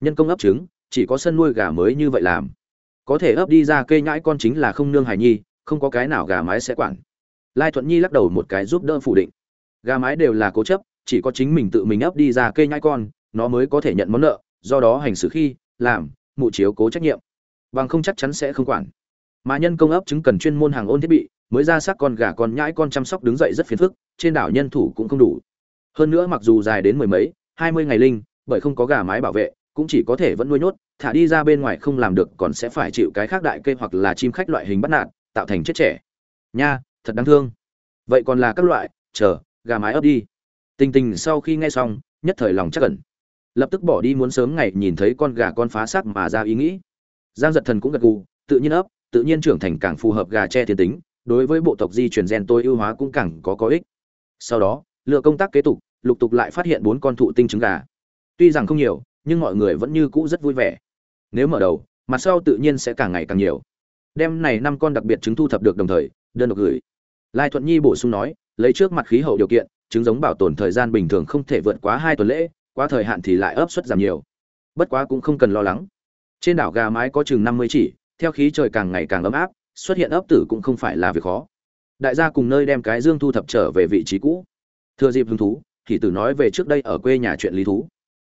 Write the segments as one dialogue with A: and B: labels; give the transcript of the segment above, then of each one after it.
A: nhân công ấp trứng, chỉ có sân nuôi gà mới như vậy làm. Có thể ấp đi ra cây nhãi con chính là không nương hài nhi, không có cái nào gà mái sẽ quản. Lai thuận nhi lắc đầu một cái giúp đỡ phủ định. Gà mái đều là cố chấp, chỉ có chính mình tự mình ấp đi ra cây nhãi con, nó mới có thể nhận món nợ, do đó hành xử khi, làm, mụ chiếu cố trách nhiệm. Bằng không chắc chắn sẽ không quản. Mà nhân công ấp trứng cần chuyên môn hàng ôn thiết bị, mới ra xác con gà con nhãi con chăm sóc đứng dậy rất phiền phức, trên đảo nhân thủ cũng không đủ. Hơn nữa mặc dù dài đến mười mấy, hai mươi ngày linh, bởi không có gà mái bảo vệ cũng chỉ có thể vẫn nuôi nhốt, thả đi ra bên ngoài không làm được còn sẽ phải chịu cái khác đại cây hoặc là chim khách loại hình bắt nạt, tạo thành chết trẻ. Nha, thật đáng thương. Vậy còn là các loại, chờ, gà mái ấp đi. Tình tình sau khi nghe xong, nhất thời lòng chắc cẩn lập tức bỏ đi muốn sớm ngày nhìn thấy con gà con phá xác mà ra ý nghĩ. Giang giật thần cũng gật gù, tự nhiên ấp, tự nhiên trưởng thành càng phù hợp gà tre thiên tính, đối với bộ tộc di truyền gen tôi ưu hóa cũng càng có có ích. Sau đó, lựa công tác kế tục, lục tục lại phát hiện bốn con thụ tinh trứng gà. Tuy rằng không nhiều nhưng mọi người vẫn như cũ rất vui vẻ. Nếu mở đầu, mặt sau tự nhiên sẽ càng ngày càng nhiều. Đêm này năm con đặc biệt trứng thu thập được đồng thời, đơn độc gửi. Lai thuận nhi bổ sung nói, lấy trước mặt khí hậu điều kiện, trứng giống bảo tồn thời gian bình thường không thể vượt quá hai tuần lễ, quá thời hạn thì lại ấp suất giảm nhiều. Bất quá cũng không cần lo lắng. Trên đảo gà mái có chừng năm mươi chỉ, theo khí trời càng ngày càng ấm áp, xuất hiện ấp tử cũng không phải là việc khó. Đại gia cùng nơi đem cái dương thu thập trở về vị trí cũ. Thừa dịp hứng thú, thì tử nói về trước đây ở quê nhà chuyện lý thú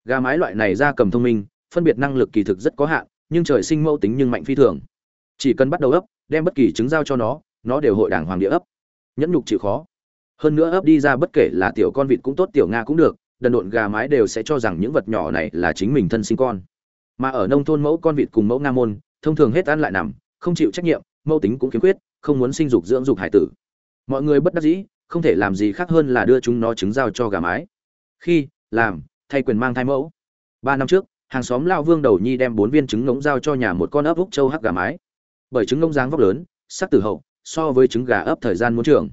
A: gà mái loại này ra cầm thông minh, phân biệt năng lực kỳ thực rất có hạn, nhưng trời sinh mẫu tính nhưng mạnh phi thường. Chỉ cần bắt đầu ấp, đem bất kỳ trứng giao cho nó nó đều hội đảng hoàng địa ấp. Nhẫn nhục chịu khó. Hơn nữa ấp đi ra bất kể là tiểu con vịt cũng tốt, tiểu nga cũng được, đần độn gà mái đều sẽ cho rằng những vật nhỏ này là chính mình thân sinh con. Mà ở nông thôn mẫu con vịt cùng mẫu nga môn, thông thường hết ăn lại nằm, không chịu trách nhiệm, mẫu tính cũng khiếm khuyết, không muốn sinh dục dưỡng dục hải tử. Mọi người bất đắc dĩ, không thể làm gì khác hơn là đưa chúng nó trứng giao cho gà mái. Khi, làm thay quyền mang thai mẫu. Ba năm trước, hàng xóm lao vương đầu nhi đem bốn viên trứng ngỗng giao cho nhà một con ấp úc châu hắc gà mái. Bởi trứng ngỗng dáng vóc lớn, sắc tử hậu, so với trứng gà ấp thời gian muốn trưởng.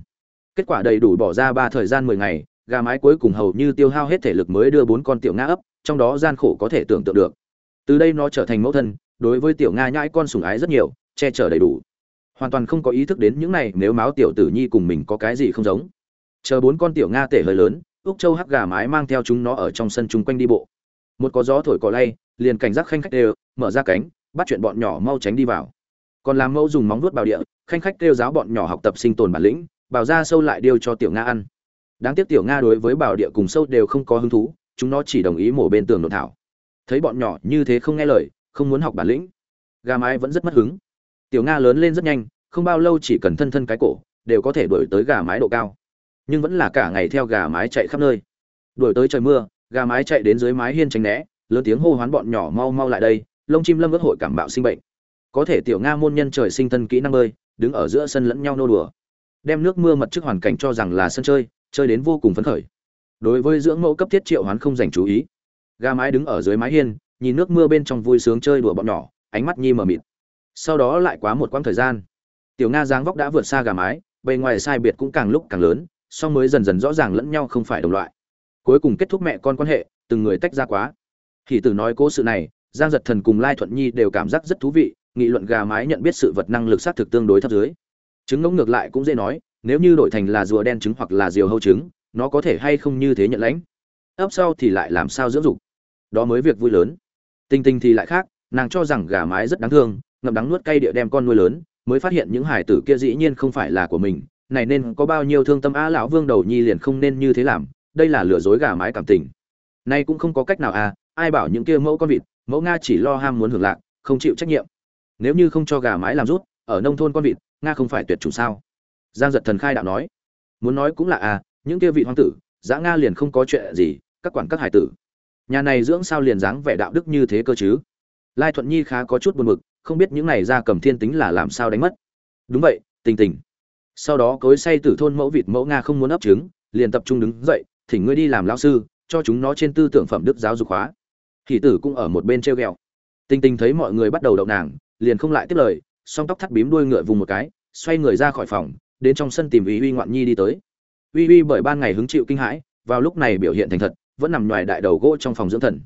A: Kết quả đầy đủ bỏ ra ba thời gian mười ngày, gà mái cuối cùng hầu như tiêu hao hết thể lực mới đưa bốn con tiểu nga ấp, trong đó gian khổ có thể tưởng tượng được. Từ đây nó trở thành mẫu thân, đối với tiểu nga nhãi con sùng ái rất nhiều, che chở đầy đủ. Hoàn toàn không có ý thức đến những này, nếu máu tiểu tử nhi cùng mình có cái gì không giống. Chờ bốn con tiểu nga tể hơi lớn úc châu hắc gà mái mang theo chúng nó ở trong sân chung quanh đi bộ. Một có gió thổi cỏ lay, liền cảnh giác khanh khách đều mở ra cánh, bắt chuyện bọn nhỏ mau tránh đi vào. Còn làm mẫu dùng móng vuốt bào địa, khanh khách kêu giáo bọn nhỏ học tập sinh tồn bản lĩnh bào ra sâu lại điêu cho tiểu nga ăn. Đáng tiếc tiểu nga đối với bảo địa cùng sâu đều không có hứng thú, chúng nó chỉ đồng ý mổ bên tường nội thảo. Thấy bọn nhỏ như thế không nghe lời, không muốn học bản lĩnh, gà mái vẫn rất mất hứng. Tiểu nga lớn lên rất nhanh, không bao lâu chỉ cần thân thân cái cổ, đều có thể đuổi tới gà mái độ cao nhưng vẫn là cả ngày theo gà mái chạy khắp nơi. Đuổi tới trời mưa, gà mái chạy đến dưới mái hiên tránh né, lớn tiếng hô hoán bọn nhỏ mau mau lại đây, lông chim lâm ước hội cảm bạo sinh bệnh. Có thể tiểu nga môn nhân trời sinh thân kỹ năng bơi đứng ở giữa sân lẫn nhau nô đùa. Đem nước mưa mật trước hoàn cảnh cho rằng là sân chơi chơi đến vô cùng phấn khởi. Đối với dưỡng mẫu cấp thiết triệu hoán không dành chú ý. Gà mái đứng ở dưới mái hiên, nhìn nước mưa bên trong vui sướng chơi đùa bọn nhỏ, ánh mắt nhi mờ mịt. Sau đó lại quá một quãng thời gian, tiểu nga dáng vóc đã vượt xa gà mái, bề ngoài sai biệt cũng càng lúc càng lớn song mới dần dần rõ ràng lẫn nhau không phải đồng loại. Cuối cùng kết thúc mẹ con quan hệ, từng người tách ra quá. Thì tử nói cố sự này, giang giật thần cùng lai thuận nhi đều cảm giác rất thú vị, nghị luận gà mái nhận biết sự vật năng lực xác thực tương đối thấp dưới. Trứng ngỗng ngược lại cũng dễ nói, nếu như đổi thành là rùa đen trứng hoặc là diều hâu trứng, nó có thể hay không như thế nhận lãnh? Ấp sau thì lại làm sao dưỡng dục? Đó mới việc vui lớn. Tinh tinh thì lại khác, nàng cho rằng gà mái rất đáng thương, ngậm đắng nuốt cay địa đem con nuôi lớn, mới phát hiện những hải tử kia dĩ nhiên không phải là của mình này nên có bao nhiêu thương tâm a lão vương đầu nhi liền không nên như thế làm, đây là lừa dối gà mái cảm tình. Nay cũng không có cách nào à ai bảo những kia mẫu con vịt, mẫu nga chỉ lo ham muốn hưởng lạc, không chịu trách nhiệm. Nếu như không cho gà mái làm rút, ở nông thôn con vịt, nga không phải tuyệt chủ sao? Giang giật thần khai đạo nói. Muốn nói cũng là à những kia vị hoàng tử giã nga liền không có chuyện gì, các quản các hải tử. Nhà này dưỡng sao liền dáng vẻ đạo đức như thế cơ chứ? Lai thuận nhi khá có chút buồn mực không biết những này ra cầm thiên tính là làm sao đánh mất. Đúng vậy, tình tình sau đó cối say từ thôn mẫu vịt mẫu nga không muốn ấp trứng, liền tập trung đứng dậy, thỉnh ngươi đi làm lao sư, cho chúng nó trên tư tưởng phẩm đức giáo dục hóa. Hỷ tử cũng ở một bên treo ghẹo. Tình tình thấy mọi người bắt đầu đậu nàng, liền không lại tiếp lời, song tóc thắt bím đuôi ngựa vùng một cái, xoay người ra khỏi phòng, đến trong sân tìm uy uy ngoạn nhi đi tới. Uy uy bởi ban ngày hứng chịu kinh hãi, vào lúc này biểu hiện thành thật, vẫn nằm ngoài đại đầu gỗ trong phòng dưỡng thần.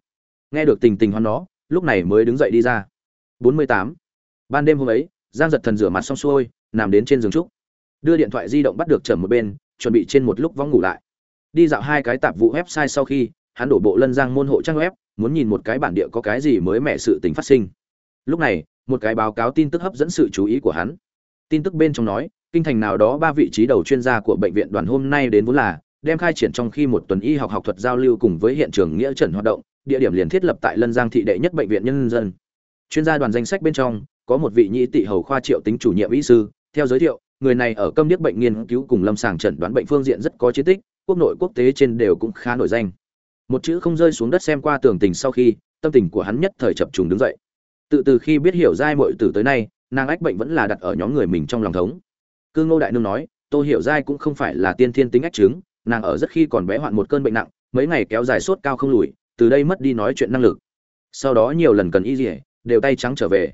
A: Nghe được tình tình hoan nó, lúc này mới đứng dậy đi ra. 48. ban đêm hôm ấy, giang giật thần rửa mặt xong xuôi, nằm đến trên giường trúc đưa điện thoại di động bắt được trầm một bên, chuẩn bị trên một lúc vắng ngủ lại. Đi dạo hai cái tạp vụ website sau khi, hắn đổ bộ lân giang môn hộ trang web, muốn nhìn một cái bản địa có cái gì mới mẻ sự tình phát sinh. Lúc này, một cái báo cáo tin tức hấp dẫn sự chú ý của hắn. Tin tức bên trong nói, kinh thành nào đó ba vị trí đầu chuyên gia của bệnh viện đoàn hôm nay đến vốn là, đem khai triển trong khi một tuần y học học thuật giao lưu cùng với hiện trường nghĩa trần hoạt động, địa điểm liền thiết lập tại lân giang thị đệ nhất bệnh viện nhân dân. Chuyên gia đoàn danh sách bên trong, có một vị nhị tị hầu khoa triệu tính chủ nhiệm y sư, theo giới thiệu người này ở câm điếc bệnh nghiên cứu cùng lâm sàng chẩn đoán bệnh phương diện rất có chiến tích, quốc nội quốc tế trên đều cũng khá nổi danh. Một chữ không rơi xuống đất xem qua tường tình sau khi, tâm tình của hắn nhất thời chập trùng đứng dậy. Tự từ khi biết hiểu giai mọi từ tới nay, nàng ách bệnh vẫn là đặt ở nhóm người mình trong lòng thống. Cư ngô đại nương nói tôi hiểu giai cũng không phải là tiên thiên tính ách chứng, nàng ở rất khi còn bé hoạn một cơn bệnh nặng, mấy ngày kéo dài sốt cao không lùi, từ đây mất đi nói chuyện năng lực. Sau đó nhiều lần cần y dỉa đều tay trắng trở về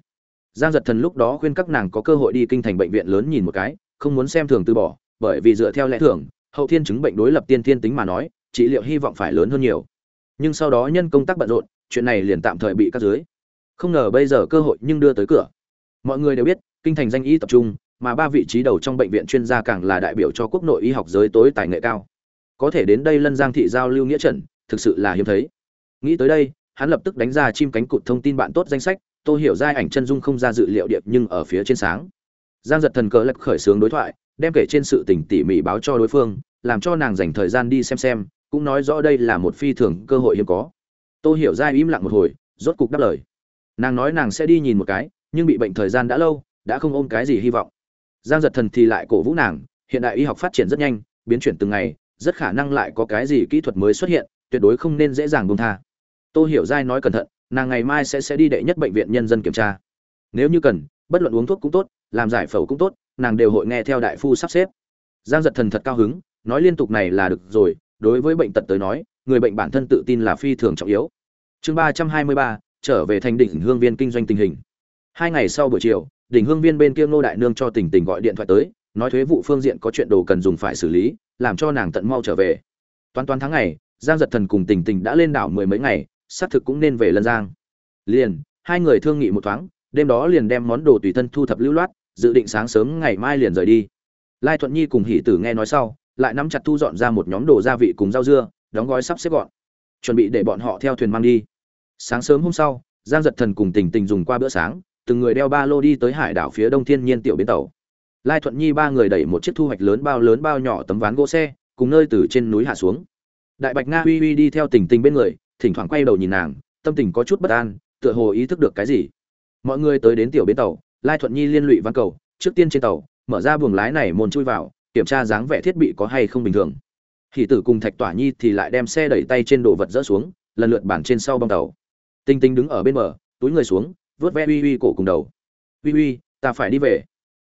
A: giang giật thần lúc đó khuyên các nàng có cơ hội đi kinh thành bệnh viện lớn nhìn một cái, không muốn xem thường từ bỏ, bởi vì dựa theo lẽ thường, hậu thiên chứng bệnh đối lập tiên thiên tính mà nói, trị liệu hy vọng phải lớn hơn nhiều. Nhưng sau đó nhân công tác bận rộn, chuyện này liền tạm thời bị cắt dưới. Không ngờ bây giờ cơ hội nhưng đưa tới cửa. Mọi người đều biết, kinh thành danh y tập trung, mà ba vị trí đầu trong bệnh viện chuyên gia càng là đại biểu cho quốc nội y học giới tối tài nghệ cao. Có thể đến đây lân giang thị giao lưu nghĩa trần thực sự là hiếm thấy. Nghĩ tới đây, hắn lập tức đánh ra chim cánh cụt thông tin bạn tốt danh sách tôi hiểu giai ảnh chân dung không ra dự liệu điệp nhưng ở phía trên sáng. Giang giật thần cờ lật khởi xướng đối thoại, đem kể trên sự tình tỉ mỉ báo cho đối phương, làm cho nàng dành thời gian đi xem xem, cũng nói rõ đây là một phi thường cơ hội hiếm có. Tôi hiểu giai im lặng một hồi, rốt cục đáp lời. Nàng nói nàng sẽ đi nhìn một cái, nhưng bị bệnh thời gian đã lâu, đã không ôm cái gì hy vọng. Giang giật thần thì lại cổ vũ nàng, hiện đại y học phát triển rất nhanh, biến chuyển từng ngày, rất khả năng lại có cái gì kỹ thuật mới xuất hiện, tuyệt đối không nên dễ dàng buông tha. Tôi hiểu giai nói cẩn thận nàng ngày mai sẽ sẽ đi đệ nhất bệnh viện nhân dân kiểm tra. Nếu như cần, bất luận uống thuốc cũng tốt, làm giải phẫu cũng tốt, nàng đều hội nghe theo đại phu sắp xếp. Giang giật thần thật cao hứng, nói liên tục này là được rồi, đối với bệnh tật tới nói, người bệnh bản thân tự tin là phi thường trọng yếu. Chương ba trăm hai mươi ba, trở về thành đỉnh hương viên kinh doanh tình hình. Hai ngày sau buổi chiều, đỉnh hương viên bên kia ngô đại nương cho tỉnh tỉnh gọi điện thoại tới, nói thuế vụ phương diện có chuyện đồ cần dùng phải xử lý, làm cho nàng tận mau trở về. Toán toán tháng ngày, giang giật thần cùng tỉnh tỉnh đã lên đảo mười mấy ngày xác thực cũng nên về lân giang. Liền, hai người thương nghị một thoáng, đêm đó liền đem món đồ tùy thân thu thập lưu loát, dự định sáng sớm ngày mai liền rời đi. Lai thuận nhi cùng hỷ tử nghe nói sau, lại nắm chặt thu dọn ra một nhóm đồ gia vị cùng rau dưa, đóng gói sắp xếp gọn. Chuẩn bị để bọn họ theo thuyền mang đi. Sáng sớm hôm sau, giang giật thần cùng tình tình dùng qua bữa sáng, từng người đeo ba lô đi tới hải đảo phía đông thiên nhiên tiểu bến tàu. Lai thuận nhi ba người đẩy một chiếc thu hoạch lớn bao lớn bao nhỏ tấm ván gỗ xe, cùng nơi từ trên núi hạ xuống. Đại bạch nga uy uy đi theo tình tình bên người thỉnh thoảng quay đầu nhìn nàng, tâm tình có chút bất an, tựa hồ ý thức được cái gì. Mọi người tới đến tiểu bến tàu, lai thuận nhi liên lụy văn cầu, trước tiên trên tàu, mở ra buồng lái này môn chui vào, kiểm tra dáng vẻ thiết bị có hay không bình thường. Hỷ tử cùng thạch tỏa nhi thì lại đem xe đẩy tay trên đồ vật dỡ xuống, lần lượt bản trên sau bong tàu. Tinh tinh đứng ở bên bờ, túi người xuống vớt ve uy uy cổ cùng đầu. Uy uy, ta phải đi về.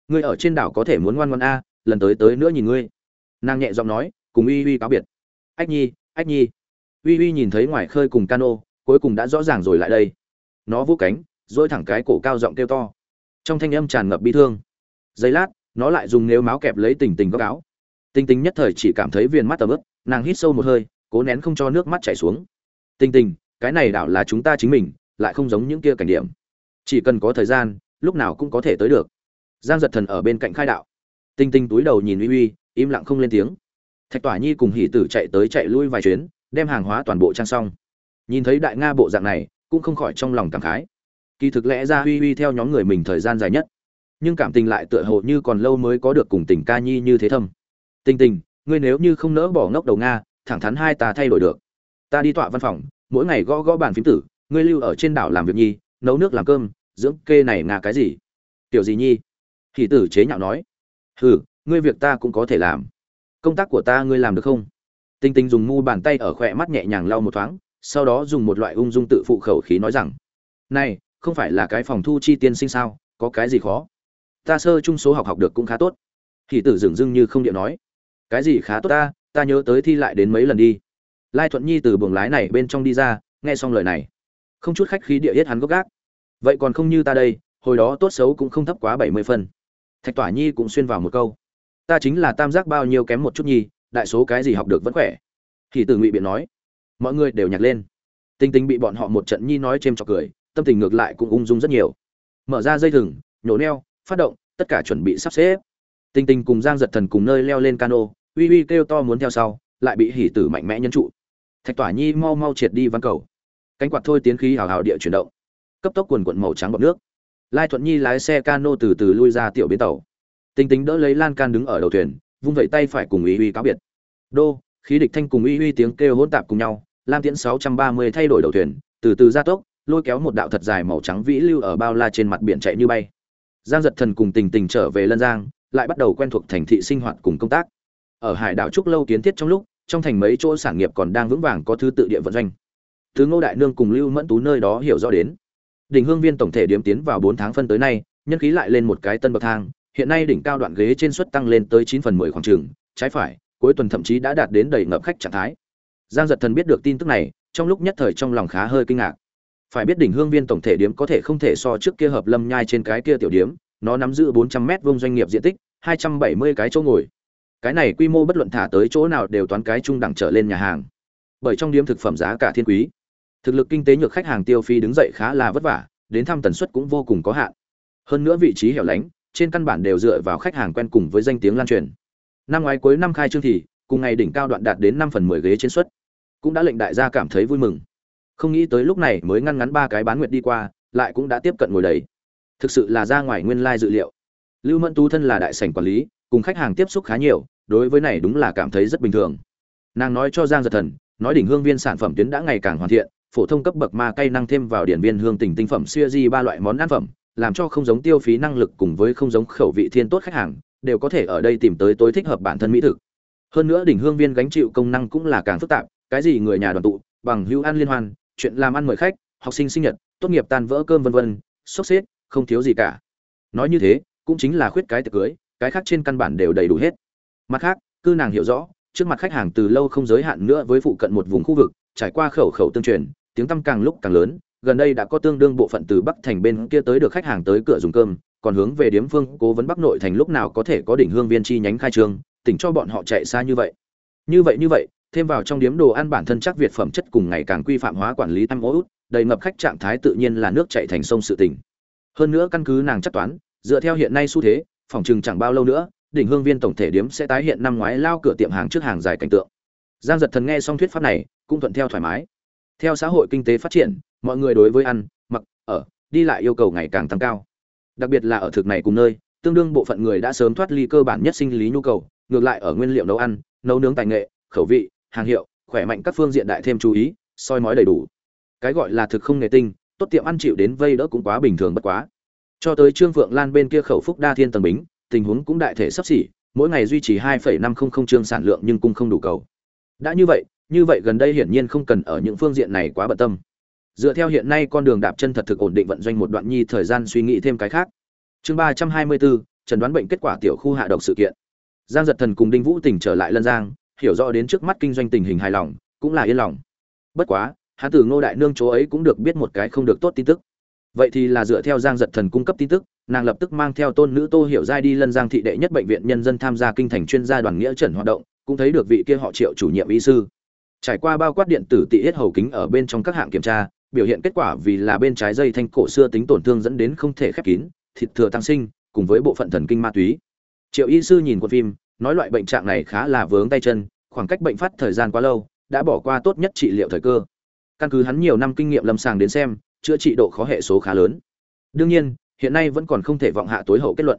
A: Ngươi ở trên đảo có thể muốn ngoan ngoan a, lần tới tới nữa nhìn ngươi. Nàng nhẹ giọng nói, cùng uy uy cáo biệt. Ách nhi ách nhi uy uy nhìn thấy ngoài khơi cùng cano, cuối cùng đã rõ ràng rồi lại đây. Nó vỗ cánh, dỗi thẳng cái cổ cao giọng kêu to. Trong thanh âm tràn ngập bi thương. Giây lát, nó lại dùng nếu máu kẹp lấy tình tình góc áo. Tình tình nhất thời chỉ cảm thấy viền mắt tầm ướp nàng hít sâu một hơi, cố nén không cho nước mắt chảy xuống. Tình tình, cái này đảo là chúng ta chính mình, lại không giống những kia cảnh điểm. Chỉ cần có thời gian, lúc nào cũng có thể tới được. Giang giật thần ở bên cạnh khai đạo. Tinh tinh túi đầu nhìn uy uy, im lặng không lên tiếng. Thạch tỏa nhi cùng Hỉ tử chạy tới chạy lui vài chuyến đem hàng hóa toàn bộ trang xong. Nhìn thấy đại nga bộ dạng này, cũng không khỏi trong lòng cảm khái. Kỳ thực lẽ ra huy huy theo nhóm người mình thời gian dài nhất, nhưng cảm tình lại tựa hồ như còn lâu mới có được cùng tình ca nhi như thế thâm. Tình tình, ngươi nếu như không nỡ bỏ ngốc đầu nga, thẳng thắn hai ta thay đổi được. Ta đi tọa văn phòng, mỗi ngày gõ gõ bàn phím tử, ngươi lưu ở trên đảo làm việc nhi, nấu nước làm cơm, dưỡng kê này nga cái gì? Tiểu gì nhi? Thì tử chế nhạo nói. Hừ, ngươi việc ta cũng có thể làm. Công tác của ta ngươi làm được không? Tinh tinh dùng mu bàn tay ở khỏe mắt nhẹ nhàng lau một thoáng, sau đó dùng một loại ung dung tự phụ khẩu khí nói rằng, này, không phải là cái phòng thu chi tiên sinh sao? Có cái gì khó? Ta sơ chung số học học được cũng khá tốt. Thì tử dừng dưng như không điện nói, cái gì khá tốt ta? Ta nhớ tới thi lại đến mấy lần đi. Lai thuận nhi từ buồng lái này bên trong đi ra, nghe xong lời này, không chút khách khí địa hết hắn gốc gác vậy còn không như ta đây, hồi đó tốt xấu cũng không thấp quá bảy mươi phân. Thạch tỏa nhi cũng xuyên vào một câu, ta chính là tam giác bao nhiêu kém một chút nhi đại số cái gì học được vẫn khỏe. Thì từ ngụy biện nói, mọi người đều nhặt lên. Tinh tinh bị bọn họ một trận nhi nói c h trọc cười, tâm tình ngược lại cũng ung dung rất nhiều. Mở ra dây thừng, nhổ neo, phát động, tất cả chuẩn bị sắp xếp. Tinh tinh cùng giang giật thần cùng nơi leo lên cano, uy uy kêu to muốn theo sau, lại bị hỉ tử mạnh mẽ nhân trụ. Thạch tỏa nhi mau mau triệt đi văn cầu. Cánh quạt thôi tiến khí hào hào địa chuyển động. Cấp tốc quần quận màu trắng bọt nước. Lai thuận nhi lái xe cano từ từ lui ra tiểu bến tàu. Tinh tính đỡ lấy lan can đứng ở đầu thuyền vung vẩy tay phải cùng uy uy cáo biệt. Đô, khí địch thanh cùng uy uy tiếng kêu hỗn tạp cùng nhau, lam tiễn 630 thay đổi đầu thuyền, từ từ ra tốc, lôi kéo một đạo thật dài màu trắng vĩ lưu ở bao la trên mặt biển chạy như bay. Giang giật thần cùng tình tình trở về lân giang, lại bắt đầu quen thuộc thành thị sinh hoạt cùng công tác. Ở hải đảo trúc lâu kiến thiết trong lúc, trong thành mấy chỗ sản nghiệp còn đang vững vàng có thứ tự địa vận doanh. Thứ ngô đại nương cùng lưu mẫn tú nơi đó hiểu rõ đến. Đỉnh hương viên tổng thể điểm tiến vào bốn tháng phân tới nay, nhân khí lại lên một cái tân bậc thang hiện nay đỉnh cao đoạn ghế trên suất tăng lên tới chín phần mười khoảng trường, trái phải, cuối tuần thậm chí đã đạt đến đầy ngập khách trạng thái. Giang Dật thần biết được tin tức này, trong lúc nhất thời trong lòng khá hơi kinh ngạc. Phải biết đỉnh hương viên tổng thể điểm có thể không thể so trước kia hợp lâm nhai trên cái kia tiểu điểm, nó nắm giữ bốn trăm mét vuông doanh nghiệp diện tích, hai trăm bảy mươi cái chỗ ngồi. Cái này quy mô bất luận thả tới chỗ nào đều toán cái trung đẳng trở lên nhà hàng. Bởi trong điểm thực phẩm giá cả thiên quý, thực lực kinh tế nhược khách hàng tiêu phi đứng dậy khá là vất vả, đến thăm tần suất cũng vô cùng có hạn. Hơn nữa vị trí hẻo lánh trên căn bản đều dựa vào khách hàng quen cùng với danh tiếng lan truyền. Năm ngoái cuối năm khai trương thì, cùng ngày đỉnh cao đoạn đạt đến năm phần mười ghế trên suất. Cũng đã lệnh đại gia cảm thấy vui mừng. Không nghĩ tới lúc này mới ngăn ngắn ba cái bán nguyệt đi qua, lại cũng đã tiếp cận ngồi đấy. thực sự là ra ngoài nguyên lai dự liệu. Lưu mẫn tú thân là đại sảnh quản lý, cùng khách hàng tiếp xúc khá nhiều, đối với này đúng là cảm thấy rất bình thường. Nàng nói cho giang giật thần, nói đỉnh hương viên sản phẩm tuyến đã ngày càng hoàn thiện, phổ thông cấp bậc ma cây năng thêm vào điển viên hương tình tinh phẩm siêu di ba loại món ăn phẩm làm cho không giống tiêu phí năng lực cùng với không giống khẩu vị thiên tốt khách hàng, đều có thể ở đây tìm tới tối thích hợp bản thân mỹ thực. Hơn nữa đỉnh hương viên gánh chịu công năng cũng là càng phức tạp, cái gì người nhà đoàn tụ, bằng hữu ăn liên hoan, chuyện làm ăn mời khách, học sinh sinh nhật, tốt nghiệp tan vỡ cơm vân vân, sốc xếp, không thiếu gì cả. Nói như thế, cũng chính là khuyết cái tiệc cưới, cái khác trên căn bản đều đầy đủ hết. Mặt khác, cư nàng hiểu rõ, trước mặt khách hàng từ lâu không giới hạn nữa với phụ cận một vùng khu vực, trải qua khẩu khẩu tương truyền, tiếng tăm càng lúc càng lớn gần đây đã có tương đương bộ phận từ bắc thành bên kia tới được khách hàng tới cửa dùng cơm, còn hướng về điếm phương cố vấn bắc nội thành lúc nào có thể có đỉnh hương viên chi nhánh khai trương, tỉnh cho bọn họ chạy xa như vậy. Như vậy như vậy, thêm vào trong điếm đồ ăn bản thân chắc việt phẩm chất cùng ngày càng quy phạm hóa quản lý tăng út, đầy ngập khách trạng thái tự nhiên là nước chảy thành sông sự tỉnh. Hơn nữa căn cứ nàng chắc toán, dựa theo hiện nay xu thế, phòng trừng chẳng bao lâu nữa, đỉnh hương viên tổng thể điếm sẽ tái hiện năm ngoái lao cửa tiệm hàng trước hàng dài cảnh tượng. Giang giật thần nghe xong thuyết pháp này, cũng thuận theo thoải mái theo xã hội kinh tế phát triển mọi người đối với ăn mặc ở đi lại yêu cầu ngày càng tăng cao. Đặc biệt là ở thực này cùng nơi tương đương bộ phận người đã sớm thoát ly cơ bản nhất sinh lý nhu cầu ngược lại ở nguyên liệu nấu ăn nấu nướng tài nghệ khẩu vị hàng hiệu khỏe mạnh các phương diện đại thêm chú ý soi mói đầy đủ. Cái gọi là thực không nghề tinh tốt tiệm ăn chịu đến vây đỡ cũng quá bình thường bất quá. Cho tới trương phượng lan bên kia khẩu phúc đa thiên tầng bính tình huống cũng đại thể sắp xỉ mỗi ngày duy trì 2,500 chương sản lượng nhưng cũng không đủ cầu. Đã như vậy như vậy gần đây hiển nhiên không cần ở những phương diện này quá bận tâm. Dựa theo hiện nay con đường đạp chân thật thực ổn định vận doanh một đoạn nhi thời gian suy nghĩ thêm cái khác. Chương ba trăm hai mươi bốn, chẩn đoán bệnh kết quả tiểu khu hạ độc sự kiện. Giang giật thần cùng đinh vũ tỉnh trở lại lân giang, hiểu rõ đến trước mắt kinh doanh tình hình hài lòng, cũng là yên lòng. Bất quá, hắn từ ngô đại nương chỗ ấy cũng được biết một cái không được tốt tin tức. Vậy thì là dựa theo giang giật thần cung cấp tin tức, nàng lập tức mang theo tôn nữ tô hiểu giai đi lân giang thị đệ nhất bệnh viện nhân dân tham gia kinh thành chuyên gia đoàn nghĩa trần hoạt động, cũng thấy được vị kia họ triệu chủ nhiệm y sư trải qua bao quát điện tử tị hết hầu kính ở bên trong các hạng kiểm tra, biểu hiện kết quả vì là bên trái dây thanh cổ xưa tính tổn thương dẫn đến không thể khép kín, thịt thừa tăng sinh, cùng với bộ phận thần kinh ma túy. Triệu y sư nhìn quân phim, nói loại bệnh trạng này khá là vướng tay chân, khoảng cách bệnh phát thời gian quá lâu, đã bỏ qua tốt nhất trị liệu thời cơ. Căn cứ hắn nhiều năm kinh nghiệm lâm sàng đến xem, chữa trị độ khó hệ số khá lớn. Đương nhiên, hiện nay vẫn còn không thể vọng hạ tối hậu kết luận.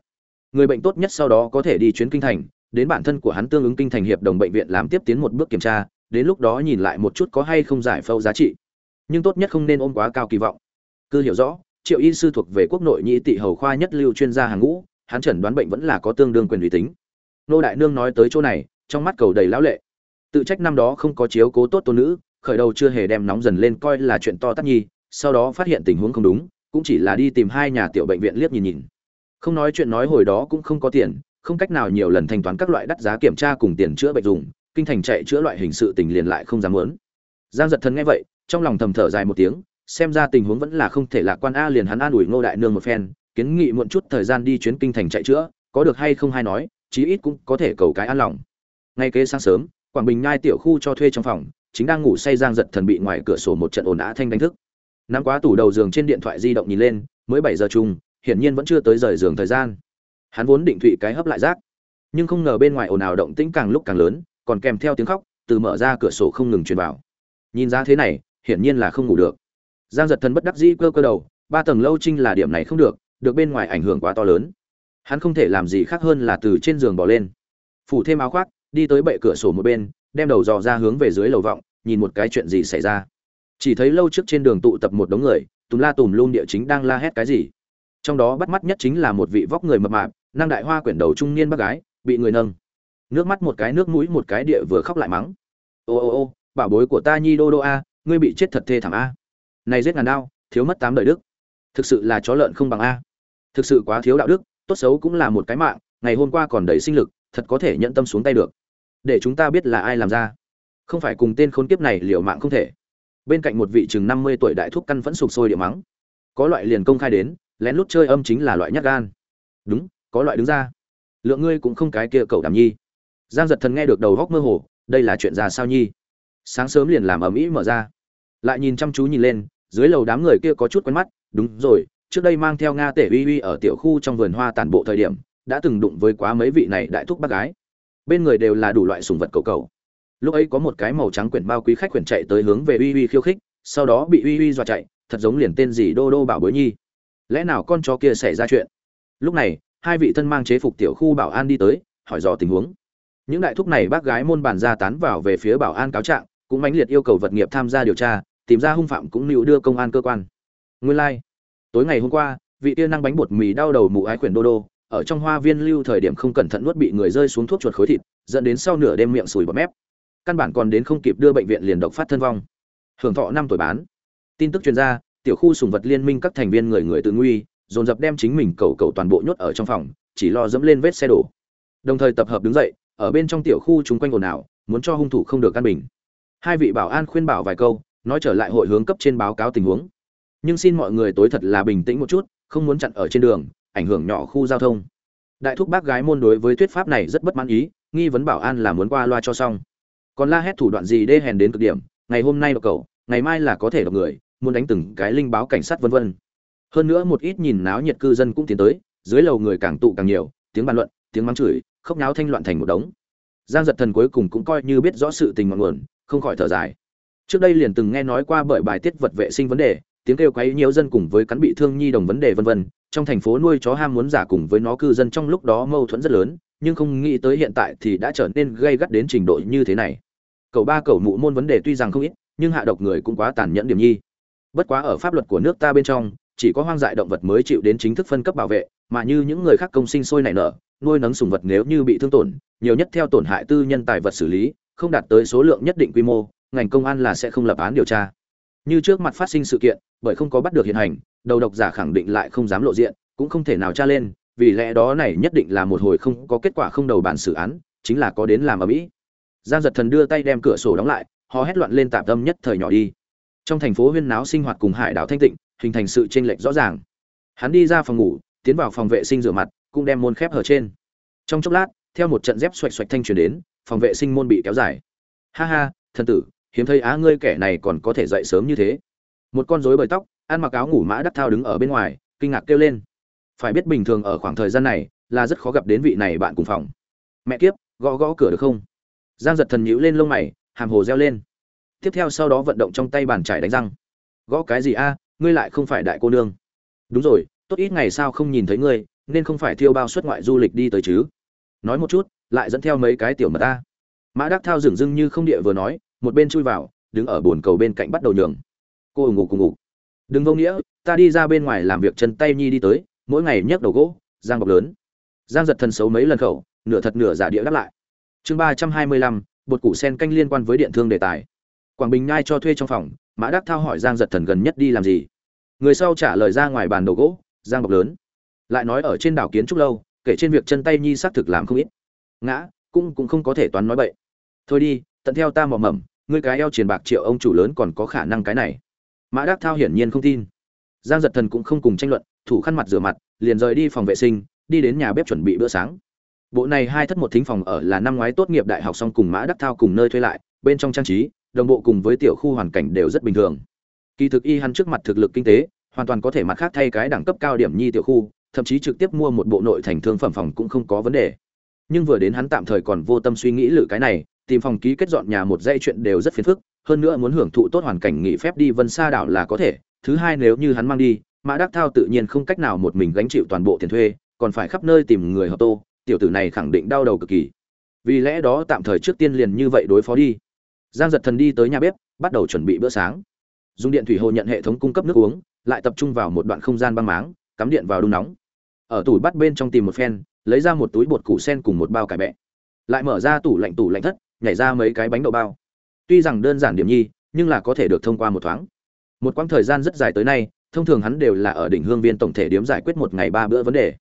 A: Người bệnh tốt nhất sau đó có thể đi chuyến kinh thành, đến bản thân của hắn tương ứng kinh thành hiệp đồng bệnh viện làm tiếp tiến một bước kiểm tra đến lúc đó nhìn lại một chút có hay không giải phẫu giá trị. Nhưng tốt nhất không nên ôm quá cao kỳ vọng. Cứ hiểu rõ, triệu y sư thuộc về quốc nội nhĩ tị hầu khoa nhất lưu chuyên gia hàng ngũ, hắn chẩn đoán bệnh vẫn là có tương đương quyền uy tính. Nô đại nương nói tới chỗ này, trong mắt cầu đầy lão lệ. Tự trách năm đó không có chiếu cố tốt tôn nữ, khởi đầu chưa hề đem nóng dần lên coi là chuyện to tát nhi, sau đó phát hiện tình huống không đúng, cũng chỉ là đi tìm hai nhà tiểu bệnh viện liếc nhìn nhìn. Không nói chuyện nói hồi đó cũng không có tiền, không cách nào nhiều lần thanh toán các loại đắt giá kiểm tra cùng tiền chữa bệnh dùng kinh thành chạy chữa loại hình sự tình liền lại không dám muốn. Giang giật thần nghe vậy, trong lòng thầm thở dài một tiếng, xem ra tình huống vẫn là không thể lạc quan a liền hắn an ủi ngô đại nương một phen, kiến nghị muộn chút thời gian đi chuyến kinh thành chạy chữa, có được hay không hay nói, chí ít cũng có thể cầu cái an lòng. Ngay kế sáng sớm, quảng bình nhai tiểu khu cho thuê trong phòng, chính đang ngủ say giang giật thần bị ngoài cửa sổ một trận ồn ào thanh đánh thức. Nắm quá tủ đầu giường trên điện thoại di động nhìn lên, mới bảy giờ chung, hiển nhiên vẫn chưa tới rời giường thời gian. Hắn vốn định thụy cái hấp lại rác, nhưng không ngờ bên ngoài ồn ào động tĩnh càng lúc càng lớn còn kèm theo tiếng khóc, từ mở ra cửa sổ không ngừng truyền vào. Nhìn ra thế này, hiển nhiên là không ngủ được. Giang giật thần bất đắc dĩ cơ cơ đầu, ba tầng lâu trinh là điểm này không được được bên ngoài ảnh hưởng quá to lớn. Hắn không thể làm gì khác hơn là từ trên giường bỏ lên. Phủ thêm áo khoác, đi tới bệ cửa sổ một bên, đem đầu dò ra hướng về dưới lầu vọng, nhìn một cái chuyện gì xảy ra. Chỉ thấy lâu trước trên đường tụ tập một đống người, tùm la tùm luôn địa chính đang la hét cái gì. Trong đó bắt mắt nhất chính là một vị vóc người mập mạp, năng đại hoa quyển đầu trung niên bác gái, bị người nâng nước mắt một cái, nước mũi một cái địa vừa khóc lại mắng. Ô ô ô, bảo bối của ta nhi đô đô a, ngươi bị chết thật thê thảm a. Này giết ngàn đao, thiếu mất tám đời đức. Thực sự là chó lợn không bằng a. Thực sự quá thiếu đạo đức, tốt xấu cũng là một cái mạng, ngày hôm qua còn đầy sinh lực, thật có thể nhận tâm xuống tay được. Để chúng ta biết là ai làm ra. Không phải cùng tên khốn kiếp này liệu mạng không thể. Bên cạnh một vị chừng năm mươi tuổi đại thúc căn vẫn sụp sôi địa mắng. Có loại liền công khai đến, lén lút chơi âm chính là loại nhát gan. Đúng, có loại đứng ra. Lượng ngươi cũng không cái kia cậu đảm nhi giang giật thần nghe được đầu góc mơ hồ, đây là chuyện ra sao nhi? Sáng sớm liền làm ầm ĩ mở ra. Lại nhìn chăm chú nhìn lên, dưới lầu đám người kia có chút quen mắt, đúng rồi, trước đây mang theo nga tể uy uy ở tiểu khu trong vườn hoa tản bộ thời điểm, đã từng đụng với quá mấy vị này đại thúc bác gái. Bên người đều là đủ loại sùng vật cầu cầu. Lúc ấy có một cái màu trắng quyển bao quý khách quyển chạy tới hướng về uy uy khiêu khích, sau đó bị uy uy dọa chạy, thật giống liền tên gì đô đô bảo bối nhi. Lẽ nào con chó kia xảy ra chuyện? Lúc này, hai vị thân mang chế phục tiểu khu bảo an đi tới, hỏi dò tình huống những đại thúc này bác gái môn bàn ra tán vào về phía bảo an cáo trạng, cũng mãnh liệt yêu cầu vật nghiệp tham gia điều tra, tìm ra hung phạm cũng nịu đưa công an cơ quan. Nguyên lai、like. tối ngày hôm qua, vị tiên năng bánh bột mì đau đầu mụ ái quyển đô đô, ở trong hoa viên lưu thời điểm không cẩn thận nuốt bị người rơi xuống thuốc chuột khối thịt, dẫn đến sau nửa đêm miệng sùi bọt mép. Căn bản còn đến không kịp đưa bệnh viện liền độc phát thân vong. Hưởng thọ năm tuổi bán. Tin tức chuyên gia tiểu khu sùng vật liên minh các thành viên người người tự nguy, dồn dập đem chính mình cầu cầu toàn bộ nhốt ở trong phòng, chỉ lo dẫm lên vết xe đổ. Đồng thời tập hợp đứng dậy ở bên trong tiểu khu chúng quanh ồn ào, muốn cho hung thủ không được căn bình. Hai vị bảo an khuyên bảo vài câu, nói trở lại hội hướng cấp trên báo cáo tình huống. Nhưng xin mọi người tối thật là bình tĩnh một chút, không muốn chặn ở trên đường, ảnh hưởng nhỏ khu giao thông. Đại thúc bác gái môn đối với thuyết pháp này rất bất mãn ý, nghi vấn bảo an là muốn qua loa cho xong. Còn la hét thủ đoạn gì đê hèn đến cực điểm, ngày hôm nay độc cầu, ngày mai là có thể độc người, muốn đánh từng cái linh báo cảnh sát vân vân. Hơn nữa một ít nhìn náo nhiệt cư dân cũng tiến tới, dưới lầu người càng tụ càng nhiều, tiếng bàn luận, tiếng mắng chửi khóc náo thanh loạn thành một đống. Giang giật thần cuối cùng cũng coi như biết rõ sự tình ngọn nguồn, không khỏi thở dài. Trước đây liền từng nghe nói qua bởi bài tiết vật vệ sinh vấn đề, tiếng kêu quấy nhiều dân cùng với cắn bị thương nhi đồng vấn đề vân vân, trong thành phố nuôi chó ham muốn giả cùng với nó cư dân trong lúc đó mâu thuẫn rất lớn, nhưng không nghĩ tới hiện tại thì đã trở nên gây gắt đến trình độ như thế này. Cậu ba cậu mụ môn vấn đề tuy rằng không ít, nhưng hạ độc người cũng quá tàn nhẫn điểm nhi. Bất quá ở pháp luật của nước ta bên trong, chỉ có hoang dại động vật mới chịu đến chính thức phân cấp bảo vệ mà như những người khác công sinh sôi nảy nở, nuôi nấng sùng vật nếu như bị thương tổn, nhiều nhất theo tổn hại tư nhân tài vật xử lý, không đạt tới số lượng nhất định quy mô, ngành công an là sẽ không lập án điều tra. Như trước mặt phát sinh sự kiện, bởi không có bắt được hiện hành, đầu độc giả khẳng định lại không dám lộ diện, cũng không thể nào tra lên, vì lẽ đó này nhất định là một hồi không có kết quả không đầu bản xử án, chính là có đến làm ở mỹ. Giang giật thần đưa tay đem cửa sổ đóng lại họ hét loạn lên tạm tâm nhất thời nhỏ đi. Trong thành phố huyên náo sinh hoạt cùng hải đảo thanh tịnh, hình thành sự chênh lệch rõ ràng. Hắn đi ra phòng ngủ tiến vào phòng vệ sinh rửa mặt, cũng đem môn khép hở trên. Trong chốc lát, theo một trận dép xoạch xoạch thanh truyền đến, phòng vệ sinh môn bị kéo dài. Ha ha, thần tử, hiếm thấy á ngươi kẻ này còn có thể dậy sớm như thế. Một con rối bời tóc, ăn mặc áo ngủ mã đắc thao đứng ở bên ngoài, kinh ngạc kêu lên. Phải biết bình thường ở khoảng thời gian này, là rất khó gặp đến vị này bạn cùng phòng. Mẹ kiếp, gõ gõ cửa được không? Giang giật thần nhíu lên lông mày, hàm hồ reo lên. Tiếp theo sau đó vận động trong tay bàn trải đánh răng. Gõ cái gì a, ngươi lại không phải đại cô nương. Đúng rồi tốt ít ngày sao không nhìn thấy ngươi, nên không phải thiêu bao xuất ngoại du lịch đi tới chứ. Nói một chút, lại dẫn theo mấy cái tiểu mật ta. Mã đắc thao dửng dưng như không địa vừa nói, một bên chui vào, đứng ở bồn cầu bên cạnh bắt đầu nhường. Cô ủng ngủ cùng ngủ. Đừng vô nghĩa, ta đi ra bên ngoài làm việc chân tay nhi đi tới, mỗi ngày nhấc đầu gỗ, giang bọc lớn. Giang giật thần xấu mấy lần khẩu, nửa thật nửa giả địa đáp lại. Chương ba trăm hai mươi lăm, bột củ sen canh liên quan với điện thương đề tài. Quảng bình nhai cho thuê trong phòng, mã đắc thao hỏi giang giật thần gần nhất đi làm gì. Người sau trả lời ra ngoài bàn đầu gỗ giang bọc lớn. Lại nói ở trên đảo kiến trúc lâu, kể trên việc chân tay nhi xác thực làm không ít. Ngã, cũng cũng không có thể toán nói bậy. Thôi đi, tận theo ta mò mẩm ngươi cái eo truyền bạc triệu ông chủ lớn còn có khả năng cái này. Mã đắc thao hiển nhiên không tin. Giang giật thần cũng không cùng tranh luận, thủ khăn mặt rửa mặt, liền rời đi phòng vệ sinh, đi đến nhà bếp chuẩn bị bữa sáng. Bộ này hai thất một thính phòng ở là năm ngoái tốt nghiệp đại học xong cùng mã đắc thao cùng nơi thuê lại, bên trong trang trí, đồng bộ cùng với tiểu khu hoàn cảnh đều rất bình thường. Kỳ thực y hắn trước mặt thực lực kinh tế hoàn toàn có thể mặt khác thay cái đẳng cấp cao điểm nhi tiểu khu, thậm chí trực tiếp mua một bộ nội thành thương phẩm phòng cũng không có vấn đề. Nhưng vừa đến hắn tạm thời còn vô tâm suy nghĩ lự cái này, tìm phòng ký kết dọn nhà một dây chuyện đều rất phiền phức, hơn nữa muốn hưởng thụ tốt hoàn cảnh nghỉ phép đi vân xa đảo là có thể, thứ hai nếu như hắn mang đi, mã đắc thao tự nhiên không cách nào một mình gánh chịu toàn bộ tiền thuê, còn phải khắp nơi tìm người hợp tô, tiểu tử này khẳng định đau đầu cực kỳ. Vì lẽ đó tạm thời trước tiên liền như vậy đối phó đi. Giang giật thần đi tới nhà bếp, bắt đầu chuẩn bị bữa sáng. Dùng điện thủy hồ nhận hệ thống cung cấp nước uống lại tập trung vào một đoạn không gian băng máng, cắm điện vào đun nóng. Ở tủ bắt bên trong tìm một phen, lấy ra một túi bột củ sen cùng một bao cải bẹ. Lại mở ra tủ lạnh tủ lạnh thất, nhảy ra mấy cái bánh đậu bao. Tuy rằng đơn giản điểm nhi, nhưng là có thể được thông qua một thoáng. Một quãng thời gian rất dài tới nay, thông thường hắn đều là ở đỉnh hương viên tổng thể điếm giải quyết một ngày ba bữa vấn đề.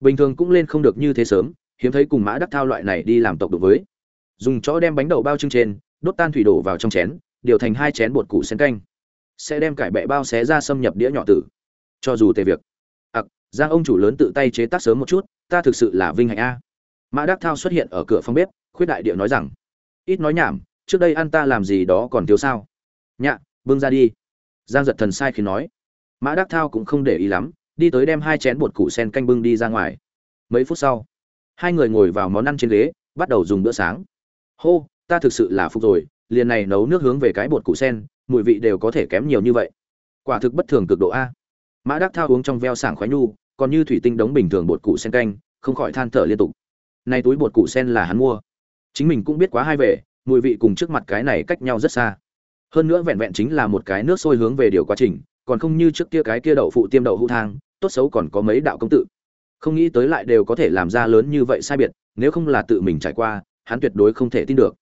A: Bình thường cũng lên không được như thế sớm, hiếm thấy cùng mã đắc thao loại này đi làm tộc đục với. Dùng chó đem bánh đậu bao trưng trên, đốt tan thủy đổ vào trong chén, điều thành hai chén bột củ sen canh sẽ đem cải bẹ bao xé ra xâm nhập đĩa nhỏ tử. Cho dù tề việc. Ặc, giang ông chủ lớn tự tay chế tác sớm một chút, ta thực sự là vinh hạnh a. Mã đắc thao xuất hiện ở cửa phòng bếp, khuyết đại địa nói rằng, ít nói nhảm, trước đây ăn ta làm gì đó còn thiếu sao? Nhạ, bưng ra đi. Giang giật thần sai khi nói. Mã đắc thao cũng không để ý lắm, đi tới đem hai chén bột củ sen canh bưng đi ra ngoài. Mấy phút sau, hai người ngồi vào món ăn trên ghế, bắt đầu dùng bữa sáng. Hô, ta thực sự là phục rồi, liền này nấu nước hướng về cái bột củ sen mùi vị đều có thể kém nhiều như vậy. Quả thực bất thường cực độ a. Mã đắc thao uống trong veo sảng khoái nhu, còn như thủy tinh đóng bình thường bột củ sen canh, không khỏi than thở liên tục. Nay túi bột củ sen là hắn mua. Chính mình cũng biết quá hai về mùi vị cùng trước mặt cái này cách nhau rất xa. Hơn nữa vẹn vẹn chính là một cái nước sôi hướng về điều quá trình, còn không như trước kia cái kia đậu phụ tiêm đậu hũ thang, tốt xấu còn có mấy đạo công tự. Không nghĩ tới lại đều có thể làm ra lớn như vậy sai biệt, nếu không là tự mình trải qua, hắn tuyệt đối không thể tin được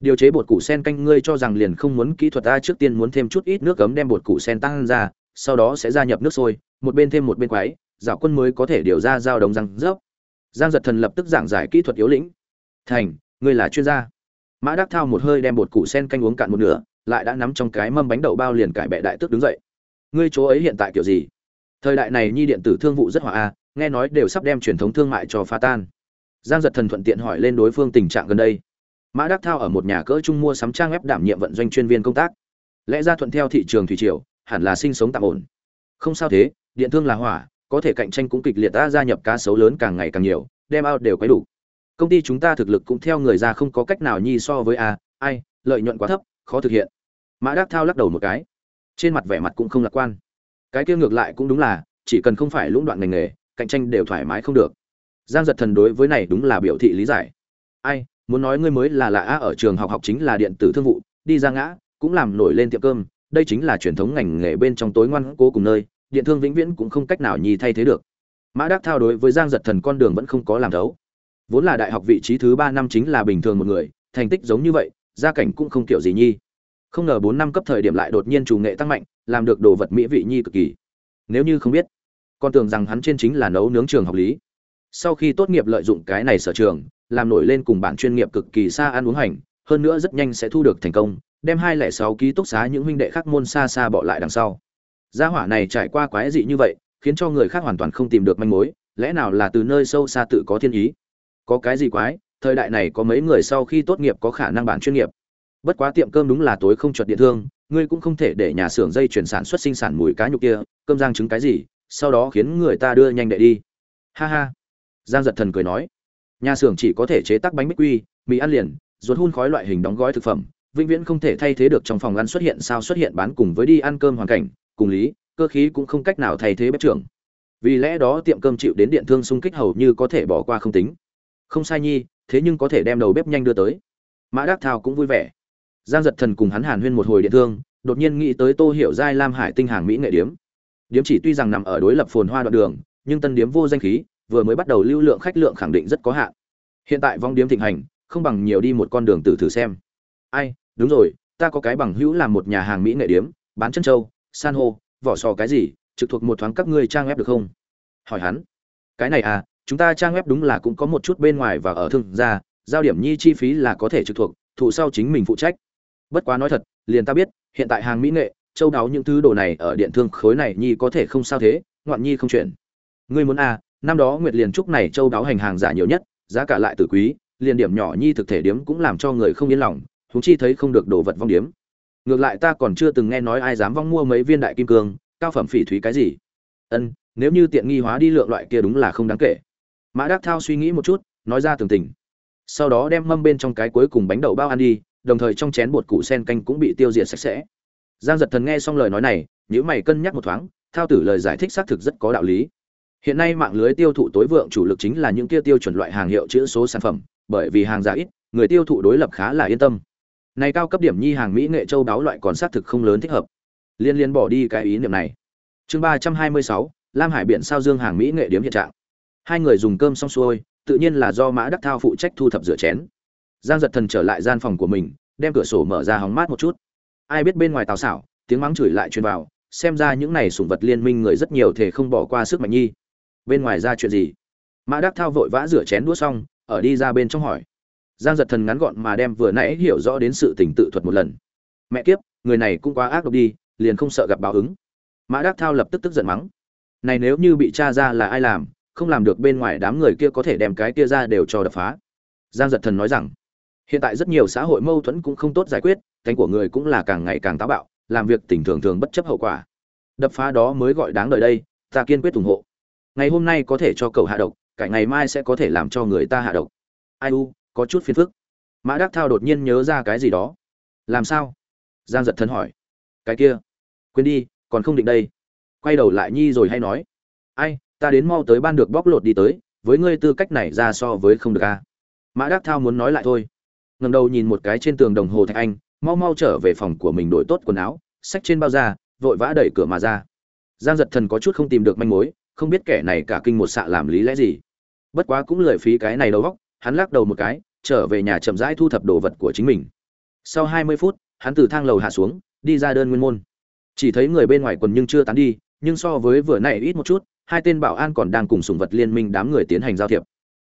A: điều chế bột củ sen canh ngươi cho rằng liền không muốn kỹ thuật ta trước tiên muốn thêm chút ít nước cấm đem bột củ sen tăng ra, sau đó sẽ gia nhập nước sôi, một bên thêm một bên quái dạo quân mới có thể điều ra dao đồng răng rớp. Giang giật thần lập tức giảng giải kỹ thuật yếu lĩnh. Thành, ngươi là chuyên gia. Mã đắc thao một hơi đem bột củ sen canh uống cạn một nửa, lại đã nắm trong cái mâm bánh đậu bao liền cải bẹ đại tức đứng dậy. Ngươi chỗ ấy hiện tại kiểu gì? Thời đại này nhi điện tử thương vụ rất hòa a, nghe nói đều sắp đem truyền thống thương mại cho phá tan. Giang giật thần thuận tiện hỏi lên đối phương tình trạng gần đây mã đắc thao ở một nhà cỡ trung mua sắm trang web đảm nhiệm vận doanh chuyên viên công tác. Lẽ ra thuận theo thị trường thủy triều, hẳn là sinh sống tạm ổn. Không sao thế, điện thương là hỏa, có thể cạnh tranh cũng kịch liệt ta gia nhập cá sấu lớn càng ngày càng nhiều, đem ao đều quấy đủ. Công ty chúng ta thực lực cũng theo người ra không có cách nào nhi so với a, ai, lợi nhuận quá thấp, khó thực hiện. Mã đắc thao lắc đầu một cái. Trên mặt vẻ mặt cũng không lạc quan. Cái kia ngược lại cũng đúng là, chỉ cần không phải lũng đoạn ngành nghề, cạnh tranh đều thoải mái không được. Giang giật thần đối với này đúng là biểu thị lý giải. Ai muốn nói ngươi mới là lạ ở trường học học chính là điện tử thương vụ, đi ra ngã, cũng làm nổi lên tiệm cơm, đây chính là truyền thống ngành nghề bên trong tối ngoan cố cùng nơi, điện thương vĩnh viễn cũng không cách nào nhì thay thế được. Mã đắc thao đối với giang giật thần con đường vẫn không có làm thấu. Vốn là đại học vị trí thứ ba năm chính là bình thường một người, thành tích giống như vậy, gia cảnh cũng không kiểu gì nhi. Không ngờ bốn năm cấp thời điểm lại đột nhiên chủ nghệ tăng mạnh, làm được đồ vật mỹ vị nhi cực kỳ. Nếu như không biết, con tưởng rằng hắn trên chính là nấu nướng trường học lý. Sau khi tốt nghiệp lợi dụng cái này sở trường làm nổi lên cùng bản chuyên nghiệp cực kỳ xa ăn uống hành, hơn nữa rất nhanh sẽ thu được thành công, đem hai lẻ sáu ký túc xá những huynh đệ khác môn xa xa bỏ lại đằng sau. Gia hỏa này trải qua quái dị như vậy, khiến cho người khác hoàn toàn không tìm được manh mối, lẽ nào là từ nơi sâu xa tự có thiên ý? Có cái gì quái, thời đại này có mấy người sau khi tốt nghiệp có khả năng bản chuyên nghiệp? Bất quá tiệm cơm đúng là tối không chuột điện thương, ngươi cũng không thể để nhà xưởng dây chuyển sản xuất sinh sản mùi cá nhục kia, cơm giang trứng cái gì, sau đó khiến người ta đưa nhanh đệ đi. Ha ha. Giang giật thần cười nói nhà xưởng chỉ có thể chế tác bánh bích quy, mì ăn liền, ruột hun khói loại hình đóng gói thực phẩm, vĩnh viễn không thể thay thế được trong phòng ăn xuất hiện sao xuất hiện bán cùng với đi ăn cơm hoàn cảnh, cùng lý, cơ khí cũng không cách nào thay thế bếp trưởng. Vì lẽ đó tiệm cơm chịu đến điện thương xung kích hầu như có thể bỏ qua không tính. Không sai nhi, thế nhưng có thể đem đầu bếp nhanh đưa tới. Mã đắc thao cũng vui vẻ. Giang giật thần cùng hắn hàn huyên một hồi điện thương, đột nhiên nghĩ tới tô hiểu giai lam hải tinh hàng mỹ nghệ điếm. Điếm chỉ tuy rằng nằm ở đối lập phồn hoa đoạn đường, nhưng tân điếm vô danh khí vừa mới bắt đầu lưu lượng khách lượng khẳng định rất có hạn. Hiện tại vong điếm thịnh hành, không bằng nhiều đi một con đường tử thử xem. Ai, đúng rồi, ta có cái bằng hữu làm một nhà hàng mỹ nghệ điếm, bán chân trâu, san hô, vỏ sò cái gì, trực thuộc một thoáng các ngươi trang web được không? Hỏi hắn. Cái này à chúng ta trang web đúng là cũng có một chút bên ngoài và ở thương gia, giao điểm nhi chi phí là có thể trực thuộc thủ sau chính mình phụ trách. Bất quá nói thật, liền ta biết, hiện tại hàng mỹ nghệ, châu đáo những thứ đồ này ở điện thương khối này nhi có thể không sao thế, ngoạn nhi không chuyển ngươi muốn à năm đó nguyệt liền trúc này châu đáo hành hàng giả nhiều nhất, giá cả lại từ quý, liền điểm nhỏ nhi thực thể điếm cũng làm cho người không yên lòng chúng chi thấy không được đồ vật vong điếm. Ngược lại ta còn chưa từng nghe nói ai dám vong mua mấy viên đại kim cương, cao phẩm phỉ thúy cái gì. Ân, nếu như tiện nghi hóa đi lượng loại kia đúng là không đáng kể. Mã đắc thao suy nghĩ một chút, nói ra tường tình. Sau đó đem mâm bên trong cái cuối cùng bánh đậu bao ăn đi, đồng thời trong chén bột củ sen canh cũng bị tiêu diệt sạch sẽ. Giang giật thần nghe xong lời nói này nhữ mày cân nhắc một thoáng, thao tử lời giải thích xác thực rất có đạo lý hiện nay mạng lưới tiêu thụ tối vượng chủ lực chính là những kia tiêu chuẩn loại hàng hiệu chữ số sản phẩm, bởi vì hàng giá ít, người tiêu thụ đối lập khá là yên tâm. Này cao cấp điểm nhi hàng mỹ nghệ châu đáo loại còn xác thực không lớn thích hợp. Liên liên bỏ đi cái ý niệm này. Chương ba trăm hai mươi sáu, lam hải biển sao dương hàng mỹ nghệ điểm hiện trạng. Hai người dùng cơm xong xuôi, tự nhiên là do mã đắc thao phụ trách thu thập rửa chén. Giang giật thần trở lại gian phòng của mình, đem cửa sổ mở ra hóng mát một chút. Ai biết bên ngoài tào xảo, tiếng mắng chửi lại truyền vào, xem ra những này sủng vật liên minh người rất nhiều thể không bỏ qua sức mạnh nhi bên ngoài ra chuyện gì? Mã đắc thao vội vã rửa chén đũa xong, ở đi ra bên trong hỏi. Giang giật thần ngắn gọn mà đem vừa nãy hiểu rõ đến sự tình tự thuật một lần. Mẹ kiếp, người này cũng quá ác độc đi, liền không sợ gặp báo ứng. Mã đắc thao lập tức tức giận mắng. Này nếu như bị tra ra là ai làm, không làm được bên ngoài đám người kia có thể đem cái kia ra đều cho đập phá. Giang giật thần nói rằng, hiện tại rất nhiều xã hội mâu thuẫn cũng không tốt giải quyết, cánh của người cũng là càng ngày càng táo bạo, làm việc tình thường thường bất chấp hậu quả. Đập phá đó mới gọi đáng đời đây, ta kiên quyết ủng hộ ngày hôm nay có thể cho cậu hạ độc, cả ngày mai sẽ có thể làm cho người ta hạ độc. Ai u, có chút phiền phức. Mã đắc thao đột nhiên nhớ ra cái gì đó. Làm sao? Giang giật thân hỏi. Cái kia. Quên đi, còn không định đây. Quay đầu lại nhi rồi hay nói. Ai, ta đến mau tới ban được bóc lột đi tới, với ngươi tư cách này ra so với không được a à. mã đắc thao muốn nói lại thôi. Ngầm đầu nhìn một cái trên tường đồng hồ thạch anh, mau mau trở về phòng của mình đổi tốt quần áo, xách trên bao da, vội vã đẩy cửa mà ra. Giang giật thần có chút không tìm được manh mối không biết kẻ này cả kinh một xạ làm lý lẽ gì. Bất quá cũng lười phí cái này đầu góc hắn lắc đầu một cái, trở về nhà chậm rãi thu thập đồ vật của chính mình. Sau hai mươi phút, hắn từ thang lầu hạ xuống, đi ra đơn nguyên môn. Chỉ thấy người bên ngoài quần nhưng chưa tán đi, nhưng so với vừa nãy ít một chút, hai tên bảo an còn đang cùng sùng vật liên minh đám người tiến hành giao thiệp.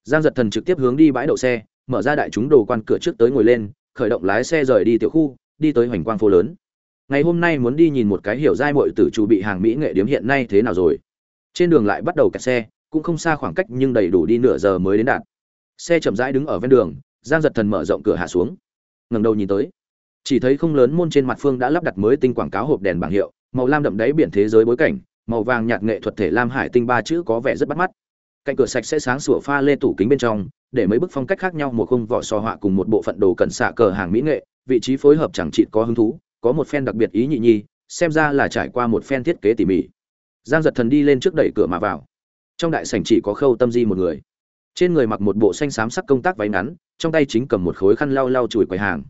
A: Giang giật thần trực tiếp hướng đi bãi đậu xe, mở ra đại chúng đồ quan cửa trước tới ngồi lên, khởi động lái xe rời đi tiểu khu, đi tới hoành quang phố lớn. Ngày hôm nay muốn đi nhìn một cái hiểu giai mội tử chủ bị hàng mỹ nghệ điếm hiện nay thế nào rồi? Trên đường lại bắt đầu kẹt xe, cũng không xa khoảng cách nhưng đầy đủ đi nửa giờ mới đến đạt. Xe chậm rãi đứng ở ven đường, giang giật thần mở rộng cửa hạ xuống. Ngẩng đầu nhìn tới, chỉ thấy không lớn môn trên mặt phương đã lắp đặt mới tinh quảng cáo hộp đèn bảng hiệu, màu lam đậm đáy biển thế giới bối cảnh, màu vàng nhạt nghệ thuật thể lam hải tinh ba chữ có vẻ rất bắt mắt. Cạnh cửa sạch sẽ sáng sủa pha lê tủ kính bên trong, để mấy bức phong cách khác nhau một khung vỏ sò họa cùng một bộ phận đồ cẩn xạ cờ hàng mỹ nghệ, vị trí phối hợp chẳng chịt có hứng thú, có một phen đặc biệt ý nhị nhi, xem ra là trải qua một phen thiết kế tỉ mỉ giang giật thần đi lên trước đẩy cửa mà vào. Trong đại sảnh chỉ có khâu tâm di một người. Trên người mặc một bộ xanh xám sắc công tác váy ngắn, trong tay chính cầm một khối khăn lau lau chùi quầy hàng.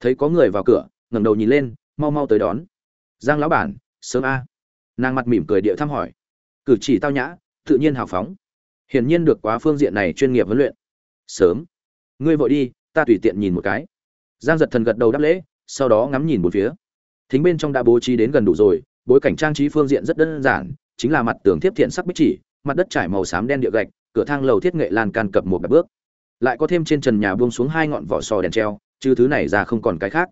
A: Thấy có người vào cửa, ngẩng đầu nhìn lên, mau mau tới đón. Giang lão bản, sớm a. Nàng mặt mỉm cười địa thăm hỏi. Cử chỉ tao nhã, tự nhiên hào phóng. Hiển nhiên được quá phương diện này chuyên nghiệp huấn luyện. Sớm. Ngươi vội đi, ta tùy tiện nhìn một cái. Giang giật thần gật đầu đáp lễ, sau đó ngắm nhìn một phía. Thính bên trong đã bố trí đến gần đủ rồi bối cảnh trang trí phương diện rất đơn giản, chính là mặt tường thiếp thiện sắc bích chỉ, mặt đất trải màu xám đen địa gạch, cửa thang lầu thiết nghệ lan can cập một bậc bước. Lại có thêm trên trần nhà buông xuống hai ngọn vỏ sò đèn treo, chứ thứ này ra không còn cái khác.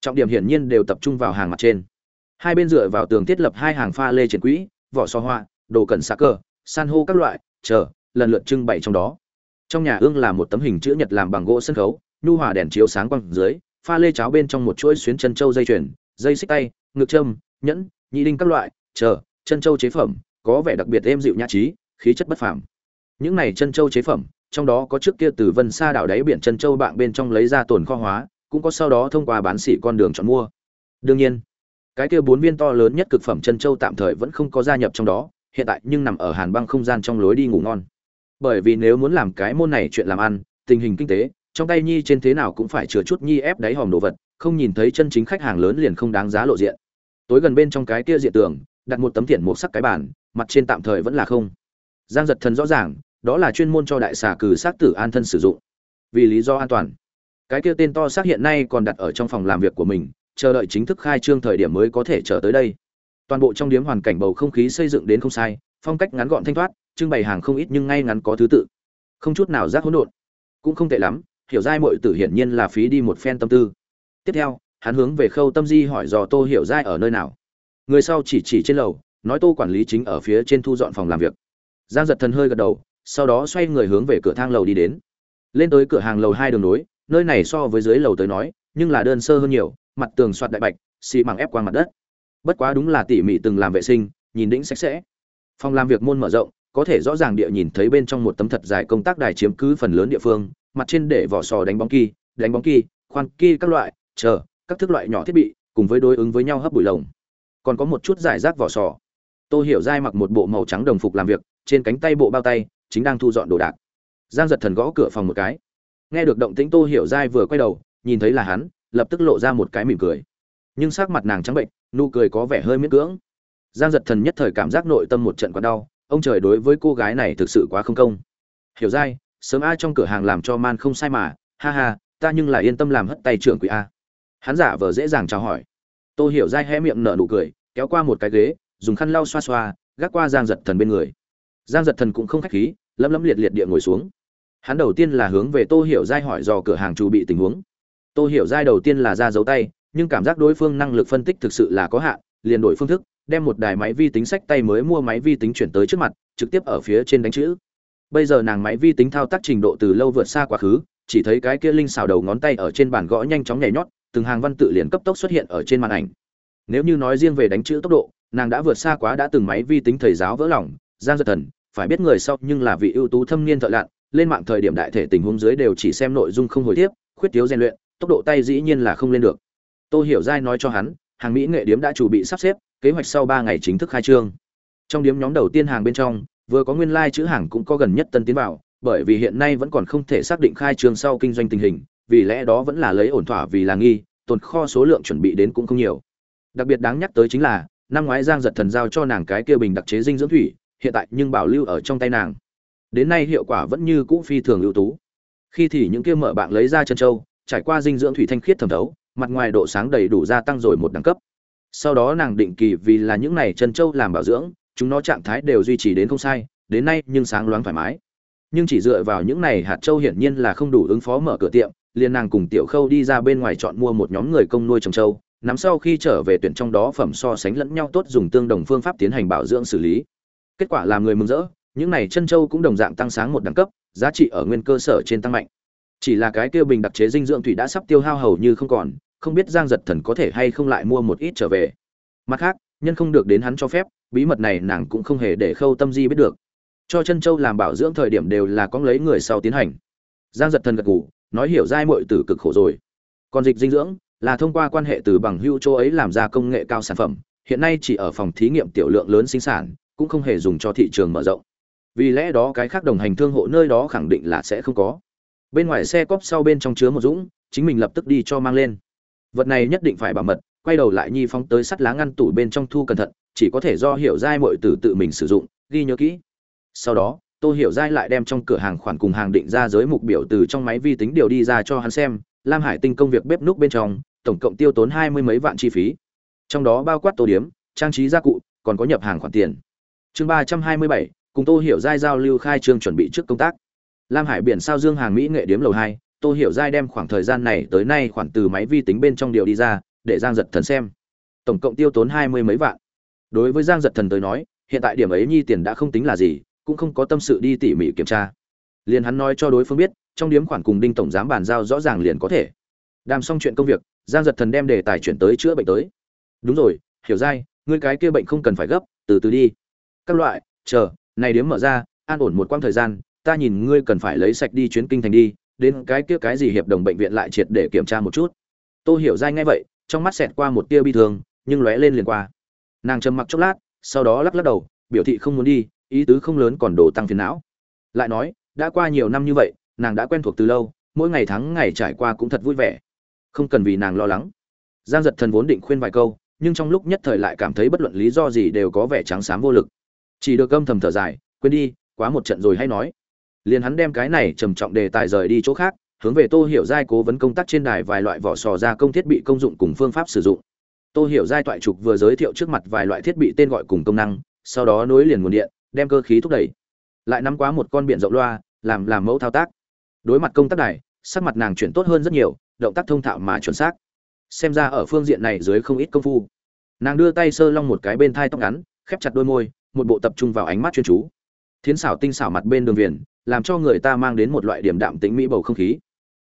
A: Trọng điểm hiển nhiên đều tập trung vào hàng mặt trên. Hai bên dựa vào tường thiết lập hai hàng pha lê triển quỹ, vỏ sò hoa, đồ cẩn xạ cơ, san hô các loại, chờ, lần lượt trưng bày trong đó. Trong nhà ương là một tấm hình chữ nhật làm bằng gỗ sân khấu, nhu hòa đèn chiếu sáng quang dưới, pha lê cháo bên trong một chuỗi xuyến chân trâu dây chuyền, dây xích tay, ngực châm, nhẫn nhị đinh các loại, chờ, chân châu chế phẩm, có vẻ đặc biệt êm dịu nhã trí, khí chất bất phàm. Những này chân châu chế phẩm, trong đó có trước kia từ vân xa đảo đáy biển chân châu bạn bên trong lấy ra tồn kho hóa, cũng có sau đó thông qua bán sỉ con đường chọn mua. Đương nhiên, cái kia bốn viên to lớn nhất cực phẩm chân châu tạm thời vẫn không có gia nhập trong đó, hiện tại nhưng nằm ở hàn băng không gian trong lối đi ngủ ngon. Bởi vì nếu muốn làm cái môn này chuyện làm ăn, tình hình kinh tế, trong tay nhi trên thế nào cũng phải chứa chút nhi ép đáy hòm đồ vật, không nhìn thấy chân chính khách hàng lớn liền không đáng giá lộ diện tối gần bên trong cái kia diện tường, đặt một tấm thiển một sắc cái bản mặt trên tạm thời vẫn là không. Giang giật thần rõ ràng, đó là chuyên môn cho đại xà cừ sát tử an thân sử dụng. Vì lý do an toàn. Cái kia tên to xác hiện nay còn đặt ở trong phòng làm việc của mình, chờ đợi chính thức khai trương thời điểm mới có thể trở tới đây. Toàn bộ trong điếm hoàn cảnh bầu không khí xây dựng đến không sai, phong cách ngắn gọn thanh thoát, trưng bày hàng không ít nhưng ngay ngắn có thứ tự. Không chút nào rác hỗn độn. Cũng không tệ lắm, hiểu giai mọi tử hiển nhiên là phí đi một phen tâm tư. Tiếp theo hắn hướng về khâu tâm di hỏi dò tô hiểu giai ở nơi nào. Người sau chỉ chỉ trên lầu, nói tô quản lý chính ở phía trên thu dọn phòng làm việc. Giang giật thần hơi gật đầu, sau đó xoay người hướng về cửa thang lầu đi đến. Lên tới cửa hàng lầu hai đường nối, nơi này so với dưới lầu tới nói, nhưng là đơn sơ hơn nhiều, mặt tường soạt đại bạch, xì mảng ép qua mặt đất. Bất quá đúng là tỉ mỉ từng làm vệ sinh, nhìn đĩnh sạch sẽ. Phòng làm việc môn mở rộng, có thể rõ ràng địa nhìn thấy bên trong một tấm thật dài công tác đài chiếm cứ phần lớn địa phương, mặt trên để vỏ sò đánh bóng kỳ, đánh bóng kỳ, khoan kỳ các loại, chờ các thức loại nhỏ thiết bị, cùng với đối ứng với nhau hấp bụi lồng. Còn có một chút giải rác vỏ sò. Tô hiểu giai mặc một bộ màu trắng đồng phục làm việc, trên cánh tay bộ bao tay, chính đang thu dọn đồ đạc. Giang giật thần gõ cửa phòng một cái. Nghe được động tĩnh, tô hiểu giai vừa quay đầu, nhìn thấy là hắn, lập tức lộ ra một cái mỉm cười. Nhưng sắc mặt nàng trắng bệnh, nụ cười có vẻ hơi miễn cưỡng. Giang giật thần nhất thời cảm giác nội tâm một trận quặn đau, ông trời đối với cô gái này thực sự quá không công. Hiểu giai, sớm ai trong cửa hàng làm cho man không sai mà, ha ha, ta nhưng là yên tâm làm hất tay trưởng quỷ a hắn giả vờ dễ dàng chào hỏi. Tô hiểu giai hé miệng nở nụ cười, kéo qua một cái ghế, dùng khăn lau xoa xoa, gác qua giang giật thần bên người. Giang giật thần cũng không khách khí, lấm lấm liệt liệt địa ngồi xuống. Hắn đầu tiên là hướng về tô hiểu giai hỏi dò cửa hàng chủ bị tình huống. Tô hiểu giai đầu tiên là ra dấu tay, nhưng cảm giác đối phương năng lực phân tích thực sự là có hạn, liền đổi phương thức, đem một đài máy vi tính sách tay mới mua máy vi tính chuyển tới trước mặt, trực tiếp ở phía trên đánh chữ. Bây giờ nàng máy vi tính thao tác trình độ từ lâu vượt xa quá khứ, chỉ thấy cái kia linh xào đầu ngón tay ở trên bàn gõ nhanh chóng nhảy nhót từng hàng văn tự liền cấp tốc xuất hiện ở trên màn ảnh. Nếu như nói riêng về đánh chữ tốc độ, nàng đã vượt xa quá đã từng máy vi tính thầy giáo vỡ lòng, giang giật thần, phải biết người sau nhưng là vị ưu tú thâm niên thợ lặn, lên mạng thời điểm đại thể tình huống dưới đều chỉ xem nội dung không hồi tiếp, khuyết thiếu rèn luyện, tốc độ tay dĩ nhiên là không lên được. Tôi hiểu giai nói cho hắn, hàng mỹ nghệ điếm đã chuẩn bị sắp xếp, kế hoạch sau ba ngày chính thức khai trương. Trong điếm nhóm đầu tiên hàng bên trong, vừa có nguyên lai like chữ hàng cũng có gần nhất tân tiến vào, bởi vì hiện nay vẫn còn không thể xác định khai trương sau kinh doanh tình hình vì lẽ đó vẫn là lấy ổn thỏa vì là nghi, tồn kho số lượng chuẩn bị đến cũng không nhiều. Đặc biệt đáng nhắc tới chính là, năm ngoái giang giật thần giao cho nàng cái kia bình đặc chế dinh dưỡng thủy, hiện tại nhưng bảo lưu ở trong tay nàng. Đến nay hiệu quả vẫn như cũ phi thường ưu tú. Khi thì những kia mở bạn lấy ra chân châu, trải qua dinh dưỡng thủy thanh khiết thẩm thấu, mặt ngoài độ sáng đầy đủ gia tăng rồi một đẳng cấp. Sau đó nàng định kỳ vì là những này chân châu làm bảo dưỡng, chúng nó trạng thái đều duy trì đến không sai, đến nay nhưng sáng loáng thoải mái. Nhưng chỉ dựa vào những này hạt châu hiển nhiên là không đủ ứng phó mở cửa tiệm liền nàng cùng tiểu khâu đi ra bên ngoài chọn mua một nhóm người công nuôi trồng châu nắm sau khi trở về tuyển trong đó phẩm so sánh lẫn nhau tốt dùng tương đồng phương pháp tiến hành bảo dưỡng xử lý. Kết quả làm người mừng rỡ, những này chân châu cũng đồng dạng tăng sáng một đẳng cấp, giá trị ở nguyên cơ sở trên tăng mạnh. Chỉ là cái kia bình đặc chế dinh dưỡng thủy đã sắp tiêu hao hầu như không còn, không biết giang giật thần có thể hay không lại mua một ít trở về. Mặt khác, nhân không được đến hắn cho phép, bí mật này nàng cũng không hề để khâu tâm di biết được. Cho chân châu làm bảo dưỡng thời điểm đều là con lấy người sau tiến hành. Giang giật thần gật gù nói hiểu giai muội tử cực khổ rồi. Còn dịch dinh dưỡng là thông qua quan hệ từ bằng hữu chỗ ấy làm ra công nghệ cao sản phẩm, hiện nay chỉ ở phòng thí nghiệm tiểu lượng lớn sinh sản, cũng không hề dùng cho thị trường mở rộng. Vì lẽ đó cái khác đồng hành thương hộ nơi đó khẳng định là sẽ không có. Bên ngoài xe cóp sau bên trong chứa một dũng, chính mình lập tức đi cho mang lên. Vật này nhất định phải bảo mật, quay đầu lại nhi phóng tới sắt lá ngăn tủ bên trong thu cẩn thận, chỉ có thể do hiểu giai muội tử tự mình sử dụng, ghi nhớ kỹ. Sau đó tô hiểu giai lại đem trong cửa hàng khoản cùng hàng định ra giới mục biểu từ trong máy vi tính điều đi ra cho hắn xem lam hải tinh công việc bếp núc bên trong tổng cộng tiêu tốn hai mươi mấy vạn chi phí. Trong đó bao quát tô điểm, trang trí gia cụ còn có nhập hàng khoản tiền. Chương ba trăm hai mươi bảy cùng tô hiểu giai giao lưu khai trương chuẩn bị trước công tác. Lam hải biển sao dương hàng mỹ nghệ điếm lầu hai tô hiểu giai đem khoảng thời gian này tới nay khoản từ máy vi tính bên trong điều đi ra để giang giật thần xem. Tổng cộng tiêu tốn hai mươi mấy vạn. Đối với giang giật thần tới nói hiện tại điểm ấy nhi tiền đã không tính là gì cũng không có tâm sự đi tỉ mỉ kiểm tra. Liền hắn nói cho đối phương biết, trong điếm khoản cùng đinh tổng giám bàn giao rõ ràng liền có thể. Đàm xong chuyện công việc, giang giật thần đem đề tài chuyển tới chữa bệnh tới. Đúng rồi, hiểu dai ngươi cái kia bệnh không cần phải gấp, từ từ đi. Các loại, chờ, này điếm mở ra, an ổn một quãng thời gian, ta nhìn ngươi cần phải lấy sạch đi chuyến kinh thành đi, đến cái kia cái gì hiệp đồng bệnh viện lại triệt để kiểm tra một chút. Tôi hiểu dai ngay vậy, trong mắt xẹt qua một tia bi thương, nhưng lóe lên liền qua. Nàng trầm mặc chốc lát, sau đó lắc lắc đầu, biểu thị không muốn đi ý tứ không lớn còn đổ tăng phiền não. Lại nói, đã qua nhiều năm như vậy, nàng đã quen thuộc từ lâu, mỗi ngày tháng ngày trải qua cũng thật vui vẻ. Không cần vì nàng lo lắng. Giang giật thần vốn định khuyên vài câu, nhưng trong lúc nhất thời lại cảm thấy bất luận lý do gì đều có vẻ trắng xám vô lực. Chỉ được âm thầm thở dài, quên đi, quá một trận rồi hay nói. Liền hắn đem cái này trầm trọng đề tài rời đi chỗ khác, hướng về tô hiểu giai cố vấn công tác trên đài vài loại vỏ sò ra công thiết bị công dụng cùng phương pháp sử dụng. Tô hiểu giai toại trục vừa giới thiệu trước mặt vài loại thiết bị tên gọi cùng công năng, sau đó nối liền nguồn điện đem cơ khí thúc đẩy. Lại nắm quá một con biển rộng loa làm làm mẫu thao tác. Đối mặt công tác này, sắc mặt nàng chuyển tốt hơn rất nhiều động tác thông thạo mà chuẩn xác. Xem ra ở phương diện này dưới không ít công phu. Nàng đưa tay sơ long một cái bên thai tóc ngắn khép chặt đôi môi một bộ tập trung vào ánh mắt chuyên chú. Thiến xảo tinh xảo mặt bên đường viền làm cho người ta mang đến một loại điểm đạm tĩnh mỹ bầu không khí.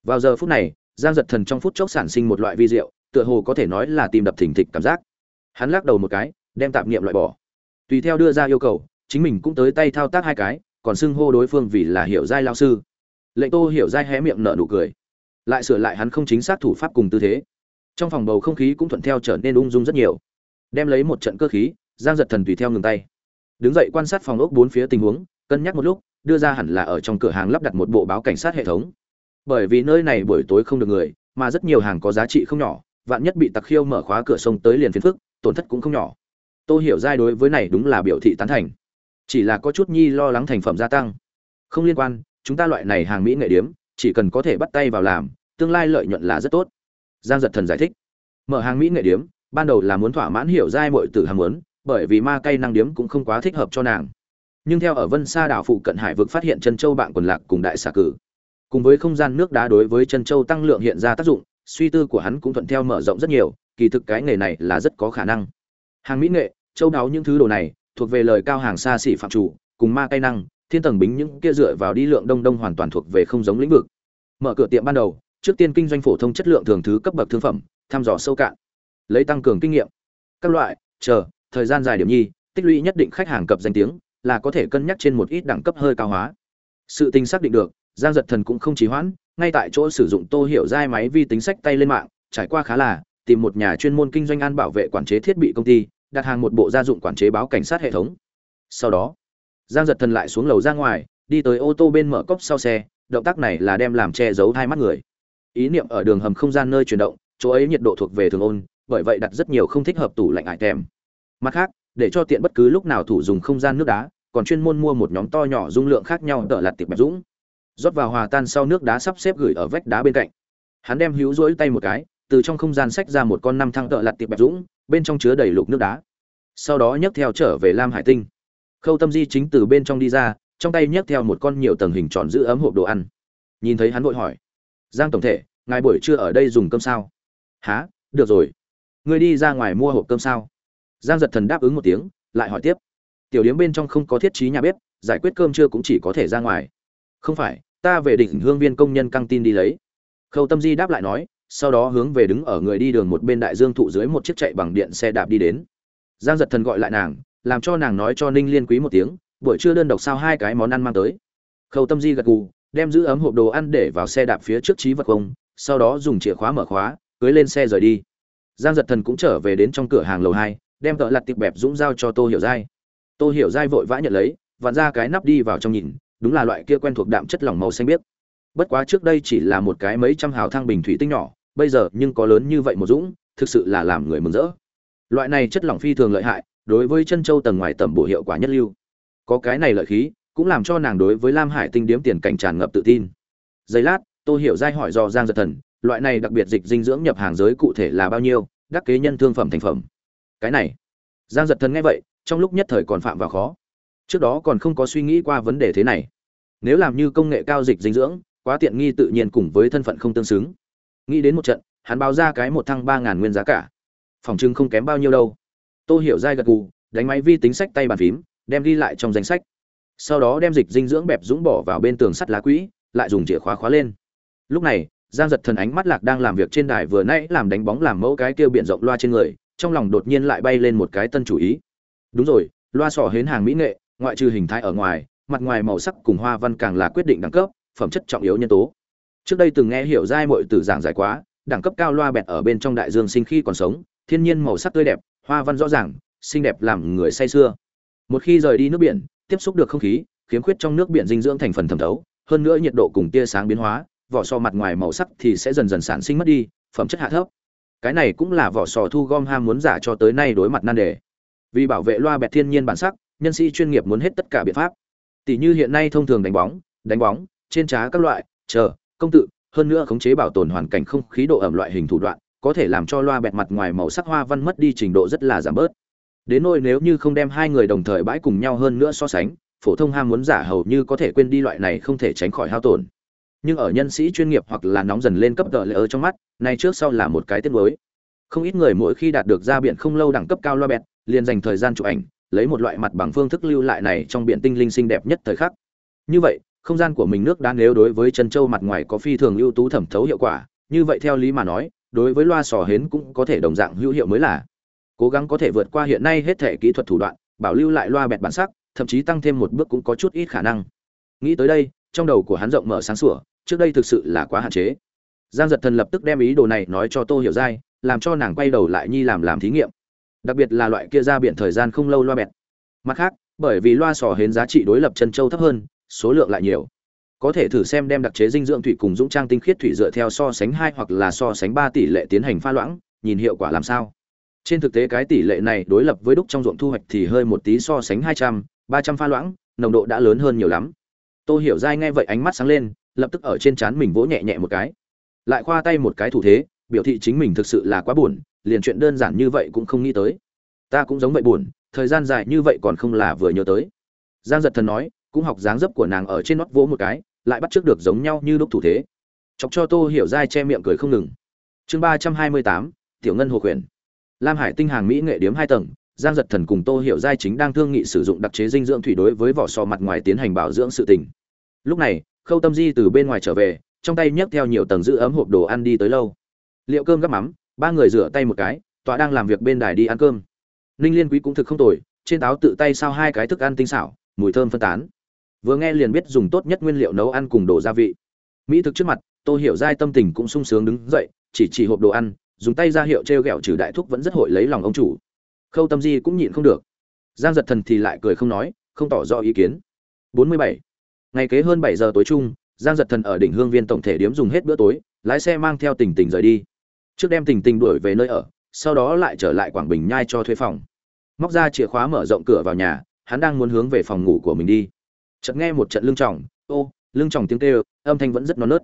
A: Vào giờ phút này giang giật thần trong phút chốc sản sinh một loại vi rượu tựa hồ có thể nói là tìm đập thỉnh thịch cảm giác. Hắn lắc đầu một cái đem tạp niệm loại bỏ. Tùy theo đưa ra yêu cầu chính mình cũng tới tay thao tác hai cái, còn xưng hô đối phương vì là hiểu giai lao sư. Lệnh tô hiểu giai hé miệng nở nụ cười. Lại sửa lại hắn không chính xác thủ pháp cùng tư thế. Trong phòng bầu không khí cũng thuận theo trở nên ung dung rất nhiều. Đem lấy một trận cơ khí, giang giật thần tùy theo ngừng tay. Đứng dậy quan sát phòng ốc bốn phía tình huống, cân nhắc một lúc, đưa ra hẳn là ở trong cửa hàng lắp đặt một bộ báo cảnh sát hệ thống. Bởi vì nơi này buổi tối không được người, mà rất nhiều hàng có giá trị không nhỏ, vạn nhất bị tặc khiêu mở khóa cửa sông tới liền phiền phức, tổn thất cũng không nhỏ. Tôi hiểu giai đối với này đúng là biểu thị tán thành chỉ là có chút nhi lo lắng thành phẩm gia tăng. Không liên quan, chúng ta loại này hàng mỹ nghệ điếm, chỉ cần có thể bắt tay vào làm, tương lai lợi nhuận là rất tốt. Giang giật thần giải thích. Mở hàng mỹ nghệ điếm, ban đầu là muốn thỏa mãn hiểu giai mọi từ hàng muốn, bởi vì ma cây năng điếm cũng không quá thích hợp cho nàng. Nhưng theo ở vân sa đảo phụ cận hải vực phát hiện chân châu bạn quần lạc cùng đại xà cử. Cùng với không gian nước đá đối với chân châu tăng lượng hiện ra tác dụng, suy tư của hắn cũng thuận theo mở rộng rất nhiều, kỳ thực cái nghề này là rất có khả năng. Hàng mỹ nghệ, châu đáo những thứ đồ này thuộc về lời cao hàng xa xỉ phạm chủ, cùng ma cây năng, thiên tầng bính những kia dựa vào đi lượng đông đông hoàn toàn thuộc về không giống lĩnh vực. Mở cửa tiệm ban đầu, trước tiên kinh doanh phổ thông chất lượng thường thứ cấp bậc thương phẩm, thăm dò sâu cạn. Lấy tăng cường kinh nghiệm. Các loại, chờ, thời gian dài điểm nhi, tích lũy nhất định khách hàng cập danh tiếng, là có thể cân nhắc trên một ít đẳng cấp hơi cao hóa. Sự tình xác định được, giang giật thần cũng không trì hoãn, ngay tại chỗ sử dụng tô hiểu giai máy vi tính sách tay lên mạng, trải qua khá là, tìm một nhà chuyên môn kinh doanh an bảo vệ quản chế thiết bị công ty đặt hàng một bộ gia dụng quản chế báo cảnh sát hệ thống. Sau đó, giang giật thần lại xuống lầu ra ngoài, đi tới ô tô bên mở cốc sau xe, động tác này là đem làm che giấu hai mắt người. Ý niệm ở đường hầm không gian nơi chuyển động, chỗ ấy nhiệt độ thuộc về thường ôn, bởi vậy đặt rất nhiều không thích hợp tủ lạnh ải kèm mặt khác, để cho tiện bất cứ lúc nào thủ dùng không gian nước đá, còn chuyên môn mua một nhóm to nhỏ dung lượng khác nhau đỡ lặt tiệp bẹp dũng. Rót vào hòa tan sau nước đá sắp xếp gửi ở vách đá bên cạnh. Hắn đem hữu rỗi tay một cái, từ trong không gian sách ra một con năm thăng đỡ lặt tiệp bẹp dũng bên trong chứa đầy lục nước đá. Sau đó nhấc theo trở về lam hải tinh. Khâu tâm di chính từ bên trong đi ra, trong tay nhấc theo một con nhiều tầng hình tròn giữ ấm hộp đồ ăn. Nhìn thấy hắn vội hỏi, giang tổng thể, ngài buổi trưa ở đây dùng cơm sao? Há được rồi. Ngươi đi ra ngoài mua hộp cơm sao? Giang giật thần đáp ứng một tiếng, lại hỏi tiếp, tiểu điếm bên trong không có thiết trí nhà bếp, giải quyết cơm trưa cũng chỉ có thể ra ngoài. Không phải, ta về đỉnh hương viên công nhân căng tin đi lấy. Khâu tâm di đáp lại nói sau đó hướng về đứng ở người đi đường một bên đại dương thụ dưới một chiếc chạy bằng điện xe đạp đi đến. Giang giật thần gọi lại nàng, làm cho nàng nói cho ninh liên quý một tiếng, buổi trưa đơn độc sao hai cái món ăn mang tới? Khâu tâm di gật gù, đem giữ ấm hộp đồ ăn để vào xe đạp phía trước trí vật không sau đó dùng chìa khóa mở khóa, cưới lên xe rời đi. Giang giật thần cũng trở về đến trong cửa hàng lầu hai, đem tợ lặt tiệp bẹp dũng giao cho tô hiểu giai. Tô hiểu giai vội vã nhận lấy, vặn ra cái nắp đi vào trong nhìn, đúng là loại kia quen thuộc đạm chất lỏng màu xanh biếc. Bất quá trước đây chỉ là một cái mấy trăm hào thang bình thủy tinh nhỏ bây giờ nhưng có lớn như vậy một dũng, thực sự là làm người mừng rỡ. Loại này chất lỏng phi thường lợi hại, đối với chân châu tầng ngoài tầm bổ hiệu quả nhất lưu. Có cái này lợi khí, cũng làm cho nàng đối với lam hải tinh điếm tiền cảnh tràn ngập tự tin. Giây lát tôi hiểu giai hỏi do giang giật thần, loại này đặc biệt dịch dinh dưỡng nhập hàng giới cụ thể là bao nhiêu, đắc kế nhân thương phẩm thành phẩm. Cái này, giang giật thần nghe vậy, trong lúc nhất thời còn phạm vào khó. Trước đó còn không có suy nghĩ qua vấn đề thế này. Nếu làm như công nghệ cao dịch dinh dưỡng, quá tiện nghi tự nhiên cùng với thân phận không tương xứng nghĩ đến một trận, hắn báo ra cái một thăng ba ngàn nguyên giá cả. Phòng trưng không kém bao nhiêu đâu. Tôi hiểu dai gật gù, đánh máy vi tính sách tay bàn phím, đem ghi lại trong danh sách. Sau đó đem dịch dinh dưỡng bẹp dũng bỏ vào bên tường sắt lá quỹ, lại dùng chìa khóa khóa lên. Lúc này, giang giật thần ánh mắt lạc đang làm việc trên đài vừa nãy làm đánh bóng làm mẫu cái kia biển rộng loa trên người, trong lòng đột nhiên lại bay lên một cái tân chủ ý. Đúng rồi, loa sỏ hến hàng mỹ nghệ, ngoại trừ hình thái ở ngoài, mặt ngoài màu sắc cùng hoa văn càng là quyết định đẳng cấp, phẩm chất trọng yếu nhân tố trước đây từng nghe hiểu giai mọi từ giảng giải quá, đẳng cấp cao loa bẹt ở bên trong đại dương sinh khi còn sống, thiên nhiên màu sắc tươi đẹp, hoa văn rõ ràng, xinh đẹp làm người say sưa. Một khi rời đi nước biển, tiếp xúc được không khí, khiếm khuyết trong nước biển dinh dưỡng thành phần thẩm thấu, hơn nữa nhiệt độ cùng tia sáng biến hóa, vỏ sò mặt ngoài màu sắc thì sẽ dần dần sản sinh mất đi, phẩm chất hạ thấp. Cái này cũng là vỏ sò thu gom ham muốn giả cho tới nay đối mặt nan đề. Vì bảo vệ loa bẹt thiên nhiên bản sắc, nhân sĩ chuyên nghiệp muốn hết tất cả biện pháp. Tỷ như hiện nay thông thường đánh bóng đánh bóng, trên trá các loại, chờ công tự, hơn nữa khống chế bảo tồn hoàn cảnh không khí độ ẩm loại hình thủ đoạn, có thể làm cho loa bẹt mặt ngoài màu sắc hoa văn mất đi trình độ rất là giảm bớt. Đến nỗi nếu như không đem hai người đồng thời bãi cùng nhau hơn nữa so sánh, phổ thông ham muốn giả hầu như có thể quên đi loại này không thể tránh khỏi hao tổn. Nhưng ở nhân sĩ chuyên nghiệp hoặc là nóng dần lên cấp tờ lệ ở trong mắt, này trước sau là một cái tiết mới. Không ít người mỗi khi đạt được ra biển không lâu đẳng cấp cao loa bẹt, liền dành thời gian chụp ảnh, lấy một loại mặt bằng phương thức lưu lại này trong biển tinh linh xinh đẹp nhất thời khắc. Như vậy không gian của mình nước đá nếu đối với chân châu mặt ngoài có phi thường ưu tú thẩm thấu hiệu quả, như vậy theo lý mà nói, đối với loa sò hến cũng có thể đồng dạng hữu hiệu mới là. Cố gắng có thể vượt qua hiện nay hết thể kỹ thuật thủ đoạn, bảo lưu lại loa bẹt bản sắc, thậm chí tăng thêm một bước cũng có chút ít khả năng. Nghĩ tới đây, trong đầu của hắn rộng mở sáng sủa, trước đây thực sự là quá hạn chế. Giang giật thần lập tức đem ý đồ này nói cho tô hiểu giai, làm cho nàng quay đầu lại nhi làm làm thí nghiệm. Đặc biệt là loại kia ra biển thời gian không lâu loa bẹt. Mặt khác, bởi vì loa sò hến giá trị đối lập chân châu thấp hơn số lượng lại nhiều. Có thể thử xem đem đặc chế dinh dưỡng thủy cùng dũng trang tinh khiết thủy dựa theo so sánh hai hoặc là so sánh ba tỷ lệ tiến hành pha loãng, nhìn hiệu quả làm sao. Trên thực tế cái tỷ lệ này đối lập với đúc trong ruộng thu hoạch thì hơi một tí so sánh hai trăm, ba trăm pha loãng, nồng độ đã lớn hơn nhiều lắm. Tôi hiểu dai nghe vậy ánh mắt sáng lên, lập tức ở trên trán mình vỗ nhẹ nhẹ một cái. Lại khoa tay một cái thủ thế, biểu thị chính mình thực sự là quá buồn, liền chuyện đơn giản như vậy cũng không nghĩ tới. Ta cũng giống vậy buồn, thời gian dài như vậy còn không là vừa nhớ tới. Giang giật thần nói cũng học dáng dấp của nàng ở trên nót vỗ một cái, lại bắt trước được giống nhau như lúc thủ thế. Chọc cho tô hiểu dai che miệng cười không ngừng. Chương ba trăm hai mươi tám, tiểu ngân hồ khuyển. Lam hải tinh hàng mỹ nghệ điếm hai tầng, giang giật thần cùng tô hiểu giai chính đang thương nghị sử dụng đặc chế dinh dưỡng thủy đối với vỏ sò mặt ngoài tiến hành bảo dưỡng sự tình. Lúc này, khâu tâm di từ bên ngoài trở về, trong tay nhấc theo nhiều tầng giữ ấm hộp đồ ăn đi tới lâu. Liệu cơm gắp mắm, ba người rửa tay một cái, tọa đang làm việc bên đài đi ăn cơm. Ninh liên quý cũng thực không tồi, trên táo tự tay sao hai cái thức ăn tinh xảo, mùi thơm phân tán vừa nghe liền biết dùng tốt nhất nguyên liệu nấu ăn cùng đồ gia vị. Mỹ thực trước mặt, tô hiểu giai tâm tình cũng sung sướng đứng dậy, chỉ chỉ hộp đồ ăn, dùng tay ra hiệu t r e o g ẹ o trừ đại thúc vẫn rất hội lấy lòng ông chủ. Khâu tâm di cũng nhịn không được. Giang giật thần thì lại cười không nói, không tỏ rõ ý kiến. Bốn mươi bảy. Ngày kế hơn bảy giờ tối chung, giang giật thần ở đỉnh hương viên tổng thể điếm dùng hết bữa tối, lái xe mang theo tình tình rời đi. Trước đem tình tình đuổi về nơi ở, sau đó lại trở lại quảng bình nhai cho thuê phòng. Móc ra chìa khóa mở rộng cửa vào nhà, hắn đang muốn hướng về phòng ngủ của mình đi chợt nghe một trận lưng tròng, ô, lưng tròng tiếng kêu, âm thanh vẫn rất non nớt.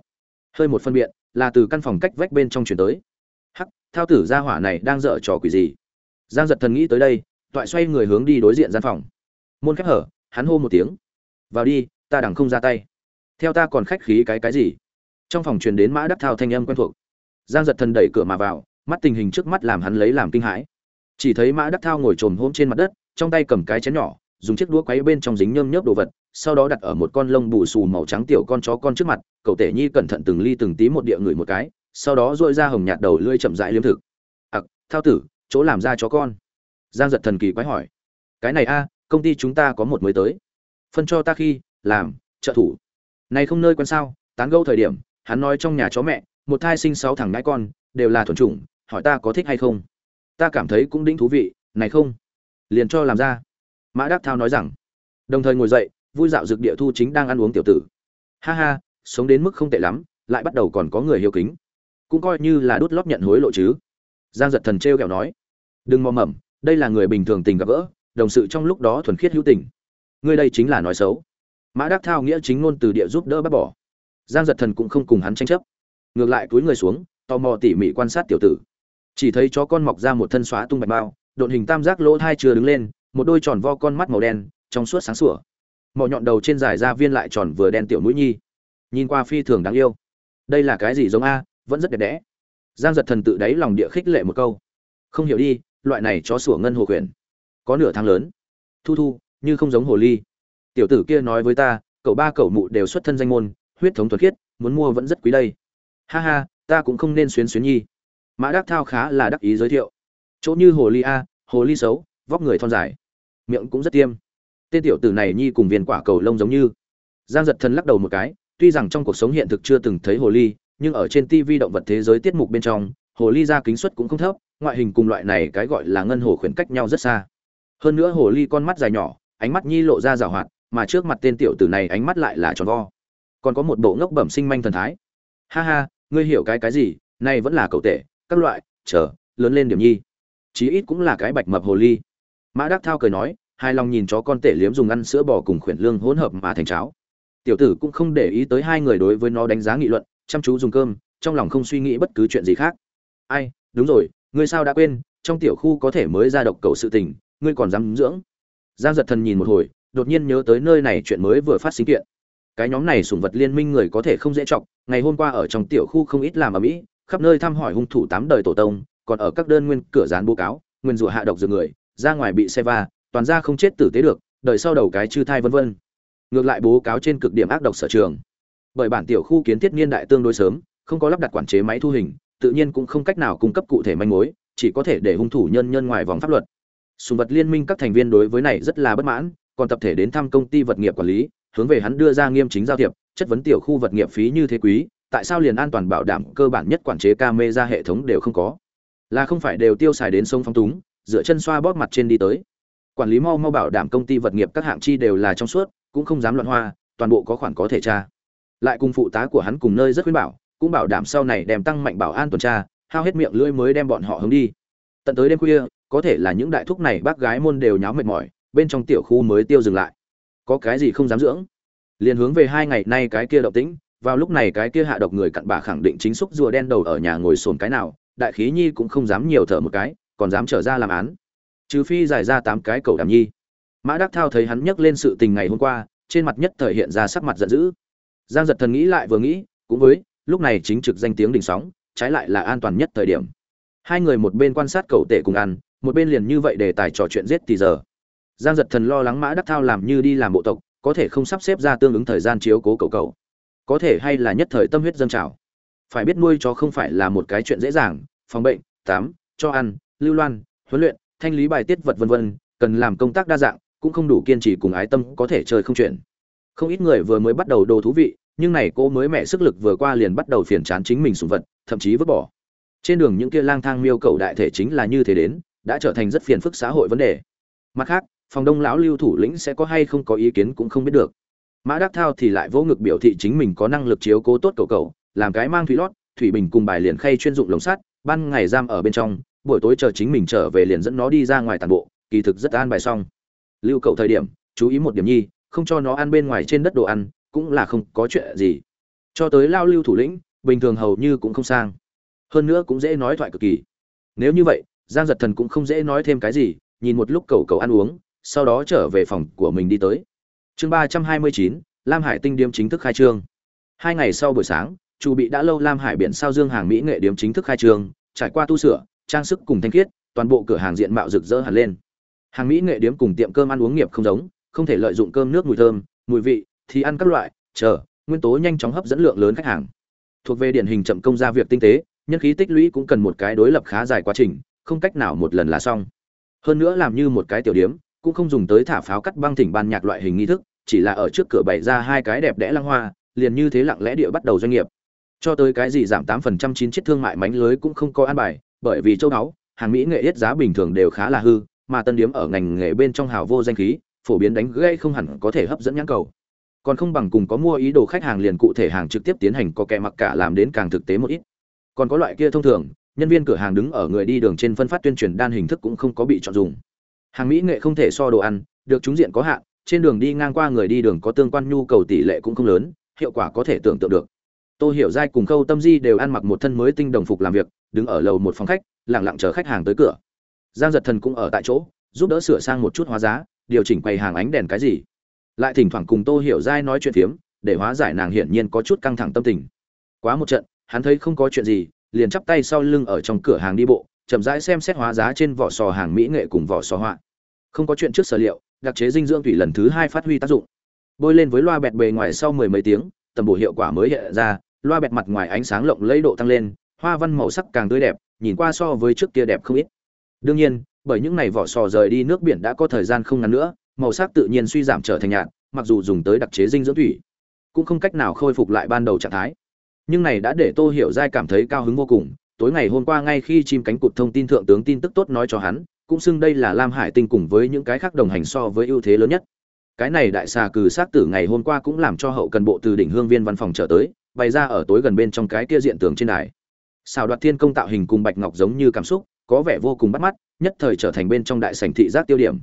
A: Hơi một phân biện là từ căn phòng cách vách bên trong chuyển tới. Hắc, thao tử gia hỏa này đang dở trò quỷ gì? Giang giật thần nghĩ tới đây, toại xoay người hướng đi đối diện gian phòng. Môn khép hở, hắn hô một tiếng. Vào đi, ta đằng không ra tay. Theo ta còn khách khí cái cái gì? Trong phòng truyền đến mã đắc thao thanh âm quen thuộc. Giang giật thần đẩy cửa mà vào, mắt tình hình trước mắt làm hắn lấy làm kinh hãi. Chỉ thấy mã đắc thao ngồi trồm hôm trên mặt đất, trong tay cầm cái chén nhỏ, dùng chiếc đũa quấy bên trong dính nhơm nhớp đồ vật sau đó đặt ở một con lông bù xù màu trắng tiểu con chó con trước mặt, cậu tể nhi cẩn thận từng ly từng tí một địa người một cái, sau đó dội ra hồng nhạt đầu lưỡi chậm rãi liếm thực. Ặc, thao tử, chỗ làm ra chó con? Giang giật thần kỳ quái hỏi. Cái này a, công ty chúng ta có một mới tới. Phân cho ta khi, làm, trợ thủ. Này không nơi quen sao, tán gẫu thời điểm, hắn nói trong nhà chó mẹ, một thai sinh sáu thằng ngãi con, đều là thuần chủng, hỏi ta có thích hay không? Ta cảm thấy cũng đĩnh thú vị, này không? Liền cho làm ra. Mã đắc thao nói rằng. Đồng thời ngồi dậy vui dạo dược địa thu chính đang ăn uống tiểu tử. Ha ha, sống đến mức không tệ lắm, lại bắt đầu còn có người hiếu kính. Cũng coi như là đút lót nhận hối lộ chứ. Giang giật thần t r kẹo nói. Đừng mò mẩm đây là người bình thường tình gặp gỡ, đồng sự trong lúc đó thuần khiết hữu tình. Ngươi đây chính là nói xấu. Mã đắc thao nghĩa chính ngôn từ địa giúp đỡ bác bỏ. Giang giật thần cũng không cùng hắn tranh chấp. Ngược lại túi người xuống, tò mò tỉ mỉ quan sát tiểu tử. Chỉ thấy chó con mọc ra một thân xóa tung bạch bao, độn hình tam giác lỗ thai chưa đứng lên, một đôi tròn vo con mắt màu đen, trong suốt sáng sủa mỏ nhọn đầu trên dài ra viên lại tròn vừa đen tiểu mũi nhi. Nhìn qua phi thường đáng yêu. Đây là cái gì giống a, vẫn rất đẹp đẽ. Giang giật thần tự đáy lòng địa khích lệ một câu. Không hiểu đi, loại này chó sủa ngân hồ quyền có nửa tháng lớn. Thu thu, như không giống hồ ly. Tiểu tử kia nói với ta, cậu ba cậu mụ đều xuất thân danh môn, huyết thống thuật khiết, muốn mua vẫn rất quý đây. Ha ha, ta cũng không nên xuyến xuyến nhi. Mã đắc thao khá là đắc ý giới thiệu. Chỗ như hồ ly a, hồ ly xấu, vóc người thon dài. Miệng cũng rất tiêm tên tiểu tử này nhi cùng viên quả cầu lông giống như giang giật thần lắc đầu một cái tuy rằng trong cuộc sống hiện thực chưa từng thấy hồ ly nhưng ở trên TV động vật thế giới tiết mục bên trong, hồ ly ra kính suất cũng không thấp, ngoại hình cùng loại này cái gọi là ngân hồ khuyển cách nhau rất xa. Hơn nữa hồ ly con mắt dài nhỏ, ánh mắt nhi lộ ra rào hoạt, mà trước mặt tên tiểu tử này ánh mắt lại là tròn vo. Còn có một bộ ngốc bẩm sinh manh thần thái. Ha ha, ngươi hiểu cái cái gì, này vẫn là cậu tệ, các loại, chờ, lớn lên điểm nhi. Chí ít cũng là cái bạch mập hồ ly. Mã Đắc Thao cười nói, hai lòng nhìn chó con tể liếm dùng ăn sữa bò cùng khuyển lương hỗn hợp mà thành cháo. Tiểu tử cũng không để ý tới hai người đối với nó đánh giá nghị luận, chăm chú dùng cơm trong lòng không suy nghĩ bất cứ chuyện gì khác. Ai đúng rồi ngươi sao đã quên trong tiểu khu có thể mới ra độc cầu sự tình ngươi còn dám dưỡng? Giang giật thần nhìn một hồi đột nhiên nhớ tới nơi này chuyện mới vừa phát sinh kiện. Cái nhóm này sủng vật liên minh người có thể không dễ chọc ngày hôm qua ở trong tiểu khu không ít làm ở mỹ khắp nơi thăm hỏi hung thủ tám đời tổ tông còn ở các đơn nguyên cửa dán bố cáo nguyên rủa hạ độc dược người ra ngoài bị xe va toàn ra không chết tử tế được đợi sau đầu cái chư thai vân vân. Ngược lại bố cáo trên cực điểm ác độc sở trường. Bởi bản tiểu khu kiến thiết niên đại tương đối sớm, không có lắp đặt quản chế máy thu hình, tự nhiên cũng không cách nào cung cấp cụ thể manh mối, chỉ có thể để hung thủ nhân nhân ngoài vòng pháp luật. Sùng vật liên minh các thành viên đối với này rất là bất mãn, còn tập thể đến thăm công ty vật nghiệp quản lý, hướng về hắn đưa ra nghiêm chính giao thiệp, chất vấn tiểu khu vật nghiệp phí như thế quý, tại sao liền an toàn bảo đảm cơ bản nhất quản chế camera hệ thống đều không có? Là không phải đều tiêu xài đến sông phong túng, dựa chân xoa bóp mặt trên đi tới quản lý mau mau bảo đảm công ty vật nghiệp các hạng chi đều là trong suốt, cũng không dám loạn hoa, toàn bộ có khoản có thể tra. Lại cùng phụ tá của hắn cùng nơi rất khuyên bảo, cũng bảo đảm sau này đem tăng mạnh bảo an tuần tra, hao hết miệng lưỡi mới đem bọn họ hướng đi. Tận tới đêm khuya, có thể là những đại thúc này bác gái môn đều nháo mệt mỏi, bên trong tiểu khu mới tiêu dừng lại. Có cái gì không dám dưỡng? Liền hướng về hai ngày nay cái kia động tĩnh, vào lúc này cái kia hạ độc người cặn bà khẳng định chính xúc rùa đen đầu ở nhà ngồi sồn cái nào, đại khí nhi cũng không dám nhiều thở một cái, còn dám trở ra làm án trừ phi giải ra tám cái cầu đàm nhi. Mã đắc thao thấy hắn nhắc lên sự tình ngày hôm qua, trên mặt nhất thời hiện ra sắc mặt giận dữ. Giang giật thần nghĩ lại vừa nghĩ, cũng với, lúc này chính trực danh tiếng đỉnh sóng, trái lại là an toàn nhất thời điểm. Hai người một bên quan sát cầu tệ cùng ăn, một bên liền như vậy để tài trò chuyện giết thì giờ. Giang giật thần lo lắng mã đắc thao làm như đi làm bộ tộc, có thể không sắp xếp ra tương ứng thời gian chiếu cố cầu cầu. Có thể hay là nhất thời tâm huyết dâng trào. Phải biết nuôi cho không phải là một cái chuyện dễ dàng, phòng bệnh tám cho ăn, lưu loan, huấn luyện thanh lý bài tiết vật vân vân, cần làm công tác đa dạng, cũng không đủ kiên trì cùng ái tâm có thể chơi không chuyện. Không ít người vừa mới bắt đầu đồ thú vị, nhưng này cô mới mẹ sức lực vừa qua liền bắt đầu phiền chán chính mình sủng vật, thậm chí vứt bỏ. Trên đường những kia lang thang miêu cầu đại thể chính là như thế đến, đã trở thành rất phiền phức xã hội vấn đề. Mặt khác, phòng đông lão lưu thủ lĩnh sẽ có hay không có ý kiến cũng không biết được. Mã đắc thao thì lại vỗ ngực biểu thị chính mình có năng lực chiếu cố tốt cầu cầu làm cái mang thủy lót, thủy bình cùng bài liền khay chuyên dụng lồng sắt, ban ngày giam ở bên trong buổi tối chờ chính mình trở về liền dẫn nó đi ra ngoài tàn bộ, kỳ thực rất an bài xong. Lưu cậu thời điểm, chú ý một điểm nhi, không cho nó ăn bên ngoài trên đất đồ ăn, cũng là không có chuyện gì. Cho tới lao lưu thủ lĩnh, bình thường hầu như cũng không sang. Hơn nữa cũng dễ nói thoại cực kỳ. Nếu như vậy, giang giật thần cũng không dễ nói thêm cái gì, nhìn một lúc cầu cầu ăn uống, sau đó trở về phòng của mình đi tới. Chương ba trăm hai mươi chín, lam hải tinh điếm chính thức khai trương. Hai ngày sau buổi sáng chủ bị đã lâu lam hải biển sao dương hàng mỹ nghệ điếm chính thức khai trương, trải qua tu sửa trang sức cùng thanh khiết, toàn bộ cửa hàng diện mạo rực rỡ hẳn lên. Hàng mỹ nghệ điếm cùng tiệm cơm ăn uống nghiệp không giống, không thể lợi dụng cơm nước mùi thơm, mùi vị thì ăn các loại, chờ, nguyên tố nhanh chóng hấp dẫn lượng lớn khách hàng. Thuộc về điển hình chậm công ra việc tinh tế, nhân khí tích lũy cũng cần một cái đối lập khá dài quá trình, không cách nào một lần là xong. Hơn nữa làm như một cái tiểu điếm, cũng không dùng tới thả pháo cắt băng thỉnh ban nhạc loại hình nghi thức, chỉ là ở trước cửa bày ra hai cái đẹp đẽ lăng hoa, liền như thế lặng lẽ địa bắt đầu doanh nghiệp. Cho tới cái gì giảm 8% chín chiếc thương mại mánh lưới cũng không có an bài bởi vì châu đáo hàng mỹ nghệ yết giá bình thường đều khá là hư, mà tân điếm ở ngành nghề bên trong hào vô danh khí, phổ biến đánh gây không hẳn có thể hấp dẫn nhãn cầu. Còn không bằng cùng có mua ý đồ khách hàng liền cụ thể hàng trực tiếp tiến hành có kẻ mặc cả làm đến càng thực tế một ít. Còn có loại kia thông thường, nhân viên cửa hàng đứng ở người đi đường trên phân phát tuyên truyền đan hình thức cũng không có bị chọn dùng. Hàng mỹ nghệ không thể so đồ ăn, được chúng diện có hạn, trên đường đi ngang qua người đi đường có tương quan nhu cầu tỷ lệ cũng không lớn, hiệu quả có thể tưởng tượng được. Tô hiểu giai cùng khâu tâm di đều ăn mặc một thân mới tinh đồng phục làm việc, đứng ở lầu một phòng khách lẳng lặng chờ khách hàng tới cửa. Giang giật thần cũng ở tại chỗ, giúp đỡ sửa sang một chút hóa giá, điều chỉnh quầy hàng ánh đèn cái gì. Lại thỉnh thoảng cùng tô hiểu giai nói chuyện phiếm, để hóa giải nàng hiển nhiên có chút căng thẳng tâm tình. Quá một trận, hắn thấy không có chuyện gì, liền chắp tay sau lưng ở trong cửa hàng đi bộ, chậm rãi xem xét hóa giá trên vỏ sò hàng mỹ nghệ cùng vỏ sò họa. Không có chuyện trước sở liệu, đặc chế dinh dưỡng thủy lần thứ hai phát huy tác dụng. Bôi lên với loa bẹt bề ngoài sau mười mấy tiếng, tầm bổ hiệu quả mới hiện ra loa bẹt mặt ngoài ánh sáng lộng lẫy độ tăng lên, hoa văn màu sắc càng tươi đẹp, nhìn qua so với trước kia đẹp không ít. Đương nhiên, bởi những ngày vỏ sò rời đi nước biển đã có thời gian không ngắn nữa, màu sắc tự nhiên suy giảm trở thành nhạt, mặc dù dùng tới đặc chế dinh dưỡng thủy, cũng không cách nào khôi phục lại ban đầu trạng thái. Nhưng này đã để tô hiểu giai cảm thấy cao hứng vô cùng, tối ngày hôm qua ngay khi chim cánh cụt thông tin thượng tướng tin tức tốt nói cho hắn, cũng xưng đây là lam hải tinh cùng với những cái khác đồng hành so với ưu thế lớn nhất. Cái này đại xà cừ sát tử ngày hôm qua cũng làm cho hậu cần bộ từ đỉnh hương viên văn phòng trở tới bày ra ở tối gần bên trong cái kia diện tường trên đài. Xào đoạt thiên công tạo hình cùng bạch ngọc giống như cảm xúc, có vẻ vô cùng bắt mắt, nhất thời trở thành bên trong đại sảnh thị giác tiêu điểm.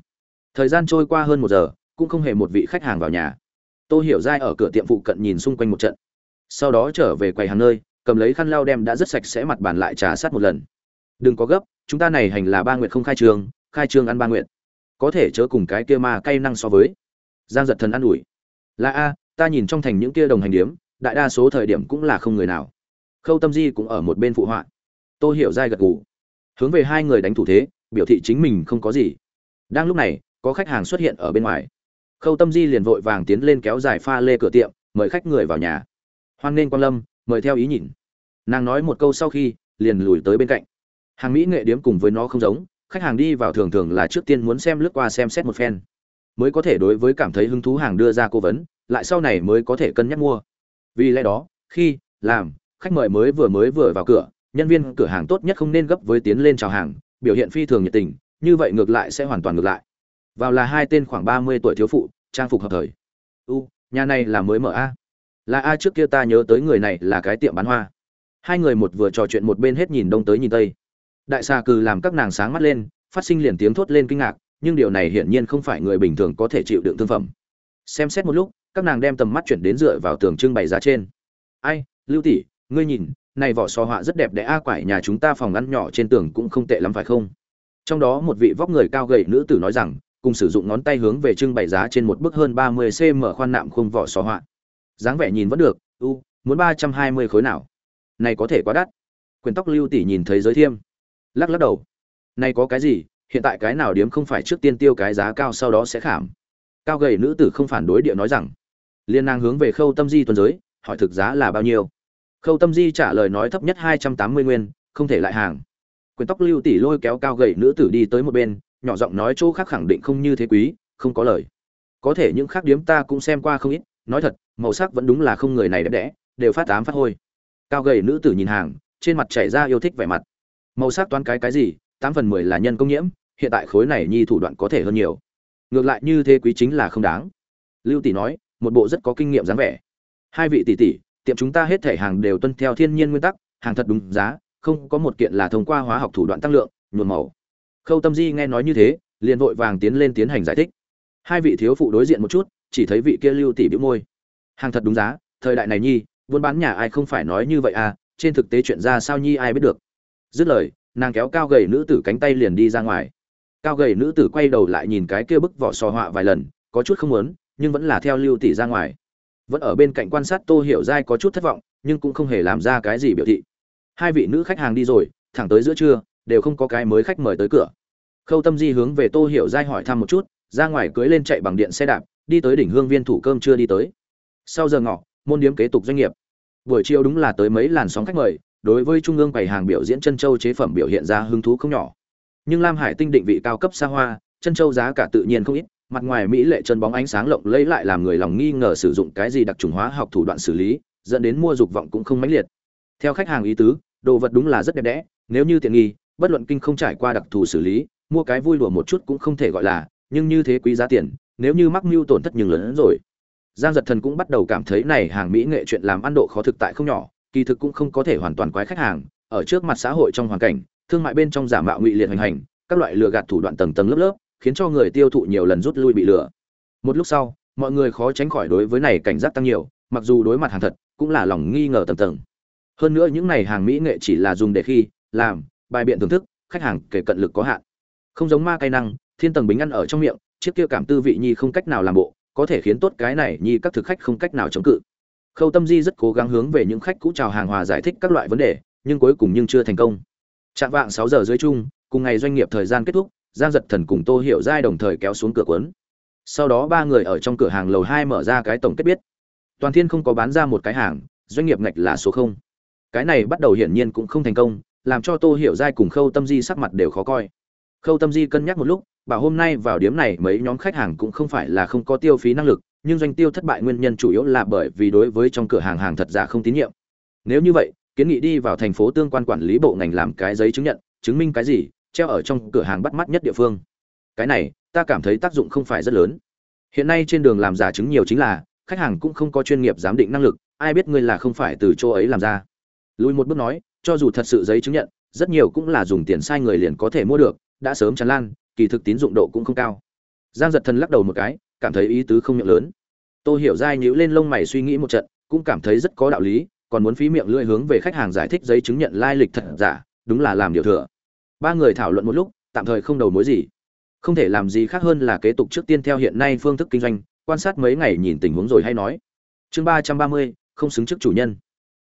A: Thời gian trôi qua hơn một giờ, cũng không hề một vị khách hàng vào nhà. Tôi hiểu dai ở cửa tiệm phụ cận nhìn xung quanh một trận. Sau đó trở về quầy hàng nơi, cầm lấy khăn lau đem đã rất sạch sẽ mặt bàn lại trà sát một lần. Đừng có gấp, chúng ta này hành là ba nguyện không khai trương khai trương ăn ba nguyện có thể chớ cùng cái kia ma cay năng so với. Giang giật thần ăn ủi. Là a, ta nhìn trong thành những kia đồng hành điếm đại đa số thời điểm cũng là không người nào. Khâu tâm di cũng ở một bên phụ họa. Tôi hiểu dai gật gù. Hướng về hai người đánh thủ thế, biểu thị chính mình không có gì. Đang lúc này, có khách hàng xuất hiện ở bên ngoài. Khâu tâm di liền vội vàng tiến lên kéo dài pha lê cửa tiệm, mời khách người vào nhà. Hoan nghênh quan lâm, mời theo ý nhìn. Nàng nói một câu sau khi, liền lùi tới bên cạnh. Hàng mỹ nghệ điếm cùng với nó không giống, khách hàng đi vào thường thường là trước tiên muốn xem lướt qua xem xét một phen. Mới có thể đối với cảm thấy hứng thú hàng đưa ra cố vấn, lại sau này mới có thể cân nhắc mua vì lẽ đó, khi, làm, khách mời mới vừa mới vừa vào cửa, nhân viên cửa hàng tốt nhất không nên gấp với tiến lên chào hàng, biểu hiện phi thường nhiệt tình, như vậy ngược lại sẽ hoàn toàn ngược lại. Vào là hai tên khoảng ba mươi tuổi thiếu phụ, trang phục hợp thời. U, nhà này là mới mở a. Là a trước kia ta nhớ tới người này là cái tiệm bán hoa. Hai người một vừa trò chuyện một bên hết nhìn đông tới nhìn tây. Đại xà cừ làm các nàng sáng mắt lên, phát sinh liền tiếng thốt lên kinh ngạc, nhưng điều này hiển nhiên không phải người bình thường có thể chịu đựng thương phẩm. Xem xét một lúc các nàng đem tầm mắt chuyển đến dựa vào tường trưng bày giá trên. Ai, lưu tỷ, ngươi nhìn, này vỏ sò họa rất đẹp đẽ, a, quải nhà chúng ta phòng ăn nhỏ trên tường cũng không tệ lắm phải không? Trong đó một vị vóc người cao gầy nữ tử nói rằng, cùng sử dụng ngón tay hướng về trưng bày giá trên một bức hơn ba mươi cm khoan nạm khung vỏ sò họa. Dáng vẻ nhìn vẫn được, u, muốn ba trăm hai mươi khối nào? Này có thể quá đắt. Quyền tóc lưu tỷ nhìn thấy giới thiêm. Lắc lắc đầu. Này có cái gì, hiện tại cái nào điếm không phải trước tiên tiêu cái giá cao sau đó sẽ khảm? Cao gầy nữ tử không phản đối địa nói rằng liên nàng hướng về khâu tâm di tuần giới, hỏi thực giá là bao nhiêu? Khâu tâm di trả lời nói thấp nhất hai trăm tám mươi nguyên, không thể lại hàng. Quyền tóc lưu tỷ lôi kéo cao gầy nữ tử đi tới một bên, nhỏ giọng nói chỗ khác khẳng định không như thế quý, không có lời. Có thể những khác điếm ta cũng xem qua không ít, nói thật, màu sắc vẫn đúng là không người này đẹp đẽ, đều phát tám phát hôi. Cao gầy nữ tử nhìn hàng, trên mặt chảy ra yêu thích vẻ mặt. Màu sắc toán cái cái gì, tám phần mười là nhân công nhiễm, hiện tại khối này nhi thủ đoạn có thể hơn nhiều. Ngược lại như thế quý chính là không đáng. Lưu tỷ nói một bộ rất có kinh nghiệm dáng vẻ. Hai vị tỷ tỷ, tiệm chúng ta hết thể hàng đều tuân theo thiên nhiên nguyên tắc, hàng thật đúng giá, không có một kiện là thông qua hóa học thủ đoạn tăng lượng, nhuộm màu. Khâu tâm di nghe nói như thế, liền vội vàng tiến lên tiến hành giải thích. Hai vị thiếu phụ đối diện một chút, chỉ thấy vị kia lưu tỷ bĩu môi. Hàng thật đúng giá, thời đại này nhi, buôn bán nhà ai không phải nói như vậy à trên thực tế chuyện ra sao nhi ai biết được. Dứt lời, nàng kéo cao gầy nữ tử cánh tay liền đi ra ngoài. Cao gầy nữ tử quay đầu lại nhìn cái kia bức vỏ sò họa vài lần, có chút không muốn nhưng vẫn là theo lưu tỷ ra ngoài. Vẫn ở bên cạnh quan sát tô hiểu giai có chút thất vọng, nhưng cũng không hề làm ra cái gì biểu thị. Hai vị nữ khách hàng đi rồi, thẳng tới giữa trưa, đều không có cái mới khách mời tới cửa. Khâu tâm di hướng về tô hiểu giai hỏi thăm một chút, ra ngoài cưới lên chạy bằng điện xe đạp, đi tới đỉnh hương viên thủ cơm chưa đi tới. Sau giờ ngọ, môn điếm kế tục doanh nghiệp. Buổi chiều đúng là tới mấy làn sóng khách mời, đối với trung ương bày hàng biểu diễn chân châu chế phẩm biểu hiện ra hứng thú không nhỏ. Nhưng lam hải tinh định vị cao cấp xa hoa chân châu giá cả tự nhiên không ít mặt ngoài mỹ lệ chân bóng ánh sáng lộng lẫy lại làm người lòng nghi ngờ sử dụng cái gì đặc trùng hóa học thủ đoạn xử lý, dẫn đến mua dục vọng cũng không mãnh liệt. Theo khách hàng ý tứ, đồ vật đúng là rất đẹp đẽ, nếu như tiện nghi, bất luận kinh không trải qua đặc thù xử lý, mua cái vui đùa một chút cũng không thể gọi là, nhưng như thế quý giá tiền, nếu như mắc mưu tổn thất nhưng lớn hơn rồi. Giang giật thần cũng bắt đầu cảm thấy này hàng mỹ nghệ chuyện làm ăn độ khó thực tại không nhỏ, kỳ thực cũng không có thể hoàn toàn quái khách hàng, ở trước mặt xã hội trong hoàn cảnh, thương mại bên trong giả mạo ngụy liệt hành hành, các loại lừa gạt thủ đoạn tầng tầng lớp lớp khiến cho người tiêu thụ nhiều lần rút lui bị lừa. Một lúc sau, mọi người khó tránh khỏi đối với này cảnh giác tăng nhiều, mặc dù đối mặt hàng thật, cũng là lòng nghi ngờ tầng tầng. Hơn nữa những này hàng mỹ nghệ chỉ là dùng để khi, làm, bài biện thưởng thức, khách hàng kể cận lực có hạn. Không giống ma cay năng, thiên tầng bính ăn ở trong miệng, chiếc kia cảm tư vị nhi không cách nào làm bộ, có thể khiến tốt cái này nhi các thực khách không cách nào chống cự. Khâu tâm di rất cố gắng hướng về những khách cũ chào hàng hòa giải thích các loại vấn đề, nhưng cuối cùng nhưng chưa thành công. Trạng vạng sáu giờ dưới chung, cùng ngày doanh nghiệp thời gian kết thúc giang giật thần cùng tô hiểu giai đồng thời kéo xuống cửa cuốn. Sau đó ba người ở trong cửa hàng lầu hai mở ra cái tổng kết biết. Toàn thiên không có bán ra một cái hàng, doanh nghiệp ngạch là số không. Cái này bắt đầu hiển nhiên cũng không thành công, làm cho tô hiểu giai cùng khâu tâm di sắc mặt đều khó coi. Khâu tâm di cân nhắc một lúc, bảo hôm nay vào điếm này mấy nhóm khách hàng cũng không phải là không có tiêu phí năng lực, nhưng doanh tiêu thất bại nguyên nhân chủ yếu là bởi vì đối với trong cửa hàng hàng thật giả không tín nhiệm. Nếu như vậy, kiến nghị đi vào thành phố tương quan quản lý bộ ngành làm cái giấy chứng nhận, chứng minh cái gì treo ở trong cửa hàng bắt mắt nhất địa phương. Cái này, ta cảm thấy tác dụng không phải rất lớn. Hiện nay trên đường làm giả chứng nhiều chính là, khách hàng cũng không có chuyên nghiệp giám định năng lực, ai biết ngươi là không phải từ chỗ ấy làm ra. Lùi một bước nói, cho dù thật sự giấy chứng nhận, rất nhiều cũng là dùng tiền sai người liền có thể mua được, đã sớm tràn lan, kỳ thực tín dụng độ cũng không cao. Giang giật thần lắc đầu một cái, cảm thấy ý tứ không miệng lớn. Tôi hiểu dai nhíu lên lông mày suy nghĩ một trận, cũng cảm thấy rất có đạo lý, còn muốn phí miệng lưỡi hướng về khách hàng giải thích giấy chứng nhận lai lịch thật giả, đúng là làm điều thừa ba người thảo luận một lúc, tạm thời không đầu mối gì. Không thể làm gì khác hơn là kế tục trước tiên theo hiện nay phương thức kinh doanh, quan sát mấy ngày nhìn tình huống rồi hay nói. Chương ba trăm ba mươi, không xứng trước chủ nhân.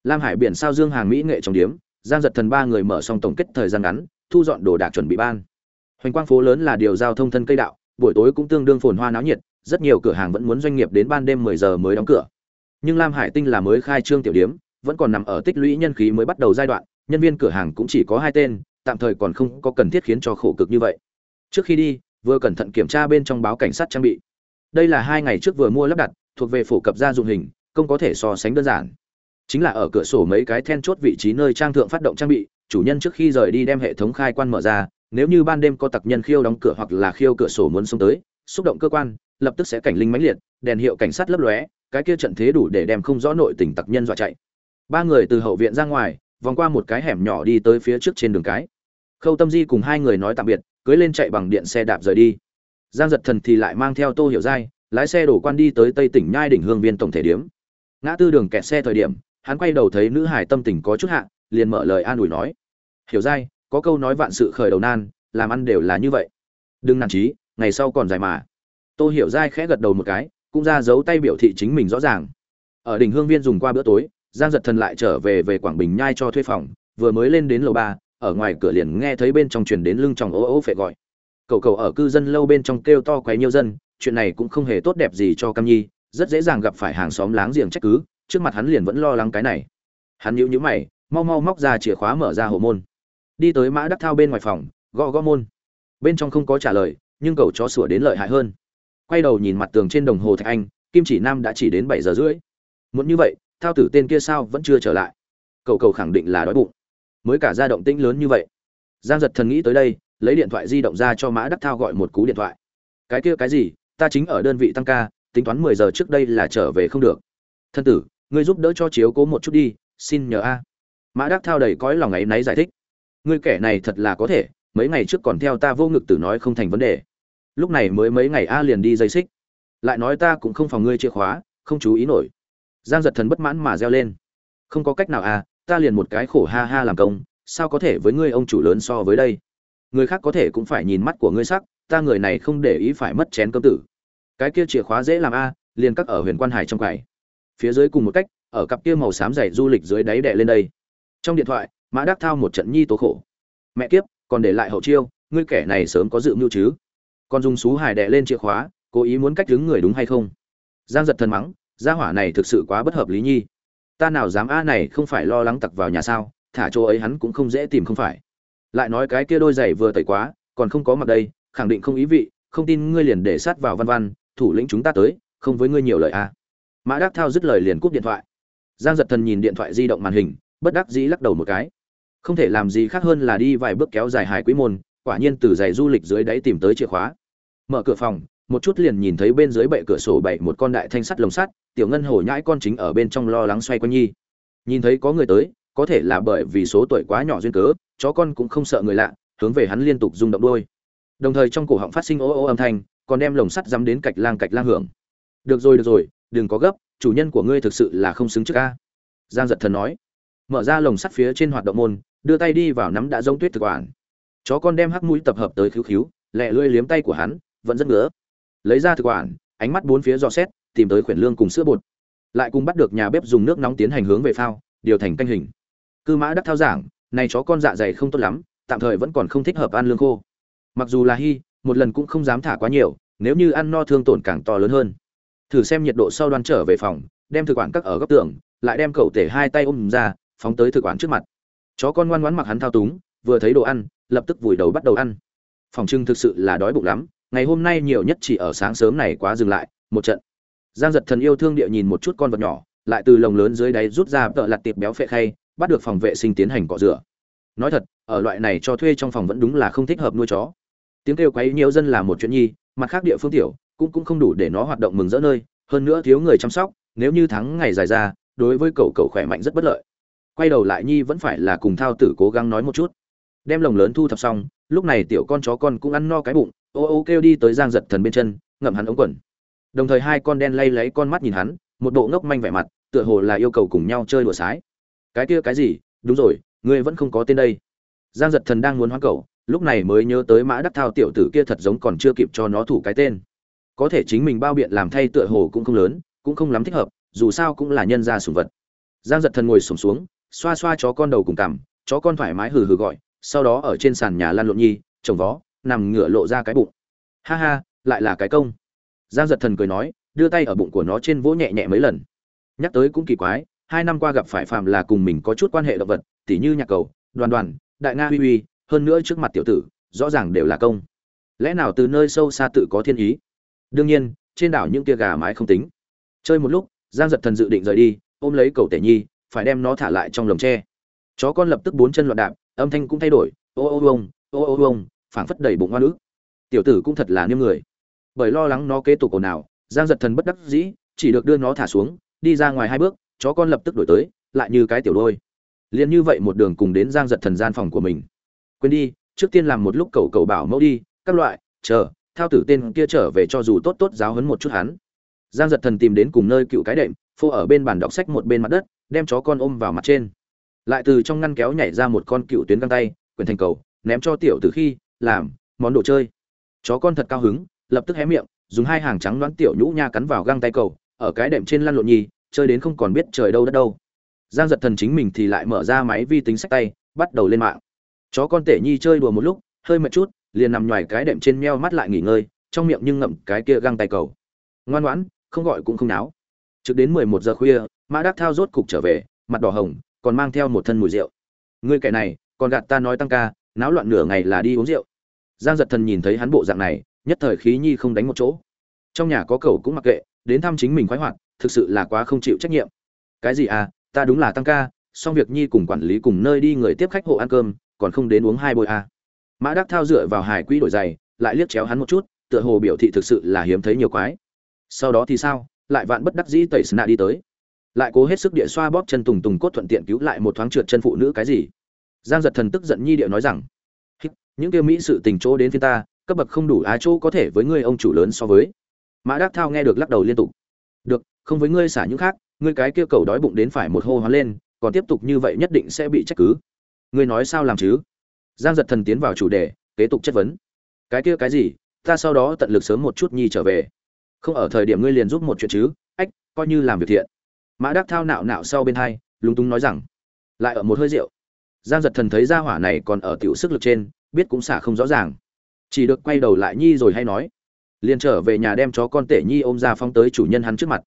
A: Lam hải biển sao dương hàng mỹ nghệ trong điếm, giang giật thần ba người mở xong tổng kết thời gian ngắn, thu dọn đồ đạc chuẩn bị ban. Hoành quang phố lớn là điều giao thông thân cây đạo, buổi tối cũng tương đương phồn hoa náo nhiệt, rất nhiều cửa hàng vẫn muốn doanh nghiệp đến ban đêm mười giờ mới đóng cửa. Nhưng lam hải tinh là mới khai trương tiểu điếm, vẫn còn nằm ở tích lũy nhân khí mới bắt đầu giai đoạn, nhân viên cửa hàng cũng chỉ có hai tên tạm thời còn không có cần thiết khiến cho khổ cực như vậy. Trước khi đi, vừa cẩn thận kiểm tra bên trong báo cảnh sát trang bị. Đây là hai ngày trước vừa mua lắp đặt, thuộc về phổ cập gia dụng hình, không có thể so sánh đơn giản. Chính là ở cửa sổ mấy cái then chốt vị trí nơi trang thượng phát động trang bị, chủ nhân trước khi rời đi đem hệ thống khai quan mở ra, nếu như ban đêm có tặc nhân khiêu đóng cửa hoặc là khiêu cửa sổ muốn xông tới, xúc động cơ quan, lập tức sẽ cảnh linh mãnh liệt, đèn hiệu cảnh sát lấp lóe, cái kia trận thế đủ để đem không rõ nội tình tặc nhân dọa chạy. Ba người từ hậu viện ra ngoài, vòng qua một cái hẻm nhỏ đi tới phía trước trên đường cái khâu tâm di cùng hai người nói tạm biệt, cưới lên chạy bằng điện xe đạp rời đi. Giang giật thần thì lại mang theo tô hiểu giai, lái xe đổ quan đi tới tây tỉnh nhai đỉnh hương viên tổng thể điếm ngã tư đường kẹt xe thời điểm, hắn quay đầu thấy nữ hải tâm tình có chút hạ, liền mở lời an ủi nói. Hiểu giai, có câu nói vạn sự khởi đầu nan, làm ăn đều là như vậy. Đừng nản trí, ngày sau còn dài mà. Tô hiểu giai khẽ gật đầu một cái, cũng ra giấu tay biểu thị chính mình rõ ràng. Ở đỉnh hương viên dùng qua bữa tối, giang giật thần lại trở về về quảng bình nhai cho thuê phòng, vừa mới lên đến lầu ba ở ngoài cửa liền nghe thấy bên trong truyền đến lưng tròng ố ố phệ gọi. Cậu cậu ở cư dân lâu bên trong kêu to quấy nhiều dân, chuyện này cũng không hề tốt đẹp gì cho cam nhi, rất dễ dàng gặp phải hàng xóm láng giềng trách cứ, trước mặt hắn liền vẫn lo lắng cái này. Hắn nhíu nhíu mày, mau mau móc ra chìa khóa mở ra hộ môn. Đi tới mã đắc thao bên ngoài phòng, gõ gõ môn. Bên trong không có trả lời, nhưng cậu chó sủa đến lợi hại hơn. Quay đầu nhìn mặt tường trên đồng hồ thạch anh, kim chỉ nam đã chỉ đến bảy giờ rưỡi. Muốn như vậy, thao tử tên kia sao vẫn chưa trở lại? Cậu cầu khẳng định là đói bụng mới cả ra động tĩnh lớn như vậy. Giang giật thần nghĩ tới đây, lấy điện thoại di động ra cho mã đắc thao gọi một cú điện thoại. Cái kia cái gì? Ta chính ở đơn vị tăng ca, tính toán mười giờ trước đây là trở về không được. Thân tử, ngươi giúp đỡ cho chiếu cố một chút đi, xin nhờ a. Mã đắc thao đầy cõi lòng ấy náy giải thích. Ngươi kẻ này thật là có thể, mấy ngày trước còn theo ta vô ngực tử nói không thành vấn đề. Lúc này mới mấy ngày a liền đi dây xích. Lại nói ta cũng không phòng ngươi chìa khóa, không chú ý nổi. Giang giật thần bất mãn mà reo lên. Không có cách nào à ta liền một cái khổ ha ha làm công, sao có thể với ngươi ông chủ lớn so với đây? Người khác có thể cũng phải nhìn mắt của ngươi sắc, ta người này không để ý phải mất chén cơm tử. Cái kia chìa khóa dễ làm a, liền cắt ở huyền quan hải trong quầy. Phía dưới cùng một cách, ở cặp kia màu xám dày du lịch dưới đáy đè lên đây. Trong điện thoại, mã đắc thao một trận nhi tố khổ. Mẹ kiếp, còn để lại hậu chiêu, ngươi kẻ này sớm có dự mưu chứ? Còn dùng xú hải đè lên chìa khóa, cố ý muốn cách đứng người đúng hay không? Giang giật thần mắng, gia hỏa này thực sự quá bất hợp lý nhi ta nào dám a này không phải lo lắng tặc vào nhà sao, thả chỗ ấy hắn cũng không dễ tìm không phải. Lại nói cái kia đôi giày vừa tẩy quá, còn không có mặt đây, khẳng định không ý vị, không tin ngươi liền để sát vào văn văn, thủ lĩnh chúng ta tới, không với ngươi nhiều lời a. Mã đắc thao dứt lời liền cúp điện thoại. Giang giật thần nhìn điện thoại di động màn hình, bất đắc dĩ lắc đầu một cái. Không thể làm gì khác hơn là đi vài bước kéo dài hài quý môn, quả nhiên từ giày du lịch dưới đáy tìm tới chìa khóa. Mở cửa phòng một chút liền nhìn thấy bên dưới bệ cửa sổ bậy một con đại thanh sắt lồng sắt, tiểu ngân hổ nhãi con chính ở bên trong lo lắng xoay quanh nhi. Nhìn thấy có người tới, có thể là bởi vì số tuổi quá nhỏ duyên cớ, chó con cũng không sợ người lạ, hướng về hắn liên tục rung động đôi đồng thời trong cổ họng phát sinh ô ô âm thanh, còn đem lồng sắt dám đến cạch lang cạch lang hưởng. Được rồi được rồi, đừng có gấp, chủ nhân của ngươi thực sự là không xứng trước ca giang giật thần nói. Mở ra lồng sắt phía trên hoạt động môn, đưa tay đi vào nắm đã giống tuyết thực quản. Chó con đem hắc mũi tập hợp tới khíu khíu, lẹ lưỡi liếm tay của hắn, vẫn rất ngứa lấy ra thực quản, ánh mắt bốn phía dò xét, tìm tới khuyển lương cùng sữa bột. Lại cùng bắt được nhà bếp dùng nước nóng tiến hành hướng về phao, điều thành canh hình. Cư mã đắc thao giảng, này chó con dạ dày không tốt lắm, tạm thời vẫn còn không thích hợp ăn lương khô. Mặc dù là hy một lần cũng không dám thả quá nhiều, nếu như ăn no thương tổn càng to lớn hơn. Thử xem nhiệt độ sau đoan trở về phòng, đem thực quản cắt ở góc tường, lại đem cậu tể hai tay ôm ra, phóng tới thực quản trước mặt. Chó con ngoan ngoãn mặc hắn thao túng, vừa thấy đồ ăn, lập tức vùi đầu bắt đầu ăn. Phòng trưng thực sự là đói bụng lắm ngày hôm nay nhiều nhất chỉ ở sáng sớm này quá dừng lại, một trận. Giang giật thần yêu thương địa nhìn một chút con vật nhỏ, lại từ lồng lớn dưới đáy rút ra vợ lặt tiệp béo phệ khay, bắt được phòng vệ sinh tiến hành cọ rửa. Nói thật, ở loại này cho thuê trong phòng vẫn đúng là không thích hợp nuôi chó. Tiếng kêu quấy nhiều dân là một chuyện nhi, mặt khác địa phương tiểu, cũng cũng không đủ để nó hoạt động mừng rỡ nơi, hơn nữa thiếu người chăm sóc, nếu như tháng ngày dài ra, đối với cậu cậu khỏe mạnh rất bất lợi. Quay đầu lại nhi vẫn phải là cùng thao tử cố gắng nói một chút. Đem lồng lớn thu thập xong, lúc này tiểu con chó con cũng ăn no cái bụng ô ô kêu đi tới giang giật thần bên chân ngậm hắn ống quần. Đồng thời hai con đen lay lấy con mắt nhìn hắn một bộ ngốc manh vẻ mặt tựa hồ là yêu cầu cùng nhau chơi đùa sái. Cái kia cái gì? Đúng rồi ngươi vẫn không có tên đây. Giang giật thần đang muốn hoang cầu lúc này mới nhớ tới mã đắc thao tiểu tử kia thật giống còn chưa kịp cho nó thủ cái tên. Có thể chính mình bao biện làm thay tựa hồ cũng không lớn cũng không lắm thích hợp dù sao cũng là nhân gia sùng vật. Giang giật thần ngồi sùng xuống, xuống xoa xoa chó con đầu cùng cằm chó con thoải mái hừ hừ gọi sau đó ở trên sàn nhà lan lộn nhi trồng vó nằm ngửa lộ ra cái bụng. Ha ha, lại là cái công. Giang giật thần cười nói, đưa tay ở bụng của nó trên vỗ nhẹ nhẹ mấy lần. Nhắc tới cũng kỳ quái, hai năm qua gặp phải phàm là cùng mình có chút quan hệ động vật, tỉ như nhạc cầu, đoàn đoàn, đại nga huy huy, hơn nữa trước mặt tiểu tử, rõ ràng đều là công. Lẽ nào từ nơi sâu xa tự có thiên ý? Đương nhiên, trên đảo những tia gà mái không tính. Chơi một lúc, giang giật thần dự định rời đi, ôm lấy cầu tể nhi, phải đem nó thả lại trong lồng tre. Chó con lập tức bốn chân loạn đạp, âm thanh cũng thay đổi, ô ô ông ô ô ông phảng phất đầy bụng hoa nữ tiểu tử cũng thật là niêm người. Bởi lo lắng nó kế tục ồn ào, giang giật thần bất đắc dĩ, chỉ được đưa nó thả xuống, đi ra ngoài hai bước, chó con lập tức đổi tới, lại như cái tiểu đôi. Liền như vậy một đường cùng đến giang giật thần gian phòng của mình. Quên đi, trước tiên làm một lúc cầu cầu bảo mẫu đi, các loại, chờ, thao tử tên kia trở về cho dù tốt tốt giáo hấn một chút hắn. Giang giật thần tìm đến cùng nơi cựu cái đệm, phô ở bên bàn đọc sách một bên mặt đất, đem chó con ôm vào mặt trên. Lại từ trong ngăn kéo nhảy ra một con cựu tuyến găng tay, quyền thành cầu, ném cho tiểu từ khi làm món đồ chơi. Chó con thật cao hứng, lập tức hé miệng, dùng hai hàng trắng đoán tiểu nhũ nha cắn vào găng tay cầu, ở cái đệm trên lăn lộn nhi chơi đến không còn biết trời đâu đất đâu. Giang giật thần chính mình thì lại mở ra máy vi tính sách tay, bắt đầu lên mạng. Chó con tể nhi chơi đùa một lúc, hơi mệt chút, liền nằm ngoài cái đệm trên meo mắt lại nghỉ ngơi, trong miệng nhưng ngậm cái kia găng tay cầu. Ngoan ngoãn, không gọi cũng không náo. Trực đến mười một giờ khuya, mã đắc thao rốt cục trở về, mặt đỏ hồng, còn mang theo một thân mùi rượu. Ngươi kẻ này, còn gạt ta nói tăng ca náo loạn nửa ngày là đi uống rượu. Giang giật thần nhìn thấy hắn bộ dạng này, nhất thời khí nhi không đánh một chỗ. Trong nhà có cầu cũng mặc kệ, đến thăm chính mình khoái hoạt, thực sự là quá không chịu trách nhiệm. Cái gì à ta đúng là tăng ca, xong việc nhi cùng quản lý cùng nơi đi người tiếp khách hộ ăn cơm, còn không đến uống hai bôi à. mã đắc thao dựa vào hải quỹ đổi giày, lại liếc chéo hắn một chút, tựa hồ biểu thị thực sự là hiếm thấy nhiều quái. Sau đó thì sao, lại vạn bất đắc dĩ tẩy sna đi tới. Lại cố hết sức địa xoa bóp chân tùng tùng cốt thuận tiện cứu lại một thoáng trượt chân phụ nữ cái gì giang giật thần tức giận nhi điệu nói rằng những kêu mỹ sự tình chỗ đến phía ta, cấp bậc không đủ á chỗ có thể với ngươi ông chủ lớn so với. Mã đắc thao nghe được lắc đầu liên tục, được, không với ngươi xả những khác, ngươi cái kia cầu đói bụng đến phải một hô hoán lên, còn tiếp tục như vậy nhất định sẽ bị trách cứ. Ngươi nói sao làm chứ? Giang giật thần tiến vào chủ đề, kế tục chất vấn, cái kia cái gì, ta sau đó tận lực sớm một chút nhi trở về. Không ở thời điểm ngươi liền giúp một chuyện chứ, ách, coi như làm việc thiện. Mã đắc thao nạo nạo sau bên hai, lúng túng nói rằng, lại ở một hơi rượu giang giật thần thấy ra hỏa này còn ở tiểu sức lực trên, biết cũng xả không rõ ràng. Chỉ được quay đầu lại nhi rồi hay nói, liền trở về nhà đem chó con tể nhi ôm ra phong tới chủ nhân hắn trước mặt.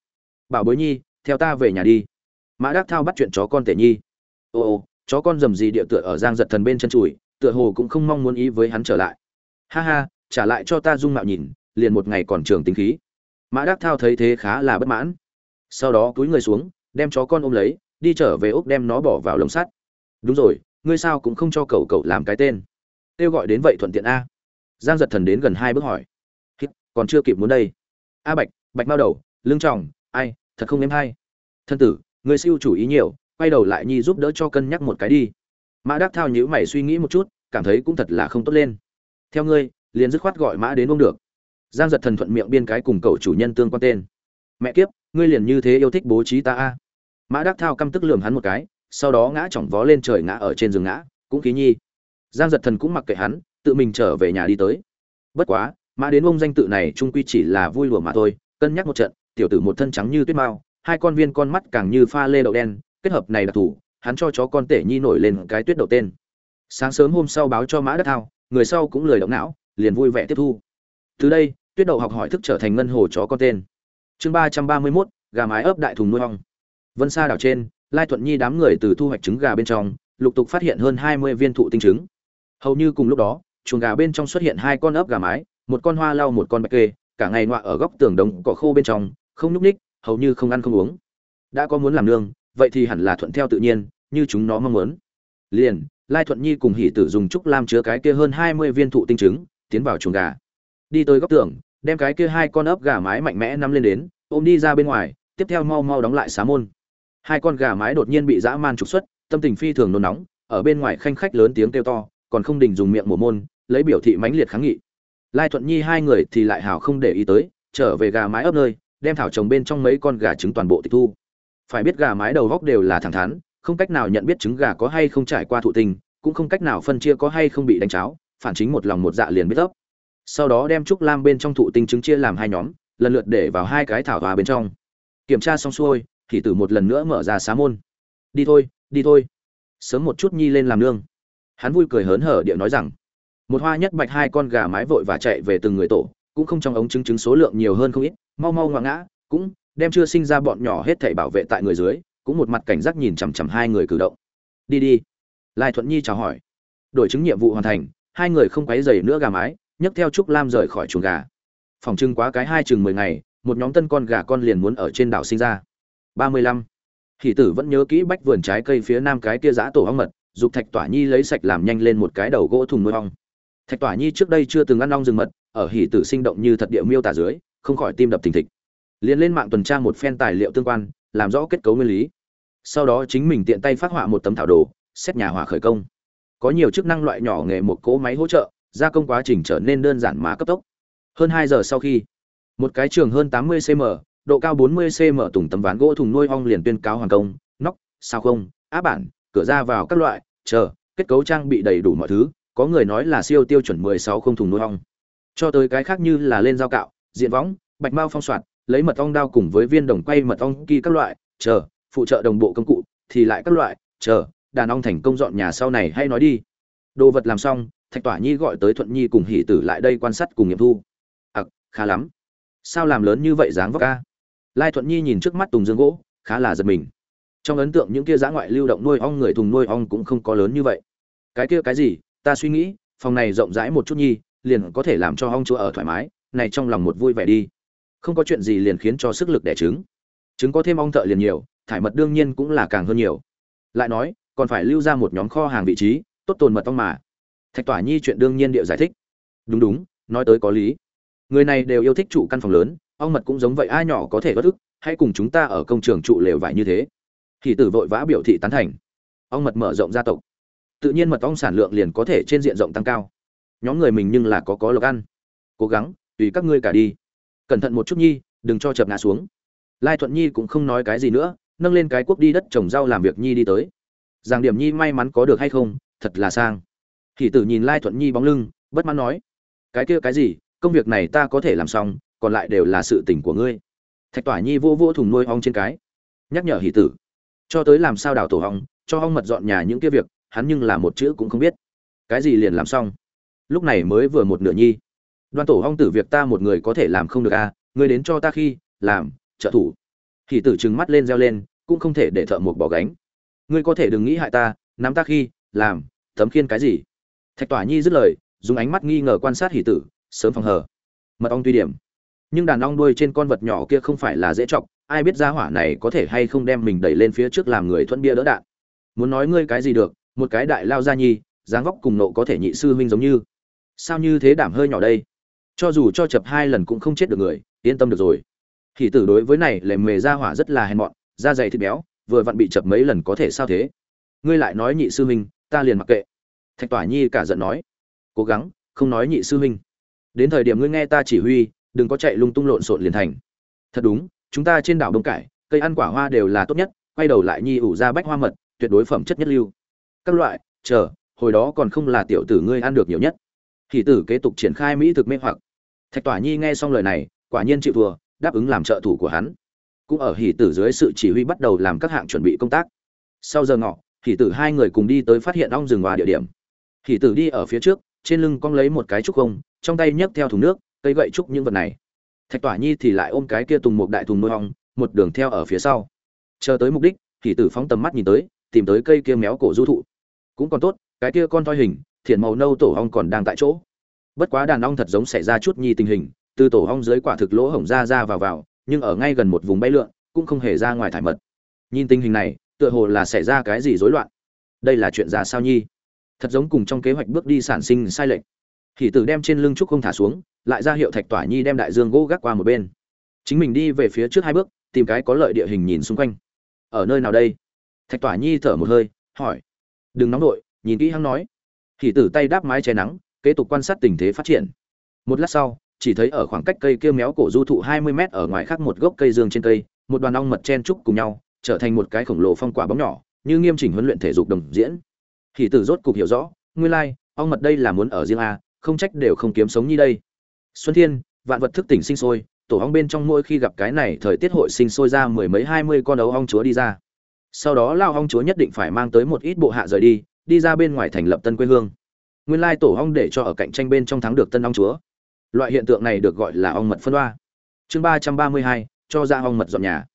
A: Bảo bối nhi, theo ta về nhà đi. Mã đắc thao bắt chuyện chó con tể nhi. Ô ô, chó con dầm gì địa tựa ở giang giật thần bên chân chùi, tựa hồ cũng không mong muốn ý với hắn trở lại. Ha ha, trả lại cho ta dung mạo nhìn, liền một ngày còn trường tính khí. Mã đắc thao thấy thế khá là bất mãn. Sau đó cúi người xuống, đem chó con ôm lấy, đi trở về úc đem nó bỏ vào lồng sắt. Đúng rồi ngươi sao cũng không cho cậu cậu làm cái tên? Kêu gọi đến vậy thuận tiện a. Giang giật thần đến gần hai bước hỏi. Còn chưa kịp muốn đây. A bạch bạch mao đầu lưng tròng ai, thật không em hay. Thân tử người siêu chủ ý nhiều, quay đầu lại nhi giúp đỡ cho cân nhắc một cái đi. Mã đắc thao nhữ mày suy nghĩ một chút, cảm thấy cũng thật là không tốt lên. Theo ngươi, liền dứt khoát gọi mã đến ông được. Giang giật thần thuận miệng biên cái cùng cậu chủ nhân tương quan tên. Mẹ kiếp, ngươi liền như thế yêu thích bố trí ta a. Mã đắc thao căm tức lườm hắn một cái sau đó ngã chỏng vó lên trời ngã ở trên giường ngã, cũng khí nhi. Giang giật thần cũng mặc kệ hắn, tự mình trở về nhà đi tới. Bất quá, mã đến ông danh tự này trung quy chỉ là vui lùa mà thôi, cân nhắc một trận, tiểu tử một thân trắng như tuyết mao hai con viên con mắt càng như pha lê đậu đen, kết hợp này đặc thù hắn cho chó con tể nhi nổi lên cái tuyết đậu tên. Sáng sớm hôm sau báo cho mã đất thao, người sau cũng lười động não, liền vui vẻ tiếp thu. Từ đây, tuyết đậu học hỏi thức trở thành ngân hồ chó con tên. Chương ba trăm ba mươi mốt, gà mái ấp đại thùng nuôi ong. Vân xa đảo trên lai thuận nhi đám người từ thu hoạch trứng gà bên trong, lục tục phát hiện hơn hai mươi viên thụ tinh trứng. Hầu như cùng lúc đó, chuồng gà bên trong xuất hiện hai con ấp gà mái, một con hoa lau, một con bạch kê, cả ngày ngoạ ở góc tường đống cỏ khô bên trong, không nhúc ních, hầu như không ăn không uống. Đã có muốn làm nương, vậy thì hẳn là thuận theo tự nhiên, như chúng nó mong muốn. Liền, lai thuận nhi cùng hỷ tử dùng trúc lam chứa cái kia hơn hai mươi viên thụ tinh trứng, tiến vào chuồng gà. Đi tới góc tường, đem cái kia hai con ấp gà mái mạnh mẽ nắm lên đến, ôm đi ra bên ngoài, tiếp theo mau mau đóng lại xá môn hai con gà mái đột nhiên bị dã man trục xuất, tâm tình phi thường nôn nóng, ở bên ngoài khanh khách lớn tiếng kêu to, còn không đình dùng miệng mổ môn, lấy biểu thị mãnh liệt kháng nghị. Lai thuận nhi hai người thì lại hào không để ý tới, trở về gà mái ấp nơi, đem thảo trồng bên trong mấy con gà trứng toàn bộ tịch thu. Phải biết gà mái đầu góc đều là thẳng thắn, không cách nào nhận biết trứng gà có hay không trải qua thụ tình, cũng không cách nào phân chia có hay không bị đánh cháo, phản chính một lòng một dạ liền biết ấp. Sau đó đem trúc lam bên trong thụ tinh trứng chia làm hai nhóm, lần lượt để vào hai cái thảo hòa bên trong. Kiểm tra xong xuôi thì tử một lần nữa mở ra xá môn. Đi thôi đi thôi. Sớm một chút nhi lên làm nương. Hắn vui cười hớn hở điệu nói rằng, một hoa nhất bạch hai con gà mái vội và chạy về từng người tổ, cũng không trong ống trứng trứng số lượng nhiều hơn không ít, mau mau ngoạ ngã, cũng đem chưa sinh ra bọn nhỏ hết thảy bảo vệ tại người dưới, cũng một mặt cảnh giác nhìn chằm chằm hai người cử động. Đi đi. Lai thuận nhi chào hỏi. Đổi chứng nhiệm vụ hoàn thành, hai người không quấy dày nữa gà mái, nhấc theo trúc lam rời khỏi chuồng gà. Phòng trưng quá cái hai chừng mười ngày, một nhóm tân con gà con liền muốn ở trên đảo sinh ra ba mươi lăm. Hỷ tử vẫn nhớ kỹ bách vườn trái cây phía nam cái kia giã tổ ong mật, dục thạch tỏa nhi lấy sạch làm nhanh lên một cái đầu gỗ thùng nuôi ong. Thạch tỏa nhi trước đây chưa từng ăn ong rừng mật, ở hỉ tử sinh động như thật địa miêu tả dưới, không khỏi tim đập thình thịch. Liền lên mạng tuần tra một phen tài liệu tương quan, làm rõ kết cấu nguyên lý. Sau đó chính mình tiện tay phát họa một tấm thảo đồ, xét nhà hỏa khởi công. Có nhiều chức năng loại nhỏ nghề một cỗ máy hỗ trợ, gia công quá trình trở nên đơn giản mà cấp tốc. Hơn hai giờ sau khi, một cái trường hơn tám mươi cm độ cao bốn mươi cm tùng tấm ván gỗ thùng nuôi ong liền tuyên cáo hoàn công, nóc, sao không? Áp bản, cửa ra vào các loại, chờ, kết cấu trang bị đầy đủ mọi thứ, có người nói là siêu tiêu chuẩn mười sáu không thùng nuôi ong. Cho tới cái khác như là lên dao cạo, diện võng, bạch mao phong soạt lấy mật ong đao cùng với viên đồng quay mật ong kỳ các loại, chờ, phụ trợ đồng bộ công cụ, thì lại các loại, chờ, đàn ong thành công dọn nhà sau này hay nói đi. Đồ vật làm xong, thạch tỏa nhi gọi tới thuận nhi cùng hỷ tử lại đây quan sát cùng nghiệm thu. Ặc, khá lắm. Sao làm lớn như vậy dáng vóc a? Lai thuận nhi nhìn trước mắt tùng dương gỗ, khá là giật mình. Trong ấn tượng những kia giã ngoại lưu động nuôi ong người thùng nuôi ong cũng không có lớn như vậy. Cái kia cái gì? Ta suy nghĩ, phòng này rộng rãi một chút nhi, liền có thể làm cho ong chúa ở thoải mái, này trong lòng một vui vẻ đi. Không có chuyện gì liền khiến cho sức lực đẻ trứng. Trứng có thêm ong thợ liền nhiều, thải mật đương nhiên cũng là càng hơn nhiều. Lại nói, còn phải lưu ra một nhóm kho hàng vị trí, tốt tồn mật ong mà. Thạch tỏa nhi chuyện đương nhiên điệu giải thích. Đúng đúng, nói tới có lý. Người này đều yêu thích trụ căn phòng lớn ong mật cũng giống vậy, ai nhỏ có thể bất ức, hãy cùng chúng ta ở công trường trụ lều vải như thế. Thì tử vội vã biểu thị tán thành. Ong mật mở rộng gia tộc. Tự nhiên mật ong sản lượng liền có thể trên diện rộng tăng cao. Nhóm người mình nhưng là có có lộc ăn. Cố gắng, tùy các ngươi cả đi. Cẩn thận một chút nhi, đừng cho chập ngã xuống. Lai thuận nhi cũng không nói cái gì nữa, nâng lên cái cuốc đi đất trồng rau làm việc nhi đi tới. Giang điểm nhi may mắn có được hay không, thật là sang. Thì tử nhìn lai thuận nhi bóng lưng, bất mãn nói, cái kia cái gì, công việc này ta có thể làm xong còn lại đều là sự tình của ngươi. Thạch tỏa nhi vô vô thùng nuôi ong trên cái, nhắc nhở hỷ tử, cho tới làm sao đào tổ ong, cho ong mật dọn nhà những kia việc, hắn nhưng là một chữ cũng không biết. Cái gì liền làm xong? Lúc này mới vừa một nửa nhi. Đoan tổ ong tử việc ta một người có thể làm không được à ngươi đến cho ta khi, làm, trợ thủ. Hỷ tử trừng mắt lên reo lên, cũng không thể để thợ một bỏ gánh. Ngươi có thể đừng nghĩ hại ta, nắm ta khi, làm, tấm khiên cái gì? Thạch tỏa nhi dứt lời, dùng ánh mắt nghi ngờ quan sát hỷ tử, sớm phòng hờ. Mật ong tuy điểm nhưng đàn ong đuôi trên con vật nhỏ kia không phải là dễ chọc, ai biết ra hỏa này có thể hay không đem mình đẩy lên phía trước làm người thuận bia đỡ đạn. Muốn nói ngươi cái gì được, một cái đại lao gia nhi, dáng vóc cùng nộ có thể nhị sư huynh giống như. Sao như thế đảm hơi nhỏ đây? Cho dù cho chập hai lần cũng không chết được người, yên tâm được rồi. Thì tử đối với này lệ mề ra hỏa rất là hèn mọn, da dày thịt béo, vừa vặn bị chập mấy lần có thể sao thế? Ngươi lại nói nhị sư huynh, ta liền mặc kệ. Thạch tỏa nhi cả giận nói. Cố gắng, không nói nhị sư huynh. Đến thời điểm ngươi nghe ta chỉ huy đừng có chạy lung tung lộn xộn liền thành. Thật đúng, chúng ta trên đảo đông cải, cây ăn quả hoa đều là tốt nhất, quay đầu lại nhi ủ ra bách hoa mật, tuyệt đối phẩm chất nhất lưu. Các loại, chờ, hồi đó còn không là tiểu tử ngươi ăn được nhiều nhất. Thì tử kế tục triển khai mỹ thực mê hoặc. Thạch tỏa nhi nghe xong lời này, quả nhiên chịu vừa đáp ứng làm trợ thủ của hắn. Cũng ở hỷ tử dưới sự chỉ huy bắt đầu làm các hạng chuẩn bị công tác. Sau giờ ngọ, hỷ tử hai người cùng đi tới phát hiện ong rừng hòa địa điểm. Hỷ tử đi ở phía trước, trên lưng cong lấy một cái trúc không, trong tay nhấc theo thùng nước cây gậy trúc những vật này. Thạch tỏa nhi thì lại ôm cái kia tùng một đại thùng nuôi ong, một đường theo ở phía sau. Chờ tới mục đích, thì tử phóng tầm mắt nhìn tới, tìm tới cây kia méo cổ du thụ. Cũng còn tốt, cái kia con thoi hình, thiện màu nâu tổ ong còn đang tại chỗ. Bất quá đàn ong thật giống xảy ra chút nhi tình hình, từ tổ ong dưới quả thực lỗ hổng ra ra vào vào, nhưng ở ngay gần một vùng bay lượn, cũng không hề ra ngoài thải mật. Nhìn tình hình này, tựa hồ là xảy ra cái gì rối loạn. Đây là chuyện ra sao nhi? Thật giống cùng trong kế hoạch bước đi sản sinh sai lệch thì tử đem trên lưng trúc không thả xuống, lại ra hiệu thạch tỏa nhi đem đại dương gỗ gác qua một bên. Chính mình đi về phía trước hai bước, tìm cái có lợi địa hình nhìn xung quanh. Ở nơi nào đây? Thạch tỏa nhi thở một hơi, hỏi. Đừng nóng đội nhìn kỹ hắn nói. Thì tử tay đáp mái che nắng, kế tục quan sát tình thế phát triển. Một lát sau, chỉ thấy ở khoảng cách cây kia méo cổ du thụ hai mươi mét ở ngoài khác một gốc cây dương trên cây, một đoàn ong mật chen trúc cùng nhau, trở thành một cái khổng lồ phong quả bóng nhỏ, như nghiêm chỉnh huấn luyện thể dục đồng diễn. Thì tử rốt cục hiểu rõ, nguyên lai, ong mật đây là muốn ở riêng a không trách đều không kiếm sống như đây. Xuân thiên, vạn vật thức tỉnh sinh sôi, tổ ong bên trong mỗi khi gặp cái này thời tiết hội sinh sôi ra mười mấy hai mươi con ấu ong chúa đi ra. Sau đó lao ong chúa nhất định phải mang tới một ít bộ hạ rời đi đi ra bên ngoài thành lập tân quê hương. Nguyên lai tổ ong để cho ở cạnh tranh bên trong thắng được tân ong chúa. Loại hiện tượng này được gọi là ong mật phân hoa. Chương ba trăm ba mươi hai, cho ra ong mật dọn nhà.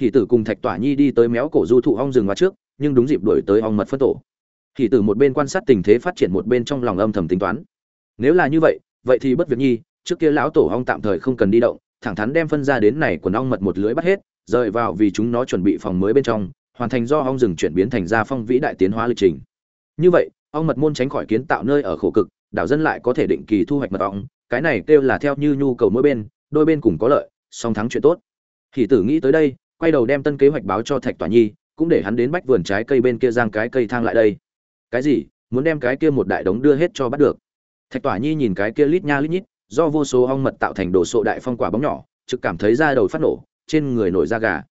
A: Hỷ tử cùng thạch tỏa nhi đi tới méo cổ du thụ ong rừng qua trước, nhưng đúng dịp đổi tới ong mật phân tổ. Hỷ tử một bên quan sát tình thế phát triển một bên trong lòng âm thầm tính toán nếu là như vậy vậy thì bất việc nhi, trước kia lão tổ ong tạm thời không cần đi động, thẳng thắn đem phân ra đến này quần ong mật một lưới bắt hết, rời vào vì chúng nó chuẩn bị phòng mới bên trong, hoàn thành do ong rừng chuyển biến thành ra phong vĩ đại tiến hóa lịch trình. Như vậy, ong mật môn tránh khỏi kiến tạo nơi ở khổ cực, đảo dân lại có thể định kỳ thu hoạch mật ong, cái này kêu là theo như nhu cầu mỗi bên, đôi bên cùng có lợi, song thắng chuyện tốt. Thì tử nghĩ tới đây, quay đầu đem tân kế hoạch báo cho thạch tòa nhi, cũng để hắn đến bách vườn trái cây bên kia giang cái cây thang lại đây. Cái gì? Muốn đem cái kia một đại đống đưa hết cho bắt được thạch tỏa nhi nhìn cái kia lít nha lít nhít, do vô số ong mật tạo thành đồ sộ đại phong quả bóng nhỏ, trực cảm thấy da đầu phát nổ, trên người nổi da gà.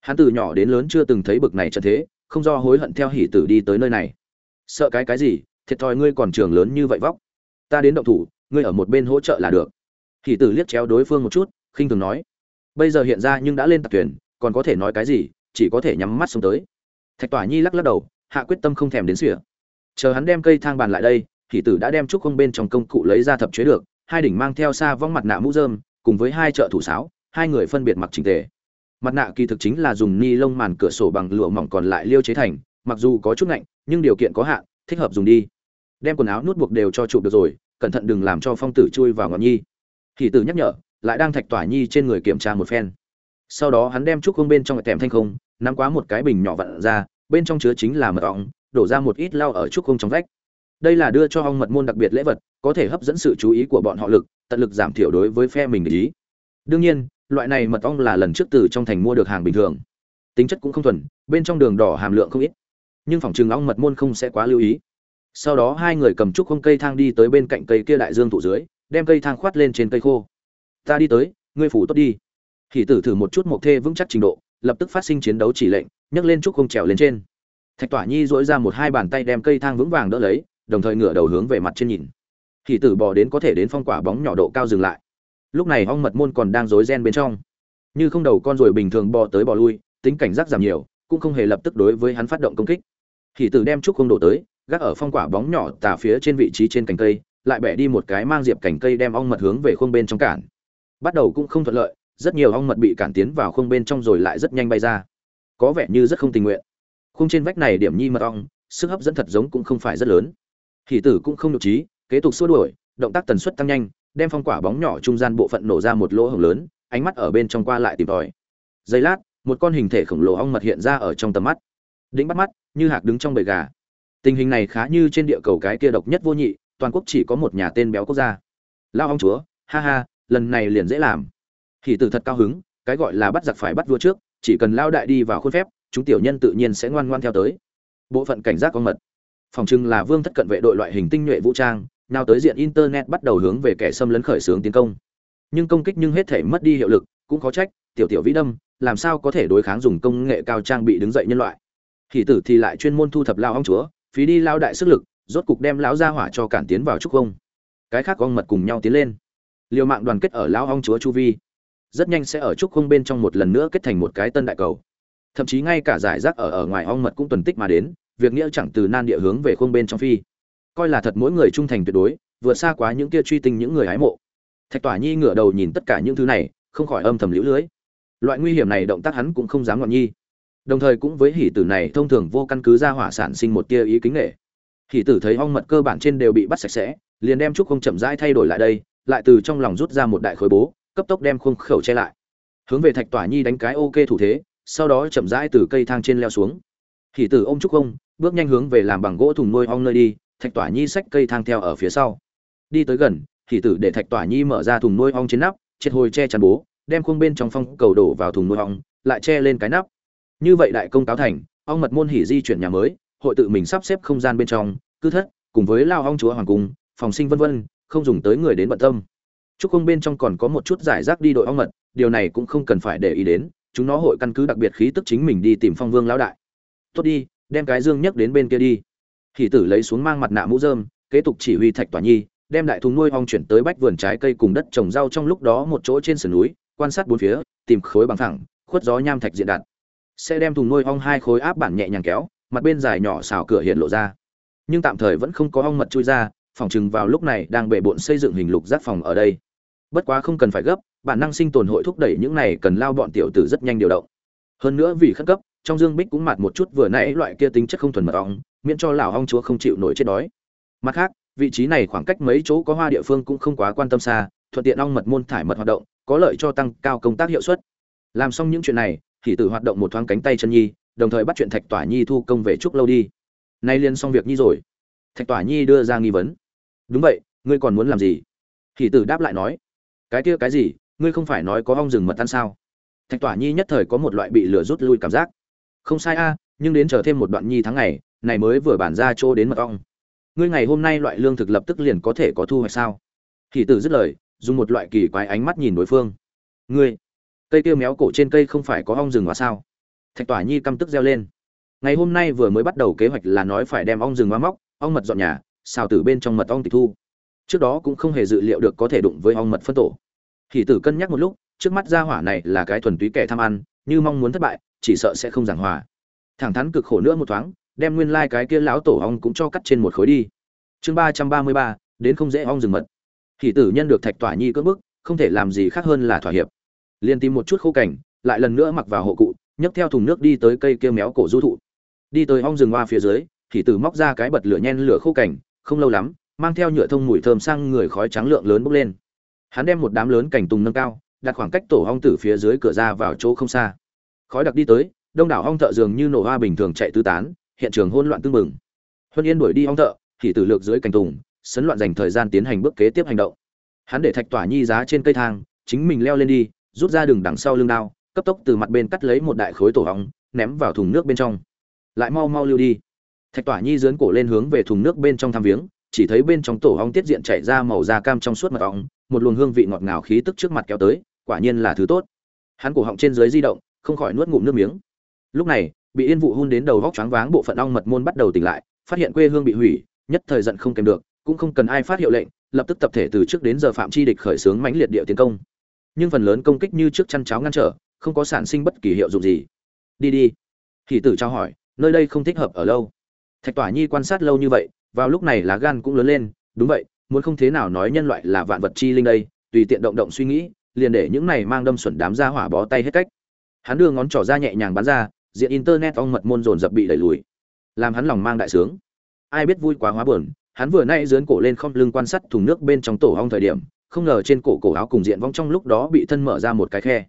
A: Hắn từ nhỏ đến lớn chưa từng thấy bực này trận thế, không do hối hận theo Hỉ tử đi tới nơi này. Sợ cái cái gì, thiệt thòi ngươi còn trường lớn như vậy vóc. Ta đến động thủ, ngươi ở một bên hỗ trợ là được. Hỉ tử liếc chéo đối phương một chút, khinh thường nói. Bây giờ hiện ra nhưng đã lên tạc thuyền còn có thể nói cái gì, chỉ có thể nhắm mắt xuống tới. Thạch tỏa nhi lắc lắc đầu, hạ quyết tâm không thèm đến sỉa chờ hắn đem cây thang bàn lại đây hỷ tử đã đem trúc không bên trong công cụ lấy ra thập chế được, hai đỉnh mang theo xa vong mặt nạ mũ rơm, cùng với hai trợ thủ sáo, hai người phân biệt mặc trình tề. Mặt nạ kỳ thực chính là dùng ni lông màn cửa sổ bằng lụa mỏng còn lại liêu chế thành, mặc dù có chút lạnh, nhưng điều kiện có hạn, thích hợp dùng đi. Đem quần áo nút buộc đều cho chụp được rồi, cẩn thận đừng làm cho phong tử chui vào ngọn nhi. Thì tử nhắc nhở, lại đang thạch tỏa nhi trên người kiểm tra một phen. Sau đó hắn đem trúc không bên trong tèm thanh không, nắm quá một cái bình nhỏ vặn ra, bên trong chứa chính là mật ong, đổ ra một ít lau ở trúc không trong vách đây là đưa cho ong mật môn đặc biệt lễ vật, có thể hấp dẫn sự chú ý của bọn họ lực, tận lực giảm thiểu đối với phe mình để ý. Đương nhiên, loại này mật ong là lần trước từ trong thành mua được hàng bình thường. Tính chất cũng không thuần, bên trong đường đỏ hàm lượng không ít. Nhưng phòng trường ong mật môn không sẽ quá lưu ý. Sau đó hai người cầm trúc không cây thang đi tới bên cạnh cây kia đại dương thụ dưới, đem cây thang khoát lên trên cây khô. Ta đi tới, ngươi phủ tốt đi. Hỷ tử thử một chút một thê vững chắc trình độ, lập tức phát sinh chiến đấu chỉ lệnh, nhấc lên trúc không trèo lên trên. Thạch tỏa nhi dỗi ra một hai bàn tay đem cây thang vững vàng đỡ lấy đồng thời ngửa đầu hướng về mặt trên nhìn. Thì tử bò đến có thể đến phong quả bóng nhỏ độ cao dừng lại. Lúc này ong mật môn còn đang rối ren bên trong. Như không đầu con ruồi bình thường bò tới bò lui, tính cảnh giác giảm nhiều, cũng không hề lập tức đối với hắn phát động công kích. Thì tử đem trúc không đổ tới, gác ở phong quả bóng nhỏ tà phía trên vị trí trên cành cây, lại bẻ đi một cái mang diệp cành cây đem ong mật hướng về khuôn bên trong cản. Bắt đầu cũng không thuận lợi, rất nhiều ong mật bị cản tiến vào khuôn bên trong rồi lại rất nhanh bay ra. Có vẻ như rất không tình nguyện. Khung trên vách này điểm nhi mật ong, sức hấp dẫn thật giống cũng không phải rất lớn. Hỉ tử cũng không nhục trí, kế tục xua đuổi, động tác tần suất tăng nhanh, đem phong quả bóng nhỏ trung gian bộ phận nổ ra một lỗ hổng lớn, ánh mắt ở bên trong qua lại tìm tòi. Giây lát, một con hình thể khổng lồ ong mật hiện ra ở trong tầm mắt. Đĩnh bắt mắt, như hạc đứng trong bầy gà. Tình hình này khá như trên địa cầu cái kia độc nhất vô nhị, toàn quốc chỉ có một nhà tên béo quốc gia. Lao ong chúa, ha ha, lần này liền dễ làm. Hỉ tử thật cao hứng, cái gọi là bắt giặc phải bắt vua trước, chỉ cần lao đại đi vào khuôn phép, chúng tiểu nhân tự nhiên sẽ ngoan ngoan theo tới. Bộ phận cảnh giác con mật phòng trưng là vương thất cận vệ đội loại hình tinh nhuệ vũ trang, nào tới diện internet bắt đầu hướng về kẻ xâm lấn khởi xướng tiến công. Nhưng công kích nhưng hết thể mất đi hiệu lực, cũng có trách, tiểu tiểu vĩ đâm, làm sao có thể đối kháng dùng công nghệ cao trang bị đứng dậy nhân loại. Thì tử thì lại chuyên môn thu thập lao ông chúa, phí đi lao đại sức lực, rốt cục đem lão ra hỏa cho cản tiến vào trúc không cái khác con mật cùng nhau tiến lên. Liều mạng đoàn kết ở lao ông chúa chu vi. Rất nhanh sẽ ở trúc không bên trong một lần nữa kết thành một cái tân đại cầu. Thậm chí ngay cả giải rác ở ở ngoài ong mật cũng tuần tích mà đến việc nghĩa chẳng từ nan địa hướng về khung bên trong phi. Coi là thật mỗi người trung thành tuyệt đối, vượt xa quá những kia truy tinh những người hái mộ. Thạch tỏa nhi ngửa đầu nhìn tất cả những thứ này, không khỏi âm thầm liễu lưới. Loại nguy hiểm này động tác hắn cũng không dám ngọn nhi. Đồng thời cũng với hỷ tử này thông thường vô căn cứ ra hỏa sản sinh một tia ý kính nghệ. Hỷ tử thấy ong mật cơ bản trên đều bị bắt sạch sẽ, liền đem trúc không chậm rãi thay đổi lại đây, lại từ trong lòng rút ra một đại khối bố, cấp tốc đem khung khẩu che lại. Hướng về thạch tỏa nhi đánh cái ok thủ thế, sau đó chậm rãi từ cây thang trên leo xuống hỷ tử ôm trúc ông bước nhanh hướng về làm bằng gỗ thùng nuôi ong nơi đi, thạch tỏa nhi xách cây thang theo ở phía sau. Đi tới gần hỷ tử để thạch tỏa nhi mở ra thùng nuôi ong trên nắp, triệt hồi che chắn bố, đem khuôn bên trong phong cầu đổ vào thùng nuôi ong, lại che lên cái nắp. Như vậy đại công cáo thành, ong mật môn hỉ di chuyển nhà mới, hội tự mình sắp xếp không gian bên trong, cư thất, cùng với lao ong chúa hoàng cung, phòng sinh vân vân, không dùng tới người đến bận tâm. Chúc không bên trong còn có một chút giải rác đi đội ong mật, điều này cũng không cần phải để ý đến, chúng nó hội căn cứ đặc biệt khí tức chính mình đi tìm phong vương lão đại tốt đi, đem cái dương nhấc đến bên kia đi. Hỷ tử lấy xuống mang mặt nạ mũ dơm kế tục chỉ huy thạch tỏa nhi, đem đại thùng nuôi ong chuyển tới bách vườn trái cây cùng đất trồng rau trong lúc đó một chỗ trên sườn núi, quan sát bốn phía, tìm khối bằng thẳng khuất gió nham thạch diện đặt sẽ đem thùng nuôi ong hai khối áp bản nhẹ nhàng kéo, mặt bên dài nhỏ xào cửa hiện lộ ra. Nhưng tạm thời vẫn không có ong mật chui ra, phòng chừng vào lúc này đang bệ bộn xây dựng hình lục giác phòng ở đây. Bất quá không cần phải gấp, bản năng sinh tồn hội thúc đẩy những này cần lao bọn tiểu tử rất nhanh điều động. Hơn nữa vì khẩn cấp trong dương bích cũng mặt một chút vừa nãy loại kia tính chất không thuần mật ong, miễn cho lão ong chúa không chịu nổi chết đói. Mặt khác, vị trí này khoảng cách mấy chỗ có hoa địa phương cũng không quá quan tâm xa, thuận tiện ong mật môn thải mật hoạt động, có lợi cho tăng cao công tác hiệu suất. Làm xong những chuyện này, thì tự hoạt động một thoáng cánh tay chân nhi, đồng thời bắt chuyện thạch tỏa nhi thu công về trúc lâu đi. Nay liên xong việc nhi rồi. Thạch tỏa nhi đưa ra nghi vấn. Đúng vậy, ngươi còn muốn làm gì? Thì tử đáp lại nói. Cái kia cái gì? Ngươi không phải nói có ong rừng mật ăn sao? Thạch tỏa nhi nhất thời có một loại bị lửa rút lui cảm giác không sai a, nhưng đến chờ thêm một đoạn nhi tháng ngày, này mới vừa bản ra chỗ đến mật ong. Ngươi ngày hôm nay loại lương thực lập tức liền có thể có thu hoạch sao? Thì tử dứt lời, dùng một loại kỳ quái ánh mắt nhìn đối phương. Ngươi, cây kia méo cổ trên cây không phải có ong rừng hóa sao? Thạch tỏa nhi căm tức reo lên. Ngày hôm nay vừa mới bắt đầu kế hoạch là nói phải đem ong rừng hóa móc, ong mật dọn nhà, xào từ bên trong mật ong tịch thu. Trước đó cũng không hề dự liệu được có thể đụng với ong mật phân tổ. Thì tử cân nhắc một lúc, trước mắt gia hỏa này là cái thuần túy kẻ tham ăn, như mong muốn thất bại chỉ sợ sẽ không giảng hòa. Thẳng thắn cực khổ nữa một thoáng, đem nguyên lai cái kia lão tổ ong cũng cho cắt trên một khối đi. Chương ba trăm ba mươi ba, đến không dễ ong rừng mật. Thì tử nhân được thạch tỏa nhi cưỡng bức, không thể làm gì khác hơn là thỏa hiệp. Liền tìm một chút khô cảnh lại lần nữa mặc vào hộ cụ, nhấc theo thùng nước đi tới cây kia méo cổ du thụ. Đi tới ong rừng hoa phía dưới thì tử móc ra cái bật lửa nhen lửa khô cảnh không lâu lắm, mang theo nhựa thông mùi thơm sang người khói trắng lượng lớn bốc lên. Hắn đem một đám lớn cảnh tùng nâng cao, đặt khoảng cách tổ ong tử phía dưới cửa ra vào chỗ không xa khói đặc đi tới, đông đảo hong thợ dường như nổ hoa bình thường chạy tứ tán, hiện trường hỗn loạn tương mừng huân yên đuổi đi hong thợ, thì tử lược dưới cành tùng, sấn loạn dành thời gian tiến hành bước kế tiếp hành động. Hắn để thạch tỏa nhi giá trên cây thang, chính mình leo lên đi, rút ra đường đằng sau lưng đao, cấp tốc từ mặt bên cắt lấy một đại khối tổ hóng, ném vào thùng nước bên trong. Lại mau mau lưu đi. Thạch tỏa nhi dướn cổ lên hướng về thùng nước bên trong thăm viếng, chỉ thấy bên trong tổ hóng tiết diện chảy ra màu da cam trong suốt mật ong, một luồng hương vị ngọt ngào khí tức trước mặt kéo tới, quả nhiên là thứ tốt. Hắn cổ họng trên dưới di động không khỏi nuốt ngụm nước miếng. Lúc này, bị yên vụ hun đến đầu vóc choáng váng, bộ phận ong mật môn bắt đầu tỉnh lại, phát hiện quê hương bị hủy, nhất thời giận không kèm được, cũng không cần ai phát hiệu lệnh, lập tức tập thể từ trước đến giờ phạm chi địch khởi xướng mãnh liệt địa tiến công. Nhưng phần lớn công kích như trước chăn cháo ngăn trở, không có sản sinh bất kỳ hiệu dụng gì. Đi đi. Thì tử trao hỏi, nơi đây không thích hợp ở lâu. Thạch tỏa nhi quan sát lâu như vậy, vào lúc này lá gan cũng lớn lên, đúng vậy, muốn không thế nào nói nhân loại là vạn vật chi linh đây, tùy tiện động động suy nghĩ, liền để những này mang đâm xuẩn đám ra hỏa bó tay hết cách hắn đưa ngón trỏ ra nhẹ nhàng bắn ra, diện internet ong mật môn dồn dập bị đẩy lùi. Làm hắn lòng mang đại sướng. Ai biết vui quá hóa buồn, hắn vừa nay dướn cổ lên không lưng quan sát thùng nước bên trong tổ ong thời điểm, không ngờ trên cổ cổ áo cùng diện vong trong lúc đó bị thân mở ra một cái khe.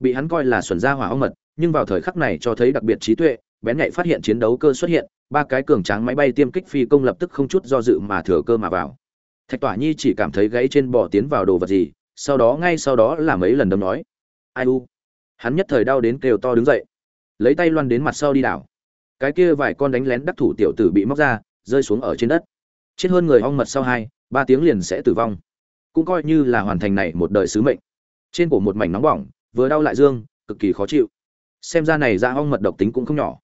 A: Bị hắn coi là xuẩn ra hỏa ong mật, nhưng vào thời khắc này cho thấy đặc biệt trí tuệ, bén nhạy phát hiện chiến đấu cơ xuất hiện, ba cái cường tráng máy bay tiêm kích phi công lập tức không chút do dự mà thừa cơ mà vào. Thạch tỏa nhi chỉ cảm thấy gãy trên bò tiến vào đồ vật gì, sau đó ngay sau đó là mấy lần đâm nói. Ai u? Hắn nhất thời đau đến kêu to đứng dậy. Lấy tay loan đến mặt sau đi đảo. Cái kia vài con đánh lén đắc thủ tiểu tử bị móc ra, rơi xuống ở trên đất. Chết hơn người ong mật sau hai, ba tiếng liền sẽ tử vong. Cũng coi như là hoàn thành này một đời sứ mệnh. Trên cổ một mảnh nóng bỏng, vừa đau lại dương, cực kỳ khó chịu. Xem ra này ra ong mật độc tính cũng không nhỏ.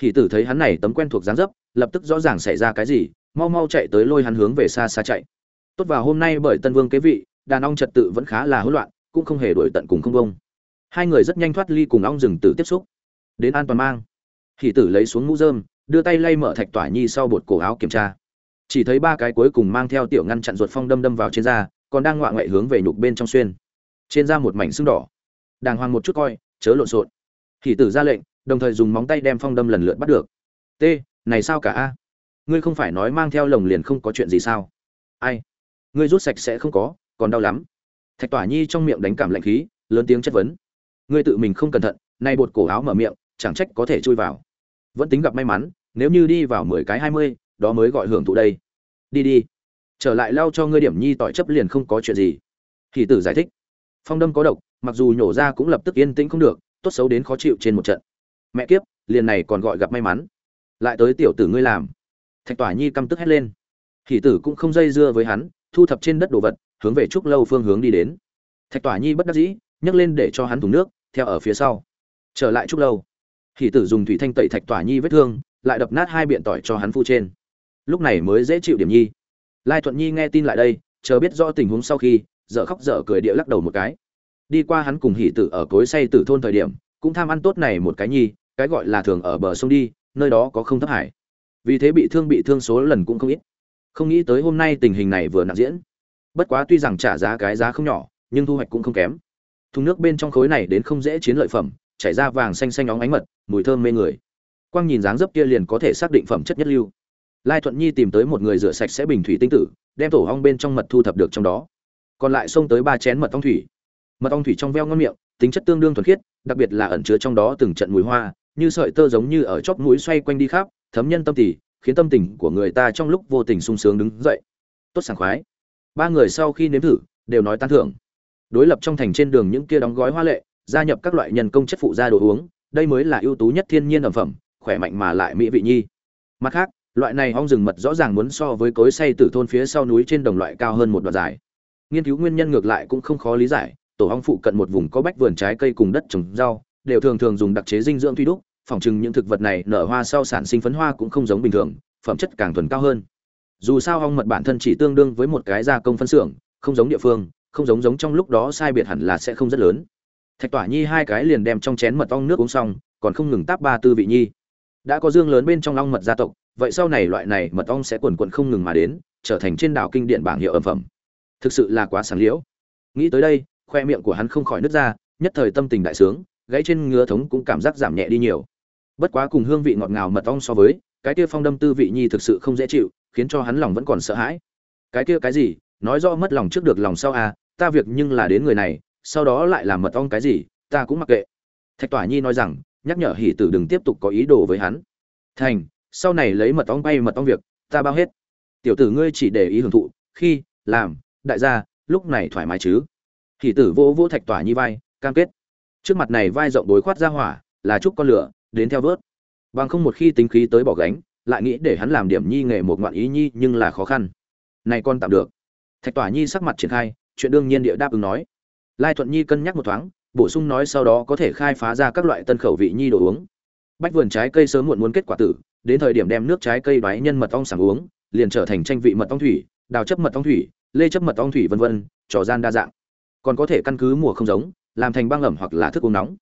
A: Hỷ tử thấy hắn này tấm quen thuộc dáng dấp, lập tức rõ ràng xảy ra cái gì, mau mau chạy tới lôi hắn hướng về xa xa chạy. Tốt vào hôm nay bởi tân vương kế vị, đàn ong trật tự vẫn khá là hỗn loạn, cũng không hề đổi tận cùng không công hai người rất nhanh thoát ly cùng ong rừng tử tiếp xúc. Đến an toàn mang. Hỷ tử lấy xuống mũ dơm đưa tay lay mở thạch tỏa nhi sau bột cổ áo kiểm tra. Chỉ thấy ba cái cuối cùng mang theo tiểu ngăn chặn ruột phong đâm đâm vào trên da, còn đang ngoạ ngoại hướng về nhục bên trong xuyên. Trên da một mảnh sưng đỏ. Đàng hoàng một chút coi, chớ lộn xộn. Hỷ tử ra lệnh, đồng thời dùng móng tay đem phong đâm lần lượt bắt được. T, này sao cả a? Ngươi không phải nói mang theo lồng liền không có chuyện gì sao? Ai? Ngươi rút sạch sẽ không có, còn đau lắm. Thạch tỏa nhi trong miệng đánh cảm lạnh khí, lớn tiếng chất vấn ngươi tự mình không cẩn thận, nay bột cổ áo mở miệng, chẳng trách có thể chui vào. Vẫn tính gặp may mắn, nếu như đi vào mười cái hai mươi, đó mới gọi hưởng thụ đây. Đi đi. Trở lại lau cho ngươi điểm nhi tỏi chấp liền không có chuyện gì. Thì tử giải thích. Phong đâm có độc, mặc dù nhổ ra cũng lập tức yên tĩnh không được, tốt xấu đến khó chịu trên một trận. Mẹ kiếp, liền này còn gọi gặp may mắn. Lại tới tiểu tử ngươi làm. Thạch tỏa nhi căm tức hét lên. Hỷ tử cũng không dây dưa với hắn, thu thập trên đất đồ vật, hướng về trúc lâu phương hướng đi đến. Thạch tỏa nhi bất đắc dĩ, nhấc lên để cho hắn thùng nước theo ở phía sau. Trở lại chút lâu, hỷ tử dùng thủy thanh tẩy thạch tỏa nhi vết thương, lại đập nát hai biện tỏi cho hắn phu trên. Lúc này mới dễ chịu điểm nhi. Lai thuận nhi nghe tin lại đây, chờ biết rõ tình huống sau khi, dở khóc dở cười địa lắc đầu một cái. Đi qua hắn cùng hỷ tử ở cối say tử thôn thời điểm, cũng tham ăn tốt này một cái nhi, cái gọi là thường ở bờ sông đi, nơi đó có không thấp hải. Vì thế bị thương bị thương số lần cũng không ít. Không nghĩ tới hôm nay tình hình này vừa nặng diễn. Bất quá tuy rằng trả giá cái giá không nhỏ, nhưng thu hoạch cũng không kém thùng nước bên trong khối này đến không dễ chiến lợi phẩm, chảy ra vàng xanh xanh óng ánh mật, mùi thơm mê người. Quang nhìn dáng dấp kia liền có thể xác định phẩm chất nhất lưu. Lai thuận nhi tìm tới một người rửa sạch sẽ bình thủy tinh tử, đem tổ hong bên trong mật thu thập được trong đó. Còn lại xông tới ba chén mật ong thủy. Mật ong thủy trong veo ngon miệng, tính chất tương đương thuần khiết, đặc biệt là ẩn chứa trong đó từng trận mùi hoa, như sợi tơ giống như ở chóp mũi xoay quanh đi khắp, thấm nhân tâm tỉ khiến tâm tình của người ta trong lúc vô tình sung sướng đứng dậy. Tốt sảng khoái. Ba người sau khi nếm thử, đều nói tán thưởng đối lập trong thành trên đường những kia đóng gói hoa lệ, gia nhập các loại nhân công chất phụ gia đồ uống, đây mới là ưu tú nhất thiên nhiên ẩm phẩm, khỏe mạnh mà lại mỹ vị nhi. Mặt khác, loại này ong rừng mật rõ ràng muốn so với cối say từ thôn phía sau núi trên đồng loại cao hơn một đoạn dài. Nghiên cứu nguyên nhân ngược lại cũng không khó lý giải, tổ ong phụ cận một vùng có bách vườn trái cây cùng đất trồng rau, đều thường thường dùng đặc chế dinh dưỡng thuy đúc phỏng chừng những thực vật này nở hoa sau sản sinh phấn hoa cũng không giống bình thường, phẩm chất càng thuần cao hơn. Dù sao ong mật bản thân chỉ tương đương với một cái gia công phân xưởng, không giống địa phương không giống giống trong lúc đó sai biệt hẳn là sẽ không rất lớn. Thạch tỏa nhi hai cái liền đem trong chén mật ong nước uống xong, còn không ngừng táp ba tư vị nhi. Đã có dương lớn bên trong ong mật gia tộc, vậy sau này loại này mật ong sẽ quần quần không ngừng mà đến, trở thành trên đảo kinh điện bảng hiệu ẩm phẩm. Thực sự là quá sáng liễu. Nghĩ tới đây, khoe miệng của hắn không khỏi nứt ra, nhất thời tâm tình đại sướng, gãy trên ngứa thống cũng cảm giác giảm nhẹ đi nhiều. Bất quá cùng hương vị ngọt ngào mật ong so với, cái kia phong đâm tư vị nhi thực sự không dễ chịu, khiến cho hắn lòng vẫn còn sợ hãi. Cái kia cái gì nói rõ mất lòng trước được lòng sau à ta việc nhưng là đến người này, sau đó lại làm mật ong cái gì, ta cũng mặc kệ. Thạch tỏa nhi nói rằng, nhắc nhở hỷ tử đừng tiếp tục có ý đồ với hắn. Thành, sau này lấy mật ong bay mật ong việc, ta bao hết. Tiểu tử ngươi chỉ để ý hưởng thụ, khi, làm, đại gia, lúc này thoải mái chứ. Hỷ tử vỗ vỗ thạch tỏa nhi vai, cam kết. Trước mặt này vai rộng đối khoát ra hỏa, là chúc con lửa, đến theo vớt. Bằng không một khi tính khí tới bỏ gánh, lại nghĩ để hắn làm điểm nhi nghề một ngoạn ý nhi nhưng là khó khăn. Này con tạm được thạch tỏa nhi sắc mặt triển khai, chuyện đương nhiên địa đáp ứng nói. Lai thuận nhi cân nhắc một thoáng, bổ sung nói sau đó có thể khai phá ra các loại tân khẩu vị nhi đồ uống. Bách vườn trái cây sớm muộn muốn kết quả tử, đến thời điểm đem nước trái cây đoái nhân mật ong sảng uống, liền trở thành tranh vị mật ong thủy, đào chấp mật ong thủy, lê chấp mật ong thủy vân vân, trò gian đa dạng. Còn có thể căn cứ mùa không giống, làm thành băng ẩm hoặc là thức uống nóng.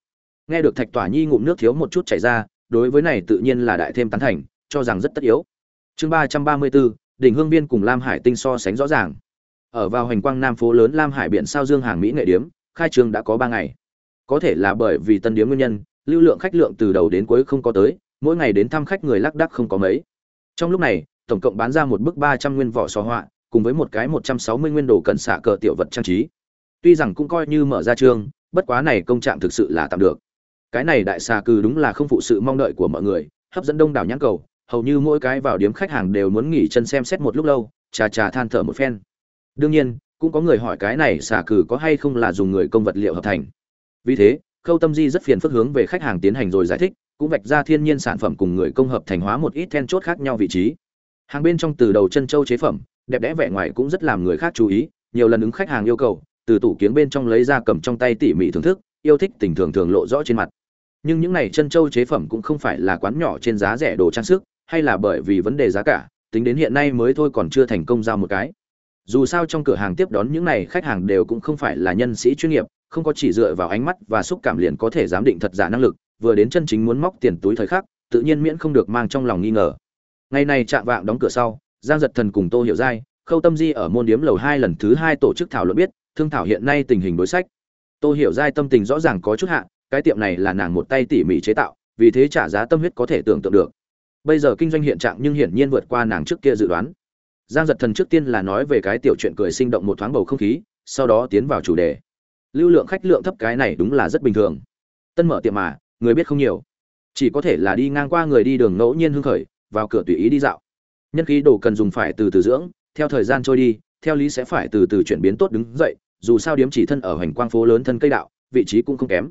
A: Nghe được thạch tỏa nhi ngụm nước thiếu một chút chảy ra, đối với này tự nhiên là đại thêm tán thành, cho rằng rất tất yếu. Chương ba trăm ba mươi bốn, đỉnh hương viên cùng lam hải tinh so sánh rõ ràng ở vào hành quang nam phố lớn lam hải biển sao dương hàng mỹ nghệ điếm, khai trương đã có ba ngày. Có thể là bởi vì tân điếm nguyên nhân, lưu lượng khách lượng từ đầu đến cuối không có tới, mỗi ngày đến thăm khách người lác đắc không có mấy. Trong lúc này, tổng cộng bán ra một bức ba trăm nguyên vỏ xò họa, cùng với một cái một trăm sáu mươi nguyên đồ cần xạ cờ tiểu vật trang trí. Tuy rằng cũng coi như mở ra trương, bất quá này công trạng thực sự là tạm được. Cái này đại xà cừ đúng là không phụ sự mong đợi của mọi người, hấp dẫn đông đảo nhãn cầu, hầu như mỗi cái vào điếm khách hàng đều muốn nghỉ chân xem xét một lúc lâu trà trà than thở một phen đương nhiên, cũng có người hỏi cái này xả cử có hay không là dùng người công vật liệu hợp thành. Vì thế, khâu tâm di rất phiền phức hướng về khách hàng tiến hành rồi giải thích, cũng vạch ra thiên nhiên sản phẩm cùng người công hợp thành hóa một ít then chốt khác nhau vị trí. Hàng bên trong từ đầu chân châu chế phẩm, đẹp đẽ vẻ ngoài cũng rất làm người khác chú ý, nhiều lần ứng khách hàng yêu cầu, từ tủ kiếng bên trong lấy ra cầm trong tay tỉ mỉ thưởng thức, yêu thích tình thường thường lộ rõ trên mặt. Nhưng những này chân châu chế phẩm cũng không phải là quán nhỏ trên giá rẻ đồ trang sức, hay là bởi vì vấn đề giá cả, tính đến hiện nay mới thôi còn chưa thành công giao một cái dù sao trong cửa hàng tiếp đón những này khách hàng đều cũng không phải là nhân sĩ chuyên nghiệp, không có chỉ dựa vào ánh mắt và xúc cảm liền có thể giám định thật giả năng lực, vừa đến chân chính muốn móc tiền túi thời khắc, tự nhiên miễn không được mang trong lòng nghi ngờ. Ngày này chạm vạng đóng cửa sau, giang giật thần cùng tô hiểu giai, khâu tâm di ở môn điếm lầu hai lần thứ hai tổ chức thảo luận biết, thương thảo hiện nay tình hình đối sách. Tô hiểu giai tâm tình rõ ràng có chút hạ, cái tiệm này là nàng một tay tỉ mỉ chế tạo, vì thế trả giá tâm huyết có thể tưởng tượng được. Bây giờ kinh doanh hiện trạng nhưng hiển nhiên vượt qua nàng trước kia dự đoán giang giật thần trước tiên là nói về cái tiểu chuyện cười sinh động một thoáng bầu không khí, sau đó tiến vào chủ đề. Lưu lượng khách lượng thấp cái này đúng là rất bình thường. Tân mở tiệm mà, người biết không nhiều. Chỉ có thể là đi ngang qua người đi đường ngẫu nhiên hưng khởi, vào cửa tùy ý đi dạo. Nhân khí đồ cần dùng phải từ từ dưỡng, theo thời gian trôi đi, theo lý sẽ phải từ từ chuyển biến tốt đứng dậy, dù sao điếm chỉ thân ở hoành quang phố lớn thân cây đạo, vị trí cũng không kém.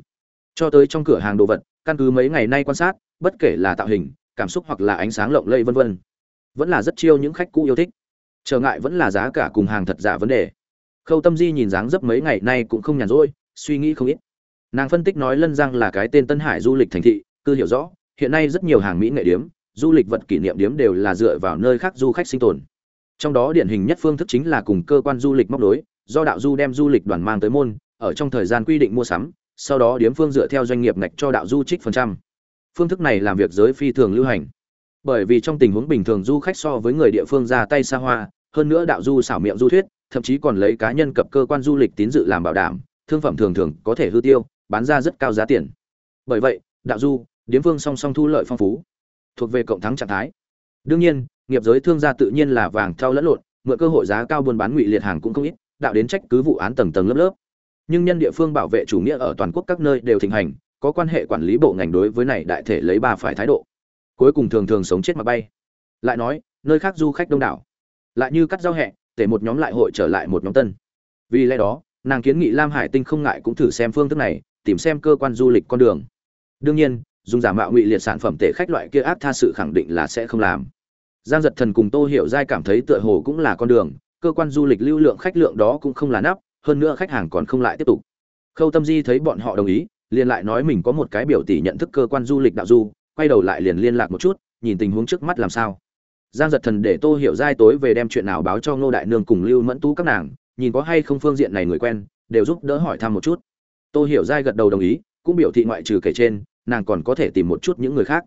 A: Cho tới trong cửa hàng đồ vật, căn cứ mấy ngày nay quan sát, bất kể là tạo hình, cảm xúc hoặc là ánh sáng lộng lẫy vân vân, vẫn là rất chiêu những khách cũ yêu thích trở ngại vẫn là giá cả cùng hàng thật giả vấn đề. Khâu tâm di nhìn dáng dấp mấy ngày nay cũng không nhàn rỗi, suy nghĩ không ít. Nàng phân tích nói lân giang là cái tên tân hải du lịch thành thị, cư hiểu rõ, hiện nay rất nhiều hàng mỹ nghệ điếm, du lịch vật kỷ niệm điếm đều là dựa vào nơi khác du khách sinh tồn. Trong đó điển hình nhất phương thức chính là cùng cơ quan du lịch móc đối do đạo du đem du lịch đoàn mang tới môn, ở trong thời gian quy định mua sắm, sau đó điếm phương dựa theo doanh nghiệp ngạch cho đạo du trích phần trăm. Phương thức này làm việc giới phi thường lưu hành bởi vì trong tình huống bình thường du khách so với người địa phương ra tay xa hoa, hơn nữa đạo du xảo miệng du thuyết, thậm chí còn lấy cá nhân cập cơ quan du lịch tín dự làm bảo đảm, thương phẩm thường thường có thể hư tiêu, bán ra rất cao giá tiền. Bởi vậy, đạo du, điếm phương song song thu lợi phong phú, thuộc về cộng thắng trạng thái. Đương nhiên, nghiệp giới thương gia tự nhiên là vàng thao lẫn lộn, mượn cơ hội giá cao buôn bán ngụy liệt hàng cũng không ít, đạo đến trách cứ vụ án tầng tầng lớp lớp. Nhưng nhân địa phương bảo vệ chủ nghĩa ở toàn quốc các nơi đều thịnh hành, có quan hệ quản lý bộ ngành đối với này đại thể lấy ba phải thái độ cuối cùng thường thường sống chết mà bay. Lại nói, nơi khác du khách đông đảo. Lại như cắt giao hẹ để một nhóm lại hội trở lại một nhóm tân. Vì lẽ đó, nàng kiến nghị lam hải tinh không ngại cũng thử xem phương thức này, tìm xem cơ quan du lịch con đường. Đương nhiên, dùng giả mạo ngụy liệt sản phẩm tệ khách loại kia áp tha sự khẳng định là sẽ không làm. Giang giật thần cùng tô hiểu giai cảm thấy tựa hồ cũng là con đường, cơ quan du lịch lưu lượng khách lượng đó cũng không là nắp, hơn nữa khách hàng còn không lại tiếp tục. Khâu tâm di thấy bọn họ đồng ý, liền lại nói mình có một cái biểu tỷ nhận thức cơ quan du lịch đạo du quay đầu lại liền liên lạc một chút nhìn tình huống trước mắt làm sao. Giang giật thần để tô hiểu giai tối về đem chuyện nào báo cho ngô đại nương cùng lưu mẫn tú các nàng nhìn có hay không phương diện này người quen đều giúp đỡ hỏi thăm một chút. Tô hiểu giai gật đầu đồng ý cũng biểu thị ngoại trừ kể trên nàng còn có thể tìm một chút những người khác.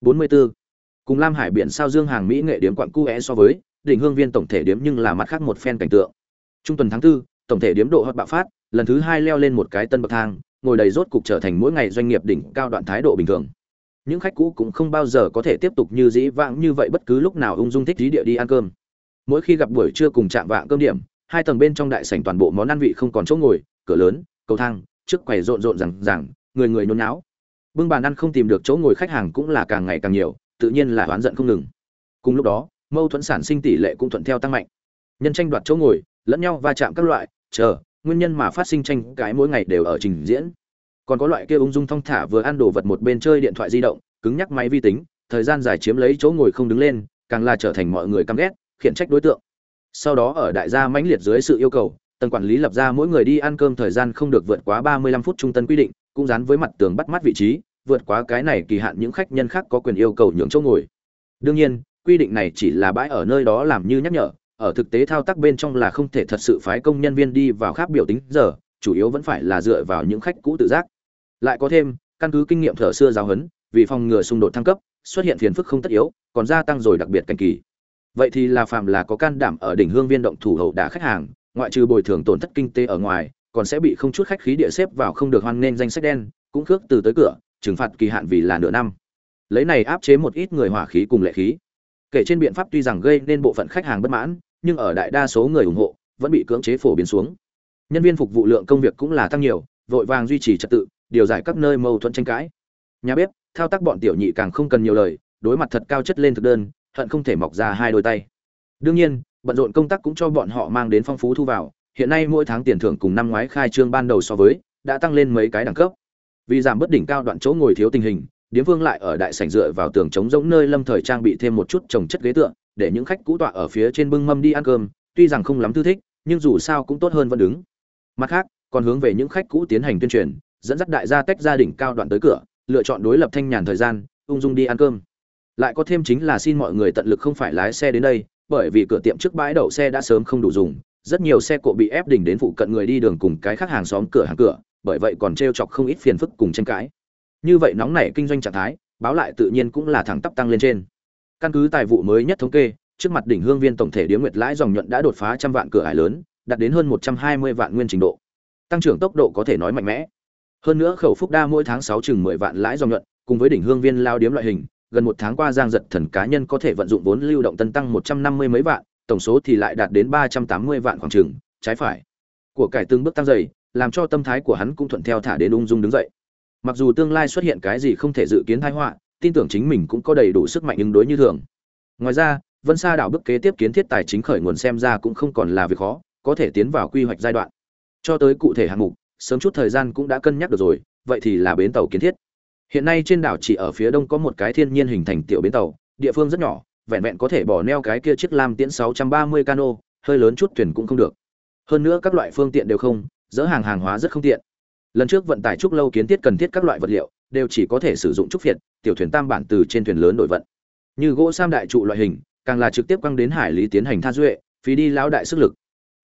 A: 44. cùng lam hải biển sao dương hàng mỹ nghệ điếm quặng cu é so với đỉnh hương viên tổng thể điếm nhưng là mặt khác một phen cảnh tượng. Trung tuần tháng 4, tổng thể điếm độ hot bạo phát lần thứ hai leo lên một cái tân bậc thang ngồi đầy rốt cục trở thành mỗi ngày doanh nghiệp đỉnh cao đoạn thái độ bình thường những khách cũ cũng không bao giờ có thể tiếp tục như dĩ vãng như vậy bất cứ lúc nào ung dung thích dí địa đi ăn cơm. Mỗi khi gặp buổi trưa cùng chạm vạng cơm điểm, hai tầng bên trong đại sảnh toàn bộ món ăn vị không còn chỗ ngồi, cửa lớn, cầu thang, trước quầy rộn rộn rằng rằng người người nôn náo bưng bàn ăn không tìm được chỗ ngồi khách hàng cũng là càng ngày càng nhiều, tự nhiên là oán giận không ngừng. Cùng lúc đó, mâu thuẫn sản sinh tỷ lệ cũng thuận theo tăng mạnh. Nhân tranh đoạt chỗ ngồi, lẫn nhau va chạm các loại, chờ, nguyên nhân mà phát sinh tranh cãi mỗi ngày đều ở trình diễn còn có loại kia ung dung thong thả vừa ăn đồ vật một bên chơi điện thoại di động, cứng nhắc máy vi tính, thời gian dài chiếm lấy chỗ ngồi không đứng lên, càng là trở thành mọi người căm ghét, khiển trách đối tượng. Sau đó ở đại gia mãnh liệt dưới sự yêu cầu, tầng quản lý lập ra mỗi người đi ăn cơm thời gian không được vượt quá 35 phút trung tân quy định, cũng dán với mặt tường bắt mắt vị trí, vượt quá cái này kỳ hạn những khách nhân khác có quyền yêu cầu nhường chỗ ngồi. Đương nhiên, quy định này chỉ là bãi ở nơi đó làm như nhắc nhở, ở thực tế thao tác bên trong là không thể thật sự phái công nhân viên đi vào khác biểu tính giờ, chủ yếu vẫn phải là dựa vào những khách cũ tự giác lại có thêm, căn cứ kinh nghiệm thở xưa giáo huấn, vì phòng ngừa xung đột thăng cấp, xuất hiện phiền phức không tất yếu, còn gia tăng rồi đặc biệt cảnh kỳ. Vậy thì là phạm là có can đảm ở đỉnh hương viên động thủ hậu đả khách hàng, ngoại trừ bồi thường tổn thất kinh tế ở ngoài, còn sẽ bị không chút khách khí địa xếp vào không được hoan nên danh sách đen, cũng khước từ tới cửa, trừng phạt kỳ hạn vì là nửa năm. Lấy này áp chế một ít người hỏa khí cùng lệ khí. Kể trên biện pháp tuy rằng gây nên bộ phận khách hàng bất mãn, nhưng ở đại đa số người ủng hộ, vẫn bị cưỡng chế phổ biến xuống. Nhân viên phục vụ lượng công việc cũng là tăng nhiều, vội vàng duy trì trật tự điều giải các nơi mâu thuẫn tranh cãi. Nhà bếp, thao tác bọn tiểu nhị càng không cần nhiều lời, đối mặt thật cao chất lên thực đơn, hận không thể mọc ra hai đôi tay. Đương nhiên, bận rộn công tác cũng cho bọn họ mang đến phong phú thu vào, hiện nay mỗi tháng tiền thưởng cùng năm ngoái khai trương ban đầu so với, đã tăng lên mấy cái đẳng cấp. Vì giảm bất đỉnh cao đoạn chỗ ngồi thiếu tình hình, điếm vương lại ở đại sảnh dựa vào tường chống rỗng nơi lâm thời trang bị thêm một chút trồng chất ghế tựa, để những khách cũ tọa ở phía trên bưng mâm đi ăn cơm, tuy rằng không lắm thư thích, nhưng dù sao cũng tốt hơn vẫn đứng. Mặt khác, còn hướng về những khách cũ tiến hành tuyên truyền dẫn dắt đại gia tách gia đình cao đoạn tới cửa, lựa chọn đối lập thanh nhàn thời gian, ung dung đi ăn cơm. Lại có thêm chính là xin mọi người tận lực không phải lái xe đến đây, bởi vì cửa tiệm trước bãi đậu xe đã sớm không đủ dùng, rất nhiều xe cộ bị ép đỉnh đến phụ cận người đi đường cùng cái khác hàng xóm cửa hàng cửa, bởi vậy còn t chọc không ít phiền phức cùng tranh cãi. Như vậy nóng nảy kinh doanh trạng thái, báo lại tự nhiên cũng là thẳng tắp tăng lên trên. Căn cứ tài vụ mới nhất thống kê, trước mặt đỉnh hương viên tổng thể điếm nguyệt lãi dòng nhuận đã đột phá trăm vạn cửa hải lớn, đạt đến hơn một trăm hai mươi vạn nguyên trình độ. Tăng trưởng tốc độ có thể nói mạnh mẽ hơn nữa khẩu phúc đa mỗi tháng sáu chừng mười vạn lãi do nhuận, cùng với đỉnh hương viên lao điếm loại hình, gần một tháng qua giang giật thần cá nhân có thể vận dụng vốn lưu động tân tăng một trăm năm mươi mấy vạn, tổng số thì lại đạt đến ba trăm tám mươi vạn khoảng chừng, trái phải. Của cải tương bước tăng dày, làm cho tâm thái của hắn cũng thuận theo thả đến ung dung đứng dậy. Mặc dù tương lai xuất hiện cái gì không thể dự kiến thái họa, tin tưởng chính mình cũng có đầy đủ sức mạnh ứng đối như thường. Ngoài ra, vân sa đảo bước kế tiếp kiến thiết tài chính khởi nguồn xem ra cũng không còn là việc khó, có thể tiến vào quy hoạch giai đoạn. Cho tới cụ thể hạng mục sớm chút thời gian cũng đã cân nhắc được rồi, vậy thì là bến tàu kiến thiết. Hiện nay trên đảo chỉ ở phía đông có một cái thiên nhiên hình thành tiểu bến tàu, địa phương rất nhỏ, vẹn vẹn có thể bỏ neo cái kia chiếc lam tiễn 630 cano, hơi lớn chút thuyền cũng không được. Hơn nữa các loại phương tiện đều không, dỡ hàng hàng hóa rất không tiện. Lần trước vận tải trúc lâu kiến thiết cần thiết các loại vật liệu, đều chỉ có thể sử dụng trúc phiệt, tiểu thuyền tam bản từ trên thuyền lớn đổi vận. Như gỗ sam đại trụ loại hình, càng là trực tiếp quăng đến hải lý tiến hành tha duệ, phí đi lão đại sức lực.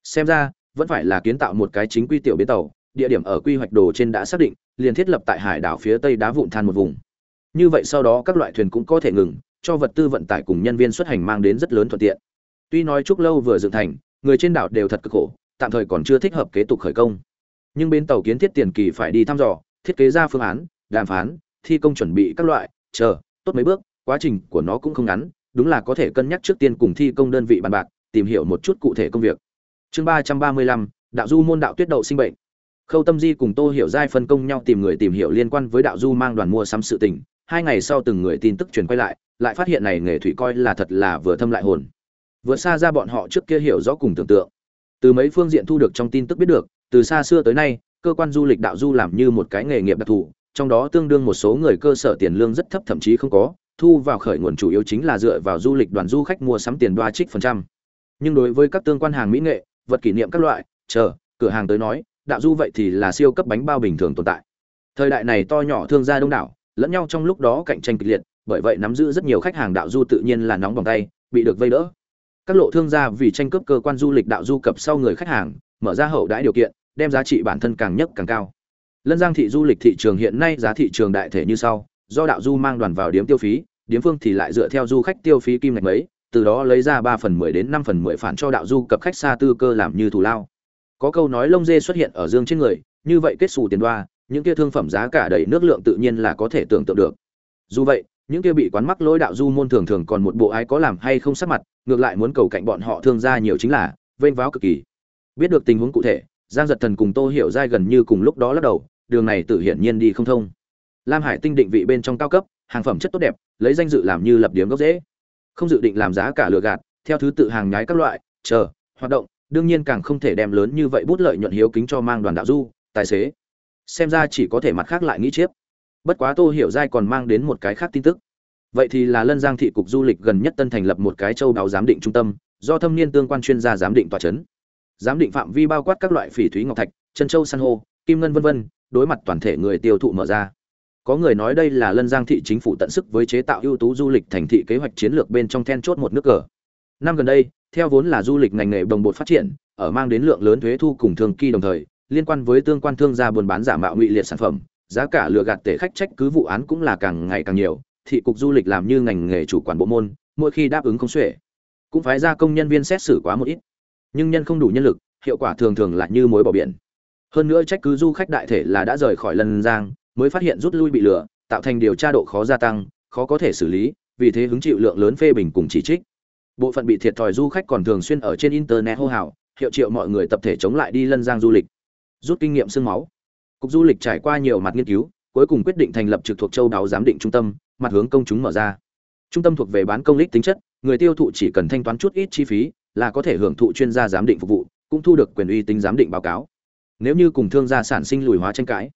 A: Xem ra, vẫn phải là kiến tạo một cái chính quy tiểu bến tàu địa điểm ở quy hoạch đồ trên đã xác định, liền thiết lập tại hải đảo phía tây đá vụn than một vùng. Như vậy sau đó các loại thuyền cũng có thể ngừng, cho vật tư vận tải cùng nhân viên xuất hành mang đến rất lớn thuận tiện. Tuy nói trúc lâu vừa dựng thành, người trên đảo đều thật cực khổ, tạm thời còn chưa thích hợp kế tục khởi công. Nhưng bên tàu kiến thiết tiền kỳ phải đi thăm dò, thiết kế ra phương án, đàm phán, thi công chuẩn bị các loại, chờ, tốt mấy bước, quá trình của nó cũng không ngắn, đúng là có thể cân nhắc trước tiên cùng thi công đơn vị bàn bạc, tìm hiểu một chút cụ thể công việc. Chương ba trăm ba mươi lăm, đạo du môn đạo tuyết đậu sinh bệnh khâu tâm di cùng tô hiểu giai phân công nhau tìm người tìm hiểu liên quan với đạo du mang đoàn mua sắm sự tình. Hai ngày sau từng người tin tức truyền quay lại lại phát hiện này nghề thủy coi là thật là vừa thâm lại hồn. Vượt xa ra bọn họ trước kia hiểu rõ cùng tưởng tượng. Từ mấy phương diện thu được trong tin tức biết được, từ xa xưa tới nay, cơ quan du lịch đạo du làm như một cái nghề nghiệp đặc thù, trong đó tương đương một số người cơ sở tiền lương rất thấp thậm chí không có, thu vào khởi nguồn chủ yếu chính là dựa vào du lịch đoàn du khách mua sắm tiền đoa trích phần trăm. Nhưng đối với các tương quan hàng mỹ nghệ, vật kỷ niệm các loại, chờ, cửa hàng tới nói đạo du vậy thì là siêu cấp bánh bao bình thường tồn tại. Thời đại này to nhỏ thương gia đông đảo, lẫn nhau trong lúc đó cạnh tranh kịch liệt, bởi vậy nắm giữ rất nhiều khách hàng đạo du tự nhiên là nóng bằng tay, bị được vây đỡ. Các lộ thương gia vì tranh cướp cơ quan du lịch đạo du cập sau người khách hàng, mở ra hậu đãi điều kiện, đem giá trị bản thân càng nhất càng cao. Lân giang thị du lịch thị trường hiện nay giá thị trường đại thể như sau, do đạo du mang đoàn vào điếm tiêu phí, điếm phương thì lại dựa theo du khách tiêu phí kim ngạch mấy, từ đó lấy ra ba phần mười đến năm phần mười phản cho đạo du cập khách xa tư cơ làm như thù lao có câu nói lông dê xuất hiện ở dương trên người, như vậy kết xù tiền đoa, những kia thương phẩm giá cả đầy nước lượng tự nhiên là có thể tưởng tượng được. Dù vậy, những kia bị quán mắc lỗi đạo du môn thường thường còn một bộ ái có làm hay không sắc mặt, ngược lại muốn cầu cạnh bọn họ thương ra nhiều chính là, vênh váo cực kỳ. Biết được tình huống cụ thể, giang giật thần cùng tô hiểu giai gần như cùng lúc đó lắc đầu, đường này tự hiển nhiên đi không thông. Lam hải tinh định vị bên trong cao cấp, hàng phẩm chất tốt đẹp, lấy danh dự làm như lập điểm gốc dễ không dự định làm giá cả lừa gạt, theo thứ tự hàng nhái các loại, chờ, hoạt động đương nhiên càng không thể đem lớn như vậy bút lợi nhuận hiếu kính cho mang đoàn đạo du, tài xế. Xem ra chỉ có thể mặt khác lại nghĩ chiếp. Bất quá tô hiểu giai còn mang đến một cái khác tin tức. Vậy thì là lân giang thị cục du lịch gần nhất tân thành lập một cái châu đáo giám định trung tâm, do thâm niên tương quan chuyên gia giám định tòa chấn. Giám định phạm vi bao quát các loại phỉ thúy ngọc thạch, chân châu san hô, kim ngân vân vân, đối mặt toàn thể người tiêu thụ mở ra. Có người nói đây là lân giang thị chính phủ tận sức với chế tạo ưu tú du lịch thành thị kế hoạch chiến lược bên trong then chốt một nước cờ. Năm gần đây theo vốn là du lịch ngành nghề đồng bộ phát triển, ở mang đến lượng lớn thuế thu cùng thường kỳ đồng thời, liên quan với tương quan thương gia buôn bán giả mạo ngụy liệt sản phẩm, giá cả lừa gạt tể khách trách cứ vụ án cũng là càng ngày càng nhiều, thị cục du lịch làm như ngành nghề chủ quản bộ môn, mỗi khi đáp ứng không xuể, cũng phải ra công nhân viên xét xử quá một ít. Nhưng nhân không đủ nhân lực, hiệu quả thường thường là như mối bỏ biển. Hơn nữa trách cứ du khách đại thể là đã rời khỏi lần giang, mới phát hiện rút lui bị lừa, tạo thành điều tra độ khó gia tăng, khó có thể xử lý, vì thế hứng chịu lượng lớn phê bình cùng chỉ trích bộ phận bị thiệt thòi du khách còn thường xuyên ở trên internet hô hào, hiệu triệu mọi người tập thể chống lại đi lân giang du lịch, rút kinh nghiệm sương máu. Cục du lịch trải qua nhiều mặt nghiên cứu, cuối cùng quyết định thành lập trực thuộc châu đáo giám định trung tâm, mặt hướng công chúng mở ra. Trung tâm thuộc về bán công lích tính chất, người tiêu thụ chỉ cần thanh toán chút ít chi phí là có thể hưởng thụ chuyên gia giám định phục vụ, cũng thu được quyền uy tính giám định báo cáo. Nếu như cùng thương gia sản sinh lùi hóa tranh cãi,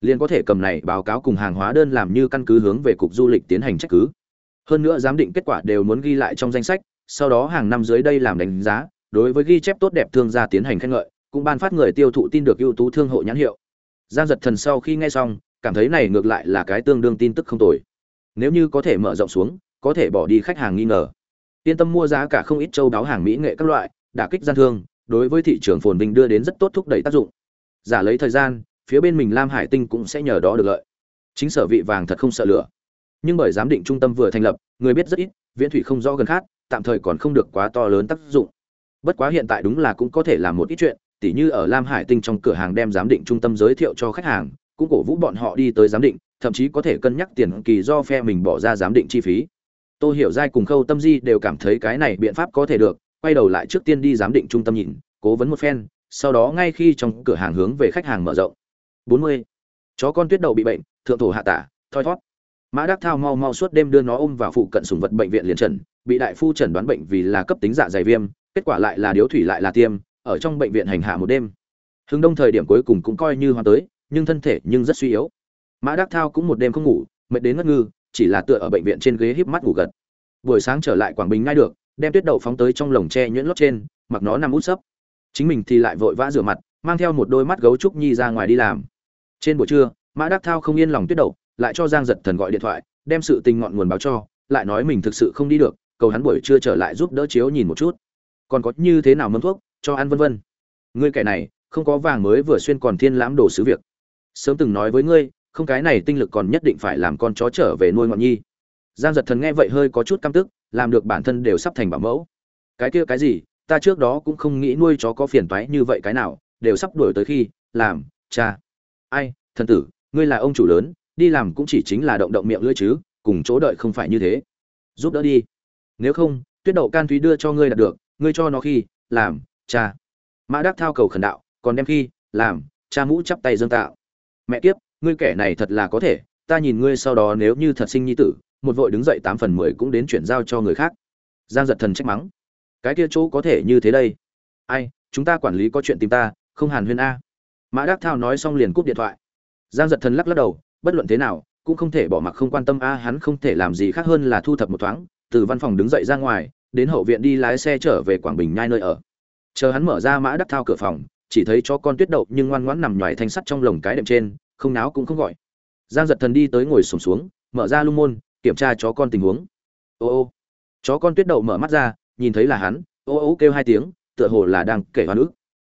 A: liền có thể cầm này báo cáo cùng hàng hóa đơn làm như căn cứ hướng về cục du lịch tiến hành trách cứ. Hơn nữa giám định kết quả đều muốn ghi lại trong danh sách sau đó hàng năm dưới đây làm đánh giá, đối với ghi chép tốt đẹp thương gia tiến hành khen ngợi, cũng ban phát người tiêu thụ tin được ưu tú thương hộ nhãn hiệu. Giang giật thần sau khi nghe xong, cảm thấy này ngược lại là cái tương đương tin tức không tồi. Nếu như có thể mở rộng xuống, có thể bỏ đi khách hàng nghi ngờ. Yên tâm mua giá cả không ít châu đáo hàng mỹ nghệ các loại, đả kích gian thương, đối với thị trường phồn vinh đưa đến rất tốt thúc đẩy tác dụng. Giả lấy thời gian, phía bên mình lam hải tinh cũng sẽ nhờ đó được lợi. Chính sở vị vàng thật không sợ lửa. Nhưng bởi giám định trung tâm vừa thành lập, người biết rất ít, viễn thủy không rõ gần khác tạm thời còn không được quá to lớn tác dụng. Bất quá hiện tại đúng là cũng có thể làm một ít chuyện, tỉ như ở lam hải tinh trong cửa hàng đem giám định trung tâm giới thiệu cho khách hàng, cũng cổ vũ bọn họ đi tới giám định, thậm chí có thể cân nhắc tiền kỳ do phe mình bỏ ra giám định chi phí. Tôi hiểu giai cùng khâu tâm di đều cảm thấy cái này biện pháp có thể được, quay đầu lại trước tiên đi giám định trung tâm nhìn, cố vấn một phen, sau đó ngay khi trong cửa hàng hướng về khách hàng mở rộng. 40. chó con tuyết đầu bị bệnh, thượng thổ hạ tả, thoi thoát mã đắc thao mau mau suốt đêm đưa nó ôm vào phụ cận sùng vật bệnh viện liền trần bị đại phu chẩn đoán bệnh vì là cấp tính dạ dày viêm, kết quả lại là điếu thủy lại là tiêm, ở trong bệnh viện hành hạ một đêm. Hướng đông thời điểm cuối cùng cũng coi như hoa tới, nhưng thân thể nhưng rất suy yếu. Mã đắc thao cũng một đêm không ngủ, mệt đến ngất ngư, chỉ là tựa ở bệnh viện trên ghế híp mắt ngủ gật. Buổi sáng trở lại quảng bình ngay được, đem tuyết đậu phóng tới trong lồng tre nhuyễn lót trên, mặc nó nằm út sấp. Chính mình thì lại vội vã rửa mặt, mang theo một đôi mắt gấu trúc nhi ra ngoài đi làm. Trên buổi trưa, mã đắc thao không yên lòng tuyết đậu, lại cho giang giật thần gọi điện thoại, đem sự tình ngọn nguồn báo cho, lại nói mình thực sự không đi được cầu hắn buổi trưa trở lại giúp đỡ chiếu nhìn một chút. Còn có như thế nào mâm thuốc, cho ăn vân vân. Ngươi kẻ này, không có vàng mới vừa xuyên còn thiên lãm đồ sứ việc. Sớm từng nói với ngươi, không cái này tinh lực còn nhất định phải làm con chó trở về nuôi ngọn nhi. Giang giật thần nghe vậy hơi có chút căm tức, làm được bản thân đều sắp thành bảo mẫu. Cái kia cái gì, ta trước đó cũng không nghĩ nuôi chó có phiền toái như vậy cái nào, đều sắp đuổi tới khi, làm, cha. Ai, thần tử, ngươi là ông chủ lớn, đi làm cũng chỉ chính là động động miệng lưỡi chứ, cùng chỗ đợi không phải như thế. Giúp đỡ đi nếu không, tuyết đậu can thúy đưa cho ngươi đạt được, ngươi cho nó khi, làm, cha. Mã đắc thao cầu khẩn đạo, còn đem khi, làm, cha mũ chắp tay dâng tạo. Mẹ kiếp, ngươi kẻ này thật là có thể, ta nhìn ngươi sau đó nếu như thật sinh nhi tử, một vội đứng dậy tám phần mười cũng đến chuyển giao cho người khác. Giang giật thần trách mắng. Cái kia chỗ có thể như thế đây? Ai, chúng ta quản lý có chuyện tìm ta, không hàn huyên a. Mã đắc thao nói xong liền cúp điện thoại. Giang giật thần lắc lắc đầu, bất luận thế nào, cũng không thể bỏ mặc không quan tâm a, hắn không thể làm gì khác hơn là thu thập một thoáng từ văn phòng đứng dậy ra ngoài đến hậu viện đi lái xe trở về quảng bình nhai nơi ở. Chờ hắn mở ra mã đắc thao cửa phòng chỉ thấy cho con tuyết đậu nhưng ngoan ngoãn nằm nhoài thanh sắt trong lồng cái đệm trên không náo cũng không gọi. Giang giật thần đi tới ngồi sùng xuống, xuống mở ra lung môn kiểm tra chó con tình huống. Ô ô. Chó con tuyết đậu mở mắt ra nhìn thấy là hắn ô ô kêu hai tiếng tựa hồ là đang kể hoa nước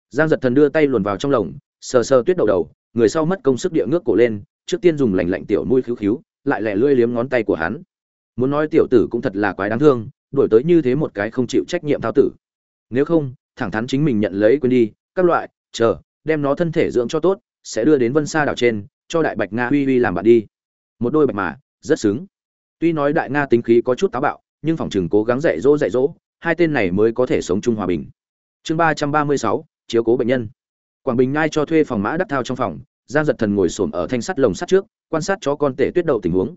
A: giang giật thần đưa tay luồn vào trong lồng sờ sờ tuyết đậu đầu người sau mất công sức địa ngước cổ lên trước tiên dùng lành lạnh tiểu nuôi khíu khíu lại lẻ lươi liếm ngón tay của hắn muốn nói tiểu tử cũng thật là quái đáng thương, đuổi tới như thế một cái không chịu trách nhiệm thao tử. Nếu không, thẳng thắn chính mình nhận lấy quên đi, các loại, chờ, đem nó thân thể dưỡng cho tốt, sẽ đưa đến vân xa đảo trên, cho đại bạch nga uy uy làm bạn đi. Một đôi bạch mà, rất xứng. Tuy nói đại nga tính khí có chút táo bạo, nhưng phòng chừng cố gắng dạy dỗ dạy dỗ, hai tên này mới có thể sống chung hòa bình. Chương ba trăm ba mươi sáu, chiếu cố bệnh nhân. Quảng bình ngay cho thuê phòng mã đắc thao trong phòng, giang giật thần ngồi xổm ở thanh sắt lồng sắt trước, quan sát cho con tể tuyết đậu tình huống.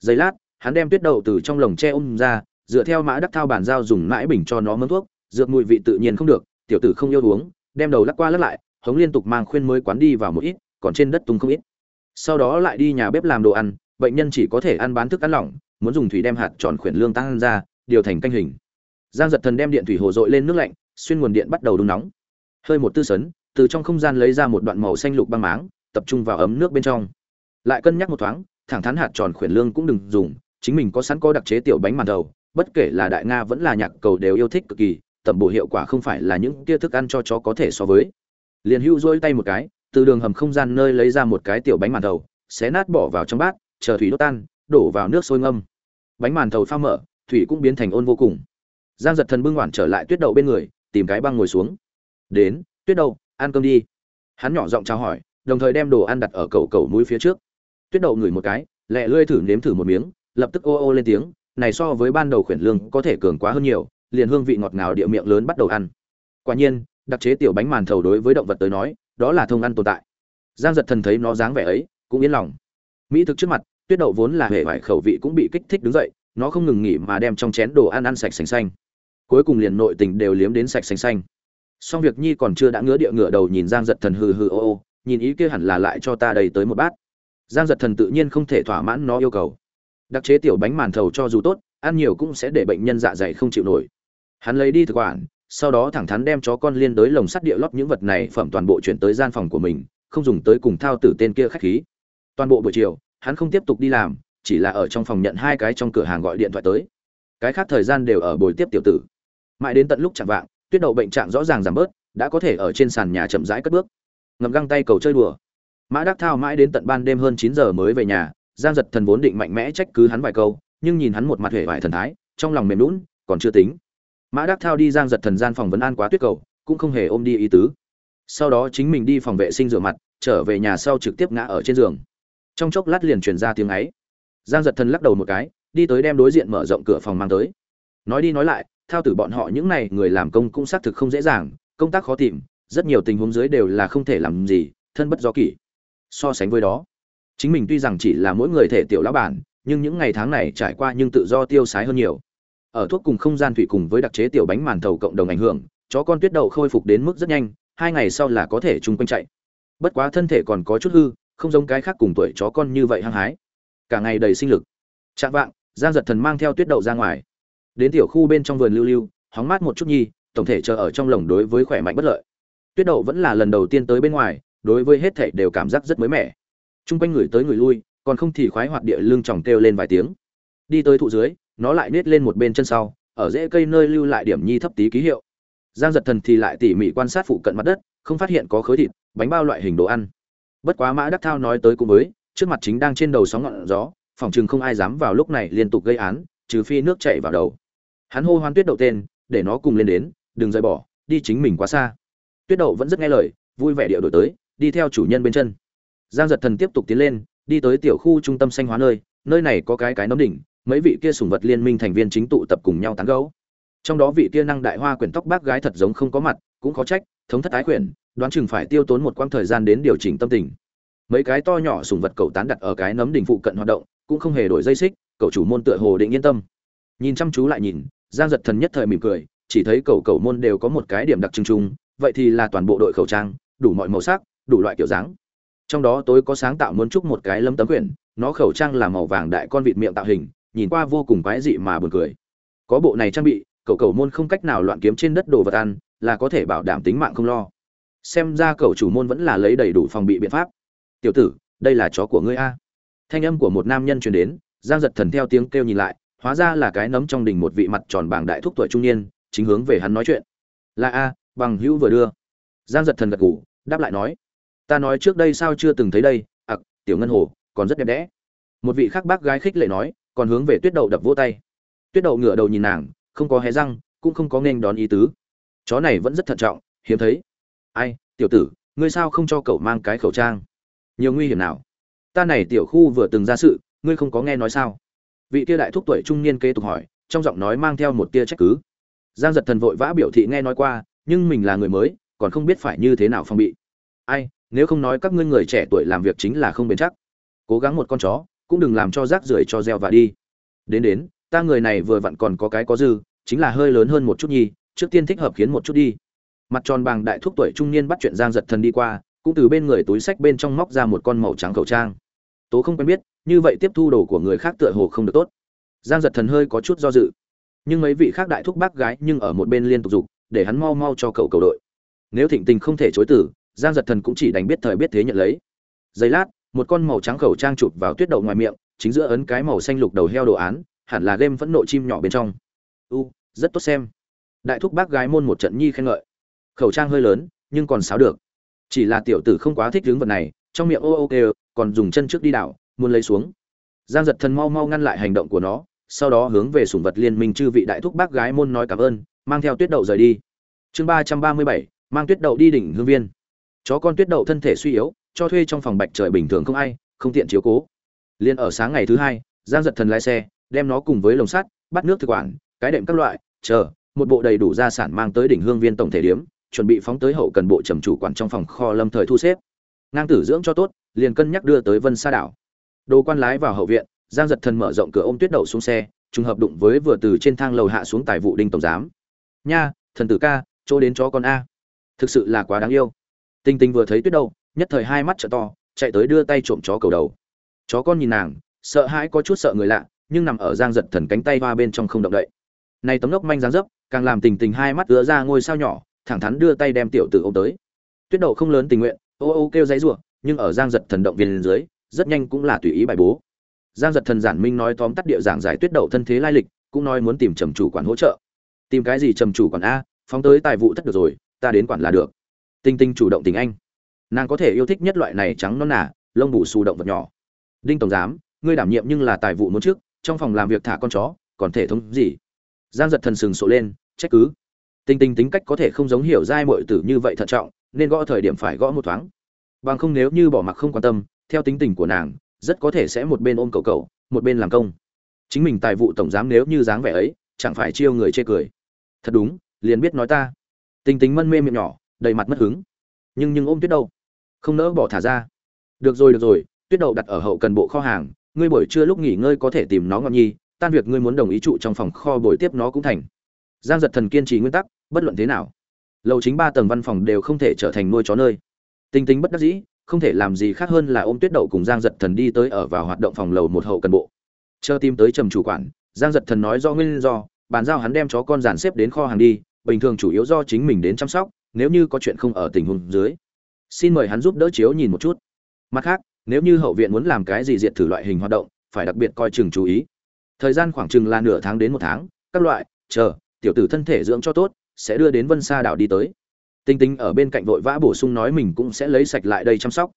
A: Giây lát hắn đem tuyết đậu từ trong lồng tre ôm ra, dựa theo mã đắc thao bàn giao dùng mãi bình cho nó mớm thuốc, dược mùi vị tự nhiên không được, tiểu tử không yêu uống, đem đầu lắc qua lắc lại, hống liên tục mang khuyên mới quán đi vào một ít, còn trên đất tung không ít. Sau đó lại đi nhà bếp làm đồ ăn, bệnh nhân chỉ có thể ăn bán thức ăn lỏng, muốn dùng thủy đem hạt tròn khuyển lương tăng ra, điều thành canh hình. Giang giật thần đem điện thủy hồ dội lên nước lạnh, xuyên nguồn điện bắt đầu đun nóng. Hơi một tư sấn, từ trong không gian lấy ra một đoạn màu xanh lục băng máng, tập trung vào ấm nước bên trong. Lại cân nhắc một thoáng, thẳng thắn hạt tròn khuyển lương cũng đừng dùng chính mình có sẵn có đặc chế tiểu bánh màn đầu, bất kể là đại nga vẫn là nhạc cầu đều yêu thích cực kỳ, tẩm bổ hiệu quả không phải là những kia thức ăn cho chó có thể so với. Liền hưu dôi tay một cái, từ đường hầm không gian nơi lấy ra một cái tiểu bánh màn đầu, xé nát bỏ vào trong bát, chờ thủy đốt tan, đổ vào nước sôi ngâm. Bánh màn thầu pha mở, thủy cũng biến thành ôn vô cùng. Giang giật thần bưng hoàn trở lại tuyết đậu bên người, tìm cái băng ngồi xuống. Đến, tuyết đậu, ăn cơm đi. Hắn nhỏ giọng chào hỏi, đồng thời đem đồ ăn đặt ở cầu cầu mũi phía trước. Tuyết đậu ngửi một cái, lẹ lươi thử nếm thử một miếng lập tức ô ô lên tiếng, này so với ban đầu khuyển lương có thể cường quá hơn nhiều, liền hương vị ngọt ngào địa miệng lớn bắt đầu ăn. Quả nhiên, đặc chế tiểu bánh màn thầu đối với động vật tới nói, đó là thông ăn tồn tại. Giang giật thần thấy nó dáng vẻ ấy, cũng yên lòng. Mỹ thực trước mặt, tuyết đậu vốn là hệ vải khẩu vị cũng bị kích thích đứng dậy, nó không ngừng nghỉ mà đem trong chén đồ ăn ăn sạch sành xanh. Cuối cùng liền nội tình đều liếm đến sạch sành xanh. Xong việc nhi còn chưa đã ngứa địa ngựa đầu nhìn giang giật thần hừ hừ ô ô, nhìn ý kia hẳn là lại cho ta đầy tới một bát. Giang giật thần tự nhiên không thể thỏa mãn nó yêu cầu đặc chế tiểu bánh màn thầu cho dù tốt, ăn nhiều cũng sẽ để bệnh nhân dạ dày không chịu nổi. Hắn lấy đi thực quản, sau đó thẳng thắn đem chó con liên đới lồng sắt địa lót những vật này phẩm toàn bộ chuyển tới gian phòng của mình, không dùng tới cùng thao tử tên kia khách khí. Toàn bộ buổi chiều, hắn không tiếp tục đi làm, chỉ là ở trong phòng nhận hai cái trong cửa hàng gọi điện thoại tới. Cái khác thời gian đều ở buổi tiếp tiểu tử. Mãi đến tận lúc chạm vạng, tuyết đậu bệnh trạng rõ ràng giảm bớt, đã có thể ở trên sàn nhà chậm rãi cất bước. Ngầm găng tay cầu chơi đùa. Mã đắc thao mãi đến tận ban đêm hơn chín giờ mới về nhà giang giật thần vốn định mạnh mẽ trách cứ hắn vài câu, nhưng nhìn hắn một mặt hề vải thần thái, trong lòng mềm lún còn chưa tính. Mã đắc thao đi giang giật thần gian phòng vấn an quá tuyết cầu, cũng không hề ôm đi ý tứ. Sau đó chính mình đi phòng vệ sinh rửa mặt, trở về nhà sau trực tiếp ngã ở trên giường. Trong chốc lát liền truyền ra tiếng ấy. Giang giật thần lắc đầu một cái, đi tới đem đối diện mở rộng cửa phòng mang tới. Nói đi nói lại, thao tử bọn họ những này người làm công cũng xác thực không dễ dàng, công tác khó tìm, rất nhiều tình huống dưới đều là không thể làm gì, thân bất do kỷ. So sánh với đó chính mình tuy rằng chỉ là mỗi người thể tiểu lão bản, nhưng những ngày tháng này trải qua nhưng tự do tiêu sái hơn nhiều. Ở thuốc cùng không gian thủy cùng với đặc chế tiểu bánh màn thầu cộng đồng ảnh hưởng, chó con tuyết đậu khôi phục đến mức rất nhanh, hai ngày sau là có thể chung quanh chạy. Bất quá thân thể còn có chút hư, không giống cái khác cùng tuổi chó con như vậy hăng hái. Cả ngày đầy sinh lực. Chạm vạng, giang giật thần mang theo tuyết đậu ra ngoài. Đến tiểu khu bên trong vườn lưu lưu, hóng mát một chút nhi, tổng thể chờ ở trong lồng đối với khỏe mạnh bất lợi. Tuyết đậu vẫn là lần đầu tiên tới bên ngoài, đối với hết thể đều cảm giác rất mới mẻ chung quanh người tới người lui, còn không thì khoái hoạt địa lưng tròng kêu lên vài tiếng. Đi tới thụ dưới, nó lại nết lên một bên chân sau, ở rễ cây nơi lưu lại điểm nhi thấp tí ký hiệu. Giang giật thần thì lại tỉ mỉ quan sát phụ cận mặt đất, không phát hiện có khối thịt, bánh bao loại hình đồ ăn. Bất quá mã đắc thao nói tới cũng với, trước mặt chính đang trên đầu sóng ngọn gió, phòng chừng không ai dám vào lúc này liên tục gây án, trừ phi nước chạy vào đầu. Hắn hô hoan tuyết đậu tên, để nó cùng lên đến, đừng rời bỏ, đi chính mình quá xa. Tuyết đậu vẫn rất nghe lời, vui vẻ điệu đổi tới, đi theo chủ nhân bên chân giang giật thần tiếp tục tiến lên, đi tới tiểu khu trung tâm xanh hóa nơi nơi này có cái cái nấm đỉnh, mấy vị kia sùng vật liên minh thành viên chính tụ tập cùng nhau tán gấu trong đó vị kia năng đại hoa quyển tóc bác gái thật giống không có mặt, cũng khó trách, thống thất ái quyển, đoán chừng phải tiêu tốn một quãng thời gian đến điều chỉnh tâm tình. Mấy cái to nhỏ sùng vật cầu tán đặt ở cái nấm đỉnh phụ cận hoạt động, cũng không hề đổi dây xích, cậu chủ môn tựa hồ định yên tâm. Nhìn chăm chú lại nhìn, giang giật thần nhất thời mỉm cười, chỉ thấy cầu cầu môn đều có một cái điểm đặc trưng chung, vậy thì là toàn bộ đội khẩu trang, đủ mọi màu sắc, đủ loại kiểu dáng trong đó tối có sáng tạo muốn chúc một cái lâm tấm quyển, nó khẩu trang là màu vàng đại con vịt miệng tạo hình, nhìn qua vô cùng quái dị mà buồn cười. Có bộ này trang bị, cậu cầu môn không cách nào loạn kiếm trên đất đồ vật ăn, là có thể bảo đảm tính mạng không lo. Xem ra cậu chủ môn vẫn là lấy đầy đủ phòng bị biện pháp. Tiểu tử, đây là chó của ngươi a. Thanh âm của một nam nhân truyền đến, giang giật thần theo tiếng kêu nhìn lại, hóa ra là cái nấm trong đình một vị mặt tròn bảng đại thúc tuổi trung niên, chính hướng về hắn nói chuyện. Là a, bằng hữu vừa đưa. Giang giật thần gật gù, đáp lại nói ta nói trước đây sao chưa từng thấy đây, ặc, tiểu ngân hồ, còn rất đẹp đẽ. Một vị khác bác gái khích lệ nói, còn hướng về tuyết đậu đập vỗ tay. Tuyết đậu ngửa đầu nhìn nàng, không có hé răng, cũng không có nghênh đón ý tứ. Chó này vẫn rất thận trọng, hiếm thấy. Ai, tiểu tử, ngươi sao không cho cậu mang cái khẩu trang? Nhiều nguy hiểm nào? Ta này tiểu khu vừa từng ra sự, ngươi không có nghe nói sao? Vị kia đại thúc tuổi trung niên kế tục hỏi, trong giọng nói mang theo một tia trách cứ. Giang giật thần vội vã biểu thị nghe nói qua, nhưng mình là người mới, còn không biết phải như thế nào phong bị. Ai nếu không nói các ngươi người trẻ tuổi làm việc chính là không bền chắc. Cố gắng một con chó, cũng đừng làm cho rác rưởi cho gieo và đi. Đến đến, ta người này vừa vặn còn có cái có dư, chính là hơi lớn hơn một chút nhi, trước tiên thích hợp khiến một chút đi. Mặt tròn bằng đại thúc tuổi trung niên bắt chuyện giang giật thần đi qua, cũng từ bên người túi sách bên trong móc ra một con màu trắng khẩu trang. Tố không quen biết, như vậy tiếp thu đồ của người khác tựa hồ không được tốt. Giang giật thần hơi có chút do dự. Nhưng mấy vị khác đại thúc bác gái nhưng ở một bên liên tục dục, để hắn mau mau cho cậu cầu đội. Nếu thịnh tình không thể chối tử giang giật thần cũng chỉ đánh biết thời biết thế nhận lấy. Giây lát, một con màu trắng khẩu trang chụp vào tuyết đậu ngoài miệng, chính giữa ấn cái màu xanh lục đầu heo đồ án, hẳn là game phẫn nộ chim nhỏ bên trong. U, rất tốt xem. Đại thúc bác gái môn một trận nhi khen ngợi. Khẩu trang hơi lớn, nhưng còn sáo được. Chỉ là tiểu tử không quá thích hướng vật này, trong miệng ô ô kêu, còn dùng chân trước đi đảo, muốn lấy xuống. Giang giật thần mau mau ngăn lại hành động của nó, sau đó hướng về sủng vật liên minh chư vị đại thúc bác gái môn nói cảm ơn, mang theo tuyết đậu rời đi. Chương ba trăm ba mươi bảy, mang tuyết đậu đi đỉnh hương viên chó con tuyết đậu thân thể suy yếu, cho thuê trong phòng bạch trời bình thường không ai, không tiện chiếu cố. Liền ở sáng ngày thứ hai, giang giật thần lái xe, đem nó cùng với lồng sắt, bắt nước thực quản, cái đệm các loại, chờ, một bộ đầy đủ gia sản mang tới đỉnh hương viên tổng thể điếm chuẩn bị phóng tới hậu cần bộ trầm chủ quản trong phòng kho lâm thời thu xếp. Ngang tử dưỡng cho tốt, liền cân nhắc đưa tới vân sa đảo. Đồ quan lái vào hậu viện, giang giật thần mở rộng cửa ôm tuyết đậu xuống xe, trùng hợp đụng với vừa từ trên thang lầu hạ xuống tài vụ đinh tổng giám. Nha, thần tử ca, chỗ đến chó con a. Thực sự là quá đáng yêu tinh tinh vừa thấy tuyết đâu, nhất thời hai mắt trợ to chạy tới đưa tay trộm chó cầu đầu. Chó con nhìn nàng sợ hãi có chút sợ người lạ nhưng nằm ở giang giật thần cánh tay hoa bên trong không động đậy. Này tấm lốc manh dáng dấp càng làm tình tình hai mắt ứa ra ngôi sao nhỏ thẳng thắn đưa tay đem tiểu tử ôm tới. Tuyết đậu không lớn tình nguyện ô ô kêu dãy rủa nhưng ở giang giật thần động viên dưới rất nhanh cũng là tùy ý bài bố. Giang giật thần giản minh nói tóm tắt địa giảng giải tuyết đậu thân thế lai lịch cũng nói muốn tìm trầm chủ quản hỗ trợ. Tìm cái gì trầm chủ quản a phóng tới tài vụ thất được rồi ta đến quản là được tinh tinh chủ động tình anh. Nàng có thể yêu thích nhất loại này trắng non nả lông bù xù động vật nhỏ. Đinh tổng giám, ngươi đảm nhiệm nhưng là tài vụ muốn trước, trong phòng làm việc thả con chó, còn thể thống gì? Giang giật thần sừng sộ lên, trách cứ. Tinh tinh tính cách có thể không giống hiểu dai mọi tử như vậy thận trọng, nên gõ thời điểm phải gõ một thoáng. Bằng không nếu như bỏ mặc không quan tâm, theo tính tình của nàng, rất có thể sẽ một bên ôm cậu cậu, một bên làm công. Chính mình tài vụ tổng giám nếu như dáng vẻ ấy, chẳng phải chiêu người chê cười. Thật đúng, liền biết nói ta. Tinh tính mân mê miệng nhỏ đầy mặt mất hứng. Nhưng nhưng ôm tuyết đâu không nỡ bỏ thả ra. Được rồi được rồi, tuyết đậu đặt ở hậu cần bộ kho hàng, ngươi buổi trưa lúc nghỉ ngơi có thể tìm nó ngọn nhi, tan việc ngươi muốn đồng ý trụ trong phòng kho buổi tiếp nó cũng thành. Giang giật thần kiên trì nguyên tắc, bất luận thế nào, lầu chính ba tầng văn phòng đều không thể trở thành nuôi chó nơi. Tinh tính bất đắc dĩ, không thể làm gì khác hơn là ôm tuyết đậu cùng giang giật thần đi tới ở vào hoạt động phòng lầu một hậu cần bộ. Chờ tìm tới trầm chủ quản, giang giật thần nói do nguyên do, bàn giao hắn đem chó con dàn xếp đến kho hàng đi, bình thường chủ yếu do chính mình đến chăm sóc nếu như có chuyện không ở tình huống dưới, xin mời hắn giúp đỡ chiếu nhìn một chút. Mặt khác, nếu như hậu viện muốn làm cái gì diện thử loại hình hoạt động, phải đặc biệt coi chừng chú ý. Thời gian khoảng chừng là nửa tháng đến một tháng, các loại, chờ, tiểu tử thân thể dưỡng cho tốt, sẽ đưa đến vân sa đảo đi tới. Tinh tinh ở bên cạnh vội vã bổ sung nói mình cũng sẽ lấy sạch lại đây chăm sóc.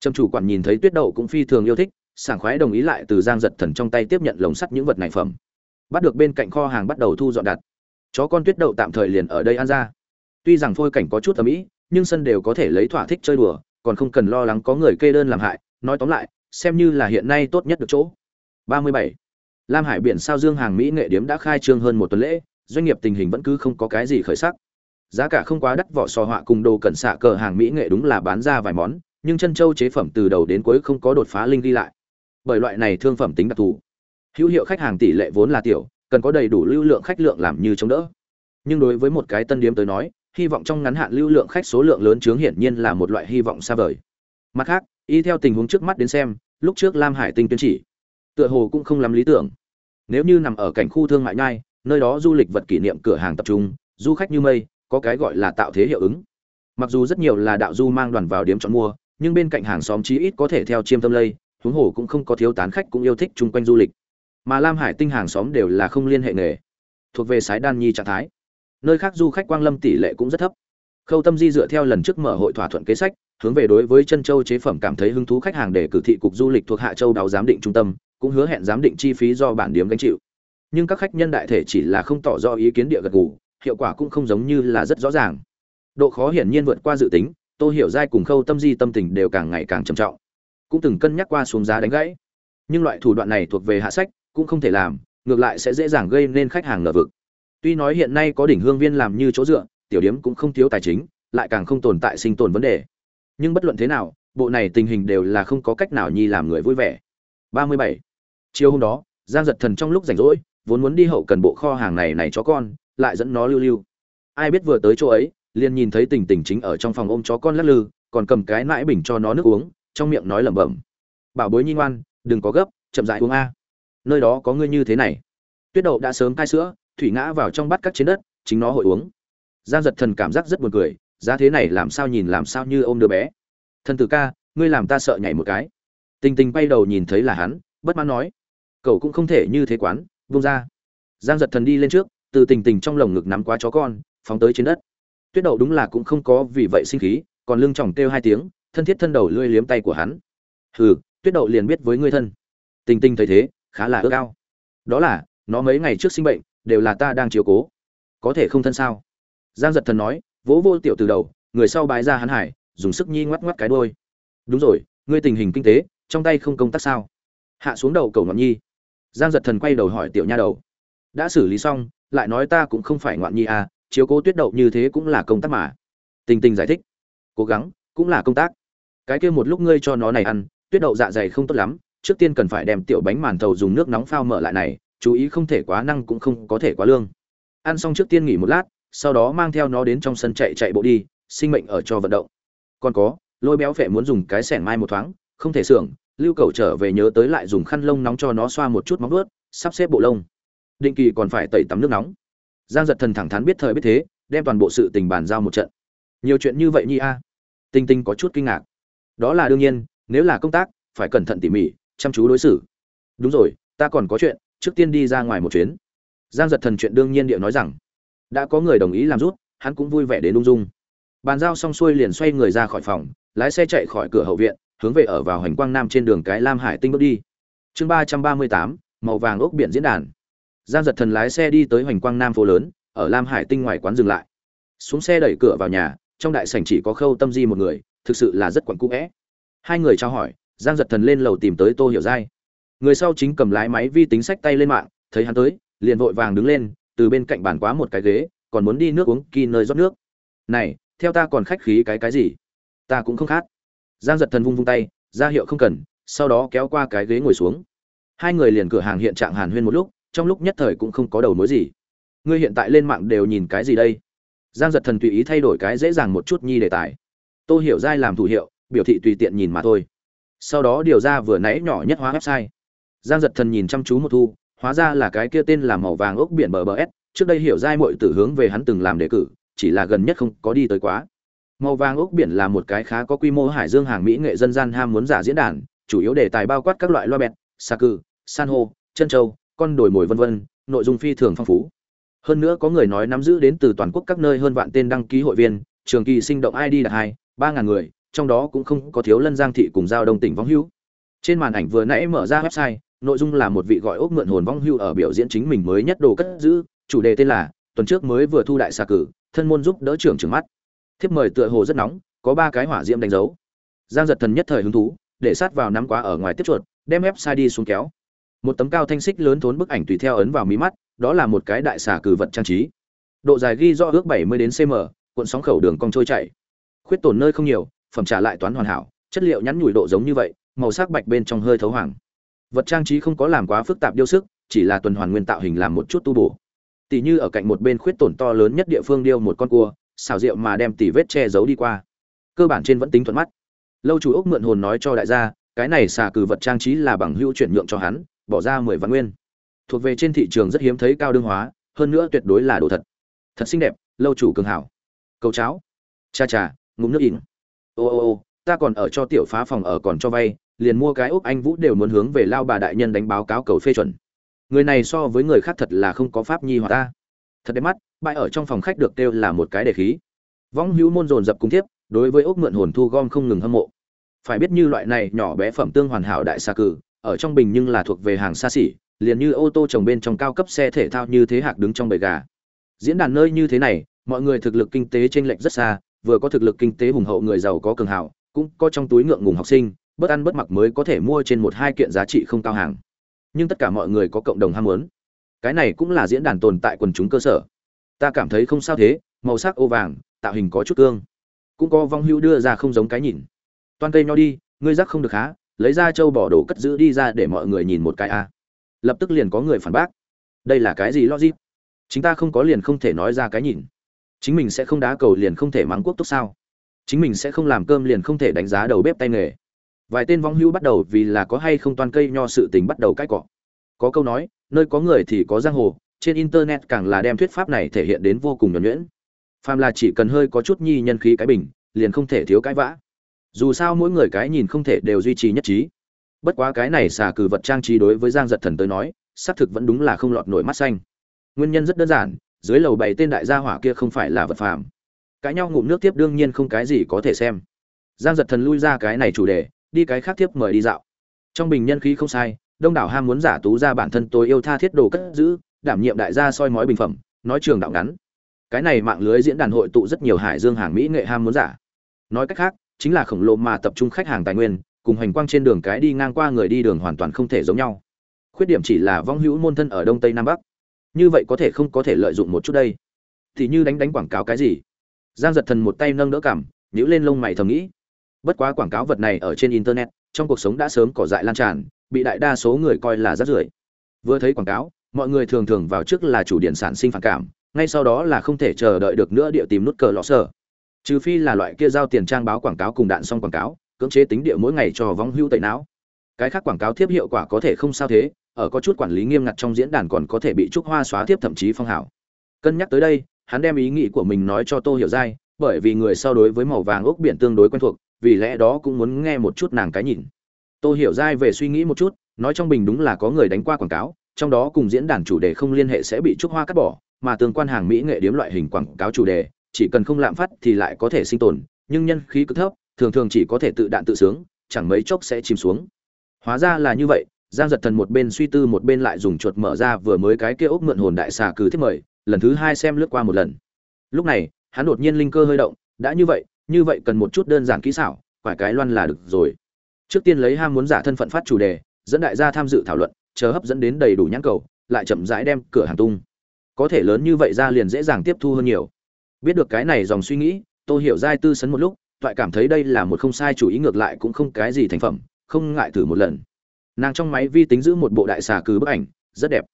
A: Trầm chủ quản nhìn thấy tuyết đậu cũng phi thường yêu thích, sảng khoái đồng ý lại từ giang giật thần trong tay tiếp nhận lồng sắt những vật này phẩm. Bắt được bên cạnh kho hàng bắt đầu thu dọn đặt. Chó con tuyết đậu tạm thời liền ở đây ăn ra tuy rằng phôi cảnh có chút ầm ĩ, nhưng sân đều có thể lấy thỏa thích chơi đùa, còn không cần lo lắng có người kê đơn làm hại. Nói tóm lại, xem như là hiện nay tốt nhất được chỗ. 37. lam hải biển sao dương hàng mỹ nghệ điếm đã khai trương hơn một tuần lễ, doanh nghiệp tình hình vẫn cứ không có cái gì khởi sắc. Giá cả không quá đắt, vỏ sò họa cùng đồ cẩn xạ cờ hàng mỹ nghệ đúng là bán ra vài món, nhưng chân châu chế phẩm từ đầu đến cuối không có đột phá linh đi lại. Bởi loại này thương phẩm tính đặc thù, hữu hiệu khách hàng tỷ lệ vốn là tiểu, cần có đầy đủ lưu lượng khách lượng làm như chống đỡ. Nhưng đối với một cái tân điếm tới nói hy vọng trong ngắn hạn lưu lượng khách số lượng lớn chướng hiển nhiên là một loại hy vọng xa vời. Mặt khác, y theo tình huống trước mắt đến xem, lúc trước lam hải tinh tuyên chỉ, tựa hồ cũng không lắm lý tưởng. Nếu như nằm ở cảnh khu thương mại nhai, nơi đó du lịch vật kỷ niệm cửa hàng tập trung, du khách như mây, có cái gọi là tạo thế hiệu ứng. Mặc dù rất nhiều là đạo du mang đoàn vào điểm chọn mua, nhưng bên cạnh hàng xóm chí ít có thể theo chiêm tâm lây, huống hồ cũng không có thiếu tán khách cũng yêu thích chung quanh du lịch. Mà lam hải tinh hàng xóm đều là không liên hệ nghề, thuộc về sái đan nhi trạng thái nơi khác du khách quang lâm tỷ lệ cũng rất thấp. Khâu tâm di dựa theo lần trước mở hội thỏa thuận kế sách, hướng về đối với chân châu chế phẩm cảm thấy hứng thú khách hàng để cử thị cục du lịch thuộc hạ châu đào giám định trung tâm, cũng hứa hẹn giám định chi phí do bản điểm gánh chịu. Nhưng các khách nhân đại thể chỉ là không tỏ rõ ý kiến địa gật gù, hiệu quả cũng không giống như là rất rõ ràng. Độ khó hiển nhiên vượt qua dự tính, tô hiểu giai cùng khâu tâm di tâm tình đều càng ngày càng trầm trọng. Cũng từng cân nhắc qua xuống giá đánh gãy. Nhưng loại thủ đoạn này thuộc về hạ sách, cũng không thể làm, ngược lại sẽ dễ dàng gây nên khách hàng ngờ vực tuy nói hiện nay có đỉnh hương viên làm như chỗ dựa, tiểu điếm cũng không thiếu tài chính, lại càng không tồn tại sinh tồn vấn đề. Nhưng bất luận thế nào, bộ này tình hình đều là không có cách nào nhi làm người vui vẻ. 37. chiều hôm đó, giang giật thần trong lúc rảnh rỗi, vốn muốn đi hậu cần bộ kho hàng này này chó con, lại dẫn nó lưu lưu. Ai biết vừa tới chỗ ấy, liền nhìn thấy tình tình chính ở trong phòng ôm chó con lắc lư, còn cầm cái nãi bình cho nó nước uống, trong miệng nói lẩm bẩm. Bảo bối nhi ngoan, đừng có gấp, chậm rãi uống a. Nơi đó có ngươi như thế này. Tuyết đậu đã sớm cai sữa thủy ngã vào trong bát cắt trên đất, chính nó hội uống. Giang giật thần cảm giác rất buồn cười, giá thế này làm sao nhìn làm sao như ôm đứa bé. Thần tử ca, ngươi làm ta sợ nhảy một cái. Tình tình bay đầu nhìn thấy là hắn, bất mãn nói. Cậu cũng không thể như thế quán vung ra. Giang giật thần đi lên trước, từ tình tình trong lồng ngực nắm quá chó con, phóng tới trên đất. Tuyết đậu đúng là cũng không có vì vậy sinh khí, còn lưng chỏng kêu hai tiếng, thân thiết thân đầu lươi liếm tay của hắn. Hừ, tuyết đậu liền biết với ngươi thân. Tình tình thấy thế, khá là ước ao. Đó là, nó mấy ngày trước sinh bệnh đều là ta đang chiếu cố. Có thể không thân sao? Giang giật thần nói, vỗ vô tiểu từ đầu, người sau bái ra hắn hải, dùng sức nhi ngoắc ngoắc cái đôi đúng rồi, ngươi tình hình kinh tế, trong tay không công tác sao? Hạ xuống đầu cầu ngọn nhi. Giang giật thần quay đầu hỏi tiểu nha đầu. Đã xử lý xong, lại nói ta cũng không phải ngoạn nhi à chiếu cố tuyết đậu như thế cũng là công tác mà. Tình tình giải thích. Cố gắng, cũng là công tác. Cái kia một lúc ngươi cho nó này ăn, tuyết đậu dạ dày không tốt lắm, trước tiên cần phải đem tiểu bánh màn thầu dùng nước nóng phao mở lại này chú ý không thể quá năng cũng không có thể quá lương. Ăn xong trước tiên nghỉ một lát, sau đó mang theo nó đến trong sân chạy chạy bộ đi, sinh mệnh ở cho vận động. Còn có, lôi béo phệ muốn dùng cái sẻng mai một thoáng, không thể xưởng, lưu cầu trở về nhớ tới lại dùng khăn lông nóng cho nó xoa một chút móng ướt sắp xếp bộ lông. Định kỳ còn phải tẩy tắm nước nóng. Giang giật thần thẳng thắn biết thời biết thế, đem toàn bộ sự tình bàn giao một trận. Nhiều chuyện như vậy nhi a? Tinh tinh có chút kinh ngạc. Đó là đương nhiên, nếu là công tác, phải cẩn thận tỉ mỉ, chăm chú đối xử. Đúng rồi, ta còn có chuyện trước tiên đi ra ngoài một chuyến. Giang giật thần chuyện đương nhiên điệu nói rằng, đã có người đồng ý làm rút, hắn cũng vui vẻ đến ung dung. Bàn giao xong xuôi liền xoay người ra khỏi phòng, lái xe chạy khỏi cửa hậu viện, hướng về ở vào hành quang nam trên đường cái lam hải tinh bước đi. Chương ba trăm ba mươi tám, màu vàng ốc biển diễn đàn. Giang giật thần lái xe đi tới hoành quang nam phố lớn, ở lam hải tinh ngoài quán dừng lại. Xuống xe đẩy cửa vào nhà, trong đại sảnh chỉ có khâu tâm di một người, thực sự là rất quặn cũ vẽ hai người trao hỏi, giang giật thần lên lầu tìm tới tô hiểu giai người sau chính cầm lái máy vi tính sách tay lên mạng, thấy hắn tới, liền vội vàng đứng lên, từ bên cạnh bàn quá một cái ghế, còn muốn đi nước uống kỳ nơi rót nước. Này, theo ta còn khách khí cái cái gì? Ta cũng không khát giang giật thần vung vung tay, ra hiệu không cần. Sau đó kéo qua cái ghế ngồi xuống. Hai người liền cửa hàng hiện trạng hàn huyên một lúc, trong lúc nhất thời cũng không có đầu mối gì. Ngươi hiện tại lên mạng đều nhìn cái gì đây? Giang giật thần tùy ý thay đổi cái dễ dàng một chút nhi đề tài. Tô hiểu giai làm thủ hiệu, biểu thị tùy tiện nhìn mà thôi. Sau đó điều ra vừa nãy nhỏ nhất hóa website giang giật thần nhìn chăm chú một thu, hóa ra là cái kia tên là màu vàng ốc biển bờ bờ s, trước đây hiểu giai muội tử hướng về hắn từng làm đề cử, chỉ là gần nhất không có đi tới quá. Màu vàng ốc biển là một cái khá có quy mô hải dương hàng mỹ nghệ dân gian ham muốn giả diễn đàn, chủ yếu đề tài bao quát các loại loa bẹt, sa cư, san hô, chân trâu con đồi mồi vân vân, nội dung phi thường phong phú. Hơn nữa có người nói nắm giữ đến từ toàn quốc các nơi hơn vạn tên đăng ký hội viên, trường kỳ sinh động id là hai, ba ngàn người, trong đó cũng không có thiếu lân giang thị cùng giao đông tỉnh vong hữu. Trên màn ảnh vừa nãy mở ra website nội dung là một vị gọi ốc mượn hồn vong hưu ở biểu diễn chính mình mới nhất đồ cất giữ, chủ đề tên là, tuần trước mới vừa thu đại xà cử, thân môn giúp đỡ trưởng trừng mắt. Thiếp mời tựa hồ rất nóng, có ba cái hỏa diễm đánh dấu. Giang giật thần nhất thời hứng thú, để sát vào nắm quá ở ngoài tiếp chuột, đem website đi xuống kéo. Một tấm cao thanh xích lớn thốn bức ảnh tùy theo ấn vào mí mắt, đó là một cái đại xà cử vật trang trí. Độ dài ghi do ước 70 đến cm cuộn sóng khẩu đường cong trôi chảy. Khuyết tổn nơi không nhiều, phẩm trả lại toán hoàn hảo, chất liệu nhắn nhủi độ giống như vậy, màu sắc bạch bên trong hơi thấu hoàng vật trang trí không có làm quá phức tạp điêu sức, chỉ là tuần hoàn nguyên tạo hình làm một chút tu bổ. Tỉ như ở cạnh một bên khuyết tổn to lớn nhất địa phương điêu một con cua, xào rượu mà đem tỉ vết che giấu đi qua. Cơ bản trên vẫn tính thuận mắt. Lâu chủ ốc mượn hồn nói cho đại gia, cái này xà cừ vật trang trí là bằng hữu chuyển nhượng cho hắn, bỏ ra mười vạn nguyên. Thuộc về trên thị trường rất hiếm thấy cao đương hóa, hơn nữa tuyệt đối là đồ thật. Thật xinh đẹp, lâu chủ cường hảo. Cầu cháo. Cha cha, ngụm nước ỉn. Ô ô ô, ta còn ở cho tiểu phá phòng ở còn cho vay liền mua cái úc anh vũ đều muốn hướng về lao bà đại nhân đánh báo cáo cầu phê chuẩn. Người này so với người khác thật là không có pháp nhi hoặc ta. Thật đẹp mắt, bãi ở trong phòng khách được kêu là một cái đề khí. Võng hữu môn dồn dập cung tiếp đối với ốc mượn hồn thu gom không ngừng hâm mộ. Phải biết như loại này nhỏ bé phẩm tương hoàn hảo đại xa cử, ở trong bình nhưng là thuộc về hàng xa xỉ, liền như ô tô trồng bên trong cao cấp xe thể thao như thế hạc đứng trong bầy gà. Diễn đàn nơi như thế này, mọi người thực lực kinh tế t r ê n lệch rất xa, vừa có thực lực kinh tế hùng hậu người giàu có cường hảo cũng có trong túi ngượng ngùng học sinh bất ăn bất mặc mới có thể mua trên một hai kiện giá trị không cao hàng. Nhưng tất cả mọi người có cộng đồng ham muốn. Cái này cũng là diễn đàn tồn tại quần chúng cơ sở. Ta cảm thấy không sao thế, màu sắc ô vàng, tạo hình có chút cương. Cũng có vong hữu đưa ra không giống cái nhìn. Toan cây nho đi, ngươi rắc không được há, lấy ra châu bỏ đồ cất giữ đi ra để mọi người nhìn một cái a. Lập tức liền có người phản bác. Đây là cái gì logic? Chính ta không có liền không thể nói ra cái nhìn. Chính mình sẽ không đá cầu liền không thể mắng quốc túc sao? Chính mình sẽ không làm cơm liền không thể đánh giá đầu bếp tay nghề vài tên vong hưu bắt đầu vì là có hay không toàn cây nho sự tình bắt đầu cãi cọ. Có câu nói, nơi có người thì có giang hồ, trên internet càng là đem thuyết pháp này thể hiện đến vô cùng nhuẩn nhuyễn. Phàm là chỉ cần hơi có chút nhi nhân khí cái bình, liền không thể thiếu cãi vã. Dù sao mỗi người cái nhìn không thể đều duy trì nhất trí. Bất quá cái này xà cừ vật trang trí đối với giang giật thần tới nói, xác thực vẫn đúng là không lọt nổi mắt xanh. Nguyên nhân rất đơn giản, dưới lầu bảy tên đại gia hỏa kia không phải là vật phàm. Cãi nhau ngụm nước tiếp đương nhiên không cái gì có thể xem. Giang giật thần lui ra cái này chủ đề đi cái khác tiếp mời đi dạo. Trong bình nhân khí không sai, đông đảo ham muốn giả tú ra bản thân tôi yêu tha thiết đồ cất giữ, đảm nhiệm đại gia soi mói bình phẩm, nói trường đạo ngắn. Cái này mạng lưới diễn đàn hội tụ rất nhiều hải dương hàng mỹ nghệ ham muốn giả. Nói cách khác, chính là khổng lồ mà tập trung khách hàng tài nguyên, cùng hành quang trên đường cái đi ngang qua người đi đường hoàn toàn không thể giống nhau. Khuyết điểm chỉ là vong hữu môn thân ở đông tây nam bắc. Như vậy có thể không có thể lợi dụng một chút đây. Thì như đánh đánh quảng cáo cái gì? Giang giật thần một tay nâng đỡ cảm nhữ lên lông mày thầm nghĩ bất quá quảng cáo vật này ở trên internet trong cuộc sống đã sớm cỏ dại lan tràn bị đại đa số người coi là rác rưởi. Vừa thấy quảng cáo mọi người thường thường vào trước là chủ điện sản sinh phản cảm ngay sau đó là không thể chờ đợi được nữa địa tìm nút cờ lọ sở trừ phi là loại kia giao tiền trang báo quảng cáo cùng đạn xong quảng cáo cưỡng chế tính địa mỗi ngày cho vong hưu tẩy não. Cái khác quảng cáo thiếp hiệu quả có thể không sao thế ở có chút quản lý nghiêm ngặt trong diễn đàn còn có thể bị trúc hoa xóa tiếp thậm chí phong hảo cân nhắc tới đây hắn đem ý nghĩ của mình nói cho tô hiểu dai, bởi vì người so đối với màu vàng ốc biển tương đối quen thuộc vì lẽ đó cũng muốn nghe một chút nàng cái nhìn. Tô hiểu giai về suy nghĩ một chút, nói trong bình đúng là có người đánh qua quảng cáo, trong đó cùng diễn đàn chủ đề không liên hệ sẽ bị trúc hoa cắt bỏ, mà tương quan hàng mỹ nghệ điếm loại hình quảng cáo chủ đề, chỉ cần không lạm phát thì lại có thể sinh tồn, nhưng nhân khí cực thấp, thường thường chỉ có thể tự đạn tự sướng, chẳng mấy chốc sẽ chìm xuống. Hóa ra là như vậy, giang giật thần một bên suy tư một bên lại dùng chuột mở ra vừa mới cái kia ốc mượn hồn đại xà cừ thiết mời, lần thứ hai xem lướt qua một lần. Lúc này, hắn đột nhiên linh cơ hơi động, đã như vậy như vậy cần một chút đơn giản kỹ xảo quả cái loan là được rồi. Trước tiên lấy ham muốn giả thân phận phát chủ đề, dẫn đại gia tham dự thảo luận, chờ hấp dẫn đến đầy đủ nhãn cầu, lại chậm rãi đem cửa hàng tung. Có thể lớn như vậy ra liền dễ dàng tiếp thu hơn nhiều. Biết được cái này dòng suy nghĩ tôi hiểu giai tư sấn một lúc, toại cảm thấy đây là một không sai chủ ý ngược lại cũng không cái gì thành phẩm, không ngại thử một lần. Nàng trong máy vi tính giữ một bộ đại xà cừ bức ảnh, rất đẹp.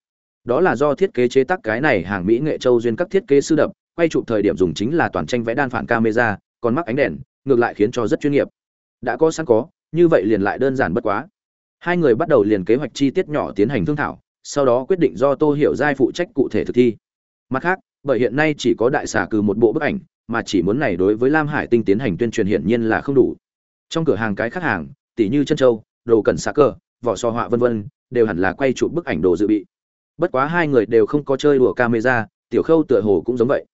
A: Đó là do thiết kế chế tác cái này hàng mỹ nghệ châu duyên các thiết kế sư đập, quay chụp thời điểm dùng chính là toàn tranh vẽ đan phản camera còn mắc ánh đèn, ngược lại khiến cho rất chuyên nghiệp. Đã có sẵn có, như vậy liền lại đơn giản bất quá. Hai người bắt đầu liền kế hoạch chi tiết nhỏ tiến hành thương thảo, sau đó quyết định do tô hiểu giai phụ trách cụ thể thực thi. Mặt khác, bởi hiện nay chỉ có đại xà cừ một bộ bức ảnh, mà chỉ muốn này đối với lam hải tinh tiến hành tuyên truyền hiển nhiên là không đủ. Trong cửa hàng cái khác hàng, tỷ như chân châu, đồ cần xà cơ vỏ so họa vân vân, đều hẳn là quay chụp bức ảnh đồ dự bị. Bất quá hai người đều không có chơi đùa camera, tiểu khâu tựa hồ cũng giống vậy.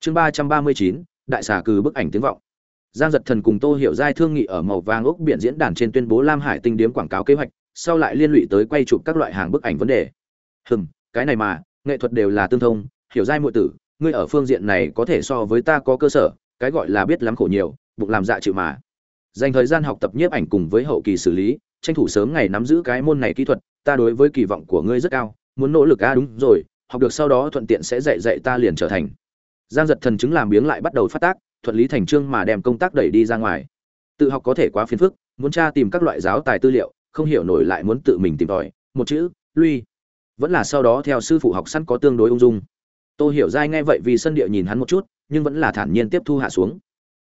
A: Chương ba trăm ba mươi chín đại xà cừ bức ảnh tiếng vọng. Giang giật thần cùng tô hiểu giai thương nghị ở màu vàng ốc biển diễn đàn trên tuyên bố lam hải tinh điếm quảng cáo kế hoạch, sau lại liên lụy tới quay chụp các loại hàng bức ảnh vấn đề. Hừm, cái này mà, nghệ thuật đều là tương thông, hiểu giai muội tử, ngươi ở phương diện này có thể so với ta có cơ sở, cái gọi là biết lắm khổ nhiều, bụng làm dạ chịu mà. Dành thời gian học tập nhiếp ảnh cùng với hậu kỳ xử lý, tranh thủ sớm ngày nắm giữ cái môn này kỹ thuật, ta đối với kỳ vọng của ngươi rất cao, muốn nỗ lực a đúng rồi, học được sau đó thuận tiện sẽ dạy dạy ta liền trở thành giang giật thần chứng làm biếng lại bắt đầu phát tác, thuận lý thành trương mà đem công tác đẩy đi ra ngoài. Tự học có thể quá phiền phức, muốn tra tìm các loại giáo tài tư liệu, không hiểu nổi lại muốn tự mình tìm tòi, một chữ, lui. Vẫn là sau đó theo sư phụ học sẵn có tương đối ung dung. Tôi hiểu dai nghe vậy vì sân địa nhìn hắn một chút, nhưng vẫn là thản nhiên tiếp thu hạ xuống.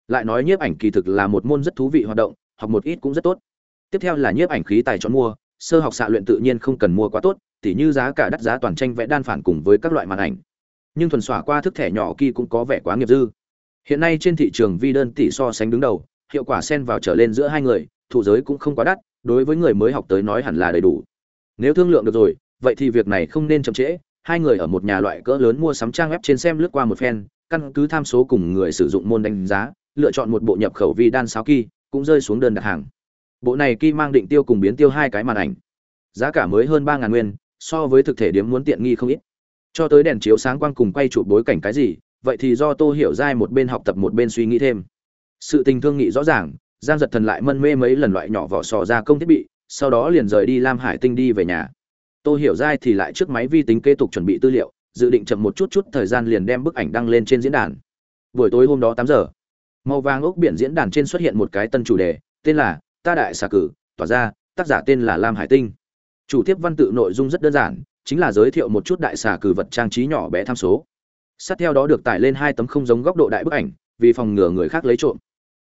A: Lại nói nhiếp ảnh kỳ thực là một môn rất thú vị hoạt động, học một ít cũng rất tốt. Tiếp theo là nhiếp ảnh khí tài chọn mua, sơ học xạ luyện tự nhiên không cần mua quá tốt, tỉ như giá cả đắt giá toàn tranh vẽ đan phản cùng với các loại màn ảnh nhưng thuần xỏa qua thức thẻ nhỏ kỳ cũng có vẻ quá nghiệp dư. Hiện nay trên thị trường vi đơn tỷ so sánh đứng đầu, hiệu quả xen vào trở lên giữa hai người thụ giới cũng không quá đắt, đối với người mới học tới nói hẳn là đầy đủ. Nếu thương lượng được rồi, vậy thì việc này không nên chậm trễ, hai người ở một nhà loại cỡ lớn mua sắm trang web trên xem lướt qua một phen, căn cứ tham số cùng người sử dụng môn đánh giá, lựa chọn một bộ nhập khẩu vi đan sáo kỳ cũng rơi xuống đơn đặt hàng. Bộ này kỳ mang định tiêu cùng biến tiêu hai cái màn ảnh. Giá cả mới hơn ba ngàn nguyên, so với thực thể điếm muốn tiện nghi không ít cho tới đèn chiếu sáng quang cùng quay chụp bối cảnh cái gì, vậy thì do tô hiểu giai một bên học tập một bên suy nghĩ thêm. Sự tình thương nghị rõ ràng, giang giật thần lại mân mê mấy lần loại nhỏ vỏ sò ra công thiết bị, sau đó liền rời đi lam hải tinh đi về nhà. Tô hiểu giai thì lại trước máy vi tính kế tục chuẩn bị tư liệu, dự định chậm một chút chút thời gian liền đem bức ảnh đăng lên trên diễn đàn. Buổi tối hôm đó tám giờ, màu vàng ốc biển diễn đàn trên xuất hiện một cái tân chủ đề, tên là ta đại xà cử, tỏa ra, tác giả tên là lam hải tinh. Chủ tiếp văn tự nội dung rất đơn giản chính là giới thiệu một chút đại xà cử vật trang trí nhỏ bé tham số. Sát theo đó được tải lên hai tấm không giống góc độ đại bức ảnh, vì phòng ngừa người khác lấy trộm.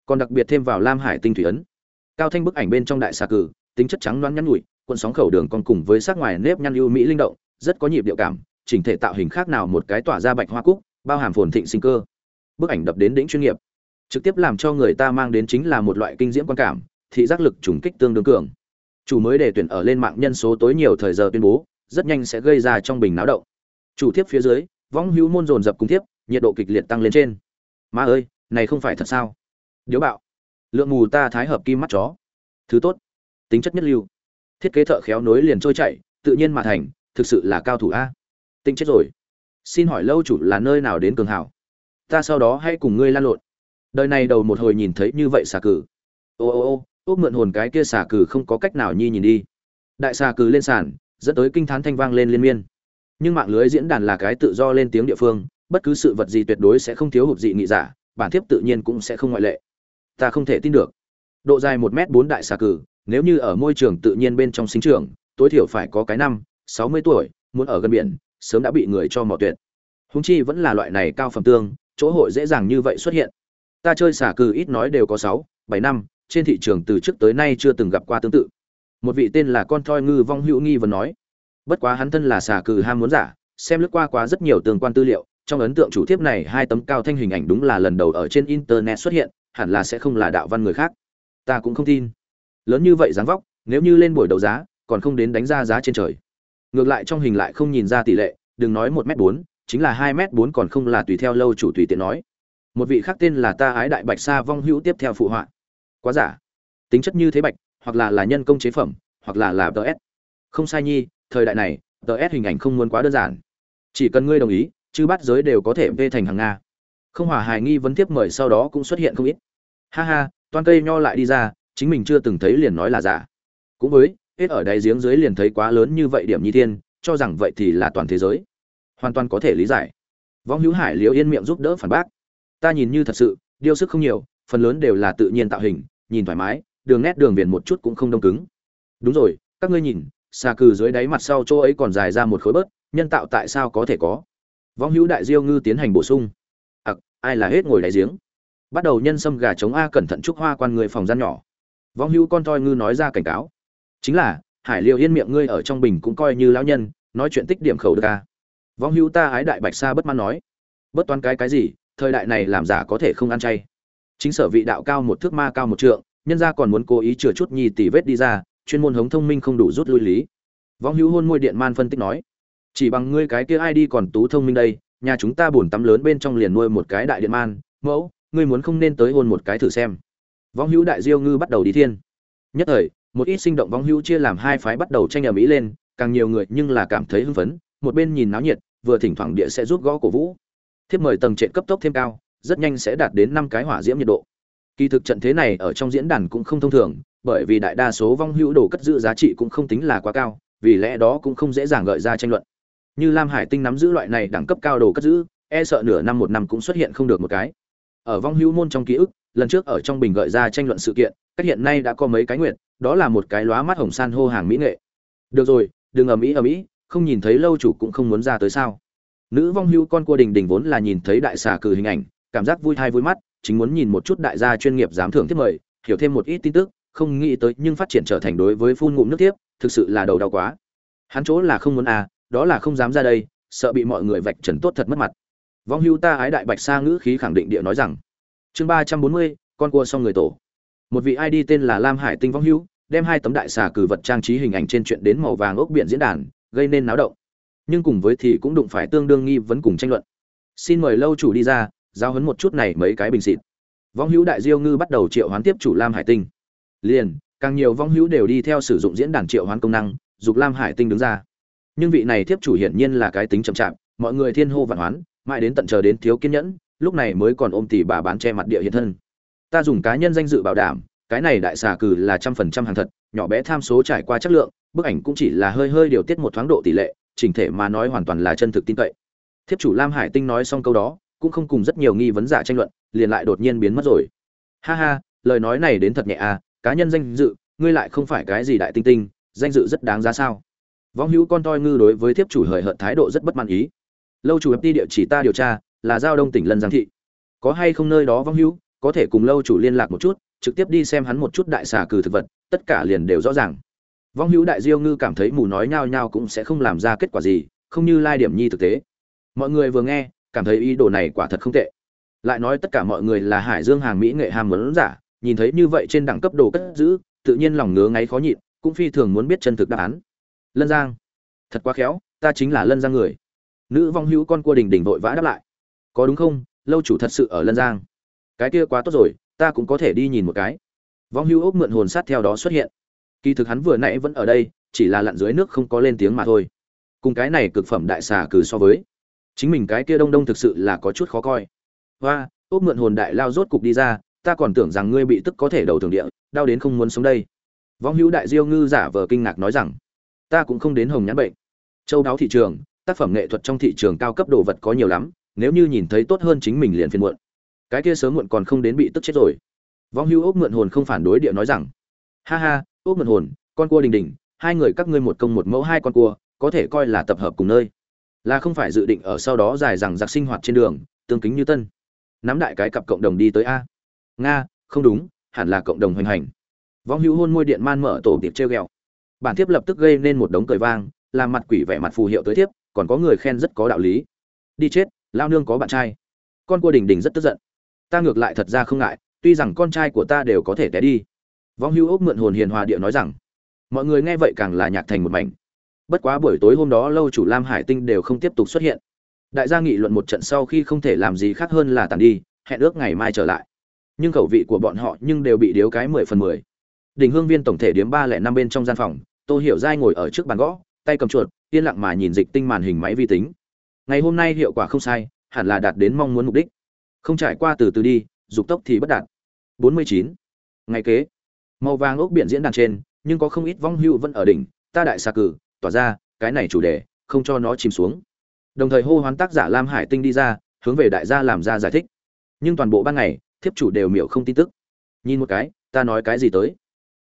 A: Còn đặc biệt thêm vào lam hải tinh thủy ấn. Cao thanh bức ảnh bên trong đại xà cử, tính chất trắng loáng nhăn nhụi cuộn sóng khẩu đường còn cùng với sắc ngoài nếp nhăn ưu mỹ linh động, rất có nhịp điệu cảm, chỉnh thể tạo hình khác nào một cái tỏa ra bạch hoa cúc, bao hàm phồn thịnh sinh cơ. Bức ảnh đập đến đỉnh chuyên nghiệp. Trực tiếp làm cho người ta mang đến chính là một loại kinh diễm quan cảm, thị giác lực trùng kích tương đương cường. Chủ mới để tuyển ở lên mạng nhân số tối nhiều thời giờ tuyên bố rất nhanh sẽ gây ra trong bình náo động. Chủ thiếp phía dưới, võng hữu môn dồn dập cùng thiếp, nhiệt độ kịch liệt tăng lên trên. Ma ơi, này không phải thật sao? Điếu bạo. Lượng mù ta thái hợp kim mắt chó. Thứ tốt. Tính chất nhất lưu. Thiết kế thợ khéo nối liền trôi chảy, tự nhiên mà thành, thực sự là cao thủ a. Tinh chết rồi. Xin hỏi lâu chủ là nơi nào đến cường hảo? Ta sau đó hãy cùng ngươi lan lộn. Đời này đầu một hồi nhìn thấy như vậy xà cử. Ô ô ô ốc mượn hồn cái kia xà cử không có cách nào nhi nhìn đi. Đại xà cử lên sàn dẫn tới kinh thán thanh vang lên liên miên. Nhưng mạng lưới diễn đàn là cái tự do lên tiếng địa phương, bất cứ sự vật gì tuyệt đối sẽ không thiếu hụt dị nghị giả, bản thiếp tự nhiên cũng sẽ không ngoại lệ. Ta không thể tin được. Độ dài một m bốn đại xà cử, nếu như ở môi trường tự nhiên bên trong sinh trường tối thiểu phải có cái năm, sáu mươi tuổi, muốn ở gần biển, sớm đã bị người cho mò tuyệt. Húng chi vẫn là loại này cao phẩm tương, chỗ hội dễ dàng như vậy xuất hiện. Ta chơi xà cừ ít nói đều có sáu, bảy năm, trên thị trường từ trước tới nay chưa từng gặp qua tương tự một vị tên là con thoi ngư vong hữu nghi vẫn nói. Bất quá hắn thân là xà cừ ham muốn giả, xem lướt qua quá rất nhiều tương quan tư liệu, trong ấn tượng chủ thiếp này hai tấm cao thanh hình ảnh đúng là lần đầu ở trên internet xuất hiện, hẳn là sẽ không là đạo văn người khác. Ta cũng không tin. Lớn như vậy dáng vóc, nếu như lên buổi đấu giá, còn không đến đánh ra giá trên trời. Ngược lại trong hình lại không nhìn ra tỷ lệ, đừng nói một m bốn, chính là hai m bốn còn không là tùy theo lâu chủ tùy tiện nói. Một vị khác tên là ta ái đại bạch sa vong hữu tiếp theo phụ họa. Quá giả. Tính chất như thế bạch hoặc là là nhân công chế phẩm, hoặc là là ts không sai nhi, thời đại này ts hình ảnh không muốn quá đơn giản. Chỉ cần ngươi đồng ý chứ bắt giới đều có thể vê thành hàng nga. Không hòa hài nghi vấn tiếp mời sau đó cũng xuất hiện không ít. Ha ha, toan cây nho lại đi ra, chính mình chưa từng thấy liền nói là giả. Cũng với, hết ở đáy giếng dưới liền thấy quá lớn như vậy điểm nhi thiên, cho rằng vậy thì là toàn thế giới. Hoàn toàn có thể lý giải. Vong hữu hải liễu yên miệng giúp đỡ phản bác. Ta nhìn như thật sự, điêu sức không nhiều, phần lớn đều là tự nhiên tạo hình, nhìn thoải mái đường nét đường viền một chút cũng không đông cứng. Đúng rồi, các ngươi nhìn, xà cừ dưới đáy mặt sau chỗ ấy còn dài ra một khối bớt, nhân tạo tại sao có thể có? Vong hữu đại diêu ngư tiến hành bổ sung. Ặc, ai là hết ngồi đáy giếng? Bắt đầu nhân sâm gà chống a cẩn thận trúc hoa quan người phòng gian nhỏ. Vong hữu con toi ngư nói ra cảnh cáo. Chính là, hải liêu yên miệng ngươi ở trong bình cũng coi như lão nhân, nói chuyện tích điểm khẩu được à? a vong hữu ta ái đại bạch sa bất mãn nói. Bất toán cái cái gì, thời đại này làm giả có thể không ăn chay. Chính sở vị đạo cao một thước ma cao một trượng nhân gia còn muốn cố ý chừa chút nhì tỷ vết đi ra, chuyên môn hống thông minh không đủ rút lui lý. Võng hữu hôn môi điện man phân tích nói, chỉ bằng ngươi cái kia ai đi còn tú thông minh đây, nhà chúng ta buồn tắm lớn bên trong liền nuôi một cái đại điện man, mẫu, ngươi muốn không nên tới hôn một cái thử xem. Võng hữu đại diêu ngư bắt đầu đi thiên. Nhất thời, một ít sinh động võng hữu chia làm hai phái bắt đầu tranh ở mỹ lên, càng nhiều người nhưng là cảm thấy hưng phấn, một bên nhìn náo nhiệt, vừa thỉnh thoảng địa sẽ rút gõ cổ vũ. Thiếp mời tầng trệ cấp tốc thêm cao, rất nhanh sẽ đạt đến năm cái hỏa diễm nhiệt độ kỳ thực trận thế này ở trong diễn đàn cũng không thông thường, bởi vì đại đa số vong hữu đồ cất giữ giá trị cũng không tính là quá cao, vì lẽ đó cũng không dễ dàng gợi ra tranh luận. Như lam hải tinh nắm giữ loại này đẳng cấp cao đồ cất giữ e sợ nửa năm một năm cũng xuất hiện không được một cái. Ở vong hữu môn trong ký ức, lần trước ở trong bình gợi ra tranh luận sự kiện, cách hiện nay đã có mấy cái nguyện đó là một cái lóa mắt hồng san hô hàng mỹ nghệ. Được rồi, đừng ầm ĩ ầm ĩ, không nhìn thấy lâu chủ cũng không muốn ra tới sao. Nữ vong hữu con cua đình đình vốn là nhìn thấy đại xà cử hình ảnh, cảm giác vui thai vui mắt chính muốn nhìn một chút đại gia chuyên nghiệp giám thưởng tiếp mời, hiểu thêm một ít tin tức, không nghĩ tới nhưng phát triển trở thành đối với phun ngụm nước tiếp thực sự là đầu đau quá. Hắn chỗ là không muốn à đó là không dám ra đây, sợ bị mọi người vạch trần tốt thật mất mặt. Vong hưu ta ái đại bạch sa ngữ khí khẳng định địa nói rằng, chương ba trăm bốn mươi, con cua xong người tổ. Một vị id tên là lam hải tinh vong hưu, đem hai tấm đại xà cử vật trang trí hình ảnh trên chuyện đến màu vàng ốc biển diễn đàn, gây nên náo động. Nhưng cùng với thì cũng đụng phải tương đương nghi vấn cùng tranh luận. Xin mời lâu chủ đi ra giao hấn một chút này mấy cái bình xịt. Vong hữu đại diêu ngư bắt đầu triệu hoán tiếp chủ lam hải tinh. Liền, càng nhiều vong hữu đều đi theo sử dụng diễn đàn triệu hoán công năng, dục lam hải tinh đứng ra. Nhưng vị này tiếp chủ hiển nhiên là cái tính chậm chạp, mọi người thiên hô vạn hoán, mãi đến tận chờ đến thiếu kiên nhẫn, lúc này mới còn ôm tỷ bà bán che mặt địa hiện thân. Ta dùng cá nhân danh dự bảo đảm, cái này đại xà cừ là trăm phần trăm hàng thật, nhỏ bé tham số trải qua chất lượng, bức ảnh cũng chỉ là hơi hơi điều tiết một thoáng độ tỷ lệ, chỉnh thể mà nói hoàn toàn là chân thực tin cậy. Thiếp chủ lam hải tinh nói xong câu đó cũng không cùng rất nhiều nghi vấn giả tranh luận, liền lại đột nhiên biến mất rồi. Ha ha, lời nói này đến thật nhẹ à cá nhân danh dự, ngươi lại không phải cái gì đại tinh tinh, danh dự rất đáng giá sao? Vong hữu con toi ngư đối với thiếp chủ hời hợt thái độ rất bất mãn ý. Lâu chủ đi địa chỉ ta điều tra, là giao đông tỉnh lân giang thị. Có hay không nơi đó vong hữu, có thể cùng lâu chủ liên lạc một chút, trực tiếp đi xem hắn một chút đại xà cừ thực vật, tất cả liền đều rõ ràng. Vong hữu đại diêu ngư cảm thấy mù nói nhao nhao cũng sẽ không làm ra kết quả gì, không như lai điểm nhi thực tế. Mọi người vừa nghe cảm thấy ý đồ này quả thật không tệ. Lại nói tất cả mọi người là hải dương hàng mỹ nghệ ham muốn giả, nhìn thấy như vậy trên đẳng cấp đồ cất giữ, tự nhiên lòng ngứa ngáy khó nhịn, cũng phi thường muốn biết chân thực đáp án. Lân giang. Thật quá khéo, ta chính là lân giang người. Nữ vong hữu con cua đình đình vội vã đáp lại. Có đúng không? Lâu chủ thật sự ở lân giang. Cái kia quá tốt rồi, ta cũng có thể đi nhìn một cái. Vong hữu ốc mượn hồn sát theo đó xuất hiện. Kỳ thực hắn vừa nãy vẫn ở đây, chỉ là lặn dưới nước không có lên tiếng mà thôi. Cùng cái này cực phẩm đại xà cừ so với chính mình cái kia đông đông thực sự là có chút khó coi. Hoa ốc mượn hồn đại lao rốt cục đi ra, ta còn tưởng rằng ngươi bị tức có thể đầu thường địa, đau đến không muốn sống đây. Vong hữu đại diêu ngư giả vờ kinh ngạc nói rằng, ta cũng không đến hồng nhãn bệnh. Châu đáo thị trường, tác phẩm nghệ thuật trong thị trường cao cấp đồ vật có nhiều lắm, nếu như nhìn thấy tốt hơn chính mình liền phiền muộn. Cái kia sớm muộn còn không đến bị tức chết rồi. Vong hữu ốc mượn hồn không phản đối địa nói rằng, ha ha ốc mượn hồn, con cua đình đình hai người các ngươi một công một mẫu hai con cua, có thể coi là tập hợp cùng nơi là không phải dự định ở sau đó dài rằng giặc sinh hoạt trên đường, tương kính như tân. Nắm đại cái cặp cộng đồng đi tới a. Nga, không đúng, hẳn là cộng đồng hoành hành. Vong hữu hôn môi điện man mở tổ tiệp treo ghẹo bản thiếp lập tức gây nên một đống cười vang, làm mặt quỷ vẻ mặt phù hiệu tới tiếp còn có người khen rất có đạo lý. Đi chết, lao nương có bạn trai. Con cua đình đình rất tức giận. Ta ngược lại thật ra không ngại, tuy rằng con trai của ta đều có thể té đi. Vong hữu ốc mượn hồn hiền hòa địa nói rằng, mọi người nghe vậy càng là nhạc thành một mảnh bất quá buổi tối hôm đó lâu chủ lam hải tinh đều không tiếp tục xuất hiện. Đại gia nghị luận một trận sau khi không thể làm gì khác hơn là tàn đi, hẹn ước ngày mai trở lại. Nhưng khẩu vị của bọn họ nhưng đều bị điếu cái mười phần mười. Đình hương viên tổng thể điếm ba lẻ năm bên trong gian phòng, tô hiểu giai ngồi ở trước bàn gõ, tay cầm chuột, yên lặng mà nhìn dịch tinh màn hình máy vi tính. Ngày hôm nay hiệu quả không sai, hẳn là đạt đến mong muốn mục đích. Không trải qua từ từ đi, dục tốc thì bất đạt. 49. ngày kế. Màu vàng ốc biển diễn đàn trên, nhưng có không ít vong hưu vẫn ở đỉnh, ta đại xa cử tỏa ra, cái này chủ đề, không cho nó chìm xuống. Đồng thời hô hoán tác giả lam hải tinh đi ra, hướng về đại gia làm ra giải thích. Nhưng toàn bộ ban ngày, thiếp chủ đều miểu không tin tức. Nhìn một cái, ta nói cái gì tới?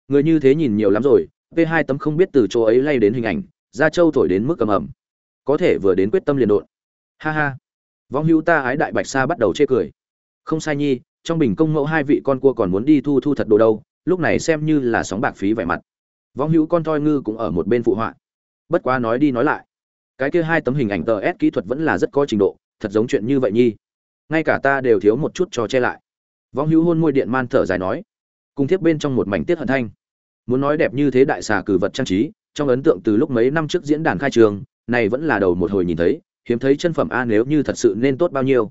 A: Người như thế nhìn nhiều lắm rồi v hai tấm không biết từ chỗ ấy lay đến hình ảnh ra châu thổi đến mức cầm ẩm có thể vừa đến quyết tâm liền độn. Ha ha. Vong hữu ta ái đại bạch sa bắt đầu chê cười. Không sai nhi, trong bình công mẫu hai vị con cua còn muốn đi thu thu thật đồ đâu, lúc này xem như là sóng bạc phí vẻ mặt. Vong hữu con thoi ngư cũng ở một bên phụ họa bất quá nói đi nói lại, cái kia hai tấm hình ảnh tờ s kỹ thuật vẫn là rất có trình độ, thật giống chuyện như vậy nhi. Ngay cả ta đều thiếu một chút cho che lại. Vong hữu hôn môi điện man thở dài nói, cùng tiếp bên trong một mảnh tiết hận thanh. Muốn nói đẹp như thế đại xà cử vật trang trí, trong ấn tượng từ lúc mấy năm trước diễn đàn khai trường, này vẫn là đầu một hồi nhìn thấy, hiếm thấy chân phẩm a nếu như thật sự nên tốt bao nhiêu.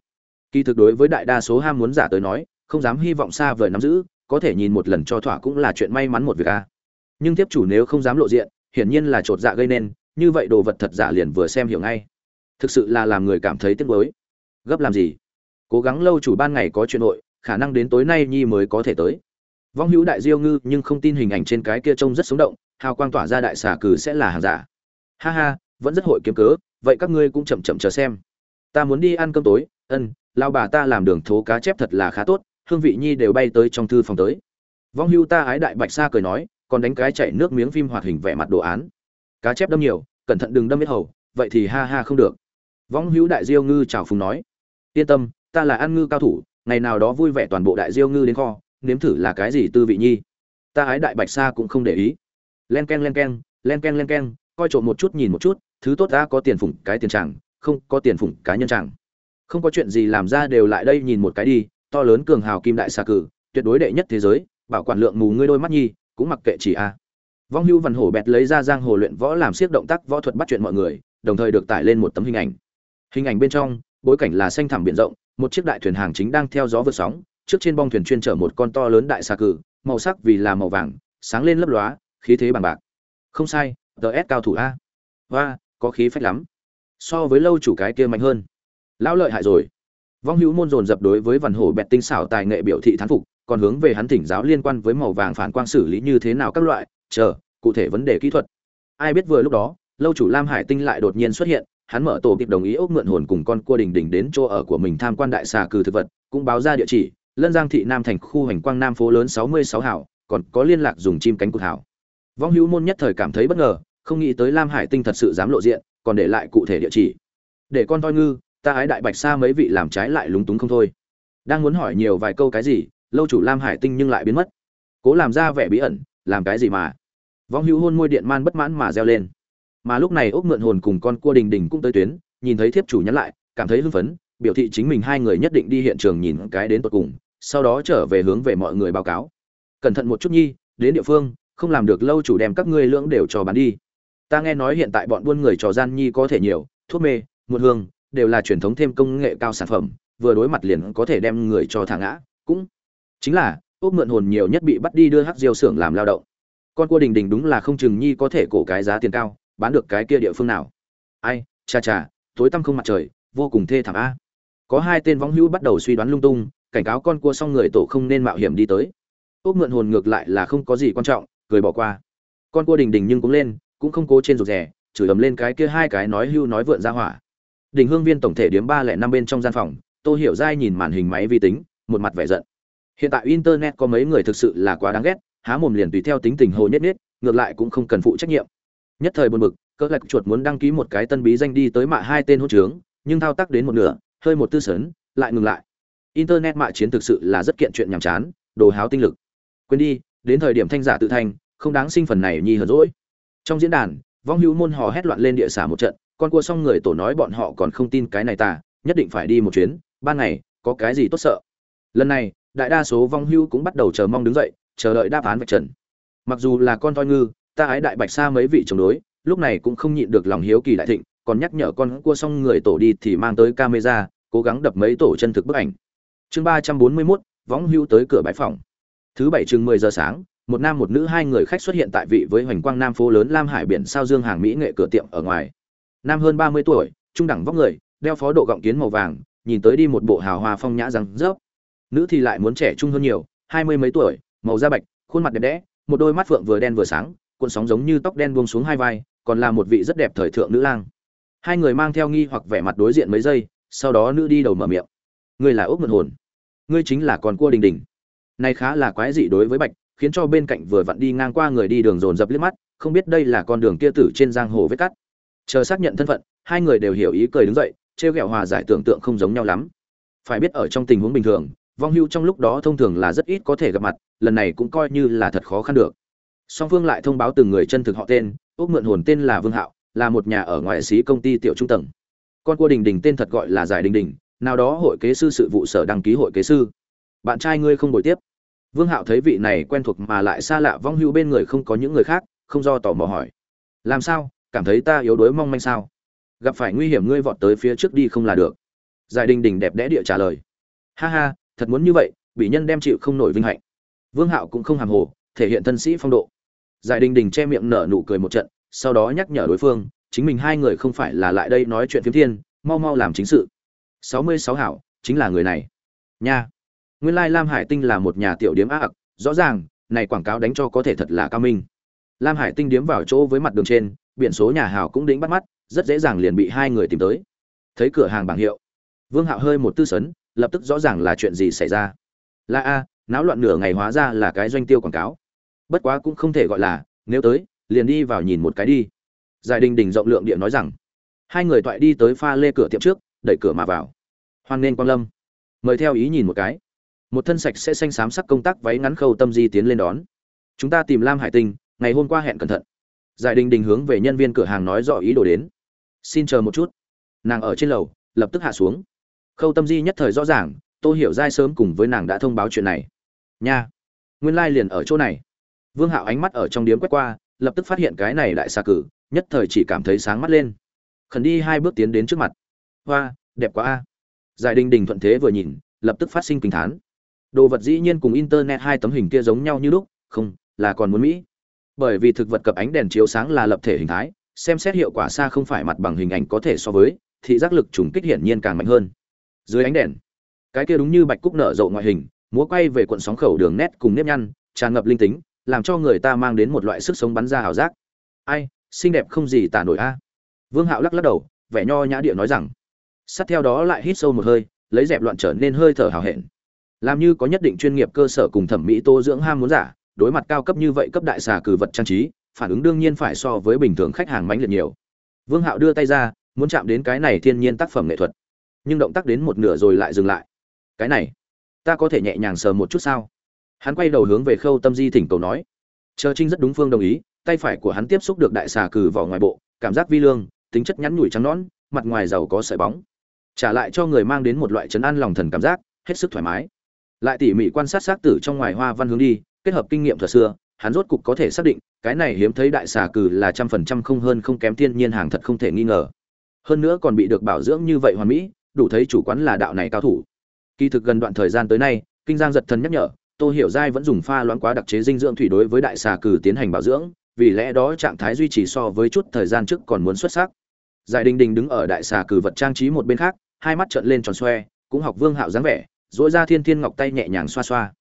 A: Kỳ thực đối với đại đa số ham muốn giả tới nói, không dám hy vọng xa vời nắm giữ, có thể nhìn một lần cho thỏa cũng là chuyện may mắn một việc a. Nhưng tiếp chủ nếu không dám lộ diện hiển nhiên là chột dạ gây nên, như vậy đồ vật thật giả liền vừa xem hiểu ngay. Thực sự là làm người cảm thấy tiếc nuối. Gấp làm gì? Cố gắng lâu chủ ban ngày có chuyện nội, khả năng đến tối nay nhi mới có thể tới. Vong hữu đại diêu ngư, nhưng không tin hình ảnh trên cái kia trông rất sống động, hào quang tỏa ra đại xà cử sẽ là hàng giả. Ha ha, vẫn rất hội kiếm cớ, vậy các ngươi cũng chậm chậm chờ xem. Ta muốn đi ăn cơm tối, ân lao bà ta làm đường thố cá chép thật là khá tốt, hương vị nhi đều bay tới trong thư phòng tới. Vong hưu ta ái đại bạch sa cười nói còn đánh cái chạy nước miếng phim hoạt hình vẽ mặt đồ án. Cá chép đâm nhiều, cẩn thận đừng đâm biết hầu, vậy thì ha ha không được. Võng hữu đại diêu ngư chào phùng nói, yên tâm, ta là ăn ngư cao thủ, ngày nào đó vui vẻ toàn bộ đại diêu ngư đến kho, nếm thử là cái gì tư vị nhi. Ta ái đại bạch sa cũng không để ý. Len k e n len k e n len k e n len k e n coi trộm một chút nhìn một chút, thứ tốt ta có tiền phủng cái tiền chẳng, không có tiền phủng cá nhân chẳng. Không có chuyện gì làm ra đều lại đây nhìn một cái đi, to lớn cường hào kim đại xà cử, tuyệt đối đệ nhất thế giới, bảo quản lượng mù ngươi đôi mắt nhi cũng mặc kệ chỉ a. Vong hưu văn hổ bẹt lấy ra giang hồ luyện võ làm siết động tác võ thuật bắt chuyện mọi người, đồng thời được tải lên một tấm hình ảnh. Hình ảnh bên trong, bối cảnh là xanh thẳm biển rộng, một chiếc đại thuyền hàng chính đang theo gió vượt sóng, trước trên bong thuyền chuyên chở một con to lớn đại xà cừ màu sắc vì là màu vàng, sáng lên lấp lóa, khí thế bằng bạc. Không sai ds cao thủ a. Và có khí phách lắm. So với lâu chủ cái kia mạnh hơn. Lão lợi hại rồi. Vong hữu môn dồn dập đối với văn hổ bẹt tinh xảo tài nghệ biểu thị thán phục còn hướng về hắn thỉnh giáo liên quan với màu vàng phản quang xử lý như thế nào các loại, chờ, cụ thể vấn đề kỹ thuật. Ai biết vừa lúc đó, lâu chủ lam hải tinh lại đột nhiên xuất hiện, hắn mở tổ kịp đồng ý ốc mượn hồn cùng con cua đình đình đến chỗ ở của mình tham quan đại xà cừ thực vật, cũng báo ra địa chỉ, lân giang thị nam thành khu hành quang nam phố lớn sáu mươi sáu hảo, còn có liên lạc dùng chim cánh cụt hảo. Vong hữu môn nhất thời cảm thấy bất ngờ, không nghĩ tới lam hải tinh thật sự dám lộ diện, còn để lại cụ thể địa chỉ. Để con toi ngư, ta ái đại bạch sa mấy vị làm trái lại lúng túng không thôi. Đang muốn hỏi nhiều vài câu cái gì lâu chủ lam hải tinh nhưng lại biến mất. Cố làm ra vẻ bí ẩn, làm cái gì mà? Vong hữu hôn môi điện man bất mãn mà reo lên. Mà lúc này ốc mượn hồn cùng con cua đình đình cũng tới tuyến, nhìn thấy thiếp chủ nhắn lại, cảm thấy hưng phấn, biểu thị chính mình hai người nhất định đi hiện trường nhìn cái đến tột cùng, sau đó trở về hướng về mọi người báo cáo. Cẩn thận một chút nhi, đến địa phương, không làm được lâu chủ đem các ngươi lưỡng đều cho bán đi. Ta nghe nói hiện tại bọn buôn người trò gian nhi có thể nhiều, thuốc mê, muôn hương, đều là truyền thống thêm công nghệ cao sản phẩm, vừa đối mặt liền có thể đem người cho thả ngã, cũng chính là ốc mượn hồn nhiều nhất bị bắt đi đưa hắc diêu xưởng làm lao động. Con cua đình đình đúng là không chừng nhi có thể cổ cái giá tiền cao, bán được cái kia địa phương nào. Ai, cha cha, tối tăm không mặt trời, vô cùng thê thảm a. Có hai tên võng hữu bắt đầu suy đoán lung tung, cảnh cáo con cua xong người tổ không nên mạo hiểm đi tới. Ốc mượn hồn ngược lại là không có gì quan trọng, cười bỏ qua. Con cua đình đình nhưng cũng lên, cũng không cố trên rụt rè, chửi ầm lên cái kia hai cái nói hưu nói vượn ra hỏa. Đình hương viên tổng thể điếm ba lẻ năm bên trong gian phòng, tô hiểu giai nhìn màn hình máy vi tính, một mặt vẻ giận hiện tại internet có mấy người thực sự là quá đáng ghét há mồm liền tùy theo tính tình hồ nhất nhất ngược lại cũng không cần phụ trách nhiệm. Nhất thời buồn bực cỡ lạch chuột muốn đăng ký một cái tân bí danh đi tới mạ hai tên hôn trướng nhưng thao tác đến một nửa hơi một tư sớn lại ngừng lại. Internet mạ chiến thực sự là rất kiện chuyện nhàm chán đồ háo tinh lực. Quên đi đến thời điểm thanh giả tự thành, không đáng sinh phần này nhi hờn rỗi trong diễn đàn vong hữu môn hò hét loạn lên địa xả một trận con cua xong người tổ nói bọn họ còn không tin cái này tà nhất định phải đi một chuyến ban ngày có cái gì tốt sợ. Lần này đại đa số vong hưu cũng bắt đầu chờ mong đứng dậy, chờ đợi đáp án vạch trần. Mặc dù là con toi ngư, ta ái đại bạch xa mấy vị chống đối, lúc này cũng không nhịn được lòng hiếu kỳ đại thịnh, còn nhắc nhở con cua xong người tổ đi thì mang tới camera, cố gắng đập mấy tổ chân thực bức ảnh. Chương ba trăm bốn mươi mốt võng hưu tới cửa bãi phòng. Thứ bảy chừng mười giờ sáng, một nam một nữ hai người khách xuất hiện tại vị với hoành quang nam phố lớn lam hải biển sao dương hàng mỹ nghệ cửa tiệm ở ngoài. Nam hơn ba mươi tuổi, trung đẳng vóc người, đeo phó độ gọng kiến màu vàng, nhìn tới đi một bộ hào hoa phong nhã răng rớp nữ thì lại muốn trẻ trung hơn nhiều, hai mươi mấy tuổi, màu da bạch, khuôn mặt đẹp đẽ, một đôi mắt phượng vừa đen vừa sáng, cuộn sóng giống như tóc đen buông xuống hai vai, còn là một vị rất đẹp thời thượng nữ lang. Hai người mang theo nghi hoặc vẻ mặt đối diện mấy giây, sau đó nữ đi đầu mở miệng. Ngươi là ốc mượn hồn. Ngươi chính là con cua đình đình. Này khá là quái dị đối với bạch, khiến cho bên cạnh vừa vặn đi ngang qua người đi đường dồn dập liếc mắt, không biết đây là con đường kia tử trên giang hồ vết cắt. Chờ xác nhận thân phận, hai người đều hiểu ý cười đứng dậy, trêu ghẹo hòa giải tưởng tượng không giống nhau lắm. Phải biết ở trong tình huống bình thường vong hưu trong lúc đó thông thường là rất ít có thể gặp mặt, lần này cũng coi như là thật khó khăn được. Song phương lại thông báo từng người chân thực họ tên úc mượn hồn tên là vương hạo, là một nhà ở ngoại sĩ công ty tiểu trung tầng. Con cua đình đình tên thật gọi là giải đình đình, nào đó hội kế sư sự vụ sở đăng ký hội kế sư. Bạn trai ngươi không bồi tiếp. Vương hạo thấy vị này quen thuộc mà lại xa lạ vong hưu bên người không có những người khác, không do tò mò hỏi. Làm sao? Cảm thấy ta yếu đuối mong manh sao? Gặp phải nguy hiểm ngươi vọt tới phía trước đi không là được. Giải đình đình đẹp đẽ địa trả lời. Ha ha thật muốn như vậy, bị nhân đem chịu không nổi vinh hạnh. Vương hạo cũng không hàm hồ, thể hiện thân sĩ phong độ. Giải đình đình che miệng nở nụ cười một trận, sau đó nhắc nhở đối phương, chính mình hai người không phải là lại đây nói chuyện phiếm thiên, mau mau làm chính sự. Sáu mươi sáu hảo, chính là người này. Nha. Nguyên lai lam hải tinh là một nhà tiểu điếm ác rõ ràng, này quảng cáo đánh cho có thể thật là cao minh. Lam hải tinh điếm vào chỗ với mặt đường trên, biển số nhà hào cũng đính bắt mắt, rất dễ dàng liền bị hai người tìm tới. Thấy cửa hàng bảng hiệu. Vương hạo hơi một tư sấn lập tức rõ ràng là chuyện gì xảy ra. Là a, náo loạn nửa ngày hóa ra là cái doanh tiêu quảng cáo. Bất quá cũng không thể gọi là, nếu tới, liền đi vào nhìn một cái đi. Giải đình đình rộng lượng địa nói rằng, hai người toại đi tới pha lê cửa tiệm trước, đẩy cửa mà vào. Hoan nên quang lâm, mời theo ý nhìn một cái. Một thân sạch sẽ xanh xám sắc công tác váy ngắn khâu tâm di tiến lên đón. Chúng ta tìm lam hải tinh, ngày hôm qua hẹn cẩn thận. Giải đình đình hướng về nhân viên cửa hàng nói rõ ý đồ đến. Xin chờ một chút. Nàng ở trên lầu, lập tức hạ xuống khâu tâm di nhất thời rõ ràng tôi hiểu dai sớm cùng với nàng đã thông báo chuyện này. Nha, nguyên lai、like、liền ở chỗ này. Vương hạo ánh mắt ở trong điếm quét qua, lập tức phát hiện cái này đại xa cử, nhất thời chỉ cảm thấy sáng mắt lên. Khẩn đi hai bước tiến đến trước mặt. Hoa, đẹp quá a. Giải đình đình thuận thế vừa nhìn, lập tức phát sinh kinh thán. Đồ vật dĩ nhiên cùng internet hai tấm hình kia giống nhau như lúc, không, là còn muốn mỹ. Bởi vì thực vật cập ánh đèn chiếu sáng là lập thể hình thái, xem xét hiệu quả xa không phải mặt bằng hình ảnh có thể so với thị giác lực trùng kích hiển nhiên càng mạnh hơn dưới ánh đèn. Cái kia đúng như bạch cúc nở rộ ngoại hình, múa quay về cuộn sóng khẩu đường nét cùng nếp nhăn, tràn ngập linh tính, làm cho người ta mang đến một loại sức sống bắn ra hào giác. Ai, xinh đẹp không gì tả nổi a. Vương hạo lắc lắc đầu, vẻ nho nhã địa nói rằng, sát theo đó lại hít sâu một hơi, lấy dẹp loạn trở nên hơi thở hào hẹn. Làm như có nhất định chuyên nghiệp cơ sở cùng thẩm mỹ tô dưỡng ham muốn giả, đối mặt cao cấp như vậy cấp đại xà cử vật trang trí, phản ứng đương nhiên phải so với bình thường khách hàng mãnh liệt nhiều. Vương hạo đưa tay ra, muốn chạm đến cái này thiên nhiên tác phẩm nghệ thuật nhưng động tác đến một nửa rồi lại dừng lại. Cái này, ta có thể nhẹ nhàng sờ một chút sao? Hắn quay đầu hướng về khâu tâm di thỉnh cầu nói. Chờ trinh rất đúng phương đồng ý, tay phải của hắn tiếp xúc được đại xà cử vỏ ngoài bộ, cảm giác vi lương, tính chất nhắn nhủi trắng nõn, mặt ngoài giàu có sợi bóng. Trả lại cho người mang đến một loại chấn an lòng thần cảm giác, hết sức thoải mái. Lại tỉ mỉ quan sát xác tử trong ngoài hoa văn hướng đi, kết hợp kinh nghiệm thuật xưa, hắn rốt cục có thể xác định, cái này hiếm thấy đại xà cừ là trăm phần trăm không hơn không kém thiên nhiên hàng thật không thể nghi ngờ. Hơn nữa còn bị được bảo dưỡng như vậy hoàn mỹ đủ thấy chủ quán là đạo này cao thủ. Kỳ thực gần đoạn thời gian tới nay, kinh giang giật thần nhắc nhở, tô hiểu giai vẫn dùng pha loãng quá đặc chế dinh dưỡng thủy đối với đại xà cử tiến hành bảo dưỡng, vì lẽ đó trạng thái duy trì so với chút thời gian trước còn muốn xuất sắc. Giải đình đình đứng ở đại xà cử vật trang trí một bên khác, hai mắt trợn lên tròn xoe, cũng học vương hạo dáng vẻ dỗi ra thiên thiên ngọc tay nhẹ nhàng xoa xoa.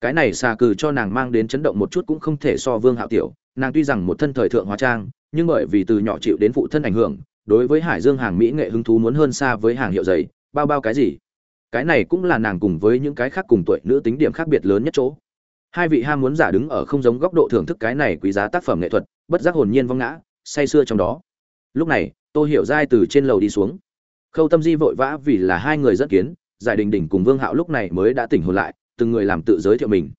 A: Cái này xà cừ cho nàng mang đến chấn động một chút cũng không thể so vương hạo tiểu, nàng tuy rằng một thân thời thượng hóa trang, nhưng bởi vì từ nhỏ chịu đến phụ thân ảnh hưởng đối với hải dương hàng mỹ nghệ hứng thú muốn hơn xa với hàng hiệu giày, bao bao cái gì? Cái này cũng là nàng cùng với những cái khác cùng tuổi nữ tính điểm khác biệt lớn nhất chỗ. Hai vị ham muốn giả đứng ở không giống góc độ thưởng thức cái này quý giá tác phẩm nghệ thuật, bất giác hồn nhiên vong ngã, say sưa trong đó. Lúc này tôi hiểu dai từ trên lầu đi xuống. Khâu tâm di vội vã vì là hai người dẫn kiến, giải đình đình cùng vương hạo lúc này mới đã tỉnh hồn lại, từng người làm tự giới thiệu mình.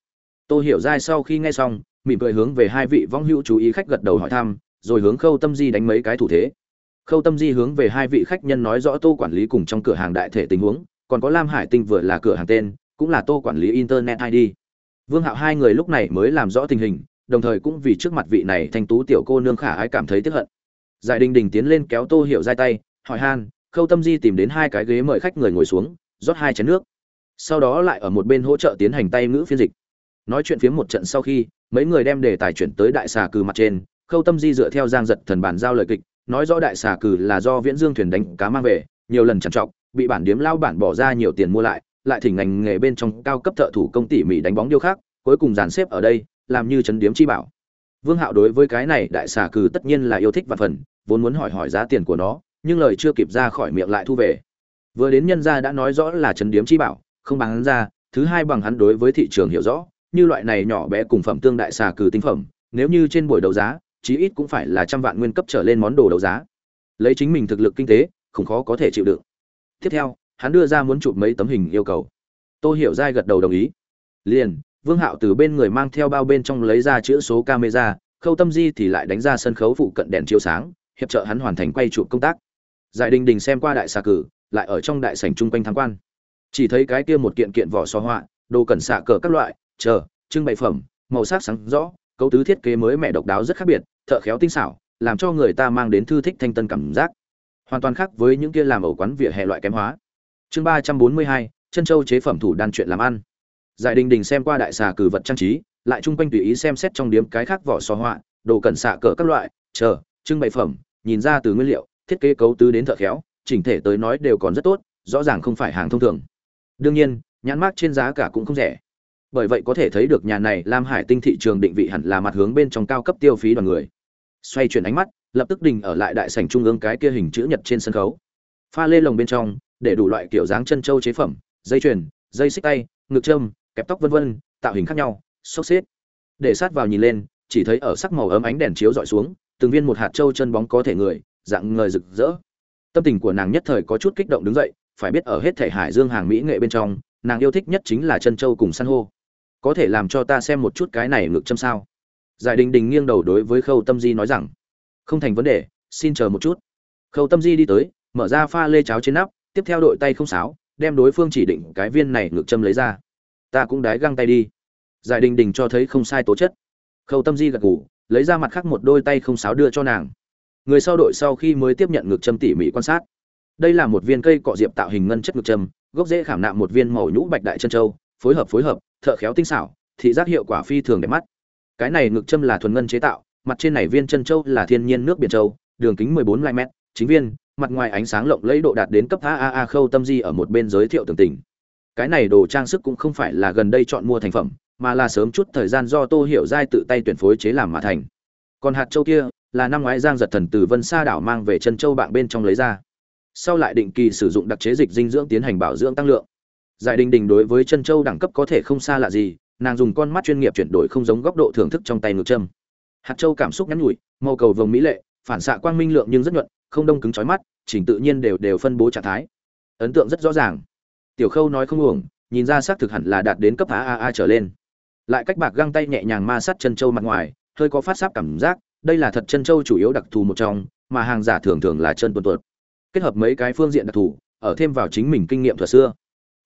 A: Tôi hiểu dai sau khi nghe xong, mỉm cười hướng về hai vị vong hữu chú ý khách gật đầu hỏi thăm, rồi hướng khâu tâm di đánh mấy cái thủ thế khâu tâm di hướng về hai vị khách nhân nói rõ tô quản lý cùng trong cửa hàng đại thể tình huống, còn có lam hải tinh vừa là cửa hàng tên, cũng là tô quản lý internet id vương hạo hai người lúc này mới làm rõ tình hình, đồng thời cũng vì trước mặt vị này thanh tú tiểu cô nương khả ái cảm thấy tiếc hận. Giải đình đình tiến lên kéo tô hiểu dai tay, hỏi han, khâu tâm di tìm đến hai cái ghế mời khách người ngồi xuống, rót hai chén nước. Sau đó lại ở một bên hỗ trợ tiến hành tay ngữ phiên dịch. Nói chuyện phiếm một trận sau khi, mấy người đem đề tài chuyển tới đại xà cừ mặt trên, khâu tâm di dựa theo giang giật thần bản giao lời kịch nói rõ đại xà cừ là do viễn dương thuyền đánh cá mang về, nhiều lần trằn trọc, bị bản điếm lao bản bỏ ra nhiều tiền mua lại lại thỉnh ngành nghề bên trong cao cấp thợ thủ công tỉ mỉ đánh bóng điêu khác cuối cùng dàn xếp ở đây, làm như chấn điếm chi bảo. Vương hạo đối với cái này đại xà cừ tất nhiên là yêu thích và phần, vốn muốn hỏi hỏi giá tiền của nó, nhưng lời chưa kịp ra khỏi miệng lại thu về. Vừa đến nhân gia đã nói rõ là chấn điếm chi bảo, không bằng hắn ra, thứ hai bằng hắn đối với thị trường hiểu rõ, như loại này nhỏ bé cùng phẩm tương đại xà cừ tinh phẩm, nếu như trên buổi đấu giá chí ít cũng phải là trăm vạn nguyên cấp trở lên món đồ đấu giá. Lấy chính mình thực lực kinh tế không khó có thể chịu đựng. Tiếp theo, hắn đưa ra muốn chụp mấy tấm hình yêu cầu. Tô hiểu giai gật đầu đồng ý. Liền, vương hạo từ bên người mang theo bao bên trong lấy ra chữ số camera, khâu tâm di thì lại đánh ra sân khấu phụ cận đèn chiếu sáng, hiệp trợ hắn hoàn thành quay chụp công tác. Giải đình đình xem qua đại xà cử, lại ở trong đại sảnh chung quanh tham quan. Chỉ thấy cái kia một kiện kiện vỏ so họa, đồ cẩn xạ cờ các loại, chờ, trưng bày phẩm, màu sắc sáng rõ, cấu tứ thiết kế mới mẹ độc đáo rất khác biệt thợ khéo tinh xảo, làm cho người ta mang đến thư thích thanh tân cảm giác. Hoàn toàn khác với những kia làm ẩu quán vỉa hè loại kém hóa. Chương ba trăm bốn mươi hai, chân châu chế phẩm thủ đan chuyện làm ăn. Giải đình đình xem qua đại xà cử vật trang trí, lại chung quanh tùy ý xem xét trong điếm cái khác vỏ so họa, đồ cẩn xạ cỡ các loại, chờ, trưng bày phẩm, nhìn ra từ nguyên liệu, thiết kế cấu tứ đến thợ khéo, chỉnh thể tới nói đều còn rất tốt, rõ ràng không phải hàng thông thường. Đương nhiên, nhãn mát trên giá cả cũng không rẻ bởi vậy có thể thấy được nhà này lam hải tinh thị trường định vị hẳn là mặt hướng bên trong cao cấp tiêu phí đoàn người. Xoay chuyển ánh mắt, lập tức đình ở lại đại sảnh trung ương cái kia hình chữ nhật trên sân khấu. Pha lê lồng bên trong, để đủ loại kiểu dáng chân châu chế phẩm, dây chuyền, dây xích tay, ngực trâm kẹp tóc vân vân, tạo hình khác nhau, xốc xếp. Để sát vào nhìn lên, chỉ thấy ở sắc màu ấm ánh đèn chiếu dọi xuống, từng viên một hạt trâu chân bóng có thể người, dạng người rực rỡ. Tâm tình của nàng nhất thời có chút kích động đứng dậy, phải biết ở hết thể hải dương hàng mỹ nghệ bên trong, nàng yêu thích nhất chính là chân trâu cùng san hô có thể làm cho ta xem một chút cái này ngược châm sao? Giải đình đình nghiêng đầu đối với khâu tâm di nói rằng, không thành vấn đề, xin chờ một chút. Khâu tâm di đi tới, mở ra pha lê cháo trên nắp, tiếp theo đội tay không sáo, đem đối phương chỉ định cái viên này ngược châm lấy ra. Ta cũng đái găng tay đi. Giải đình đình cho thấy không sai tố chất. Khâu tâm di gật gù, lấy ra mặt khác một đôi tay không sáo đưa cho nàng. Người sau đội sau khi mới tiếp nhận ngược châm tỉ mỉ quan sát. Đây là một viên cây cọ diệp tạo hình ngân chất ngược châm, gốc dễ khảm nạm một viên màu nhũ bạch đại chân châu, phối hợp phối hợp thợ khéo tinh xảo, thị giác hiệu quả phi thường đẹp mắt. Cái này ngực châm là thuần ngân chế tạo, mặt trên này viên chân châu là thiên nhiên nước biển châu, đường kính 14 lai mét, chính viên, mặt ngoài ánh sáng lộng lẫy độ đạt đến cấp AAA khâu tâm di ở một bên giới thiệu tường tình. Cái này đồ trang sức cũng không phải là gần đây chọn mua thành phẩm, mà là sớm chút thời gian do tô hiểu giai tự tay tuyển phối chế làm mà thành. Còn hạt châu kia, là năm ngoái giang giật thần từ vân sa đảo mang về chân châu bạn bên trong lấy ra. Sau lại định kỳ sử dụng đặc chế dịch dinh dưỡng tiến hành bảo dưỡng tăng lượng giải đình đình đối với chân châu đẳng cấp có thể không xa lạ gì, nàng dùng con mắt chuyên nghiệp chuyển đổi không giống góc độ thưởng thức trong tay ngược châm. Hạt châu cảm xúc nhắn nhủi, màu cầu vồng mỹ lệ, phản xạ quang minh lượng nhưng rất nhuận, không đông cứng chói mắt, chỉnh tự nhiên đều đều phân bố trạng thái. Ấn tượng rất rõ ràng. Tiểu khâu nói không uổng, nhìn ra xác thực hẳn là đạt đến cấp A A A trở lên. Lại cách bạc găng tay nhẹ nhàng ma sát chân châu mặt ngoài, hơi có phát sáp cảm giác, đây là thật chân châu chủ yếu đặc thù một trong, mà hàng giả thường thường là chân tuần tuột. Kết hợp mấy cái phương diện đặc thù, ở thêm vào chính mình kinh nghiệm thuật xưa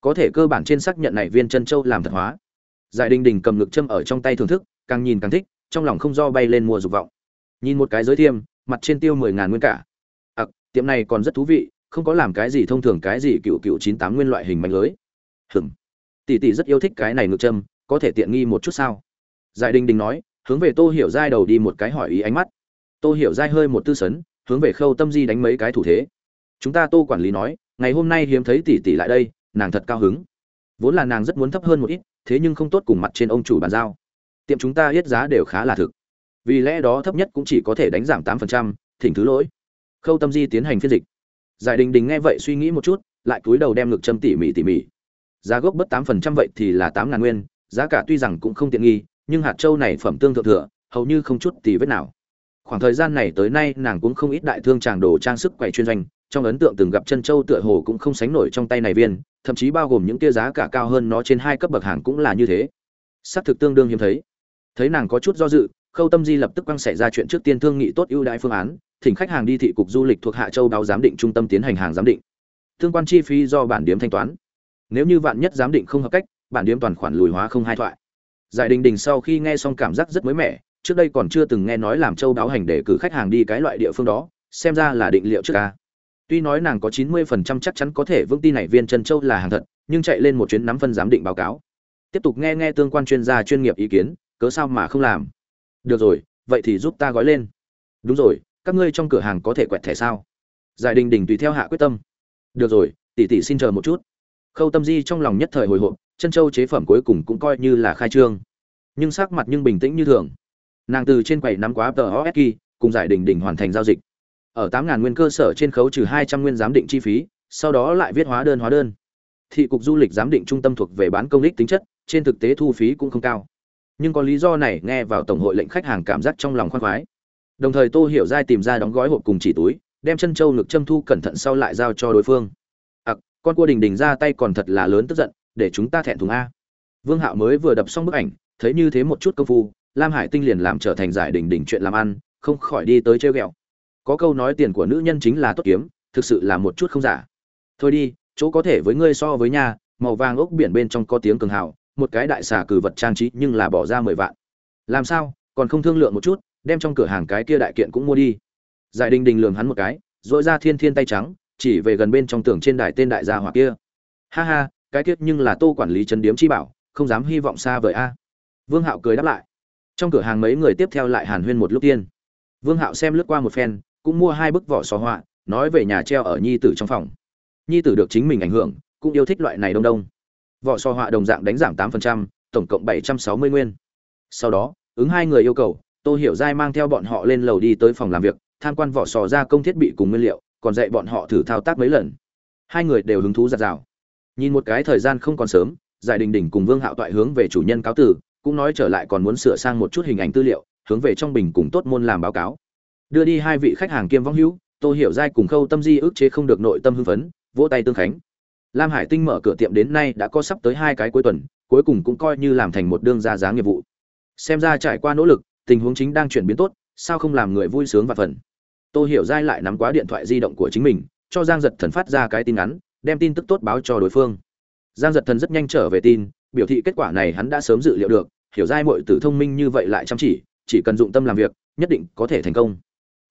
A: có thể cơ bản trên xác nhận này viên chân châu làm thật hóa. Giải đình đình cầm ngực châm ở trong tay thưởng thức, càng nhìn càng thích, trong lòng không do bay lên mùa dục vọng. Nhìn một cái giới thiêm, mặt trên tiêu mười ngàn nguyên cả. Ặc, tiệm này còn rất thú vị, không có làm cái gì thông thường cái gì cựu cựu chín tám nguyên loại hình mạnh lưới. Hừm tỷ tỷ rất yêu thích cái này ngược châm, có thể tiện nghi một chút sao? Giải đình đình nói, hướng về tô hiểu giai đầu đi một cái hỏi ý ánh mắt. Tô hiểu giai hơi một tư sấn, hướng về khâu tâm di đánh mấy cái thủ thế. Chúng ta tô quản lý nói, ngày hôm nay hiếm thấy tỷ tỷ lại đây nàng thật cao hứng. Vốn là nàng rất muốn thấp hơn một ít, thế nhưng không tốt cùng mặt trên ông chủ bàn giao. Tiệm chúng ta hết giá đều khá là thực. Vì lẽ đó thấp nhất cũng chỉ có thể đánh giảm tám phần trăm, thỉnh thứ lỗi. Khâu tâm di tiến hành phiên dịch. Giải đình đình nghe vậy suy nghĩ một chút, lại cúi đầu đem ngực châm tỉ mỉ tỉ mỉ. Giá gốc bất tám phần trăm vậy thì là tám ngàn nguyên, giá cả tuy rằng cũng không tiện nghi, nhưng hạt châu này phẩm tương thượng thừa, hầu như không chút tì vết nào. Khoảng thời gian này tới nay nàng cũng không ít đại thương tràng đồ trang sức quầy chuyên doanh trong ấn tượng từng gặp chân châu tựa hồ cũng không sánh nổi trong tay này viên, thậm chí bao gồm những tia giá cả cao hơn nó trên hai cấp bậc hàng cũng là như thế. Xác thực tương đương hiếm thấy. Thấy nàng có chút do dự, khâu tâm di lập tức quăng xảy ra chuyện trước tiên thương nghị tốt ưu đãi phương án, thỉnh khách hàng đi thị cục du lịch thuộc hạ châu báo giám định trung tâm tiến hành hàng giám định. Tương quan chi phí do bản điếm thanh toán. Nếu như vạn nhất giám định không hợp cách, bản điếm toàn khoản lùi hóa không hai thoại. Giải đình đình sau khi nghe xong cảm giác rất mới mẻ, trước đây còn chưa từng nghe nói làm châu báo hành để cử khách hàng đi cái loại địa phương đó, xem ra là định liệu trước ca tuy nói nàng có chín mươi phần trăm chắc chắn có thể vững tin này viên chân châu là hàng thật, nhưng chạy lên một chuyến nắm phân giám định báo cáo. Tiếp tục nghe nghe tương quan chuyên gia chuyên nghiệp ý kiến, cớ sao mà không làm? Được rồi, vậy thì giúp ta gói lên. Đúng rồi, các ngươi trong cửa hàng có thể quẹt thẻ sao? Giải đình đình tùy theo hạ quyết tâm. Được rồi, tỷ tỷ xin chờ một chút. Khâu tâm di trong lòng nhất thời hồi hộp chân châu chế phẩm cuối cùng cũng coi như là khai trương. Nhưng sắc mặt nhưng bình tĩnh như thường. Nàng từ trên quầy nắm quá tờ oski cùng giải đình đình hoàn thành giao dịch ở tám ngàn nguyên cơ sở trên khấu trừ hai trăm nguyên giám định chi phí, sau đó lại viết hóa đơn hóa đơn. Thị cục du lịch giám định trung tâm thuộc về bán công ích tính chất, trên thực tế thu phí cũng không cao. Nhưng có lý do này nghe vào tổng hội lệnh khách hàng cảm giác trong lòng khoan khoái. Đồng thời tô hiểu giai tìm ra đóng gói hộp cùng chỉ túi, đem chân châu ngực châm thu cẩn thận sau lại giao cho đối phương. Ặc, con cua đình đình ra tay còn thật là lớn tức giận, để chúng ta thẹn thùng a. Vương hạo mới vừa đập xong bức ảnh, thấy như thế một chút công phu, lam hải tinh liền làm trở thành giải đình đình chuyện làm ăn, không khỏi đi tới chơi ghẹo có câu nói tiền của nữ nhân chính là tốt kiếm, thực sự là một chút không giả. Thôi đi, chỗ có thể với ngươi so với nhà, màu vàng ốc biển bên trong có tiếng cường hào, một cái đại xà cử vật trang trí nhưng là bỏ ra mười vạn. Làm sao, còn không thương lượng một chút, đem trong cửa hàng cái kia đại kiện cũng mua đi. Giải đình đình lường hắn một cái dội ra thiên thiên tay trắng, chỉ về gần bên trong tường trên đài tên đại gia hỏa kia. Ha ha, cái tiết nhưng là tô quản lý chấn điếm chi bảo, không dám hy vọng xa vời a. Vương hạo cười đáp lại. Trong cửa hàng mấy người tiếp theo lại hàn huyên một lúc tiên. Vương hạo xem lướt qua một phen cũng mua hai bức vỏ sò họa, nói về nhà treo ở nhi tử trong phòng. Nhi tử được chính mình ảnh hưởng, cũng yêu thích loại này đông đông. Vỏ sò họa đồng dạng đánh giảm tám tổng cộng bảy trăm sáu mươi nguyên. Sau đó, ứng hai người yêu cầu, tô hiểu giai mang theo bọn họ lên lầu đi tới phòng làm việc, tham quan vỏ sò gia công thiết bị cùng nguyên liệu, còn dạy bọn họ thử thao tác mấy lần. Hai người đều hứng thú giặt rào nhìn một cái thời gian không còn sớm, giải đình đình cùng vương hạo toại hướng về chủ nhân cáo tử cũng nói trở lại còn muốn sửa sang một chút hình ảnh tư liệu, hướng về trong bình cùng tốt môn làm báo cáo đưa đi hai vị khách hàng kiêm vong hữu tôi hiểu giai cùng khâu tâm di ức chế không được nội tâm hưng phấn, vỗ tay tương khánh. Lam hải tinh mở cửa tiệm đến nay đã có sắp tới hai cái cuối tuần, cuối cùng cũng coi như làm thành một đương gia giá nghiệp vụ. Xem ra trải qua nỗ lực, tình huống chính đang chuyển biến tốt, sao không làm người vui sướng và phần tôi hiểu giai lại nắm quá điện thoại di động của chính mình, cho giang giật thần phát ra cái tin ngắn, đem tin tức tốt báo cho đối phương. Giang giật thần rất nhanh trở về tin, biểu thị kết quả này hắn đã sớm dự liệu được, hiểu giai mọi tử thông minh như vậy lại chăm chỉ chỉ cần dụng tâm làm việc, nhất định có thể thành công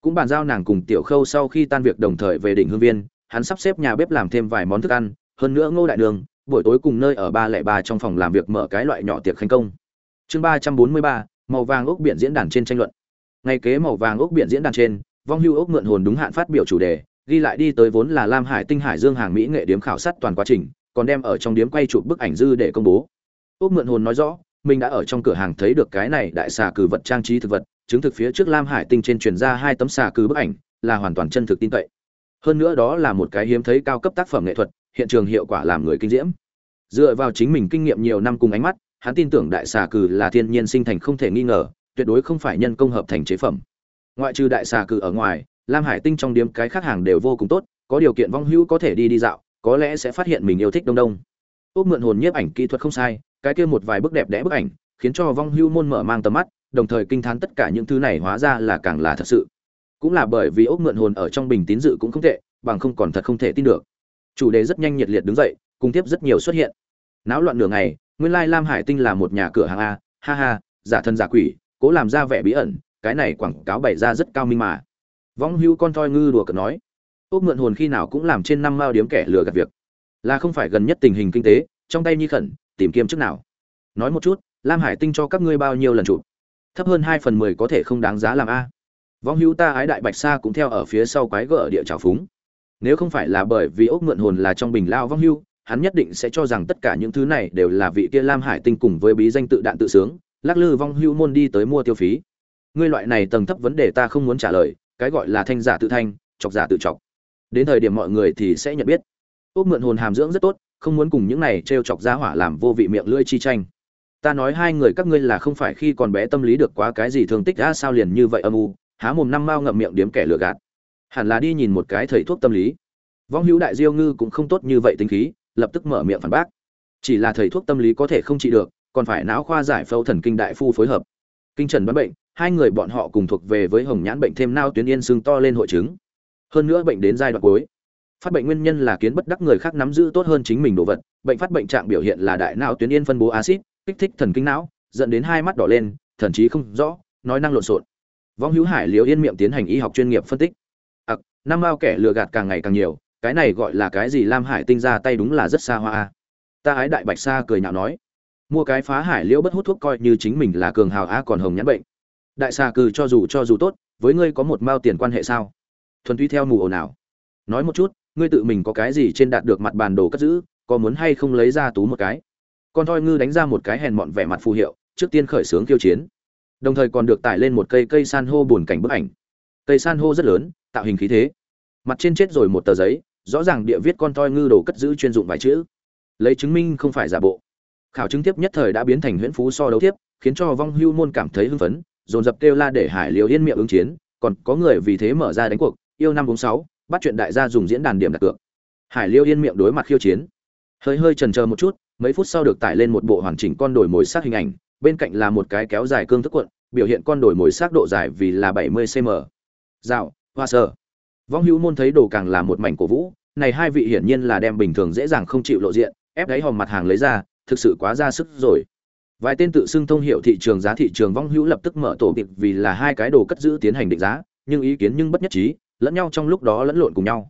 A: cũng bàn giao nàng cùng tiểu khâu sau khi tan việc đồng thời về đỉnh hương viên, hắn sắp xếp nhà bếp làm thêm vài món thức ăn, hơn nữa ngô đại đường, buổi tối cùng nơi ở ba lẻ ba trong phòng làm việc mở cái loại nhỏ tiệc khánh công. Chương ba trăm bốn mươi ba, màu vàng ốc biển diễn đàn trên tranh luận. Ngày kế màu vàng ốc biển diễn đàn trên, vong hưu ốc mượn hồn đúng hạn phát biểu chủ đề, ghi lại đi tới vốn là lam hải tinh hải dương hàng mỹ nghệ điếm khảo sát toàn quá trình, còn đem ở trong điếm quay chụp bức ảnh dư để công bố. Ốc mượn hồn nói rõ, mình đã ở trong cửa hàng thấy được cái này đại xà cử vật trang trí thực vật chứng thực phía trước lam hải tinh trên truyền ra hai tấm xà cừ bức ảnh, là hoàn toàn chân thực tin cậy. Hơn nữa đó là một cái hiếm thấy cao cấp tác phẩm nghệ thuật, hiện trường hiệu quả làm người kinh diễm. Dựa vào chính mình kinh nghiệm nhiều năm cùng ánh mắt, hắn tin tưởng đại xà cừ là thiên nhiên sinh thành không thể nghi ngờ, tuyệt đối không phải nhân công hợp thành chế phẩm. Ngoại trừ đại xà cừ ở ngoài, lam hải tinh trong điếm cái khác hàng đều vô cùng tốt, có điều kiện vong hữu có thể đi đi dạo, có lẽ sẽ phát hiện mình yêu thích đông đông. Ốc mượn hồn nhiếp ảnh kỹ thuật không sai, cái kia một vài bức đẹp đẽ bức ảnh, khiến cho vong hữu môn mở mang tầm mắt đồng thời kinh thán tất cả những thứ này hóa ra là càng là thật sự. Cũng là bởi vì ốc mượn hồn ở trong bình tín dự cũng không tệ, bằng không còn thật không thể tin được. Chủ đề rất nhanh nhiệt liệt đứng dậy, cùng tiếp rất nhiều xuất hiện. Náo loạn nửa ngày, nguyên lai lam hải tinh là một nhà cửa hàng a, ha ha, giả thân giả quỷ, cố làm ra vẻ bí ẩn, cái này quảng cáo bày ra rất cao minh mà. Võng hữu con thoi ngư đùa cợt nói, ốc mượn hồn khi nào cũng làm trên năm mao điếm kẻ lừa gạt việc. Là không phải gần nhất tình hình kinh tế, trong tay nhi khẩn, tìm kiếm trước nào. Nói một chút, lam hải tinh cho các ngươi bao nhiêu lần chụp? Thấp hơn hai phần mười có thể không đáng giá làm a. Vong hữu ta ái đại bạch sa cũng theo ở phía sau quái gở địa trào phúng. Nếu không phải là bởi vì ốc mượn hồn là trong bình lao vong hưu hắn nhất định sẽ cho rằng tất cả những thứ này đều là vị kia lam hải tinh cùng với bí danh tự đạn tự sướng, lắc lư vong hưu môn đi tới mua tiêu phí. Ngươi loại này tầng thấp vấn đề ta không muốn trả lời, cái gọi là thanh giả tự thanh, chọc giả tự chọc. Đến thời điểm mọi người thì sẽ nhận biết. Ốc mượn hồn hàm dưỡng rất tốt, không muốn cùng những này t r e o chọc giá hỏa làm vô vị miệng lưỡi chi tranh ta nói hai người các ngươi là không phải khi còn bé tâm lý được quá cái gì thương tích ra sao liền như vậy âm u, há mồm năm mao ngậm miệng điếm kẻ lừa gạt. Hẳn là đi nhìn một cái thầy thuốc tâm lý. Vong hữu đại diêu ngư cũng không tốt như vậy tính khí, lập tức mở miệng phản bác. Chỉ là thầy thuốc tâm lý có thể không trị được, còn phải não khoa giải phẫu thần kinh đại phu phối hợp. Kinh trần đoán bệnh, hai người bọn họ cùng thuộc về với hồng nhãn bệnh thêm nao tuyến yên xương to lên hội chứng. Hơn nữa bệnh đến giai đoạn cuối. Phát bệnh nguyên nhân là kiến bất đắc người khác nắm giữ tốt hơn chính mình đồ vật, bệnh phát bệnh trạng biểu hiện là đại não tuyến yên phân bố acid kích thích thần kinh não, dẫn đến hai mắt đỏ lên, thần trí không rõ, nói năng lộn xộn. Vong hữu hải liều yên miệng tiến hành y học chuyên nghiệp phân tích. Ặc, năm mao kẻ lừa gạt càng ngày càng nhiều, cái này gọi là cái gì lam hải tinh ra tay đúng là rất xa hoa ta ái đại bạch sa cười nhạo nói. Mua cái phá hải liễu bất hút thuốc coi như chính mình là cường hào a còn hồng nhãn bệnh. Đại xà cừ cho dù cho dù tốt, với ngươi có một mao tiền quan hệ sao? Thuần túy theo mù ồn nào nói một chút, ngươi tự mình có cái gì trên đạt được mặt bàn đồ cất giữ, có muốn hay không lấy ra tú một cái? Con thoi ngư đánh ra một cái hèn mọn vẻ mặt phù hiệu, trước tiên khởi xướng kiêu chiến. Đồng thời còn được tải lên một cây cây san hô buồn cảnh bức ảnh. Cây san hô rất lớn, tạo hình khí thế. Mặt trên chết rồi một tờ giấy, rõ ràng địa viết con toi ngư đồ cất giữ chuyên dụng vài chữ. Lấy chứng minh không phải giả bộ. Khảo chứng tiếp nhất thời đã biến thành huyễn phú so đấu tiếp, khiến cho vong hưu môn cảm thấy hưng phấn, dồn dập kêu la để hải liều yên miệng ứng chiến, còn có người vì thế mở ra đánh cuộc, yêu năm bốn sáu, bắt chuyện đại gia dùng diễn đàn điểm đặt cược. Hải liêu yên miệng đối mặt khiêu chiến. Hơi hơi trần chờ một chút mấy phút sau được tải lên một bộ hoàn chỉnh con đồi mồi xác hình ảnh, bên cạnh là một cái kéo dài cương thức cuộn, biểu hiện con đồi mồi xác độ dài vì là 70 cm dạo hoa sơ. Vong hữu môn thấy đồ càng là một mảnh cổ vũ, này hai vị hiển nhiên là đem bình thường dễ dàng không chịu lộ diện, ép đáy hòm mặt hàng lấy ra, thực sự quá ra sức rồi. Vài tên tự xưng thông hiệu thị trường giá thị trường vong hữu lập tức mở tổ tiệc vì là hai cái đồ cất giữ tiến hành định giá, nhưng ý kiến nhưng bất nhất trí, lẫn nhau trong lúc đó lẫn lộn cùng nhau.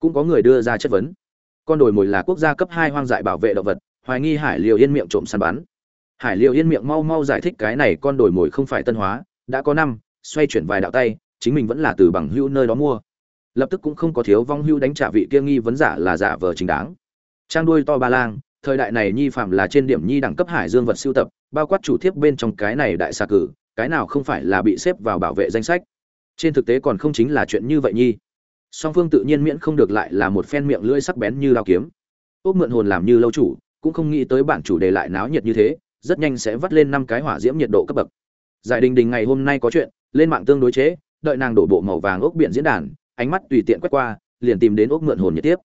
A: Cũng có người đưa ra chất vấn. Con đồi mồi là quốc gia cấp hai hoang dại bảo vệ động vật hoài nghi hải liều yên miệng trộm săn bắn. Hải liều yên miệng mau mau giải thích cái này con đồi mồi không phải tân hóa, đã có năm, xoay chuyển vài đạo tay, chính mình vẫn là từ bằng hữu nơi đó mua. Lập tức cũng không có thiếu vong hưu đánh trả vị kia nghi vấn giả là giả vờ chính đáng. Trang đuôi to ba lang, thời đại này nhi phạm là trên điểm nhi đẳng cấp hải dương vật siêu tập, bao quát chủ thiếp bên trong cái này đại xà cử, cái nào không phải là bị xếp vào bảo vệ danh sách. Trên thực tế còn không chính là chuyện như vậy nhi. Song phương tự nhiên miễn không được lại là một phen miệng lưỡi sắc bén như lao kiếm. Ốc mượn hồn làm như lâu chủ cũng không nghĩ tới bản chủ đề lại náo nhiệt như thế, rất nhanh sẽ vắt lên năm cái hỏa diễm nhiệt độ cấp bậc. Giải đình đình ngày hôm nay có chuyện, lên mạng tương đối chế, đợi nàng đổ bộ màu vàng ốc biển diễn đàn, ánh mắt tùy tiện quét qua, liền tìm đến ốc mượn hồn nhiệt tiếp.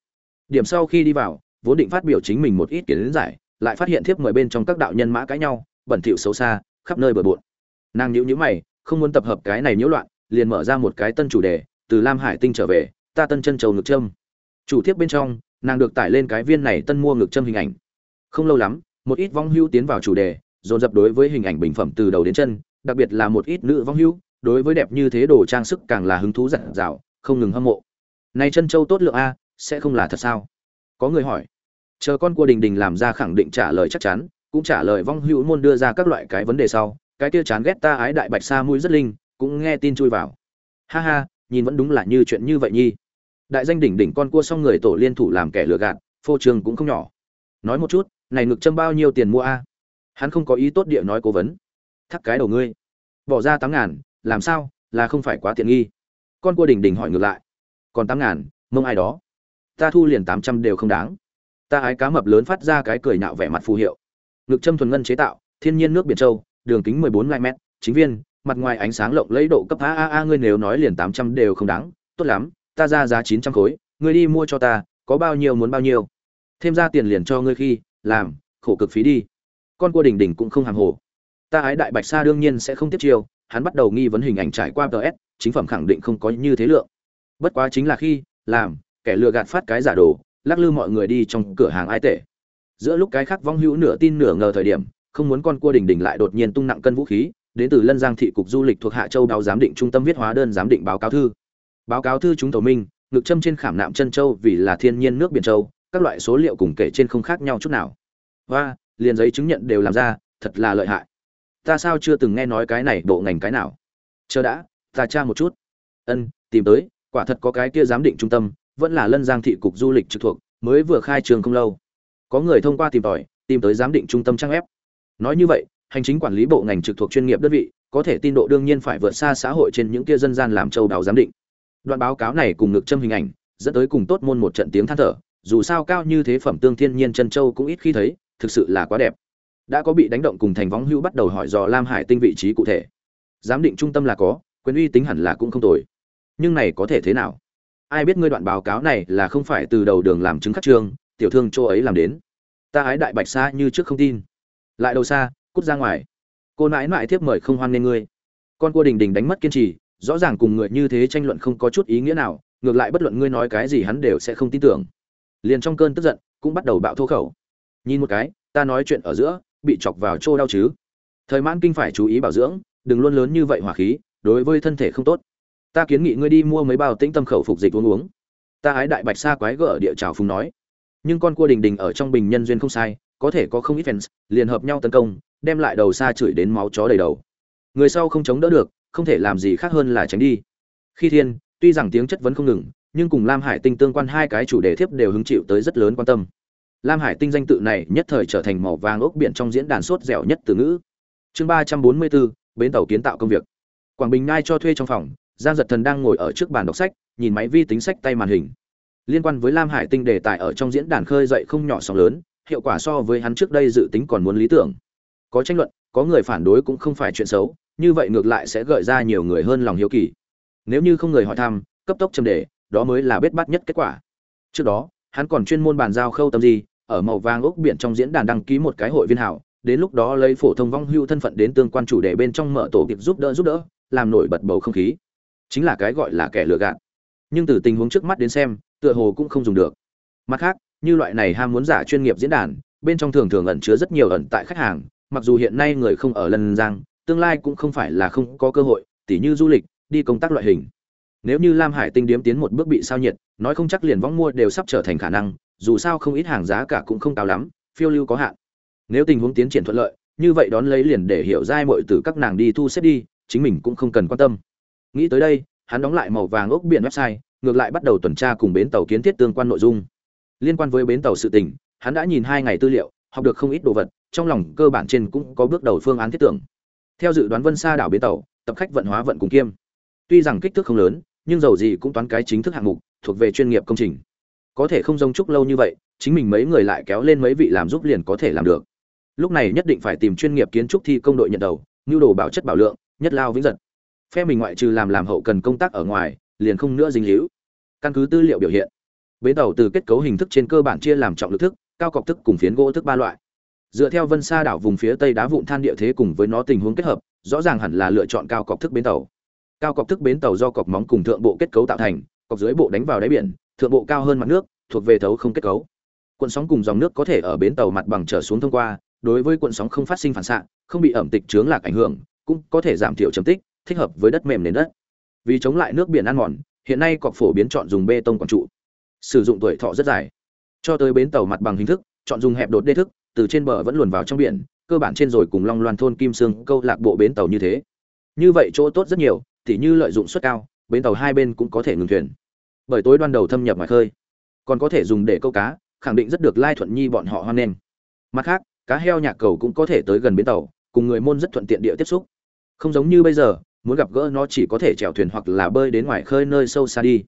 A: Điểm sau khi đi vào, vốn định phát biểu chính mình một ít kiến giải, lại phát hiện thiếp mời bên trong các đạo nhân mã cãi nhau, bẩn thỉu xấu xa, khắp nơi bừa bộn. Nàng nhíu nhíu mày, không muốn tập hợp cái này nhiễu loạn, liền mở ra một cái tân chủ đề, từ lam hải tinh trở về, ta tân chân trầu ngực trâm chủ thiếp bên trong, nàng được tải lên cái viên này tân mua ngực trâm hình ảnh không lâu lắm, một ít vong hưu tiến vào chủ đề, dồn dập đối với hình ảnh bình phẩm từ đầu đến chân, đặc biệt là một ít nữ vong hưu đối với đẹp như thế đồ trang sức càng là hứng thú giặt rào không ngừng hâm mộ. Này chân châu tốt lượng a, sẽ không là thật sao? Có người hỏi. Chờ con cua đình đình làm ra khẳng định trả lời chắc chắn, cũng trả lời vong hữu môn đưa ra các loại cái vấn đề sau, cái kia chán ghét ta ái đại bạch sa mũi rất linh, cũng nghe tin chui vào. Ha ha, nhìn vẫn đúng là như chuyện như vậy nhi. Đại danh đỉnh đỉnh con cua xong người tổ liên thủ làm kẻ lừa gạt, phô trường cũng không nhỏ. Nói một chút này ngực châm bao nhiêu tiền mua a? Hắn không có ý tốt địa nói cố vấn. Thắc cái đầu ngươi. Bỏ ra tám ngàn, làm sao? Là không phải quá tiện nghi. Con cua đình đình hỏi ngược lại. Còn tám ngàn, mông ai đó. Ta thu liền tám trăm đều không đáng. Ta ái cá mập lớn phát ra cái cười nạo vẻ mặt phù hiệu. Ngực châm thuần ngân chế tạo, thiên nhiên nước biển châu, đường kính mười bốn lai mét, chính viên, mặt ngoài ánh sáng lộng lấy độ cấp a a a, ngươi nếu nói liền tám trăm đều không đáng. Tốt lắm, ta ra giá chín trăm khối, ngươi đi mua cho ta, có bao nhiêu muốn bao nhiêu. Thêm ra tiền liền cho ngươi khi làm, khổ cực phí đi. Con cua đỉnh đỉnh cũng không hàng hồ. Ta ái đại bạch sa đương nhiên sẽ không tiếp chiêu, hắn bắt đầu nghi vấn hình ảnh trải qua ts chính phẩm khẳng định không có như thế lượng. Bất quá chính là khi, làm, kẻ lừa gạt phát cái giả đồ, lắc lư mọi người đi trong cửa hàng ai tệ. Giữa lúc cái khác vong hữu nửa tin nửa ngờ thời điểm, không muốn con cua đình đình lại đột nhiên tung nặng cân vũ khí, đến từ lân giang thị cục du lịch thuộc hạ châu đào giám định trung tâm viết hóa đơn giám định báo cáo thư. Báo cáo thư chúng thầu minh, ngực châm trên khảm nạm chân châu vì là thiên nhiên nước biển châu các loại số liệu cùng kể trên không khác nhau chút nào. Và liền giấy chứng nhận đều làm ra, thật là lợi hại. Ta sao chưa từng nghe nói cái này bộ ngành cái nào? Chờ đã, ta tra một chút. Ân, tìm tới, quả thật có cái kia giám định trung tâm, vẫn là lân giang thị cục du lịch trực thuộc, mới vừa khai trường không lâu. Có người thông qua tìm tòi, tìm tới giám định trung tâm trang web. Nói như vậy, hành chính quản lý bộ ngành trực thuộc chuyên nghiệp đơn vị, có thể tin độ đương nhiên phải vượt xa xã hội trên những kia dân gian làm châu đào giám định. Đoạn báo cáo này cùng ngực châm hình ảnh, dẫn tới cùng tốt môn một trận tiếng than thở dù sao cao như thế phẩm tương thiên nhiên chân châu cũng ít khi thấy, thực sự là quá đẹp. Đã có bị đánh động cùng thành võng hưu bắt đầu hỏi dò lam hải tinh vị trí cụ thể. Giám định trung tâm là có, quyền uy tính hẳn là cũng không tồi. Nhưng này có thể thế nào? Ai biết ngươi đoạn báo cáo này là không phải từ đầu đường làm chứng khắc trương tiểu thương chỗ ấy làm đến. Ta ái đại bạch xa như trước không tin. Lại đầu xa, cút ra ngoài. Cô nãi nãi tiếp mời không hoan nên ngươi. Con cua đình đình đánh mất kiên trì, rõ ràng cùng người như thế tranh luận không có chút ý nghĩa nào, ngược lại bất luận ngươi nói cái gì hắn đều sẽ không tin tưởng liền trong cơn tức giận, cũng bắt đầu bạo thô khẩu. Nhìn một cái, ta nói chuyện ở giữa, bị chọc vào trô đau chứ. Thời mãn kinh phải chú ý bảo dưỡng, đừng luôn lớn như vậy hỏa khí, đối với thân thể không tốt. Ta kiến nghị ngươi đi mua mấy bao tĩnh tâm khẩu phục dịch uống uống. Ta ái đại bạch sa quái gở địa trào phùng nói. Nhưng con cua đình đình ở trong bình nhân duyên không sai, có thể có không ít fans, liền hợp nhau tấn công, đem lại đầu xa chửi đến máu chó đầy đầu. Người sau không chống đỡ được, không thể làm gì khác hơn là tránh đi. Khi thiên, tuy rằng tiếng chất vấn không ngừng nhưng cùng lam hải tinh tương quan hai cái chủ đề thiếp đều hứng chịu tới rất lớn quan tâm. Lam hải tinh danh tự này nhất thời trở thành màu vàng ốc biển trong diễn đàn sốt dẻo nhất từ ngữ. Chương ba trăm bốn mươi bốn, bến tàu kiến tạo công việc. Quảng bình ngai cho thuê trong phòng, giang giật thần đang ngồi ở trước bàn đọc sách, nhìn máy vi tính sách tay màn hình. Liên quan với lam hải tinh đề tài ở trong diễn đàn khơi dậy không nhỏ sóng lớn, hiệu quả so với hắn trước đây dự tính còn muốn lý tưởng. Có tranh luận, có người phản đối cũng không phải chuyện xấu, như vậy ngược lại sẽ gợi ra nhiều người hơn lòng hiếu kỳ. Nếu như không người hỏi thăm, cấp tốc châm đề đó mới là bết bát nhất kết quả. Trước đó, hắn còn chuyên môn bàn giao khâu tâm gì ở màu vàng ốc biển trong diễn đàn đăng ký một cái hội viên hảo, đến lúc đó lấy phổ thông vong hưu thân phận đến tương quan chủ đề bên trong mở tổ kịp giúp đỡ giúp đỡ, làm nổi bật bầu không khí. Chính là cái gọi là kẻ lừa gạt. Nhưng từ tình huống trước mắt đến xem, tựa hồ cũng không dùng được. Mặt khác, như loại này ham muốn giả chuyên nghiệp diễn đàn, bên trong thường thường ẩn chứa rất nhiều ẩn tại khách hàng, mặc dù hiện nay người không ở lần giang, tương lai cũng không phải là không có cơ hội, tỉ như du lịch, đi công tác loại hình nếu như lam hải tinh điếm tiến một bước bị sao nhiệt, nói không chắc liền võng mua đều sắp trở thành khả năng, dù sao không ít hàng giá cả cũng không cao lắm, phiêu lưu có hạn. Nếu tình huống tiến triển thuận lợi, như vậy đón lấy liền để hiểu giai mọi từ các nàng đi thu xếp đi, chính mình cũng không cần quan tâm. Nghĩ tới đây, hắn đóng lại màu vàng ốc biển website, ngược lại bắt đầu tuần tra cùng bến tàu kiến thiết tương quan nội dung. Liên quan với bến tàu sự tình, hắn đã nhìn hai ngày tư liệu, học được không ít đồ vật, trong lòng cơ bản trên cũng có bước đầu phương án thiết tưởng. Theo dự đoán vân xa đảo bến tàu, tập khách vận hóa vận cùng kiêm. Tuy rằng kích thước không lớn nhưng dầu gì cũng toán cái chính thức hạng mục, thuộc về chuyên nghiệp công trình. Có thể không giống chúc lâu như vậy, chính mình mấy người lại kéo lên mấy vị làm giúp liền có thể làm được. Lúc này nhất định phải tìm chuyên nghiệp kiến trúc thi công đội nhận đầu nhu đồ bảo chất bảo lượng, nhất lao vĩnh giật. Phe mình ngoại trừ làm làm hậu cần công tác ở ngoài, liền không nữa dính hữu căn cứ tư liệu biểu hiện, bến tàu từ kết cấu hình thức trên cơ bản chia làm trọng lực thức, cao cọc thức cùng phiến gỗ thức ba loại. Dựa theo vân sa đảo vùng phía tây đá vụn than địa thế cùng với nó tình huống kết hợp, rõ ràng hẳn là lựa chọn cao cọc thức bến tàu cao cọc thức bến tàu do cọc móng cùng thượng bộ kết cấu tạo thành, cọc dưới bộ đánh vào đáy biển, thượng bộ cao hơn mặt nước, thuộc về thấu không kết cấu. Cuộn sóng cùng dòng nước có thể ở bến tàu mặt bằng trở xuống thông qua, đối với cuộn sóng không phát sinh phản xạ, không bị ẩm tịch chướng lạc ảnh hưởng, cũng có thể giảm thiểu chấm tích, thích hợp với đất mềm nền đất. Vì chống lại nước biển ăn mòn, hiện nay cọc phổ biến chọn dùng bê tông quản trụ. Sử dụng tuổi thọ rất dài. Cho tới bến tàu mặt bằng hình thức, chọn dùng hẹp đột đê thức, từ trên bờ vẫn luồn vào trong biển, cơ bản trên rồi cùng long loan thôn kim sương câu lạc bộ bến tàu như thế. Như vậy chỗ tốt rất nhiều thì như lợi dụng suất cao, bến tàu hai bên cũng có thể ngừng thuyền. Bởi tối đoan đầu thâm nhập ngoài khơi, còn có thể dùng để câu cá, khẳng định rất được lai thuận nhi bọn họ hoan nghênh. Mặt khác, cá heo nhạc cầu cũng có thể tới gần bến tàu, cùng người môn rất thuận tiện địa tiếp xúc. Không giống như bây giờ, muốn gặp gỡ nó chỉ có thể chèo thuyền hoặc là bơi đến ngoài khơi nơi sâu xa đi.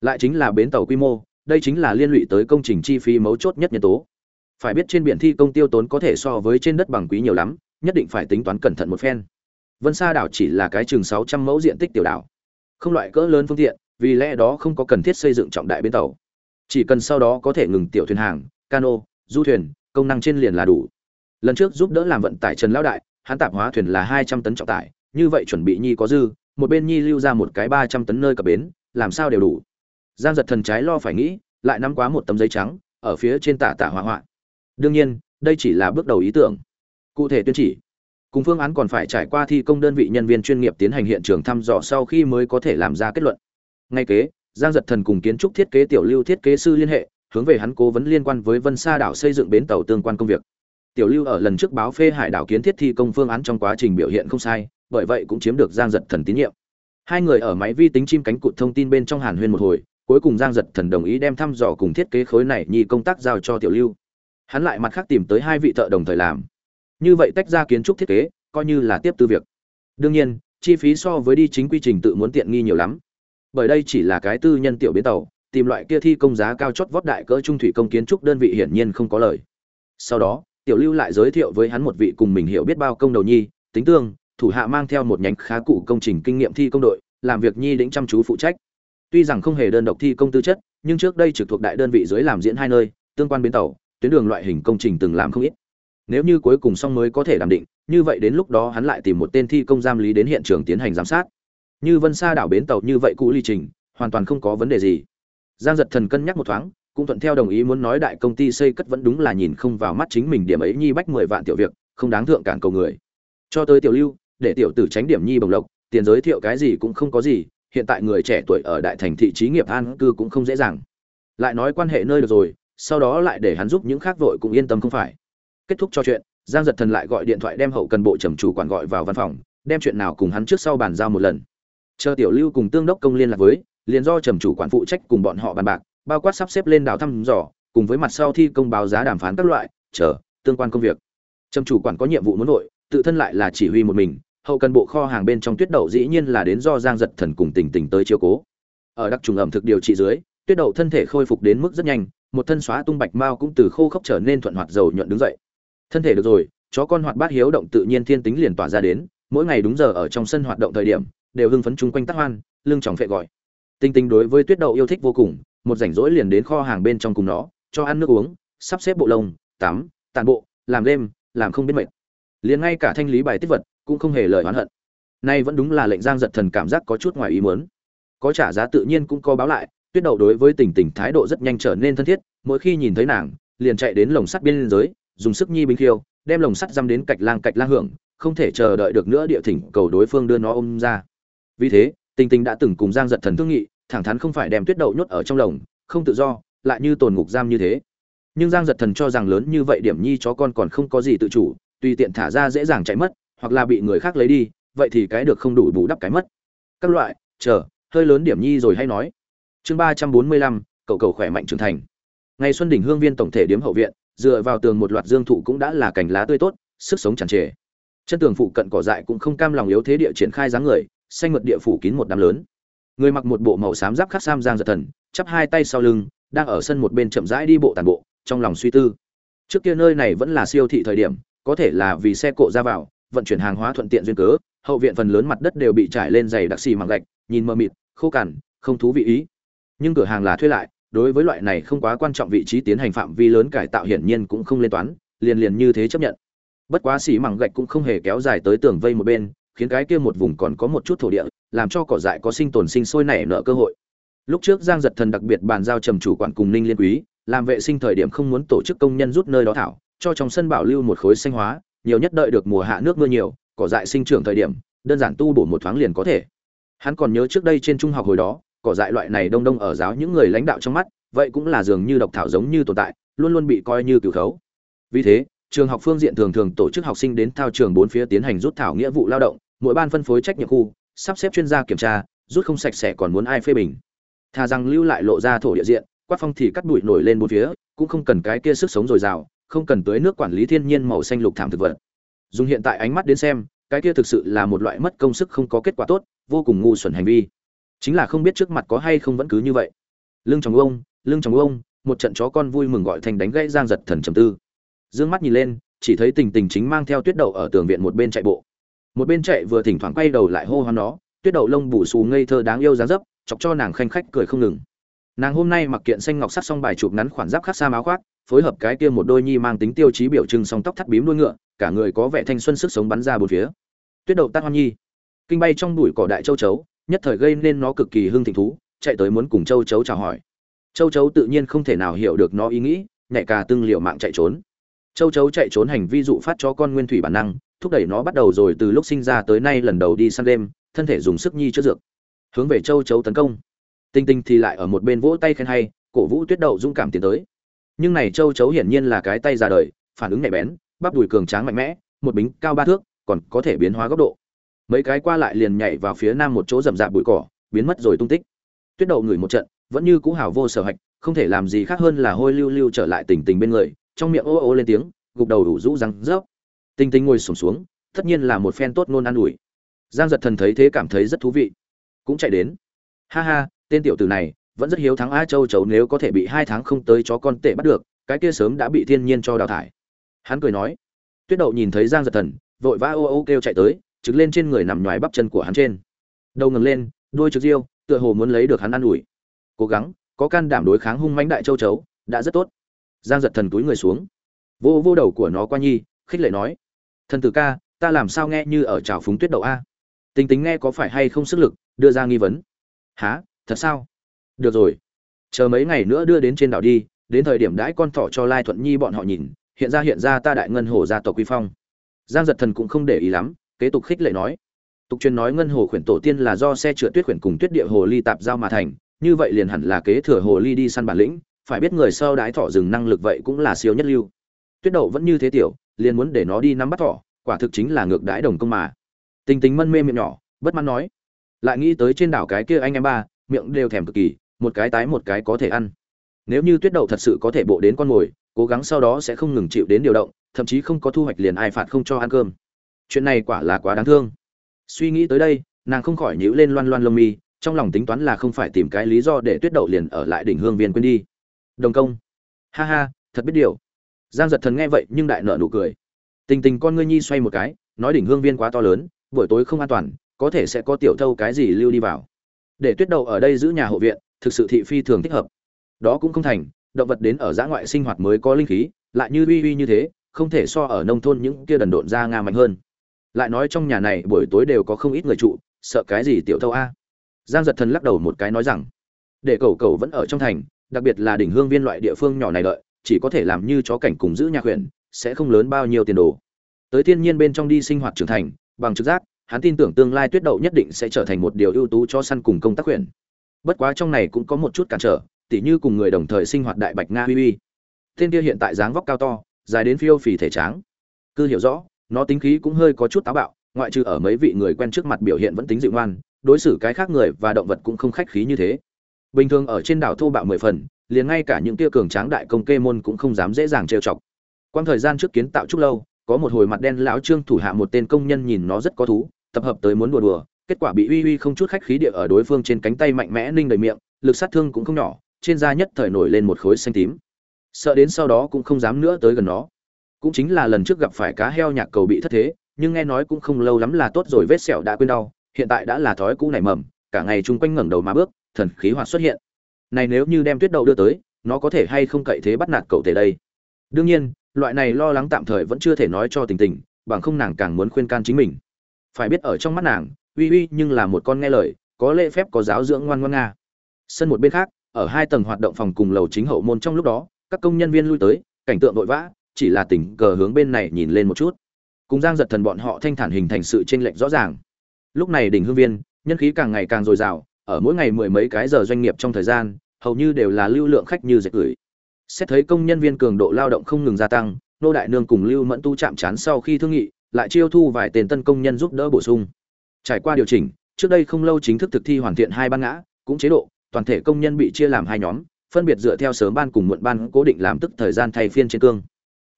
A: Lại chính là bến tàu quy mô, đây chính là liên lụy tới công trình chi phí mấu chốt nhất nhân tố. Phải biết trên biển thi công tiêu tốn có thể so với trên đất bằng quý nhiều lắm, nhất định phải tính toán cẩn thận một phen vân sa đảo chỉ là cái chừng sáu trăm mẫu diện tích tiểu đảo. Không loại cỡ lớn phương tiện, vì lẽ đó không có cần thiết xây dựng trọng đại bến tàu. Chỉ cần sau đó có thể ngừng tiểu thuyền hàng, cano, du thuyền, công năng trên liền là đủ. Lần trước giúp đỡ làm vận tải trần lão đại, hắn tạp hóa thuyền là hai trăm tấn trọng tải, như vậy chuẩn bị nhi có dư, một bên nhi lưu ra một cái ba trăm tấn nơi cập bến, làm sao đều đủ. Giang giật thần trái lo phải nghĩ, lại nắm quá một tấm giấy trắng, ở phía trên tả tả hỏa hoạn đương nhiên, đây chỉ là bước đầu ý tưởng. Cụ thể tuyên chỉ cùng phương án còn phải trải qua thi công đơn vị nhân viên chuyên nghiệp tiến hành hiện trường thăm dò sau khi mới có thể làm ra kết luận. Ngay kế, giang giật thần cùng kiến trúc thiết kế tiểu lưu thiết kế sư liên hệ, hướng về hắn cố vấn liên quan với vân sa đảo xây dựng bến tàu tương quan công việc. Tiểu lưu ở lần trước báo phê hải đảo kiến thiết thi công phương án trong quá trình biểu hiện không sai, bởi vậy cũng chiếm được giang giật thần tín nhiệm. Hai người ở máy vi tính chim cánh cụt thông tin bên trong hàn huyên một hồi, cuối cùng giang giật thần đồng ý đem thăm dò cùng thiết kế khối này nhi công tác giao cho tiểu lưu. Hắn lại mặt khác tìm tới hai vị thợ đồng thời làm như vậy tách ra kiến trúc thiết kế, coi như là tiếp tư việc. Đương nhiên, chi phí so với đi chính quy trình tự muốn tiện nghi nhiều lắm. Bởi đây chỉ là cái tư nhân tiểu biến tàu, tìm loại kia thi công giá cao chót vót đại cỡ trung thủy công kiến trúc đơn vị hiển nhiên không có lời. Sau đó, tiểu lưu lại giới thiệu với hắn một vị cùng mình hiểu biết bao công đầu nhi, tính tương, thủ hạ mang theo một nhánh khá cụ công trình kinh nghiệm thi công đội, làm việc nhi đĩnh chăm chú phụ trách. Tuy rằng không hề đơn độc thi công tư chất, nhưng trước đây trực thuộc đại đơn vị dưới làm diễn hai nơi, tương quan bến tàu, tuyến đường loại hình công trình từng làm không ít nếu như cuối cùng xong mới có thể đảm định, như vậy đến lúc đó hắn lại tìm một tên thi công giam lý đến hiện trường tiến hành giám sát. Như vân xa đảo bến tàu như vậy cũ ly trình, hoàn toàn không có vấn đề gì. Giang giật thần cân nhắc một thoáng, cũng thuận theo đồng ý muốn nói đại công ty xây cất vẫn đúng là nhìn không vào mắt chính mình điểm ấy nhi bách mười vạn tiểu việc, không đáng thượng cản cầu người. Cho tới tiểu lưu, để tiểu tử tránh điểm nhi bồng lộc, tiền giới thiệu cái gì cũng không có gì, hiện tại người trẻ tuổi ở đại thành thị trí nghiệp an cư cũng không dễ dàng. Lại nói quan hệ nơi được rồi, sau đó lại để hắn giúp những khác vội cũng yên tâm không phải kết thúc trò chuyện, giang giật thần lại gọi điện thoại đem hậu cần bộ trầm chủ quản gọi vào văn phòng, đem chuyện nào cùng hắn trước sau bàn giao một lần. Chờ tiểu lưu cùng tương đốc công liên lạc với, liền do trầm chủ quản phụ trách cùng bọn họ bàn bạc, bao quát sắp xếp lên đảo thăm dò, cùng với mặt sau thi công báo giá đàm phán các loại, chờ, tương quan công việc. Trầm chủ quản có nhiệm vụ muốn nội tự thân lại là chỉ huy một mình, hậu cần bộ kho hàng bên trong tuyết đậu dĩ nhiên là đến do giang giật thần cùng tình tình tới chiếu cố. Ở đặc trùng ẩm thực điều trị dưới, tuyết đậu thân thể khôi phục đến mức rất nhanh, một thân xóa tung bạch mao cũng từ khô khốc trở nên thuận hoạt dầu nhuận đứng dậy thân thể được rồi, chó con hoạt bát hiếu động tự nhiên thiên tính liền tỏa ra đến, mỗi ngày đúng giờ ở trong sân hoạt động thời điểm, đều hưng phấn chung quanh tắc hoan, lưng tròng phệ gọi. Tinh tinh đối với tuyết đậu yêu thích vô cùng, một rảnh rỗi liền đến kho hàng bên trong cùng nó, cho ăn nước uống, sắp xếp bộ lông, tắm, tàn bộ, làm đêm, làm không biết mệt. Liền ngay cả thanh lý bài tiết vật, cũng không hề lời oán hận. Nay vẫn đúng là lệnh giang giật thần cảm giác có chút ngoài ý muốn. Có trả giá tự nhiên cũng có báo lại, tuyết đậu đối với tình tình thái độ rất nhanh trở nên thân thiết, mỗi khi nhìn thấy nàng, liền chạy đến lồng sắt biên giới dùng sức nhi binh khiêu, đem lồng sắt dăm đến cạch lang cạch lang hưởng, không thể chờ đợi được nữa địa thỉnh cầu đối phương đưa nó ôm ra. Vì thế, tình tình đã từng cùng giang giật thần thương nghị, thẳng thắn không phải đem tuyết đậu nhốt ở trong lồng, không tự do, lại như tồn ngục giam như thế. Nhưng giang giật thần cho rằng lớn như vậy điểm nhi chó con còn không có gì tự chủ, tùy tiện thả ra dễ dàng chạy mất, hoặc là bị người khác lấy đi, vậy thì cái được không đủ bù đắp cái mất. Các loại, chờ, hơi lớn điểm nhi rồi hay nói. Chương ba trăm bốn mươi lăm, cậu cầu khỏe mạnh trưởng thành. Ngày xuân đỉnh hương viên tổng thể điếm hậu viện dựa vào tường một loạt dương thụ cũng đã là cành lá tươi tốt, sức sống tràn trề. Chân tường phụ cận cỏ dại cũng không cam lòng yếu thế địa triển khai dáng người, xanh mượt địa phủ kín một đám lớn. Người mặc một bộ màu xám giáp khắc sam giang giật thần, chắp hai tay sau lưng, đang ở sân một bên chậm rãi đi bộ tàn bộ, trong lòng suy tư. Trước kia nơi này vẫn là siêu thị thời điểm, có thể là vì xe cộ ra vào, vận chuyển hàng hóa thuận tiện duyên cớ, hậu viện phần lớn mặt đất đều bị trải lên dày đặc xì màng gạch, nhìn mờ mịt, khô cằn, không thú vị ý. Nhưng cửa hàng là thuê lại đối với loại này không quá quan trọng vị trí tiến hành phạm vi lớn cải tạo hiển nhiên cũng không lên toán, liền liền như thế chấp nhận. Bất quá xì mảng gạch cũng không hề kéo dài tới tường vây một bên, khiến cái kia một vùng còn có một chút thổ địa, làm cho cỏ dại có sinh tồn sinh sôi nảy nở cơ hội. Lúc trước giang giật thần đặc biệt bàn giao trầm chủ quản cùng ninh liên quý, làm vệ sinh thời điểm không muốn tổ chức công nhân rút nơi đó thảo, cho trong sân bảo lưu một khối xanh hóa, nhiều nhất đợi được mùa hạ nước mưa nhiều, cỏ dại sinh trưởng thời điểm, đơn giản tu bổ một thoáng liền có thể. Hắn còn nhớ trước đây trên trung học hồi đó cỏ dại loại này đông đông ở giáo những người lãnh đạo trong mắt, vậy cũng là dường như độc thảo giống như tồn tại, luôn luôn bị coi như cửu khấu. Vì thế, trường học phương diện thường thường tổ chức học sinh đến thao trường bốn phía tiến hành rút thảo nghĩa vụ lao động, mỗi ban phân phối trách nhiệm khu, sắp xếp chuyên gia kiểm tra, rút không sạch sẽ còn muốn ai phê bình. Thà rằng lưu lại lộ ra thổ địa diện, quát phong thì cắt bụi nổi lên bốn phía, cũng không cần cái kia sức sống dồi dào, không cần tưới nước quản lý thiên nhiên màu xanh lục thảm thực vật. Dùng hiện tại ánh mắt đến xem, cái kia thực sự là một loại mất công sức không có kết quả tốt, vô cùng ngu xuẩn hành vi chính là không biết trước mặt có hay không vẫn cứ như vậy. Lưng chồng ông, lưng chồng ông, một trận chó con vui mừng gọi thành đánh gãy giang giật thần trầm tư. Dương mắt nhìn lên, chỉ thấy tình tình chính mang theo tuyết đậu ở tường viện một bên chạy bộ. Một bên chạy vừa thỉnh thoảng quay đầu lại hô hoán nó, tuyết đậu lông bù xù ngây thơ đáng yêu dáng dấp, chọc cho nàng khanh khách cười không ngừng. Nàng hôm nay mặc kiện xanh ngọc sắc xong bài chụp ngắn khoản giáp khắc xa máu khoác, phối hợp cái kia một đôi nhi mang tính tiêu chí biểu trưng song tóc thắt bím đuôi ngựa, cả người có vẻ thanh xuân sức sống bắn ra bốn phía. Tuyết đậu tát hoan nhi. Kinh bay trong bụi cỏ đại châu chấu nhất thời gây nên nó cực kỳ hưng thịnh thú, chạy tới muốn cùng châu chấu chào hỏi. Châu chấu tự nhiên không thể nào hiểu được nó ý nghĩ, nhảy cả tương liệu mạng chạy trốn. Châu chấu chạy trốn hành vi dụ phát cho con nguyên thủy bản năng, thúc đẩy nó bắt đầu rồi từ lúc sinh ra tới nay lần đầu đi săn đêm, thân thể dùng sức nhi chưa dược. Hướng về châu chấu tấn công. Tinh tinh thì lại ở một bên vỗ tay khen hay, cổ vũ tuyết đậu dũng cảm tiến tới. Nhưng này châu chấu hiển nhiên là cái tay ra đời, phản ứng nhạy bén, bắp đùi cường tráng mạnh mẽ, một bính cao ba thước, còn có thể biến hóa góc độ mấy cái qua lại liền nhảy vào phía nam một chỗ rậm rạp bụi cỏ biến mất rồi tung tích. Tuyết đậu ngửi một trận vẫn như cũ hào vô sở hạch không thể làm gì khác hơn là hôi lưu lưu trở lại tình tình bên người trong miệng ô ô lên tiếng gục đầu đủ rũ răng rớp. Tinh tinh ngồi sùng xuống, xuống tất nhiên là một phen tốt nôn an ủi. Giang giật thần thấy thế cảm thấy rất thú vị. Cũng chạy đến. Ha ha tên tiểu tử này vẫn rất hiếu thắng a châu chấu nếu có thể bị hai tháng không tới chó con tệ bắt được cái kia sớm đã bị thiên nhiên cho đào thải. Hắn cười nói. Tuyết đậu nhìn thấy giang giật thần vội vã ô ô kêu chạy tới trực lên trên người nằm nhoài bắp chân của hắn trên. Đầu ngẩng lên, đuôi trực riêu tựa hồ muốn lấy được hắn ă n ủi. Cố gắng, có can đảm đối kháng hung mãnh đại châu chấu, đã rất tốt. Giang giật thần túi người xuống. Vô vô đầu của nó qua nhi, khích lệ nói. Thần tử ca, ta làm sao nghe như ở trào phúng tuyết đậu a? Tính tính nghe có phải hay không sức lực, đưa ra nghi vấn. Há thật sao? Được rồi. Chờ mấy ngày nữa đưa đến trên đảo đi, đến thời điểm đãi con thỏ cho lai thuận nhi bọn họ nhìn, hiện ra hiện ra ta đại ngân hồ gia tộc quy phong. Giang giật thần cũng không để ý lắm kế tục khích lệ nói. Tục truyền nói ngân hồ khuyển tổ tiên là do xe chữa tuyết khuyển cùng tuyết địa hồ ly tạp giao mà thành, như vậy liền hẳn là kế thừa hồ ly đi săn bản lĩnh, phải biết người sau đái thỏ rừng năng lực vậy cũng là siêu nhất lưu. Tuyết đậu vẫn như thế tiểu, liền muốn để nó đi nắm bắt thỏ quả thực chính là ngược đãi đồng công mà. Tình tình mân mê miệng nhỏ, bất mãn nói. Lại nghĩ tới trên đảo cái kia anh em ba, miệng đều thèm cực kỳ, một cái tái một cái có thể ăn. Nếu như tuyết đậu thật sự có thể bộ đến con mồi, cố gắng sau đó sẽ không ngừng chịu đến điều động, thậm chí không có thu hoạch liền ai phạt không cho ăn cơm chuyện này quả là quá đáng thương. Suy nghĩ tới đây, nàng không khỏi nhíu lên loan loan lông mi, trong lòng tính toán là không phải tìm cái lý do để tuyết đậu liền ở lại đỉnh hương viên quên đi. Đồng công. Ha ha, thật biết điều. Giang giật thần nghe vậy nhưng đại nợ nụ cười. Tình tình con ngươi nhi xoay một cái, nói đỉnh hương viên quá to lớn, buổi tối không an toàn, có thể sẽ có tiểu thâu cái gì lưu đi vào. Để tuyết đậu ở đây giữ nhà hộ viện, thực sự thị phi thường thích hợp. Đó cũng không thành, động vật đến ở giã ngoại sinh hoạt mới có linh khí, lại như uy uy như thế, không thể so ở nông thôn những kia đần độn ra nga mạnh hơn lại nói trong nhà này buổi tối đều có không ít người trụ, sợ cái gì tiểu thâu a? Giang giật thần lắc đầu một cái nói rằng, để cầu cầu vẫn ở trong thành, đặc biệt là đỉnh hương viên loại địa phương nhỏ này đợi, chỉ có thể làm như chó cảnh cùng giữ nhà huyện sẽ không lớn bao nhiêu tiền đồ. Tới thiên nhiên bên trong đi sinh hoạt trưởng thành, bằng trực giác, hắn tin tưởng tương lai tuyết đậu nhất định sẽ trở thành một điều ưu tú cho săn cùng công tác huyện bất quá trong này cũng có một chút cản trở, tỉ như cùng người đồng thời sinh hoạt đại bạch nga huy huy. Tên kia hiện tại dáng vóc cao to, dài đến phiêu phì thể tráng. Cứ hiểu rõ nó tính khí cũng hơi có chút táo bạo, ngoại trừ ở mấy vị người quen trước mặt biểu hiện vẫn tính dịu ngoan, đối xử cái khác người và động vật cũng không khách khí như thế. Bình thường ở trên đảo thô bạo mười phần, liền ngay cả những tia cường tráng đại công kê môn cũng không dám dễ dàng trêu chọc. Quang thời gian trước kiến tạo chút lâu, có một hồi mặt đen lão trương thủ hạ một tên công nhân nhìn nó rất có thú, tập hợp tới muốn đùa đùa, kết quả bị uy uy không chút khách khí địa ở đối phương trên cánh tay mạnh mẽ ninh đầy miệng, lực sát thương cũng không nhỏ, trên da nhất thời nổi lên một khối xanh tím. Sợ đến sau đó cũng không dám nữa tới gần nó cũng chính là lần trước gặp phải cá heo nhạc cầu bị thất thế, nhưng nghe nói cũng không lâu lắm là tốt rồi, vết sẹo đã quên đau, hiện tại đã là thói cũ nảy mầm, cả ngày chung quanh ngẩng đầu mà bước, thần khí hoạt xuất hiện. Này nếu như đem tuyết đậu đưa tới, nó có thể hay không cậy thế bắt nạt cậu tề đây? Đương nhiên, loại này lo lắng tạm thời vẫn chưa thể nói cho tình tình, bằng không nàng càng muốn khuyên can chính mình. Phải biết ở trong mắt nàng, uy uy nhưng là một con nghe lời, có lễ phép có giáo dưỡng ngoan ngoan nga. Sân một bên khác, ở hai tầng hoạt động phòng cùng lầu chính hậu môn trong lúc đó, các công nhân viên lui tới, cảnh tượng vội vã chỉ là tình cờ hướng bên này nhìn lên một chút. Cùng giang giật thần bọn họ thanh thản hình thành sự chênh lệch rõ ràng. Lúc này đỉnh hương viên, nhân khí càng ngày càng dồi dào, ở mỗi ngày mười mấy cái giờ doanh nghiệp trong thời gian, hầu như đều là lưu lượng khách như dệt gửi. Xét thấy công nhân viên cường độ lao động không ngừng gia tăng, nô đại nương cùng lưu mẫn tu chạm chán sau khi thương nghị, lại chiêu thu vài tiền tân công nhân giúp đỡ bổ sung. Trải qua điều chỉnh, trước đây không lâu chính thức thực thi hoàn thiện hai ban ngã, cũng chế độ, toàn thể công nhân bị chia làm hai nhóm, phân biệt dựa theo sớm ban cùng muộn ban cố định làm tức thời gian thay phiên trên cương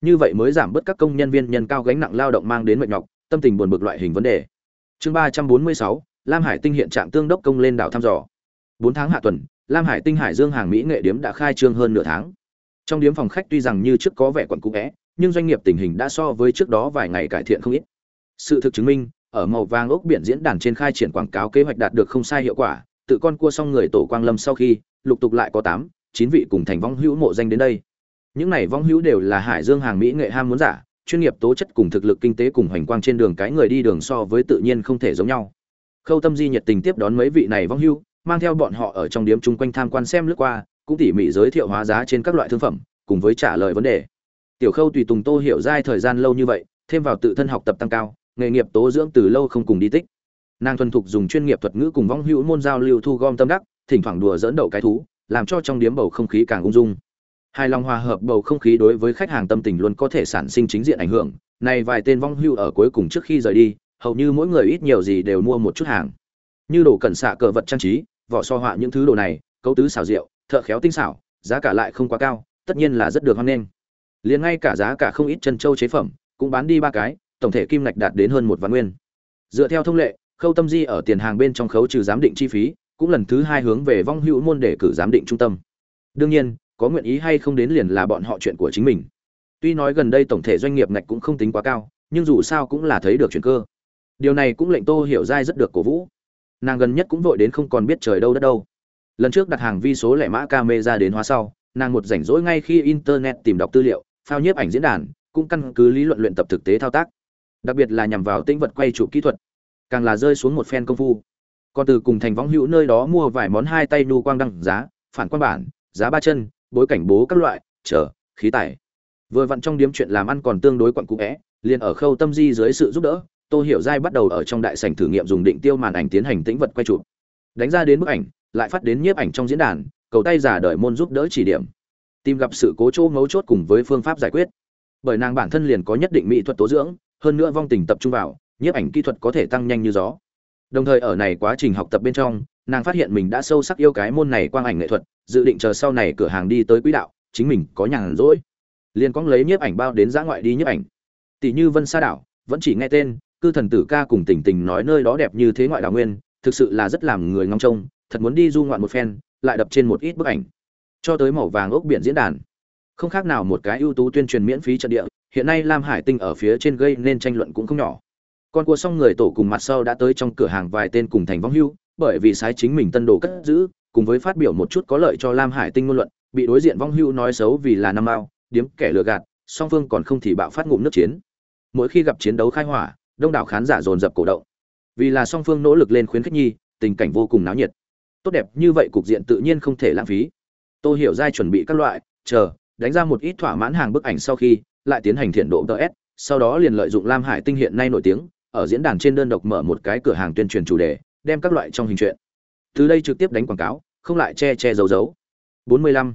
A: như vậy mới giảm bớt các công nhân viên nhân cao gánh nặng lao động mang đến mệt nhọc, tâm tình buồn bực loại hình vấn đề. Chương ba trăm bốn mươi sáu, lam hải tinh hiện trạng tương đốc công lên đảo thăm dò. Bốn tháng hạ tuần, lam hải tinh hải dương hàng mỹ nghệ điếm đã khai trương hơn nửa tháng. Trong điếm phòng khách tuy rằng như trước có vẻ quẩn cũ vẽ, nhưng doanh nghiệp tình hình đã so với trước đó vài ngày cải thiện không ít. Sự thực chứng minh, ở màu vàng ốc biển diễn đàn trên khai triển quảng cáo kế hoạch đạt được không sai hiệu quả, tự con cua xong người tổ quang lâm sau khi, lục tục lại có tám, chín vị cùng thành vong hữu mộ danh đến đây những này vong hữu đều là hải dương hàng mỹ nghệ ham muốn giả, chuyên nghiệp tố chất cùng thực lực kinh tế cùng hoành quang trên đường cái người đi đường so với tự nhiên không thể giống nhau. Khâu tâm di nhiệt tình tiếp đón mấy vị này vong hữu, mang theo bọn họ ở trong điếm chung quanh tham quan xem lướt qua, cũng tỉ mỉ giới thiệu hóa giá trên các loại thương phẩm, cùng với trả lời vấn đề. Tiểu khâu tùy tùng tô hiểu giai thời gian lâu như vậy, thêm vào tự thân học tập tăng cao, nghề nghiệp tố dưỡng từ lâu không cùng đi tích. Nàng thuần thục dùng chuyên nghiệp thuật ngữ cùng vong hữu môn giao lưu thu gom tâm đắc, thỉnh thoảng đùa dỡn đậu cái thú, làm cho trong điếm bầu không khí càng ung dung hài lòng hòa hợp bầu không khí đối với khách hàng tâm tình luôn có thể sản sinh chính diện ảnh hưởng. Này vài tên vong hưu ở cuối cùng trước khi rời đi, hầu như mỗi người ít nhiều gì đều mua một chút hàng. Như đồ cẩn xạ cờ vật trang trí, vỏ so họa những thứ đồ này, cấu tứ xảo rượu thợ khéo tinh xảo, giá cả lại không quá cao, tất nhiên là rất được hoan nghênh. Liền ngay cả giá cả không ít chân châu chế phẩm, cũng bán đi ba cái, tổng thể kim ngạch đạt đến hơn một vạn nguyên. Dựa theo thông lệ, khâu tâm di ở tiền hàng bên trong khấu trừ giám định chi phí, cũng lần thứ hai hướng về vong hữu môn để cử giám định trung tâm. Đương nhiên có nguyện ý hay không đến liền là bọn họ chuyện của chính mình. Tuy nói gần đây tổng thể doanh nghiệp ngạch cũng không tính quá cao, nhưng dù sao cũng là thấy được chuyện cơ. Điều này cũng lệnh tô hiểu dai rất được cổ vũ. Nàng gần nhất cũng vội đến không còn biết trời đâu đất đâu. Lần trước đặt hàng vi số lẻ mã camera đến hóa sau, nàng một rảnh rỗi ngay khi internet tìm đọc tư liệu, phao nhiếp ảnh diễn đàn, cũng căn cứ lý luận luyện tập thực tế thao tác. Đặc biệt là nhằm vào tĩnh vật quay chụp kỹ thuật, càng là rơi xuống một phen công phu. Còn từ cùng thành võng hữu nơi đó mua vài món hai tay nhu quang đăng giá, phản quan bản, giá ba chân bối cảnh bố các loại, chờ, khí tài. Vừa vặn trong điếm chuyện làm ăn còn tương đối quặn cũ vẽ liền ở khâu tâm di dưới sự giúp đỡ, tô hiểu giai bắt đầu ở trong đại sảnh thử nghiệm dùng định tiêu màn ảnh tiến hành tĩnh vật quay chụp. Đánh ra đến bức ảnh, lại phát đến nhiếp ảnh trong diễn đàn, cầu tay giả đợi môn giúp đỡ chỉ điểm. Tìm gặp sự cố chỗ ngấu chốt cùng với phương pháp giải quyết. Bởi nàng bản thân liền có nhất định mỹ thuật tố dưỡng, hơn nữa vong tình tập trung vào, nhiếp ảnh kỹ thuật có thể tăng nhanh như gió. Đồng thời ở này quá trình học tập bên trong nàng phát hiện mình đã sâu sắc yêu cái môn này quang ảnh nghệ thuật, dự định chờ sau này cửa hàng đi tới quỹ đạo, chính mình có nhàn rỗi. Liền cóng lấy nhiếp ảnh bao đến giã ngoại đi nhiếp ảnh. Tỷ như vân sa đảo, vẫn chỉ nghe tên, cư thần tử ca cùng tỉnh tình nói nơi đó đẹp như thế ngoại đảo nguyên, thực sự là rất làm người ngóng trông, thật muốn đi du ngoạn một phen, lại đập trên một ít bức ảnh. Cho tới màu vàng ốc biển diễn đàn. Không khác nào một cái ưu tú tuyên truyền miễn phí trận địa, hiện nay lam hải tinh ở phía trên gây nên tranh luận cũng không nhỏ. Con cua xong người tổ cùng mặt sau đã tới trong cửa hàng vài tên cùng thành vong hưu bởi vì sai chính mình tân đồ cất giữ, cùng với phát biểu một chút có lợi cho lam hải tinh ngôn luận, bị đối diện vong hưu nói xấu vì là năm mao điếm kẻ lừa gạt, song phương còn không thì bạo phát ngụm nước chiến. Mỗi khi gặp chiến đấu khai hỏa, đông đảo khán giả dồn dập cổ động. Vì là song phương nỗ lực lên khuyến khích nhi, tình cảnh vô cùng náo nhiệt. Tốt đẹp như vậy cục diện tự nhiên không thể lãng phí. Tôi hiểu giai chuẩn bị các loại, chờ, đánh ra một ít thỏa mãn hàng bức ảnh sau khi, lại tiến hành thiện độ ts sau đó liền lợi dụng lam hải tinh hiện nay nổi tiếng, ở diễn đàn trên đơn độc mở một cái cửa hàng tuyên truyền chủ đề đem các loại trong hình truyện. Từ đây trực tiếp đánh quảng cáo, không lại che che giấu giấu. 45.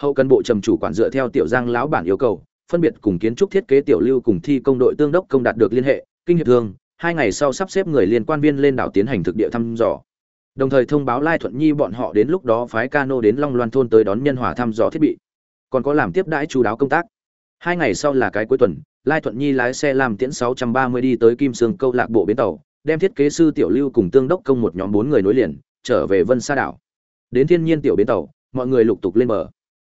A: hậu cần bộ trầm chủ quản dựa theo tiểu giang lão bản yêu cầu, phân biệt cùng kiến trúc thiết kế tiểu lưu cùng thi công đội tương đốc công đạt được liên hệ, kinh hiệp thương, hai ngày sau sắp xếp người liên quan viên lên đảo tiến hành thực địa thăm dò. Đồng thời thông báo lai thuận nhi bọn họ đến lúc đó phái cano đến long loan thôn tới đón nhân hòa thăm dò thiết bị. Còn có làm tiếp đãi chú đáo công tác. Hai ngày sau là cái cuối tuần, lai thuận nhi lái xe làm tiễn 630 đi tới kim sương câu lạc bộ bến tàu đem thiết kế sư tiểu lưu cùng tương đốc công một nhóm bốn người nối liền, trở về vân sa đảo. Đến thiên nhiên tiểu bến tàu, mọi người lục tục lên bờ.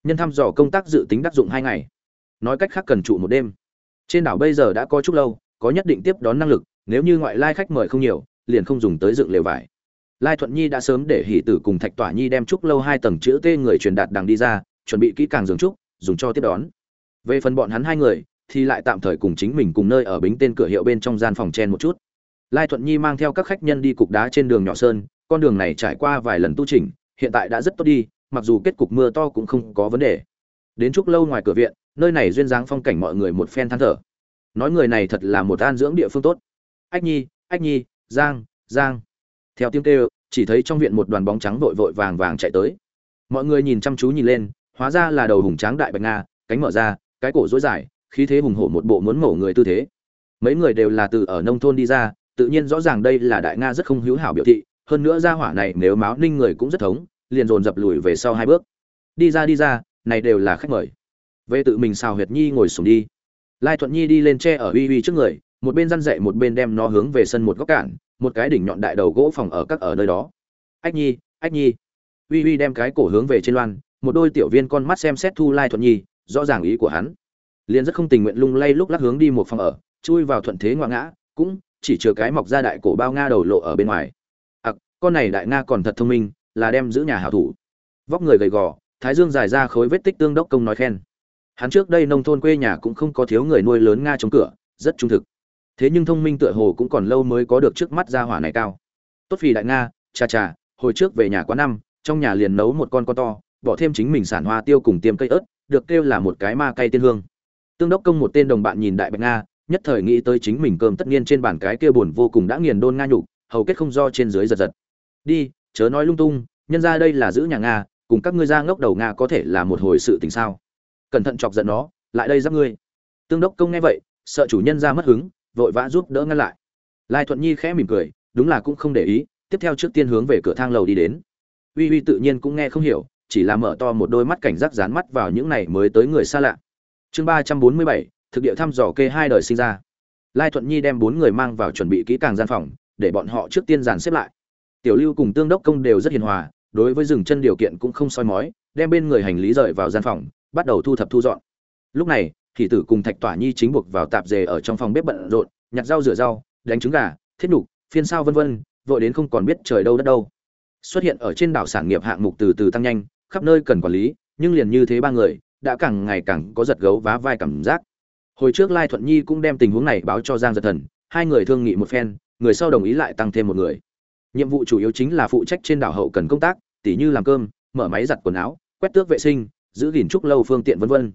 A: Nhân thăm dò công tác dự tính đắc dụng hai ngày. Nói cách khác cần trụ một đêm. Trên đảo bây giờ đã có chút lâu, có nhất định tiếp đón năng lực, nếu như ngoại lai khách mời không nhiều, liền không dùng tới dựng lều vải. Lai thuận nhi đã sớm để hỷ tử cùng thạch tỏa nhi đem trúc lâu hai tầng chữ t người truyền đạt đằng đi ra, chuẩn bị kỹ càng giường trúc dùng cho tiếp đón. Về phần bọn hắn hai người, thì lại tạm thời cùng chính mình cùng nơi ở bính tên cửa hiệu bên trong gian phòng chen một chút lai thuận nhi mang theo các khách nhân đi cục đá trên đường nhỏ sơn. Con đường này trải qua vài lần tu trình hiện tại đã rất tốt đi, mặc dù kết cục mưa to cũng không có vấn đề. Đến chúc lâu ngoài cửa viện, nơi này duyên dáng phong cảnh mọi người một phen than thở. Nói người này thật là một an dưỡng địa phương tốt. Ách nhi ách nhi, giang giang. Theo tiếng kêu, chỉ thấy trong viện một đoàn bóng trắng vội vội vàng vàng chạy tới. Mọi người nhìn chăm chú nhìn lên, hóa ra là đầu hùng tráng đại bạch nga, cánh mở ra, cái cổ dối dài, khí thế hùng hổ một bộ muốn mổ người tư thế. Mấy người đều là từ ở nông thôn đi ra tự nhiên rõ ràng đây là đại nga rất không hữu hảo biểu thị, hơn nữa ra hỏa này nếu máu ninh người cũng rất thống, liền dồn dập lùi về sau hai bước. Đi ra đi ra, này đều là khách mời. Về tự mình xào huyệt nhi ngồi xuống đi. Lai thuận nhi đi lên tre ở uy uy trước người, một bên răn dậy một bên đem nó hướng về sân một góc cản, một cái đỉnh nhọn đại đầu gỗ phòng ở các ở nơi đó. Ách nhi ách nhi. Uy uy đem cái cổ hướng về trên loan, một đôi tiểu viên con mắt xem xét thu lai thuận nhi, rõ ràng ý của hắn. Liền rất không tình nguyện lung lay lúc lắc hướng đi một phòng ở, chui vào thuận thế ngoại ngã, cũng chỉ chừa cái mọc ra đại cổ bao nga đầu lộ ở bên ngoài. Ặc, con này đại nga còn thật thông minh, là đem giữ nhà hảo thủ. Vóc người gầy gò, thái dương dài ra khối vết tích tương đốc công nói khen. Hắn trước đây nông thôn quê nhà cũng không có thiếu người nuôi lớn nga chống cửa, rất trung thực. Thế nhưng thông minh tựa hồ cũng còn lâu mới có được trước mắt gia hỏa này cao. Tốt vì đại nga, cha cha, hồi trước về nhà quá năm, trong nhà liền nấu một con con to, bỏ thêm chính mình sản hoa tiêu cùng tiêm cây ớt, được kêu là một cái ma cây tiên hương. Tương đốc công một tên đồng bạn nhìn đại bạch nga nhất thời nghĩ tới chính mình cơm tất nhiên trên bàn cái kia buồn vô cùng đã nghiền đôn nga nhục, hầu kết không do trên dưới giật giật. Đi, chớ nói lung tung, nhân ra đây là giữ nhà nga, cùng các ngươi ra ngốc đầu nga có thể là một hồi sự tình sao? Cẩn thận chọc giận nó, lại đây giáp ngươi. Tương đốc công nghe vậy, sợ chủ nhân ra mất hứng, vội vã giúp đỡ ngăn lại. Lai thuận nhi khẽ mỉm cười, đúng là cũng không để ý, tiếp theo trước tiên hướng về cửa thang lầu đi đến. Uy uy tự nhiên cũng nghe không hiểu, chỉ là mở to một đôi mắt cảnh giác dán mắt vào những này mới tới người xa lạ. Chương ba trăm bốn mươi bảy thực địa thăm dò kê hai đời sinh ra. Lai thuận nhi đem bốn người mang vào chuẩn bị kỹ càng gian phòng, để bọn họ trước tiên dàn xếp lại. Tiểu lưu cùng tương đốc công đều rất hiền hòa, đối với dừng chân điều kiện cũng không soi mói, đem bên người hành lý rời vào gian phòng, bắt đầu thu thập thu dọn. Lúc này thì tử cùng thạch tỏa nhi chính buộc vào tạp dề ở trong phòng bếp bận rộn, nhặt rau rửa rau, đánh trứng gà, thiết nục, phiên sao vân vân, vội đến không còn biết trời đâu đất đâu. Xuất hiện ở trên đảo sản nghiệp hạng mục từ từ tăng nhanh, khắp nơi cần quản lý, nhưng liền như thế ba người, đã càng ngày càng có giật gấu vá vai cảm giác hồi trước lai thuận nhi cũng đem tình huống này báo cho giang giật thần, hai người thương nghị một phen, người sau đồng ý lại tăng thêm một người. Nhiệm vụ chủ yếu chính là phụ trách trên đảo hậu cần công tác, tỉ như làm cơm, mở máy giặt quần áo, quét tước vệ sinh, giữ gìn trúc lâu phương tiện vân vân.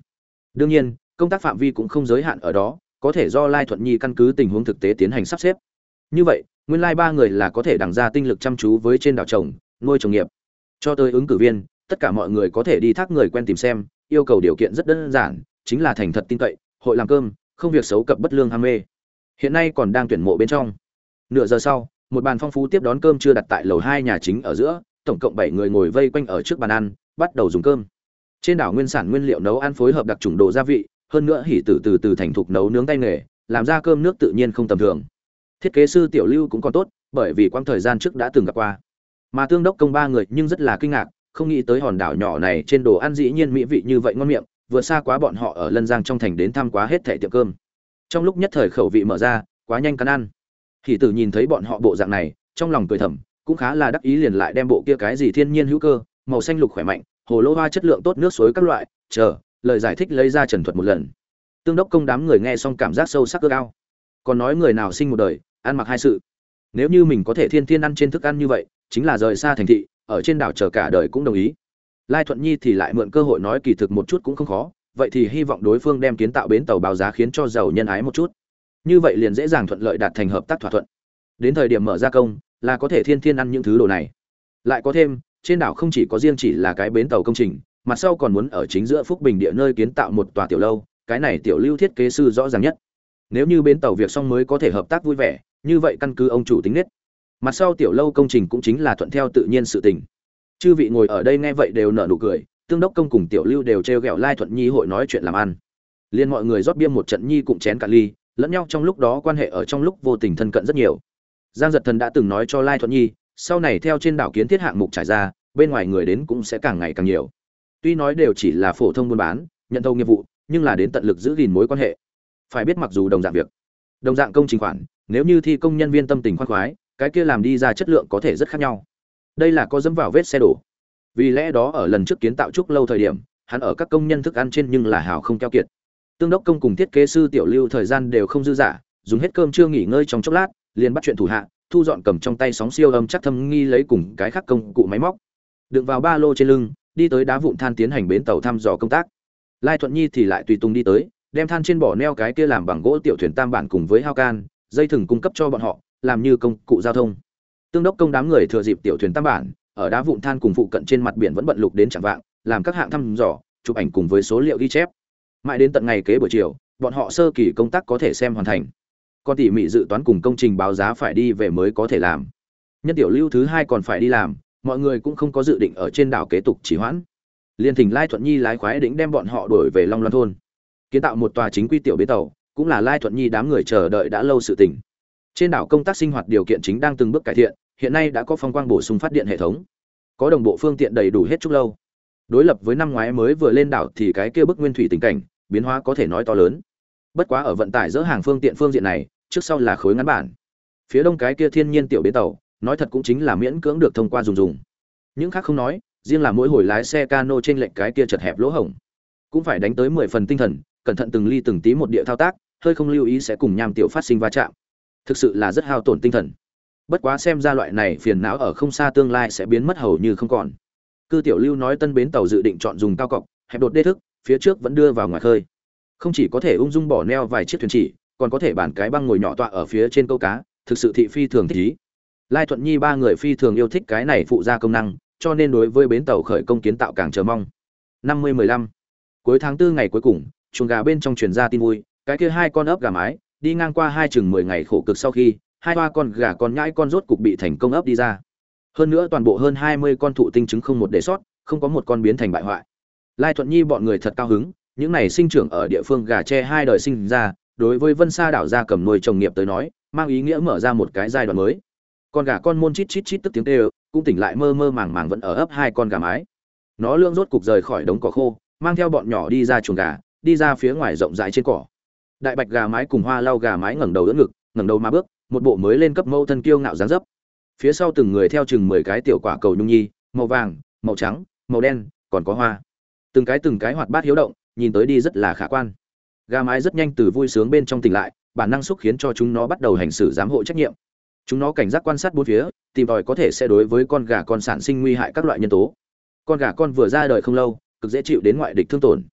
A: Đương nhiên, công tác phạm vi cũng không giới hạn ở đó, có thể do lai thuận nhi căn cứ tình huống thực tế tiến hành sắp xếp. Như vậy, nguyên lai ba người là có thể đằng ra tinh lực chăm chú với trên đảo trồng, nuôi trồng nghiệp. Cho tới ứng cử viên, tất cả mọi người có thể đi thác người quen tìm xem, yêu cầu điều kiện rất đơn giản, chính là thành thật tin cậy hội làm cơm, không việc xấu cập bất lương ham mê. Hiện nay còn đang tuyển mộ bên trong. Nửa giờ sau, một bàn phong phú tiếp đón cơm chưa đặt tại lầu hai nhà chính ở giữa, tổng cộng bảy người ngồi vây quanh ở trước bàn ăn, bắt đầu dùng cơm. Trên đảo nguyên sản nguyên liệu nấu ăn phối hợp đặc trùng đồ gia vị, hơn nữa hỉ từ từ từ thành thục nấu nướng tay nghề, làm ra cơm nước tự nhiên không tầm thường. Thiết kế sư tiểu lưu cũng còn tốt, bởi vì quãng thời gian trước đã từng gặp qua. Mà tương đốc công ba người nhưng rất là kinh ngạc, không nghĩ tới hòn đảo nhỏ này trên đồ ăn dĩ nhiên mỹ vị như vậy ngon miệng vượt xa quá bọn họ ở lân giang trong thành đến thăm quá hết thẻ tiệm cơm. Trong lúc nhất thời khẩu vị mở ra, quá nhanh cắn ăn. Hỷ tử nhìn thấy bọn họ bộ dạng này, trong lòng cười thầm, cũng khá là đắc ý liền lại đem bộ kia cái gì thiên nhiên hữu cơ, màu xanh lục khỏe mạnh, hồ lô hoa chất lượng tốt nước suối các loại, chờ, lời giải thích lấy ra trần thuật một lần. Tương đốc công đám người nghe xong cảm giác sâu sắc cơ ao còn nói người nào sinh một đời, ăn mặc hai sự. Nếu như mình có thể thiên thiên ăn trên thức ăn như vậy, chính là rời xa thành thị, ở trên đảo chờ cả đời cũng đồng ý lai thuận nhi thì lại mượn cơ hội nói kỳ thực một chút cũng không khó, vậy thì hy vọng đối phương đem kiến tạo bến tàu báo giá khiến cho giàu nhân ái một chút. Như vậy liền dễ dàng thuận lợi đạt thành hợp tác thỏa thuận. Đến thời điểm mở ra công, là có thể thiên thiên ăn những thứ đồ này. Lại có thêm, trên đảo không chỉ có riêng chỉ là cái bến tàu công trình mặt sau còn muốn ở chính giữa phúc bình địa nơi kiến tạo một tòa tiểu lâu, cái này tiểu lưu thiết kế sư rõ ràng nhất. Nếu như bến tàu việc xong mới có thể hợp tác vui vẻ, như vậy căn cứ ông chủ tính nết. Mặt sau tiểu lâu công trình cũng chính là thuận theo tự nhiên sự tình chư vị ngồi ở đây nghe vậy đều nở nụ cười, tương đốc công cùng tiểu lưu đều trêu ghẹo lai thuận nhi hội nói chuyện làm ăn. Liên mọi người rót bia một trận nhi cũng chén cả ly, lẫn nhau trong lúc đó quan hệ ở trong lúc vô tình thân cận rất nhiều. Giang giật thần đã từng nói cho lai thuận nhi, sau này theo trên đảo kiến thiết hạng mục trải ra, bên ngoài người đến cũng sẽ càng ngày càng nhiều. Tuy nói đều chỉ là phổ thông buôn bán, nhận thầu nghiệp vụ, nhưng là đến tận lực giữ gìn mối quan hệ. Phải biết mặc dù đồng dạng việc, đồng dạng công trình khoản, nếu như thi công nhân viên tâm tình khoan khoái, cái kia làm đi ra chất lượng có thể rất khác nhau đây là có dẫm vào vết xe đổ. Vì lẽ đó ở lần trước kiến tạo trúc lâu thời điểm, hắn ở các công nhân thức ăn trên nhưng là hào không keo kiệt. Tương đốc công cùng thiết kế sư tiểu lưu thời gian đều không dư dả, dùng hết cơm chưa nghỉ ngơi trong chốc lát, liền bắt chuyện thủ hạ, thu dọn cầm trong tay sóng siêu âm chắc thâm nghi lấy cùng cái khác công cụ máy móc. Đựng vào ba lô trên lưng, đi tới đá vụn than tiến hành bến tàu thăm dò công tác. Lai thuận nhi thì lại tùy tùng đi tới, đem than trên bỏ neo cái kia làm bằng gỗ tiểu thuyền tam bản cùng với hao can, dây thừng cung cấp cho bọn họ, làm như công cụ giao thông tương đốc công đám người thừa dịp tiểu thuyền tam bản, ở đá vụn than cùng phụ cận trên mặt biển vẫn bận lục đến chẳng vạng, làm các hạng thăm dò, chụp ảnh cùng với số liệu ghi chép. Mãi đến tận ngày kế buổi chiều, bọn họ sơ kỳ công tác có thể xem hoàn thành. Còn tỉ mỉ dự toán cùng công trình báo giá phải đi về mới có thể làm. Nhân tiểu lưu thứ hai còn phải đi làm, mọi người cũng không có dự định ở trên đảo kế tục chỉ hoãn. Liên thỉnh lai thuận nhi lái khoái đĩnh đem bọn họ đổi về long loan thôn. Kiến tạo một tòa chính quy tiểu bến tàu, cũng là lai thuận nhi đám người chờ đợi đã lâu sự tỉnh trên đảo công tác sinh hoạt điều kiện chính đang từng bước cải thiện, hiện nay đã có phong quang bổ sung phát điện hệ thống. Có đồng bộ phương tiện đầy đủ hết chút lâu. Đối lập với năm ngoái mới vừa lên đảo thì cái kia bức nguyên thủy tình cảnh, biến hóa có thể nói to lớn. Bất quá ở vận tải dỡ hàng phương tiện phương diện này, trước sau là khối ngắn bản. Phía đông cái kia thiên nhiên tiểu bến tàu, nói thật cũng chính là miễn cưỡng được thông qua dùng dùng. Những khác không nói, riêng là mỗi hồi lái xe cano trên lệnh cái kia chật hẹp lỗ hổng. Cũng phải đánh tới mười phần tinh thần, cẩn thận từng ly từng tí một địa thao tác, hơi không lưu ý sẽ cùng nham tiểu phát sinh va chạm thực sự là rất hao tổn tinh thần. Bất quá xem ra loại này phiền não ở không xa tương lai sẽ biến mất hầu như không còn. Cư tiểu lưu nói tân bến tàu dự định chọn dùng cao cọc, hẹp đột đê thức, phía trước vẫn đưa vào ngoài khơi. Không chỉ có thể ung dung bỏ neo vài chiếc thuyền chỉ, còn có thể bản cái băng ngồi nhỏ tọa ở phía trên câu cá, thực sự thị phi thường thích ý. Lai thuận nhi ba người phi thường yêu thích cái này phụ ra công năng, cho nên đối với bến tàu khởi công kiến tạo càng chờ mong. Năm mươi mười lăm. Cuối tháng tư ngày cuối cùng, chuồng gà bên trong truyền ra tin vui, cái kia hai con ấp gà mái đi ngang qua hai chừng mười ngày khổ cực sau khi, hai hoa con gà con nhãi con rốt cục bị thành công ấp đi ra. Hơn nữa toàn bộ hơn hai mươi con thụ tinh trứng không một để sót, không có một con biến thành bại hoại. Lai thuận nhi bọn người thật cao hứng, những này sinh trưởng ở địa phương gà tre hai đời sinh ra, đối với vân sa đảo gia cầm nuôi trồng nghiệp tới nói, mang ý nghĩa mở ra một cái giai đoạn mới. Con gà con môn chít chít chít tức tiếng tê cũng tỉnh lại mơ mơ màng màng vẫn ở ấp hai con gà mái. Nó lương rốt cục rời khỏi đống cỏ khô, mang theo bọn nhỏ đi ra chuồng gà, đi ra phía ngoài rộng rãi trên cỏ đại bạch gà mái cùng hoa lau gà mái ngẩng đầu đỡ ngực, ngẩng đầu mà bước, một bộ mới lên cấp mẫu thân kiêu ngạo dáng dấp. Phía sau từng người theo chừng mười cái tiểu quả cầu nhung nhi, màu vàng, màu trắng, màu đen, còn có hoa. Từng cái từng cái hoạt bát hiếu động, nhìn tới đi rất là khả quan. Gà mái rất nhanh từ vui sướng bên trong tỉnh lại, bản năng xúc khiến cho chúng nó bắt đầu hành xử giám hộ trách nhiệm. Chúng nó cảnh giác quan sát bốn phía, tìm tòi có thể sẽ đối với con gà con sản sinh nguy hại các loại nhân tố. Con gà con vừa ra đời không lâu, cực dễ chịu đến ngoại địch thương tổn.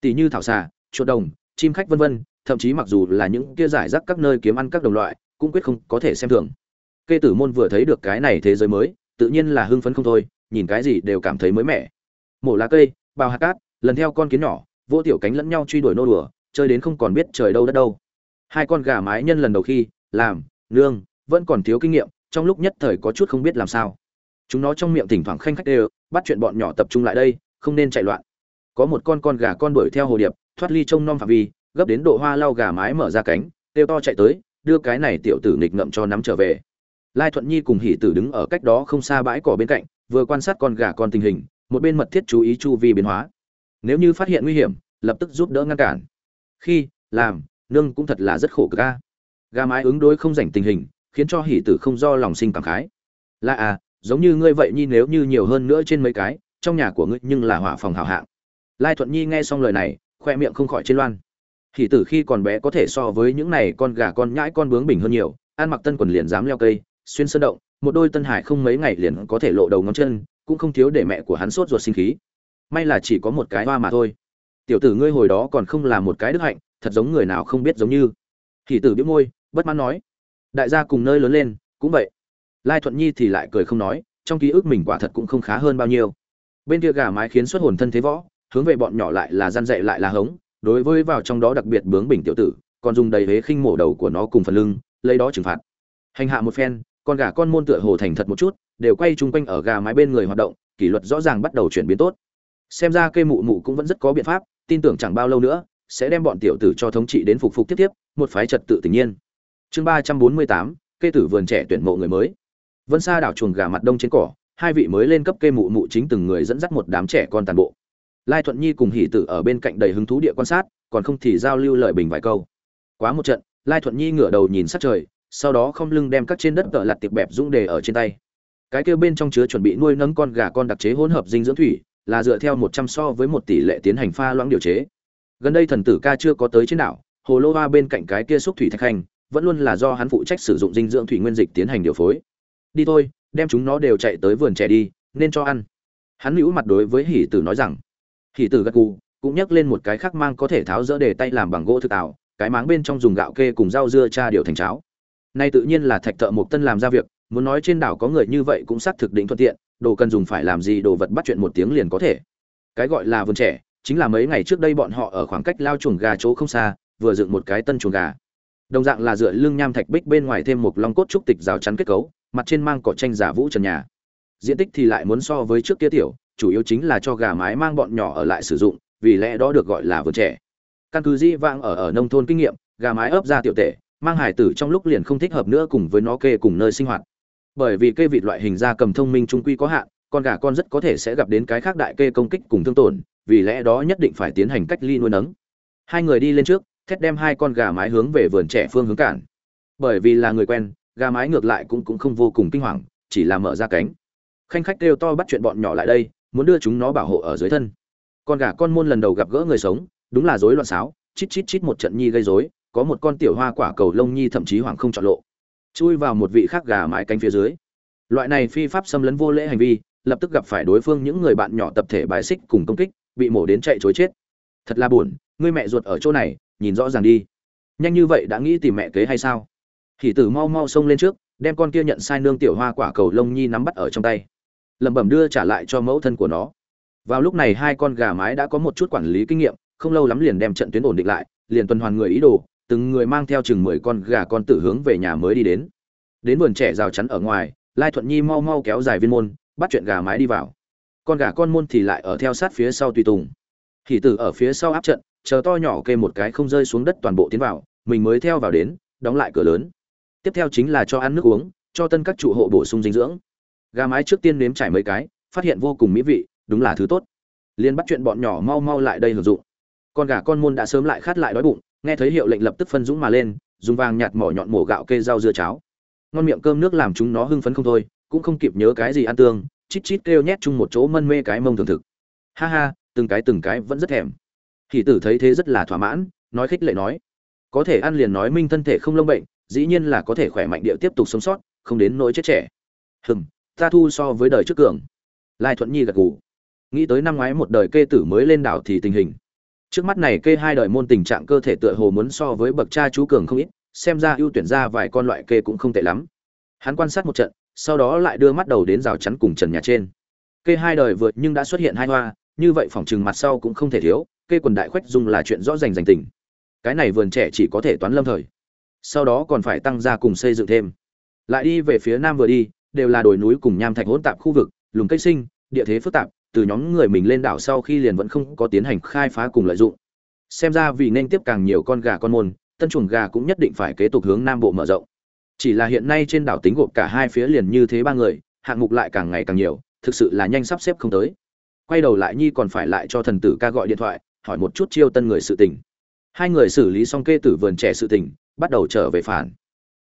A: Tỷ như thảo xà, chuột đồng, chim khách vân vân thậm chí mặc dù là những kia giải rác các nơi kiếm ăn các đồng loại, cũng quyết không có thể xem thường. Kê tử môn vừa thấy được cái này thế giới mới, tự nhiên là hưng phấn không thôi, nhìn cái gì đều cảm thấy mới mẻ. Mổ lá cây bao hạt cát, lần theo con kiến nhỏ vô tiểu cánh lẫn nhau truy đuổi nô đùa, chơi đến không còn biết trời đâu đất đâu. Hai con gà mái nhân lần đầu khi, làm, nương, vẫn còn thiếu kinh nghiệm, trong lúc nhất thời có chút không biết làm sao. Chúng nó trong miệng thỉnh thoảng khanh khách đều, bắt chuyện bọn nhỏ tập trung lại đây, không nên chạy loạn. Có một con con gà con đuổi theo hồ điệp, thoát ly trông non phạm vi gấp đến độ hoa lau gà mái mở ra cánh têu to chạy tới, đưa cái này tiểu tử nghịch ngậm cho nắm trở về. Lai thuận nhi cùng hỷ tử đứng ở cách đó không xa bãi cỏ bên cạnh, vừa quan sát con gà con tình hình, một bên mật thiết chú ý chu vi biến hóa. Nếu như phát hiện nguy hiểm, lập tức giúp đỡ ngăn cản. Khi, làm, nương cũng thật là rất khổ ga gà mái ứng đối không rảnh tình hình, khiến cho hỷ tử không do lòng sinh cảm khái. Là à giống như ngươi vậy nhi nếu như nhiều hơn nữa trên mấy cái, trong nhà của ngươi nhưng là hỏa phòng hảo hạng. Lai thuận nhi nghe xong lời này, khoe miệng không khỏi trên loan hỷ tử khi còn bé có thể so với những này con gà con nhãi con bướng bình hơn nhiều, ăn mặc tân quần liền dám leo cây, xuyên sơn động, một đôi tân hải không mấy ngày liền có thể lộ đầu ngón chân, cũng không thiếu để mẹ của hắn sốt ruột sinh khí. May là chỉ có một cái hoa mà thôi. Tiểu tử ngươi hồi đó còn không là một cái đức hạnh, thật giống người nào không biết giống như. Hỷ tử bĩu môi, bất mãn nói. Đại gia cùng nơi lớn lên, cũng vậy. Lai thuận nhi thì lại cười không nói, trong ký ức mình quả thật cũng không khá hơn bao nhiêu. Bên kia gà mái khiến xuất hồn thân thế võ, hướng về bọn nhỏ lại là gian dạy lại là hống đối với vào trong đó đặc biệt bướng bỉnh tiểu tử, còn dùng đầy hế khinh mổ đầu của nó cùng phần lưng, lấy đó trừng phạt. Hành hạ một phen, con gà con môn tựa hồ thành thật một chút, đều quay chung quanh ở gà mái bên người hoạt động, kỷ luật rõ ràng bắt đầu chuyển biến tốt. Xem ra cây mụ mụ cũng vẫn rất có biện pháp, tin tưởng chẳng bao lâu nữa, sẽ đem bọn tiểu tử cho thống trị đến phục phục tiếp tiếp, một phái trật tự tự nhiên. Chương ba trăm bốn mươi tám, cây tử vườn trẻ tuyển mộ người mới. Vân xa đảo chuồng gà mặt đông trên cỏ, hai vị mới lên cấp cây mụ mụ chính từng người dẫn dắt một đám trẻ con tàn bộ lai thuận nhi cùng hỷ tử ở bên cạnh đầy hứng thú địa quan sát, còn không thì giao lưu lời bình vài câu. Quá một trận, lai thuận nhi ngửa đầu nhìn sát trời, sau đó không lưng đem các trên đất cỡ lặt tiệp bẹp dũng đề ở trên tay. Cái kêu bên trong chứa chuẩn bị nuôi nấng con gà con đặc chế hỗn hợp dinh dưỡng thủy, là dựa theo một trăm so với một tỷ lệ tiến hành pha loãng điều chế. Gần đây thần tử ca chưa có tới trên đảo, hồ lô hoa bên cạnh cái kia xúc thủy thạch hành, vẫn luôn là do hắn phụ trách sử dụng dinh dưỡng thủy nguyên dịch tiến hành điều phối. Đi thôi, đem chúng nó đều chạy tới vườn trẻ đi, nên cho ăn. Hắn hữu mặt đối với hỷ tử nói rằng. Hỉ tử gật gù, cũng nhấc lên một cái khác mang có thể tháo dỡ để tay làm bằng gỗ thực ảo, cái máng bên trong dùng gạo kê cùng rau dưa tra điều thành cháo. Nay tự nhiên là thạch thợ một tân làm ra việc, muốn nói trên đảo có người như vậy cũng xác thực định thuận tiện, đồ cần dùng phải làm gì đồ vật bắt chuyện một tiếng liền có thể. Cái gọi là vườn trẻ, chính là mấy ngày trước đây bọn họ ở khoảng cách lao chuồng gà chỗ không xa, vừa dựng một cái tân chuồng gà. Đồng dạng là dựa lưng nham thạch bích bên ngoài thêm một long cốt trúc tịch rào chắn kết cấu, mặt trên mang cỏ tranh giả vũ trần nhà. Diện tích thì lại muốn so với trước kia tiểu chủ yếu chính là cho gà mái mang bọn nhỏ ở lại sử dụng, vì lẽ đó được gọi là vườn trẻ. Căn cứ di vãng ở ở nông thôn kinh nghiệm, gà mái ấp ra tiểu tệ, mang hải tử trong lúc liền không thích hợp nữa cùng với nó kê cùng nơi sinh hoạt. Bởi vì kê vịt loại hình da cầm thông minh trung quy có hạn, con gà con rất có thể sẽ gặp đến cái khác đại kê công kích cùng thương tổn, vì lẽ đó nhất định phải tiến hành cách ly nuôi nấng. Hai người đi lên trước, thét đem hai con gà mái hướng về vườn trẻ phương hướng cản. Bởi vì là người quen, gà mái ngược lại cũng cũng không vô cùng kinh hoàng, chỉ là mở ra cánh. Khanh khách kêu to bắt chuyện bọn nhỏ lại đây muốn đưa chúng nó bảo hộ ở dưới thân. Con gà con môn lần đầu gặp gỡ người sống, đúng là rối loạn sáo, chít chít chít một trận nhi gây rối, có một con tiểu hoa quả cầu lông nhi thậm chí hoàng không chọn lộ. Chui vào một vị khác gà mái cánh phía dưới. Loại này phi pháp xâm lấn vô lễ hành vi, lập tức gặp phải đối phương những người bạn nhỏ tập thể bài xích cùng công kích, bị mổ đến chạy chối chết. Thật là buồn, ngươi mẹ ruột ở chỗ này, nhìn rõ ràng đi. Nhanh như vậy đã nghĩ tìm mẹ kế hay sao? Thì tử mau mau xông lên trước, đem con kia nhận sai nương tiểu hoa quả cầu lông nhi nắm bắt ở trong tay lẩm bẩm đưa trả lại cho mẫu thân của nó. Vào lúc này hai con gà mái đã có một chút quản lý kinh nghiệm, không lâu lắm liền đem trận tuyến ổn định lại, liền tuần hoàn người ý đồ, từng người mang theo chừng mười con gà con tử hướng về nhà mới đi đến. Đến vườn trẻ rào chắn ở ngoài, lai thuận nhi mau mau kéo dài viên môn, bắt chuyện gà mái đi vào. Con gà con môn thì lại ở theo sát phía sau tùy tùng. Hỷ tử ở phía sau áp trận, chờ to nhỏ kê một cái không rơi xuống đất toàn bộ tiến vào, mình mới theo vào đến, đóng lại cửa lớn. Tiếp theo chính là cho ăn nước uống, cho tân các trụ hộ bổ sung dinh dưỡng gà mái trước tiên nếm trải mấy cái, phát hiện vô cùng mỹ vị, đúng là thứ tốt. Liên bắt chuyện bọn nhỏ mau mau lại đây hưởng dụng. Con gà con môn đã sớm lại khát lại đói bụng, nghe thấy hiệu lệnh lập tức phân dũng mà lên, dùng vàng nhạt mỏ nhọn mổ gạo kê rau dưa cháo. Ngon miệng cơm nước làm chúng nó hưng phấn không thôi, cũng không kịp nhớ cái gì ăn tương, chít chít kêu nhét chung một chỗ mân mê cái mông thường thực. Ha ha, từng cái từng cái vẫn rất thèm. Hỷ tử thấy thế rất là thỏa mãn, nói khích lệ nói. Có thể ăn liền nói minh thân thể không lông bệnh, dĩ nhiên là có thể khỏe mạnh địa tiếp tục sống sót, không đến nỗi chết trẻ. Hừng ta thu so với đời trước cường. Lai thuận nhi gật gù. Nghĩ tới năm ngoái một đời kê tử mới lên đảo thì tình hình. Trước mắt này kê hai đời môn tình trạng cơ thể tựa hồ muốn so với bậc cha chú cường không ít, xem ra ưu tuyển ra vài con loại kê cũng không tệ lắm. Hắn quan sát một trận, sau đó lại đưa mắt đầu đến rào chắn cùng trần nhà trên. Kê hai đời vượt nhưng đã xuất hiện hai hoa, như vậy phòng trừng mặt sau cũng không thể thiếu, kê quần đại khoách dung là chuyện rõ rành rành tình. Cái này vườn trẻ chỉ có thể toán lâm thời. Sau đó còn phải tăng ra cùng xây dựng thêm. Lại đi về phía nam vừa đi đều là đồi núi cùng nham thạch hỗn tạp khu vực, lùm cây sinh, địa thế phức tạp, từ nhóm người mình lên đảo sau khi liền vẫn không có tiến hành khai phá cùng lợi dụng. Xem ra vì nên tiếp càng nhiều con gà con môn tân chuồng gà cũng nhất định phải kế tục hướng nam bộ mở rộng. Chỉ là hiện nay trên đảo tính gộp cả hai phía liền như thế ba người, hạng mục lại càng ngày càng nhiều, thực sự là nhanh sắp xếp không tới. Quay đầu lại nhi còn phải lại cho thần tử ca gọi điện thoại, hỏi một chút chiêu tân người sự tình. Hai người xử lý xong kê tử vườn trẻ sự tình, bắt đầu trở về phản.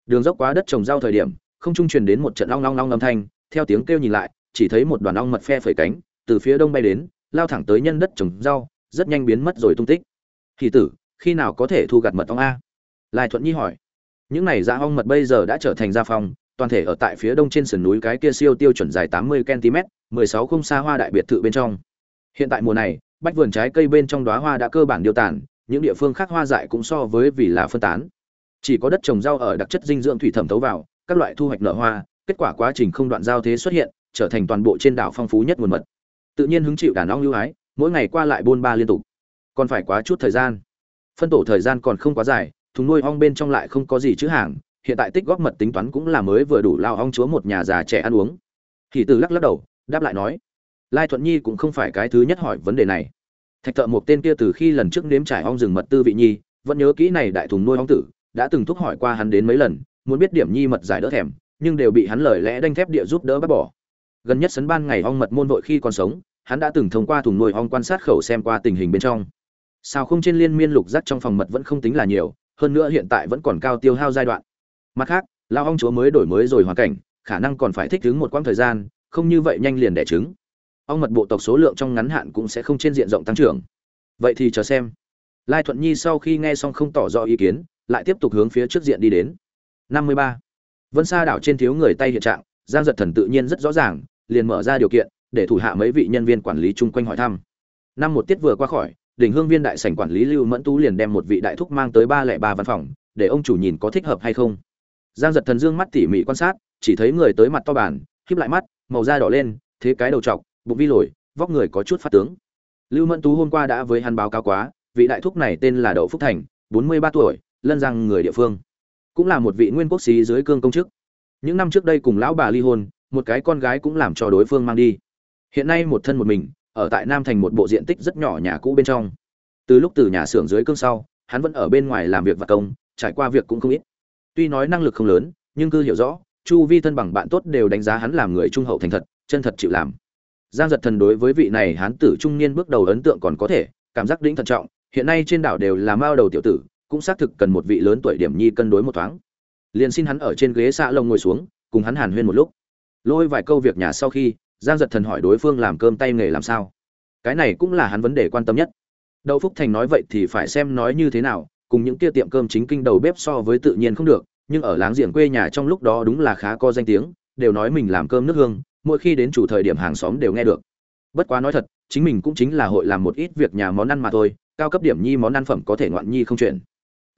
A: Đường dốc quá đất trồng rau thời điểm không trung truyền đến một trận long long long âm thanh, theo tiếng kêu nhìn lại, chỉ thấy một đoàn ong mật phe phẩy cánh, từ phía đông bay đến, lao thẳng tới nhân đất trồng rau, rất nhanh biến mất rồi tung tích. Kỳ tử, khi nào có thể thu gặt mật ong a? Lai thuận nhi hỏi. Những này dã ong mật bây giờ đã trở thành gia phong, toàn thể ở tại phía đông trên sườn núi cái kia siêu tiêu chuẩn dài 80 cm 16 không xa hoa đại biệt thự bên trong. Hiện tại mùa này, bách vườn trái cây bên trong đóa hoa đã cơ bản điều tàn, những địa phương khác hoa dại cũng so với vì là phân tán. Chỉ có đất trồng rau ở đặc chất dinh dưỡng thủy thẩm thấu vào các loại thu hoạch nở hoa, kết quả quá trình không đoạn giao thế xuất hiện, trở thành toàn bộ trên đảo phong phú nhất nguồn mật. Tự nhiên hứng chịu đàn ong ưu ái, mỗi ngày qua lại buôn ba liên tục. Còn phải quá chút thời gian. Phân tổ thời gian còn không quá dài, thùng nuôi ong bên trong lại không có gì chữ hàng, hiện tại tích góp mật tính toán cũng là mới vừa đủ lao ong chúa một nhà già trẻ ăn uống. Thì từ lắc lắc đầu, đáp lại nói, lai thuận nhi cũng không phải cái thứ nhất hỏi vấn đề này. Thạch thợ một tên kia từ khi lần trước nếm trải ong rừng mật tư vị nhi, vẫn nhớ kỹ này đại thùng nuôi ong tử, đã từng thúc hỏi qua hắn đến mấy lần muốn biết điểm nhi mật giải đỡ thèm, nhưng đều bị hắn lời lẽ đanh thép địa giúp đỡ bác bỏ. Gần nhất sấn ban ngày ong mật môn vội khi còn sống, hắn đã từng thông qua thùng nuôi ong quan sát khẩu xem qua tình hình bên trong. Sao không trên liên miên lục rác trong phòng mật vẫn không tính là nhiều, hơn nữa hiện tại vẫn còn cao tiêu hao giai đoạn. Mặt khác lao ong chúa mới đổi mới rồi hoàn cảnh, khả năng còn phải thích ứng một quãng thời gian, không như vậy nhanh liền đẻ trứng. Ong mật bộ tộc số lượng trong ngắn hạn cũng sẽ không trên diện rộng tăng trưởng. Vậy thì chờ xem. Lai thuận nhi sau khi nghe xong không tỏ rõ ý kiến, lại tiếp tục hướng phía trước diện đi đến năm mươi ba. Vân sa đảo trên thiếu người tay hiện trạng, giang giật thần tự nhiên rất rõ ràng, liền mở ra điều kiện, để thủ hạ mấy vị nhân viên quản lý chung quanh hỏi thăm. Năm một tiết vừa qua khỏi, đỉnh hương viên đại sảnh quản lý lưu mẫn tú liền đem một vị đại thúc mang tới ba lẻ ba văn phòng, để ông chủ nhìn có thích hợp hay không. Giang giật thần dương mắt tỉ mỉ quan sát, chỉ thấy người tới mặt to bản híp lại mắt, màu da đỏ lên, thế cái đầu trọc, bụng vi lồi, vóc người có chút phát tướng. Lưu mẫn tú hôm qua đã với hắn báo cáo quá, vị đại thúc này tên là đậu phúc thành, bốn mươi ba tuổi, lân giang người địa phương cũng là một vị nguyên quốc sĩ dưới cương công chức. Những năm trước đây cùng lão bà ly hôn, một cái con gái cũng làm cho đối phương mang đi. Hiện nay một thân một mình, ở tại nam thành một bộ diện tích rất nhỏ nhà cũ bên trong. Từ lúc từ nhà xưởng dưới cương sau, hắn vẫn ở bên ngoài làm việc và công, trải qua việc cũng không ít. Tuy nói năng lực không lớn, nhưng cứ hiểu rõ, chu vi thân bằng bạn tốt đều đánh giá hắn làm người trung hậu thành thật, chân thật chịu làm. Giang giật thần đối với vị này hán tử trung niên bước đầu ấn tượng còn có thể, cảm giác đĩnh thận trọng, hiện nay trên đảo đều là mao đầu tiểu tử cũng xác thực cần một vị lớn tuổi điểm nhi cân đối một thoáng. Liền xin hắn ở trên ghế xạ lông ngồi xuống, cùng hắn hàn huyên một lúc. Lôi vài câu việc nhà sau khi, giang giật thần hỏi đối phương làm cơm tay nghề làm sao. Cái này cũng là hắn vấn đề quan tâm nhất. Đậu phúc thành nói vậy thì phải xem nói như thế nào, cùng những kia tiệm cơm chính kinh đầu bếp so với tự nhiên không được, nhưng ở láng giềng quê nhà trong lúc đó đúng là khá có danh tiếng, đều nói mình làm cơm nước hương, mỗi khi đến chủ thời điểm hàng xóm đều nghe được. Bất quá nói thật, chính mình cũng chính là hội làm một ít việc nhà món ăn mà thôi, cao cấp điểm nhi món ăn phẩm có thể ngoạn nhi không chuyển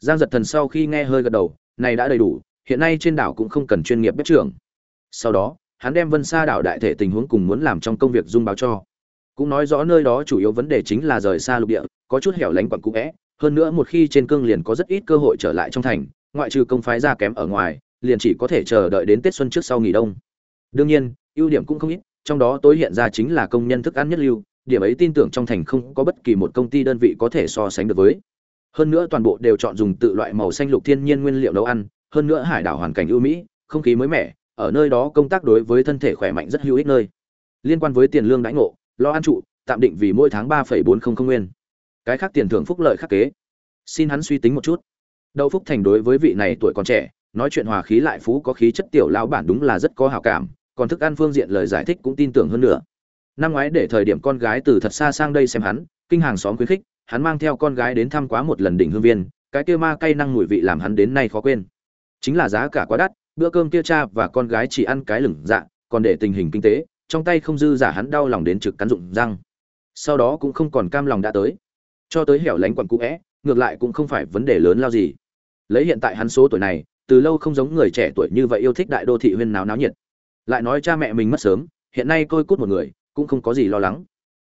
A: giang giật thần sau khi nghe hơi gật đầu, này đã đầy đủ, hiện nay trên đảo cũng không cần chuyên nghiệp bếp trưởng. Sau đó, hắn đem vân xa đảo đại thể tình huống cùng muốn làm trong công việc dung báo cho. Cũng nói rõ nơi đó chủ yếu vấn đề chính là rời xa lục địa, có chút hẻo lánh quặn cũ vẽ, hơn nữa một khi trên cương liền có rất ít cơ hội trở lại trong thành, ngoại trừ công phái ra kém ở ngoài, liền chỉ có thể chờ đợi đến tết xuân trước sau nghỉ đông. Đương nhiên, ưu điểm cũng không ít, trong đó tối hiện ra chính là công nhân thức ăn nhất lưu, điểm ấy tin tưởng trong thành không có bất kỳ một công ty đơn vị có thể so sánh được với hơn nữa toàn bộ đều chọn dùng tự loại màu xanh lục thiên nhiên nguyên liệu nấu ăn, hơn nữa hải đảo hoàn cảnh ưu mỹ, không khí mới mẻ, ở nơi đó công tác đối với thân thể khỏe mạnh rất hữu ích nơi. Liên quan với tiền lương đãi ngộ, lo ăn trụ, tạm định vì mỗi tháng ba bốn trăm linh nguyên. Cái khác tiền thưởng phúc lợi khắc kế. Xin hắn suy tính một chút. Đậu phúc thành đối với vị này tuổi còn trẻ, nói chuyện hòa khí lại phú có khí chất tiểu lao bản đúng là rất có hảo cảm, còn thức ăn phương diện lời giải thích cũng tin tưởng hơn nữa. Năm ngoái để thời điểm con gái từ thật xa sang đây xem hắn, kinh hàng xóm khuyến khích hắn mang theo con gái đến thăm quá một lần đỉnh hương viên cái kia ma cay năng mùi vị làm hắn đến nay khó quên. Chính là giá cả quá đắt bữa cơm kia cha và con gái chỉ ăn cái lửng dạ còn để tình hình kinh tế trong tay không dư giả hắn đau lòng đến trực cắn rụng răng. Sau đó cũng không còn cam lòng đã tới. Cho tới hẻo lánh quặn cũ é, ngược lại cũng không phải vấn đề lớn lao gì. Lấy hiện tại hắn số tuổi này từ lâu không giống người trẻ tuổi như vậy yêu thích đại đô thị huyên náo náo nhiệt. Lại nói cha mẹ mình mất sớm hiện nay tôi cút một người cũng không có gì lo lắng.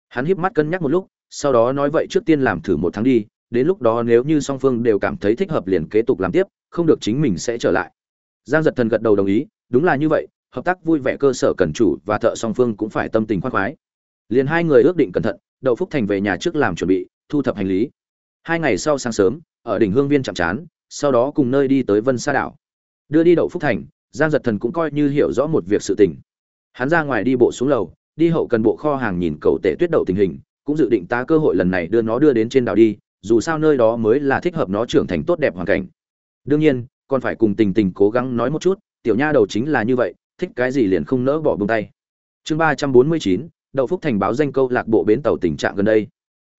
A: Hắn híp mắt cân nhắc một lúc sau đó nói vậy trước tiên làm thử một tháng đi, đến lúc đó nếu như song phương đều cảm thấy thích hợp liền kế tục làm tiếp, không được chính mình sẽ trở lại. Giang giật thần gật đầu đồng ý, đúng là như vậy, hợp tác vui vẻ cơ sở cần chủ và thợ song phương cũng phải tâm tình khoan khoái. Liền hai người ước định cẩn thận, đậu phúc thành về nhà trước làm chuẩn bị, thu thập hành lý. Hai ngày sau sáng sớm, ở đỉnh hương viên chạm trán, sau đó cùng nơi đi tới vân sa đảo. Đưa đi đậu phúc thành, giang giật thần cũng coi như hiểu rõ một việc sự tình. Hắn ra ngoài đi bộ xuống lầu, đi hậu cần bộ kho hàng nhìn cầu tể tuyết đậu tình hình cũng dự định ta cơ hội lần này đưa nó đưa đến trên đảo đi, dù sao nơi đó mới là thích hợp nó trưởng thành tốt đẹp hoàn cảnh. Đương nhiên, còn phải cùng tình tình cố gắng nói một chút, tiểu nha đầu chính là như vậy, thích cái gì liền không nỡ bỏ bông tay. Chương ba trăm bốn mươi chín, đậu phúc thành báo danh câu lạc bộ bến tàu tình trạng gần đây.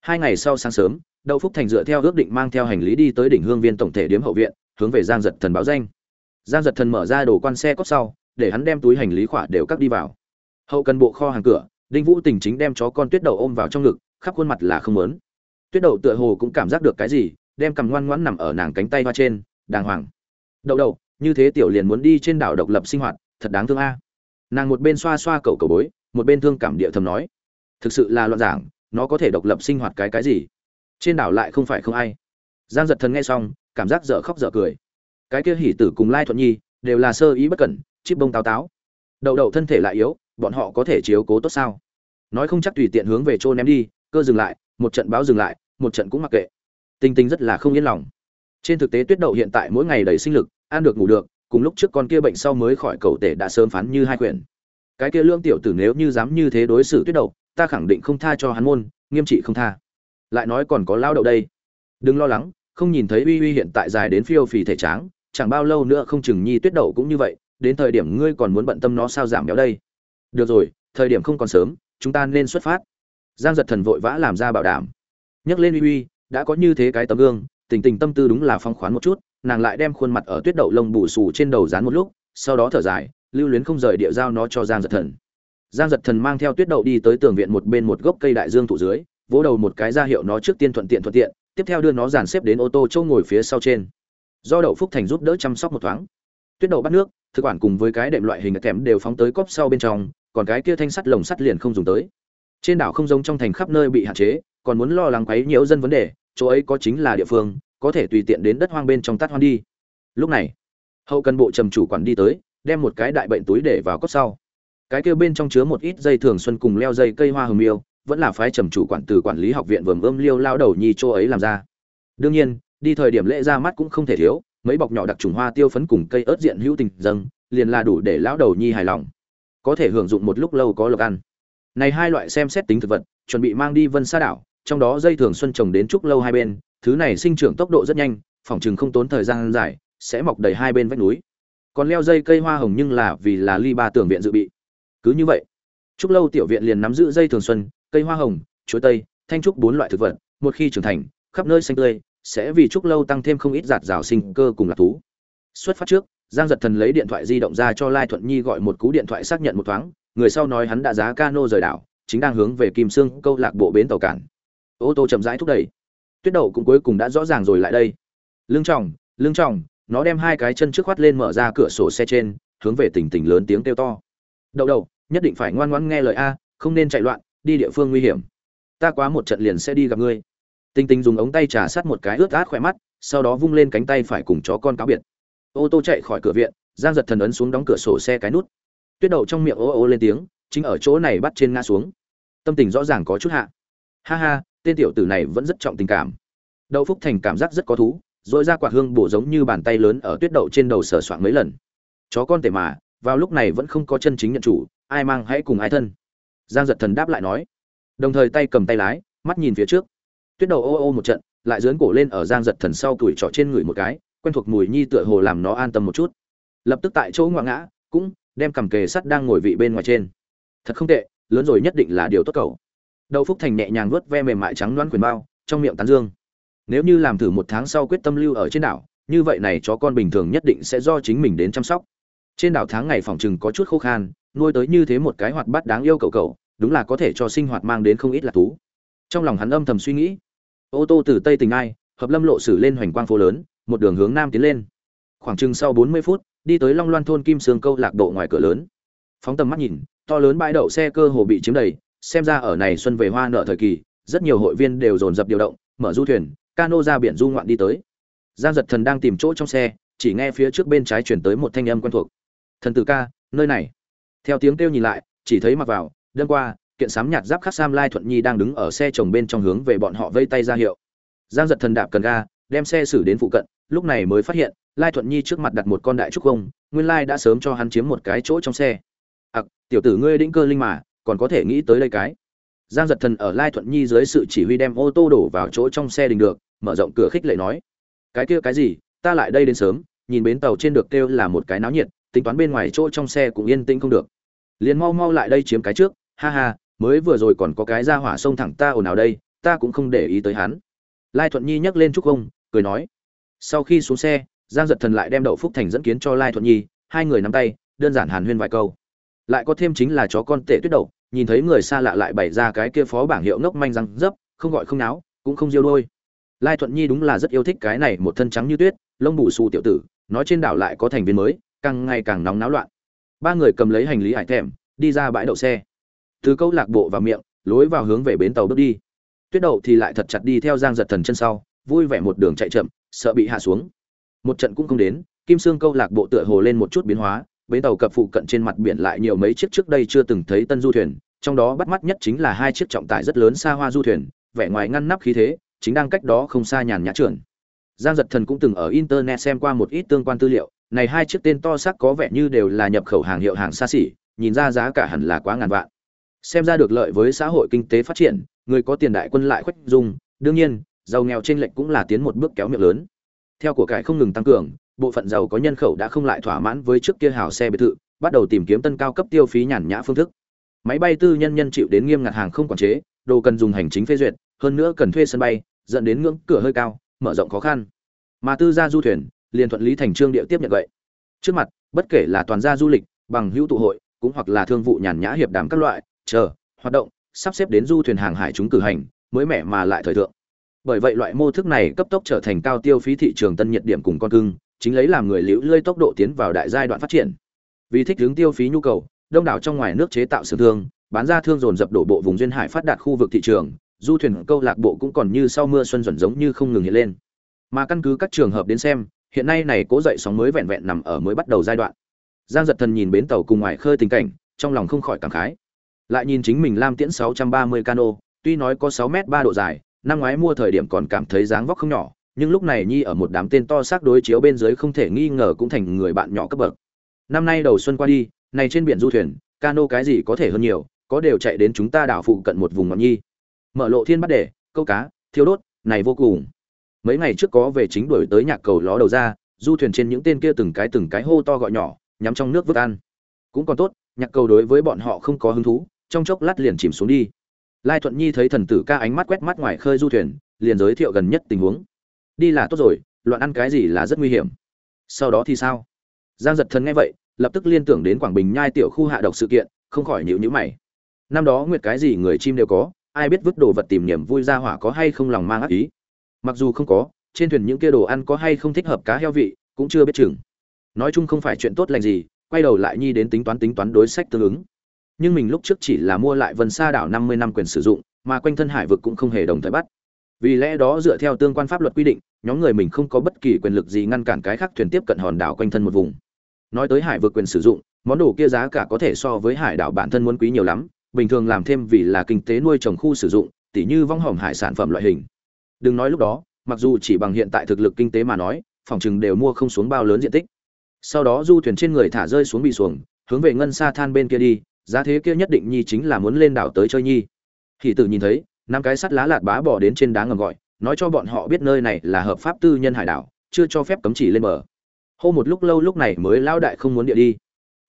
A: Hai ngày sau sáng sớm, đậu phúc thành dựa theo ước định mang theo hành lý đi tới đỉnh hương viên tổng thể điếm hậu viện, hướng về giang giật thần báo danh. Giang giật thần mở ra đồ quan xe cốt sau, để hắn đem túi hành lý khỏa đều cắt đi vào. Hậu cần bộ kho hàng cửa đinh vũ tình chính đem chó con tuyết đậu ôm vào trong ngực, khắp khuôn mặt là không lớn tuyết đậu tựa hồ cũng cảm giác được cái gì, đem cầm ngoan ngoãn nằm ở nàng cánh tay hoa trên, đàng hoàng. Đậu đậu, như thế tiểu liền muốn đi trên đảo độc lập sinh hoạt, thật đáng thương a. Nàng một bên xoa xoa cầu cầu bối, một bên thương cảm địa thầm nói. Thực sự là loạn giảng, nó có thể độc lập sinh hoạt cái cái gì? Trên đảo lại không phải không ai. Giang giật thần nghe xong, cảm giác dở khóc dở cười. Cái kia hỉ tử cùng lai thuận nhi, đều là sơ ý bất cẩn, chip bông táo táo. Đậu đậu thân thể lại yếu, bọn họ có thể chiếu cố tốt sao? Nói không chắc tùy tiện hướng về chỗ ném đi, cơ dừng lại, một trận báo dừng lại, một trận cũng mặc kệ. Tinh tinh rất là không yên lòng. Trên thực tế tuyết đậu hiện tại mỗi ngày đầy sinh lực, ăn được ngủ được, cùng lúc trước con kia bệnh sau mới khỏi cầu tể đã sớm phán như hai quyển. Cái kia lương tiểu tử nếu như dám như thế đối xử tuyết đậu, ta khẳng định không tha cho hắn môn, nghiêm trị không tha. Lại nói còn có lao đậu đây. Đừng lo lắng, không nhìn thấy uy uy hiện tại dài đến phiêu phì thể tráng, chẳng bao lâu nữa không chừng nhi tuyết đậu cũng như vậy, đến thời điểm ngươi còn muốn bận tâm nó sao giảm béo đây. Được rồi, thời điểm không còn sớm chúng ta nên xuất phát. Giang giật thần vội vã làm ra bảo đảm. Nhắc lên uy uy, đã có như thế cái tấm gương, tình tình tâm tư đúng là phong khoán một chút, nàng lại đem khuôn mặt ở tuyết đậu lông bù xù trên đầu dán một lúc, sau đó thở dài, lưu luyến không rời địa giao nó cho giang giật thần. Giang giật thần mang theo tuyết đậu đi tới tường viện một bên một gốc cây đại dương thụ dưới, vỗ đầu một cái ra hiệu nó trước tiên thuận tiện thuận tiện, tiếp theo đưa nó dàn xếp đến ô tô châu ngồi phía sau trên. Do đậu phúc thành giúp đỡ chăm sóc một thoáng. Tuyết đậu bắt nước, thực quản cùng với cái đệm loại hình kèm đều phóng tới cốc sau bên trong còn cái kia thanh sắt lồng sắt liền không dùng tới. Trên đảo không giống trong thành khắp nơi bị hạn chế, còn muốn lo lắng quấy nhiễu dân vấn đề, chỗ ấy có chính là địa phương, có thể tùy tiện đến đất hoang bên trong tắt hoang đi. Lúc này, hậu cần bộ trầm chủ quản đi tới, đem một cái đại bệnh túi để vào cốc sau. Cái kia bên trong chứa một ít dây thường xuân cùng leo dây cây hoa hồng miêu, vẫn là phái trầm chủ quản từ quản lý học viện vườn ươm liêu lao đầu nhi chỗ ấy làm ra. Đương nhiên, đi thời điểm lễ ra mắt cũng không thể thiếu, mấy bọc nhỏ đặc trùng hoa tiêu phấn cùng cây ớt diện hữu tình dâng, liền là đủ để lão đầu nhi hài lòng có thể hưởng dụng một lúc lâu có lộc ăn. Này hai loại xem xét tính thực vật, chuẩn bị mang đi vân sa đảo, trong đó dây thường xuân trồng đến trúc lâu hai bên, thứ này sinh trưởng tốc độ rất nhanh, phòng chừng không tốn thời gian dài, sẽ mọc đầy hai bên vách núi. Còn leo dây cây hoa hồng nhưng là vì là ly ba tường viện dự bị. Cứ như vậy, trúc lâu tiểu viện liền nắm giữ dây thường xuân, cây hoa hồng, chuối tây, thanh trúc bốn loại thực vật, một khi trưởng thành, khắp nơi xanh tươi, sẽ vì trúc lâu tăng thêm không ít giạt rào sinh cơ cùng lạc thú. Xuất phát trước giang giật thần lấy điện thoại di động ra cho lai thuận nhi gọi một cú điện thoại xác nhận một thoáng, người sau nói hắn đã giá cano rời đảo, chính đang hướng về kim sương câu lạc bộ bến tàu cản. Ô tô chậm rãi thúc đẩy. Tuyết đậu cũng cuối cùng đã rõ ràng rồi lại đây. Lưng trọng lưng trọng, nó đem hai cái chân trước khoát lên mở ra cửa sổ xe trên, hướng về tỉnh tỉnh lớn tiếng kêu to. Đậu đậu, nhất định phải ngoan ngoãn nghe lời a, không nên chạy loạn, đi địa phương nguy hiểm. Ta quá một trận liền sẽ đi gặp ngươi. Tinh tinh dùng ống tay trà sát một cái ướt át khỏe mắt, sau đó vung lên cánh tay phải cùng chó con cáo biệt ô tô chạy khỏi cửa viện, giang giật thần ấn xuống đóng cửa sổ xe cái nút. Tuyết đậu trong miệng ô ô lên tiếng, chính ở chỗ này bắt trên ngã xuống. Tâm tình rõ ràng có chút hạ. Ha ha, tên tiểu tử này vẫn rất trọng tình cảm. Đậu phúc thành cảm giác rất có thú, rồi ra quạt hương bổ giống như bàn tay lớn ở tuyết đậu trên đầu sờ soạn mấy lần. Chó con tể mà, vào lúc này vẫn không có chân chính nhận chủ, ai mang hãy cùng ai thân. Giang giật thần đáp lại nói. Đồng thời tay cầm tay lái, mắt nhìn phía trước. Tuyết đầu ô ô một trận, lại dướn cổ lên ở giang giật thần sau tuổi trọ trên người một cái quen thuộc mùi nhi tựa hồ làm nó an tâm một chút. Lập tức tại chỗ ngoại ngã, cũng đem cầm kề sắt đang ngồi vị bên ngoài trên. Thật không tệ, lớn rồi nhất định là điều tốt cầu đậu phúc thành nhẹ nhàng nuốt ve mềm mại trắng loãng quyền bao, trong miệng tán dương. Nếu như làm thử một tháng sau quyết tâm lưu ở trên đảo, như vậy này chó con bình thường nhất định sẽ do chính mình đến chăm sóc. Trên đảo tháng ngày phòng chừng có chút khô khan, nuôi tới như thế một cái hoạt bát đáng yêu cậu cậu, đúng là có thể cho sinh hoạt mang đến không ít là thú. Trong lòng hắn âm thầm suy nghĩ. Ô tô từ tây tỉnh ai, hợp lâm lộ xử lên hoành quang phố lớn một đường hướng nam tiến lên. Khoảng chừng sau bốn mươi phút, đi tới long loan thôn kim sương câu lạc bộ ngoài cửa lớn. Phóng tầm mắt nhìn, to lớn bãi đậu xe cơ hồ bị chiếm đầy, xem ra ở này xuân về hoa nợ thời kỳ, rất nhiều hội viên đều dồn dập điều động, mở du thuyền, cano ra biển du ngoạn đi tới. Giang giật thần đang tìm chỗ trong xe, chỉ nghe phía trước bên trái chuyển tới một thanh âm quen thuộc. Thần tử ca, nơi này. Theo tiếng kêu nhìn lại, chỉ thấy mặc vào đơn qua, kiện sám nhạt giáp khắc sam lai thuận nhi đang đứng ở xe chồng bên trong hướng về bọn họ vây tay ra hiệu. Giang giật thần đạp cần ga đem xe xử đến phụ cận, lúc này mới phát hiện, lai thuận nhi trước mặt đặt một con đại trúc không, nguyên lai đã sớm cho hắn chiếm một cái chỗ trong xe. Ặc, tiểu tử ngươi đĩnh cơ linh mà, còn có thể nghĩ tới đây cái? Giang giật thần ở lai thuận nhi dưới sự chỉ huy đem ô tô đổ vào chỗ trong xe đình được, mở rộng cửa khích lệ nói, cái kia cái gì, ta lại đây đến sớm, nhìn bến tàu trên được kêu là một cái náo nhiệt, tính toán bên ngoài chỗ trong xe cũng yên tĩnh không được. Liền mau mau lại đây chiếm cái trước, ha ha, mới vừa rồi còn có cái ra hỏa sông thẳng ta ồn ào đây, ta cũng không để ý tới hắn lai thuận nhi nhắc lên chúc ông cười nói, sau khi xuống xe, giang giật thần lại đem đậu phúc thành dẫn kiến cho lai thuận nhi, hai người nắm tay, đơn giản hàn huyên vài câu. Lại có thêm chính là chó con tệ tuyết đậu, nhìn thấy người xa lạ lại bày ra cái kia phó bảng hiệu ngốc manh răng dấp, không gọi không náo, cũng không diêu đôi lai thuận nhi đúng là rất yêu thích cái này một thân trắng như tuyết, lông bù xù tiểu tử, nói trên đảo lại có thành viên mới, càng ngày càng nóng náo loạn. Ba người cầm lấy hành lý hải thèm, đi ra bãi đậu xe. Từ câu lạc bộ vào miệng, lối vào hướng về bến tàu bước đi tuyết đậu thì lại thật chặt đi theo giang giật thần chân sau, vui vẻ một đường chạy chậm, sợ bị hạ xuống một trận cũng không đến, kim sương câu lạc bộ tựa hồ lên một chút biến hóa, bến tàu cập phụ cận trên mặt biển lại nhiều mấy chiếc trước đây chưa từng thấy tân du thuyền, trong đó bắt mắt nhất chính là hai chiếc trọng tải rất lớn xa hoa du thuyền, vẻ ngoài ngăn nắp khí thế, chính đang cách đó không xa nhàn nhã trưởng. giang giật thần cũng từng ở internet xem qua một ít tương quan tư liệu, này hai chiếc tên to xác có vẻ như đều là nhập khẩu hàng hiệu hàng xa xỉ, nhìn ra giá cả hẳn là quá ngàn vạn xem ra được lợi với xã hội kinh tế phát triển người có tiền đại quân lại khoách dung, đương nhiên, giàu nghèo trên lệch cũng là tiến một bước kéo miệng lớn. Theo của cải không ngừng tăng cường, bộ phận giàu có nhân khẩu đã không lại thỏa mãn với trước kia hào xe biệt thự, bắt đầu tìm kiếm tân cao cấp tiêu phí nhàn nhã phương thức. Máy bay tư nhân nhân chịu đến nghiêm ngặt hàng không quản chế, đồ cần dùng hành chính phê duyệt, hơn nữa cần thuê sân bay, dẫn đến ngưỡng cửa hơi cao, mở rộng khó khăn. Mà tư gia du thuyền, liền thuận lý thành trương địa tiếp nhận vậy. Trước mặt, bất kể là toàn gia du lịch, bằng hữu tụ hội, cũng hoặc là thương vụ nhàn nhã hiệp đàm các loại, chờ, hoạt động sắp xếp đến du thuyền hàng hải chúng cử hành, mới mẻ mà lại thời thượng. Bởi vậy loại mô thức này cấp tốc trở thành cao tiêu phí thị trường tân nhiệt điểm cùng con cưng, chính lấy làm người liễu lơi tốc độ tiến vào đại giai đoạn phát triển. Vì thích hướng tiêu phí nhu cầu, đông đảo trong ngoài nước chế tạo xưởng thương, bán ra thương dồn dập đổ bộ vùng duyên hải phát đạt khu vực thị trường, du thuyền câu lạc bộ cũng còn như sau mưa xuân dần giống như không ngừng hiện lên. Mà căn cứ các trường hợp đến xem, hiện nay này cố dậy sóng mới vẹn vẹn nằm ở mới bắt đầu giai đoạn. Giang giật thần nhìn bến tàu cùng ngoài khơi tình cảnh, trong lòng không khỏi cảm khái lại nhìn chính mình lam tiễn 630 cano, tuy nói có 6 mét 3 độ dài, năm ngoái mua thời điểm còn cảm thấy dáng vóc không nhỏ, nhưng lúc này nhi ở một đám tên to xác đối chiếu bên dưới không thể nghi ngờ cũng thành người bạn nhỏ cấp bậc. Năm nay đầu xuân qua đi, này trên biển du thuyền, cano cái gì có thể hơn nhiều, có đều chạy đến chúng ta đảo phụ cận một vùng ngọn nhi. Mở lộ thiên bắt để câu cá, thiêu đốt, này vô cùng. Mấy ngày trước có về chính đuổi tới nhạc cầu ló đầu ra, du thuyền trên những tên kia từng cái từng cái hô to gọi nhỏ, nhắm trong nước vứt ăn. Cũng còn tốt, nhạc cầu đối với bọn họ không có hứng thú trong chốc lát liền chìm xuống đi. Lai thuận nhi thấy thần tử ca ánh mắt quét mắt ngoài khơi du thuyền, liền giới thiệu gần nhất tình huống. Đi là tốt rồi, loạn ăn cái gì là rất nguy hiểm. Sau đó thì sao? Giang giật thần nghe vậy, lập tức liên tưởng đến quảng bình nhai tiểu khu hạ độc sự kiện, không khỏi nhịu nhữ mày. Năm đó nguyệt cái gì người chim đều có, ai biết vứt đồ vật tìm niềm vui ra hỏa có hay không lòng mang ác ý. Mặc dù không có, trên thuyền những kia đồ ăn có hay không thích hợp cá heo vị, cũng chưa biết chừng. Nói chung không phải chuyện tốt lành gì, quay đầu lại nhi đến tính toán tính toán đối sách tương ứng nhưng mình lúc trước chỉ là mua lại vân sa đảo năm mươi năm quyền sử dụng, mà quanh thân hải vực cũng không hề đồng thời bắt. Vì lẽ đó dựa theo tương quan pháp luật quy định, nhóm người mình không có bất kỳ quyền lực gì ngăn cản cái khác thuyền tiếp cận hòn đảo quanh thân một vùng. Nói tới hải vực quyền sử dụng, món đồ kia giá cả có thể so với hải đảo bản thân muốn quý nhiều lắm, bình thường làm thêm vì là kinh tế nuôi trồng khu sử dụng, tỉ như vong hỏng hải sản phẩm loại hình. Đừng nói lúc đó, mặc dù chỉ bằng hiện tại thực lực kinh tế mà nói, phòng chừng đều mua không xuống bao lớn diện tích. Sau đó du thuyền trên người thả rơi xuống bị xuồng, hướng về ngân xa than bên kia đi giá thế kia nhất định nhi chính là muốn lên đảo tới chơi nhi. Hỷ tử nhìn thấy, năm cái sắt lá lạt bá bỏ đến trên đá ngầm gọi, nói cho bọn họ biết nơi này là hợp pháp tư nhân hải đảo, chưa cho phép cấm chỉ lên bờ. Hô một lúc lâu lúc này mới lao đại không muốn địa đi.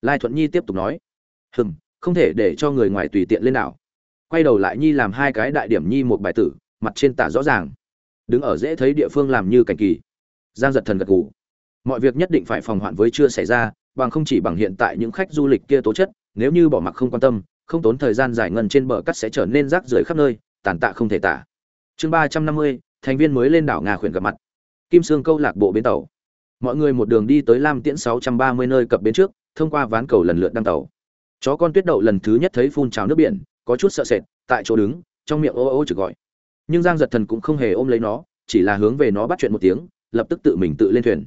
A: Lai thuận nhi tiếp tục nói, hừm, không thể để cho người ngoài tùy tiện lên đảo. Quay đầu lại nhi làm hai cái đại điểm nhi một bài tử, mặt trên tả rõ ràng. Đứng ở dễ thấy địa phương làm như cảnh kỳ. Giang giật thần gật gù. Mọi việc nhất định phải phòng hoạn với chưa xảy ra, bằng không chỉ bằng hiện tại những khách du lịch kia tố chất nếu như bỏ mặc không quan tâm, không tốn thời gian giải ngân trên bờ cắt sẽ trở nên rác rưởi khắp nơi, tàn tạ không thể tả. Chương ba trăm năm mươi, thành viên mới lên đảo ngà khuyển gặp mặt. Kim sương câu lạc bộ bến tàu. Mọi người một đường đi tới lam tiễn sáu trăm ba mươi nơi cập bến trước, thông qua ván cầu lần lượt đăng tàu. Chó con tuyết đậu lần thứ nhất thấy phun trào nước biển, có chút sợ sệt, tại chỗ đứng, trong miệng ô ô chực gọi. Nhưng giang giật thần cũng không hề ôm lấy nó, chỉ là hướng về nó bắt chuyện một tiếng, lập tức tự mình tự lên thuyền.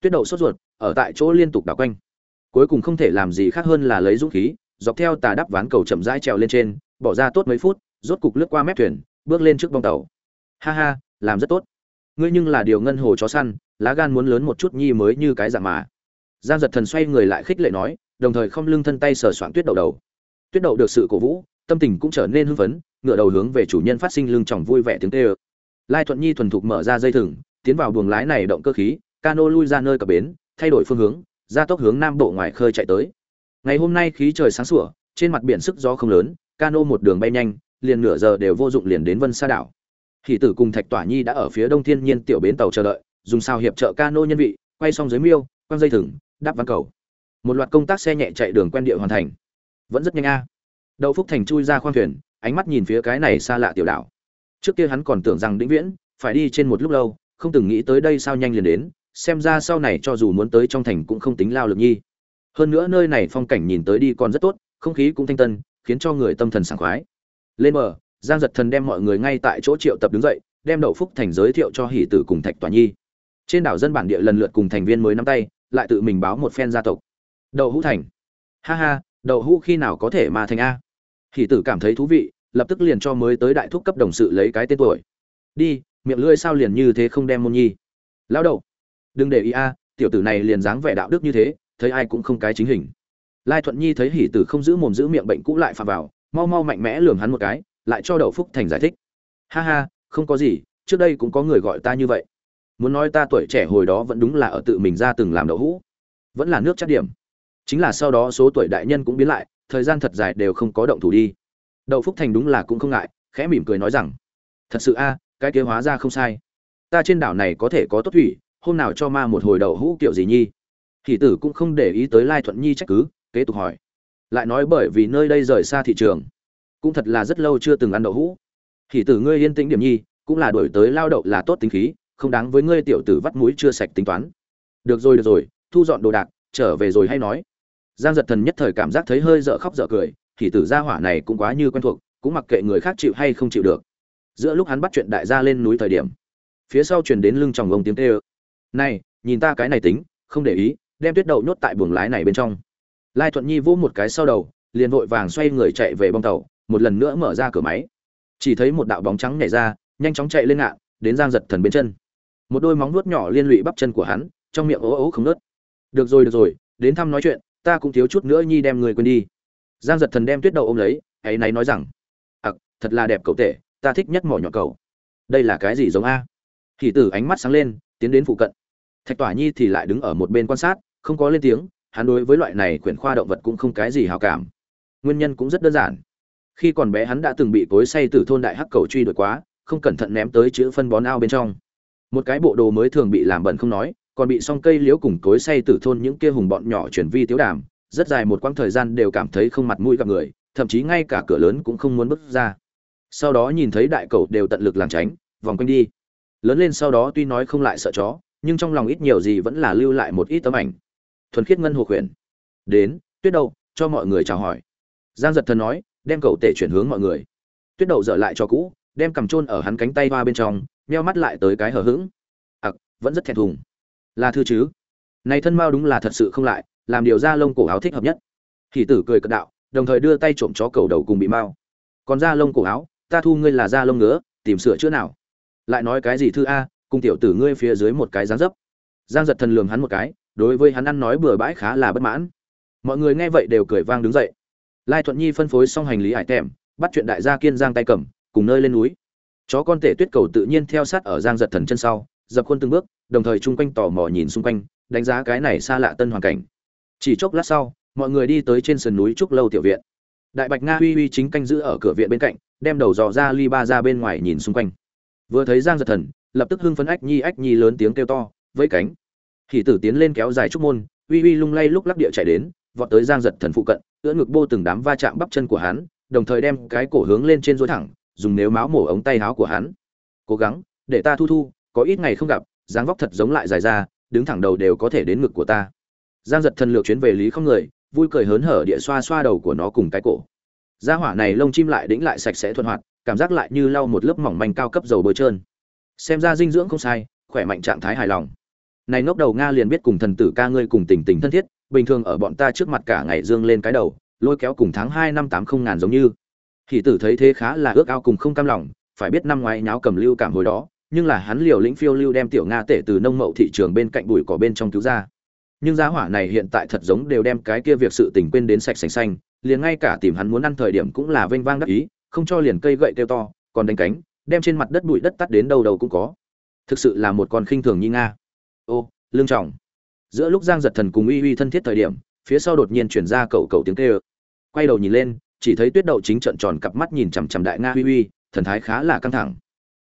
A: Tuyết đậu sốt ruột, ở tại chỗ liên tục đảo quanh cuối cùng không thể làm gì khác hơn là lấy dũng khí, dọc theo tà đắp ván cầu chậm rãi trèo lên trên, bỏ ra tốt mấy phút, rốt cục lướt qua mép thuyền, bước lên trước bong tàu. Ha ha, làm rất tốt. Ngươi nhưng là điều ngân hồ chó săn, lá gan muốn lớn một chút nhi mới như cái dạng mà. Giang giật thần xoay người lại khích lệ nói, đồng thời không lưng thân tay sờ soạn tuyết đậu đầu. Tuyết đậu được sự cổ vũ, tâm tình cũng trở nên hưng phấn ngựa đầu hướng về chủ nhân phát sinh lưng tròng vui vẻ tiếng tê ơ lai thuận nhi thuần thục mở ra dây thừng, tiến vào buồng lái này động cơ khí, cano lui ra nơi cập bến, thay đổi phương hướng ra tốc hướng nam bộ ngoài khơi chạy tới. Ngày hôm nay khí trời sáng sủa, trên mặt biển sức gió không lớn, cano một đường bay nhanh, liền nửa giờ đều vô dụng liền đến vân sa đảo. Hỉ tử cùng thạch tỏa nhi đã ở phía đông thiên nhiên tiểu bến tàu chờ đợi, dùng sao hiệp trợ cano nhân vị, quay xong dưới miêu, quăng dây thừng, đáp ván cầu. Một loạt công tác xe nhẹ chạy đường quen địa hoàn thành. Vẫn rất nhanh a. Đậu phúc thành chui ra khoang thuyền, ánh mắt nhìn phía cái này xa lạ tiểu đảo. Trước kia hắn còn tưởng rằng đĩnh viễn phải đi trên một lúc lâu, không từng nghĩ tới đây sao nhanh liền đến xem ra sau này cho dù muốn tới trong thành cũng không tính lao lực nhi. Hơn nữa nơi này phong cảnh nhìn tới đi còn rất tốt, không khí cũng thanh tân, khiến cho người tâm thần sảng khoái. Lên bờ, giang giật thần đem mọi người ngay tại chỗ triệu tập đứng dậy, đem đậu phúc thành giới thiệu cho hỷ tử cùng thạch tòa nhi. Trên đảo dân bản địa lần lượt cùng thành viên mới nắm tay, lại tự mình báo một phen gia tộc. Đậu hũ thành. Ha ha, đậu hũ khi nào có thể mà thành a? Hỷ tử cảm thấy thú vị, lập tức liền cho mới tới đại thúc cấp đồng sự lấy cái tên tuổi. Đi, miệng lưỡi sao liền như thế không đem môn nhi? Lao đậu đừng để ý a, tiểu tử này liền dáng vẻ đạo đức như thế, thấy ai cũng không cái chính hình. Lai thuận nhi thấy Hỉ tử không giữ mồm giữ miệng bệnh cũ lại phạm vào, mau mau mạnh mẽ lường hắn một cái, lại cho đậu phúc thành giải thích. Ha ha, không có gì, trước đây cũng có người gọi ta như vậy. Muốn nói ta tuổi trẻ hồi đó vẫn đúng là ở tự mình ra từng làm đậu hũ. Vẫn là nước chắc điểm. Chính là sau đó số tuổi đại nhân cũng biến lại, thời gian thật dài đều không có động thủ đi. Đậu phúc thành đúng là cũng không ngại, khẽ mỉm cười nói rằng, thật sự a, cái kế hóa ra không sai. Ta trên đảo này có thể có tốt thủy hôm nào cho ma một hồi đậu hũ kiểu gì nhi? Hỷ tử cũng không để ý tới lai thuận nhi trách cứ, kế tục hỏi. Lại nói bởi vì nơi đây rời xa thị trường, cũng thật là rất lâu chưa từng ăn đậu hũ. Hỷ tử ngươi yên tĩnh điểm nhi, cũng là đổi tới lao đậu là tốt tính khí, không đáng với ngươi tiểu tử vắt mũi chưa sạch tính toán. Được rồi được rồi, thu dọn đồ đạc, trở về rồi hay nói. Giang giật thần nhất thời cảm giác thấy hơi dở khóc dở cười, thì tử gia hỏa này cũng quá như quen thuộc, cũng mặc kệ người khác chịu hay không chịu được. Giữa lúc hắn bắt chuyện đại gia lên núi thời điểm, phía sau truyền đến lưng chồng ông tiếng tê ơ này, nhìn ta cái này tính, không để ý, đem tuyết đậu nhốt tại buồng lái này bên trong. Lai thuận nhi vỗ một cái sau đầu, liền vội vàng xoay người chạy về bong tàu, một lần nữa mở ra cửa máy. Chỉ thấy một đạo bóng trắng nhảy ra, nhanh chóng chạy lên ngạn đến giang giật thần bên chân. Một đôi móng nuốt nhỏ liên lụy bắp chân của hắn, trong miệng ố ố không nớt được rồi được rồi, đến thăm nói chuyện, ta cũng thiếu chút nữa nhi đem người quên đi. Giang giật thần đem tuyết đậu ôm lấy, ấy náy nói rằng, ặc, thật là đẹp cậu tệ ta thích nhất mỏ nhỏ cậu. Đây là cái gì giống a? Thì tử ánh mắt sáng lên, tiến đến phụ cận thạch tỏa nhi thì lại đứng ở một bên quan sát, không có lên tiếng, hắn đối với loại này quyển khoa động vật cũng không cái gì hào cảm. Nguyên nhân cũng rất đơn giản. Khi còn bé hắn đã từng bị cối say từ thôn đại hắc cầu truy đuổi quá, không cẩn thận ném tới chữ phân bón ao bên trong. Một cái bộ đồ mới thường bị làm bẩn không nói, còn bị song cây liễu cùng cối say từ thôn những kia hùng bọn nhỏ chuyển vi tiếu đàm, rất dài một quãng thời gian đều cảm thấy không mặt mũi gặp người, thậm chí ngay cả cửa lớn cũng không muốn bước ra. Sau đó nhìn thấy đại cầu đều tận lực làm tránh, vòng quanh đi. Lớn lên sau đó tuy nói không lại sợ chó nhưng trong lòng ít nhiều gì vẫn là lưu lại một ít tấm ảnh. Thuần khiết ngân hồ khuyển. Đến, tuyết đậu, cho mọi người chào hỏi. Giang giật thần nói, đem cầu tể chuyển hướng mọi người. Tuyết đậu dở lại cho cũ, đem cầm trôn ở hắn cánh tay hoa bên trong meo mắt lại tới cái hờ hững. Ặc, vẫn rất thẹn thùng. Là thư chứ? Này thân mao đúng là thật sự không lại, làm điều da lông cổ áo thích hợp nhất. Thì tử cười cận đạo, đồng thời đưa tay trộm chó cầu đầu cùng bị mao. Còn da lông cổ áo, ta thu ngươi là da lông ngứa, tìm sửa chữa nào. Lại nói cái gì thư a cùng tiểu tử ngươi phía dưới một cái dáng dấp. Giang giật thần lường hắn một cái, đối với hắn ăn nói bừa bãi khá là bất mãn. Mọi người nghe vậy đều cười vang đứng dậy. Lai thuận nhi phân phối xong hành lý hải tèm, bắt chuyện đại gia kiên giang tay cầm, cùng nơi lên núi. Chó con tể tuyết cầu tự nhiên theo sát ở giang giật thần chân sau, dập khuôn từng bước, đồng thời chung quanh tò mò nhìn xung quanh, đánh giá cái này xa lạ tân hoàn cảnh. Chỉ chốc lát sau, mọi người đi tới trên sườn núi trúc lâu tiểu viện. Đại bạch nga uy uy chính canh giữ ở cửa viện bên cạnh, đem đầu dò ra ly ba ra bên ngoài nhìn xung quanh. Vừa thấy giang giật thần lập tức hưng phấn ách nhi ách nhi lớn tiếng kêu to, vẫy cánh. Hỷ tử tiến lên kéo dài trúc môn, uy uy lung lay lúc lắc địa chạy đến, vọt tới giang giật thần phụ cận, ưỡn ngực bô từng đám va chạm bắp chân của hắn, đồng thời đem cái cổ hướng lên trên dối thẳng, dùng nếu máu mổ ống tay áo của hắn. Cố gắng, để ta thu thu, có ít ngày không gặp, dáng vóc thật giống lại dài ra, đứng thẳng đầu đều có thể đến ngực của ta. Giang giật thần lược chuyến về lý không người, vui cười hớn hở địa xoa xoa đầu của nó cùng cái cổ. Gia hỏa này lông chim lại đĩnh lại sạch sẽ thuận hoạt, cảm giác lại như lau một lớp mỏng manh cao cấp dầu bôi trơn xem ra dinh dưỡng không sai, khỏe mạnh trạng thái hài lòng. Này ngốc đầu nga liền biết cùng thần tử ca ngươi cùng tình tình thân thiết, bình thường ở bọn ta trước mặt cả ngày dương lên cái đầu, lôi kéo cùng tháng hai năm tám không ngàn giống như. Thì tử thấy thế khá là ước ao cùng không cam lòng, phải biết năm ngoái nháo cầm lưu cảm hồi đó, nhưng là hắn liều lĩnh phiêu lưu đem tiểu nga tể từ nông mậu thị trường bên cạnh bụi cỏ bên trong cứu ra. Nhưng giá hỏa này hiện tại thật giống đều đem cái kia việc sự tình quên đến sạch sành xanh, liền ngay cả tìm hắn muốn ăn thời điểm cũng là vênh vang đắc ý, không cho liền cây gậy kêu to, còn đánh cánh đem trên mặt đất bụi đất tắt đến đâu đầu cũng có. Thực sự là một con khinh thường như nga. Ô, lương trọng. Giữa lúc giang giật thần cùng uy uy thân thiết thời điểm, phía sau đột nhiên chuyển ra cầu cầu tiếng kêu. Quay đầu nhìn lên, chỉ thấy tuyết đậu chính trận tròn cặp mắt nhìn chằm chằm đại nga uy uy, thần thái khá là căng thẳng.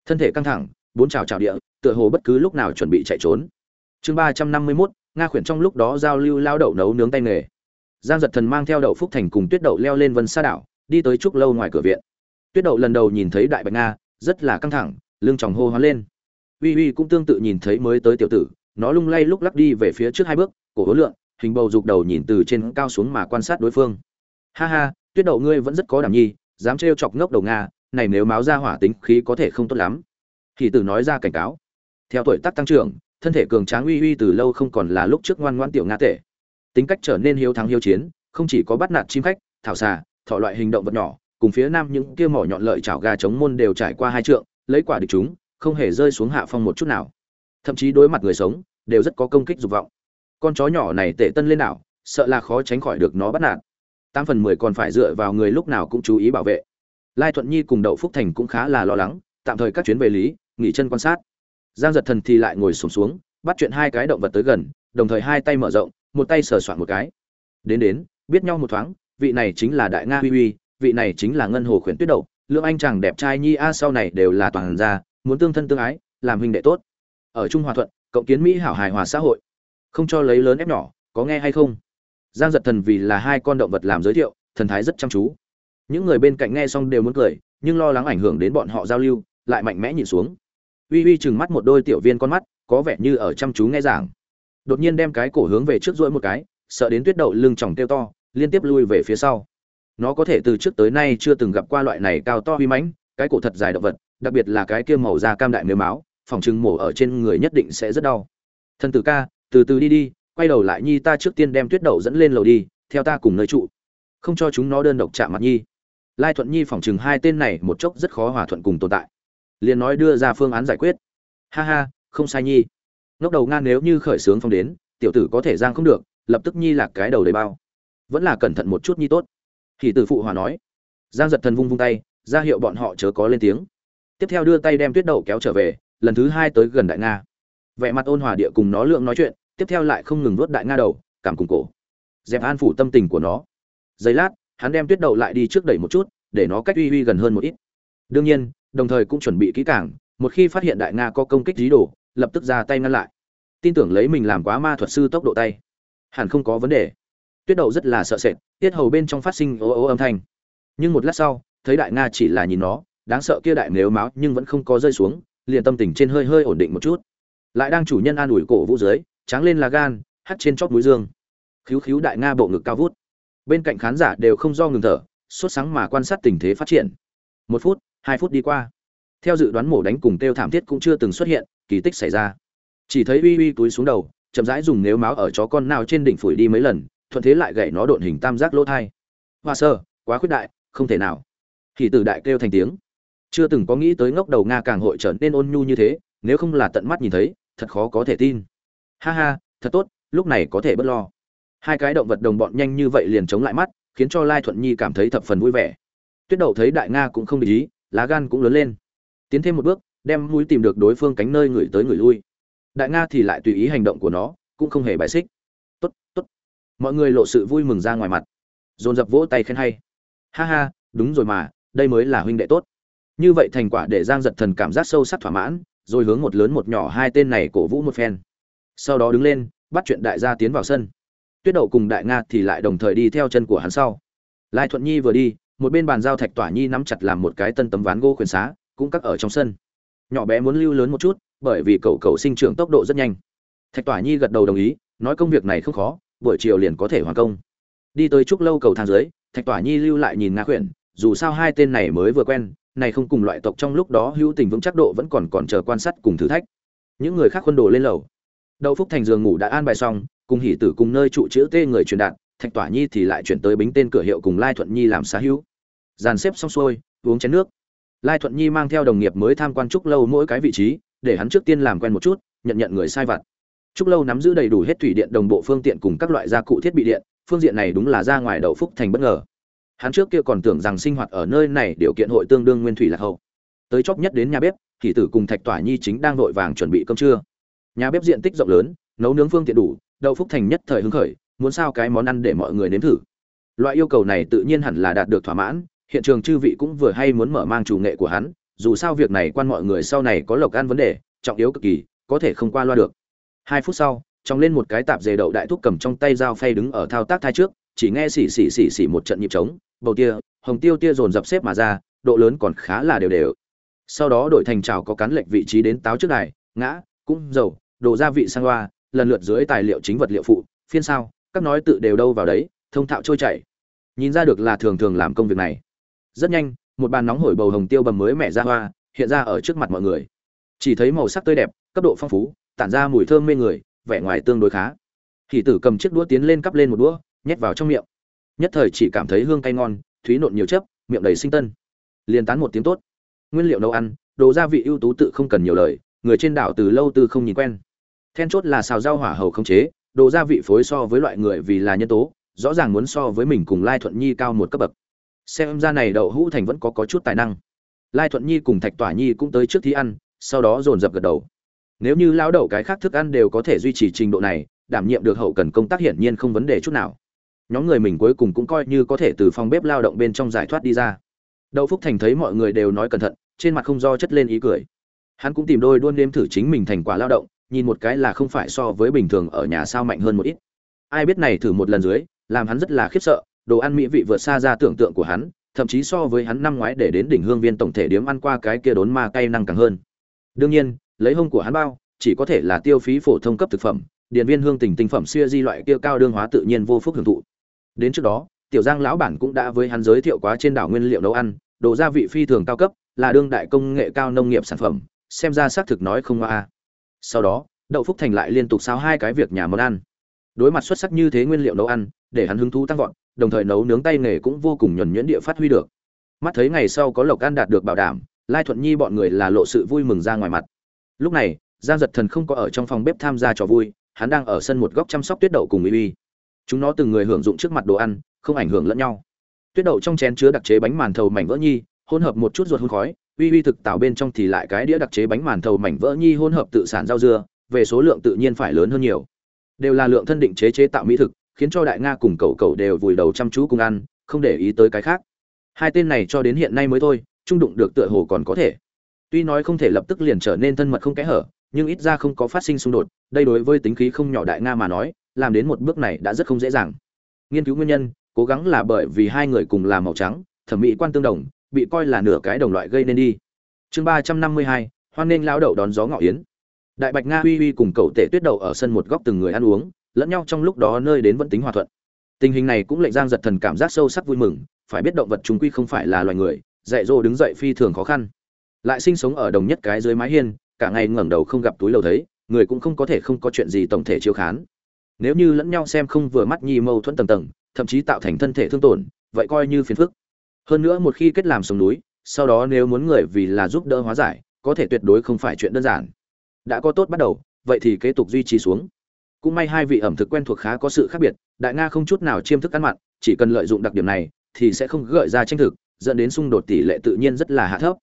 A: Thân thể căng thẳng, bốn trào trào địa, tựa hồ bất cứ lúc nào chuẩn bị chạy trốn. Chương ba trăm năm mươi mốt, nga khuyển trong lúc đó giao lưu lao đậu nấu nướng tay nghề. Giang giật thần mang theo đậu phúc thành cùng tuyết đậu leo lên vân sa đảo, đi tới trúc lâu ngoài cửa viện. Tuyết đậu lần đầu nhìn thấy đại bạch nga rất là căng thẳng, lưng tròng hô hoán lên. Uy uy cũng tương tự nhìn thấy mới tới tiểu tử, nó lung lay lúc lắc đi về phía trước hai bước, cổ hối lượng hình bầu dục đầu nhìn từ trên cao xuống mà quan sát đối phương. Ha ha, tuyết đậu ngươi vẫn rất có đảm nhi, dám trêu chọc ngốc đầu nga, này nếu máu ra hỏa tính khí có thể không tốt lắm. Thì tử nói ra cảnh cáo. Theo tuổi tác tăng trưởng, thân thể cường tráng uy uy từ lâu không còn là lúc trước ngoan ngoan tiểu nga tệ. Tính cách trở nên hiếu thắng hiếu chiến, không chỉ có bắt nạt chim khách, thảo xà, thọ loại hình động vật nhỏ cùng phía nam những kia mỏ nhọn lợi chảo gà chống môn đều trải qua hai trượng lấy quả địch chúng không hề rơi xuống hạ phong một chút nào. Thậm chí đối mặt người sống đều rất có công kích dục vọng. Con chó nhỏ này tệ tân lên nào sợ là khó tránh khỏi được nó bắt nạt. Tám phần mười còn phải dựa vào người lúc nào cũng chú ý bảo vệ. Lai thuận nhi cùng đậu phúc thành cũng khá là lo lắng tạm thời các chuyến về lý nghỉ chân quan sát. Giang giật thần thì lại ngồi xổm xuống, xuống bắt chuyện hai cái động vật tới gần đồng thời hai tay mở rộng một tay sờ soạn một cái. Đến đến biết nhau một thoáng vị này chính là đại nga huy huy vị này chính là ngân hồ khuyển tuyết đậu lượng anh chàng đẹp trai nhi a, sau này đều là toàn gia, muốn tương thân tương ái, làm huynh đệ tốt. Ở trung hòa thuận, cộng kiến mỹ hảo hài hòa xã hội. Không cho lấy lớn ép nhỏ, có nghe hay không? Giang giật thần vì là hai con động vật làm giới thiệu, thần thái rất chăm chú. Những người bên cạnh nghe xong đều muốn cười, nhưng lo lắng ảnh hưởng đến bọn họ giao lưu, lại mạnh mẽ nhìn xuống. Uy uy chừng mắt một đôi tiểu viên con mắt, có vẻ như ở chăm chú nghe giảng. Đột nhiên đem cái cổ hướng về trước rỗi một cái, sợ đến tuyết đậu lưng chỏng kêu to, liên tiếp lui về phía sau nó có thể từ trước tới nay chưa từng gặp qua loại này cao to uy mãnh, cái cổ thật dài động vật, đặc biệt là cái kia màu da cam đại nếu máu, phòng trưng mổ ở trên người nhất định sẽ rất đau. Thân tử ca, từ từ đi đi, quay đầu lại nhi ta trước tiên đem tuyết đậu dẫn lên lầu đi, theo ta cùng nơi trụ. Không cho chúng nó đơn độc chạm mặt nhi. Lai thuận nhi phòng chừng hai tên này một chốc rất khó hòa thuận cùng tồn tại. Liền nói đưa ra phương án giải quyết. Ha ha, không sai nhi. Ngốc đầu ngang nếu như khởi sướng phong đến, tiểu tử có thể giang không được, lập tức nhi là cái đầu đầy bao. Vẫn là cẩn thận một chút nhi tốt thì tử phụ hòa nói. Giang giật thần vung vung tay, ra hiệu bọn họ chớ có lên tiếng. Tiếp theo đưa tay đem tuyết đậu kéo trở về, lần thứ hai tới gần đại nga. Vẻ mặt ôn hòa địa cùng nó lượng nói chuyện, tiếp theo lại không ngừng nuốt đại nga đầu, cảm cùng cổ. Dẹp an phủ tâm tình của nó. Giây lát, hắn đem tuyết đậu lại đi trước đẩy một chút, để nó cách uy uy gần hơn một ít. Đương nhiên, đồng thời cũng chuẩn bị kỹ càng, một khi phát hiện đại nga có công kích dí đồ, lập tức ra tay ngăn lại. Tin tưởng lấy mình làm quá ma thuật sư tốc độ tay. Hẳn không có vấn đề tuyết đậu rất là sợ sệt, tiết hầu bên trong phát sinh ố ố âm thanh. Nhưng một lát sau, thấy đại nga chỉ là nhìn nó, đáng sợ kia đại nếu máu nhưng vẫn không có rơi xuống, liền tâm tình trên hơi hơi ổn định một chút. Lại đang chủ nhân an ủi cổ vũ dưới, tráng lên là gan, hắt trên chót núi dương. Khíu khíu đại nga bộ ngực cao vút. Bên cạnh khán giả đều không do ngừng thở, sốt sáng mà quan sát tình thế phát triển. Một phút, hai phút đi qua. Theo dự đoán mổ đánh cùng tiêu thảm thiết cũng chưa từng xuất hiện, kỳ tích xảy ra. Chỉ thấy uy uy túi xuống đầu, chậm rãi dùng nếu máu ở chó con nào trên đỉnh phủi đi mấy lần thuận thế lại gậy nó độn hình tam giác lỗ thai. Hoa sơ, quá khuyết đại, không thể nào. Thì tử đại kêu thành tiếng. Chưa từng có nghĩ tới ngốc đầu nga càng hội trở nên ôn nhu như thế, nếu không là tận mắt nhìn thấy, thật khó có thể tin. Ha ha, thật tốt, lúc này có thể bớt lo. Hai cái động vật đồng bọn nhanh như vậy liền chống lại mắt, khiến cho lai thuận nhi cảm thấy thập phần vui vẻ. Tuyết đậu thấy đại nga cũng không để ý, lá gan cũng lớn lên. Tiến thêm một bước, đem mũi tìm được đối phương cánh nơi người tới người lui. Đại nga thì lại tùy ý hành động của nó, cũng không hề bài xích. Tốt tốt mọi người lộ sự vui mừng ra ngoài mặt. Dồn dập vỗ tay khen hay. Ha ha, đúng rồi mà, đây mới là huynh đệ tốt. Như vậy thành quả để giang giật thần cảm giác sâu sắc thỏa mãn, rồi hướng một lớn một nhỏ hai tên này cổ vũ một phen. Sau đó đứng lên, bắt chuyện đại gia tiến vào sân. Tuyết đậu cùng đại nga thì lại đồng thời đi theo chân của hắn sau. Lai thuận nhi vừa đi, một bên bàn giao thạch tỏa nhi nắm chặt làm một cái tân tấm ván gỗ khuyển xá, cũng cắt ở trong sân. Nhỏ bé muốn lưu lớn một chút, bởi vì cậu cậu sinh trưởng tốc độ rất nhanh. Thạch tỏa nhi gật đầu đồng ý, nói công việc này không khó buổi chiều liền có thể hoàn công. Đi tới trúc lâu cầu thang dưới, thạch tỏa nhi lưu lại nhìn nga khuyển, dù sao hai tên này mới vừa quen, này không cùng loại tộc trong lúc đó hữu tình vững chắc độ vẫn còn còn chờ quan sát cùng thử thách. Những người khác quân đồ lên lầu. Đậu phúc thành giường ngủ đã an bài xong, cùng hỉ tử cùng nơi trụ chữ tê người truyền đạt, thạch tỏa nhi thì lại chuyển tới bính tên cửa hiệu cùng lai thuận nhi làm xá hữu. Dàn xếp xong xuôi, uống chén nước. Lai thuận nhi mang theo đồng nghiệp mới tham quan trúc lâu mỗi cái vị trí, để hắn trước tiên làm quen một chút, nhận nhận người sai vặt trúc lâu nắm giữ đầy đủ hết thủy điện đồng bộ phương tiện cùng các loại gia cụ thiết bị điện, phương diện này đúng là ra ngoài đậu phúc thành bất ngờ. Hắn trước kia còn tưởng rằng sinh hoạt ở nơi này điều kiện hội tương đương nguyên thủy lạc hậu. Tới chóp nhất đến nhà bếp, thì tử cùng thạch tỏa nhi chính đang vội vàng chuẩn bị cơm trưa. Nhà bếp diện tích rộng lớn, nấu nướng phương tiện đủ, đậu phúc thành nhất thời hứng khởi, muốn sao cái món ăn để mọi người nếm thử. Loại yêu cầu này tự nhiên hẳn là đạt được thỏa mãn, hiện trường chư vị cũng vừa hay muốn mở mang chủ nghệ của hắn, dù sao việc này quan mọi người sau này có lộc ăn vấn đề, trọng yếu cực kỳ, có thể không qua loa được hai phút sau trong lên một cái tạp dề đậu đại thúc cầm trong tay dao phay đứng ở thao tác thai trước, chỉ nghe xì xì xì xì một trận nhịp trống, bầu tia, hồng tiêu tia dồn dập xếp mà ra, độ lớn còn khá là đều đều. Sau đó đổi thành trào có cắn lệch vị trí đến táo trước này ngã, cũng dầu, đổ gia vị sang loa lần lượt dưới tài liệu chính vật liệu phụ, phiên sao, các nói tự đều đâu vào đấy, thông thạo trôi chảy. Nhìn ra được là thường thường làm công việc này. Rất nhanh, một bàn nóng hổi bầu hồng tiêu bầm mới mẻ ra hoa, hiện ra ở trước mặt mọi người. Chỉ thấy màu sắc tươi đẹp, cấp độ phong phú tản ra mùi thơm mê người vẻ ngoài tương đối khá. Hỷ tử cầm chiếc đũa tiến lên cắp lên một đũa nhét vào trong miệng. Nhất thời chỉ cảm thấy hương cay ngon thúy nộn nhiều chấp miệng đầy sinh tân. Liền tán một tiếng tốt. Nguyên liệu nấu ăn đồ gia vị ưu tú tự không cần nhiều lời người trên đảo từ lâu từ không nhìn quen. Then chốt là xào rau hỏa hầu không chế đồ gia vị phối so với loại người vì là nhân tố rõ ràng muốn so với mình cùng lai thuận nhi cao một cấp bậc. Xem ra này đậu hũ thành vẫn có, có chút tài năng. Lai thuận nhi cùng thạch tỏa nhi cũng tới trước thi ăn sau đó dồn dập gật đầu nếu như lao đậu cái khác thức ăn đều có thể duy trì trình độ này, đảm nhiệm được hậu cần công tác hiển nhiên không vấn đề chút nào. Nhóm người mình cuối cùng cũng coi như có thể từ phòng bếp lao động bên trong giải thoát đi ra. Đậu phúc thành thấy mọi người đều nói cẩn thận, trên mặt không do chất lên ý cười. Hắn cũng tìm đôi đuôn đêm thử chính mình thành quả lao động, nhìn một cái là không phải so với bình thường ở nhà sao mạnh hơn một ít. Ai biết này thử một lần dưới, làm hắn rất là khiếp sợ, đồ ăn mỹ vị vượt xa ra tưởng tượng của hắn, thậm chí so với hắn năm ngoái để đến đỉnh hương viên tổng thể điếm ăn qua cái kia đốn ma cay năng càng hơn. Đương nhiên lấy hông của hắn bao, chỉ có thể là tiêu phí phổ thông cấp thực phẩm điện viên hương tình tinh phẩm xưa di loại kia cao đương hóa tự nhiên vô phúc hưởng thụ. Đến trước đó, tiểu giang lão bản cũng đã với hắn giới thiệu quá trên đảo nguyên liệu nấu ăn đồ gia vị phi thường cao cấp, là đương đại công nghệ cao nông nghiệp sản phẩm, xem ra xác thực nói không a. Sau đó, đậu phúc thành lại liên tục sao hai cái việc nhà món ăn. Đối mặt xuất sắc như thế nguyên liệu nấu ăn, để hắn hứng thú tăng vọt, đồng thời nấu nướng tay nghề cũng vô cùng nhuần nhuyễn địa phát huy được. Mắt thấy ngày sau có lộc ăn đạt được bảo đảm, lai thuận nhi bọn người là lộ sự vui mừng ra ngoài mặt lúc này, giang giật thần không có ở trong phòng bếp tham gia trò vui, hắn đang ở sân một góc chăm sóc tuyết đậu cùng uy uy. Chúng nó từng người hưởng dụng trước mặt đồ ăn, không ảnh hưởng lẫn nhau. Tuyết đậu trong chén chứa đặc chế bánh màn thầu mảnh vỡ nhi, hỗn hợp một chút ruột hôn khói, uy uy thực tạo bên trong thì lại cái đĩa đặc chế bánh màn thầu mảnh vỡ nhi hỗn hợp tự sản rau dưa, về số lượng tự nhiên phải lớn hơn nhiều. Đều là lượng thân định chế chế tạo mỹ thực, khiến cho đại nga cùng cậu cậu đều vùi đầu chăm chú cùng ăn, không để ý tới cái khác. Hai tên này cho đến hiện nay mới thôi, trung đụng được tựa hồ còn có thể tuy nói không thể lập tức liền trở nên thân mật không kẽ hở, nhưng ít ra không có phát sinh xung đột, đây đối với tính khí không nhỏ đại nga mà nói, làm đến một bước này đã rất không dễ dàng. Nghiên cứu nguyên nhân, cố gắng là bởi vì hai người cùng là màu trắng, thẩm mỹ quan tương đồng, bị coi là nửa cái đồng loại gây nên đi. Chương ba trăm năm mươi hai, hoan nên lao đậu đón gió ngọ yến. Đại bạch nga uy uy cùng cậu tể tuyết đậu ở sân một góc từng người ăn uống, lẫn nhau trong lúc đó nơi đến vẫn tính hòa thuận. Tình hình này cũng lệnh giang giật thần cảm giác sâu sắc vui mừng, phải biết động vật chúng quy không phải là loài người, dạy dỗ đứng dậy phi thường khó khăn lại sinh sống ở đồng nhất cái dưới mái hiên, cả ngày ngẩng đầu không gặp túi lầu thấy, người cũng không có thể không có chuyện gì tổng thể chiếu khán. Nếu như lẫn nhau xem không vừa mắt nhi mâu thuẫn tầng tầng, thậm chí tạo thành thân thể thương tổn, vậy coi như phiền phức. Hơn nữa một khi kết làm sống núi, sau đó nếu muốn người vì là giúp đỡ hóa giải, có thể tuyệt đối không phải chuyện đơn giản. Đã có tốt bắt đầu, vậy thì kế tục duy trì xuống. Cũng may hai vị ẩm thực quen thuộc khá có sự khác biệt, đại nga không chút nào chiêm thức ăn mặn, chỉ cần lợi dụng đặc điểm này, thì sẽ không gợi ra tranh thực, dẫn đến xung đột tỷ lệ tự nhiên rất là hạ thấp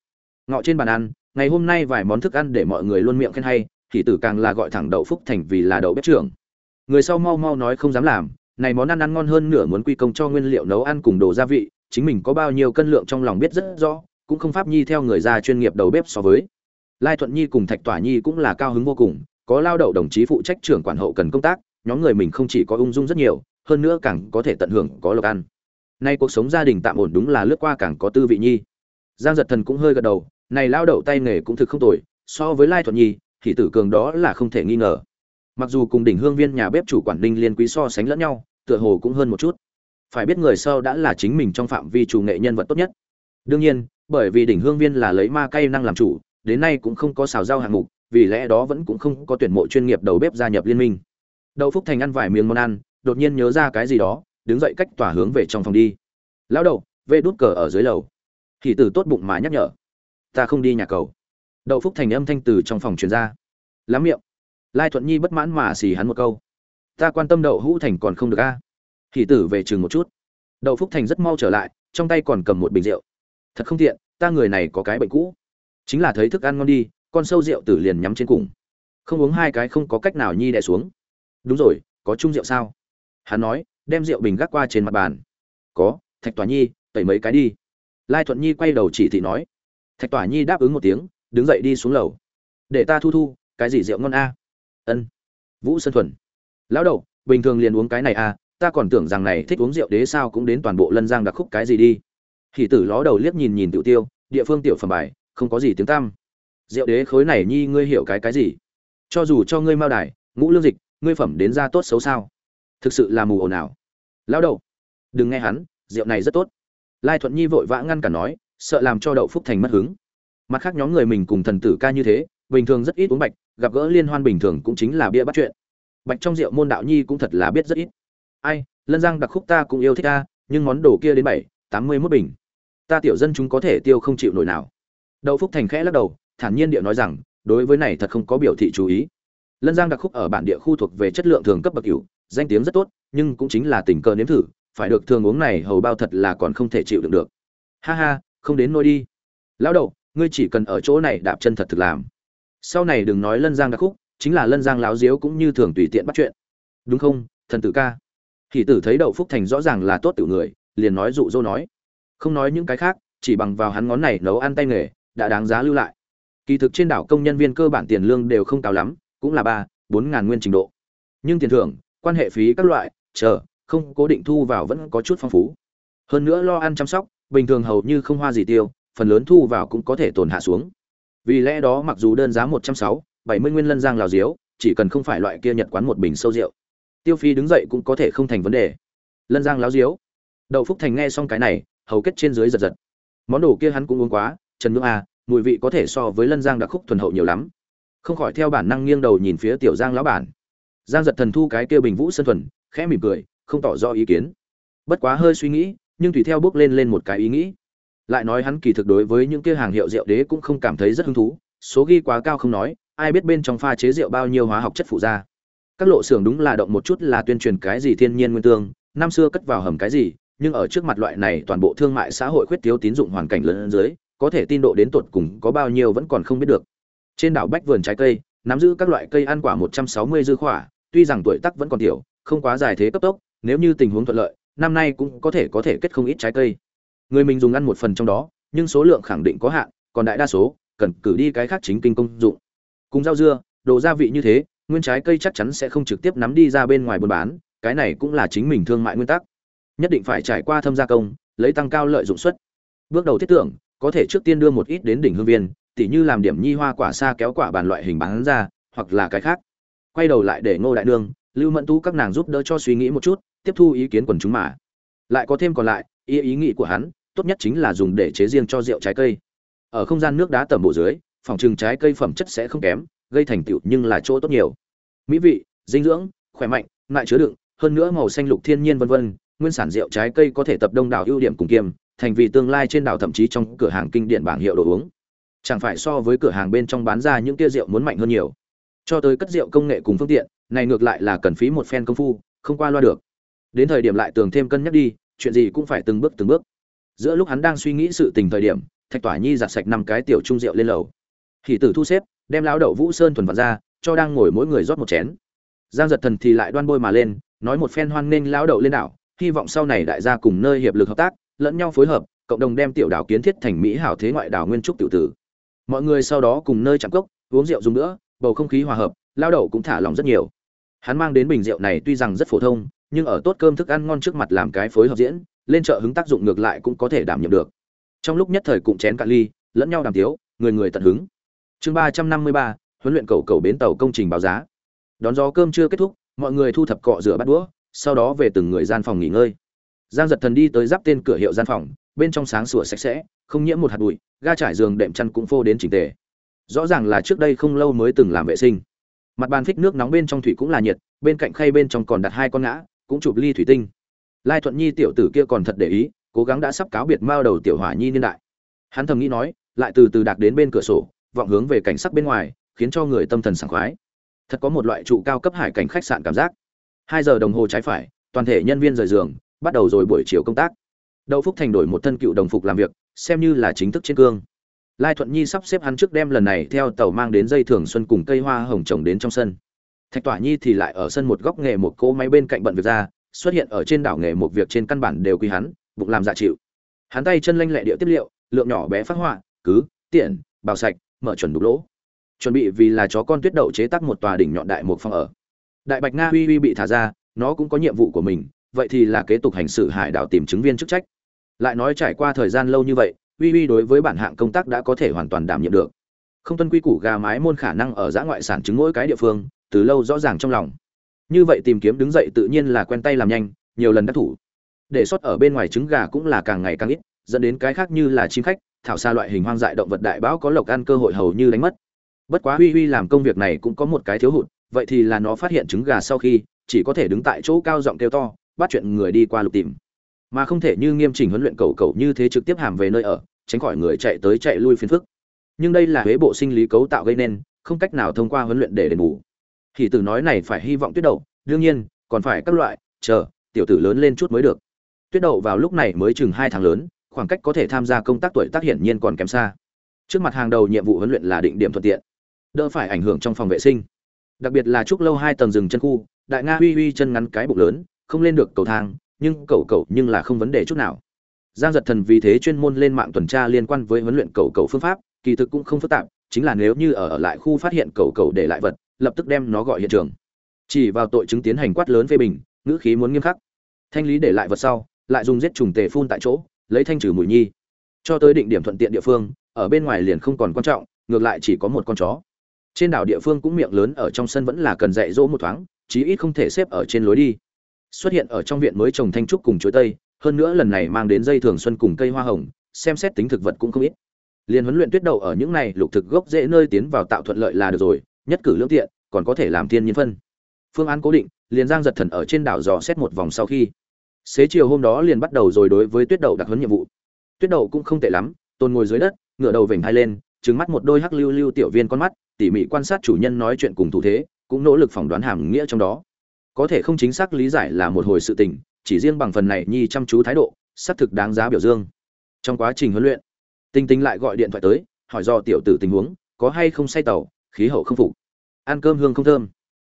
A: ngọ trên bàn ăn, ngày hôm nay vài món thức ăn để mọi người luôn miệng khen hay, thì tử càng là gọi thẳng đậu phúc thành vì là đậu bếp trưởng. Người sau mau mau nói không dám làm, này món ăn ăn ngon hơn nửa muốn quy công cho nguyên liệu nấu ăn cùng đồ gia vị, chính mình có bao nhiêu cân lượng trong lòng biết rất rõ, cũng không pháp nhi theo người ra chuyên nghiệp đầu bếp so với. Lai thuận nhi cùng thạch tỏa nhi cũng là cao hứng vô cùng, có lao đậu đồng chí phụ trách trưởng quản hậu cần công tác, nhóm người mình không chỉ có ung dung rất nhiều, hơn nữa càng có thể tận hưởng có lộc ăn. Nay cuộc sống gia đình tạm ổn đúng là lướt qua càng có tư vị nhi. Giang giật thần cũng hơi gật đầu này lao đậu tay nghề cũng thực không tồi, so với lai thuận nhi, thì tử cường đó là không thể nghi ngờ. Mặc dù cùng đỉnh hương viên nhà bếp chủ quản ninh liên quý so sánh lẫn nhau, tựa hồ cũng hơn một chút. Phải biết người sau đã là chính mình trong phạm vi chủ nghệ nhân vật tốt nhất. Đương nhiên, bởi vì đỉnh hương viên là lấy ma cay năng làm chủ, đến nay cũng không có xào rau hạng mục, vì lẽ đó vẫn cũng không có tuyển mộ chuyên nghiệp đầu bếp gia nhập liên minh. Đậu phúc thành ăn vài miếng món ăn, đột nhiên nhớ ra cái gì đó, đứng dậy cách tỏa hướng về trong phòng đi. Lão đậu vê đút cờ ở dưới lầu. Thì Tử tốt bụng mà nhắc nhở ta không đi nhà cầu. Đậu phúc thành âm thanh từ trong phòng truyền ra. Lắm miệng. Lai thuận nhi bất mãn mà xì hắn một câu. Ta quan tâm đậu hũ thành còn không được a à? thì tử về chừng một chút. Đậu phúc thành rất mau trở lại, trong tay còn cầm một bình rượu. Thật không tiện, ta người này có cái bệnh cũ. Chính là thấy thức ăn ngon đi, con sâu rượu tử liền nhắm trên cùng. Không uống hai cái không có cách nào nhi đẻ xuống. Đúng rồi, có chung rượu sao? Hắn nói, đem rượu bình gác qua trên mặt bàn. Có, thạch tòa nhi, tẩy mấy cái đi. Lai thuận nhi quay đầu chỉ thị nói thạch tỏa nhi đáp ứng một tiếng, đứng dậy đi xuống lầu. Để ta thu thu, cái gì rượu ngon a? Ân. Vũ sơn thuần. Lão đậu bình thường liền uống cái này a ta còn tưởng rằng này thích uống rượu đế sao cũng đến toàn bộ lân giang đặc khúc cái gì đi. Hỷ tử ló đầu liếc nhìn nhìn tiểu tiêu, địa phương tiểu phẩm bài, không có gì tiếng tăm. Rượu đế khối này nhi, ngươi hiểu cái cái gì? Cho dù cho ngươi mao đài, ngũ lương dịch, ngươi phẩm đến ra tốt xấu sao? Thực sự là mù ồn ào. Lão đậu đừng nghe hắn, rượu này rất tốt. Lai thuận nhi vội vã ngăn cả nói sợ làm cho đậu phúc thành mất hứng. Mặt khác nhóm người mình cùng thần tử ca như thế, bình thường rất ít uống bạch, gặp gỡ liên hoan bình thường cũng chính là bia bắt chuyện. Bạch trong rượu môn đạo nhi cũng thật là biết rất ít. Ai, lân giang đặc khúc ta cũng yêu thích ta nhưng món đồ kia đến bảy, tám mươi mốt bình. Ta tiểu dân chúng có thể tiêu không chịu nổi nào. Đậu phúc thành khẽ lắc đầu, thản nhiên địa nói rằng, đối với này thật không có biểu thị chú ý. Lân giang đặc khúc ở bản địa khu thuộc về chất lượng thường cấp bậc cửu, danh tiếng rất tốt, nhưng cũng chính là tình cờ nếm thử, phải được thường uống này hầu bao thật là còn không thể chịu đựng được. Ha ha không đến nôi đi. Lão đậu ngươi chỉ cần ở chỗ này đạp chân thật thực làm. Sau này đừng nói lân giang đặc khúc, chính là lân giang láo diếu cũng như thường tùy tiện bắt chuyện. Đúng không, thần tử ca? Thì tử thấy đậu phúc thành rõ ràng là tốt tiểu người, liền nói dụ dỗ nói. Không nói những cái khác, chỉ bằng vào hắn ngón này nấu ăn tay nghề, đã đáng giá lưu lại. Kỳ thực trên đảo công nhân viên cơ bản tiền lương đều không cao lắm, cũng là ba, bốn ngàn nguyên trình độ. Nhưng tiền thưởng, quan hệ phí các loại, chờ, không cố định thu vào vẫn có chút phong phú. Hơn nữa lo ăn chăm sóc bình thường hầu như không hoa gì tiêu phần lớn thu vào cũng có thể tồn hạ xuống. Vì lẽ đó mặc dù đơn giá một trăm sáu bảy mươi nguyên lân giang lào diếu chỉ cần không phải loại kia nhật quán một bình sâu rượu tiêu phi đứng dậy cũng có thể không thành vấn đề. Lân giang láo diếu. Đậu phúc thành nghe xong cái này hầu kết trên dưới giật giật. Món đồ kia hắn cũng uống quá trần ngưỡng à, mùi vị có thể so với lân giang đặc khúc thuần hậu nhiều lắm. Không khỏi theo bản năng nghiêng đầu nhìn phía tiểu giang lão bản. Giang giật thần thu cái kia bình vũ sơn thuần khẽ mỉm cười không tỏ rõ ý kiến. Bất quá hơi suy nghĩ nhưng tùy theo bước lên lên một cái ý nghĩ. Lại nói hắn kỳ thực đối với những kia hàng hiệu rượu đế cũng không cảm thấy rất hứng thú, số ghi quá cao không nói, ai biết bên trong pha chế rượu bao nhiêu hóa học chất phụ ra. Các lộ xưởng đúng là động một chút là tuyên truyền cái gì thiên nhiên nguyên tương, năm xưa cất vào hầm cái gì, nhưng ở trước mặt loại này toàn bộ thương mại xã hội khuyết thiếu tín dụng hoàn cảnh lớn dưới, có thể tin độ đến tột cùng có bao nhiêu vẫn còn không biết được. Trên đảo bách vườn trái cây, nắm giữ các loại cây ăn quả 160 dư khỏa, tuy rằng tuổi tác vẫn còn tiểu, không quá dài thế cấp tốc, nếu như tình huống thuận lợi năm nay cũng có thể có thể kết không ít trái cây. Người mình dùng ăn một phần trong đó, nhưng số lượng khẳng định có hạn, còn đại đa số cần cử đi cái khác chính kinh công dụng. Cùng rau dưa, đồ gia vị như thế, nguyên trái cây chắc chắn sẽ không trực tiếp nắm đi ra bên ngoài buôn bán, cái này cũng là chính mình thương mại nguyên tắc. Nhất định phải trải qua thâm gia công, lấy tăng cao lợi dụng suất. Bước đầu thiết tưởng, có thể trước tiên đưa một ít đến đỉnh hương viên, tỉ như làm điểm nhi hoa quả xa kéo quả bàn loại hình bán ra, hoặc là cái khác. Quay đầu lại để ngô đại nương, lưu mẫn tú các nàng giúp đỡ cho suy nghĩ một chút tiếp thu ý kiến quần chúng mà. Lại có thêm còn lại, ý ý nghĩ của hắn, tốt nhất chính là dùng để chế riêng cho rượu trái cây. Ở không gian nước đá tẩm bộ dưới, phòng trừng trái cây phẩm chất sẽ không kém, gây thành tựu nhưng là chỗ tốt nhiều. Mỹ vị, dinh dưỡng, khỏe mạnh lại chứa đựng, hơn nữa màu xanh lục thiên nhiên vân vân, nguyên sản rượu trái cây có thể tập đông đảo ưu điểm cùng kiêm thành vì tương lai trên đảo thậm chí trong cửa hàng kinh điển bảng hiệu đồ uống. Chẳng phải so với cửa hàng bên trong bán ra những kia rượu muốn mạnh hơn nhiều. Cho tới cất rượu công nghệ cùng phương tiện, này ngược lại là cần phí một phen công phu, không qua loa được đến thời điểm lại tường thêm cân nhắc đi, chuyện gì cũng phải từng bước từng bước. Giữa lúc hắn đang suy nghĩ sự tình thời điểm, thạch tỏa nhi giặt sạch năm cái tiểu trung rượu lên lầu. Hỷ tử thu xếp, đem lão đậu vũ sơn thuần vặt ra, cho đang ngồi mỗi người rót một chén. Giang giật thần thì lại đoan bôi mà lên, nói một phen hoan nghênh lão đậu lên đảo, hy vọng sau này đại gia cùng nơi hiệp lực hợp tác, lẫn nhau phối hợp, cộng đồng đem tiểu đảo kiến thiết thành mỹ hảo thế ngoại đảo nguyên trúc tiểu tử. Mọi người sau đó cùng nơi chạm cốc, uống rượu dùng nữa bầu không khí hòa hợp lao đậu cũng thả lòng rất nhiều. Hắn mang đến bình rượu này tuy rằng rất phổ thông nhưng ở tốt cơm thức ăn ngon trước mặt làm cái phối hợp diễn, lên chợ hứng tác dụng ngược lại cũng có thể đảm nhiệm được. Trong lúc nhất thời cụm chén cạn ly, lẫn nhau đàm tiếu, người người tận hứng. Chương ba trăm năm mươi ba, huấn luyện cầu cầu bến tàu công trình báo giá. Đón gió cơm chưa kết thúc, mọi người thu thập cọ rửa bát đũa, sau đó về từng người gian phòng nghỉ ngơi. Giang giật thần đi tới giáp tên cửa hiệu gian phòng, bên trong sáng sủa sạch sẽ, không nhiễm một hạt bụi, ga trải giường đệm chăn cũng phô đến trình tề. Rõ ràng là trước đây không lâu mới từng làm vệ sinh. Mặt bàn phích nước nóng bên trong thủy cũng là nhiệt, bên cạnh khay bên trong còn đặt hai con ngã cũng chụp ly thủy tinh. Lai thuận nhi tiểu tử kia còn thật để ý, cố gắng đã sắp cáo biệt mao đầu tiểu hỏa nhi niên đại. Hắn thầm nghĩ nói, lại từ từ đạc đến bên cửa sổ, vọng hướng về cảnh sắc bên ngoài, khiến cho người tâm thần sảng khoái. Thật có một loại trụ cao cấp hải cảnh khách sạn cảm giác. Hai giờ đồng hồ trái phải, toàn thể nhân viên rời giường, bắt đầu rồi buổi chiều công tác. Đậu phúc thành đổi một thân cựu đồng phục làm việc, xem như là chính thức trên cương. Lai thuận nhi sắp xếp hắn trước đem lần này theo tàu mang đến dây thường xuân cùng cây hoa hồng trồng đến trong sân thạch tỏa nhi thì lại ở sân một góc nghề một cỗ máy bên cạnh bận việc ra, xuất hiện ở trên đảo nghề một việc trên căn bản đều quy hắn, bụng làm dạ chịu. Hắn tay chân lanh lẹ địa tiếp liệu, lượng nhỏ bé phát họa, cứ, tiện, bào sạch, mở chuẩn đục lỗ. Chuẩn bị vì là chó con tuyết đậu chế tác một tòa đỉnh nhọn đại một phòng ở. Đại bạch nga uy uy bị thả ra, nó cũng có nhiệm vụ của mình, vậy thì là kế tục hành xử hải đảo tìm chứng viên chức trách. Lại nói trải qua thời gian lâu như vậy uy uy đối với bản hạng công tác đã có thể hoàn toàn đảm nhiệm được. Không tuân quy củ gà mái môn khả năng ở giã ngoại sản chứng mỗi cái địa phương từ lâu rõ ràng trong lòng. Như vậy tìm kiếm đứng dậy tự nhiên là quen tay làm nhanh, nhiều lần đắc thủ. Để sót ở bên ngoài trứng gà cũng là càng ngày càng ít, dẫn đến cái khác như là chim khách, thảo xa loại hình hoang dại động vật đại bão có lộc ăn cơ hội hầu như đánh mất. Bất quá huy huy làm công việc này cũng có một cái thiếu hụt, vậy thì là nó phát hiện trứng gà sau khi, chỉ có thể đứng tại chỗ cao giọng kêu to, bắt chuyện người đi qua lục tìm. Mà không thể như nghiêm chỉnh huấn luyện cầu cầu như thế trực tiếp hàm về nơi ở, tránh khỏi người chạy tới chạy lui phiền phức. Nhưng đây là huế bộ sinh lý cấu tạo gây nên, không cách nào thông qua huấn luyện để đền bù thì từ nói này phải hy vọng tuyết đầu đương nhiên, còn phải các loại, chờ, tiểu tử lớn lên chút mới được. Tuyết đậu vào lúc này mới chừng hai tháng lớn, khoảng cách có thể tham gia công tác tuổi tác hiển nhiên còn kém xa. Trước mặt hàng đầu nhiệm vụ huấn luyện là định điểm thuận tiện, đỡ phải ảnh hưởng trong phòng vệ sinh. Đặc biệt là trúc lâu hai tầng rừng chân khu, đại nga huy huy chân ngắn cái bụng lớn, không lên được cầu thang, nhưng cầu cầu nhưng là không vấn đề chút nào. Giang giật thần vì thế chuyên môn lên mạng tuần tra liên quan với huấn luyện cầu cầu phương pháp, kỳ thực cũng không phức tạp, chính là nếu như ở lại khu phát hiện cầu cầu để lại vật lập tức đem nó gọi hiện trường. Chỉ vào tội chứng tiến hành quát lớn phê bình, ngữ khí muốn nghiêm khắc. Thanh lý để lại vật sau, lại dùng giết trùng tề phun tại chỗ, lấy thanh trừ mùi nhi. Cho tới định điểm thuận tiện địa phương, ở bên ngoài liền không còn quan trọng, ngược lại chỉ có một con chó. Trên đảo địa phương cũng miệng lớn ở trong sân vẫn là cần dạy dỗ một thoáng, chí ít không thể xếp ở trên lối đi. Xuất hiện ở trong viện mới trồng thanh trúc cùng chuối tây, hơn nữa lần này mang đến dây thường xuân cùng cây hoa hồng, xem xét tính thực vật cũng không ít. Liền huấn luyện tuyết đậu ở những này lục thực gốc dễ nơi tiến vào tạo thuận lợi là được rồi nhất cử lưỡng tiện, còn có thể làm thiên nhiên phân. Phương án cố định, liền giang giật thần ở trên đảo dò xét một vòng sau khi. Xế chiều hôm đó liền bắt đầu rồi đối với tuyết đậu đặc huấn nhiệm vụ. Tuyết đậu cũng không tệ lắm, tôn ngồi dưới đất ngửa đầu vểnh hai lên trứng mắt một đôi hắc lưu lưu tiểu viên con mắt, tỉ mỉ quan sát chủ nhân nói chuyện cùng thủ thế, cũng nỗ lực phỏng đoán hàm nghĩa trong đó. Có thể không chính xác lý giải là một hồi sự tình, chỉ riêng bằng phần này nhi chăm chú thái độ, xác thực đáng giá biểu dương. Trong quá trình huấn luyện, tinh tinh lại gọi điện thoại tới, hỏi do tiểu tử tình huống, có hay không say tàu khí hậu không phục. Ăn cơm hương không thơm.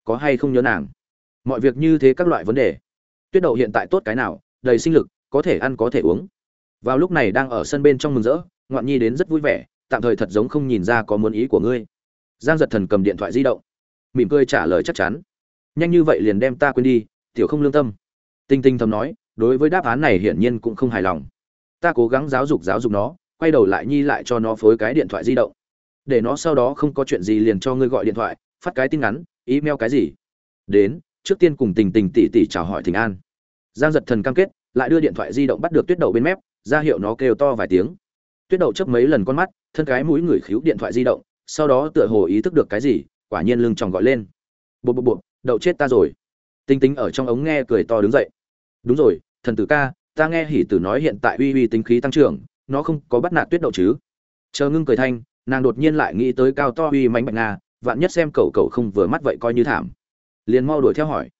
A: Có hay không nhớ nàng? Mọi việc như thế các loại vấn đề. Tuyết đậu hiện tại tốt cái nào, đầy sinh lực, có thể ăn có thể uống. Vào lúc này đang ở sân bên trong mừng rỡ, ngoạn nhi đến rất vui vẻ, tạm thời thật giống không nhìn ra có muốn ý của ngươi. Giang giật thần cầm điện thoại di động, mỉm cười trả lời chắc chắn. Nhanh như vậy liền đem ta quên đi, tiểu không lương tâm. Tinh tinh thầm nói, đối với đáp án này hiển nhiên cũng không hài lòng. Ta cố gắng giáo dục giáo dục nó, quay đầu lại nhi lại cho nó phối cái điện thoại di động để nó sau đó không có chuyện gì liền cho ngươi gọi điện thoại, phát cái tin ngắn, email cái gì. Đến, trước tiên cùng tình tình tỉ tỉ chào hỏi thỉnh an. Giang giật thần cam kết, lại đưa điện thoại di động bắt được tuyết đậu bên mép, ra hiệu nó kêu to vài tiếng. Tuyết đậu chấp mấy lần con mắt, thân cái mũi người khíu điện thoại di động, sau đó tựa hồ ý thức được cái gì, quả nhiên lưng tròng gọi lên. Bộ bộ bộ đậu chết ta rồi. Tinh tính ở trong ống nghe cười to đứng dậy. Đúng rồi, thần tử ca, ta nghe hỉ tử nói hiện tại uy uy tính khí tăng trưởng, nó không có bắt nạt tuyết đậu chứ. Chờ ngưng cười thanh nàng đột nhiên lại nghĩ tới cao to uy mánh bạch nga, vạn nhất xem cậu cậu không vừa mắt vậy coi như thảm. Liền mau đuổi theo hỏi.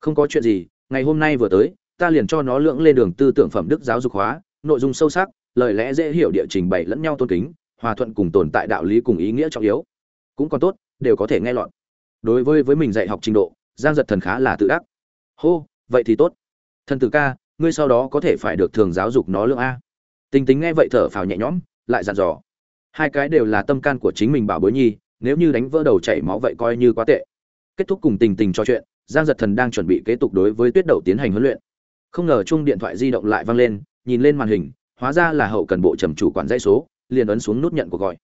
A: Không có chuyện gì, ngày hôm nay vừa tới, ta liền cho nó lưỡng lên đường tư tưởng phẩm đức giáo dục hóa, nội dung sâu sắc, lời lẽ dễ hiểu địa trình bày lẫn nhau tôn kính, hòa thuận cùng tồn tại đạo lý cùng ý nghĩa trọng yếu. Cũng còn tốt, đều có thể nghe lọt. Đối với với mình dạy học trình độ, giang giật thần khá là tự đắc. Hô, vậy thì tốt. Thần tử ca, ngươi sau đó có thể phải được thường giáo dục nó lượng a. Tình tính nghe vậy thở phào nhẹ nhõm, lại dặn dò hai cái đều là tâm can của chính mình bảo bối nhi, nếu như đánh vỡ đầu chảy máu vậy coi như quá tệ. Kết thúc cùng tình tình trò chuyện, giang giật thần đang chuẩn bị kế tục đối với tuyết đậu tiến hành huấn luyện. Không ngờ chung điện thoại di động lại vang lên, nhìn lên màn hình, hóa ra là hậu cần bộ trầm chủ quản dây số, liền ấn xuống nút nhận cuộc gọi.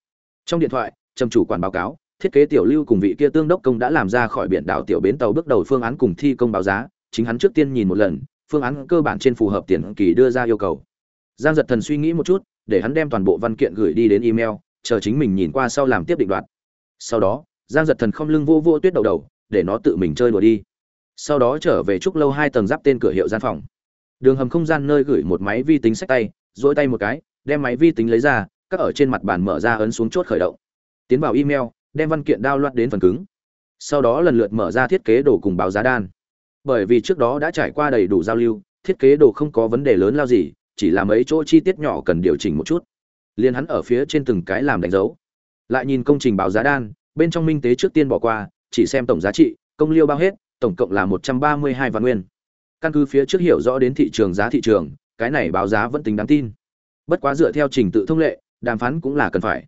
A: Trong điện thoại, trầm chủ quản báo cáo, thiết kế tiểu lưu cùng vị kia tương đốc công đã làm ra khỏi biển đảo tiểu bến tàu bước đầu phương án cùng thi công báo giá, chính hắn trước tiên nhìn một lần, phương án cơ bản trên phù hợp tiền kỳ đưa ra yêu cầu. Giang giật thần suy nghĩ một chút để hắn đem toàn bộ văn kiện gửi đi đến email, chờ chính mình nhìn qua sau làm tiếp định đoạt. Sau đó, giang giật thần không lưng vô vô tuyết đầu đầu, để nó tự mình chơi đùa đi. Sau đó trở về trúc lâu hai tầng giáp tên cửa hiệu gian phòng. Đường hầm không gian nơi gửi một máy vi tính sách tay dỗi tay một cái, đem máy vi tính lấy ra các ở trên mặt bàn mở ra ấn xuống chốt khởi động. Tiến vào email, đem văn kiện đao loạt đến phần cứng. Sau đó lần lượt mở ra thiết kế đồ cùng báo giá đan. Bởi vì trước đó đã trải qua đầy đủ giao lưu, thiết kế đồ không có vấn đề lớn lao gì chỉ là mấy chỗ chi tiết nhỏ cần điều chỉnh một chút. Liền hắn ở phía trên từng cái làm đánh dấu. Lại nhìn công trình báo giá đan, bên trong minh tế trước tiên bỏ qua, chỉ xem tổng giá trị, công liêu bao hết, tổng cộng là một trăm ba mươi hai vạn nguyên. Căn cứ phía trước hiểu rõ đến thị trường giá thị trường, cái này báo giá vẫn tính đáng tin. Bất quá dựa theo trình tự thông lệ, đàm phán cũng là cần phải.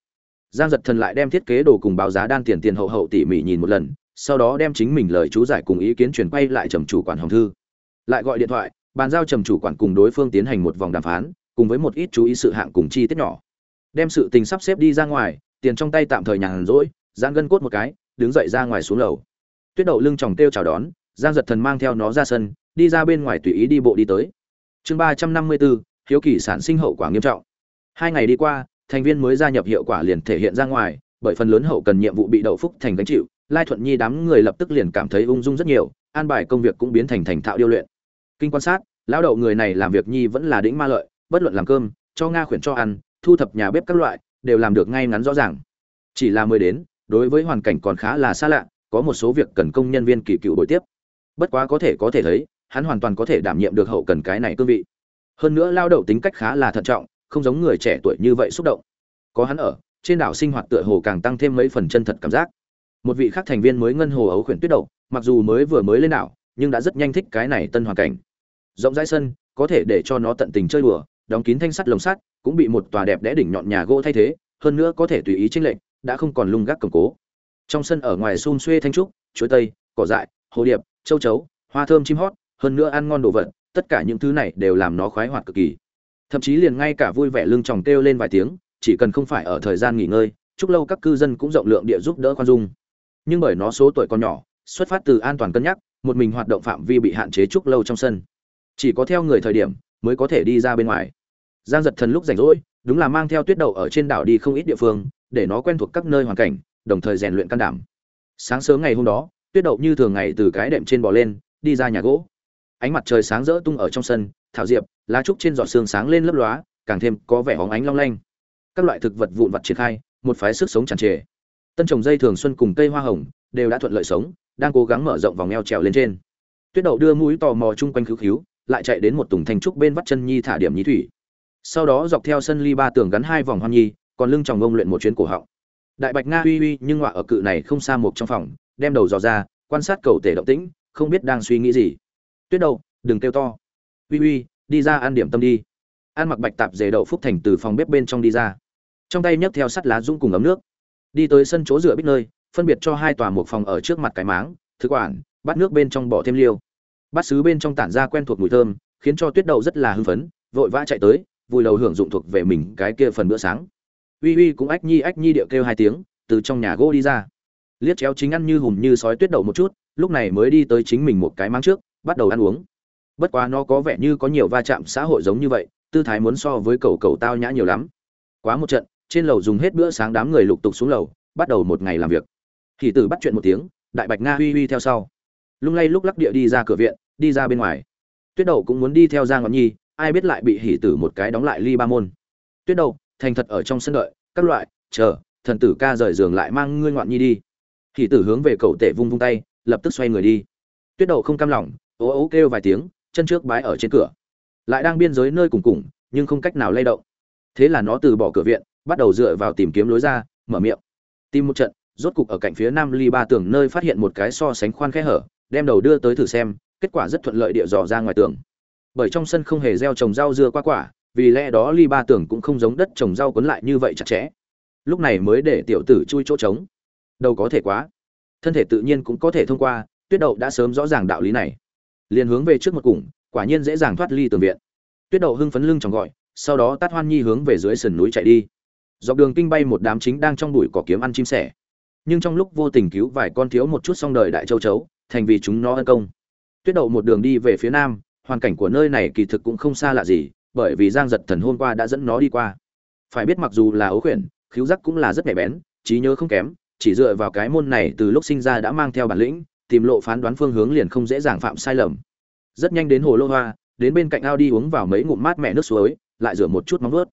A: Giang giật thần lại đem thiết kế đồ cùng báo giá đan tiền tiền hậu hậu tỉ mỉ nhìn một lần, sau đó đem chính mình lời chú giải cùng ý kiến truyền quay lại trầm chủ quản hồng thư. Lại gọi điện thoại bàn giao trầm chủ quản cùng đối phương tiến hành một vòng đàm phán, cùng với một ít chú ý sự hạng cùng chi tiết nhỏ. Đem sự tình sắp xếp đi ra ngoài, tiền trong tay tạm thời nhàn rỗi, giãn gân cốt một cái, đứng dậy ra ngoài xuống lầu. Tuyết đậu lưng chòng kêu chào đón, giang giật thần mang theo nó ra sân, đi ra bên ngoài tùy ý đi bộ đi tới. Chương ba trăm năm mươi bốn, hiếu kỳ sản sinh hậu quả nghiêm trọng. Hai ngày đi qua, thành viên mới gia nhập hiệu quả liền thể hiện ra ngoài, bởi phần lớn hậu cần nhiệm vụ bị đậu phúc thành gánh chịu, lai thuận nhi đám người lập tức liền cảm thấy ung dung rất nhiều, an bài công việc cũng biến thành thành thạo điêu luyện kinh quan sát, lão đậu người này làm việc nhi vẫn là đĩnh ma lợi, bất luận làm cơm, cho nga khuyển cho ăn, thu thập nhà bếp các loại, đều làm được ngay ngắn rõ ràng. Chỉ là mới đến, đối với hoàn cảnh còn khá là xa lạ, có một số việc cần công nhân viên kỳ cựu đổi tiếp. Bất quá có thể có thể thấy, hắn hoàn toàn có thể đảm nhiệm được hậu cần cái này cương vị. Hơn nữa lao đậu tính cách khá là thận trọng, không giống người trẻ tuổi như vậy xúc động. Có hắn ở, trên đảo sinh hoạt tựa hồ càng tăng thêm mấy phần chân thật cảm giác. Một vị khác thành viên mới ngân hồ ấu khuyển tuyết đậu, mặc dù mới vừa mới lên đảo, nhưng đã rất nhanh thích cái này tân hoàn cảnh rộng rãi sân, có thể để cho nó tận tình chơi đùa, đóng kín thanh sắt lồng sắt, cũng bị một tòa đẹp đẽ đỉnh nhọn nhà gỗ thay thế, hơn nữa có thể tùy ý chênh lệnh đã không còn lung gác cầm cố. Trong sân ở ngoài xum xuê thanh trúc, chuối tây, cỏ dại, hồ điệp, châu chấu, hoa thơm chim hót, hơn nữa ăn ngon đồ vật, tất cả những thứ này đều làm nó khoái hoạt cực kỳ. Thậm chí liền ngay cả vui vẻ lưng tròng kêu lên vài tiếng, chỉ cần không phải ở thời gian nghỉ ngơi, chúc lâu các cư dân cũng rộng lượng địa giúp đỡ khoan dung. Nhưng bởi nó số tuổi còn nhỏ, xuất phát từ an toàn cân nhắc, một mình hoạt động phạm vi bị hạn chế chúc lâu trong sân chỉ có theo người thời điểm mới có thể đi ra bên ngoài. Giang giật thần lúc rảnh rỗi, đúng là mang theo tuyết đậu ở trên đảo đi không ít địa phương, để nó quen thuộc các nơi hoàn cảnh, đồng thời rèn luyện can đảm. Sáng sớm ngày hôm đó, tuyết đậu như thường ngày từ cái đệm trên bò lên, đi ra nhà gỗ. Ánh mặt trời sáng rỡ tung ở trong sân, thảo diệp, lá trúc trên giọt xương sáng lên lấp lóa, càng thêm có vẻ hóng ánh long lanh. Các loại thực vật vụn vặt triển khai, một phái sức sống tràn trề. Tân trồng dây thường xuân cùng cây hoa hồng, đều đã thuận lợi sống, đang cố gắng mở rộng vòng eo trèo lên trên. Tuyết đậu đưa mũi tò mò chung quanh cứu cứu lại chạy đến một tùng thanh trúc bên vắt chân nhi thả điểm nhí thủy. Sau đó dọc theo sân ly ba tường gắn hai vòng hoan nhi, còn lưng tròng ông luyện một chuyến cổ họng. Đại bạch nga uy uy, nhưng ngọa ở cự này không xa một trong phòng, đem đầu dò ra, quan sát cầu tể động tĩnh, không biết đang suy nghĩ gì. Tuyết đâu đừng kêu to. Uy uy, đi ra ăn điểm tâm đi. Ăn mặc bạch tạp dề đậu phúc thành từ phòng bếp bên trong đi ra. Trong tay nhấc theo sắt lá dung cùng ấm nước. Đi tới sân chỗ rửa bích nơi, phân biệt cho hai tòa một phòng ở trước mặt cái máng thứ quản, bắt nước bên trong bỏ thêm liêu bát sứ bên trong tản ra quen thuộc mùi thơm, khiến cho tuyết đậu rất là hưng phấn, vội vã chạy tới vùi đầu hưởng dụng thuộc về mình cái kia phần bữa sáng. Uy uy cũng ách nhi ách nhi điệu kêu hai tiếng, từ trong nhà gỗ đi ra. Liếc chéo chính ăn như hùm như sói tuyết đậu một chút, lúc này mới đi tới chính mình một cái mang trước, bắt đầu ăn uống. Bất quá nó có vẻ như có nhiều va chạm xã hội giống như vậy, tư thái muốn so với cầu cầu tao nhã nhiều lắm. Quá một trận, trên lầu dùng hết bữa sáng đám người lục tục xuống lầu, bắt đầu một ngày làm việc. Thì tử bắt chuyện một tiếng, đại bạch nga uy uy theo sau lung lay lúc lắc địa đi ra cửa viện, đi ra bên ngoài. Tuyết đậu cũng muốn đi theo ra ngọn nhi, ai biết lại bị hỉ tử một cái đóng lại ly ba môn. Tuyết đậu thành thật ở trong sân đợi, các loại, chờ, thần tử ca rời giường lại mang ngươi ngoạn nhi đi. Hỉ tử hướng về cầu tể vung vung tay, lập tức xoay người đi. Tuyết đậu không cam lòng, ố ố kêu vài tiếng, chân trước bái ở trên cửa. Lại đang biên giới nơi cùng cùng, nhưng không cách nào lay động. Thế là nó từ bỏ cửa viện, bắt đầu dựa vào tìm kiếm lối ra, mở miệng. Tìm một trận, rốt cục ở cạnh phía nam ly ba tường nơi phát hiện một cái so sánh khoan khe hở đem đầu đưa tới thử xem, kết quả rất thuận lợi địa dò ra ngoài tường. Bởi trong sân không hề gieo trồng rau dưa qua quả, vì lẽ đó ly ba tường cũng không giống đất trồng rau quấn lại như vậy chặt chẽ. Lúc này mới để tiểu tử chui chỗ trống. Đâu có thể quá. Thân thể tự nhiên cũng có thể thông qua, tuyết đậu đã sớm rõ ràng đạo lý này. Liền hướng về trước một củng quả nhiên dễ dàng thoát ly tường viện. Tuyết đậu hưng phấn lưng tròn gọi, sau đó tát hoan nhi hướng về dưới sườn núi chạy đi. Dọc đường kinh bay một đám chính đang trong bụi cỏ kiếm ăn chim sẻ. Nhưng trong lúc vô tình cứu vài con thiếu một chút xong đời đại châu chấu thành vì chúng nó ân công. Tuyết đậu một đường đi về phía nam, hoàn cảnh của nơi này kỳ thực cũng không xa lạ gì, bởi vì giang giật thần hôm qua đã dẫn nó đi qua. Phải biết mặc dù là ấu khuyển khiếu giác cũng là rất nhạy bén, trí nhớ không kém, chỉ dựa vào cái môn này từ lúc sinh ra đã mang theo bản lĩnh, tìm lộ phán đoán phương hướng liền không dễ dàng phạm sai lầm. Rất nhanh đến hồ lô hoa, đến bên cạnh ao đi uống vào mấy ngụm mát mẹ nước suối, lại rửa một chút móng vớt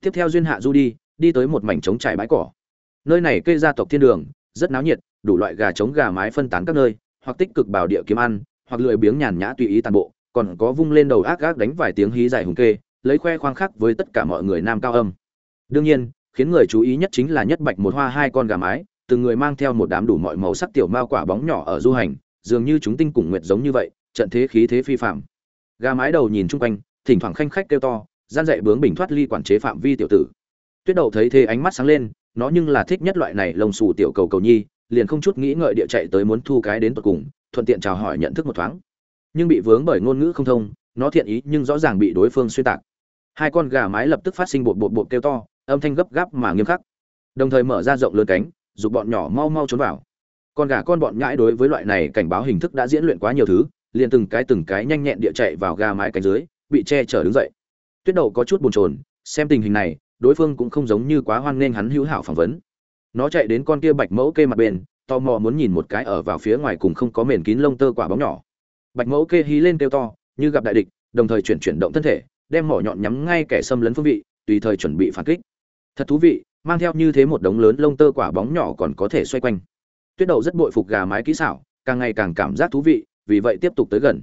A: tiếp theo duyên hạ du đi đi tới một mảnh trống trải bãi cỏ. Nơi này cây gia tộc thiên đường, rất náo nhiệt, đủ loại gà trống gà mái phân tán các nơi hoặc tích cực bảo địa kiếm ăn, hoặc lười biếng nhàn nhã tùy ý tàn bộ, còn có vung lên đầu ác ác đánh vài tiếng hí dài hùng kê, lấy khoe khoang khác với tất cả mọi người nam cao âm đương nhiên, khiến người chú ý nhất chính là nhất bạch một hoa hai con gà mái, từng người mang theo một đám đủ mọi màu sắc tiểu mao quả bóng nhỏ ở du hành, dường như chúng tinh cùng nguyệt giống như vậy, trận thế khí thế phi phàm. gà mái đầu nhìn chung quanh, thỉnh thoảng khanh khách kêu to, gian dạy bướng bình thoát ly quản chế phạm vi tiểu tử tuyết đậu thấy thế ánh mắt sáng lên, nó nhưng là thích nhất loại này lông xù tiểu cầu cầu nhi liền không chút nghĩ ngợi địa chạy tới muốn thu cái đến tận cùng, thuận tiện chào hỏi nhận thức một thoáng. Nhưng bị vướng bởi ngôn ngữ không thông, nó thiện ý nhưng rõ ràng bị đối phương xuyên tạc. Hai con gà mái lập tức phát sinh bột bột bột kêu to, âm thanh gấp gáp mà nghiêm khắc. Đồng thời mở ra rộng lớn cánh, giúp bọn nhỏ mau mau trốn vào. Con gà con bọn nhãi đối với loại này cảnh báo hình thức đã diễn luyện quá nhiều thứ, liền từng cái từng cái nhanh nhẹn địa chạy vào gà mái cánh dưới, bị che chở đứng dậy. Tuyết đầu có chút buồn chồn, xem tình hình này, đối phương cũng không giống như quá hoan nghênh hắn hữu hảo phỏng vấn nó chạy đến con kia bạch mẫu kê mặt bên, tò mò muốn nhìn một cái ở vào phía ngoài cùng không có mền kín lông tơ quả bóng nhỏ. Bạch mẫu kê hí lên kêu to, như gặp đại địch, đồng thời chuyển chuyển động thân thể, đem mỏ nhọn nhắm ngay kẻ xâm lấn phương vị, tùy thời chuẩn bị phản kích. Thật thú vị, mang theo như thế một đống lớn lông tơ quả bóng nhỏ còn có thể xoay quanh. Tuyết đậu rất bội phục gà mái kỹ xảo, càng ngày càng cảm giác thú vị, vì vậy tiếp tục tới gần.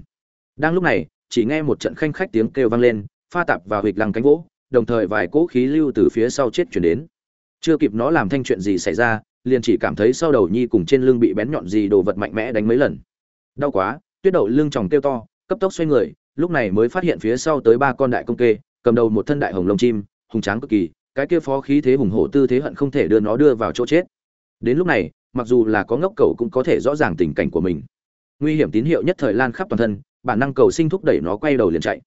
A: Đang lúc này, chỉ nghe một trận khanh khách tiếng kêu vang lên, pha tạp vào hịch lăng cánh gỗ, đồng thời vài cỗ khí lưu từ phía sau chết chuyển đến chưa kịp nó làm thanh chuyện gì xảy ra, liền chỉ cảm thấy sau đầu nhi cùng trên lưng bị bén nhọn gì đồ vật mạnh mẽ đánh mấy lần. Đau quá, tuyết đậu lưng tròng kêu to, cấp tốc xoay người, lúc này mới phát hiện phía sau tới ba con đại công kê, cầm đầu một thân đại hồng lông chim, hùng tráng cực kỳ, cái kia phó khí thế hùng hổ tư thế hận không thể đưa nó đưa vào chỗ chết. Đến lúc này, mặc dù là có ngốc cầu cũng có thể rõ ràng tình cảnh của mình. Nguy hiểm tín hiệu nhất thời lan khắp toàn thân, bản năng cầu sinh thúc đẩy nó quay đầu liền chạy.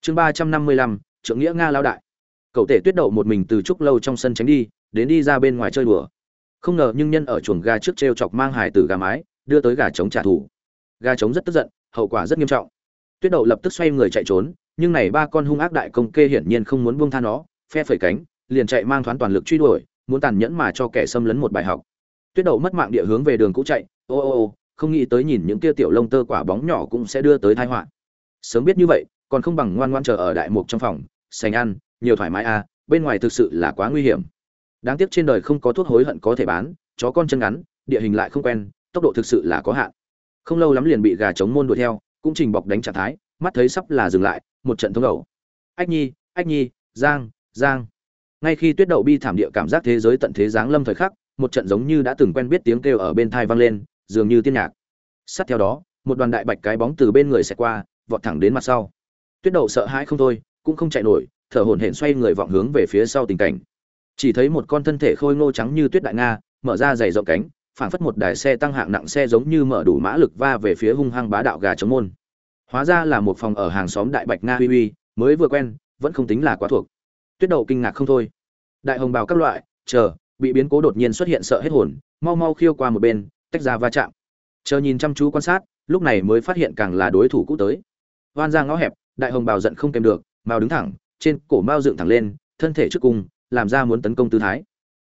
A: Chương ba trăm năm mươi lăm, trượng nghĩa nga lao đại. Cậu tể tuyết đậu một mình từ trúc lâu trong sân tránh đi đến đi ra bên ngoài chơi đùa. Không ngờ nhưng nhân ở chuồng gà trước t r e o chọc mang hải tử gà mái, đưa tới gà trống trả thù. Gà trống rất tức giận, hậu quả rất nghiêm trọng. Tuyết đậu lập tức xoay người chạy trốn, nhưng này ba con hung ác đại công kê hiển nhiên không muốn buông tha nó, phe phẩy cánh, liền chạy mang thoáng toàn lực truy đuổi, muốn tàn nhẫn mà cho kẻ xâm lấn một bài học. Tuyết đậu mất mạng địa hướng về đường cũ chạy, ô ô ô, không nghĩ tới nhìn những kia tiểu lông tơ quả bóng nhỏ cũng sẽ đưa tới tai họa. Sớm biết như vậy, còn không bằng ngoan ngoan chờ ở đại mục trong phòng, sành ăn, nhiều thoải mái à bên ngoài thực sự là quá nguy hiểm đáng tiếc trên đời không có thuốc hối hận có thể bán, chó con chân ngắn, địa hình lại không quen, tốc độ thực sự là có hạn. Không lâu lắm liền bị gà chống môn đuổi theo, cũng trình bọc đánh trạng thái, mắt thấy sắp là dừng lại, một trận thống ẩu ách nhi ách nhi, giang giang. Ngay khi tuyết đậu bi thảm địa cảm giác thế giới tận thế giáng lâm thời khắc, một trận giống như đã từng quen biết tiếng kêu ở bên thai vang lên, dường như tiên nhạc. Sát theo đó, một đoàn đại bạch cái bóng từ bên người xẹt qua, vọt thẳng đến mặt sau. Tuyết đậu sợ hãi không thôi, cũng không chạy nổi, thở hổn hển xoay người vọng hướng về phía sau tình cảnh chỉ thấy một con thân thể khôi ngô trắng như tuyết đại nga, mở ra dày rộng cánh, phảng phất một đài xe tăng hạng nặng xe giống như mở đủ mã lực va về phía hung hăng bá đạo gà chống môn. Hóa ra là một phòng ở hàng xóm đại bạch nga uy uy, mới vừa quen, vẫn không tính là quá thuộc. Tuyết đậu kinh ngạc không thôi. Đại hồng bào các loại, chờ, bị biến cố đột nhiên xuất hiện sợ hết hồn, mau mau khiêu qua một bên, tách ra va chạm. Chờ nhìn chăm chú quan sát, lúc này mới phát hiện càng là đối thủ cũ tới. Hoan ra ngõ hẹp, đại hồng bào giận không kèm được, mao đứng thẳng, trên cổ mao dựng thẳng lên, thân thể trước cùng làm ra muốn tấn công tư thái.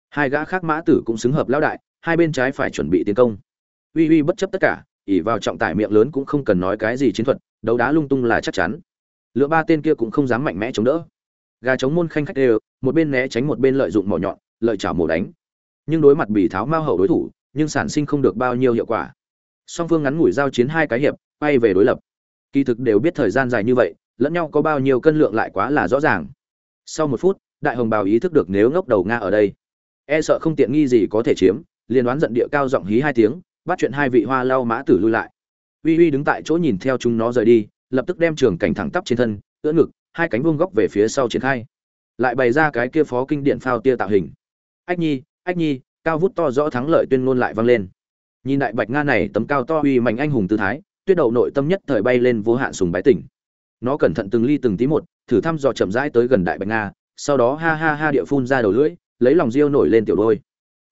A: Hai gã khác mã tử cũng xứng hợp lão đại, hai bên trái phải chuẩn bị tiến công. Uy uy bất chấp tất cả ỉ vào trọng tải miệng lớn cũng không cần nói cái gì chiến thuật, đấu đá lung tung là chắc chắn. Lựa ba tên kia cũng không dám mạnh mẽ chống đỡ. Gà chống môn khanh khách đều, một bên né tránh một bên lợi dụng mỏ nhọn, lợi chảo mổ đánh. Nhưng đối mặt bị tháo mao hậu đối thủ, nhưng sản sinh không được bao nhiêu hiệu quả. Song phương ngắn ngủi giao chiến hai cái hiệp bay về đối lập. Kỳ thực đều biết thời gian dài như vậy, lẫn nhau có bao nhiêu cân lượng lại quá là rõ ràng. Sau một phút đại hồng bào ý thức được nếu ngốc đầu nga ở đây. E sợ không tiện nghi gì có thể chiếm, liền đoán giận địa cao giọng hí hai tiếng, bắt chuyện hai vị hoa lau mã tử lui lại. Uy uy đứng tại chỗ nhìn theo chúng nó rời đi, lập tức đem trường cảnh thẳng tắp trên thân, ưỡn ngực, hai cánh vuông góc về phía sau triển khai. Lại bày ra cái kia phó kinh điện phao tia tạo hình. Ách nhi ách nhi, cao vút to rõ thắng lợi tuyên ngôn lại vang lên. Nhìn đại bạch nga này, tấm cao to uy mạnh anh hùng tư thái, tuyết đậu nội tâm nhất thời bay lên vô hạn sùng bái tỉnh. Nó cẩn thận từng ly từng tí một, thử thăm dò chậm rãi tới gần đại bạch nga sau đó ha ha ha địa phun ra đầu lưỡi, lấy lòng riêu nổi lên tiểu đôi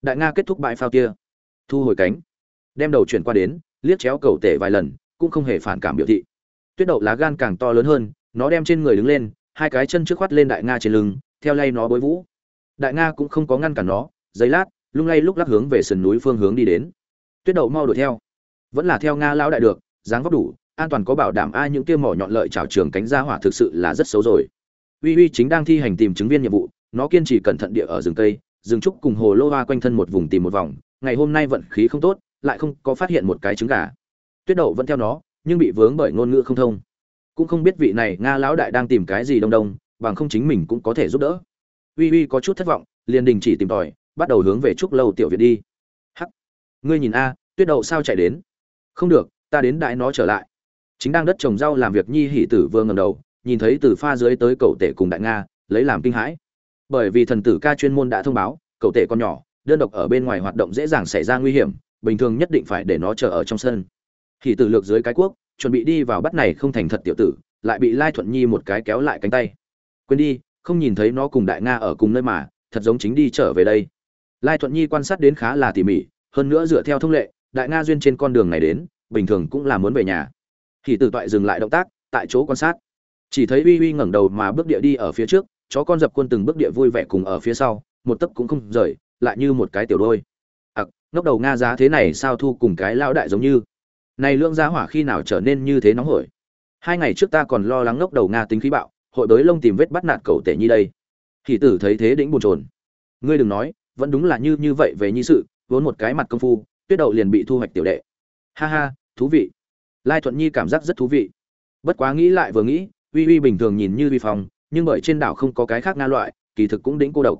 A: đại nga kết thúc bãi phao kia. Thu hồi cánh. Đem đầu chuyển qua đến, liếc chéo cầu tể vài lần, cũng không hề phản cảm biểu thị. Tuyết đậu lá gan càng to lớn hơn, nó đem trên người đứng lên, hai cái chân trước khoát lên đại nga trên lưng, theo lay nó bối vũ. Đại nga cũng không có ngăn cản nó giấy lát, lung lay lúc lắc hướng về sườn núi phương hướng đi đến. Tuyết đậu mau đuổi theo. Vẫn là theo nga lão đại được, dáng vóc đủ, an toàn có bảo đảm ai những kia mỏ nhọn lợi trào trường cánh ra hỏa thực sự là rất xấu rồi uy uy chính đang thi hành tìm chứng viên nhiệm vụ, nó kiên trì cẩn thận địa ở rừng cây, rừng trúc cùng hồ lô hoa quanh thân một vùng tìm một vòng, ngày hôm nay vận khí không tốt, lại không có phát hiện một cái trứng gà. Tuyết đậu vẫn theo nó, nhưng bị vướng bởi ngôn ngữ không thông. Cũng không biết vị này nga lão đại đang tìm cái gì đông đông, bằng không chính mình cũng có thể giúp đỡ. Uy uy có chút thất vọng, liền đình chỉ tìm tòi, bắt đầu hướng về trúc lâu tiểu viện đi. Hắc! Ngươi nhìn a, tuyết đậu sao chạy đến? Không được, ta đến đại nó trở lại. Chính đang đất trồng rau làm việc nhi hỷ tử vương ngầm đầu nhìn thấy từ pha dưới tới cậu tể cùng đại nga, lấy làm kinh hãi. Bởi vì thần tử ca chuyên môn đã thông báo, cậu tể con nhỏ, đơn độc ở bên ngoài hoạt động dễ dàng xảy ra nguy hiểm, bình thường nhất định phải để nó chờ ở trong sân. Thì tử lược dưới cái quốc chuẩn bị đi vào bắt này không thành thật tiểu tử, lại bị lai thuận nhi một cái kéo lại cánh tay. Quên đi, không nhìn thấy nó cùng đại nga ở cùng nơi mà, thật giống chính đi trở về đây. Lai thuận nhi quan sát đến khá là tỉ mỉ, hơn nữa dựa theo thông lệ, đại nga duyên trên con đường này đến, bình thường cũng là muốn về nhà. Thì từ toại dừng lại động tác, tại chỗ quan sát chỉ thấy uy uy ngẩng đầu mà bước địa đi ở phía trước, chó con dập quân từng bước địa vui vẻ cùng ở phía sau, một tấc cũng không rời, lại như một cái tiểu đôi. Ặc, ngốc đầu nga giá thế này sao thu cùng cái lão đại giống như? Này lương giá hỏa khi nào trở nên như thế nóng hổi? Hai ngày trước ta còn lo lắng ngốc đầu nga tính khí bạo, hội bới lông tìm vết bắt nạt cậu tể nhi đây. Thì tử thấy thế đĩnh buồn chồn. Ngươi đừng nói, vẫn đúng là như như vậy về nhi sự, vốn một cái mặt công phu, tuyết đậu liền bị thu hoạch tiểu đệ. Ha ha, thú vị. Lai thuận nhi cảm giác rất thú vị. Bất quá nghĩ lại vừa nghĩ uy uy bình thường nhìn như vi phong, nhưng bởi trên đảo không có cái khác nga loại, kỳ thực cũng đĩnh cô độc.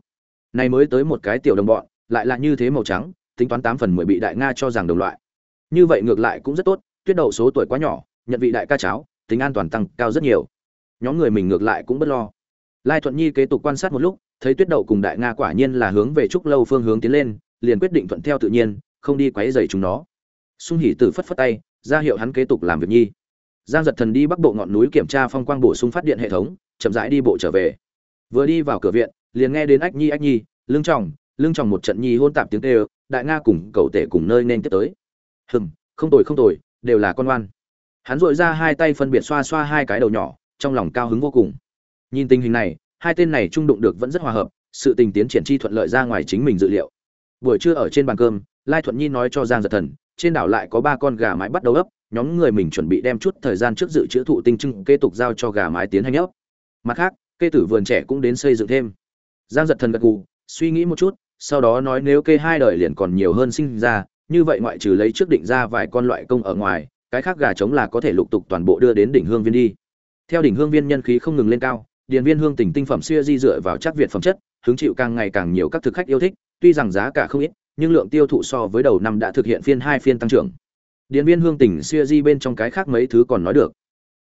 A: Này mới tới một cái tiểu đồng bọn, lại là như thế màu trắng, tính toán tám phần mười bị đại nga cho rằng đồng loại. Như vậy ngược lại cũng rất tốt, tuyết đậu số tuổi quá nhỏ, nhận vị đại ca cháo, tính an toàn tăng cao rất nhiều. Nhóm người mình ngược lại cũng bất lo. Lai thuận nhi kế tục quan sát một lúc, thấy tuyết đậu cùng đại nga quả nhiên là hướng về trúc lâu phương hướng tiến lên, liền quyết định thuận theo tự nhiên, không đi quấy rầy chúng nó. Xung hỉ tử phất phất tay, ra hiệu hắn kế tục làm việc nhi giang giật thần đi bắc bộ ngọn núi kiểm tra phong quang bổ sung phát điện hệ thống, chậm rãi đi bộ trở về. Vừa đi vào cửa viện, liền nghe đến ách nhi ách nhi lưng tròng lưng tròng một trận nhi hôn tạp tiếng tê đại nga cùng cậu tể cùng nơi nên tiếp tới. Hừm, không tồi không tồi, đều là con oan. Hắn dội ra hai tay phân biệt xoa xoa hai cái đầu nhỏ, trong lòng cao hứng vô cùng. Nhìn tình hình này, hai tên này trung đụng được vẫn rất hòa hợp, sự tình tiến triển chi thuận lợi ra ngoài chính mình dự liệu. Buổi trưa ở trên bàn cơm, lai thuận nhi nói cho giang giật thần trên đảo lại có ba con gà mái bắt đầu ấp, nhóm người mình chuẩn bị đem chút thời gian trước dự trữ thụ tinh trưng kế tục giao cho gà mái tiến hành ấp. Mặt khác, kê tử vườn trẻ cũng đến xây dựng thêm. Giang giật thần gật gù, suy nghĩ một chút, sau đó nói nếu kê hai đời liền còn nhiều hơn sinh ra, như vậy ngoại trừ lấy trước định ra vài con loại công ở ngoài, cái khác gà trống là có thể lục tục toàn bộ đưa đến đỉnh hương viên đi. Theo đỉnh hương viên nhân khí không ngừng lên cao, điền viên hương tỉnh tinh phẩm xuya di dựa vào chắc việt phẩm chất, hứng chịu càng ngày càng nhiều các thực khách yêu thích, tuy rằng giá cả không ít nhưng lượng tiêu thụ so với đầu năm đã thực hiện phiên hai phiên tăng trưởng. Điền viên hương tỉnh xuya di bên trong cái khác mấy thứ còn nói được.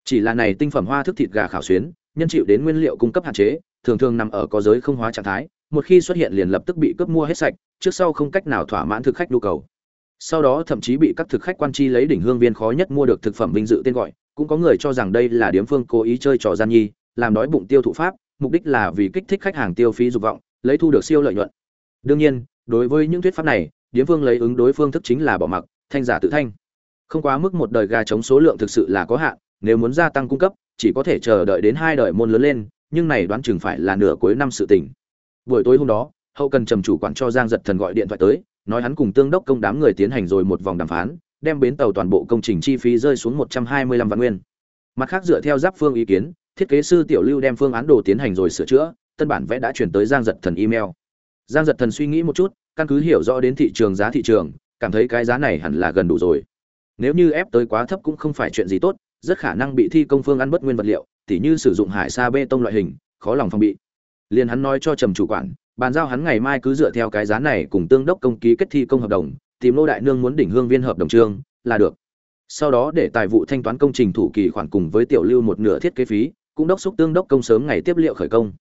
A: Chỉ là này tinh phẩm hoa thức thịt gà khảo xuyến, nhân chịu đến nguyên liệu cung cấp hạn chế, thường thường nằm ở có giới không hóa trạng thái, một khi xuất hiện liền lập tức bị cướp mua hết sạch, trước sau không cách nào thỏa mãn thực khách nhu cầu. Sau đó thậm chí bị các thực khách quan chi lấy đỉnh hương viên khó nhất mua được thực phẩm vinh dự tên gọi, cũng có người cho rằng đây là điếm phương cố ý chơi trò gian nhi, làm đói bụng tiêu thụ pháp, mục đích là vì kích thích khách hàng tiêu phí dục vọng, lấy thu được siêu lợi nhuận. Đương nhiên đối với những thuyết pháp này, điếm phương lấy ứng đối phương thức chính là bỏ mặc, thanh giả tự thanh. Không quá mức một đời gà chống số lượng thực sự là có hạn, nếu muốn gia tăng cung cấp, chỉ có thể chờ đợi đến hai đời môn lớn lên, nhưng này đoán chừng phải là nửa cuối năm sự tình. Buổi tối hôm đó, hậu cần trầm chủ quản cho giang giật thần gọi điện thoại tới, nói hắn cùng tương đốc công đám người tiến hành rồi một vòng đàm phán, đem bến tàu toàn bộ công trình chi phí rơi xuống một trăm hai mươi lăm vạn nguyên. Mặt khác dựa theo giáp phương ý kiến, thiết kế sư tiểu lưu đem phương án đồ tiến hành rồi sửa chữa, tân bản vẽ đã chuyển tới giang giật thần email giang giật thần suy nghĩ một chút, căn cứ hiểu rõ đến thị trường giá thị trường, cảm thấy cái giá này hẳn là gần đủ rồi. Nếu như ép tới quá thấp cũng không phải chuyện gì tốt, rất khả năng bị thi công phương ăn bất nguyên vật liệu, tỉ như sử dụng hải sa bê tông loại hình, khó lòng phòng bị. Liền hắn nói cho trầm chủ quản, bàn giao hắn ngày mai cứ dựa theo cái giá này cùng tương đốc công ký kết thi công hợp đồng, tìm lô đại nương muốn đỉnh hương viên hợp đồng trương, là được. Sau đó để tài vụ thanh toán công trình thủ kỳ khoản cùng với tiểu lưu một nửa thiết kế phí, cũng đốc xúc tương đốc công sớm ngày tiếp liệu khởi công.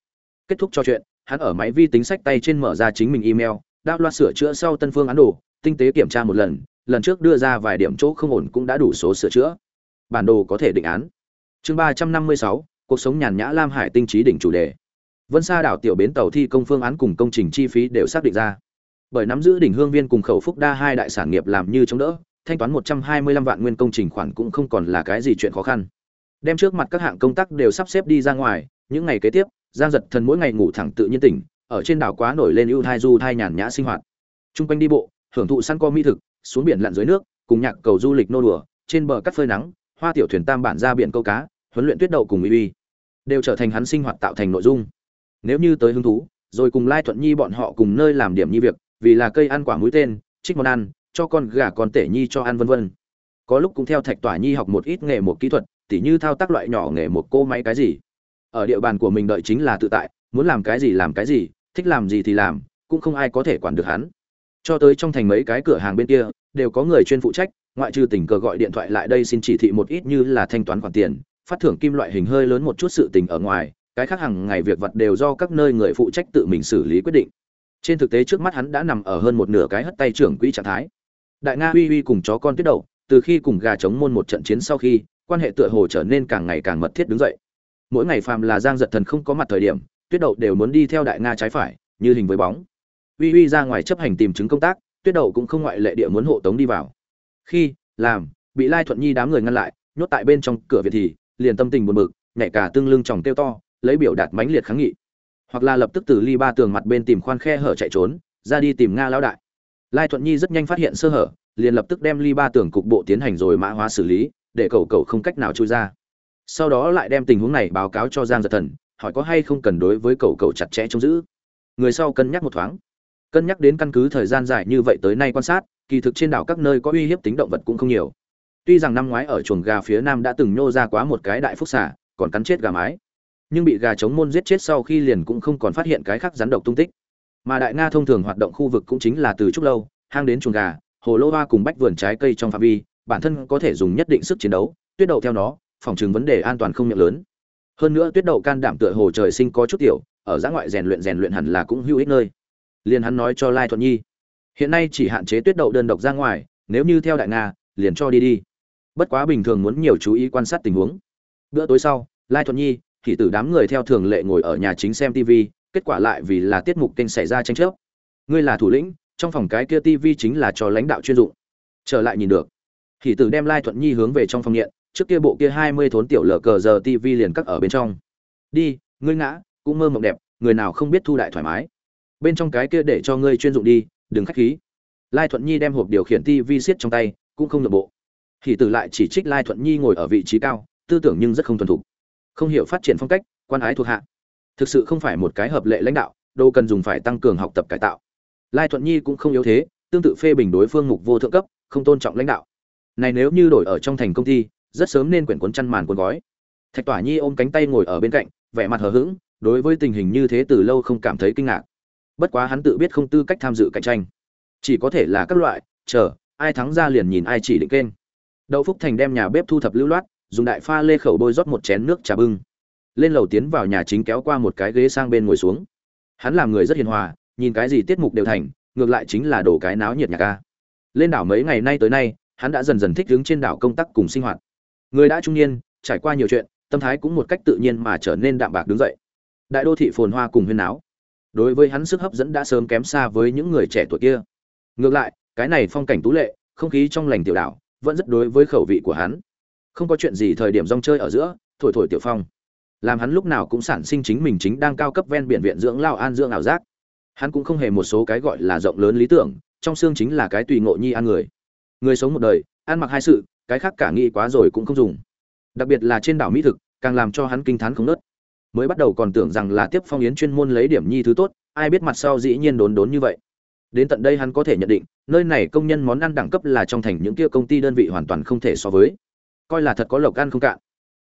A: Kết thúc cho chuyện hắn ở máy vi tính sách tay trên mở ra chính mình email, đã loa sửa chữa sau tân phương án đồ, tinh tế kiểm tra một lần lần trước đưa ra vài điểm chỗ không ổn cũng đã đủ số sửa chữa. Bản đồ có thể định án. Chương ba trăm năm mươi sáu, cuộc sống nhàn nhã lam hải tinh trí đỉnh chủ đề. Vân sa đảo tiểu bến tàu thi công phương án cùng công trình chi phí đều xác định ra. Bởi nắm giữ đỉnh hương viên cùng khẩu phúc đa hai đại sản nghiệp làm như chống đỡ, thanh toán một trăm hai mươi lăm vạn nguyên công trình khoản cũng không còn là cái gì chuyện khó khăn. Đem trước mặt các hạng công tác đều sắp xếp đi ra ngoài, những ngày kế tiếp giang giật thần mỗi ngày ngủ thẳng tự nhiên tỉnh, ở trên đảo quá nổi lên ưu thai du thai nhàn nhã sinh hoạt. T quanh đi bộ, hưởng thụ săn co mỹ thực, xuống biển lặn dưới nước, cùng nhạc cầu du lịch nô đùa, trên bờ cắt phơi nắng, hoa tiểu thuyền tam bản ra biển câu cá, huấn luyện tuyết đậu cùng uy uy, đều trở thành hắn sinh hoạt tạo thành nội dung. Nếu như tới hứng thú, rồi cùng lai thuận nhi bọn họ cùng nơi làm điểm nhi việc, vì là cây ăn quả mũi tên, trích món ăn, cho con gà con tể nhi cho ăn vân vân. Có lúc cũng theo thạch tỏa nhi học một ít nghề một kỹ thuật, tỉ như thao tác loại nhỏ nghề một cô máy cái gì ở địa bàn của mình đợi chính là tự tại muốn làm cái gì làm cái gì thích làm gì thì làm cũng không ai có thể quản được hắn. Cho tới trong thành mấy cái cửa hàng bên kia đều có người chuyên phụ trách ngoại trừ tình cờ gọi điện thoại lại đây xin chỉ thị một ít như là thanh toán khoản tiền phát thưởng kim loại hình hơi lớn một chút sự tình ở ngoài cái khác hàng ngày việc vật đều do các nơi người phụ trách tự mình xử lý quyết định. Trên thực tế trước mắt hắn đã nằm ở hơn một nửa cái hất tay trưởng quỹ trạng thái. Đại nga uy uy cùng chó con tuyết đầu, từ khi cùng gà chống môn một trận chiến sau khi quan hệ tựa hồ trở nên càng ngày càng mật thiết đứng dậy mỗi ngày phàm là giang giật thần không có mặt thời điểm, tuyết đậu đều muốn đi theo đại nga trái phải, như hình với bóng. Uy uy ra ngoài chấp hành tìm chứng công tác, tuyết đậu cũng không ngoại lệ địa muốn hộ tống đi vào. Khi, làm, bị lai thuận nhi đám người ngăn lại, nhốt tại bên trong cửa việt thì, liền tâm tình buồn bực, nhảy cả tương lưng chòng tiêu to, lấy biểu đạt mãnh liệt kháng nghị. Hoặc là lập tức từ ly ba tường mặt bên tìm khoan khe hở chạy trốn, ra đi tìm nga lão đại. Lai thuận nhi rất nhanh phát hiện sơ hở, liền lập tức đem ly ba tường cục bộ tiến hành rồi mã hóa xử lý, để cầu cầu không cách nào trôi ra sau đó lại đem tình huống này báo cáo cho giang giật thần, hỏi có hay không cần đối với cầu cầu chặt chẽ trông giữ. Người sau cân nhắc một thoáng. Cân nhắc đến căn cứ thời gian dài như vậy tới nay quan sát, kỳ thực trên đảo các nơi có uy hiếp tính động vật cũng không nhiều. Tuy rằng năm ngoái ở chuồng gà phía nam đã từng nhô ra quá một cái đại phúc xả còn cắn chết gà mái. Nhưng bị gà chống môn giết chết sau khi liền cũng không còn phát hiện cái khác rắn độc tung tích. Mà đại nga thông thường hoạt động khu vực cũng chính là từ trúc lâu, hang đến chuồng gà, hồ lô hoa cùng bách vườn trái cây trong phạm vi, bản thân có thể dùng nhất định sức chiến đấu, tuyết đậu theo nó phòng trường vấn đề an toàn không miệng lớn. Hơn nữa tuyết đậu can đảm tựa hồ trời sinh có chút tiểu, ở giã ngoại rèn luyện rèn luyện hẳn là cũng hữu ích nơi. Liền hắn nói cho lai thuận nhi, hiện nay chỉ hạn chế tuyết đậu đơn độc ra ngoài, nếu như theo đại nga, liền cho đi đi. Bất quá bình thường muốn nhiều chú ý quan sát tình huống. Bữa tối sau, lai thuận nhi, thì tử đám người theo thường lệ ngồi ở nhà chính xem tv kết quả lại vì là tiết mục kênh xảy ra tranh chấp. Ngươi là thủ lĩnh, trong phòng cái kia tv chính là cho lãnh đạo chuyên dụng. Trở lại nhìn được. Thì tử đem lai thuận nhi hướng về trong phòng nghiện trước kia bộ kia hai mươi thốn tiểu lờ cờ giờ tv liền cắt ở bên trong. Đi, ngươi ngã, cũng mơ mộng đẹp, người nào không biết thu đại thoải mái. Bên trong cái kia để cho ngươi chuyên dụng đi, đừng khách khí. Lai thuận nhi đem hộp điều khiển tv siết trong tay, cũng không nội bộ. Hỉ Tử lại chỉ trích lai thuận nhi ngồi ở vị trí cao, tư tưởng nhưng rất không thuần thục. Không hiểu phát triển phong cách, quan ái thuộc hạ. Thực sự không phải một cái hợp lệ lãnh đạo, đâu cần dùng phải tăng cường học tập cải tạo. Lai thuận nhi cũng không yếu thế, tương tự phê bình đối phương mục vô thượng cấp, không tôn trọng lãnh đạo. Này nếu như đổi ở trong thành công ty rất sớm nên quyển cuốn chăn màn cuốn gói. Thạch tỏa nhi ôm cánh tay ngồi ở bên cạnh, vẻ mặt hờ hững, đối với tình hình như thế từ lâu không cảm thấy kinh ngạc. Bất quá hắn tự biết không tư cách tham dự cạnh tranh. Chỉ có thể là các loại, chờ, ai thắng ra liền nhìn ai chỉ định kênh. Đậu phúc thành đem nhà bếp thu thập lưu loát, dùng đại pha lê khẩu bôi rót một chén nước trà bưng. Lên lầu tiến vào nhà chính kéo qua một cái ghế sang bên ngồi xuống. Hắn làm người rất hiền hòa, nhìn cái gì tiết mục đều thành, ngược lại chính là đổ cái náo nhiệt nhạc ca lên đảo mấy ngày nay tới nay, hắn đã dần dần thích ứng trên đảo công tác cùng sinh hoạt người đã trung niên, trải qua nhiều chuyện, tâm thái cũng một cách tự nhiên mà trở nên đạm bạc đứng dậy. Đại đô thị phồn hoa cùng huyên náo. Đối với hắn sức hấp dẫn đã sớm kém xa với những người trẻ tuổi kia. Ngược lại, cái này phong cảnh tú lệ, không khí trong lành tiểu đảo, vẫn rất đối với khẩu vị của hắn. Không có chuyện gì thời điểm rong chơi ở giữa, thổi thổi tiểu phong. Làm hắn lúc nào cũng sản sinh chính mình chính đang cao cấp ven biển viện dưỡng lao an dưỡng ảo giác. Hắn cũng không hề một số cái gọi là rộng lớn lý tưởng, trong xương chính là cái tùy ngộ nhi ăn người. Người sống một đời, ăn mặc hai sự cái khác cả nghĩ quá rồi cũng không dùng. Đặc biệt là trên đảo mỹ thực, càng làm cho hắn kinh t h á n không nớt. Mới bắt đầu còn tưởng rằng là tiếp phong yến chuyên môn lấy điểm nhi thứ tốt, ai biết mặt sau dĩ nhiên đốn đốn như vậy. Đến tận đây hắn có thể nhận định, nơi này công nhân món ăn đẳng cấp là trong thành những kia công ty đơn vị hoàn toàn không thể so với. Coi là thật có lộc ăn không cạn.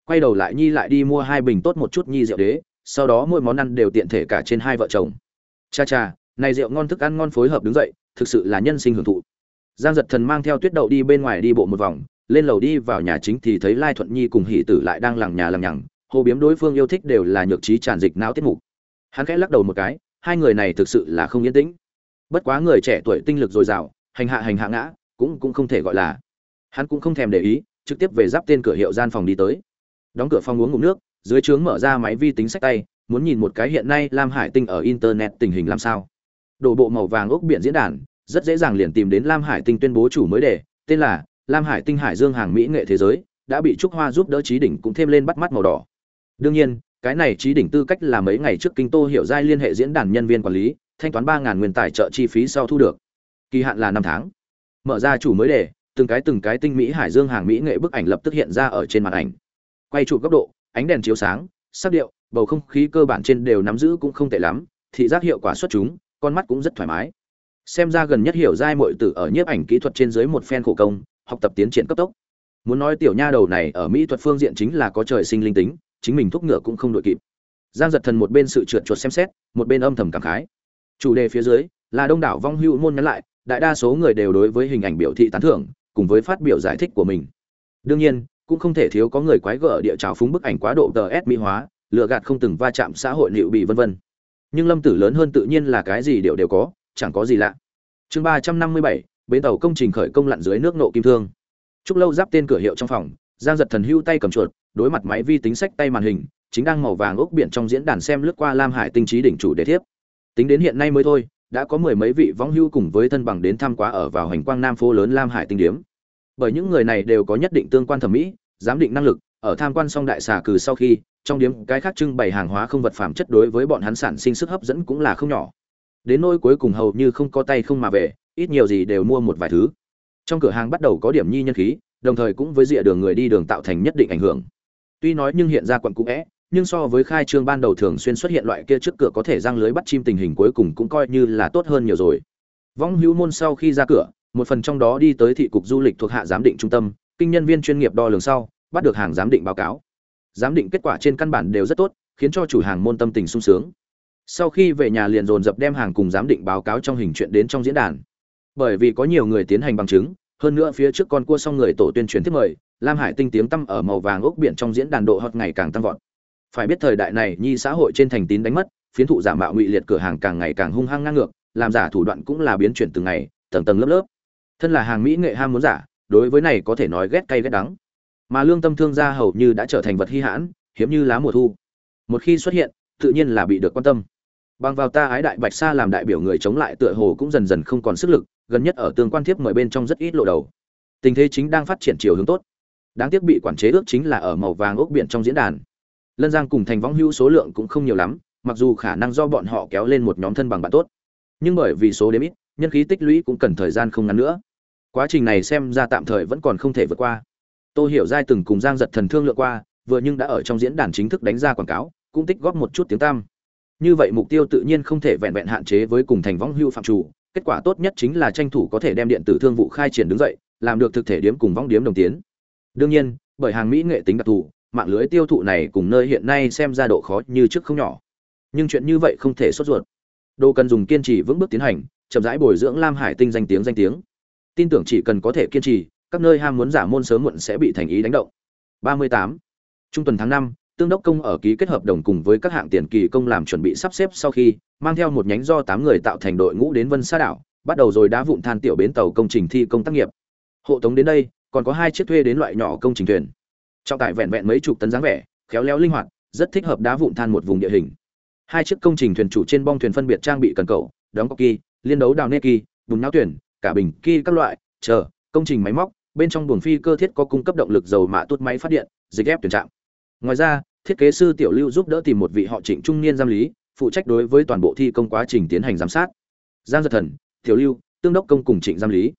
A: Quay đầu lại nhi lại đi mua hai bình tốt một chút nhi rượu đế, sau đó mỗi món ăn đều tiện thể cả trên hai vợ chồng. Cha cha, này rượu ngon thức ăn ngon phối hợp đứng dậy, thực sự là nhân sinh hưởng thụ. Giang giật thần mang theo tuyết đậu đi bên ngoài đi bộ một vòng lên lầu đi vào nhà chính thì thấy lai thuận nhi cùng hỷ tử lại đang lằng nhà lằng nhằng hồ biếm đối phương yêu thích đều là nhược trí tràn dịch não tiết mục. Hắn khẽ lắc đầu một cái, hai người này thực sự là không yên tĩnh. Bất quá người trẻ tuổi tinh lực dồi dào, hành hạ hành hạ ngã, cũng cũng không thể gọi là. Hắn cũng không thèm để ý, trực tiếp về giáp tên cửa hiệu gian phòng đi tới. Đóng cửa phòng uống ngụm nước, dưới trướng mở ra máy vi tính sách tay, muốn nhìn một cái hiện nay lam hải tinh ở internet tình hình làm sao. Đổ bộ màu vàng ốc biển diễn đàn, rất dễ dàng liền tìm đến lam hải tinh tuyên bố chủ mới đề, tên là lam hải tinh hải dương hàng mỹ nghệ thế giới, đã bị trúc hoa giúp đỡ trí đỉnh cũng thêm lên bắt mắt màu đỏ. Đương nhiên, cái này trí đỉnh tư cách là mấy ngày trước kinh tô hiểu giai liên hệ diễn đàn nhân viên quản lý, thanh toán ba nguyên tài trợ chi phí sau thu được. Kỳ hạn là năm tháng. Mở ra chủ mới đề, từng cái từng cái tinh mỹ hải dương hàng mỹ nghệ bức ảnh lập tức hiện ra ở trên màn ảnh. Quay chụp góc độ, ánh đèn chiếu sáng, sắc điệu, bầu không khí cơ bản trên đều nắm giữ cũng không tệ lắm, thị giác hiệu quả xuất chúng, con mắt cũng rất thoải mái. Xem ra gần nhất hiểu giai muội tử ở nhiếp ảnh kỹ thuật trên dưới một phen khổ công học tập tiến triển cấp tốc. Muốn nói tiểu nha đầu này ở mỹ thuật phương diện chính là có trời sinh linh tính, chính mình thúc ngựa cũng không đội kịp. Giang giật thần một bên sự trượt chuột xem xét, một bên âm thầm cảm khái. Chủ đề phía dưới là đông đảo vong hữu môn nhắn lại, đại đa số người đều đối với hình ảnh biểu thị tán thưởng, cùng với phát biểu giải thích của mình. Đương nhiên, cũng không thể thiếu có người quái gở địa trào phúng bức ảnh quá độ tờ s mỹ hóa lựa gạt không từng va chạm xã hội liệu bị vân vân. Nhưng lâm tử lớn hơn tự nhiên là cái gì đều đều có, chẳng có gì lạ. Chương ba trăm năm mươi bảy bến tàu công trình khởi công lặn dưới nước nộ kim thương. Trúc lâu giáp tên cửa hiệu trong phòng, giang giật thần hưu tay cầm chuột, đối mặt máy vi tính sách tay màn hình, chính đang màu vàng ốc biển trong diễn đàn xem lướt qua lam hải tinh trí đỉnh chủ đề thiếp. Tính đến hiện nay mới thôi, đã có mười mấy vị võng hưu cùng với thân bằng đến thăm quá ở vào hành quang nam phố lớn lam hải tinh điếm. Bởi những người này đều có nhất định tương quan thẩm mỹ, giám định năng lực, ở tham quan xong đại xà cừ sau khi, trong điếm cái khác trưng bày hàng hóa không vật phẩm chất đối với bọn hắn sản sinh sức hấp dẫn cũng là không nhỏ đến nỗi cuối cùng hầu như không có tay không mà về, ít nhiều gì đều mua một vài thứ. Trong cửa hàng bắt đầu có điểm nhi nhân khí, đồng thời cũng với rìa đường người đi đường tạo thành nhất định ảnh hưởng. Tuy nói nhưng hiện ra quận cũ vẽ nhưng so với khai trương ban đầu thường xuyên xuất hiện loại kia trước cửa có thể răng lưới bắt chim tình hình cuối cùng cũng coi như là tốt hơn nhiều rồi. Vong hữu môn sau khi ra cửa, một phần trong đó đi tới thị cục du lịch thuộc hạ giám định trung tâm, kinh nhân viên chuyên nghiệp đo lường sau, bắt được hàng giám định báo cáo. Giám định kết quả trên căn bản đều rất tốt, khiến cho chủ hàng môn tâm tình sung sướng sau khi về nhà liền dồn dập đem hàng cùng giám định báo cáo trong hình chuyện đến trong diễn đàn. Bởi vì có nhiều người tiến hành bằng chứng, hơn nữa phía trước con cua xong người tổ tuyên truyền thiết mời, lam hải tinh tiếng tăm ở màu vàng ốc biển trong diễn đàn độ hot ngày càng tăng vọt. Phải biết thời đại này, nhi xã hội trên thành tín đánh mất, phiến thụ giả mạo ngụy liệt cửa hàng càng ngày càng hung hăng ngang ngược, làm giả thủ đoạn cũng là biến chuyển từng ngày, tầng tầng lớp lớp. Thân là hàng mỹ nghệ ham muốn giả, đối với này có thể nói ghét cay ghét đắng. Mà lương tâm thương gia hầu như đã trở thành vật hy hãn, hiếm như lá mùa thu. Một khi xuất hiện, tự nhiên là bị được quan tâm bằng vào ta ái đại bạch sa làm đại biểu người chống lại tựa hồ cũng dần dần không còn sức lực, gần nhất ở tương quan thiếp mời bên trong rất ít lộ đầu. Tình thế chính đang phát triển chiều hướng tốt. Đáng tiếc bị quản chế ước chính là ở màu vàng ốc biển trong diễn đàn. Lân giang cùng thành võng hữu số lượng cũng không nhiều lắm, mặc dù khả năng do bọn họ kéo lên một nhóm thân bằng bạn tốt. Nhưng bởi vì số đếm ít, nhân khí tích lũy cũng cần thời gian không ngắn nữa. Quá trình này xem ra tạm thời vẫn còn không thể vượt qua. Tôi hiểu giai từng cùng giang giật thần thương lượng qua, vừa nhưng đã ở trong diễn đàn chính thức đánh ra quảng cáo, cũng tích góp một chút tiếng tam như vậy mục tiêu tự nhiên không thể vẹn vẹn hạn chế với cùng thành võng hưu phạm chủ kết quả tốt nhất chính là tranh thủ có thể đem điện tử thương vụ khai triển đứng dậy làm được thực thể điếm cùng võng điếm đồng tiến. Đương nhiên bởi hàng mỹ nghệ tính đặc thù mạng lưới tiêu thụ này cùng nơi hiện nay xem ra độ khó như trước không nhỏ. Nhưng chuyện như vậy không thể sốt ruột. Đồ cần dùng kiên trì vững bước tiến hành chậm rãi bồi dưỡng lam hải tinh danh tiếng danh tiếng. Tin tưởng chỉ cần có thể kiên trì các nơi ham muốn giả môn sớm muộn sẽ bị thành ý đánh động. 38. trung tuần tháng 5, tương đốc công ở ký kết hợp đồng cùng với các hạng tiền kỳ công làm chuẩn bị sắp xếp sau khi, mang theo một nhánh do 8 người tạo thành đội ngũ đến vân sa đảo, bắt đầu rồi đá vụn than tiểu bến tàu công trình thi công tác nghiệp. Hộ tống đến đây, còn có hai chiếc thuê đến loại nhỏ công trình thuyền. Trọng tải vẹn vẹn mấy chục tấn dáng vẻ, khéo léo linh hoạt, rất thích hợp đá vụn than một vùng địa hình. Hai chiếc công trình thuyền chủ trên bong thuyền phân biệt trang bị cần cầu, đóng cọc kỳ, liên đấu đào nê kỳ, bùn náo thuyền cả bình kỳ các loại, chờ, công trình máy móc, bên trong buồng phi cơ thiết có cung cấp động lực dầu mạ tốt máy phát điện, dịch ép tuyển trạm ngoài ra, thiết kế sư tiểu lưu giúp đỡ tìm một vị họ trịnh trung niên giám lý, phụ trách đối với toàn bộ thi công quá trình tiến hành giám sát. Giang giật thần, tiểu lưu, tương đốc công cùng trịnh giám lý.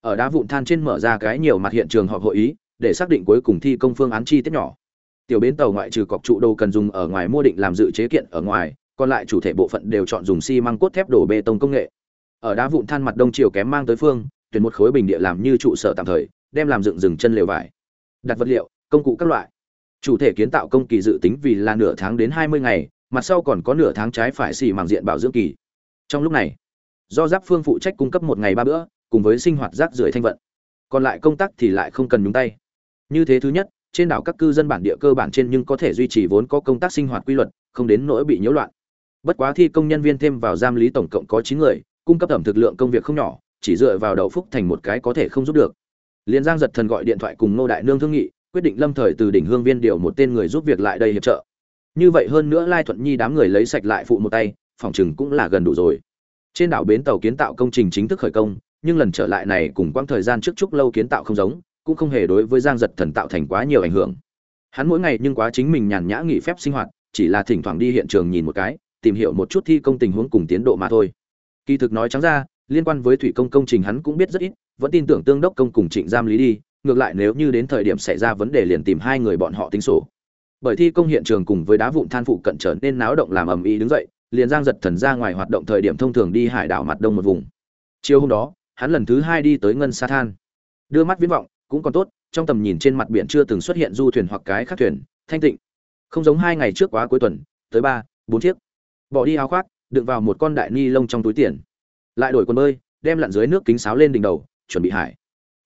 A: Ở đá vụn than trên mở ra cái nhiều mặt hiện trường họp hội ý, để xác định cuối cùng thi công phương án chi tiết nhỏ. Tiểu bến tàu ngoại trừ cọc trụ đồ cần dùng ở ngoài mua định làm dự chế kiện ở ngoài, còn lại chủ thể bộ phận đều chọn dùng xi măng cốt thép đổ bê tông công nghệ. Ở đá vụn than mặt đông chiều kém mang tới phương, tuyển một khối bình địa làm như trụ sở tạm thời, đem làm dựng rừng chân lều vải. Đặt vật liệu, công cụ các loại chủ thể kiến tạo công kỳ dự tính vì là nửa tháng đến hai mươi ngày mặt sau còn có nửa tháng trái phải xì màng diện bảo dưỡng kỳ. Trong lúc này, do giáp phương phụ trách cung cấp một ngày ba bữa, cùng với sinh hoạt rác rưởi thanh vận. Còn lại công tác thì lại không cần nhúng tay. Như thế thứ nhất, trên đảo các cư dân bản địa cơ bản trên nhưng có thể duy trì vốn có công tác sinh hoạt quy luật, không đến nỗi bị nhiễu loạn. Bất quá thi công nhân viên thêm vào giam lý tổng cộng có chín người, cung cấp ẩm thực lượng công việc không nhỏ, chỉ dựa vào đậu phúc thành một cái có thể không giúp được. Liên giang giật thần gọi điện thoại cùng ngô đại nương thương nghị quyết định lâm thời từ đỉnh hương viên điều một tên người giúp việc lại đây hiệp trợ. Như vậy hơn nữa lai thuận nhi đám người lấy sạch lại phụ một tay, phòng chừng cũng là gần đủ rồi. Trên đảo bến tàu kiến tạo công trình chính thức khởi công, nhưng lần trở lại này cùng quãng thời gian trước chúc lâu kiến tạo không giống, cũng không hề đối với giang giật thần tạo thành quá nhiều ảnh hưởng. Hắn mỗi ngày nhưng quá chính mình nhàn nhã nghỉ phép sinh hoạt, chỉ là thỉnh thoảng đi hiện trường nhìn một cái, tìm hiểu một chút thi công tình huống cùng tiến độ mà thôi. Kỳ thực nói trắng ra, liên quan với thủy công công trình hắn cũng biết rất ít, vẫn tin tưởng tương đốc công cùng trịnh giam lý đi ngược lại nếu như đến thời điểm xảy ra vấn đề liền tìm hai người bọn họ tính sổ. Bởi thi công hiện trường cùng với đá vụn than phụ cận trở nên náo động làm ầm ĩ đứng dậy, liền giang giật thần ra ngoài hoạt động thời điểm thông thường đi hải đảo mặt đông một vùng. Chiều hôm đó, hắn lần thứ hai đi tới ngân sa than. Đưa mắt viễn vọng, cũng còn tốt, trong tầm nhìn trên mặt biển chưa từng xuất hiện du thuyền hoặc cái khác thuyền, thanh tịnh. Không giống hai ngày trước quá cuối tuần, tới ba, bốn chiếc. Bỏ đi áo khoác, đựng vào một con đại ni lông trong túi tiền. Lại đổi quần bơi, đem lặn dưới nước kính sáo lên đỉnh đầu, chuẩn bị hải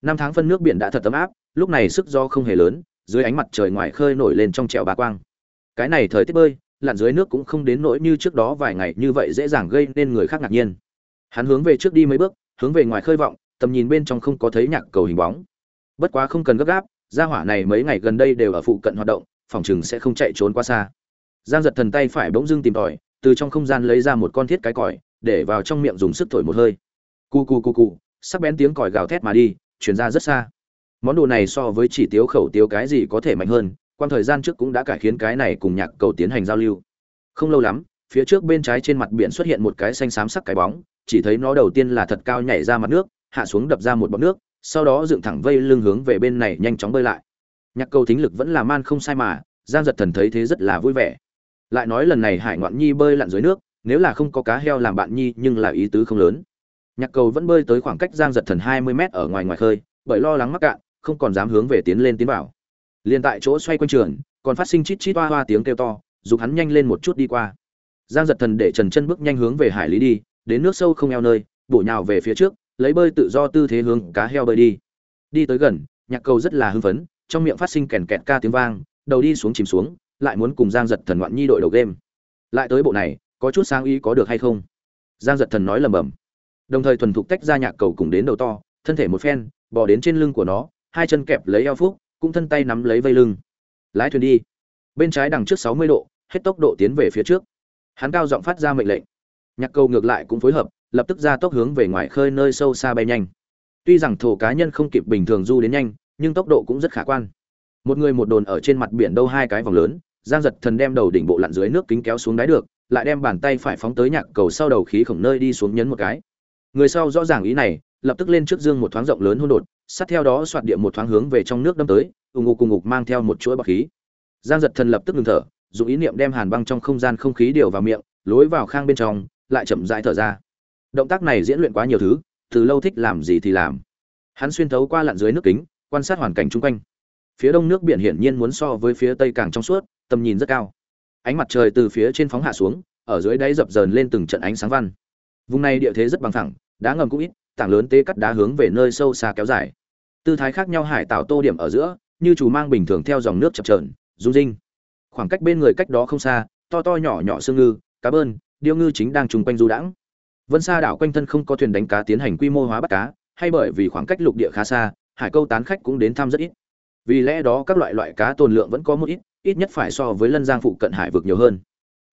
A: năm tháng phân nước biển đã thật tấm áp, lúc này sức do không hề lớn, dưới ánh mặt trời ngoài khơi nổi lên trong trẹo bà quang. Cái này thời tiết bơi, lặn dưới nước cũng không đến nỗi như trước đó vài ngày như vậy dễ dàng gây nên người khác ngạc nhiên. Hắn hướng về trước đi mấy bước, hướng về ngoài khơi vọng, tầm nhìn bên trong không có thấy nhạc cầu hình bóng. Bất quá không cần gấp gáp, gia hỏa này mấy ngày gần đây đều ở phụ cận hoạt động, phòng chừng sẽ không chạy trốn quá xa. Giang giật thần tay phải bỗng dưng tìm tòi, từ trong không gian lấy ra một con thiết cái còi, để vào trong miệng dùng sức thổi một hơi. Cu cu cu cu sắc bén tiếng còi gào thét mà đi chuyển ra rất xa. Món đồ này so với chỉ tiếu khẩu tiếu cái gì có thể mạnh hơn quan thời gian trước cũng đã cải khiến cái này cùng nhạc cầu tiến hành giao lưu. Không lâu lắm, phía trước bên trái trên mặt biển xuất hiện một cái xanh xám sắc cái bóng, chỉ thấy nó đầu tiên là thật cao nhảy ra mặt nước, hạ xuống đập ra một bọc nước, sau đó dựng thẳng vây lưng hướng về bên này nhanh chóng bơi lại. Nhạc cầu thính lực vẫn là man không sai mà, giang giật thần thấy thế rất là vui vẻ. Lại nói lần này hải ngoạn nhi bơi lặn dưới nước, nếu là không có cá heo làm bạn nhi, nhưng là ý tứ không lớn nhạc cầu vẫn bơi tới khoảng cách giang giật thần hai mươi mét ở ngoài ngoài khơi, bởi lo lắng mắc cạn, không còn dám hướng về tiến lên tiến vào. Liền tại chỗ xoay quanh trường, còn phát sinh chít chít toa hoa tiếng kêu to giục hắn nhanh lên một chút đi qua. Giang giật thần để trần chân bước nhanh hướng về hải lý đi, đến nước sâu không eo nơi, bổ nhào về phía trước, lấy bơi tự do tư thế hướng cá heo bơi đi. Đi tới gần, nhạc cầu rất là hưng phấn, trong miệng phát sinh kèn kẹt ca tiếng vang, đầu đi xuống chìm xuống, lại muốn cùng giang giật thần ngoạn nhi đội đầu game. Lại tới bộ này, có chút sáng ý có được hay không? Giang giật thần nói lầm bầm đồng thời thuần thục tách ra nhạc cầu cùng đến đầu to, thân thể một phen bỏ đến trên lưng của nó, hai chân kẹp lấy eo phúc, cũng thân tay nắm lấy vây lưng. Lái thuyền đi. Bên trái đằng trước sáu mươi độ, hết tốc độ tiến về phía trước. Hắn cao giọng phát ra mệnh lệnh. Nhạc cầu ngược lại cũng phối hợp, lập tức ra tốc hướng về ngoài khơi nơi sâu xa bay nhanh. Tuy rằng thổ cá nhân không kịp bình thường du đến nhanh, nhưng tốc độ cũng rất khả quan. Một người một đồn ở trên mặt biển đâu hai cái vòng lớn, giang giật thần đem đầu đỉnh bộ lặn dưới nước kính kéo xuống đáy được, lại đem bàn tay phải phóng tới nhạc cầu sau đầu khí khổng nơi đi xuống nhấn một cái người sau rõ ràng ý này, lập tức lên trước dương một thoáng rộng lớn hôn đột sát theo đó soạt địa một thoáng hướng về trong nước đâm tới, ù ngục cùng ngục mang theo một chuỗi bọc khí. Giang giật thần lập tức ngừng thở, dùng ý niệm đem hàn băng trong không gian không khí điều vào miệng, lối vào khang bên trong, lại chậm rãi thở ra. Động tác này diễn luyện quá nhiều thứ, từ lâu thích làm gì thì làm. Hắn xuyên thấu qua lặn dưới nước kính, quan sát hoàn cảnh chung quanh. Phía đông nước biển hiển nhiên muốn so với phía tây càng trong suốt, tầm nhìn rất cao. Ánh mặt trời từ phía trên phóng hạ xuống, ở dưới đáy dập dờn lên từng trận ánh sáng văn. Vùng này địa thế rất bằng thẳng đá ngầm cũng ít, tảng lớn tê cắt đá hướng về nơi sâu xa kéo dài. Tư thái khác nhau hải tạo tô điểm ở giữa, như chủ mang bình thường theo dòng nước chập trờn rung rinh. Khoảng cách bên người cách đó không xa, to to nhỏ nhỏ xương ngư, cá bơn, điêu ngư chính đang trùng quanh du đãng. Vân xa đảo quanh thân không có thuyền đánh cá tiến hành quy mô hóa bắt cá, hay bởi vì khoảng cách lục địa khá xa, hải câu tán khách cũng đến thăm rất ít. Vì lẽ đó các loại loại cá tồn lượng vẫn có một ít ít nhất phải so với lân giang phụ cận hải vực nhiều hơn.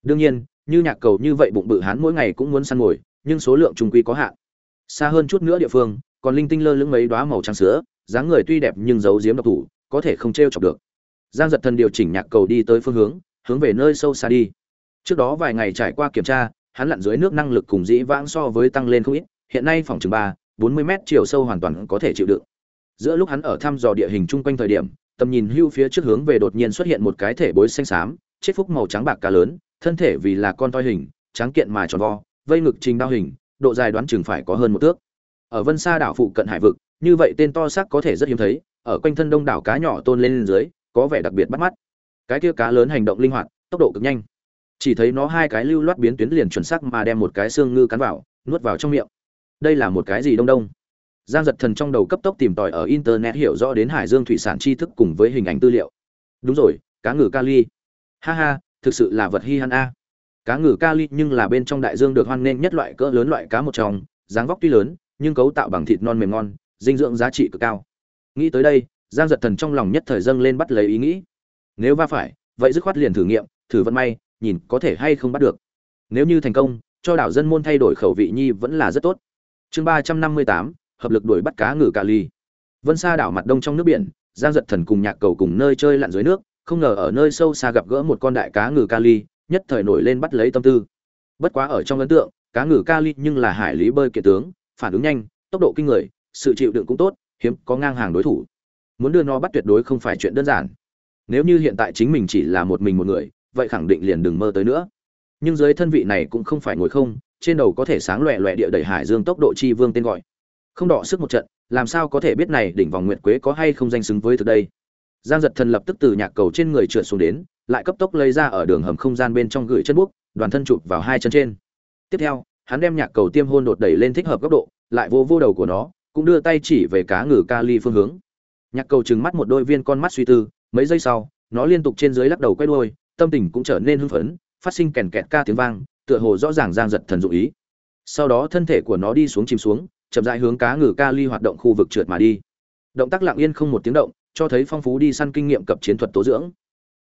A: Đương nhiên, như nhạc cầu như vậy bụng bự hán mỗi ngày cũng muốn săn mồi, nhưng số lượng trung quy có hạn xa hơn chút nữa địa phương, còn linh tinh lơ lưng mấy đóa màu trắng sữa, dáng người tuy đẹp nhưng giấu giếm độc thủ, có thể không trêu chọc được. Giang giật thần điều chỉnh nhạc cầu đi tới phương hướng hướng về nơi sâu xa đi. Trước đó vài ngày trải qua kiểm tra, hắn lặn dưới nước năng lực cùng dĩ vãng so với tăng lên không ít, hiện nay phòng chừng ba, bốn mươi mét chiều sâu hoàn toàn có thể chịu đựng. Giữa lúc hắn ở thăm dò địa hình chung quanh thời điểm, tầm nhìn hưu phía trước hướng về đột nhiên xuất hiện một cái thể bối xanh xám chết phúc màu trắng bạc cá lớn, thân thể vì là con toi hình trắng kiện mà tròn vo, vây ngực trình đao hình độ dài đoán chừng phải có hơn một thước. Ở vân sa đảo phụ cận hải vực như vậy tên to xác có thể rất hiếm thấy ở quanh thân đông đảo cá nhỏ tôn lên, lên dưới có vẻ đặc biệt bắt mắt. Cái kia cá lớn hành động linh hoạt tốc độ cực nhanh. Chỉ thấy nó hai cái lưu loát biến tuyến liền chuẩn xác mà đem một cái xương ngư cắn vào nuốt vào trong miệng. Đây là một cái gì đông đông? Giang giật thần trong đầu cấp tốc tìm tòi ở internet hiểu rõ đến hải dương thủy sản tri thức cùng với hình ảnh tư liệu. Đúng rồi cá ngừ kali. Ha ha thực sự là vật hi han a cá ngừ kali nhưng là bên trong đại dương được hoan nghênh nhất loại cỡ lớn loại cá một trong, dáng vóc tuy lớn, nhưng cấu tạo bằng thịt non mềm ngon, dinh dưỡng giá trị cực cao. Nghĩ tới đây, giang giật thần trong lòng nhất thời dâng lên bắt lấy ý nghĩ. Nếu va phải, vậy dứt khoát liền thử nghiệm, thử vận may, nhìn có thể hay không bắt được. Nếu như thành công, cho đảo dân môn thay đổi khẩu vị nhi vẫn là rất tốt. Chương ba trăm năm mươi tám, hợp lực đuổi bắt cá ngừ cà ly vân xa đảo mặt đông trong nước biển, giang giật thần cùng nhạc cầu cùng nơi chơi lặn dưới nước, không ngờ ở nơi sâu xa gặp gỡ một con đại cá ngừ kali nhất thời nổi lên bắt lấy tâm tư. Bất quá ở trong ấn tượng, cá ngừ kali nhưng là hải lý bơi kiện tướng, phản ứng nhanh, tốc độ kinh người, sự chịu đựng cũng tốt, hiếm có ngang hàng đối thủ. Muốn đưa nó bắt tuyệt đối không phải chuyện đơn giản. Nếu như hiện tại chính mình chỉ là một mình một người, vậy khẳng định liền đừng mơ tới nữa. Nhưng dưới thân vị này cũng không phải ngồi không, trên đầu có thể sáng loẹ loẹ địa đẩy hải dương tốc độ chi vương tên gọi. Không đọ sức một trận, làm sao có thể biết này đỉnh vòng nguyệt quế có hay không danh xứng với thực đây? Giang giật thần lập tức từ nhạc cầu trên người trượt xuống đến lại cấp tốc lấy ra ở đường hầm không gian bên trong gửi chân bút, đoàn thân chụp vào hai chân trên. Tiếp theo, hắn đem nhạc cầu tiêm hôn đột đẩy lên thích hợp góc độ, lại vô vô đầu của nó, cũng đưa tay chỉ về cá ngừ kali phương hướng. Nhạc cầu trừng mắt một đôi viên con mắt suy tư, mấy giây sau, nó liên tục trên dưới lắc đầu quay đuôi, tâm tình cũng trở nên hưng phấn, phát sinh kèn kẹt ca tiếng vang, tựa hồ rõ ràng giang giật thần dụ ý. Sau đó thân thể của nó đi xuống chìm xuống, chậm rãi hướng cá ngừ kali hoạt động khu vực trượt mà đi. Động tác lặng yên không một tiếng động, cho thấy phong phú đi săn kinh nghiệm cập chiến thuật tố dưỡng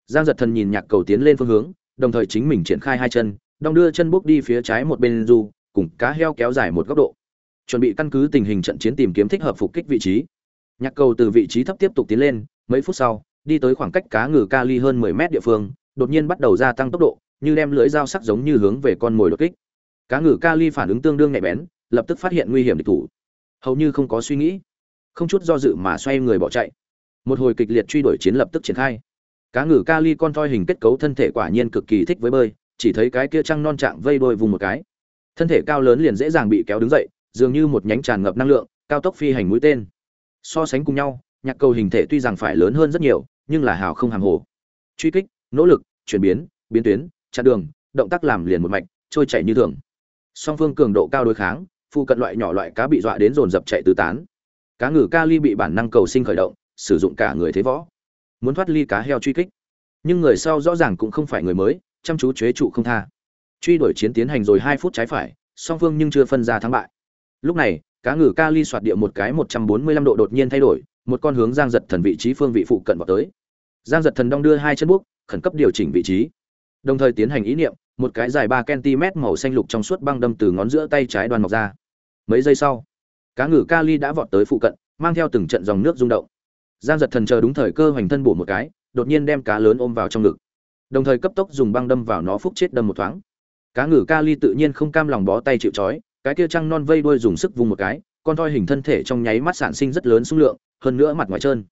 A: giang giật thần nhìn nhạc cầu tiến lên phương hướng, đồng thời chính mình triển khai hai chân, đong đưa chân bước đi phía trái một bên du, cùng cá heo kéo dài một góc độ. Chuẩn bị căn cứ tình hình trận chiến tìm kiếm thích hợp phục kích vị trí. Nhạc cầu từ vị trí thấp tiếp tục tiến lên, mấy phút sau, đi tới khoảng cách cá ngừ kali hơn 10 mét địa phương, đột nhiên bắt đầu gia tăng tốc độ, như đem lưỡi dao sắc giống như hướng về con mồi đột kích. Cá ngừ kali phản ứng tương đương nhạy bén, lập tức phát hiện nguy hiểm địch thủ. Hầu như không có suy nghĩ, không chút do dự mà xoay người bỏ chạy. Một hồi kịch liệt truy đuổi chiến lập tức triển khai cá ngừ kali con thoi hình kết cấu thân thể quả nhiên cực kỳ thích với bơi, chỉ thấy cái kia trăng non trạng vây đôi vùng một cái. Thân thể cao lớn liền dễ dàng bị kéo đứng dậy, dường như một nhánh tràn ngập năng lượng, cao tốc phi hành mũi tên. So sánh cùng nhau, nhạc cầu hình thể tuy rằng phải lớn hơn rất nhiều, nhưng là hào không hàng hồ. Truy kích, nỗ lực, chuyển biến biến tuyến, chặn đường, động tác làm liền một mạch, trôi chảy như thường. Song phương cường độ cao đối kháng phụ cận loại nhỏ loại cá bị dọa đến dồn dập chạy tứ tán. Cá ngừ kali bị bản năng cầu sinh khởi động, sử dụng cả người thế võ muốn thoát ly cá heo truy kích. Nhưng người sau rõ ràng cũng không phải người mới, chăm chú chế trụ không tha. Truy đuổi chiến tiến hành rồi hai phút trái phải, song phương nhưng chưa phân ra thắng bại. Lúc này, cá ngừ ly soạt địa một cái một trăm bốn mươi lăm độ đột nhiên thay đổi, một con hướng giang giật thần vị trí phương vị phụ cận vào tới. Giang giật thần đong đưa hai chân bước, khẩn cấp điều chỉnh vị trí. Đồng thời tiến hành ý niệm, một cái dài ba cm màu xanh lục trong suốt băng đâm từ ngón giữa tay trái đoàn mọc ra. Mấy giây sau, cá ngừ ly đã vọt tới phụ cận, mang theo từng trận dòng nước rung động giang giật thần chờ đúng thời cơ hoành thân bổ một cái, đột nhiên đem cá lớn ôm vào trong ngực. Đồng thời cấp tốc dùng băng đâm vào nó phúc chết đâm một thoáng. Cá ngừ kali tự nhiên không cam lòng bó tay chịu trói, cái kia trăng non vây đuôi dùng sức vùng một cái, con thoi hình thân thể trong nháy mắt sản sinh rất lớn xung lượng, hơn nữa mặt ngoài trơn.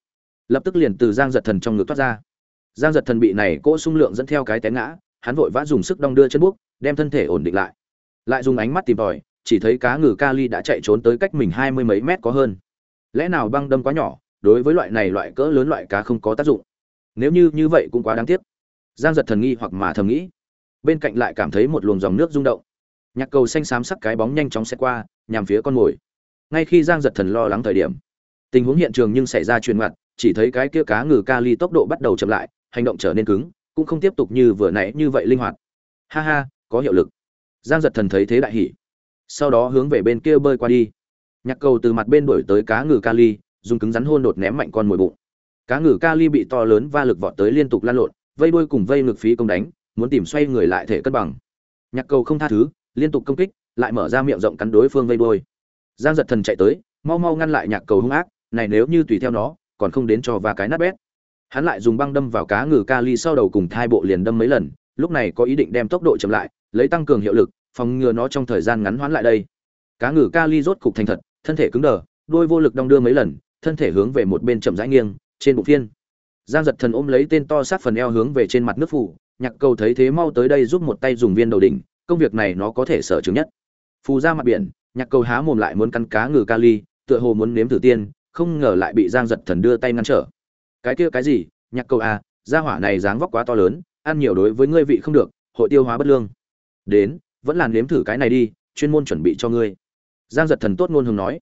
A: Lập tức liền từ giang giật thần trong ngực thoát ra. Giang giật thần bị này cỗ sung lượng dẫn theo cái té ngã, hắn vội vã dùng sức đong đưa chân buốc đem thân thể ổn định lại. Lại dùng ánh mắt tìm tòi, chỉ thấy cá ngừ kali đã chạy trốn tới cách mình hai mươi mấy mét có hơn. Lẽ nào băng đâm quá nhỏ đối với loại này loại cỡ lớn loại cá không có tác dụng. Nếu như như vậy cũng quá đáng tiếc. Giang giật thần nghi hoặc mà thầm nghĩ. Bên cạnh lại cảm thấy một luồng dòng nước rung động. Nhạc cầu xanh xám sắc cái bóng nhanh chóng xe qua, nhằm phía con mồi. Ngay khi giang giật thần lo lắng thời điểm, tình huống hiện trường nhưng xảy ra truyền mặt chỉ thấy cái kia cá ngừ kali tốc độ bắt đầu chậm lại, hành động trở nên cứng, cũng không tiếp tục như vừa nãy như vậy linh hoạt. Ha ha, có hiệu lực. Giang giật thần thấy thế đại hỉ. Sau đó hướng về bên kia bơi qua đi. Nhạc cầu từ mặt bên đổi tới cá ngừ kali dùng cứng rắn hôn đột ném mạnh con mồi bụng. Cá ngừ kali bị to lớn va lực vọt tới liên tục lan lộn, vây đuôi cùng vây ngực phí công đánh, muốn tìm xoay người lại thể cân bằng. Nhạc cầu không tha thứ, liên tục công kích, lại mở ra miệng rộng cắn đối phương vây đuôi. Giang giật thần chạy tới, mau mau ngăn lại nhạc cầu hung ác, này nếu như tùy theo nó, còn không đến cho và cái nát bét. Hắn lại dùng băng đâm vào cá ngừ kali sau đầu cùng thai bộ liền đâm mấy lần, lúc này có ý định đem tốc độ chậm lại, lấy tăng cường hiệu lực, phòng ngừa nó trong thời gian ngắn hoãn lại đây. Cá ngừ kali rốt cục thành thật, thân thể cứng đờ, đôi vô lực đong đưa mấy lần thân thể hướng về một bên chậm rãi nghiêng, trên bụng phiên. Giang giật thần ôm lấy tên to sát phần eo hướng về trên mặt nước phủ, nhạc cầu thấy thế mau tới đây giúp một tay dùng viên đầu đỉnh, công việc này nó có thể sở chứng nhất. Phù ra mặt biển, nhạc cầu há mồm lại muốn cắn cá ngừ kali, tựa hồ muốn nếm thử tiên, không ngờ lại bị giang giật thần đưa tay ngăn trở. Cái kia cái gì? Nhạc cầu à gia hỏa này dáng vóc quá to lớn, ăn nhiều đối với ngươi vị không được, hội tiêu hóa bất lương. Đến, vẫn là nếm thử cái này đi, chuyên môn chuẩn bị cho ngươi. Giang giật thần tốt ngôn hùng nói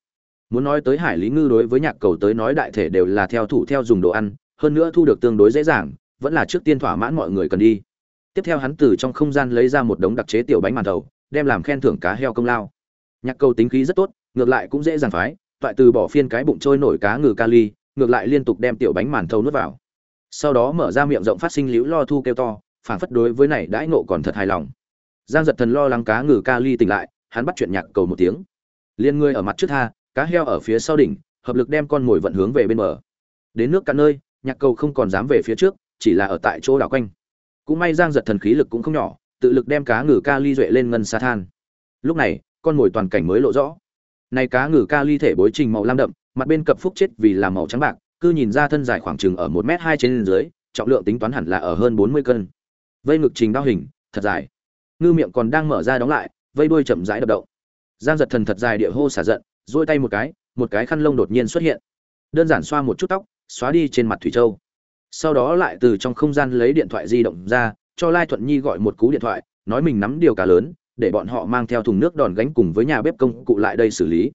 A: muốn nói tới hải lý ngư đối với nhạc cầu tới nói đại thể đều là theo thủ theo dùng đồ ăn, hơn nữa thu được tương đối dễ dàng, vẫn là trước tiên thỏa mãn mọi người cần đi. Tiếp theo hắn từ trong không gian lấy ra một đống đặc chế tiểu bánh màn thầu, đem làm khen thưởng cá heo công lao. Nhạc cầu tính khí rất tốt, ngược lại cũng dễ dàng phái, toại từ bỏ phiên cái bụng trôi nổi cá ngừ kali ngược lại liên tục đem tiểu bánh màn thầu nuốt vào. Sau đó mở ra miệng rộng phát sinh liễu lo thu kêu to phản phất đối với này đãi nộ còn thật hài lòng. Giang giật thần lo lắng cá ngừ kali tỉnh lại, hắn bắt chuyện nhạc cầu một tiếng. Liên ngươi ở mặt trước tha cá heo ở phía sau đỉnh, hợp lực đem con mồi vận hướng về bên bờ. Đến nước cạn nơi, nhạc cầu không còn dám về phía trước, chỉ là ở tại chỗ đảo quanh. Cũng may giang giật thần khí lực cũng không nhỏ, tự lực đem cá ngừ ca ly duệ lên ngân sa than. Lúc này, con mồi toàn cảnh mới lộ rõ. Này cá ngừ ca ly thể bối trình màu lam đậm, mặt bên cập phúc chết vì là màu trắng bạc, cứ nhìn ra thân dài khoảng chừng ở một m hai trên dưới, trọng lượng tính toán hẳn là ở hơn bốn mươi cân. Vây ngực trình đao hình, thật dài. Ngư miệng còn đang mở ra đóng lại, vây đuôi chậm rãi đập động. Giang giật thần thật dài địa hô xả giận dôi tay một cái một cái khăn lông đột nhiên xuất hiện. Đơn giản xoa một chút tóc, xóa đi trên mặt thủy châu. Sau đó lại từ trong không gian lấy điện thoại di động ra, cho lai thuận nhi gọi một cú điện thoại, nói mình nắm điều cá lớn, để bọn họ mang theo thùng nước đòn gánh cùng với nhà bếp công cụ lại đây xử lý.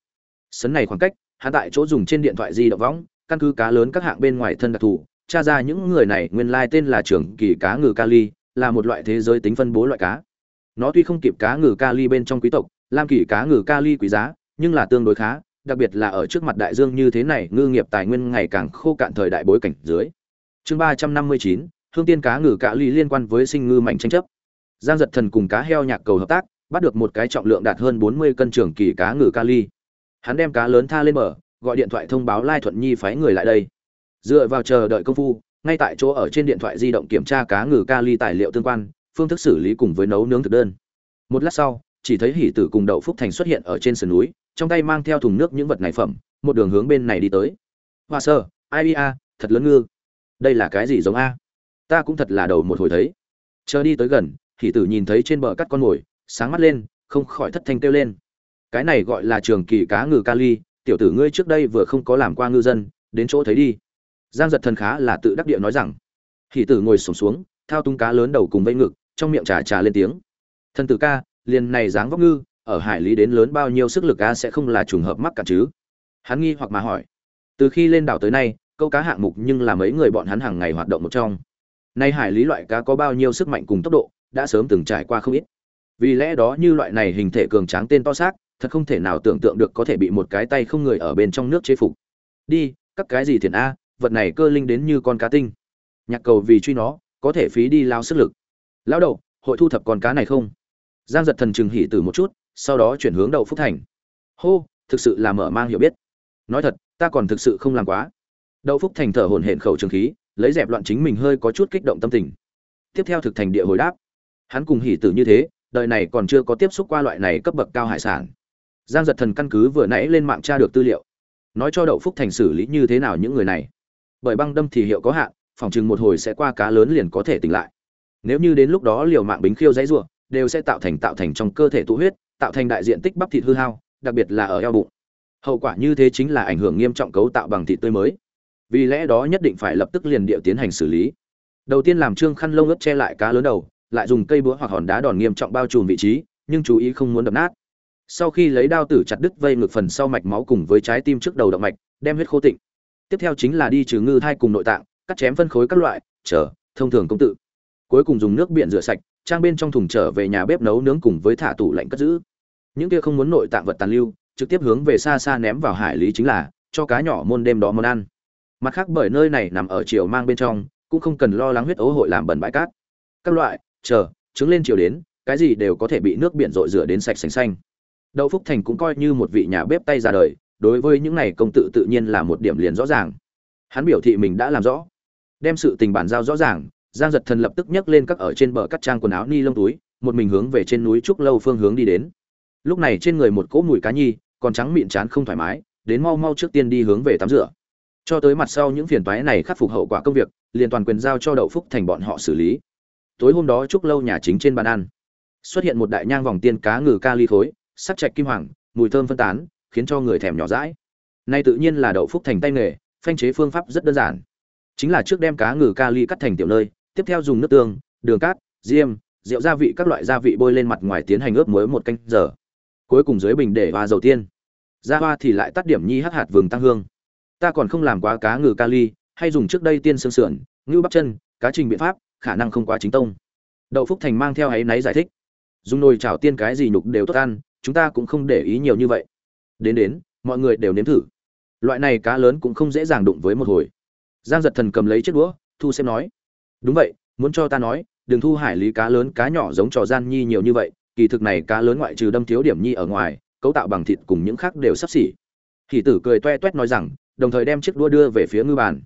A: Sấn này khoảng cách hạ tại chỗ dùng trên điện thoại di động võng, căn cứ cá lớn các hạng bên ngoài thân đặc thù, tra ra những người này nguyên lai tên là trưởng kỳ cá ngừ kali là một loại thế giới tính phân bố loại cá. Nó tuy không kịp cá ngừ kali bên trong quý tộc, lam kỳ cá ngừ kali quý giá nhưng là tương đối khá, đặc biệt là ở trước mặt đại dương như thế này, ngư nghiệp tài nguyên ngày càng khô cạn thời đại bối cảnh dưới. Chương ba trăm năm mươi chín, hương tiên cá ngừ cạ ly liên quan với sinh ngư mạnh tranh chấp. Giang giật thần cùng cá heo nhạc cầu hợp tác, bắt được một cái trọng lượng đạt hơn bốn mươi cân trưởng kỳ cá ngừ kali hắn đem cá lớn tha lên bờ, gọi điện thoại thông báo lai thuận nhi phái người lại đây. Dựa vào chờ đợi công phu, ngay tại chỗ ở trên điện thoại di động kiểm tra cá ngừ kali tài liệu tương quan, phương thức xử lý cùng với nấu nướng thực đơn. Một lát sau, chỉ thấy hỉ tử cùng đậu phúc thành xuất hiện ở trên sườn núi trong tay mang theo thùng nước những vật này phẩm một đường hướng bên này đi tới. Hoa sơ ai a à, thật lớn ngư. Đây là cái gì giống a? Ta cũng thật là đầu một hồi thấy. Chờ đi tới gần thì tử nhìn thấy trên bờ cắt con mồi sáng mắt lên không khỏi thất thanh kêu lên. Cái này gọi là trường kỳ cá ngừ kali tiểu tử ngươi trước đây vừa không có làm qua ngư dân đến chỗ thấy đi. Giang giật thần khá là tự đắc địa nói rằng. Hỷ tử ngồi sổm xuống, xuống thao tung cá lớn đầu cùng vây ngực trong miệng trà trà lên tiếng. Thần tử ca liền này dáng vóc ngư ở hải lý đến lớn bao nhiêu sức lực a sẽ không là trùng hợp mắc cả chứ? Hắn nghi hoặc mà hỏi. Từ khi lên đảo tới nay, câu cá hạng mục nhưng là mấy người bọn hắn hàng ngày hoạt động một trong. Nay hải lý loại cá có bao nhiêu sức mạnh cùng tốc độ, đã sớm từng trải qua không ít. Vì lẽ đó như loại này hình thể cường tráng tên to xác, thật không thể nào tưởng tượng được có thể bị một cái tay không người ở bên trong nước chế phục. Đi, các cái gì thiền a vật này cơ linh đến như con cá tinh. Nhạc cầu vì truy nó, có thể phí đi lao sức lực. Lão đầu, hội thu thập con cá này không? Giang giật thần chừng hỉ từ một chút sau đó chuyển hướng đậu phúc thành. Hô, thực sự là mở mang hiểu biết. Nói thật, ta còn thực sự không làm quá. Đậu phúc thành thở hổn hển khẩu trường khí, lấy dẹp loạn chính mình hơi có chút kích động tâm tình. Tiếp theo thực thành địa hồi đáp. Hắn cùng hỉ tử như thế, đời này còn chưa có tiếp xúc qua loại này cấp bậc cao hải sản. Giang giật thần căn cứ vừa nãy lên mạng tra được tư liệu. Nói cho đậu phúc thành xử lý như thế nào những người này. Bởi băng đâm thì hiệu có hạn, phòng chừng một hồi sẽ qua cá lớn liền có thể tỉnh lại. Nếu như đến lúc đó liều mạng bính khiêu dãy ruộng đều sẽ tạo thành tạo thành trong cơ thể tụ huyết tạo thành đại diện tích bắp thịt hư hao, đặc biệt là ở eo bụng. Hậu quả như thế chính là ảnh hưởng nghiêm trọng cấu tạo bằng thịt tươi mới. Vì lẽ đó nhất định phải lập tức liền điệu tiến hành xử lý. Đầu tiên làm trương khăn lông ướt che lại cá lớn đầu, lại dùng cây búa hoặc hòn đá đòn nghiêm trọng bao trùm vị trí, nhưng chú ý không muốn đập nát. Sau khi lấy đao tử chặt đứt vây ngực phần sau mạch máu cùng với trái tim trước đầu động mạch, đem huyết khô tịnh. Tiếp theo chính là đi trừ ngư thai cùng nội tạng, cắt chém phân khối các loại chờ thông thường công tự. Cuối cùng dùng nước biển rửa sạch, trang bên trong thùng trở về nhà bếp nấu nướng cùng với thả tủ lạnh cất giữ những kia không muốn nội tạng vật tàn lưu, trực tiếp hướng về xa xa ném vào hải lý chính là, cho cá nhỏ môn đêm đó món ăn. Mặt khác bởi nơi này nằm ở chiều mang bên trong, cũng không cần lo lắng huyết ấu hội làm bẩn bãi cát. Các loại, chờ, trứng lên chiều đến, cái gì đều có thể bị nước biển rội rửa đến sạch sành xanh. Đậu phúc thành cũng coi như một vị nhà bếp tay ra đời, đối với những này công tự tự nhiên là một điểm liền rõ ràng. Hắn biểu thị mình đã làm rõ. Đem sự tình bản giao rõ ràng, giang giật thần lập tức nhấc lên các ở trên bờ cắt trang quần áo ni lông túi, một mình hướng về trên núi trúc lâu phương hướng đi đến lúc này trên người một cỗ mùi cá nhi, còn trắng miệng chán không thoải mái, đến mau mau trước tiên đi hướng về tắm rửa. Cho tới mặt sau những phiền toái này khắc phục hậu quả công việc, liền toàn quyền giao cho đậu phúc thành bọn họ xử lý. Tối hôm đó chúc lâu nhà chính trên bàn ăn, xuất hiện một đại nhang vòng tiên cá ngừ ca ly khối, sắc chạch kim hoàng, mùi thơm phân tán, khiến cho người thèm nhỏ rãi nay tự nhiên là đậu phúc thành tay nghề, phanh chế phương pháp rất đơn giản. Chính là trước đem cá ngừ ca ly cắt thành tiểu nơi, tiếp theo dùng nước tương, đường cát, diêm, rượu gia vị các loại gia vị bôi lên mặt ngoài tiến hành ướp muối một canh giờ cuối cùng dưới bình để hoa dầu tiên. Ra hoa thì lại tắt điểm nhi hắc hạt vừng tăng hương. Ta còn không làm quá cá ngừ kali hay dùng trước đây tiên xương sườn, ngưu bắp chân, cá trình biện pháp, khả năng không quá chính tông. Đậu phúc thành mang theo áy náy giải thích. Dùng nồi chảo tiên cái gì nhục đều tốt ăn, chúng ta cũng không để ý nhiều như vậy. Đến đến, mọi người đều nếm thử. Loại này cá lớn cũng không dễ dàng đụng với một hồi. Giang giật thần cầm lấy chiếc đũa, thu xem nói. Đúng vậy, muốn cho ta nói, đừng thu hải lý cá lớn cá nhỏ giống trò gian nhi nhiều như vậy kỳ thực này cá lớn ngoại trừ đâm thiếu điểm nhi ở ngoài, cấu tạo bằng thịt cùng những khác đều sắp xỉ. Hỷ tử cười toe toét nói rằng, đồng thời đem chiếc đua đưa về phía ngư bàn.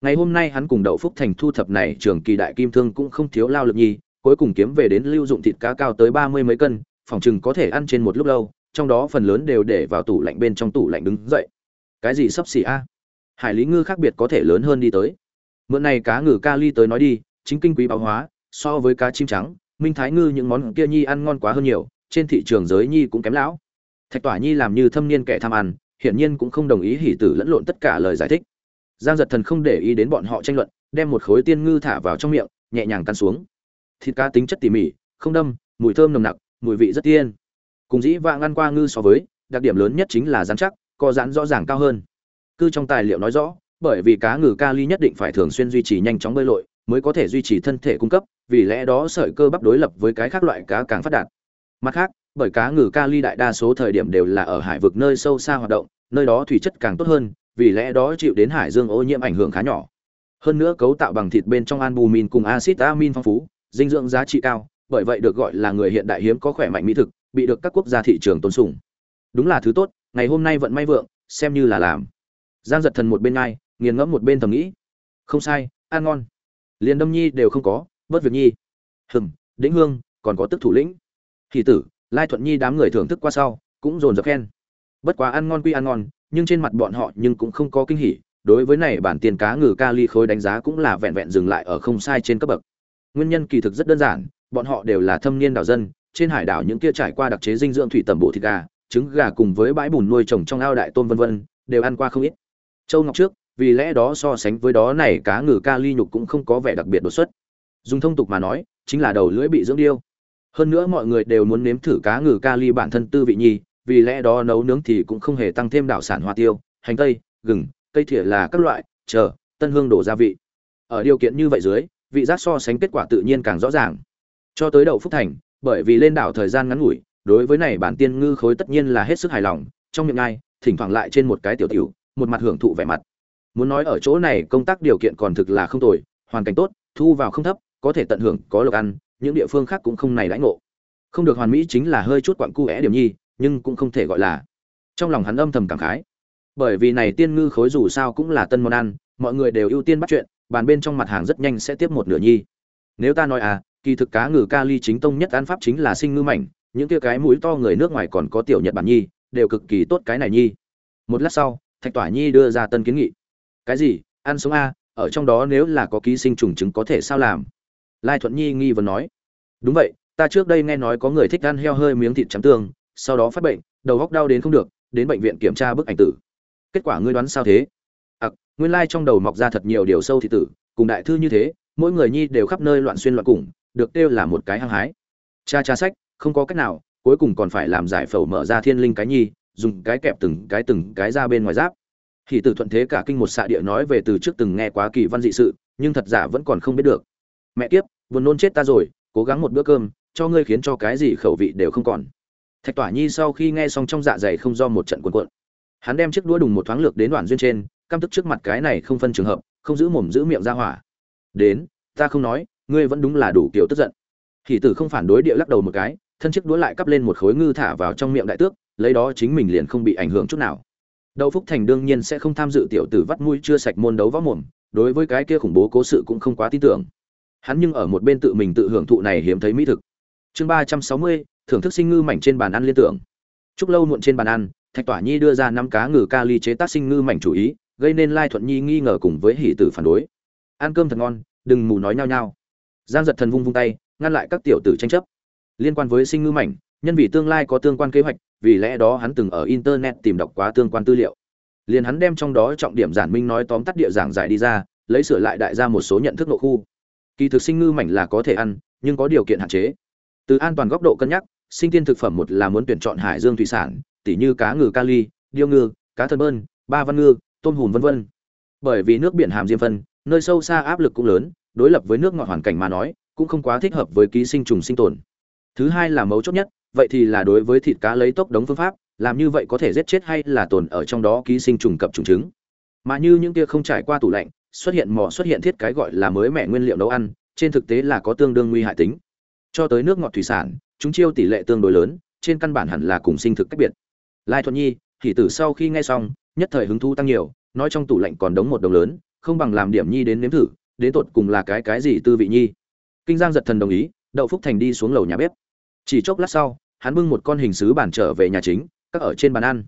A: Ngày hôm nay hắn cùng đậu phúc thành thu thập này, trường kỳ đại kim thương cũng không thiếu lao lực nhi, cuối cùng kiếm về đến lưu dụng thịt cá cao tới ba mươi mấy cân, phòng chừng có thể ăn trên một lúc lâu, trong đó phần lớn đều để vào tủ lạnh bên trong tủ lạnh đứng dậy. Cái gì sắp xỉ a? Hải lý ngư khác biệt có thể lớn hơn đi tới. Mượn này cá ngừ ca ly tới nói đi, chính kinh quý báo hóa, so với cá chim trắng minh thái ngư những món kia nhi ăn ngon quá hơn nhiều, trên thị trường giới nhi cũng kém lão. Thạch tỏa nhi làm như thâm niên kẻ tham ăn, hiển nhiên cũng không đồng ý hỉ tử lẫn lộn tất cả lời giải thích. Giang giật thần không để ý đến bọn họ tranh luận, đem một khối tiên ngư thả vào trong miệng, nhẹ nhàng căn xuống. Thịt cá tính chất tỉ mỉ, không đâm, mùi thơm nồng nặc, mùi vị rất tiên. Cùng dĩ vãng ăn qua ngư so với, đặc điểm lớn nhất chính là rắn chắc, có dán rõ ràng cao hơn. Cư trong tài liệu nói rõ, bởi vì cá ngừ kali nhất định phải thường xuyên duy trì nhanh chóng bơi lội mới có thể duy trì thân thể cung cấp, vì lẽ đó sợi cơ bắp đối lập với cái khác loại cá càng phát đạt. Mặt khác, bởi cá ngừ kali đại đa số thời điểm đều là ở hải vực nơi sâu xa hoạt động, nơi đó thủy chất càng tốt hơn, vì lẽ đó chịu đến hải dương ô nhiễm ảnh hưởng khá nhỏ. Hơn nữa cấu tạo bằng thịt bên trong albumin cùng axit amin phong phú, dinh dưỡng giá trị cao, bởi vậy được gọi là người hiện đại hiếm có khỏe mạnh mỹ thực, bị được các quốc gia thị trường tôn sùng. Đúng là thứ tốt, ngày hôm nay vận may vượng, xem như là làm. Giang giật thần một bên ngay nghiền ngẫm một bên thầm nghĩ. Không sai, ăn ngon liền đâm nhi đều không có bớt việc nhi. Hừm, đĩnh hương, còn có tức thủ lĩnh. Thì tử, lai thuận nhi đám người thưởng thức qua sau, cũng dồn dập khen. Bất quá ăn ngon quy ăn ngon, nhưng trên mặt bọn họ nhưng cũng không có kinh hỉ, đối với này bản tiền cá ngừ ca ly khối đánh giá cũng là vẹn vẹn dừng lại ở không sai trên cấp bậc. Nguyên nhân kỳ thực rất đơn giản, bọn họ đều là thâm niên đảo dân, trên hải đảo những kia trải qua đặc chế dinh dưỡng thủy tẩm bộ thịt gà, trứng gà cùng với bãi bùn nuôi trồng trong ao đại tôm vân vân, đều ăn qua không ít. Châu ngọc trước vì lẽ đó so sánh với đó này, cá ngừ kali nhục cũng không có vẻ đặc biệt đột xuất. Dùng thông tục mà nói, chính là đầu lưỡi bị dưỡng điêu. Hơn nữa mọi người đều muốn nếm thử cá ngừ kali bản thân tư vị nhi vì lẽ đó nấu nướng thì cũng không hề tăng thêm đảo sản hoa tiêu, hành tây, gừng, cây thìa là các loại, chờ, tân hương đổ gia vị. Ở điều kiện như vậy dưới, vị giác so sánh kết quả tự nhiên càng rõ ràng. Cho tới đầu phúc thành, bởi vì lên đảo thời gian ngắn ngủi, đối với này bản tiên ngư khối tất nhiên là hết sức hài lòng, trong miệng ai, thỉnh thoảng lại trên một cái tiểu tiểu, một mặt hưởng thụ vẻ mặt muốn nói ở chỗ này công tác điều kiện còn thực là không tồi, hoàn cảnh tốt, thu vào không thấp, có thể tận hưởng, có lộc ăn, những địa phương khác cũng không này lãnh ngộ. Không được hoàn mỹ chính là hơi chút quặn cu é điểm nhi, nhưng cũng không thể gọi là. Trong lòng hắn âm thầm cảm khái. Bởi vì này tiên ngư khối dù sao cũng là tân món ăn, mọi người đều ưu tiên bắt chuyện, bàn bên trong mặt hàng rất nhanh sẽ tiếp một nửa nhi. Nếu ta nói à kỳ thực cá ngừ kali chính tông nhất ăn pháp chính là sinh ngư mảnh, những kia cái mũi to người nước ngoài còn có tiểu nhật bản nhi, đều cực kỳ tốt cái này nhi. Một lát sau, thạch tỏa nhi đưa ra tân kiến nghị cái gì? Ăn sống a, ở trong đó nếu là có ký sinh trùng trứng có thể sao làm? Lai thuận nhi nghi vấn nói. Đúng vậy, ta trước đây nghe nói có người thích ăn heo hơi miếng thịt trắng tương, sau đó phát bệnh, đầu góc đau đến không được, đến bệnh viện kiểm tra bức ảnh tử. Kết quả ngươi đoán sao thế? Ặc, nguyên lai trong đầu mọc ra thật nhiều điều sâu thị tử, cùng đại thư như thế, mỗi người nhi đều khắp nơi loạn xuyên loạn cùng, được kêu là một cái hăng hái. Cha cha sách, không có cách nào, cuối cùng còn phải làm giải phẫu mở ra thiên linh cái nhi, dùng cái kẹp từng cái từng cái ra bên ngoài giáp thì từ thuận thế cả kinh một xạ địa nói về từ trước từng nghe quá kỳ văn dị sự, nhưng thật giả vẫn còn không biết được. Mẹ kiếp, buồn nôn chết ta rồi, cố gắng một bữa cơm, cho ngươi khiến cho cái gì khẩu vị đều không còn. Thạch tỏa nhi sau khi nghe xong trong dạ dày không do một trận cuộn cuộn. Hắn đem chiếc đũa đùng một thoáng lược đến đoạn duyên trên, căm tức trước mặt cái này không phân trường hợp, không giữ mồm giữ miệng ra hỏa. Đến, ta không nói, ngươi vẫn đúng là đủ kiểu tức giận. Hỷ tử không phản đối địa lắc đầu một cái, thân chiếc đũa lại cắp lên một khối ngư thả vào trong miệng đại tước, lấy đó chính mình liền không bị ảnh hưởng chút nào đậu phúc thành đương nhiên sẽ không tham dự tiểu tử vắt mũi chưa sạch môn đấu võ mồm, đối với cái kia khủng bố cố sự cũng không quá tin tưởng. Hắn nhưng ở một bên tự mình tự hưởng thụ này hiếm thấy mỹ thực. Chương ba trăm sáu mươi, thưởng thức sinh ngư mảnh trên bàn ăn liên tưởng. Chúc lâu muộn trên bàn ăn, thạch tỏa nhi đưa ra năm cá ngừ ca ly chế tác sinh ngư mảnh chủ ý, gây nên lai thuận nhi nghi ngờ cùng với hỷ tử phản đối. Ăn cơm thật ngon, đừng mù nói nhau nhau giang giật thần vung vung tay, ngăn lại các tiểu tử tranh chấp. Liên quan với sinh ngư mảnh, nhân vì tương lai có tương quan kế hoạch vì lẽ đó hắn từng ở internet tìm đọc quá tương quan tư liệu. Liền hắn đem trong đó trọng điểm giản minh nói tóm tắt địa giảng giải đi ra, lấy sửa lại đại ra một số nhận thức nội khu. Kỳ thực sinh ngư mảnh là có thể ăn, nhưng có điều kiện hạn chế. Từ an toàn góc độ cân nhắc, sinh tiên thực phẩm một là muốn tuyển chọn hải dương thủy sản, tỉ như cá ngừ kali, điêu ngư, cá thân bơn, ba văn ngư, tôm hùm vân vân. Bởi vì nước biển hàm diêm phân, nơi sâu xa áp lực cũng lớn, đối lập với nước ngọt hoàn cảnh mà nói, cũng không quá thích hợp với ký sinh trùng sinh tồn. Thứ hai là mấu chốt nhất vậy thì là đối với thịt cá lấy tốc đống phương pháp, làm như vậy có thể giết chết hay là tồn ở trong đó ký sinh trùng cập trùng trứng. Mà như những kia không trải qua tủ lạnh, xuất hiện mỏ xuất hiện thiết cái gọi là mới mẻ nguyên liệu nấu ăn, trên thực tế là có tương đương nguy hại tính. Cho tới nước ngọt thủy sản, chúng chiêu tỷ lệ tương đối lớn, trên căn bản hẳn là cùng sinh thực cách biệt. Lai thuận nhi thì tử sau khi nghe xong, nhất thời hứng thú tăng nhiều, nói trong tủ lạnh còn đống một đồng lớn, không bằng làm điểm nhi đến nếm thử, đến tột cùng là cái cái gì tư vị nhi. Kinh giang giật thần đồng ý, đậu phúc thành đi xuống lầu nhà bếp chỉ chốc lát sau, hắn bưng một con hình sứ bàn trở về nhà chính, các ở trên bàn ăn.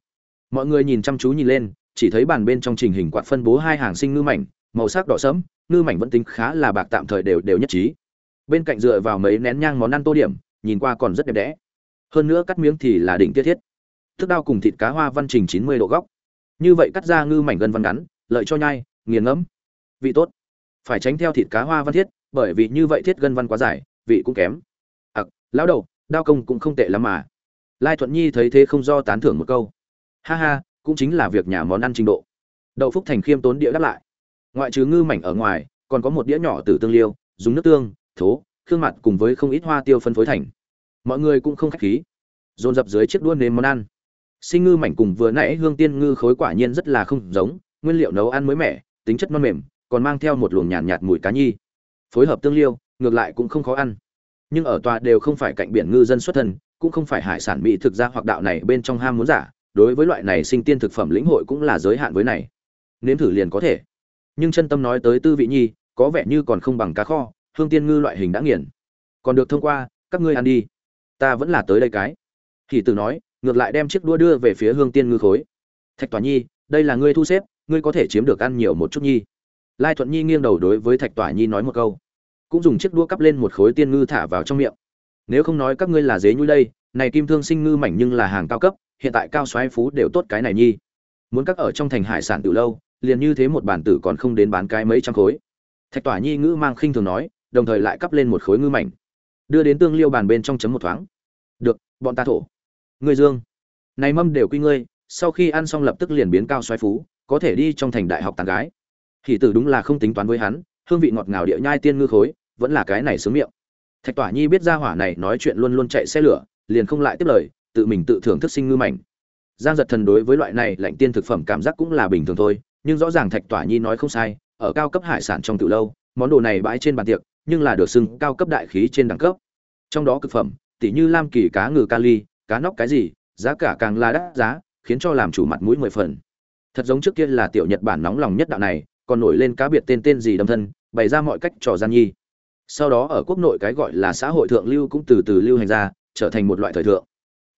A: Mọi người nhìn chăm chú nhìn lên, chỉ thấy bàn bên trong trình hình quạt phân bố hai hàng sinh ngư mảnh, màu sắc đỏ sẫm, ngư mảnh vẫn tính khá là bạc tạm thời đều đều nhất trí. Bên cạnh dựa vào mấy nén nhang món ăn tô điểm, nhìn qua còn rất đẹp đẽ. Hơn nữa cắt miếng thì là đỉnh tiết thiết. Thức đao cùng thịt cá hoa văn trình chín mươi độ góc. Như vậy cắt ra ngư mảnh gân văn ngắn, lợi cho nhai, nghiền ngẫm. Vị tốt. Phải tránh theo thịt cá hoa văn thiết, bởi vì như vậy thiết gân văn quá dài, vị cũng kém. Ặc, lão đầu đao công cũng không tệ lắm mà. Lai thuận nhi thấy thế không do tán thưởng một câu. Ha ha cũng chính là việc nhà món ăn trình độ. Đậu phúc thành khiêm tốn địa đáp lại. Ngoại trừ ngư mảnh ở ngoài còn có một đĩa nhỏ từ tương liêu dùng nước tương thố khương mặt cùng với không ít hoa tiêu phân phối thành. Mọi người cũng không khách khí. Dồn dập dưới chiếc đua nếm món ăn. Sinh ngư mảnh cùng vừa nãy hương tiên ngư khối quả nhiên rất là không giống nguyên liệu nấu ăn mới mẻ tính chất non mềm còn mang theo một luồng nhàn nhạt, nhạt mùi cá nhi. Phối hợp tương liêu ngược lại cũng không khó ăn nhưng ở tòa đều không phải cạnh biển ngư dân xuất thân, cũng không phải hải sản mỹ thực ra hoặc đạo này bên trong ham muốn giả, đối với loại này sinh tiên thực phẩm lĩnh hội cũng là giới hạn với này. Nếm thử liền có thể. Nhưng chân tâm nói tới tư vị nhi, có vẻ như còn không bằng cá kho, hương tiên ngư loại hình đã nghiền. Còn được thông qua, các ngươi ăn đi. Ta vẫn là tới đây cái. Thì từ nói, ngược lại đem chiếc đua đưa về phía hương tiên ngư khối. Thạch tòa nhi, đây là ngươi thu xếp, ngươi có thể chiếm được ăn nhiều một chút nhi. Lai thuận nhi nghiêng đầu đối với thạch tòa nhi nói một câu cũng dùng chiếc đua cắp lên một khối tiên ngư thả vào trong miệng. Nếu không nói các ngươi là dế nhui đây, này kim thương sinh ngư mảnh nhưng là hàng cao cấp, hiện tại cao xoáy phú đều tốt cái này nhi. Muốn các ở trong thành hải sản từ lâu, liền như thế một bản tử còn không đến bán cái mấy trăm khối. Thạch tỏa nhi ngữ mang khinh thường nói, đồng thời lại cắp lên một khối ngư mảnh. Đưa đến tương liêu bàn bên trong chấm một thoáng. Được, bọn ta thổ. Ngươi dương. Này mâm đều quy ngươi, sau khi ăn xong lập tức liền biến cao xoáy phú, có thể đi trong thành đại học tàn gái. Thì tử đúng là không tính toán với hắn, hương vị ngọt ngào địa nhai tiên ngư khối vẫn là cái này sướng miệng. Thạch tỏa nhi biết ra hỏa này nói chuyện luôn luôn chạy xe lửa, liền không lại tiếp lời, tự mình tự thưởng thức sinh ngư mảnh. Giang giật thần đối với loại này lạnh tiên thực phẩm cảm giác cũng là bình thường thôi, nhưng rõ ràng thạch tỏa nhi nói không sai, ở cao cấp hải sản trong từ lâu, món đồ này bãi trên bàn tiệc, nhưng là được xưng cao cấp đại khí trên đẳng cấp. Trong đó cực phẩm, tỉ như lam kỳ cá ngừ kali cá nóc cái gì, giá cả càng là đắt giá, khiến cho làm chủ mặt mũi mười phần. Thật giống trước kia là tiểu nhật bản nóng lòng nhất đạo này, còn nổi lên cá biệt tên tên gì đâm thân, bày ra mọi cách trò gian nhi sau đó ở quốc nội cái gọi là xã hội thượng lưu cũng từ từ lưu hành ra, trở thành một loại thời thượng.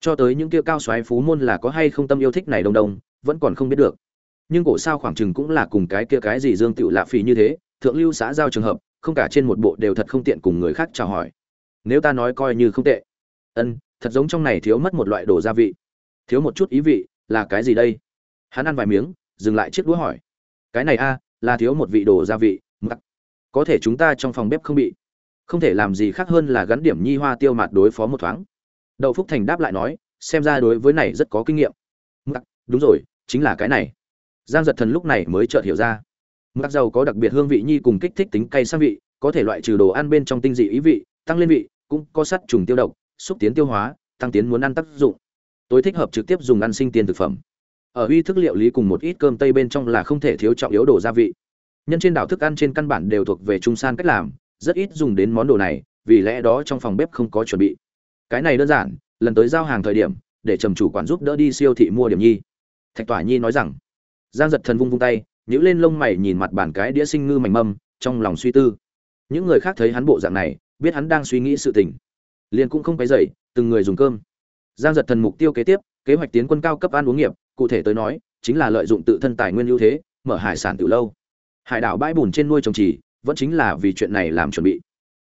A: Cho tới những kia cao xoáy phú môn là có hay không tâm yêu thích này đông đông, vẫn còn không biết được. Nhưng cổ sao khoảng chừng cũng là cùng cái kia cái gì dương tựu lạ phì như thế, thượng lưu xã giao trường hợp, không cả trên một bộ đều thật không tiện cùng người khác chào hỏi. Nếu ta nói coi như không tệ. Ân, thật giống trong này thiếu mất một loại đồ gia vị. Thiếu một chút ý vị, là cái gì đây? Hắn ăn vài miếng, dừng lại chiếc đũa hỏi. Cái này a, là thiếu một vị đồ gia vị, mặc. Có thể chúng ta trong phòng bếp không bị không thể làm gì khác hơn là gắn điểm nhi hoa tiêu mạt đối phó một thoáng. Đậu phúc thành đáp lại nói, xem ra đối với này rất có kinh nghiệm. Mặc đúng rồi, chính là cái này. Giang giật thần lúc này mới chợt hiểu ra. Mặc dầu có đặc biệt hương vị nhi cùng kích thích tính cay sang vị, có thể loại trừ đồ ăn bên trong tinh dị ý vị, tăng lên vị, cũng có sắt trùng tiêu độc, xúc tiến tiêu hóa, tăng tiến muốn ăn tác dụng. Tối thích hợp trực tiếp dùng ăn sinh tiền thực phẩm. Ở uy thức liệu lý cùng một ít cơm tây bên trong là không thể thiếu trọng yếu đồ gia vị. Nhân trên đảo thức ăn trên căn bản đều thuộc về trung san cách làm rất ít dùng đến món đồ này, vì lẽ đó trong phòng bếp không có chuẩn bị. Cái này đơn giản, lần tới giao hàng thời điểm, để trầm chủ quản giúp đỡ đi siêu thị mua điểm nhi. Thạch tỏa nhi nói rằng, giang giật thần vung vung tay nhữ lên lông mày nhìn mặt bàn cái đĩa sinh ngư mảnh mâm, trong lòng suy tư. Những người khác thấy hắn bộ dạng này, biết hắn đang suy nghĩ sự tình. Liền cũng không cái dậy từng người dùng cơm. Giang giật thần mục tiêu kế tiếp, kế hoạch tiến quân cao cấp ăn uống nghiệp, cụ thể tới nói, chính là lợi dụng tự thân tài nguyên ưu thế, mở hải sản từ lâu. Hải đảo bãi bùn trên nuôi trồng trì vẫn chính là vì chuyện này làm chuẩn bị.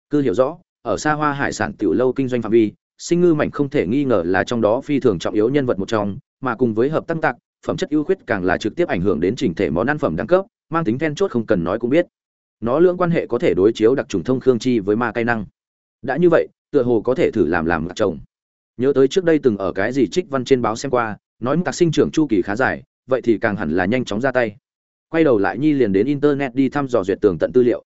A: Cứ hiểu rõ, ở xa hoa hải sản tiểu lâu kinh doanh phạm vi, sinh ngư mảnh không thể nghi ngờ là trong đó phi thường trọng yếu nhân vật một trong, mà cùng với hợp tăng tạc, phẩm chất ưu khuyết càng là trực tiếp ảnh hưởng đến trình thể món ăn phẩm đẳng cấp, mang tính then chốt không cần nói cũng biết. Nó lưỡng quan hệ có thể đối chiếu đặc trùng thông khương chi với ma cay năng. Đã như vậy, tựa hồ có thể thử làm làm ngạc chồng. Nhớ tới trước đây từng ở cái gì trích văn trên báo xem qua, nói tạc sinh trưởng chu kỳ khá dài, vậy thì càng hẳn là nhanh chóng ra tay. Quay đầu lại nhi liền đến internet đi thăm dò duyệt tường tận tư liệu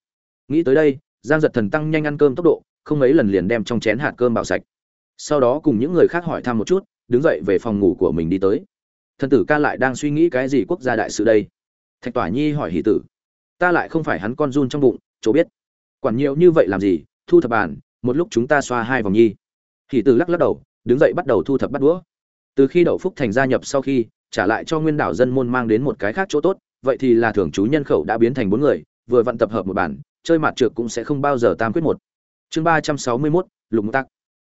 A: nghĩ tới đây, giang giật thần tăng nhanh ăn cơm tốc độ, không mấy lần liền đem trong chén hạt cơm bạo sạch. Sau đó cùng những người khác hỏi thăm một chút, đứng dậy về phòng ngủ của mình đi tới. Thần tử ca lại đang suy nghĩ cái gì quốc gia đại sự đây? Thạch tỏa nhi hỏi hỷ tử. Ta lại không phải hắn con run trong bụng, chỗ biết. Quản nhiều như vậy làm gì, thu thập bàn một lúc chúng ta xoa hai vòng nhi. Hỷ tử lắc lắc đầu, đứng dậy bắt đầu thu thập bắt đũa. Từ khi đậu phúc thành gia nhập sau khi, trả lại cho nguyên đảo dân môn mang đến một cái khác chỗ tốt, vậy thì là thường trú nhân khẩu đã biến thành bốn người, vừa vận tập hợp một bản chơi mặt trượt cũng sẽ không bao giờ tam quyết một. Chương ba trăm sáu mươi mốt, lục tắc.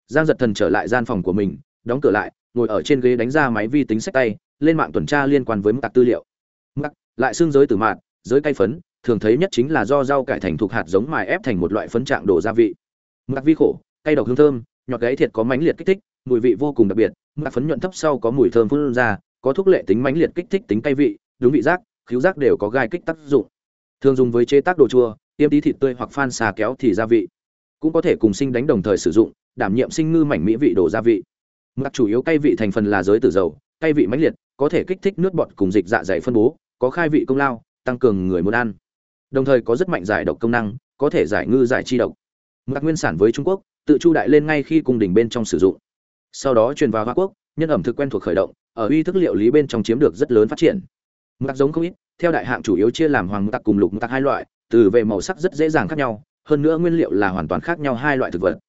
A: Giang giật thần trở lại gian phòng của mình, đóng cửa lại, ngồi ở trên ghế đánh ra máy vi tính sách tay, lên mạng tuần tra liên quan với mức tạc tư liệu. Mức lại xương giới tử mạt, giới cay phấn, thường thấy nhất chính là do rau cải thành thuộc hạt giống mài ép thành một loại phấn trạng đồ gia vị. Mức vi khổ, cay độc hương thơm, nhọt gáy thiệt có mánh liệt kích thích, mùi vị vô cùng đặc biệt mức phấn nhuận thấp sau có mùi thơm phun ra, có thuốc lệ tính mánh liệt kích thích tính cay vị, đúng vị giác khiếu giác đều có gai kích tác dụng. Thường dùng với chế tác đồ chua tiêm tí thịt tươi hoặc phan xà kéo thì gia vị. Cũng có thể cùng sinh đánh đồng thời sử dụng, đảm nhiệm sinh ngư mảnh mỹ vị đồ gia vị. Mặc chủ yếu cay vị thành phần là giới tử dầu, cay vị mãnh liệt, có thể kích thích nước bọt cùng dịch dạ dày phân bố, có khai vị công lao, tăng cường người muốn ăn. Đồng thời có rất mạnh giải độc công năng, có thể giải ngư giải chi độc. Mặc nguyên sản với trung quốc, tự chu đại lên ngay khi cung đình bên trong sử dụng. Sau đó truyền vào hoa quốc, nhân ẩm thực quen thuộc khởi động, ở uy thức liệu lý bên trong chiếm được rất lớn phát triển. Mặc giống không ít, theo đại hạng chủ yếu chia làm hoàng tặc cùng lục tặc hai loại từ về màu sắc rất dễ dàng khác nhau hơn nữa nguyên liệu là hoàn toàn khác nhau hai loại thực vật.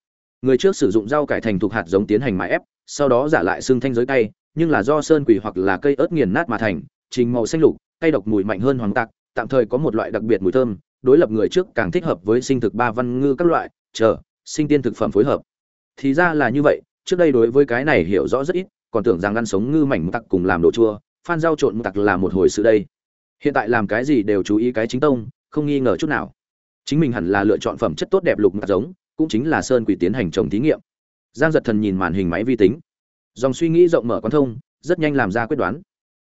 A: Người trước sử dụng rau cải thành thuộc hạt giống tiến hành mài ép sau đó giả lại xương thanh giới cay nhưng là do sơn quỷ hoặc là cây ớt nghiền nát mà thành trình màu xanh lục cây độc mùi mạnh hơn hoàng tạc, tạm thời có một loại đặc biệt mùi thơm đối lập người trước càng thích hợp với sinh thực ba văn ngư các loại chờ sinh tiên thực phẩm phối hợp. Thì ra là như vậy trước đây đối với cái này hiểu rõ rất ít còn tưởng rằng ăn sống ngư mảnh tặc cùng làm đồ chua phan rau trộn tặc là một hồi sự đây. Hiện tại làm cái gì đều chú ý cái chính tông không nghi ngờ chút nào. Chính mình hẳn là lựa chọn phẩm chất tốt đẹp lục mặt giống, cũng chính là sơn quỷ tiến hành trồng thí nghiệm. Giang giật thần nhìn màn hình máy vi tính. Dòng suy nghĩ rộng mở quan thông, rất nhanh làm ra quyết đoán.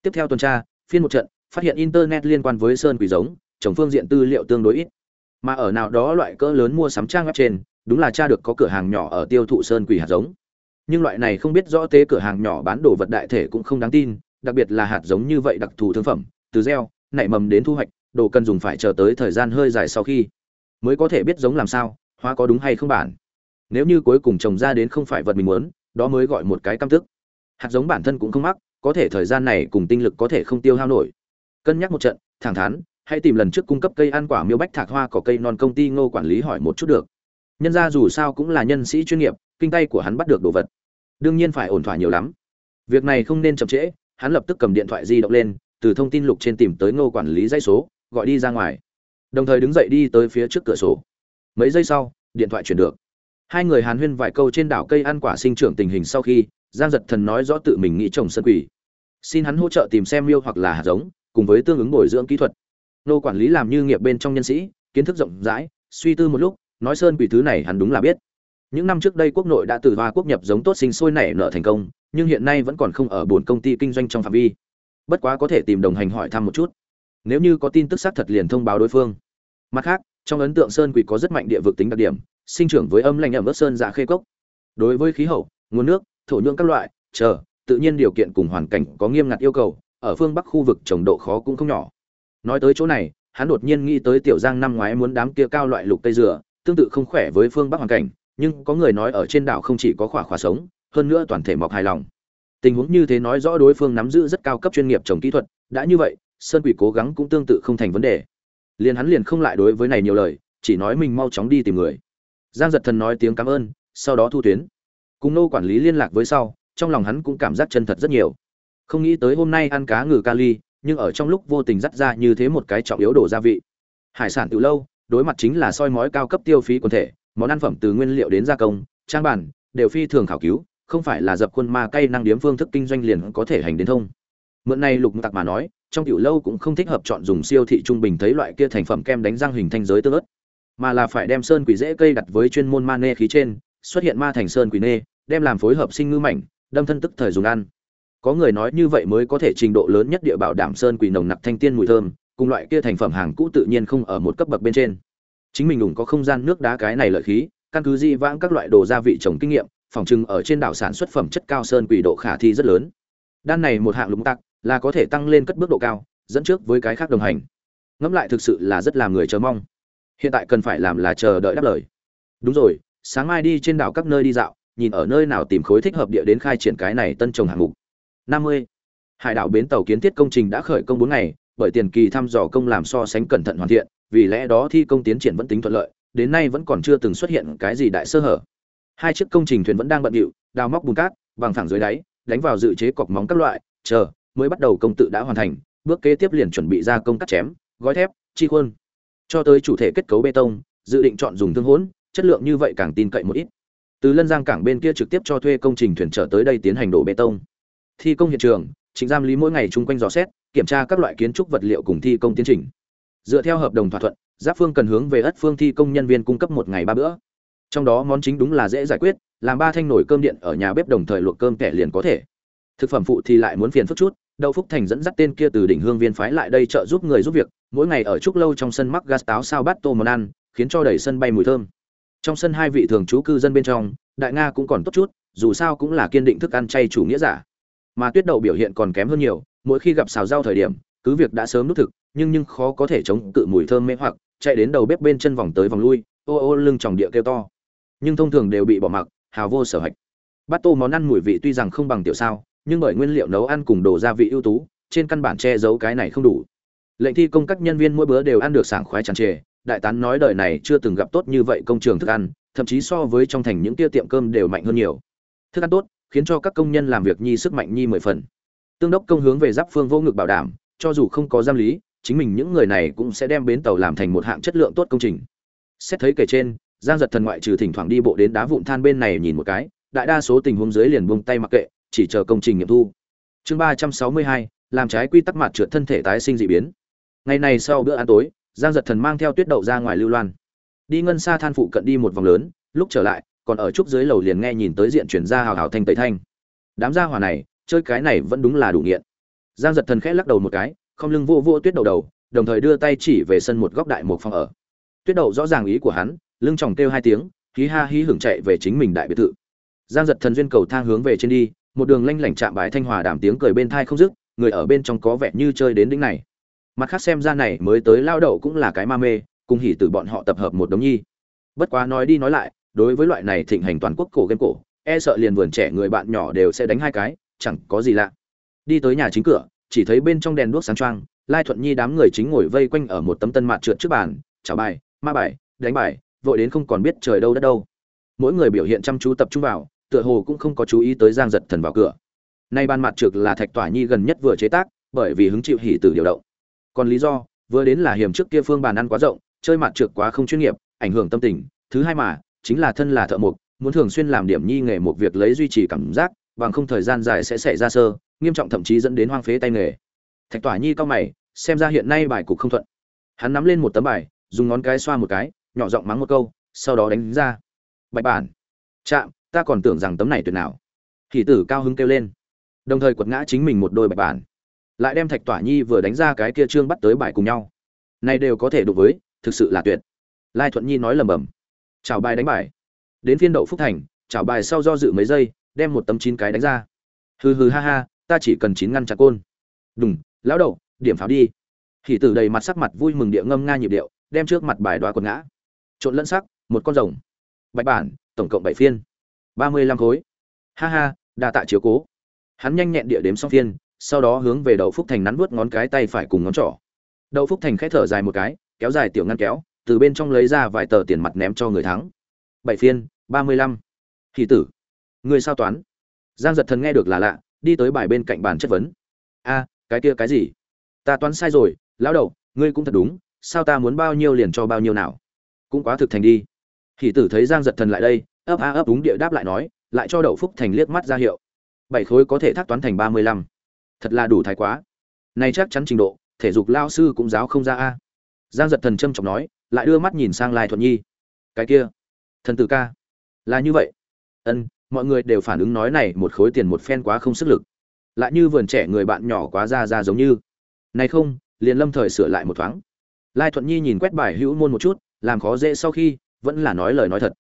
A: Tiếp theo tuần tra, phiên một trận, phát hiện internet liên quan với sơn quỷ giống, trồng phương diện tư liệu tương đối ít. Mà ở nào đó loại cỡ lớn mua sắm trang web trên, đúng là cha được có cửa hàng nhỏ ở tiêu thụ sơn quỷ hạt giống. Nhưng loại này không biết rõ tế cửa hàng nhỏ bán đồ vật đại thể cũng không đáng tin, đặc biệt là hạt giống như vậy đặc thù thương phẩm, từ gieo, nảy mầm đến thu hoạch đồ cần dùng phải chờ tới thời gian hơi dài sau khi mới có thể biết giống làm sao hoa có đúng hay không bản. Nếu như cuối cùng trồng ra đến không phải vật mình muốn, đó mới gọi một cái căm tức hạt giống bản thân cũng không mắc, có thể thời gian này cùng tinh lực có thể không tiêu hao nổi. Cân nhắc một trận, thẳng thắn, hãy tìm lần trước cung cấp cây ăn quả miêu bách thạc hoa có cây non công ty ngô quản lý hỏi một chút được. Nhân ra dù sao cũng là nhân sĩ chuyên nghiệp, kinh tay của hắn bắt được đồ vật. Đương nhiên phải ổn thỏa nhiều lắm. Việc này không nên chậm trễ, hắn lập tức cầm điện thoại di động lên, từ thông tin lục trên tìm tới ngô quản lý dây số gọi đi ra ngoài. Đồng thời đứng dậy đi tới phía trước cửa sổ. Mấy giây sau, điện thoại chuyển được. Hai người hàn huyên vài câu trên đảo cây ăn quả sinh trưởng tình hình sau khi, giang giật thần nói rõ tự mình nghĩ trồng sân quỷ. Xin hắn hỗ trợ tìm xem miêu hoặc là hạt giống, cùng với tương ứng bồi dưỡng kỹ thuật. Nô quản lý làm như nghiệp bên trong nhân sĩ, kiến thức rộng rãi, suy tư một lúc, nói sơn quỷ thứ này hắn đúng là biết. Những năm trước đây quốc nội đã từ hoa quốc nhập giống tốt sinh sôi nảy nở thành công, nhưng hiện nay vẫn còn không ở buồn công ty kinh doanh trong phạm vi. Bất quá có thể tìm đồng hành hỏi thăm một chút nếu như có tin tức xác thật liền thông báo đối phương. Mặt khác, trong ấn tượng sơn quỷ có rất mạnh địa vực tính đặc điểm, sinh trưởng với âm lạnh ẩm ướt sơn dạ khê cốc. Đối với khí hậu, nguồn nước, thổ nhưỡng các loại, chờ, tự nhiên điều kiện cùng hoàn cảnh có nghiêm ngặt yêu cầu, ở phương bắc khu vực trồng độ khó cũng không nhỏ. Nói tới chỗ này, hắn đột nhiên nghĩ tới tiểu giang năm ngoái muốn đám kia cao loại lục cây dừa, tương tự không khỏe với phương bắc hoàn cảnh, nhưng có người nói ở trên đảo không chỉ có khỏa khỏa sống, hơn nữa toàn thể mọc hài lòng. Tình huống như thế nói rõ đối phương nắm giữ rất cao cấp chuyên nghiệp trồng kỹ thuật, đã như vậy sơn quỷ cố gắng cũng tương tự không thành vấn đề. Liền hắn liền không lại đối với này nhiều lời, chỉ nói mình mau chóng đi tìm người. Giang giật thần nói tiếng cảm ơn, sau đó thu tuyến. Cùng nô quản lý liên lạc với sau, trong lòng hắn cũng cảm giác chân thật rất nhiều. Không nghĩ tới hôm nay ăn cá ngừ kali nhưng ở trong lúc vô tình dắt ra như thế một cái trọng yếu đồ gia vị. Hải sản từ lâu, đối mặt chính là soi mói cao cấp tiêu phí quần thể, món ăn phẩm từ nguyên liệu đến gia công, trang bản, đều phi thường khảo cứu, không phải là dập khuôn ma cây năng điếm phương thức kinh doanh liền có thể hành đến thông. Mượn này lục tặc mà nói trong tiểu lâu cũng không thích hợp chọn dùng siêu thị trung bình thấy loại kia thành phẩm kem đánh răng hình thanh giới tương ớt, mà là phải đem sơn quỷ dễ cây đặt với chuyên môn ma nê khí trên, xuất hiện ma thành sơn quỷ nê, đem làm phối hợp sinh ngư mảnh, đâm thân tức thời dùng ăn. Có người nói như vậy mới có thể trình độ lớn nhất địa bảo đảm sơn quỷ nồng nặc thanh tiên mùi thơm, cùng loại kia thành phẩm hàng cũ tự nhiên không ở một cấp bậc bên trên. Chính mình đủng có không gian nước đá cái này lợi khí, căn cứ di vãng các loại đồ gia vị trồng kinh nghiệm, phòng trưng ở trên đảo sản xuất phẩm chất cao sơn quỷ độ khả thi rất lớn. Đan này một hạng lúng tặc là có thể tăng lên cất bước độ cao, dẫn trước với cái khác đồng hành. Ngẫm lại thực sự là rất làm người chờ mong. Hiện tại cần phải làm là chờ đợi đáp lời. Đúng rồi, sáng mai đi trên đảo các nơi đi dạo, nhìn ở nơi nào tìm khối thích hợp địa đến khai triển cái này tân trồng hạng mục. Năm mươi. Hải đảo bến tàu kiến thiết công trình đã khởi công bốn ngày, bởi tiền kỳ thăm dò công làm so sánh cẩn thận hoàn thiện, vì lẽ đó thi công tiến triển vẫn tính thuận lợi, đến nay vẫn còn chưa từng xuất hiện cái gì đại sơ hở. Hai chiếc công trình thuyền vẫn đang bận rộn đào móc bùn cát bằng thẳng dưới đáy, đánh vào dự chế cọc móng các loại, chờ mới bắt đầu công tự đã hoàn thành, bước kế tiếp liền chuẩn bị ra công cắt chém, gói thép, chi khuôn. Cho tới chủ thể kết cấu bê tông, dự định chọn dùng thương hỗn, chất lượng như vậy càng tin cậy một ít. Từ lân giang cảng bên kia trực tiếp cho thuê công trình thuyền trở tới đây tiến hành đổ bê tông. Thi công hiện trường chính giam lý mỗi ngày chung quanh dò xét, kiểm tra các loại kiến trúc vật liệu cùng thi công tiến trình. Dựa theo hợp đồng thỏa thuận, giáp phương cần hướng về ất phương thi công nhân viên cung cấp một ngày ba bữa. Trong đó món chính đúng là dễ giải quyết, làm ba thanh nổi cơm điện ở nhà bếp đồng thời luộc cơm kẻ liền có thể. Thực phẩm phụ thì lại muốn phiền phức chút đậu phúc thành dẫn dắt tên kia từ đỉnh hương viên phái lại đây trợ giúp người giúp việc, mỗi ngày ở trúc lâu trong sân mắc gas táo sao bát tô món ăn, khiến cho đầy sân bay mùi thơm. Trong sân hai vị thường trú cư dân bên trong, đại nga cũng còn tốt chút, dù sao cũng là kiên định thức ăn chay chủ nghĩa giả. Mà tuyết đậu biểu hiện còn kém hơn nhiều, mỗi khi gặp xào rau thời điểm, cứ việc đã sớm nút thực, nhưng nhưng khó có thể chống cự mùi thơm mê hoặc, chạy đến đầu bếp bên chân vòng tới vòng lui, ô ô lưng tròng địa kêu to. Nhưng thông thường đều bị bỏ mặc, hào vô sở hạch. Bát tô món ăn mùi vị tuy rằng không bằng tiểu sao nhưng bởi nguyên liệu nấu ăn cùng đồ gia vị ưu tú, trên căn bản che giấu cái này không đủ. Lệnh thi công các nhân viên mỗi bữa đều ăn được sảng khoái tràn trề, đại tán nói đời này chưa từng gặp tốt như vậy công trường thức ăn, thậm chí so với trong thành những tia tiệm cơm đều mạnh hơn nhiều. Thức ăn tốt, khiến cho các công nhân làm việc nhi sức mạnh nhi mười phần. Tương đốc công hướng về giáp phương vô ngực bảo đảm, cho dù không có giam lý, chính mình những người này cũng sẽ đem bến tàu làm thành một hạng chất lượng tốt công trình. Xét thấy kể trên, giang giật thần ngoại trừ thỉnh thoảng đi bộ đến đá vụn than bên này nhìn một cái, đại đa số tình huống dưới liền buông tay mặc kệ chỉ chờ công trình nghiệm thu. Chương ba trăm sáu mươi hai, làm trái quy tắc mặt trượt thân thể tái sinh dị biến. Ngày này sau bữa ăn tối, giang giật thần mang theo tuyết đậu ra ngoài lưu loan. Đi ngân xa than phụ cận đi một vòng lớn, lúc trở lại, còn ở trúc dưới lầu liền nghe nhìn tới diện chuyển ra hào hào thanh tẩy thanh. Đám gia hỏa này, chơi cái này vẫn đúng là đủ nghiện. Giang giật thần khẽ lắc đầu một cái, không lưng vô vô tuyết đầu đầu, đồng thời đưa tay chỉ về sân một góc đại một phòng ở. Tuyết đầu rõ ràng ý của hắn, lưng chòng kêu hai tiếng, hí ha hí hưởng chạy về chính mình đại biệt thự. Giang giật thần duyên cầu thang hướng về trên đi một đường lanh lảnh chạm bài thanh hòa đảm tiếng cười bên thai không dứt người ở bên trong có vẻ như chơi đến đỉnh này. Mặt khác xem ra này mới tới lao đậu cũng là cái ma mê cùng hỉ từ bọn họ tập hợp một đống nhi. Bất quá nói đi nói lại đối với loại này thịnh hành toàn quốc cổ game cổ e sợ liền vườn trẻ người bạn nhỏ đều sẽ đánh hai cái chẳng có gì lạ. Đi tới nhà chính cửa chỉ thấy bên trong đèn đuốc sáng trang, lai thuận nhi đám người chính ngồi vây quanh ở một tấm tân mạt trượt trước bàn trả bài ma bài đánh bài vội đến không còn biết trời đâu đất đâu. Mỗi người biểu hiện chăm chú tập trung vào tựa hồ cũng không có chú ý tới giang giật thần vào cửa. Nay ban mặt trực là thạch tỏa nhi gần nhất vừa chế tác, bởi vì hứng chịu hỉ từ điều động. Còn lý do, vừa đến là hiểm trước kia phương bàn ăn quá rộng, chơi mặt trực quá không chuyên nghiệp, ảnh hưởng tâm tình. Thứ hai mà, chính là thân là thợ mộc, muốn thường xuyên làm điểm nhi nghề một việc lấy duy trì cảm giác, bằng không thời gian dài sẽ xảy ra sơ, nghiêm trọng thậm chí dẫn đến hoang phế tay nghề. Thạch tỏa nhi cao mày, xem ra hiện nay bài cục không thuận. Hắn nắm lên một tấm bài, dùng ngón cái xoa một cái, nhỏ giọng mắng một câu, sau đó đánh ra. Bạch bản. Chạm ta còn tưởng rằng tấm này tuyệt nào. Hỷ tử cao hứng kêu lên. Đồng thời quật ngã chính mình một đôi bạch bản lại đem thạch tỏa nhi vừa đánh ra cái kia trương bắt tới bài cùng nhau. Này đều có thể đụng với, thực sự là tuyệt. Lai thuận nhi nói lầm bầm. Chào bài đánh bài. Đến phiên đậu phúc thành chào bài sau do dự mấy giây, đem một tấm chín cái đánh ra. Hừ hừ ha ha, ta chỉ cần chín ngăn chặt côn. Đùng, lão đậu điểm pháo đi. Hỷ tử đầy mặt sắc mặt vui mừng địa ngâm nga nhịp điệu, đem trước mặt bài đoá quần ngã. Trộn lẫn sắc, một con rồng. Bạch bản, tổng cộng bảy phiên ba mươi lăm khối. Ha ha, đa tạ chiếu cố. Hắn nhanh nhẹn địa đếm xong phiên, sau đó hướng về đậu phúc thành nắn vuốt ngón cái tay phải cùng ngón trỏ. Đậu phúc thành khẽ thở dài một cái, kéo dài tiểu ngăn kéo, từ bên trong lấy ra vài tờ tiền mặt ném cho người thắng. Bảy phiên, ba mươi lăm. Hỷ tử, người sao toán? Giang giật thần nghe được là lạ, đi tới bài bên cạnh bàn chất vấn. A, cái kia cái gì? Ta toán sai rồi, lão đầu, ngươi cũng thật đúng, sao ta muốn bao nhiêu liền cho bao nhiêu nào? Cũng quá thực thành đi. Hỷ tử thấy giang giật thần lại đây ấp a ấp đúng địa đáp lại nói, lại cho đậu phúc thành liếc mắt ra hiệu. Bảy khối có thể thác toán thành ba mươi lăm. Thật là đủ thái quá. Này chắc chắn trình độ, thể dục lao sư cũng giáo không ra a. Giang giật thần trâm trọng nói, lại đưa mắt nhìn sang lai thuận nhi. Cái kia, thần tử ca. Là như vậy. Ân, mọi người đều phản ứng nói này một khối tiền một phen quá không sức lực. Lại như vườn trẻ người bạn nhỏ quá ra ra giống như. Này không, liền lâm thời sửa lại một thoáng. Lai thuận nhi nhìn quét bài hữu môn một chút, làm khó dễ sau khi, vẫn là nói lời nói thật.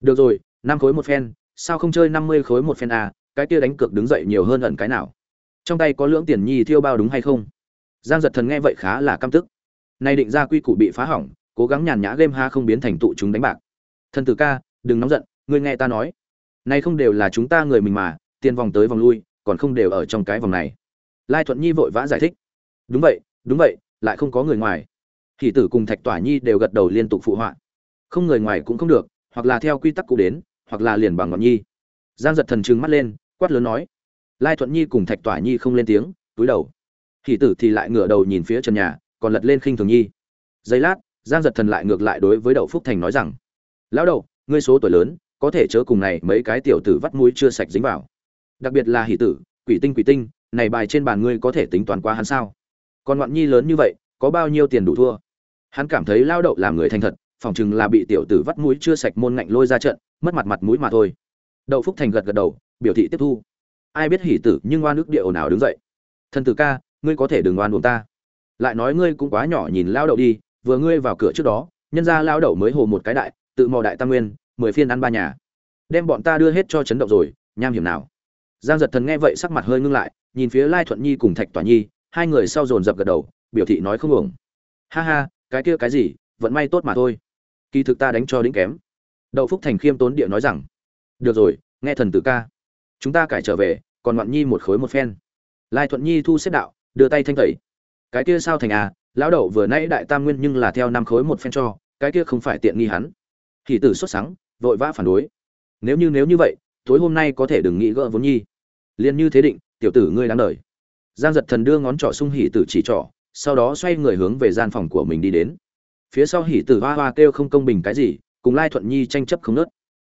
A: Được rồi năm khối một phen sao không chơi năm mươi khối một phen à, cái kia đánh cược đứng dậy nhiều hơn ẩn cái nào. Trong tay có lưỡng tiền nhi thiêu bao đúng hay không? Giang giật thần nghe vậy khá là căm tức. Nay định ra quy củ bị phá hỏng cố gắng nhàn nhã game ha không biến thành tụ chúng đánh bạc. Thần tử ca đừng nóng giận ngươi nghe ta nói. Nay không đều là chúng ta người mình mà tiền vòng tới vòng lui còn không đều ở trong cái vòng này. Lai thuận nhi vội vã giải thích. Đúng vậy đúng vậy lại không có người ngoài. Thì tử cùng thạch tỏa nhi đều gật đầu liên tục phụ họa. Không người ngoài cũng không được hoặc là theo quy tắc cũ đến hoặc là liền bằng ngọn nhi. Giang giật thần trừng mắt lên, quát lớn nói. Lai thuận nhi cùng thạch tỏa nhi không lên tiếng, túi đầu. Thì tử thì lại ngửa đầu nhìn phía trần nhà, còn lật lên khinh thường nhi. Giây lát, giang giật thần lại ngược lại đối với đậu phúc thành nói rằng, lão đậu, ngươi số tuổi lớn, có thể chớ cùng này mấy cái tiểu tử vắt mũi chưa sạch dính vào. Đặc biệt là hỷ tử, quỷ tinh quỷ tinh, này bài trên bàn ngươi có thể tính toán qua hắn sao? Còn ngoạn nhi lớn như vậy, có bao nhiêu tiền đủ thua? Hắn cảm thấy lao đậu làm người thành thật phỏng chừng là bị tiểu tử vắt mũi chưa sạch môn ngạnh lôi ra trận, mất mặt mặt mũi mà thôi. Đậu phúc thành gật gật đầu, biểu thị tiếp thu. Ai biết hỉ tử nhưng oan ức địa ồn ào đứng dậy. Thần tử ca, ngươi có thể đừng oan uống ta. Lại nói ngươi cũng quá nhỏ nhìn lao đậu đi, vừa ngươi vào cửa trước đó, nhân ra lao đậu mới hồ một cái đại, tự mò đại tam nguyên, mười phiên ăn ba nhà. Đem bọn ta đưa hết cho chấn động rồi, nham hiểm nào? Giang giật thần nghe vậy sắc mặt hơi ngưng lại, nhìn phía lai thuận nhi cùng thạch tỏa nhi, hai người sau dồn dập gật đầu, biểu thị nói không ổng ha ha, cái kia cái gì vẫn may tốt mà thôi kỳ thực ta đánh cho đĩnh kém. Đậu phúc thành khiêm tốn địa nói rằng, được rồi, nghe thần tử ca. Chúng ta cải trở về, còn ngoạn nhi một khối một phen. Lai thuận nhi thu xếp đạo, đưa tay thanh tẩy. Cái kia sao thành à lão đậu vừa nãy đại tam nguyên nhưng là theo năm khối một phen cho, cái kia không phải tiện nghi hắn. Thì tử xuất sáng vội vã phản đối. Nếu như nếu như vậy, tối hôm nay có thể đừng nghĩ gỡ vốn nhi. Liền như thế định, tiểu tử ngươi đáng đời. Giang giật thần đưa ngón trỏ sung hỉ tử chỉ trỏ, sau đó xoay người hướng về gian phòng của mình đi đến phía sau hỉ tử hoa hoa kêu không công bình cái gì, cùng lai thuận nhi tranh chấp không nớt.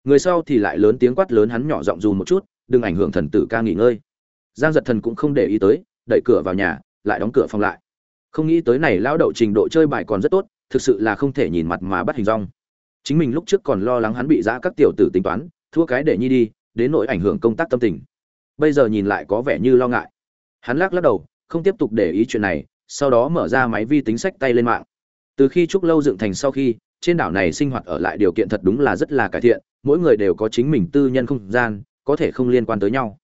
A: Người sau thì lại lớn tiếng quát lớn hắn nhỏ giọng dù một chút, đừng ảnh hưởng thần tử ca nghỉ ngơi. Giang giật thần cũng không để ý tới, đẩy cửa vào nhà, lại đóng cửa phòng lại. Không nghĩ tới này lao đậu trình độ chơi bài còn rất tốt, thực sự là không thể nhìn mặt mà bắt hình rong chính mình lúc trước còn lo lắng hắn bị giã các tiểu tử tính toán, thua cái để nhi đi, đến nỗi ảnh hưởng công tác tâm tình. Bây giờ nhìn lại có vẻ như lo ngại. Hắn lắc lắc đầu, không tiếp tục để ý chuyện này, sau đó mở ra máy vi tính sách tay lên mạng từ khi trúc lâu dựng thành sau khi, trên đảo này sinh hoạt ở lại điều kiện thật đúng là rất là cải thiện, mỗi người đều có chính mình tư nhân không gian, có thể không liên quan tới nhau.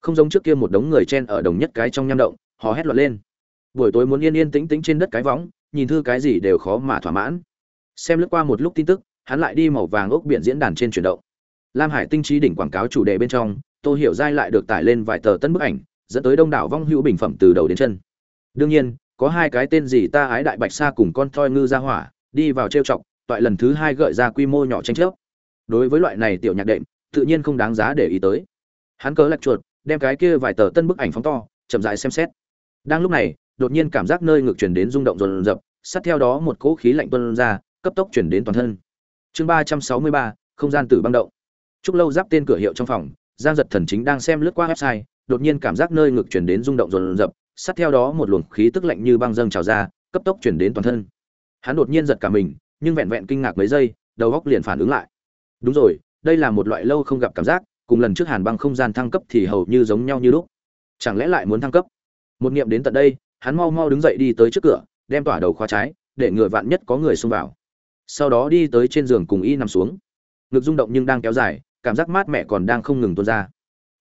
A: Không giống trước kia một đống người chen ở đồng nhất cái trong nham động họ hét loạn lên. Buổi tối muốn yên yên tĩnh tĩnh trên đất cái võng, nhìn thư cái gì đều khó mà thỏa mãn. Xem lướt qua một lúc tin tức, hắn lại đi màu vàng ốc biển diễn đàn trên chuyển động. Lam hải tinh trí đỉnh quảng cáo chủ đề bên trong, tô hiểu giai lại được tải lên vài tờ tân bức ảnh, dẫn tới đông đảo vong hữu bình phẩm từ đầu đến chân. Đương nhiên có hai cái tên gì ta ái đại bạch sa cùng con thoi ngư ra hỏa, đi vào trêu chọc, toại lần thứ hai gợi ra quy mô nhỏ tranh chấp. Đối với loại này tiểu nhạc đệm, tự nhiên không đáng giá để ý tới. Hắn cớ lạch chuột, đem cái kia vài tờ tân bức ảnh phóng to, chậm rãi xem xét. Đang lúc này, đột nhiên cảm giác nơi ngực truyền đến rung động rồn rập, sát theo đó một cỗ khí lạnh tuân ra, cấp tốc chuyển đến toàn thân. Chương ba trăm sáu mươi ba, không gian tử băng động. Chúc lâu giáp tên cửa hiệu trong phòng, giang giật thần chính đang xem lướt qua website đột nhiên cảm giác nơi ngực chuyển đến rung động rồn rập, sát theo đó một luồng khí tức lạnh như băng dâng trào ra, cấp tốc chuyển đến toàn thân. Hắn đột nhiên giật cả mình, nhưng vẹn vẹn kinh ngạc mấy giây, đầu góc liền phản ứng lại. Đúng rồi, đây là một loại lâu không gặp cảm giác, cùng lần trước hàn băng không gian thăng cấp thì hầu như giống nhau như lúc. Chẳng lẽ lại muốn thăng cấp? Một niệm đến tận đây, hắn mau mau đứng dậy đi tới trước cửa, đem tỏa đầu khóa trái, để người vạn nhất có người xông vào. Sau đó đi tới trên giường cùng y nằm xuống. Ngực rung động nhưng đang kéo dài, cảm giác mát mẻ còn đang không ngừng tuôn ra.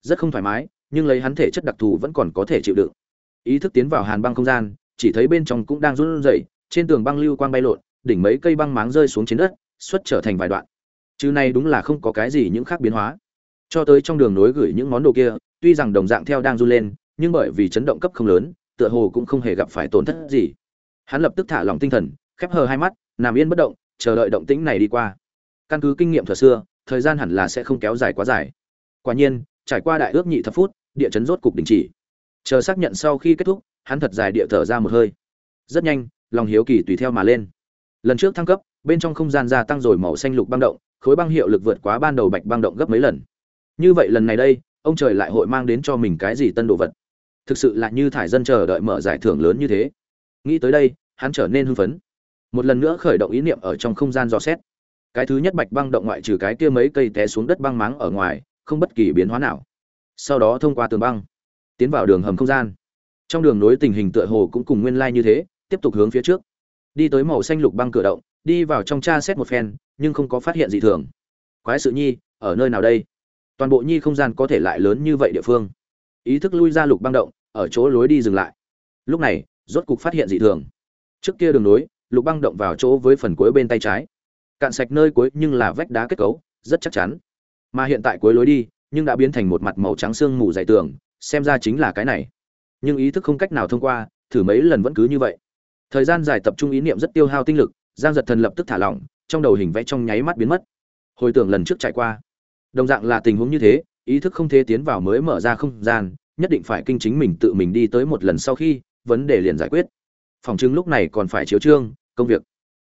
A: Rất không thoải mái nhưng lấy hắn thể chất đặc thù vẫn còn có thể chịu đựng. Ý thức tiến vào hàn băng không gian, chỉ thấy bên trong cũng đang run rẩy, trên tường băng lưu quang bay lộn, đỉnh mấy cây băng máng rơi xuống trên đất, xuất trở thành vài đoạn. Chứ này đúng là không có cái gì những khác biến hóa. Cho tới trong đường nối gửi những món đồ kia, tuy rằng đồng dạng theo đang run lên, nhưng bởi vì chấn động cấp không lớn, tựa hồ cũng không hề gặp phải tổn thất gì. Hắn lập tức thả lỏng tinh thần, khép hờ hai mắt, nằm yên bất động, chờ đợi động tĩnh này đi qua. Căn cứ kinh nghiệm thừa xưa, thời gian hẳn là sẽ không kéo dài quá dài. Quả nhiên trải qua đại ước nhị thập phút, địa chấn rốt cục đình chỉ. Chờ xác nhận sau khi kết thúc, hắn thật dài địa thở ra một hơi. Rất nhanh, lòng hiếu kỳ tùy theo mà lên. Lần trước thăng cấp, bên trong không gian gia tăng rồi màu xanh lục băng động, khối băng hiệu lực vượt quá ban đầu bạch băng động gấp mấy lần. Như vậy lần này đây, ông trời lại hội mang đến cho mình cái gì tân đồ vật? Thực sự là như thải dân chờ đợi mở giải thưởng lớn như thế. Nghĩ tới đây, hắn trở nên hưng phấn. Một lần nữa khởi động ý niệm ở trong không gian dò xét. Cái thứ nhất bạch băng động ngoại trừ cái kia mấy cây té xuống đất băng máng ở ngoài không bất kỳ biến hóa nào. Sau đó thông qua tường băng, tiến vào đường hầm không gian. Trong đường nối tình hình tựa hồ cũng cùng nguyên lai như thế, tiếp tục hướng phía trước. Đi tới màu xanh lục băng cửa động, đi vào trong tra xét một phen, nhưng không có phát hiện gì thường. Quái sự nhi, ở nơi nào đây? Toàn bộ nhi không gian có thể lại lớn như vậy địa phương. Ý thức lui ra lục băng động, ở chỗ lối đi dừng lại. Lúc này, rốt cục phát hiện dị thường. Trước kia đường nối, lục băng động vào chỗ với phần cuối bên tay trái. Cạn sạch nơi cuối nhưng là vách đá kết cấu, rất chắc chắn mà hiện tại cuối lối đi, nhưng đã biến thành một mặt màu trắng xương mù dày tường, xem ra chính là cái này. Nhưng ý thức không cách nào thông qua, thử mấy lần vẫn cứ như vậy. Thời gian dài tập trung ý niệm rất tiêu hao tinh lực, giang giật thần lập tức thả lỏng, trong đầu hình vẽ trong nháy mắt biến mất. Hồi tưởng lần trước trải qua, đồng dạng là tình huống như thế, ý thức không thể tiến vào mới mở ra không gian, nhất định phải kinh chính mình tự mình đi tới một lần sau khi, vấn đề liền giải quyết. Phòng chứng lúc này còn phải chiếu trương, công việc.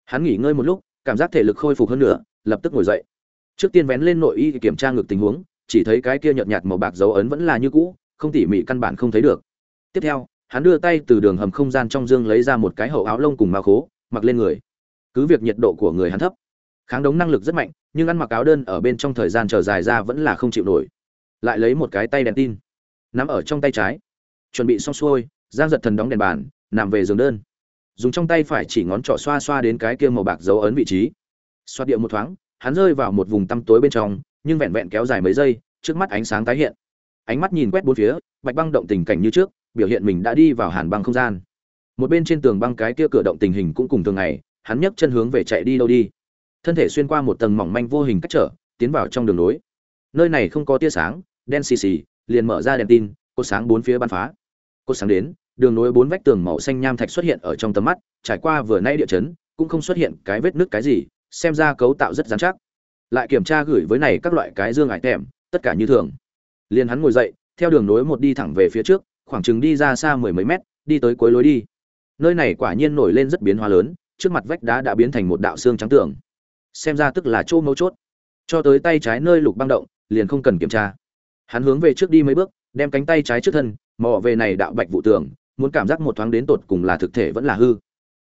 A: Hắn nghỉ ngơi một lúc, cảm giác thể lực khôi phục hơn nữa, lập tức ngồi dậy trước tiên vén lên nội y kiểm tra ngược tình huống, chỉ thấy cái kia nhợt nhạt màu bạc dấu ấn vẫn là như cũ, không tỉ mỉ căn bản không thấy được. Tiếp theo, hắn đưa tay từ đường hầm không gian trong dương lấy ra một cái hậu áo lông cùng mao khố, mặc lên người. Cứ việc nhiệt độ của người hắn thấp, kháng đống năng lực rất mạnh, nhưng ăn mặc áo đơn ở bên trong thời gian chờ dài ra vẫn là không chịu nổi. Lại lấy một cái tay đèn tin, nắm ở trong tay trái. Chuẩn bị xong xuôi, giang giật thần đóng đèn bàn, nằm về giường đơn. Dùng trong tay phải chỉ ngón trỏ xoa xoa đến cái kia màu bạc dấu ấn vị trí. Xoa điệu một thoáng hắn rơi vào một vùng tăm tối bên trong, nhưng vẹn vẹn kéo dài mấy giây, trước mắt ánh sáng tái hiện. Ánh mắt nhìn quét bốn phía, bạch băng động tình cảnh như trước, biểu hiện mình đã đi vào hàn băng không gian. Một bên trên tường băng cái kia cửa động tình hình cũng cùng thường ngày, hắn nhấc chân hướng về chạy đi đâu đi. Thân thể xuyên qua một tầng mỏng manh vô hình cách trở, tiến vào trong đường nối nơi này không có tia sáng, đen xì xì, liền mở ra đèn tin cột sáng bốn phía bắn phá. Cột sáng đến, đường nối bốn vách tường màu xanh nham thạch xuất hiện ở trong tầm mắt, trải qua vừa nay địa chấn, cũng không xuất hiện cái vết nứt cái gì xem ra cấu tạo rất dán chắc. Lại kiểm tra gửi với này các loại cái dương ải tèm tất cả như thường. Liền hắn ngồi dậy, theo đường nối một đi thẳng về phía trước, khoảng chừng đi ra xa mười mấy mét, đi tới cuối lối đi. Nơi này quả nhiên nổi lên rất biến hóa lớn, trước mặt vách đá đã biến thành một đạo xương trắng tường. Xem ra tức là chỗ mấu chốt. Cho tới tay trái nơi lục băng động, liền không cần kiểm tra. Hắn hướng về trước đi mấy bước, đem cánh tay trái trước thân, mò về này đạo bạch vụ tường, muốn cảm giác một thoáng đến tột cùng là thực thể vẫn là hư.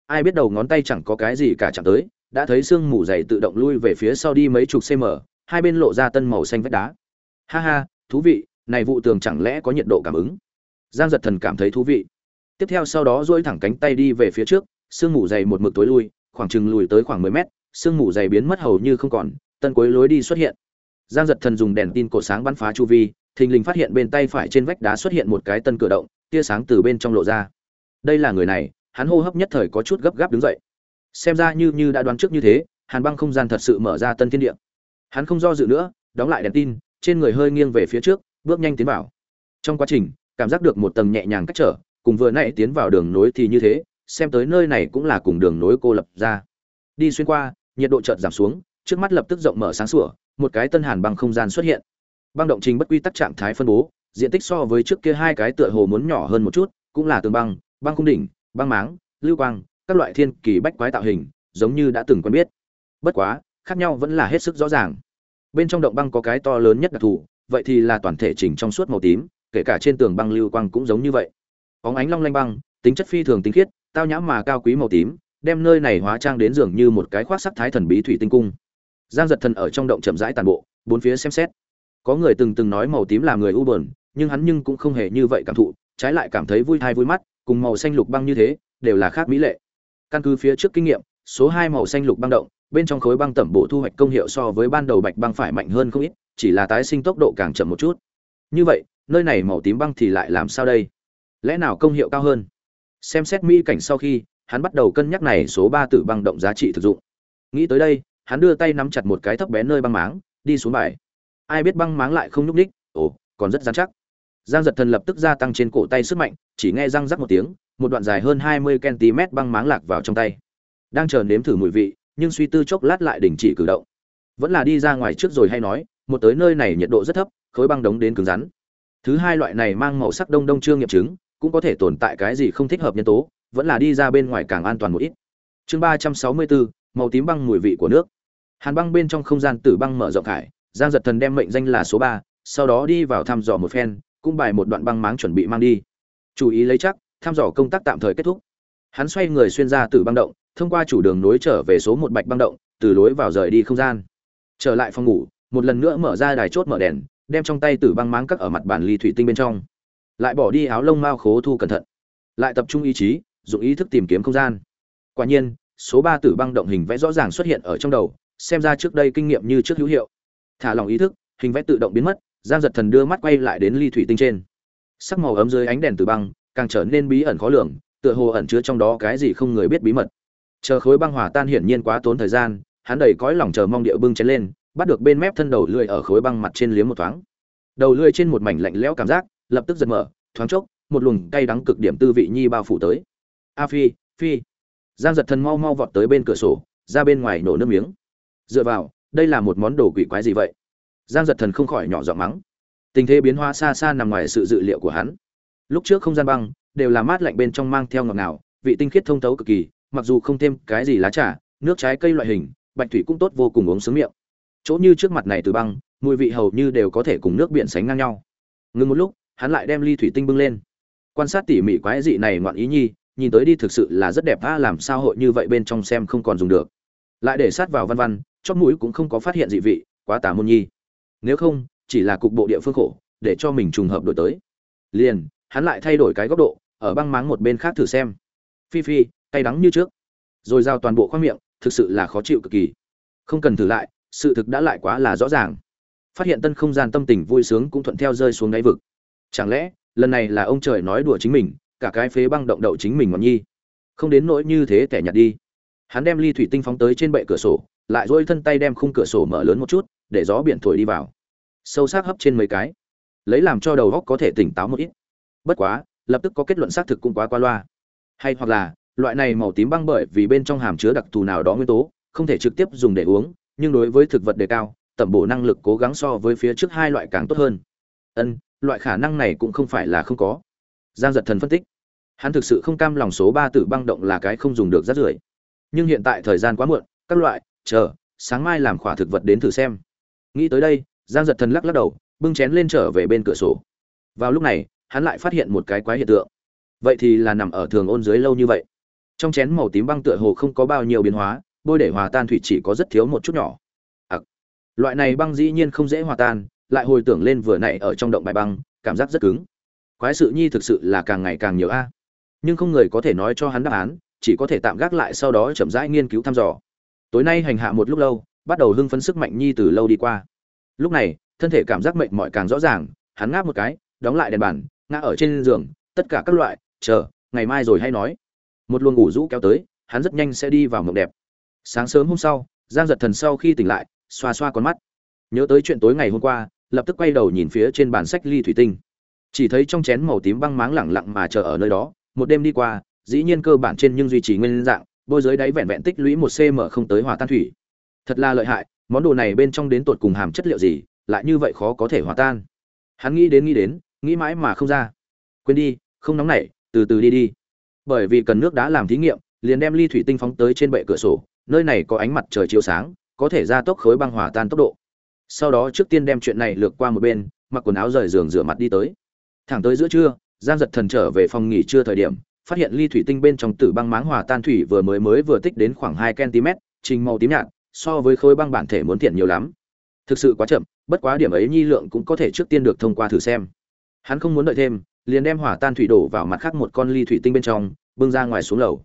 A: Ai biết đầu ngón tay chẳng có cái gì cả chạm tới đã thấy xương mù dày tự động lui về phía sau đi mấy chục cm hai bên lộ ra tân màu xanh vách đá. Ha ha, thú vị, này vụ tường chẳng lẽ có nhiệt độ cảm ứng? Giang giật thần cảm thấy thú vị. Tiếp theo sau đó duỗi thẳng cánh tay đi về phía trước, sương mù dày một mực tối lui, khoảng chừng lùi tới khoảng mười mét, sương mù dày biến mất hầu như không còn, tân cuối lối đi xuất hiện. Giang giật thần dùng đèn tin cổ sáng bắn phá chu vi, thình lình phát hiện bên tay phải trên vách đá xuất hiện một cái tân cửa động, tia sáng từ bên trong lộ ra. Đây là người này, hắn hô hấp nhất thời có chút gấp gáp đứng dậy xem ra như như đã đoán trước như thế, hàn băng không gian thật sự mở ra tân thiên địa. Hắn không do dự nữa, đóng lại đèn tin, trên người hơi nghiêng về phía trước, bước nhanh tiến vào. Trong quá trình, cảm giác được một tầng nhẹ nhàng cách trở, cùng vừa nãy tiến vào đường nối thì như thế, xem tới nơi này cũng là cùng đường nối cô lập ra. Đi xuyên qua, nhiệt độ chợt giảm xuống, trước mắt lập tức rộng mở sáng sủa, một cái tân hàn băng không gian xuất hiện. Băng động trình bất quy tắc trạng thái phân bố, diện tích so với trước kia hai cái tựa hồ muốn nhỏ hơn một chút, cũng là tường băng băng cung đỉnh, băng máng, lưu quang các loại thiên kỳ bách quái tạo hình, giống như đã từng quen biết. Bất quá, khác nhau vẫn là hết sức rõ ràng. Bên trong động băng có cái to lớn nhất đặc thù, vậy thì là toàn thể chỉnh trong suốt màu tím, kể cả trên tường băng lưu quang cũng giống như vậy. Bóng ánh long lanh băng, tính chất phi thường tinh khiết, tao nhã mà cao quý màu tím, đem nơi này hóa trang đến dường như một cái khoác sắc thái thần bí thủy tinh cung. Giang giật thần ở trong động chậm rãi tàn bộ, bốn phía xem xét. Có người từng từng nói màu tím là người u buồn, nhưng hắn nhưng cũng không hề như vậy cảm thụ, trái lại cảm thấy vui thai vui mắt, cùng màu xanh lục băng như thế, đều là khác mỹ lệ căn cứ phía trước kinh nghiệm, số hai màu xanh lục băng động, bên trong khối băng tẩm bộ thu hoạch công hiệu so với ban đầu bạch băng phải mạnh hơn không ít, chỉ là tái sinh tốc độ càng chậm một chút. Như vậy, nơi này màu tím băng thì lại làm sao đây? Lẽ nào công hiệu cao hơn? Xem xét mỹ cảnh sau khi, hắn bắt đầu cân nhắc này số ba tử băng động giá trị thực dụng. Nghĩ tới đây, hắn đưa tay nắm chặt một cái thấp bé nơi băng máng, đi xuống bài. Ai biết băng máng lại không nhúc ních ồ, còn rất dán chắc. Giang giật thần lập tức gia tăng trên cổ tay sức mạnh, chỉ nghe răng rắc một tiếng một đoạn dài hơn hai mươi cm băng máng lạc vào trong tay. Đang chờ nếm thử mùi vị nhưng suy tư chốc lát lại đình chỉ cử động. Vẫn là đi ra ngoài trước rồi hay nói một tới nơi này nhiệt độ rất thấp khối băng đống đến cứng rắn. Thứ hai loại này mang màu sắc đông đông trương nghiệm chứng cũng có thể tồn tại cái gì không thích hợp nhân tố vẫn là đi ra bên ngoài càng an toàn một ít. Chương ba trăm sáu mươi bốn màu tím băng mùi vị của nước. Hàn băng bên trong không gian tử băng mở rộng hải, giang giật thần đem mệnh danh là số ba sau đó đi vào thăm dò một phen cũng bài một đoạn băng máng chuẩn bị mang đi. Chú ý lấy chắc thăm dò công tác tạm thời kết thúc. Hắn xoay người xuyên ra từ băng động, thông qua chủ đường nối trở về số một bạch băng động, từ lối vào rời đi không gian. Trở lại phòng ngủ, một lần nữa mở ra đài chốt mở đèn, đem trong tay tử băng máng cắt ở mặt bàn ly thủy tinh bên trong. Lại bỏ đi áo lông mao khố thu cẩn thận. Lại tập trung ý chí dùng ý thức tìm kiếm không gian. Quả nhiên, số ba tử băng động hình vẽ rõ ràng xuất hiện ở trong đầu, xem ra trước đây kinh nghiệm như trước hữu hiệu. Thả lòng ý thức, hình vẽ tự động biến mất, giang giật thần đưa mắt quay lại đến ly thủy tinh trên. Sắc màu ấm dưới ánh đèn từ băng càng trở nên bí ẩn khó lường, tựa hồ ẩn chứa trong đó cái gì không người biết bí mật. Chờ khối băng hòa tan hiển nhiên quá tốn thời gian, hắn đầy cõi lòng chờ mong địa bưng chén lên, bắt được bên mép thân đầu lưỡi ở khối băng mặt trên liếm một thoáng. Đầu lưỡi trên một mảnh lạnh lẽo cảm giác, lập tức giật mở, thoáng chốc, một luồng cay đắng cực điểm tư vị nhi bao phủ tới. A phi phi. Giang giật thần mau mau vọt tới bên cửa sổ, ra bên ngoài nổ nước miếng. Dựa vào, đây là một món đồ quỷ quái gì vậy? Giang giật thần không khỏi nhỏ giọng mắng. Tình thế biến hóa xa xa nằm ngoài sự dự liệu của hắn lúc trước không gian băng, đều là mát lạnh bên trong mang theo ngọt ngào, vị tinh khiết thông thấu cực kỳ, mặc dù không thêm cái gì lá trà, nước trái cây loại hình, bạch thủy cũng tốt vô cùng uống sướng miệng. Chỗ như trước mặt này từ băng, mùi vị hầu như đều có thể cùng nước biển sánh ngang nhau. Ngừng một lúc, hắn lại đem ly thủy tinh bưng lên. Quan sát tỉ mỉ quái dị này ngoạn ý nhi, nhìn tới đi thực sự là rất đẹp tha làm sao hội như vậy bên trong xem không còn dùng được. Lại để sát vào văn văn chót mũi cũng không có phát hiện dị vị, quá tà môn nhi. Nếu không, chỉ là cục bộ địa phương khổ, để cho mình trùng hợp đổi tới. Liền hắn lại thay đổi cái góc độ, ở băng máng một bên khác thử xem. Phi phi, cay đắng như trước. Rồi giao toàn bộ khoang miệng, thực sự là khó chịu cực kỳ. Không cần thử lại, sự thực đã lại quá là rõ ràng. Phát hiện tân không gian tâm tình vui sướng cũng thuận theo rơi xuống đáy vực. Chẳng lẽ, lần này là ông trời nói đùa chính mình, cả cái phế băng động đậu chính mình ngọn nhi? Không đến nỗi như thế tẻ nhặt đi. Hắn đem ly thủy tinh phóng tới trên bệ cửa sổ, lại dỗi thân tay đem khung cửa sổ mở lớn một chút, để gió biển thổi đi vào. Sâu sắc hấp trên mấy cái. Lấy làm cho đầu góc có thể tỉnh táo một ít bất quá, lập tức có kết luận xác thực cũng quá qua loa. Hay hoặc là, loại này màu tím băng bởi vì bên trong hàm chứa đặc thù nào đó nguyên tố, không thể trực tiếp dùng để uống, nhưng đối với thực vật đề cao, tẩm bổ năng lực cố gắng so với phía trước hai loại càng tốt hơn. Ân, loại khả năng này cũng không phải là không có. Giang giật thần phân tích. Hắn thực sự không cam lòng số ba tử băng động là cái không dùng được rất rưởi. Nhưng hiện tại thời gian quá muộn, các loại, chờ, sáng mai làm khỏa thực vật đến thử xem. Nghĩ tới đây, giang giật thần lắc lắc đầu, bưng chén lên trở về bên cửa sổ. Vào lúc này hắn lại phát hiện một cái quái hiện tượng. Vậy thì là nằm ở thường ôn dưới lâu như vậy. Trong chén màu tím băng tựa hồ không có bao nhiêu biến hóa bôi để hòa tan thủy chỉ có rất thiếu một chút nhỏ. À, loại này băng dĩ nhiên không dễ hòa tan lại hồi tưởng lên vừa nãy ở trong động bài băng cảm giác rất cứng. Quái sự nhi thực sự là càng ngày càng nhiều a. Nhưng không người có thể nói cho hắn đáp án chỉ có thể tạm gác lại sau đó chậm rãi nghiên cứu thăm dò. Tối nay hành hạ một lúc lâu bắt đầu hưng phấn sức mạnh nhi từ lâu đi qua. Lúc này thân thể cảm giác mệt mỏi càng rõ ràng hắn ngáp một cái đóng lại đèn bàn ngã ở trên giường, tất cả các loại, chờ, ngày mai rồi hay nói. Một luồng ngủ rũ kéo tới, hắn rất nhanh sẽ đi vào mộng đẹp. Sáng sớm hôm sau, giang giật thần sau khi tỉnh lại, xoa xoa con mắt. Nhớ tới chuyện tối ngày hôm qua, lập tức quay đầu nhìn phía trên bàn sách ly thủy tinh. Chỉ thấy trong chén màu tím băng máng lẳng lặng mà chờ ở nơi đó, một đêm đi qua, dĩ nhiên cơ bản trên nhưng duy trì nguyên dạng, bôi dưới đáy vẹn vẹn tích lũy một cm không tới hòa tan thủy. Thật là lợi hại, món đồ này bên trong đến tột cùng hàm chất liệu gì, lại như vậy khó có thể hòa tan. Hắn nghĩ đến nghĩ đến nghĩ mãi mà không ra. Quên đi, không nóng nảy, từ từ đi đi. Bởi vì cần nước đã làm thí nghiệm, liền đem ly thủy tinh phóng tới trên bệ cửa sổ, nơi này có ánh mặt trời chiếu sáng, có thể gia tốc khối băng hòa tan tốc độ. Sau đó trước tiên đem chuyện này lược qua một bên, mặc quần áo rời giường rửa mặt đi tới. Thẳng tới giữa trưa, giang giật thần trở về phòng nghỉ trưa thời điểm, phát hiện ly thủy tinh bên trong tử băng máng hòa tan thủy vừa mới mới vừa tích đến khoảng hai cm, trình màu tím nhạt, so với khối băng bản thể muốn thiện nhiều lắm. Thực sự quá chậm, bất quá điểm ấy nhi lượng cũng có thể trước tiên được thông qua thử xem hắn không muốn đợi thêm, liền đem hỏa tan thủy đổ vào mặt khác một con ly thủy tinh bên trong, bưng ra ngoài xuống lầu.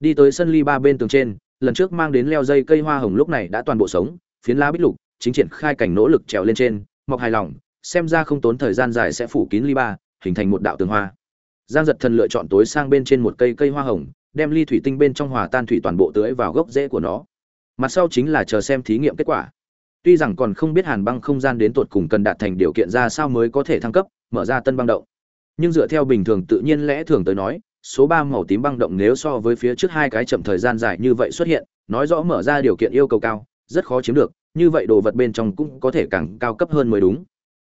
A: Đi tới sân ly ba bên tường trên, lần trước mang đến leo dây cây hoa hồng lúc này đã toàn bộ sống, phiến lá bích lục, chính triển khai cảnh nỗ lực trèo lên trên, mọc hài lòng, xem ra không tốn thời gian dài sẽ phủ kín ly ba, hình thành một đạo tường hoa. Giang giật thần lựa chọn tối sang bên trên một cây cây hoa hồng, đem ly thủy tinh bên trong hòa tan thủy toàn bộ tưới vào gốc rễ của nó. Mặt sau chính là chờ xem thí nghiệm kết quả tuy rằng còn không biết hàn băng không gian đến tột cùng cần đạt thành điều kiện ra sao mới có thể thăng cấp, mở ra tân băng động. Nhưng dựa theo bình thường tự nhiên lẽ thường tới nói, số ba màu tím băng động nếu so với phía trước hai cái chậm thời gian dài như vậy xuất hiện, nói rõ mở ra điều kiện yêu cầu cao, rất khó chiếm được, như vậy đồ vật bên trong cũng có thể càng cao cấp hơn mới đúng.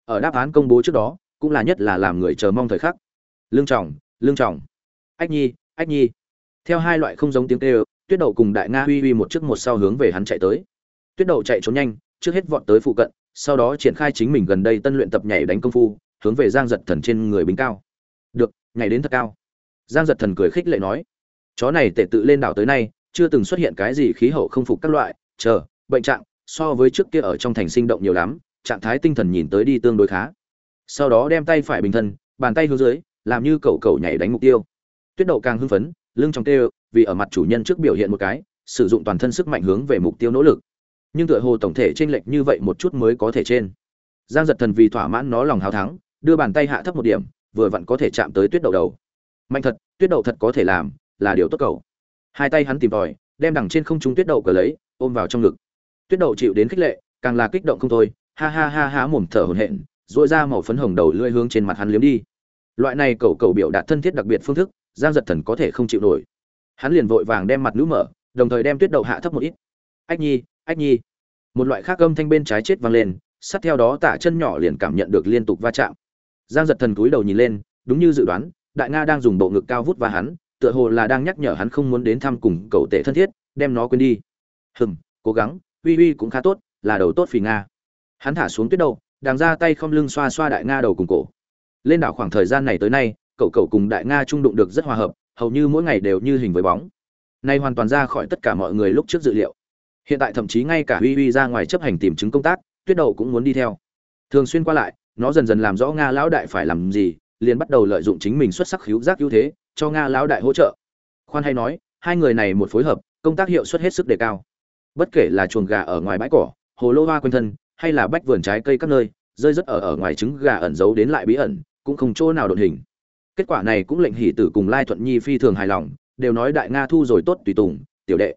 A: Ở đáp án công bố trước đó, cũng là nhất là làm người chờ mong thời khắc. Lương trọng lương trọng. Ách nhi ách nhi. Theo hai loại không giống tiếng tê tuyết đậu cùng đại nga huy huy một trước một sau hướng về hắn chạy tới. Tuyết đậu chạy trốn nhanh trước hết vọt tới phụ cận, sau đó triển khai chính mình gần đây tân luyện tập nhảy đánh công phu, hướng về giang giật thần trên người bính cao. Được, nhảy đến thật cao. Giang giật thần cười khích lệ nói, chó này tệ tự lên đảo tới nay, chưa từng xuất hiện cái gì khí hậu không phục các loại, chờ, bệnh trạng, so với trước kia ở trong thành sinh động nhiều lắm, trạng thái tinh thần nhìn tới đi tương đối khá. Sau đó đem tay phải bình thân, bàn tay hướng dưới, làm như cậu cậu nhảy đánh mục tiêu. Tuyết đậu càng hưng phấn, lưng trong tê, vì ở mặt chủ nhân trước biểu hiện một cái, sử dụng toàn thân sức mạnh hướng về mục tiêu nỗ lực nhưng tựa hồ tổng thể chênh lệch như vậy một chút mới có thể trên. Giang giật thần vì thỏa mãn nó lòng hào thắng, đưa bàn tay hạ thấp một điểm, vừa vặn có thể chạm tới tuyết đậu đầu. Mạnh thật, tuyết đậu thật có thể làm, là điều tốt cầu hai tay hắn tìm tòi, đem đằng trên không trung tuyết đậu cờ lấy, ôm vào trong ngực. Tuyết đậu chịu đến khích lệ, càng là kích động không thôi, ha ha ha ha mồm thở hổn hển dội ra màu phấn hồng đầu lưỡi hướng trên mặt hắn liếm đi. Loại này cầu cầu biểu đạt thân thiết đặc biệt phương thức, giang giật thần có thể không chịu nổi. Hắn liền vội vàng đem mặt nữ mở, đồng thời đem tuyết đậu hạ thấp một ít. Ách nhi ách nhi. Một loại khác âm thanh bên trái chết vang lên, sát theo đó tả chân nhỏ liền cảm nhận được liên tục va chạm. Giang giật thần cúi đầu nhìn lên, đúng như dự đoán, đại nga đang dùng bộ ngực cao vút và hắn, tựa hồ là đang nhắc nhở hắn không muốn đến thăm cùng cậu tệ thân thiết, đem nó quên đi. Hừm, cố gắng, uy uy cũng khá tốt, là đầu tốt phì nga. Hắn thả xuống tuyết đầu, đàng ra tay không lưng xoa xoa đại nga đầu cùng cổ. Lên đảo khoảng thời gian này tới nay, cậu cậu cùng đại nga trung đụng được rất hòa hợp, hầu như mỗi ngày đều như hình với bóng. Nay hoàn toàn ra khỏi tất cả mọi người lúc trước dự liệu hiện tại thậm chí ngay cả uy uy ra ngoài chấp hành tìm chứng công tác, tuyết đầu cũng muốn đi theo. Thường xuyên qua lại, nó dần dần làm rõ nga lão đại phải làm gì, liền bắt đầu lợi dụng chính mình xuất sắc khiếu giác ưu thế, cho nga lão đại hỗ trợ. Khoan hay nói, hai người này một phối hợp, công tác hiệu suất hết sức đề cao. Bất kể là chuồng gà ở ngoài bãi cỏ, hồ lô hoa quanh thân, hay là bách vườn trái cây các nơi, rơi rất ở ở ngoài trứng gà ẩn giấu đến lại bí ẩn, cũng không chỗ nào đột hình. Kết quả này cũng lệnh hỷ tử cùng lai thuận nhi phi thường hài lòng, đều nói đại nga thu rồi tốt tùy tùng, tiểu đệ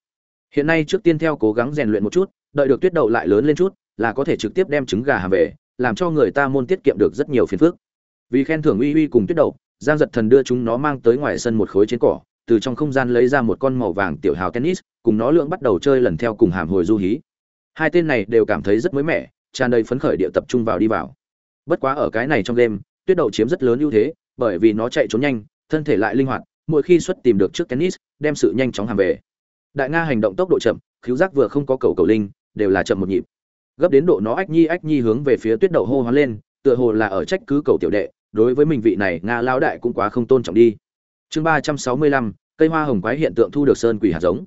A: hiện nay trước tiên theo cố gắng rèn luyện một chút, đợi được tuyết đậu lại lớn lên chút, là có thể trực tiếp đem trứng gà hàm về, làm cho người ta môn tiết kiệm được rất nhiều phiền phức. Vì khen thưởng uy uy cùng tuyết đậu, giang giật thần đưa chúng nó mang tới ngoài sân một khối trên cỏ, từ trong không gian lấy ra một con màu vàng tiểu hào tennis, cùng nó lượng bắt đầu chơi lần theo cùng hàm hồi du hí. Hai tên này đều cảm thấy rất mới mẻ, tràn đầy phấn khởi địa tập trung vào đi vào. Bất quá ở cái này trong đêm tuyết đậu chiếm rất lớn ưu thế, bởi vì nó chạy trốn nhanh, thân thể lại linh hoạt, mỗi khi xuất tìm được trước tennis, đem sự nhanh chóng hàm về đại nga hành động tốc độ chậm khiếu giác vừa không có cầu cầu linh, đều là chậm một nhịp. Gấp đến độ nó ách nhi ách nhi hướng về phía tuyết đậu hô hoán lên, tựa hồ là ở trách cứ cầu tiểu đệ, đối với mình vị này nga lao đại cũng quá không tôn trọng đi. Chương ba trăm sáu mươi lăm, cây hoa hồng quái hiện tượng thu được sơn quỷ hạt giống.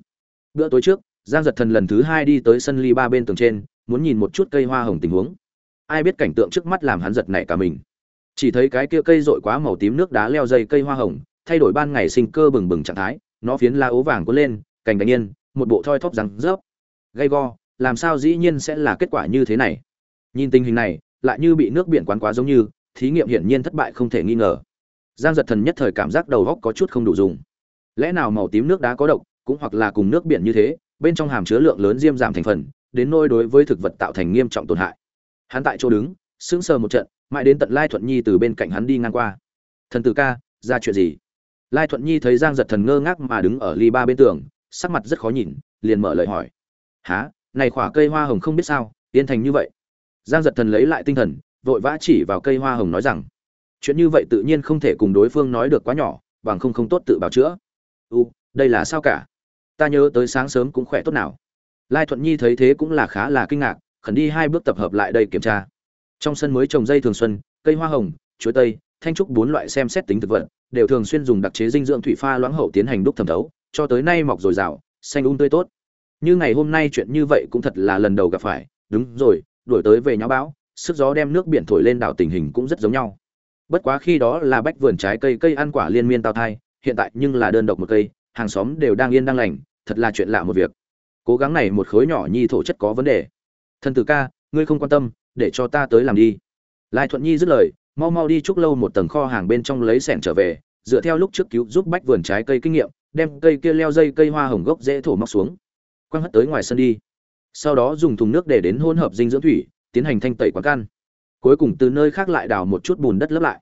A: Bữa tối trước, giang giật thần lần thứ hai đi tới sân ly ba bên tường trên, muốn nhìn một chút cây hoa hồng tình huống. Ai biết cảnh tượng trước mắt làm hắn giật nảy cả mình. Chỉ thấy cái kia cây rội quá màu tím nước đá leo dây cây hoa hồng, thay đổi ban ngày sinh cơ bừng bừng trạng thái, nó phiến la ố vàng cuốn lên cành đánh yên một bộ thoi thóp răng rớp. Gay go, làm sao dĩ nhiên sẽ là kết quả như thế này? Nhìn tình hình này, lại như bị nước biển quán quá giống như, thí nghiệm hiển nhiên thất bại không thể nghi ngờ. Giang giật thần nhất thời cảm giác đầu góc có chút không đủ dùng. Lẽ nào màu tím nước đá có độc, cũng hoặc là cùng nước biển như thế, bên trong hàm chứa lượng lớn diêm giảm thành phần, đến nôi đối với thực vật tạo thành nghiêm trọng tổn hại. Hắn tại chỗ đứng, sững sờ một trận, mãi đến tận lai thuận nhi từ bên cạnh hắn đi ngang qua. Thần tử ca, ra chuyện gì? Lai thuận nhi thấy giang giật thần ngơ ngác mà đứng ở ly ba bên tường sắc mặt rất khó nhìn, liền mở lời hỏi. Há này khỏa cây hoa hồng không biết sao, yên thành như vậy. Giang giật thần lấy lại tinh thần, vội vã chỉ vào cây hoa hồng nói rằng, chuyện như vậy tự nhiên không thể cùng đối phương nói được quá nhỏ, bằng không không tốt tự bào chữa. U đây là sao cả? Ta nhớ tới sáng sớm cũng khỏe tốt nào. Lai thuận nhi thấy thế cũng là khá là kinh ngạc, khẩn đi hai bước tập hợp lại đây kiểm tra. Trong sân mới trồng dây thường xuân, cây hoa hồng, chuối tây, thanh trúc bốn loại xem xét tính thực vật, đều thường xuyên dùng đặc chế dinh dưỡng thủy pha loãng hậu tiến hành đúc thẩm thấu cho tới nay mọc dồi dào, xanh um tươi tốt. Như ngày hôm nay chuyện như vậy cũng thật là lần đầu gặp phải. Đúng rồi, đuổi tới về nháo bão, sức gió đem nước biển thổi lên đảo tình hình cũng rất giống nhau. Bất quá khi đó là bách vườn trái cây cây ăn quả liên miên tao thai, hiện tại nhưng là đơn độc một cây, hàng xóm đều đang yên đang lành, thật là chuyện lạ một việc. Cố gắng này một khối nhỏ nhi thổ chất có vấn đề. Thần tử ca, ngươi không quan tâm, để cho ta tới làm đi. Lai thuận nhi dứt lời, mau mau đi chúc lâu một tầng kho hàng bên trong lấy sẻn trở về, dựa theo lúc trước cứu giúp bách vườn trái cây kinh nghiệm đem cây kia leo dây cây hoa hồng gốc dễ thổ móc xuống, quăng hất tới ngoài sân đi. Sau đó dùng thùng nước để đến hỗn hợp dinh dưỡng thủy, tiến hành thanh tẩy quán căn. Cuối cùng từ nơi khác lại đào một chút bùn đất lấp lại.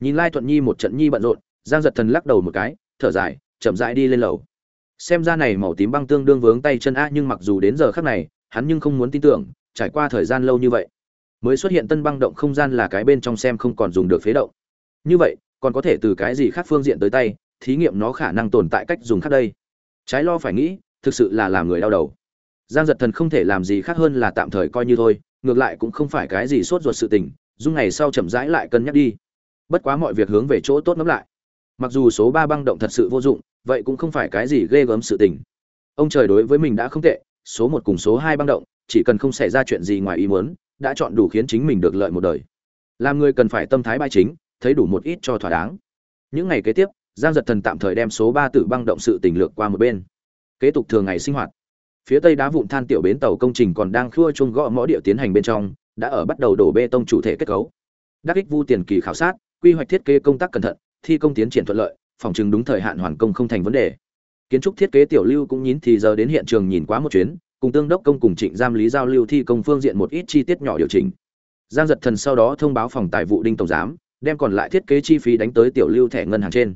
A: Nhìn lai thuận nhi một trận nhi bận rộn, giang giật thần lắc đầu một cái, thở dài, chậm rãi đi lên lầu. Xem ra này màu tím băng tương đương vướng tay chân a, nhưng mặc dù đến giờ khác này, hắn nhưng không muốn tin tưởng, trải qua thời gian lâu như vậy, mới xuất hiện tân băng động không gian là cái bên trong xem không còn dùng được phế động. Như vậy, còn có thể từ cái gì khác phương diện tới tay thí nghiệm nó khả năng tồn tại cách dùng khác đây. Trái lo phải nghĩ, thực sự là làm người đau đầu. Giang giật thần không thể làm gì khác hơn là tạm thời coi như thôi, ngược lại cũng không phải cái gì sốt ruột sự tình dung ngày sau chậm rãi lại cân nhắc đi. Bất quá mọi việc hướng về chỗ tốt lắm lại. Mặc dù số ba băng động thật sự vô dụng, vậy cũng không phải cái gì ghê gớm sự tình. Ông trời đối với mình đã không tệ, số một cùng số hai băng động, chỉ cần không xảy ra chuyện gì ngoài ý muốn, đã chọn đủ khiến chính mình được lợi một đời. Làm người cần phải tâm thái bài chính, thấy đủ một ít cho thỏa đáng. Những ngày kế tiếp giang giật thần tạm thời đem số ba tử băng động sự tình lược qua một bên. Kế tục thường ngày sinh hoạt. Phía tây đá vụn than tiểu bến tàu công trình còn đang khua chung gõ mõ địa tiến hành bên trong, đã ở bắt đầu đổ bê tông chủ thể kết cấu. Đắc ích vu tiền kỳ khảo sát, quy hoạch thiết kế công tác cẩn thận, thi công tiến triển thuận lợi, phòng chứng đúng thời hạn hoàn công không thành vấn đề. Kiến trúc thiết kế tiểu lưu cũng nhín thì giờ đến hiện trường nhìn quá một chuyến, cùng tương đốc công cùng trịnh giam lý giao lưu thi công phương diện một ít chi tiết nhỏ điều chỉnh. Giang giật thần sau đó thông báo phòng tài vụ đinh tổng giám, đem còn lại thiết kế chi phí đánh tới tiểu lưu thẻ ngân hàng trên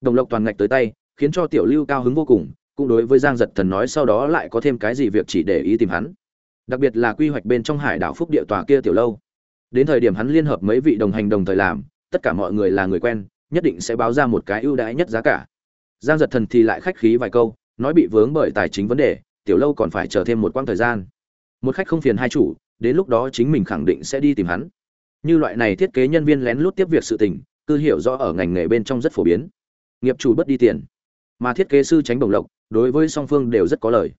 A: đồng lộc toàn ngạch tới tay, khiến cho tiểu lưu cao hứng vô cùng, cũng đối với giang giật thần nói sau đó lại có thêm cái gì việc chỉ để ý tìm hắn. Đặc biệt là quy hoạch bên trong hải đảo phúc địa tòa kia tiểu lâu. Đến thời điểm hắn liên hợp mấy vị đồng hành đồng thời làm, tất cả mọi người là người quen, nhất định sẽ báo ra một cái ưu đãi nhất giá cả. Giang giật thần thì lại khách khí vài câu, nói bị vướng bởi tài chính vấn đề, tiểu lâu còn phải chờ thêm một quãng thời gian. Một khách không phiền hai chủ, đến lúc đó chính mình khẳng định sẽ đi tìm hắn. Như loại này thiết kế nhân viên lén lút tiếp việc sự tình tư hiểu rõ ở ngành nghề bên trong rất phổ biến nghiệp chủ bất đi tiền. Mà thiết kế sư tránh bổng lộc, đối với song phương đều rất có lời.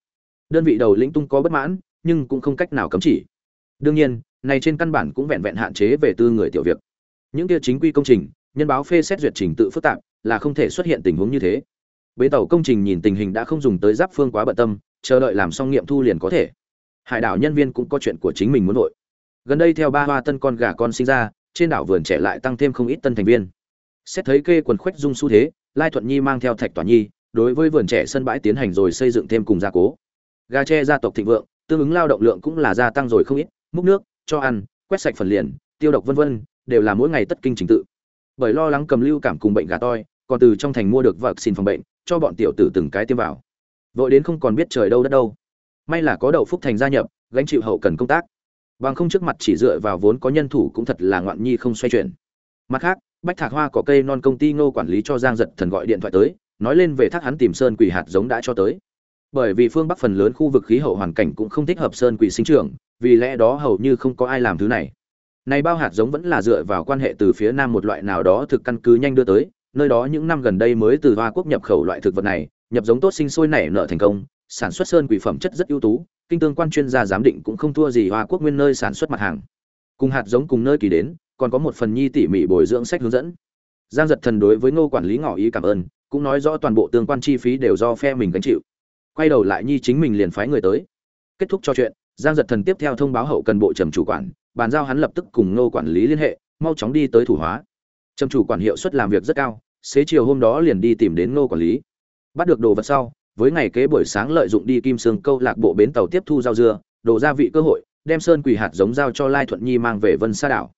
A: Đơn vị đầu lĩnh tung có bất mãn, nhưng cũng không cách nào cấm chỉ. Đương nhiên, này trên căn bản cũng vẹn vẹn hạn chế về tư người tiểu việc. Những kia chính quy công trình, nhân báo phê xét duyệt trình tự phức tạp, là không thể xuất hiện tình huống như thế. Bến tàu công trình nhìn tình hình đã không dùng tới giáp phương quá bận tâm, chờ đợi làm xong nghiệm thu liền có thể. Hải đảo nhân viên cũng có chuyện của chính mình muốn vội. Gần đây theo ba hoa tân con gà con sinh ra, trên đảo vườn trẻ lại tăng thêm không ít tân thành viên. Xét thấy kê quần khoách dung xu thế lai thuận nhi mang theo thạch tỏa nhi, đối với vườn trẻ sân bãi tiến hành rồi xây dựng thêm cùng gia cố. Gà tre gia tộc thịnh vượng, tương ứng lao động lượng cũng là gia tăng rồi không ít, múc nước, cho ăn, quét sạch phần liền, tiêu độc vân vân, đều là mỗi ngày tất kinh trình tự. Bởi lo lắng cầm lưu cảm cùng bệnh gà toi, còn từ trong thành mua được vật xin phòng bệnh, cho bọn tiểu tử từng cái tiêm vào. Vội đến không còn biết trời đâu đất đâu. May là có đậu phúc thành gia nhập, gánh chịu hậu cần công tác. Bằng không trước mặt chỉ dựa vào vốn có nhân thủ cũng thật là ngoạn nhi không xoay chuyển. Mặt khác bách thạc hoa có cây non công ty ngô quản lý cho giang giật thần gọi điện thoại tới, nói lên về thác hắn tìm sơn quỷ hạt giống đã cho tới. Bởi vì phương bắc phần lớn khu vực khí hậu hoàn cảnh cũng không thích hợp sơn quỷ sinh trưởng, vì lẽ đó hầu như không có ai làm thứ này. Này bao hạt giống vẫn là dựa vào quan hệ từ phía nam một loại nào đó thực căn cứ nhanh đưa tới, nơi đó những năm gần đây mới từ hoa quốc nhập khẩu loại thực vật này, nhập giống tốt sinh sôi nảy nở thành công, sản xuất sơn quỷ phẩm chất rất ưu tú, kinh tương quan chuyên gia giám định cũng không thua gì hoa quốc nguyên nơi sản xuất mặt hàng. Cùng hạt giống cùng nơi kỳ đến còn có một phần nhi tỉ mỉ bồi dưỡng sách hướng dẫn. Giang giật thần đối với ngô quản lý ngỏ ý cảm ơn, cũng nói rõ toàn bộ tương quan chi phí đều do phe mình gánh chịu. Quay đầu lại nhi chính mình liền phái người tới. Kết thúc cho chuyện, giang giật thần tiếp theo thông báo hậu cần bộ trầm chủ quản, bàn giao hắn lập tức cùng ngô quản lý liên hệ, mau chóng đi tới thủ hóa. Trầm chủ quản hiệu suất làm việc rất cao, xế chiều hôm đó liền đi tìm đến ngô quản lý. Bắt được đồ vật sau, với ngày kế buổi sáng lợi dụng đi kim sương câu lạc bộ bến tàu tiếp thu rau dưa đồ gia vị cơ hội, đem sơn quỳ hạt giống giao cho lai thuận nhi mang về vân sa đảo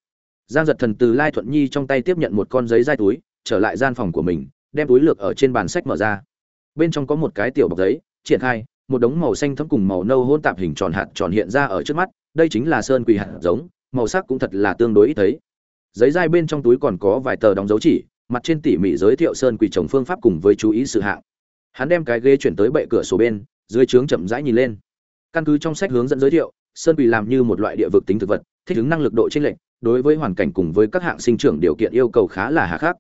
A: giang giật thần từ lai thuận nhi trong tay tiếp nhận một con giấy dai túi, trở lại gian phòng của mình, đem túi lược ở trên bàn sách mở ra. Bên trong có một cái tiểu bọc giấy, triển khai, một đống màu xanh thấm cùng màu nâu hôn tạp hình tròn hạt tròn hiện ra ở trước mắt, đây chính là sơn quỳ hạt giống, màu sắc cũng thật là tương đối ít thấy. Giấy dai bên trong túi còn có vài tờ đóng dấu chỉ, mặt trên tỉ mỉ giới thiệu sơn quỳ trồng phương pháp cùng với chú ý sự hạng. Hắn đem cái ghế chuyển tới bệ cửa sổ bên, dưới trướng chậm rãi nhìn lên. Căn cứ trong sách hướng dẫn giới thiệu, sơn quỳ làm như một loại địa vực tính thực vật, thích ứng năng lực độ chênh lệch đối với hoàn cảnh cùng với các hạng sinh trưởng điều kiện yêu cầu khá là hà khắc.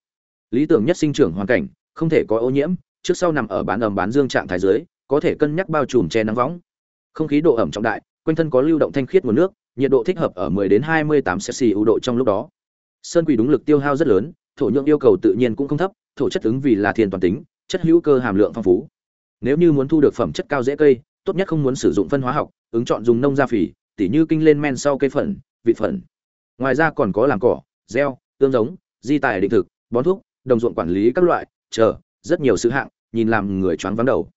A: Lý tưởng nhất sinh trưởng hoàn cảnh, không thể có ô nhiễm, trước sau nằm ở bán ẩm bán dương trạng thái dưới, có thể cân nhắc bao trùm che nắng võng. Không khí độ ẩm trọng đại, quanh thân có lưu động thanh khiết nguồn nước, nhiệt độ thích hợp ở 10 đến 28 Celsius ưu độ trong lúc đó. Sơn quỷ đúng lực tiêu hao rất lớn, thổ nhưỡng yêu cầu tự nhiên cũng không thấp, thổ chất ứng vì là thiên toàn tính, chất hữu cơ hàm lượng phong phú. Nếu như muốn thu được phẩm chất cao dễ cây, tốt nhất không muốn sử dụng phân hóa học, ứng chọn dùng nông gia phỉ, tỉ như kinh lên men sau cây phần vị phần ngoài ra còn có làm cỏ, gieo, tương giống, di tài định thực, bón thuốc, đồng ruộng quản lý các loại, chờ, rất nhiều sự hạng, nhìn làm người choáng vắng đầu.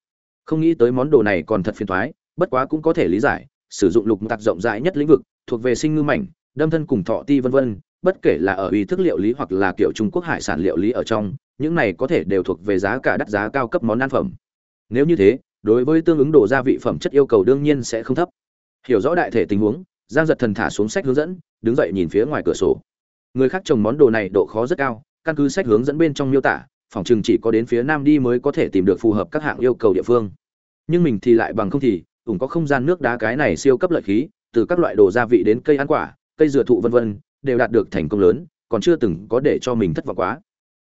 A: Không nghĩ tới món đồ này còn thật phiền toái bất quá cũng có thể lý giải, sử dụng lục tặc rộng rãi nhất lĩnh vực, thuộc về sinh ngư mảnh, đâm thân cùng thọ ti vân vân, bất kể là ở ý thức liệu lý hoặc là kiểu trung quốc hải sản liệu lý ở trong, những này có thể đều thuộc về giá cả đắt giá cao cấp món ăn phẩm. Nếu như thế, đối với tương ứng đồ gia vị phẩm chất yêu cầu đương nhiên sẽ không thấp. Hiểu rõ đại thể tình huống, giang giật thần thả xuống sách hướng dẫn đứng dậy nhìn phía ngoài cửa sổ. Người khác trồng món đồ này độ khó rất cao, căn cứ sách hướng dẫn bên trong miêu tả, phòng chừng chỉ có đến phía nam đi mới có thể tìm được phù hợp các hạng yêu cầu địa phương. Nhưng mình thì lại bằng không thì ủng có không gian nước đá cái này siêu cấp lợi khí, từ các loại đồ gia vị đến cây ăn quả, cây dừa thụ vân vân, đều đạt được thành công lớn, còn chưa từng có để cho mình thất vọng quá.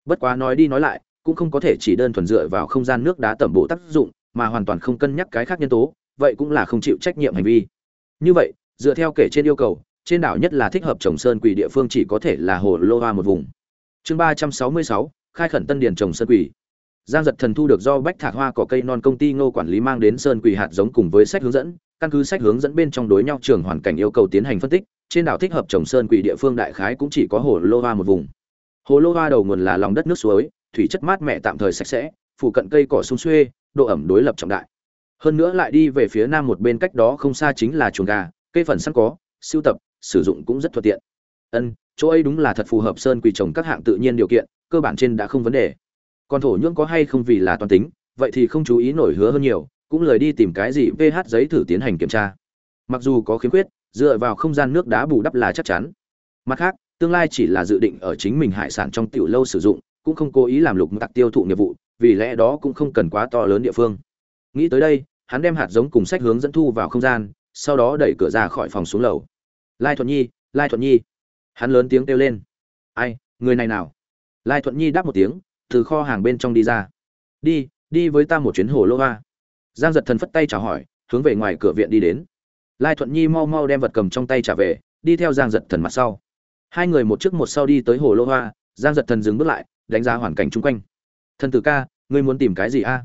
A: Bất quá nói đi nói lại, cũng không có thể chỉ đơn thuần dựa vào không gian nước đá tẩm bổ tác dụng, mà hoàn toàn không cân nhắc cái khác nhân tố, vậy cũng là không chịu trách nhiệm hành vi. Như vậy, dựa theo kể trên yêu cầu trên đảo nhất là thích hợp trồng sơn quỷ địa phương chỉ có thể là hồ lô hoa một vùng. Chương ba trăm sáu mươi sáu, khai khẩn tân điền trồng sơn quỷ giang giật thần thu được do bách thạc hoa cỏ cây non công ty ngô quản lý mang đến sơn quỷ hạt giống cùng với sách hướng dẫn, căn cứ sách hướng dẫn bên trong đối nhau trường hoàn cảnh yêu cầu tiến hành phân tích, trên đảo thích hợp trồng sơn quỷ địa phương đại khái cũng chỉ có hồ lô hoa một vùng. Hồ lô hoa đầu nguồn là lòng đất nước suối, thủy chất mát mẻ tạm thời sạch sẽ phụ cận cây cỏ sung xuê, độ ẩm đối lập trọng đại. Hơn nữa lại đi về phía nam một bên cách đó không xa chính là chuồng gà, cây phần sẵn có siêu tập sử dụng cũng rất thuận tiện. Ân, chỗ ấy đúng là thật phù hợp sơn quỳ trồng các hạng tự nhiên điều kiện, cơ bản trên đã không vấn đề. Còn thổ nhưỡng có hay không vì là toàn tính, vậy thì không chú ý nổi hứa hơn nhiều, cũng lời đi tìm cái gì ph giấy thử tiến hành kiểm tra. Mặc dù có khiếm khuyết, dựa vào không gian nước đá bù đắp là chắc chắn. Mặt khác, tương lai chỉ là dự định ở chính mình hải sản trong tiểu lâu sử dụng, cũng không cố ý làm lục tặc tiêu thụ nghiệp vụ, vì lẽ đó cũng không cần quá to lớn địa phương. Nghĩ tới đây, hắn đem hạt giống cùng sách hướng dẫn thu vào không gian, sau đó đẩy cửa ra khỏi phòng xuống lầu lai thuận nhi, lai thuận nhi. Hắn lớn tiếng kêu lên. Ai, người này nào? Lai thuận nhi đáp một tiếng, từ kho hàng bên trong đi ra. Đi đi với ta một chuyến hồ lô hoa. Giang giật thần phất tay chào hỏi, hướng về ngoài cửa viện đi đến. Lai thuận nhi mau mau đem vật cầm trong tay trả về, đi theo giang giật thần mặt sau. Hai người một trước một sau đi tới hồ lô hoa, giang giật thần dừng bước lại, đánh giá hoàn cảnh chung quanh. Thần tử ca, ngươi muốn tìm cái gì a?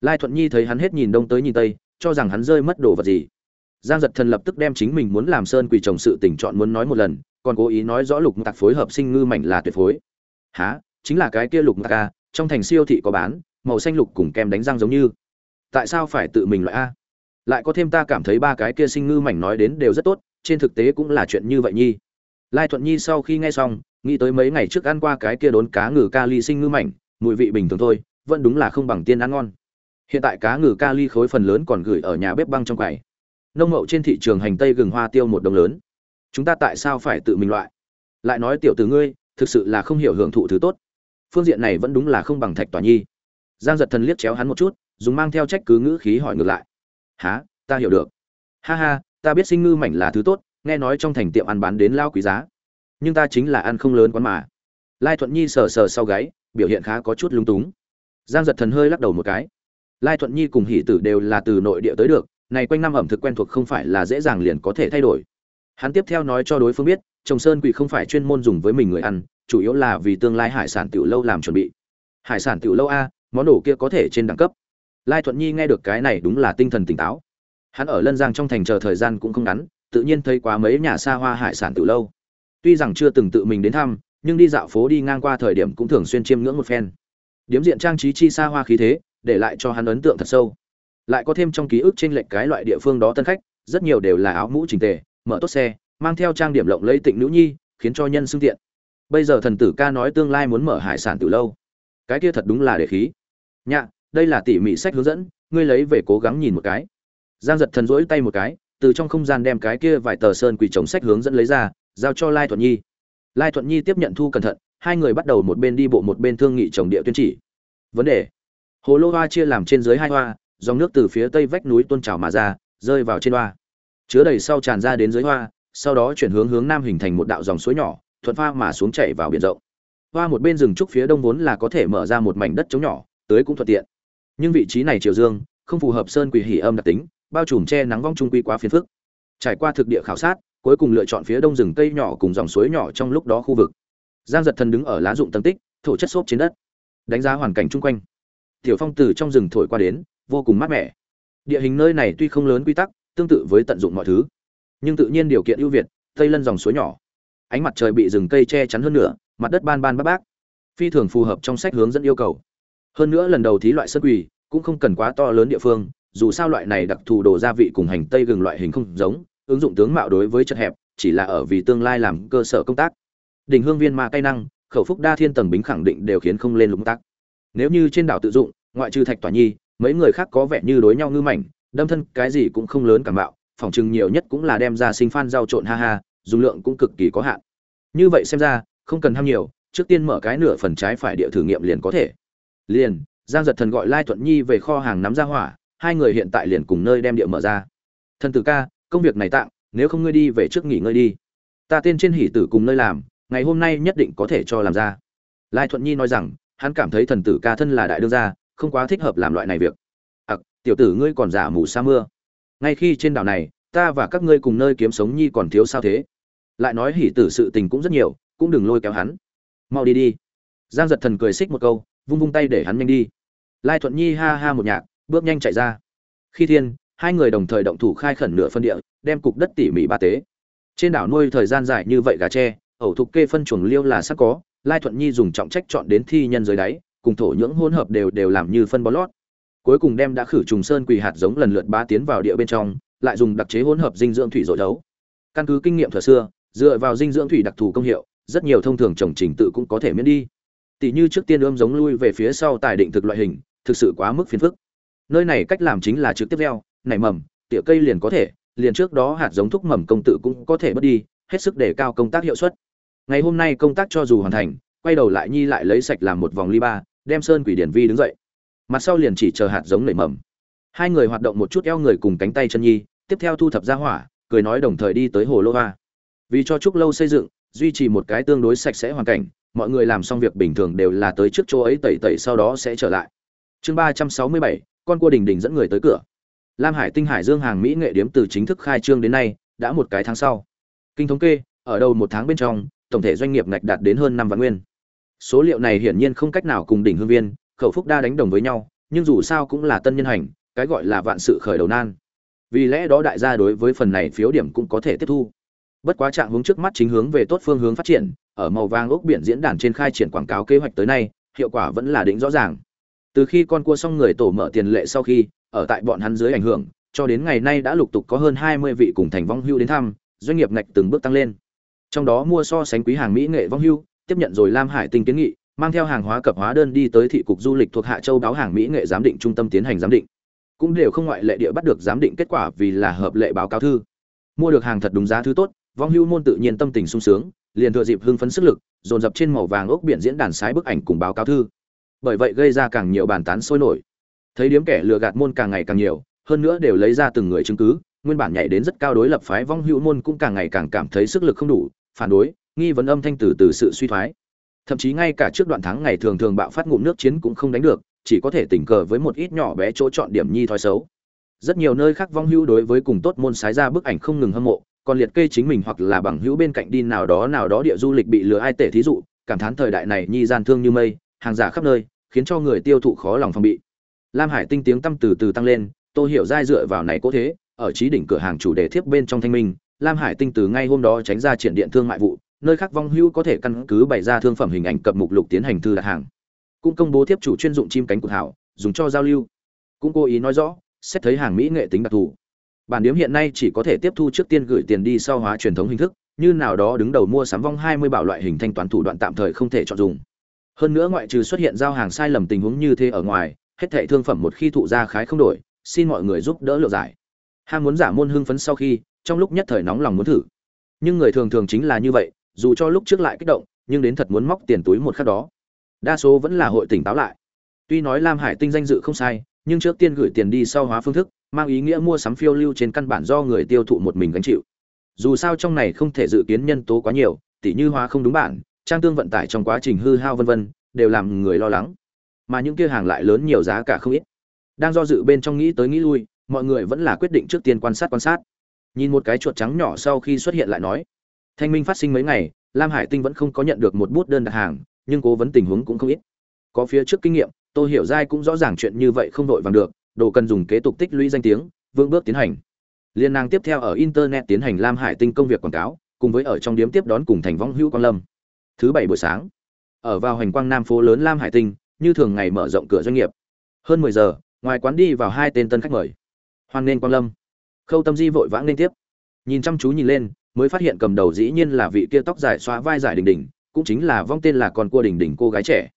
A: Lai thuận nhi thấy hắn hết nhìn đông tới nhìn tây, cho rằng hắn rơi mất đồ vật gì giang giật thần lập tức đem chính mình muốn làm sơn quỳ trồng sự tình chọn muốn nói một lần, còn cố ý nói rõ lục tạc phối hợp sinh ngư mảnh là tuyệt phối. Há chính là cái kia lục tạc a à, trong thành siêu thị có bán, màu xanh lục cùng kem đánh răng giống như. Tại sao phải tự mình loại a? Lại có thêm ta cảm thấy ba cái kia sinh ngư mảnh nói đến đều rất tốt, trên thực tế cũng là chuyện như vậy nhi. Lai thuận nhi sau khi nghe xong, nghĩ tới mấy ngày trước ăn qua cái kia đốn cá ngừ ca ly sinh ngư mảnh, mùi vị bình thường thôi, vẫn đúng là không bằng tiên ăn ngon. Hiện tại cá ngừ ca ly khối phần lớn còn gửi ở nhà bếp băng trong quầy nông mậu trên thị trường hành tây gừng hoa tiêu một đồng lớn. Chúng ta tại sao phải tự mình loại? Lại nói tiểu từ ngươi, thực sự là không hiểu hưởng thụ thứ tốt. Phương diện này vẫn đúng là không bằng thạch tòa nhi. Giang giật thần liếc chéo hắn một chút, dùng mang theo trách cứ ngữ khí hỏi ngược lại. Há ta hiểu được. Ha ha, ta biết sinh ngư mảnh là thứ tốt, nghe nói trong thành tiệm ăn bán đến lao quý giá. Nhưng ta chính là ăn không lớn quán mà. Lai thuận nhi sờ sờ sau gáy, biểu hiện khá có chút lung túng. Giang giật thần hơi lắc đầu một cái. Lai thuận nhi cùng hỷ tử đều là từ nội địa tới được này quanh năm ẩm thực quen thuộc không phải là dễ dàng liền có thể thay đổi. Hắn tiếp theo nói cho đối phương biết, trồng sơn quỷ không phải chuyên môn dùng với mình người ăn, chủ yếu là vì tương lai hải sản tiểu lâu làm chuẩn bị. Hải sản tiểu lâu a, món đồ kia có thể trên đẳng cấp. Lai thuận nhi nghe được cái này đúng là tinh thần tỉnh táo. Hắn ở lân giang trong thành chờ thời gian cũng không ngắn, tự nhiên thấy quá mấy nhà xa hoa hải sản tiểu lâu. Tuy rằng chưa từng tự mình đến thăm, nhưng đi dạo phố đi ngang qua thời điểm cũng thường xuyên chiêm ngưỡng một phen. Điếm diện trang trí chi xa hoa khí thế, để lại cho hắn ấn tượng thật sâu lại có thêm trong ký ức trên lệnh cái loại địa phương đó tân khách, rất nhiều đều là áo mũ trình tề, mở tốt xe, mang theo trang điểm lộng lấy tịnh nữ nhi, khiến cho nhân xưng tiện. Bây giờ thần tử ca nói tương lai muốn mở hải sản từ lâu. Cái kia thật đúng là để khí. Nhạ, đây là tỉ mỉ sách hướng dẫn, ngươi lấy về cố gắng nhìn một cái. Giang giật thần rỗi tay một cái, từ trong không gian đem cái kia vài tờ sơn quỳ chống sách hướng dẫn lấy ra, giao cho lai thuận nhi. Lai thuận nhi tiếp nhận thu cẩn thận, hai người bắt đầu một bên đi bộ một bên thương nghị trồng địa tuyên chỉ. Vấn đề. Hồ lô hoa chia làm trên dưới hai hoa dòng nước từ phía tây vách núi tuôn trào mà ra, rơi vào trên hoa. Chứa đầy sau tràn ra đến dưới hoa, sau đó chuyển hướng hướng nam hình thành một đạo dòng suối nhỏ, thuận pha mà xuống chảy vào biển rộng. Hoa một bên rừng trúc phía đông vốn là có thể mở ra một mảnh đất trống nhỏ, tới cũng thuận tiện. Nhưng vị trí này chiều dương, không phù hợp sơn quỷ hỉ âm đặc tính, bao trùm che nắng vong trung quy quá phiền phức. Trải qua thực địa khảo sát, cuối cùng lựa chọn phía đông rừng cây nhỏ cùng dòng suối nhỏ trong lúc đó khu vực. Giang giật thần đứng ở lá dụng tâm tích, thổ chất xốp trên đất, đánh giá hoàn cảnh chung quanh. Tiểu phong từ trong rừng thổi qua đến vô cùng mát mẻ. Địa hình nơi này tuy không lớn quy tắc, tương tự với tận dụng mọi thứ, nhưng tự nhiên điều kiện ưu việt, tây lân dòng suối nhỏ. Ánh mặt trời bị rừng cây che chắn hơn nữa mặt đất ban ban bác bác phi thường phù hợp trong sách hướng dẫn yêu cầu. Hơn nữa lần đầu thí loại sơn quỳ cũng không cần quá to lớn địa phương, dù sao loại này đặc thù đồ gia vị cùng hành tây gừng loại hình không giống, ứng dụng tướng mạo đối với chất hẹp, chỉ là ở vì tương lai làm cơ sở công tác. Đỉnh hương viên ma cay năng, khẩu phúc đa thiên tầng bính khẳng định đều khiến không lên lúng tác. Nếu như trên đảo tự dụng, ngoại trừ thạch tỏa nhi mấy người khác có vẻ như đối nhau ngư mảnh, đâm thân cái gì cũng không lớn cảm bạo, phòng chừng nhiều nhất cũng là đem ra sinh phan rau trộn ha ha dung lượng cũng cực kỳ có hạn. Như vậy xem ra, không cần ham nhiều, trước tiên mở cái nửa phần trái phải địa thử nghiệm liền có thể. Liền, giang giật thần gọi lai thuận nhi về kho hàng nắm ra hỏa, hai người hiện tại liền cùng nơi đem địa mở ra. Thần tử ca, công việc này tạm, nếu không ngươi đi về trước nghỉ ngơi đi. Ta tên trên hỷ tử cùng nơi làm, ngày hôm nay nhất định có thể cho làm ra. Lai thuận nhi nói rằng, hắn cảm thấy thần tử ca thân là đại đương gia không quá thích hợp làm loại này việc. Ặc, tiểu tử ngươi còn giả mù sa mưa. Ngay khi trên đảo này, ta và các ngươi cùng nơi kiếm sống nhi còn thiếu sao thế? Lại nói hỉ tử sự tình cũng rất nhiều, cũng đừng lôi kéo hắn. Mau đi đi. Giang giật thần cười xích một câu, vung vung tay để hắn nhanh đi. Lai thuận nhi ha ha một nhạc, bước nhanh chạy ra. Khi thiên, hai người đồng thời động thủ khai khẩn nửa phân địa, đem cục đất tỉ mỉ ba tế. Trên đảo nuôi thời gian dài như vậy gà tre, ẩu thục kê phân chuồng liêu là sắc có, lai thuận nhi dùng trọng trách chọn đến thi nhân dưới đáy cùng thổ nhưỡng hỗn hợp đều đều làm như phân bón lót. Cuối cùng đem đã khử trùng sơn quỳ hạt giống lần lượt ba tiến vào địa bên trong, lại dùng đặc chế hỗn hợp dinh dưỡng thủy dội đấu căn cứ kinh nghiệm thừa xưa, dựa vào dinh dưỡng thủy đặc thù công hiệu, rất nhiều thông thường trồng trình tự cũng có thể miễn đi. Tỷ như trước tiên ươm giống lui về phía sau tài định thực loại hình, thực sự quá mức phiền phức. Nơi này cách làm chính là trực tiếp gieo, nảy mầm, tỉa cây liền có thể, liền trước đó hạt giống thúc mầm công tự cũng có thể bớt đi, hết sức để cao công tác hiệu suất. Ngày hôm nay công tác cho dù hoàn thành, quay đầu lại nhi lại lấy sạch làm một vòng ly ba đem sơn quỷ điển vi đứng dậy. Mặt sau liền chỉ chờ hạt giống nảy mầm. Hai người hoạt động một chút eo người cùng cánh tay chân nhi, tiếp theo thu thập ra hỏa, cười nói đồng thời đi tới hồ lô va vì cho chúc lâu xây dựng, duy trì một cái tương đối sạch sẽ hoàn cảnh, mọi người làm xong việc bình thường đều là tới trước chỗ ấy tẩy tẩy sau đó sẽ trở lại. Chương ba trăm sáu mươi bảy, con cua đình đình dẫn người tới cửa. Lam hải tinh hải dương hàng mỹ nghệ điếm từ chính thức khai trương đến nay, đã một cái tháng sau. Kinh thống kê, ở đầu một tháng bên trong, tổng thể doanh nghiệp ngạch đạt đến hơn năm vạn nguyên số liệu này hiển nhiên không cách nào cùng đỉnh hương viên, khẩu phúc đa đánh đồng với nhau, nhưng dù sao cũng là tân nhân hành, cái gọi là vạn sự khởi đầu nan. Vì lẽ đó đại gia đối với phần này phiếu điểm cũng có thể tiếp thu. Bất quá trạng hướng trước mắt chính hướng về tốt phương hướng phát triển, ở màu vàng ốc biển diễn đàn trên khai triển quảng cáo kế hoạch tới nay, hiệu quả vẫn là đỉnh rõ ràng. Từ khi con cua xong người tổ mở tiền lệ sau khi, ở tại bọn hắn dưới ảnh hưởng, cho đến ngày nay đã lục tục có hơn hai mươi vị cùng thành vong hưu đến thăm, doanh nghiệp ngạch từng bước tăng lên. Trong đó mua so sánh quý hàng mỹ nghệ vong hưu tiếp nhận rồi lam hải tinh kiến nghị, mang theo hàng hóa cập hóa đơn đi tới thị cục du lịch thuộc hạ châu báo hàng mỹ nghệ giám định trung tâm tiến hành giám định. Cũng đều không ngoại lệ địa bắt được giám định kết quả vì là hợp lệ báo cáo thư. Mua được hàng thật đúng giá thứ tốt, vong hưu môn tự nhiên tâm tình sung sướng, liền thừa dịp hưng phấn sức lực, dồn dập trên màu vàng ốc biển diễn đàn sái bức ảnh cùng báo cáo thư. Bởi vậy gây ra càng nhiều bàn tán sôi nổi. Thấy điếm kẻ lừa gạt môn càng ngày càng nhiều, hơn nữa đều lấy ra từng người chứng cứ, nguyên bản nhảy đến rất cao đối lập phái vong hữu môn cũng càng ngày càng cảm thấy sức lực không đủ, phản đối nghi vấn âm thanh từ từ sự suy thoái. Thậm chí ngay cả trước đoạn thắng ngày thường thường bạo phát ngụm nước chiến cũng không đánh được, chỉ có thể tình cờ với một ít nhỏ bé chỗ chọn điểm nhi thói xấu. Rất nhiều nơi khác vong hữu đối với cùng tốt môn sái ra bức ảnh không ngừng hâm mộ, còn liệt kê chính mình hoặc là bằng hữu bên cạnh đi nào đó nào đó địa du lịch bị lừa ai tể thí dụ, cảm thán thời đại này nhi gian thương như mây, hàng giả khắp nơi, khiến cho người tiêu thụ khó lòng phòng bị. Lam hải tinh tiếng tâm từ từ tăng lên tôi hiểu dai dựa vào này cố thế, ở trí đỉnh cửa hàng chủ đề thiếp bên trong thanh minh, lam hải tinh từ ngay hôm đó tránh ra triển điện thương mại vụ nơi khác vong hữu có thể căn cứ bày ra thương phẩm hình ảnh cập mục lục tiến hành thư đặt hàng. Cũng công bố thiếp chủ chuyên dụng chim cánh cụt hảo, dùng cho giao lưu. Cũng cố ý nói rõ, xét thấy hàng mỹ nghệ tính đặc thù. Bản điếm hiện nay chỉ có thể tiếp thu trước tiên gửi tiền đi sau hóa truyền thống hình thức, như nào đó đứng đầu mua sắm vong 20 bảo loại hình thanh toán thủ đoạn tạm thời không thể chọn dùng. Hơn nữa ngoại trừ xuất hiện giao hàng sai lầm tình huống như thế ở ngoài, hết thệ thương phẩm một khi thụ ra khái không đổi, xin mọi người giúp đỡ lượng giải. Ham muốn giả môn hưng phấn sau khi, trong lúc nhất thời nóng lòng muốn thử. Nhưng người thường thường chính là như vậy dù cho lúc trước lại kích động, nhưng đến thật muốn móc tiền túi một khắc đó. Đa số vẫn là hội tỉnh táo lại. Tuy nói lam hải tinh danh dự không sai, nhưng trước tiên gửi tiền đi sau hóa phương thức, mang ý nghĩa mua sắm phiêu lưu trên căn bản do người tiêu thụ một mình gánh chịu. Dù sao trong này không thể dự kiến nhân tố quá nhiều, tỉ như hóa không đúng bản, trang tương vận tải trong quá trình hư hao vân vân, đều làm người lo lắng. Mà những kia hàng lại lớn nhiều giá cả không ít. Đang do dự bên trong nghĩ tới nghĩ lui, mọi người vẫn là quyết định trước tiên quan sát quan sát. Nhìn một cái chuột trắng nhỏ sau khi xuất hiện lại nói thanh minh phát sinh mấy ngày, lam hải tinh vẫn không có nhận được một bút đơn đặt hàng, nhưng cố vấn tình huống cũng không ít. Có phía trước kinh nghiệm tôi hiểu dai cũng rõ ràng chuyện như vậy không đội vàng được, đồ cần dùng kế tục tích lũy danh tiếng vương bước tiến hành. Liên năng tiếp theo ở internet tiến hành lam hải tinh công việc quảng cáo, cùng với ở trong điếm tiếp đón cùng thành vong hữu quang lâm. Thứ bảy buổi sáng, ở vào hành quang nam phố lớn lam hải tinh, như thường ngày mở rộng cửa doanh nghiệp. Hơn mười giờ, ngoài quán đi vào hai tên tân khách mời. Hoan nên quang lâm. Khâu tâm di vội vã nên tiếp. Nhìn chăm chú nhìn lên mới phát hiện cầm đầu dĩ nhiên là vị kia tóc dài xóa vai giải đình đình, cũng chính là vong tên là con cua đình đình cô gái trẻ.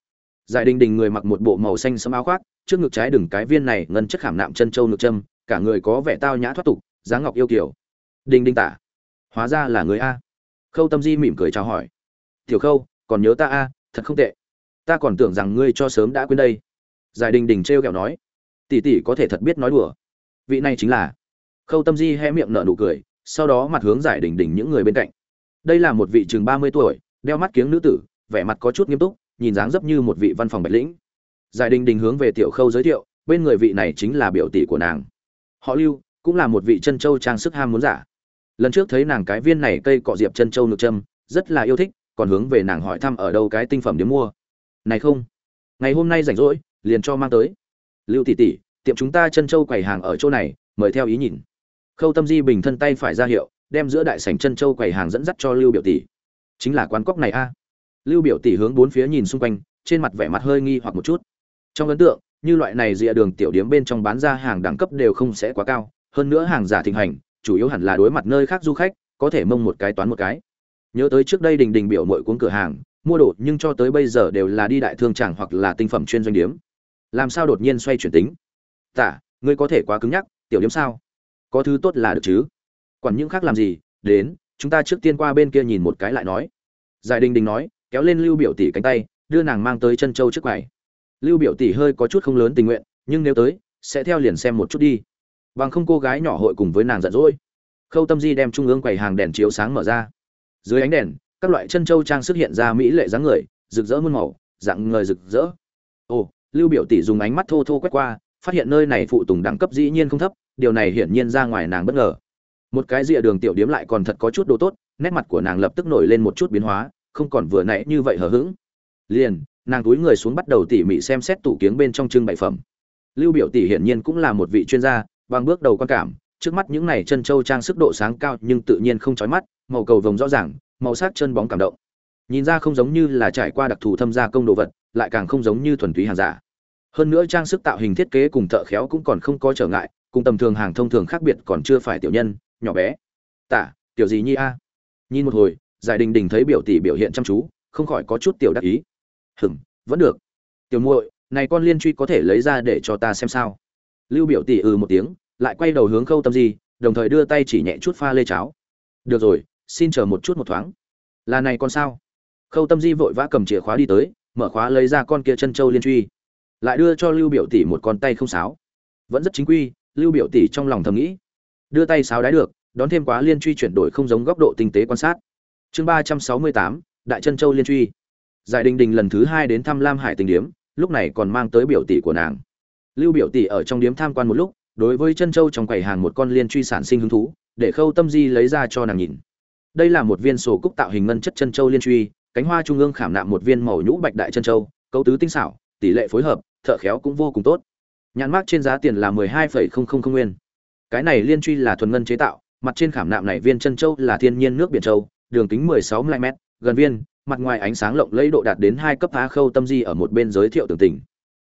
A: Giải đình đình người mặc một bộ màu xanh sẫm áo khoác, trước ngực trái đừng cái viên này ngân chất khảm nạm chân châu ngực châm, cả người có vẻ tao nhã thoát tục, dáng ngọc yêu kiều. Đình đình tả, hóa ra là người a. Khâu tâm di mỉm cười chào hỏi. Tiểu khâu, còn nhớ ta a, thật không tệ. Ta còn tưởng rằng ngươi cho sớm đã quên đây. Giải đình đình trêu kẹo nói. Tỷ tỷ có thể thật biết nói đùa. Vị này chính là. Khâu tâm di hé miệng nở nụ cười sau đó mặt hướng giải đình đình những người bên cạnh. Đây là một vị chừng ba mươi tuổi, đeo mắt kiếng nữ tử, vẻ mặt có chút nghiêm túc, nhìn dáng dấp như một vị văn phòng bạch lĩnh. Giải đình đình hướng về tiểu khâu giới thiệu, bên người vị này chính là biểu tỷ của nàng. Họ lưu, cũng là một vị chân châu trang sức ham muốn giả. Lần trước thấy nàng cái viên này cây cọ diệp chân châu nực châm, rất là yêu thích, còn hướng về nàng hỏi thăm ở đâu cái tinh phẩm để mua. Này không, ngày hôm nay rảnh rỗi, liền cho mang tới. Lưu tỷ tỷ, tiệm chúng ta chân châu quầy hàng ở chỗ này, mời theo ý nhìn khâu tâm di bình thân tay phải ra hiệu, đem giữa đại sảnh chân châu quầy hàng dẫn dắt cho lưu biểu tỷ. Chính là quán cóc này a. Lưu biểu tỷ hướng bốn phía nhìn xung quanh, trên mặt vẻ mặt hơi nghi hoặc một chút. Trong ấn tượng, như loại này dịa đường tiểu điếm bên trong bán ra hàng đẳng cấp đều không sẽ quá cao, hơn nữa hàng giả thịnh hành, chủ yếu hẳn là đối mặt nơi khác du khách, có thể mông một cái toán một cái. Nhớ tới trước đây đình đình biểu mội cuốn cửa hàng, mua đồ nhưng cho tới bây giờ đều là đi đại thương tràng hoặc là tinh phẩm chuyên doanh điếm. Làm sao đột nhiên xoay chuyển tính? Tả ngươi có thể quá cứng nhắc, tiểu điếm sao? Có thứ tốt là được chứ? Còn những khác làm gì, đến, chúng ta trước tiên qua bên kia nhìn một cái lại nói. Giải đình đình nói, kéo lên lưu biểu tỷ cánh tay, đưa nàng mang tới chân châu trước quầy. Lưu biểu tỷ hơi có chút không lớn tình nguyện, nhưng nếu tới, sẽ theo liền xem một chút đi. Bằng không cô gái nhỏ hội cùng với nàng giận dỗi. Khâu tâm di đem trung ương quầy hàng đèn chiếu sáng mở ra. Dưới ánh đèn, các loại chân châu trang sức hiện ra mỹ lệ dáng người, rực rỡ muôn màu, dạng người rực rỡ. Ồ, lưu biểu tỷ dùng ánh mắt thô thô quét qua phát hiện nơi này phụ tùng đẳng cấp dĩ nhiên không thấp, điều này hiển nhiên ra ngoài nàng bất ngờ. Một cái rìa đường tiểu điếm lại còn thật có chút đồ tốt, nét mặt của nàng lập tức nổi lên một chút biến hóa, không còn vừa nãy như vậy hờ hững. Liền, nàng túi người xuống bắt đầu tỉ mỉ xem xét tủ kiếng bên trong trưng bày phẩm. Lưu biểu tỷ hiển nhiên cũng là một vị chuyên gia, bằng bước đầu quan cảm, trước mắt những này chân châu trang sức độ sáng cao nhưng tự nhiên không chói mắt, màu cầu vồng rõ ràng, màu sắc chân bóng cảm động. Nhìn ra không giống như là trải qua đặc thù thâm gia công đồ vật, lại càng không giống như thuần túy hàng giả hơn nữa trang sức tạo hình thiết kế cùng thợ khéo cũng còn không có trở ngại, cùng tầm thường hàng thông thường khác biệt còn chưa phải tiểu nhân, nhỏ bé. Tả, tiểu gì nhi a? Nhìn một hồi, giải đình đình thấy biểu tỷ biểu hiện chăm chú, không khỏi có chút tiểu đắc ý. Hừng vẫn được. Tiểu muội, này con liên truy có thể lấy ra để cho ta xem sao? Lưu biểu tỷ ừ một tiếng, lại quay đầu hướng khâu tâm di, đồng thời đưa tay chỉ nhẹ chút pha lê cháo. Được rồi, xin chờ một chút một thoáng. Là này con sao? Khâu tâm di vội vã cầm chìa khóa đi tới, mở khóa lấy ra con kia chân châu liên truy lại đưa cho lưu biểu tỷ một con tay không sáo. Vẫn rất chính quy, lưu biểu tỷ trong lòng thầm nghĩ. Đưa tay sáo đái được, đón thêm quá liên truy chuyển đổi không giống góc độ tinh tế quan sát. Chương ba trăm sáu mươi tám, đại chân châu liên truy. Giải đình đình lần thứ hai đến thăm lam hải tình điếm, lúc này còn mang tới biểu tỷ của nàng. Lưu biểu tỷ ở trong điếm tham quan một lúc, đối với chân châu trong quầy hàng một con liên truy sản sinh hứng thú, để khâu tâm di lấy ra cho nàng nhìn. Đây là một viên sổ cúc tạo hình ngân chất chân châu liên truy, cánh hoa trung ương khảm nạm một viên màu nhũ bạch đại chân châu, cấu tứ tinh xảo, tỷ lệ phối hợp thợ khéo cũng vô cùng tốt. Nhãn mác trên giá tiền là mười hai phẩy không không không nguyên. Cái này liên truy là thuần ngân chế tạo, mặt trên khảm nạm này viên chân châu là thiên nhiên nước biển châu, đường kính mười sáu mm gần viên, mặt ngoài ánh sáng lộng lẫy độ đạt đến hai cấp phá khâu tâm di ở một bên giới thiệu tường tình.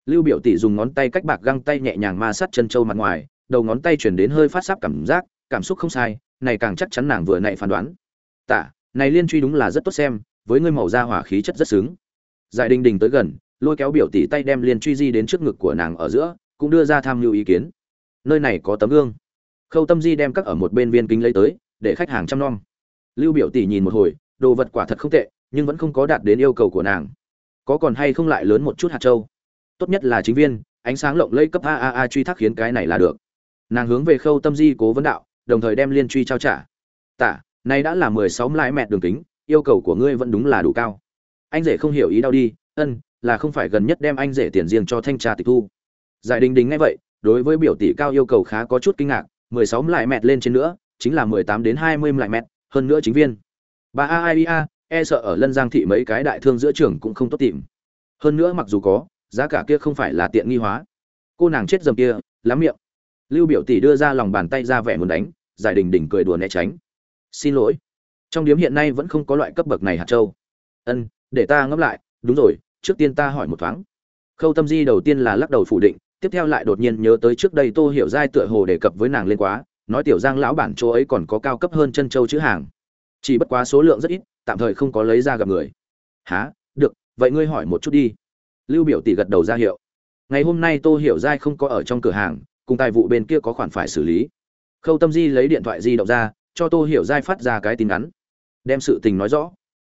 A: Lưu biểu tỷ dùng ngón tay cách bạc găng tay nhẹ nhàng ma sát chân châu mặt ngoài, đầu ngón tay chuyển đến hơi phát sáp cảm giác, cảm xúc không sai, này càng chắc chắn nàng vừa nãy phán đoán. Tạ này liên truy đúng là rất tốt xem, với ngươi màu da hỏa khí chất rất sướng giải đình đình tới gần lôi kéo biểu tỷ tay đem liên truy di đến trước ngực của nàng ở giữa, cũng đưa ra tham mưu ý kiến. Nơi này có tấm gương. Khâu tâm di đem các ở một bên viên kính lấy tới, để khách hàng chăm nom. Lưu biểu tỷ nhìn một hồi, đồ vật quả thật không tệ, nhưng vẫn không có đạt đến yêu cầu của nàng. Có còn hay không lại lớn một chút hạt châu? Tốt nhất là chính viên, ánh sáng lộng lẫy cấp a a a truy thác khiến cái này là được. Nàng hướng về khâu tâm di cố vấn đạo, đồng thời đem liên truy trao trả. Tả, này đã là mười sáu lái mẹ đường kính, yêu cầu của ngươi vẫn đúng là đủ cao. Anh rể không hiểu ý đâu đi, ân là không phải gần nhất đem anh rể tiền riêng cho thanh tra tịch thu. Giải đình đình ngay vậy, đối với biểu tỷ cao yêu cầu khá có chút kinh ngạc, mười sáu lại mẹt lên trên nữa, chính là mười tám đến hai mươi lại mẹt, hơn nữa chính viên. Bà a i a e sợ ở lân giang thị mấy cái đại thương giữa trường cũng không tốt tìm. Hơn nữa mặc dù có, giá cả kia không phải là tiện nghi hóa. Cô nàng chết dầm kia, lắm miệng. Lưu biểu tỷ đưa ra lòng bàn tay ra vẻ muốn đánh, giải đình đình cười đùa né tránh. Xin lỗi. Trong điếm hiện nay vẫn không có loại cấp bậc này hạt châu. Ân, để ta ngẫm lại, đúng rồi trước tiên ta hỏi một thoáng. Khâu tâm di đầu tiên là lắc đầu phủ định, tiếp theo lại đột nhiên nhớ tới trước đây tô hiểu giai tựa hồ đề cập với nàng lên quá, nói tiểu giang lão bản chỗ ấy còn có cao cấp hơn chân châu chữ hàng. Chỉ bất quá số lượng rất ít, tạm thời không có lấy ra gặp người. Há được, vậy ngươi hỏi một chút đi. Lưu biểu tỷ gật đầu ra hiệu. Ngày hôm nay tô hiểu giai không có ở trong cửa hàng, cùng tài vụ bên kia có khoản phải xử lý. Khâu tâm di lấy điện thoại di động ra, cho tô hiểu giai phát ra cái tin ngắn. Đem sự tình nói rõ.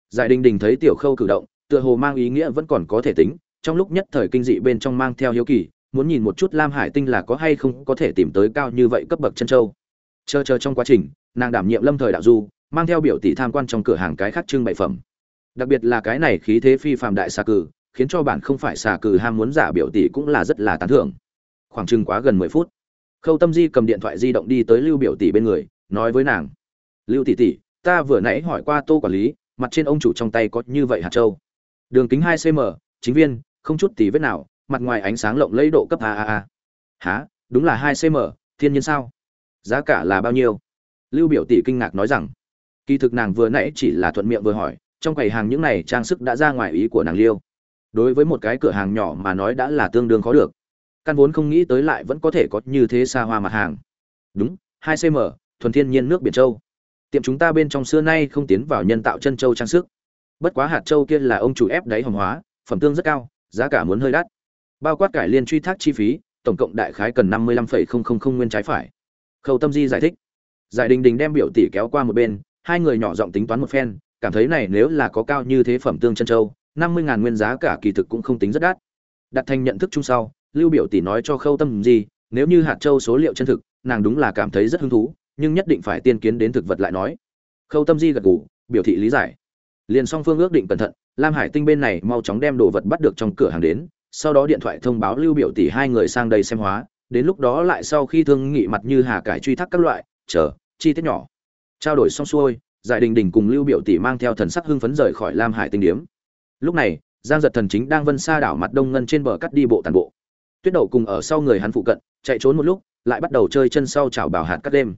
A: Giải đình đình thấy tiểu khâu cử động tựa hồ mang ý nghĩa vẫn còn có thể tính, trong lúc nhất thời kinh dị bên trong mang theo hiếu kỳ, muốn nhìn một chút lam hải tinh là có hay không có thể tìm tới cao như vậy cấp bậc chân châu. Chờ chờ trong quá trình, nàng đảm nhiệm lâm thời đạo du, mang theo biểu tỷ tham quan trong cửa hàng cái khác trưng bày phẩm. Đặc biệt là cái này khí thế phi phàm đại xà cử, khiến cho bản không phải xà cử ham muốn giả biểu tỷ cũng là rất là tán thưởng. Khoảng chừng quá gần mười phút, khâu tâm di cầm điện thoại di động đi tới lưu biểu tỷ bên người, nói với nàng, lưu tỷ tỷ, ta vừa nãy hỏi qua tô quản lý, mặt trên ông chủ trong tay có như vậy hạt châu? Đường kính 2cm, chính viên không chút tí vết nào mặt ngoài ánh sáng lộng lẫy độ cấp a a a. Há đúng là 2cm, thiên nhiên sao? Giá cả là bao nhiêu? Lưu biểu tỷ kinh ngạc nói rằng kỳ thực nàng vừa nãy chỉ là thuận miệng vừa hỏi trong quầy hàng những này trang sức đã ra ngoài ý của nàng liêu. Đối với một cái cửa hàng nhỏ mà nói đã là tương đương khó được. Căn vốn không nghĩ tới lại vẫn có thể có như thế xa hoa mặt hàng. Đúng 2cm, thuần thiên nhiên nước biển châu. Tiệm chúng ta bên trong xưa nay không tiến vào nhân tạo chân châu trang sức bất quá hạt châu kia là ông chủ ép đáy hồng hóa, phẩm tương rất cao, giá cả muốn hơi đắt. Bao quát cải liên truy thác chi phí, tổng cộng đại khái cần năm mươi lăm phẩy không không không nguyên trái phải. Khâu tâm di giải thích. Giải đình đình đem biểu tỷ kéo qua một bên, hai người nhỏ giọng tính toán một phen, cảm thấy này nếu là có cao như thế phẩm tương chân châu, năm mươi ngàn nguyên giá cả kỳ thực cũng không tính rất đắt. Đặt thành nhận thức chung sau, lưu biểu tỷ nói cho khâu tâm di, nếu như hạt châu số liệu chân thực, nàng đúng là cảm thấy rất hứng thú, nhưng nhất định phải tiên kiến đến thực vật lại nói. Khâu tâm di gật gù, biểu thị lý giải liền song phương ước định cẩn thận, lam hải tinh bên này mau chóng đem đồ vật bắt được trong cửa hàng đến, sau đó điện thoại thông báo lưu biểu tỷ hai người sang đây xem hóa, đến lúc đó lại sau khi thương nghị mặt như hà cải truy thác các loại, chờ, chi tiết nhỏ. Trao đổi xong xuôi, giải đình đình cùng lưu biểu tỷ mang theo thần sắc hưng phấn rời khỏi lam hải tinh điếm. Lúc này, giang giật thần chính đang vân xa đảo mặt đông ngân trên bờ cắt đi bộ tàn bộ. Tuyết đậu cùng ở sau người hắn phụ cận, chạy trốn một lúc, lại bắt đầu chơi chân sau chảo bảo hạt cắt đêm.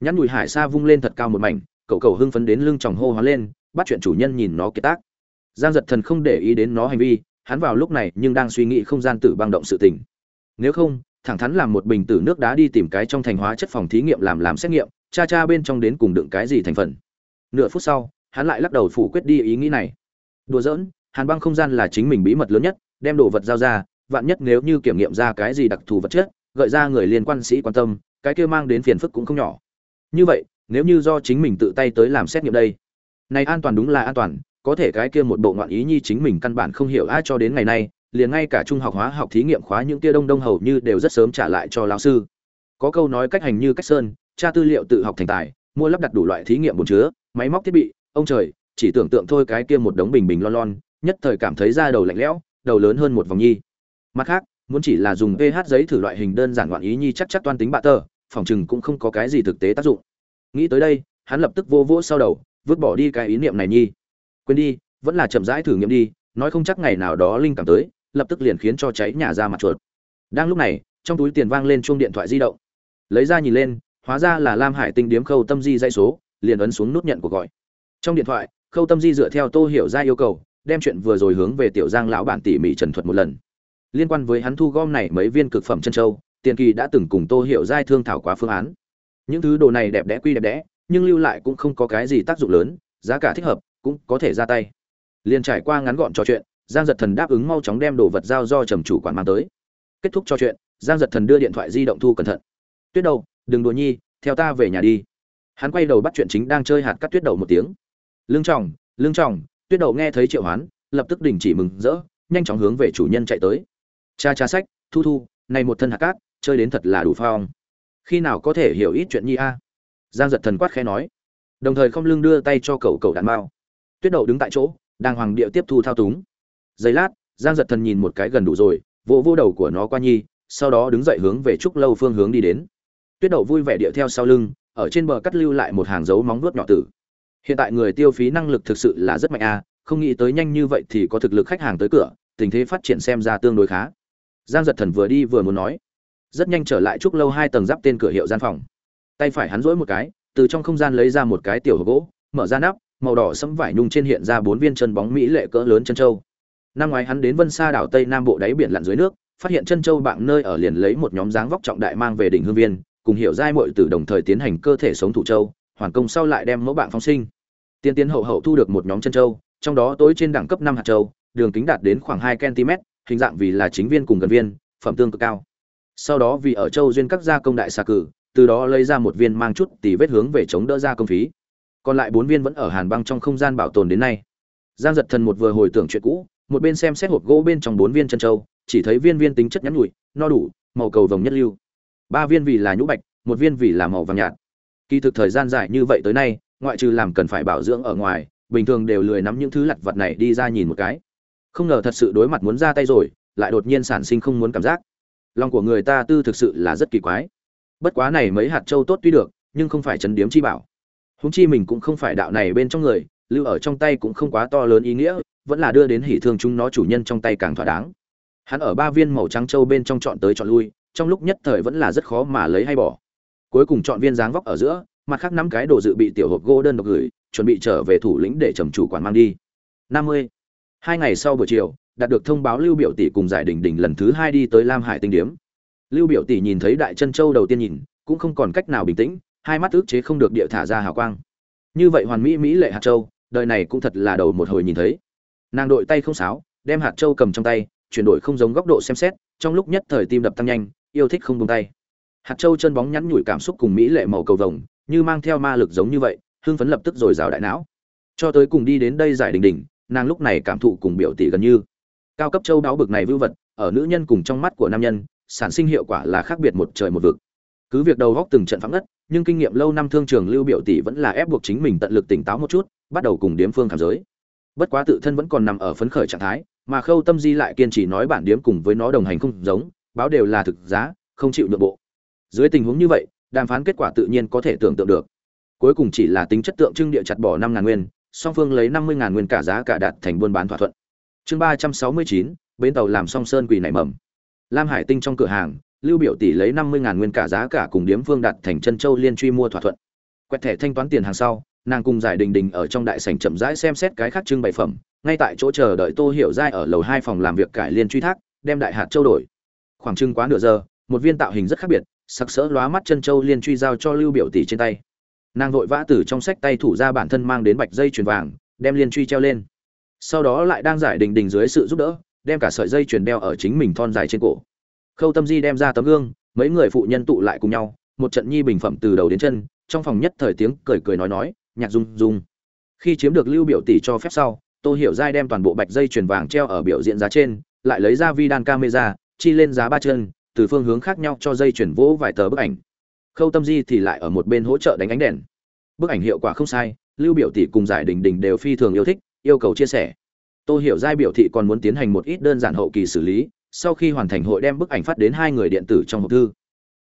A: Nhắn đùi hải xa vung lên thật cao một mảnh, cậu cầu hưng phấn đến lưng tròng hô hóa lên bắt chuyện chủ nhân nhìn nó kiệt tác. Giang giật thần không để ý đến nó hành vi, hắn vào lúc này nhưng đang suy nghĩ không gian tử băng động sự tình. Nếu không, thẳng thắn làm một bình tử nước đá đi tìm cái trong thành hóa chất phòng thí nghiệm làm làm xét nghiệm, cha cha bên trong đến cùng đựng cái gì thành phần. Nửa phút sau, hắn lại lắc đầu phủ quyết đi ý nghĩ này. Đùa giỡn, hàn băng không gian là chính mình bí mật lớn nhất, đem đồ vật giao ra, vạn nhất nếu như kiểm nghiệm ra cái gì đặc thù vật chất, gợi ra người liên quan sĩ quan tâm, cái kia mang đến phiền phức cũng không nhỏ. Như vậy, nếu như do chính mình tự tay tới làm xét nghiệm đây này an toàn đúng là an toàn, có thể cái kia một bộ ngoạn ý nhi chính mình căn bản không hiểu ai cho đến ngày nay, liền ngay cả trung học hóa học thí nghiệm khóa những kia đông đông hầu như đều rất sớm trả lại cho lão sư. Có câu nói cách hành như cách sơn, tra tư liệu tự học thành tài, mua lắp đặt đủ loại thí nghiệm bồn chứa, máy móc thiết bị, ông trời, chỉ tưởng tượng thôi cái kia một đống bình bình lon lon, nhất thời cảm thấy da đầu lạnh lẽo, đầu lớn hơn một vòng nhi. Mặt khác, muốn chỉ là dùng ph giấy thử loại hình đơn giản ngoạn ý nhi chắc chắc toan tính bạ tờ, phòng chừng cũng không có cái gì thực tế tác dụng. Nghĩ tới đây, hắn lập tức vô vỗ sau đầu vứt bỏ đi cái ý niệm này nhi. Quên đi, vẫn là chậm rãi thử nghiệm đi, nói không chắc ngày nào đó linh cảm tới, lập tức liền khiến cho cháy nhà ra mặt chuột. Đang lúc này, trong túi tiền vang lên chuông điện thoại di động. Lấy ra nhìn lên, hóa ra là lam hải tinh điếm khâu tâm di dây số, liền ấn xuống nút nhận cuộc gọi. Trong điện thoại, khâu tâm di dựa theo tô hiểu ra yêu cầu, đem chuyện vừa rồi hướng về tiểu giang lão bản tỉ mỉ trần thuật một lần. Liên quan với hắn thu gom này mấy viên cực phẩm chân châu, tiền kỳ đã từng cùng tô hiểu giai thương thảo quá phương án. Những thứ đồ này đẹp đẽ quy đẹp đẽ nhưng lưu lại cũng không có cái gì tác dụng lớn, giá cả thích hợp, cũng có thể ra tay. Liền trải qua ngắn gọn trò chuyện, giang giật thần đáp ứng mau chóng đem đồ vật giao do trầm chủ quản mang tới. Kết thúc trò chuyện, giang giật thần đưa điện thoại di động thu cẩn thận. Tuyết đầu, đừng đùa nhi, theo ta về nhà đi. Hắn quay đầu bắt chuyện chính đang chơi hạt cắt tuyết đầu một tiếng. Lương trọng lương trọng. Tuyết đầu nghe thấy triệu hoán, lập tức đình chỉ mừng rỡ, nhanh chóng hướng về chủ nhân chạy tới. Cha cha sách, thu thu, này một thân hạt cát, chơi đến thật là đủ phong. Khi nào có thể hiểu ít chuyện nhi a? Giang giật thần quát khẽ nói, đồng thời không lưng đưa tay cho cậu cậu đàn mao. Tuyết đậu đứng tại chỗ, đang hoàng địa tiếp thu thao túng. Giây lát, giang giật thần nhìn một cái gần đủ rồi, vỗ vô đầu của nó qua nhi, sau đó đứng dậy hướng về trúc lâu phương hướng đi đến. Tuyết đậu vui vẻ địa theo sau lưng, ở trên bờ cắt lưu lại một hàng dấu móng vuốt nhỏ tử. Hiện tại người tiêu phí năng lực thực sự là rất mạnh a, không nghĩ tới nhanh như vậy thì có thực lực khách hàng tới cửa, tình thế phát triển xem ra tương đối khá. Giang giật thần vừa đi vừa muốn nói, rất nhanh trở lại trúc lâu hai tầng giáp tên cửa hiệu gian phòng tay phải hắn rỗi một cái, từ trong không gian lấy ra một cái tiểu hộp gỗ, mở ra nắp, màu đỏ sẫm vải nhung trên hiện ra bốn viên chân bóng mỹ lệ cỡ lớn chân châu năm ngoái hắn đến vân sa đảo tây nam bộ đáy biển lặn dưới nước, phát hiện chân châu bạn nơi ở liền lấy một nhóm dáng vóc trọng đại mang về đỉnh hương viên, cùng hiểu giai muội từ đồng thời tiến hành cơ thể sống thủ châu hoàn công sau lại đem mẫu bạn phóng sinh. Tiên tiến hậu hậu thu được một nhóm chân châu trong đó tối trên đẳng cấp năm hạt châu đường kính đạt đến khoảng hai cm, hình dạng vì là chính viên cùng gần viên, phẩm tương cực cao. Sau đó vì ở châu duyên các gia công đại xà cử từ đó lấy ra một viên mang chút tỷ vết hướng về chống đỡ ra công phí. Còn lại bốn viên vẫn ở hàn băng trong không gian bảo tồn đến nay. Giang giật thần một vừa hồi tưởng chuyện cũ, một bên xem xét hộp gỗ bên trong bốn viên chân châu, chỉ thấy viên viên tính chất nhắn nhụi no đủ, màu cầu vồng nhất lưu. Ba viên vì là nhũ bạch, một viên vì là màu vàng nhạt. Kỳ thực thời gian dài như vậy tới nay, ngoại trừ làm cần phải bảo dưỡng ở ngoài, bình thường đều lười nắm những thứ lặt vặt này đi ra nhìn một cái. Không ngờ thật sự đối mặt muốn ra tay rồi, lại đột nhiên sản sinh không muốn cảm giác. Lòng của người ta tư thực sự là rất kỳ quái bất quá này mấy hạt châu tốt tuy được, nhưng không phải chấn điếm chi bảo. Húng chi mình cũng không phải đạo này bên trong người, lưu ở trong tay cũng không quá to lớn ý nghĩa, vẫn là đưa đến hỉ thương chúng nó chủ nhân trong tay càng thỏa đáng. Hắn ở ba viên màu trắng châu bên trong chọn tới chọn lui, trong lúc nhất thời vẫn là rất khó mà lấy hay bỏ. Cuối cùng chọn viên dáng vóc ở giữa, mặt khác năm cái đồ dự bị tiểu hộp gỗ đơn độc gửi, chuẩn bị trở về thủ lĩnh để trầm chủ quản mang đi. Năm mươi. Hai ngày sau buổi chiều, đạt được thông báo lưu biểu tỷ cùng giải đình đình lần thứ hai đi tới lam hải tinh điếm lưu biểu tỷ nhìn thấy đại chân châu đầu tiên nhìn, cũng không còn cách nào bình tĩnh, hai mắt ức chế không được địa thả ra hào quang. Như vậy hoàn mỹ mỹ lệ hạt châu, đời này cũng thật là đầu một hồi nhìn thấy. Nàng đội tay không sáo đem hạt châu cầm trong tay, chuyển đổi không giống góc độ xem xét, trong lúc nhất thời tim đập tăng nhanh, yêu thích không buông tay. Hạt châu chân bóng nhắn nhủi cảm xúc cùng mỹ lệ màu cầu vồng, như mang theo ma lực giống như vậy, hưng phấn lập tức rồi rào đại não. Cho tới cùng đi đến đây giải đình đình nàng lúc này cảm thụ cùng biểu tỷ gần như. Cao cấp châu đáo bực này vưu vật, ở nữ nhân cùng trong mắt của nam nhân sản sinh hiệu quả là khác biệt một trời một vực. Cứ việc đầu góc từng trận phẳng ngất, nhưng kinh nghiệm lâu năm thương trường lưu biểu tỷ vẫn là ép buộc chính mình tận lực tỉnh táo một chút, bắt đầu cùng điếm phương cảm giới. Bất quá tự thân vẫn còn nằm ở phấn khởi trạng thái, mà khâu tâm di lại kiên trì nói bản điếm cùng với nó đồng hành không giống, báo đều là thực giá, không chịu nhượng bộ. Dưới tình huống như vậy, đàm phán kết quả tự nhiên có thể tưởng tượng được. Cuối cùng chỉ là tính chất tượng trưng địa chặt bỏ năm ngàn nguyên, song phương lấy năm mươi ngàn nguyên cả giá cả đạt thành buôn bán thỏa thuận. Chương ba trăm sáu mươi chín, bến tàu làm song sơn quỳ nảy mầm lam hải tinh trong cửa hàng, lưu biểu tỷ lấy năm mươi ngàn nguyên cả giá cả cùng điếm vương đặt thành chân châu liên truy mua thỏa thuận. Quẹt thẻ thanh toán tiền hàng sau, nàng cùng giải đình đình ở trong đại sảnh chậm rãi xem xét cái khác trưng bày phẩm. Ngay tại chỗ chờ đợi tô hiểu giai ở lầu hai phòng làm việc cải liên truy thác, đem đại hạt châu đổi. Khoảng trưng quá nửa giờ, một viên tạo hình rất khác biệt sắc sỡ lóa mắt chân châu liên truy giao cho lưu biểu tỷ trên tay. Nàng vội vã từ trong sách tay thủ ra bản thân mang đến bạch dây chuyền vàng, đem liên truy treo lên. Sau đó lại đang giải đình đình dưới sự giúp đỡ đem cả sợi dây chuyền đeo ở chính mình thon dài trên cổ. Khâu tâm di đem ra tấm gương, mấy người phụ nhân tụ lại cùng nhau, một trận nhi bình phẩm từ đầu đến chân, trong phòng nhất thời tiếng cười cười nói nói, nhạc rung rung khi chiếm được lưu biểu tỷ cho phép sau, tô hiểu giai đem toàn bộ bạch dây chuyền vàng treo ở biểu diễn giá trên, lại lấy ra vi đan camera, chi lên giá ba chân, từ phương hướng khác nhau cho dây chuyển vỗ vài tờ bức ảnh. Khâu tâm di thì lại ở một bên hỗ trợ đánh ánh đèn. Bức ảnh hiệu quả không sai, lưu biểu tỷ cùng giải đình đình đều phi thường yêu thích, yêu cầu chia sẻ tôi hiểu giai biểu thị còn muốn tiến hành một ít đơn giản hậu kỳ xử lý, sau khi hoàn thành hội đem bức ảnh phát đến hai người điện tử trong hộp thư.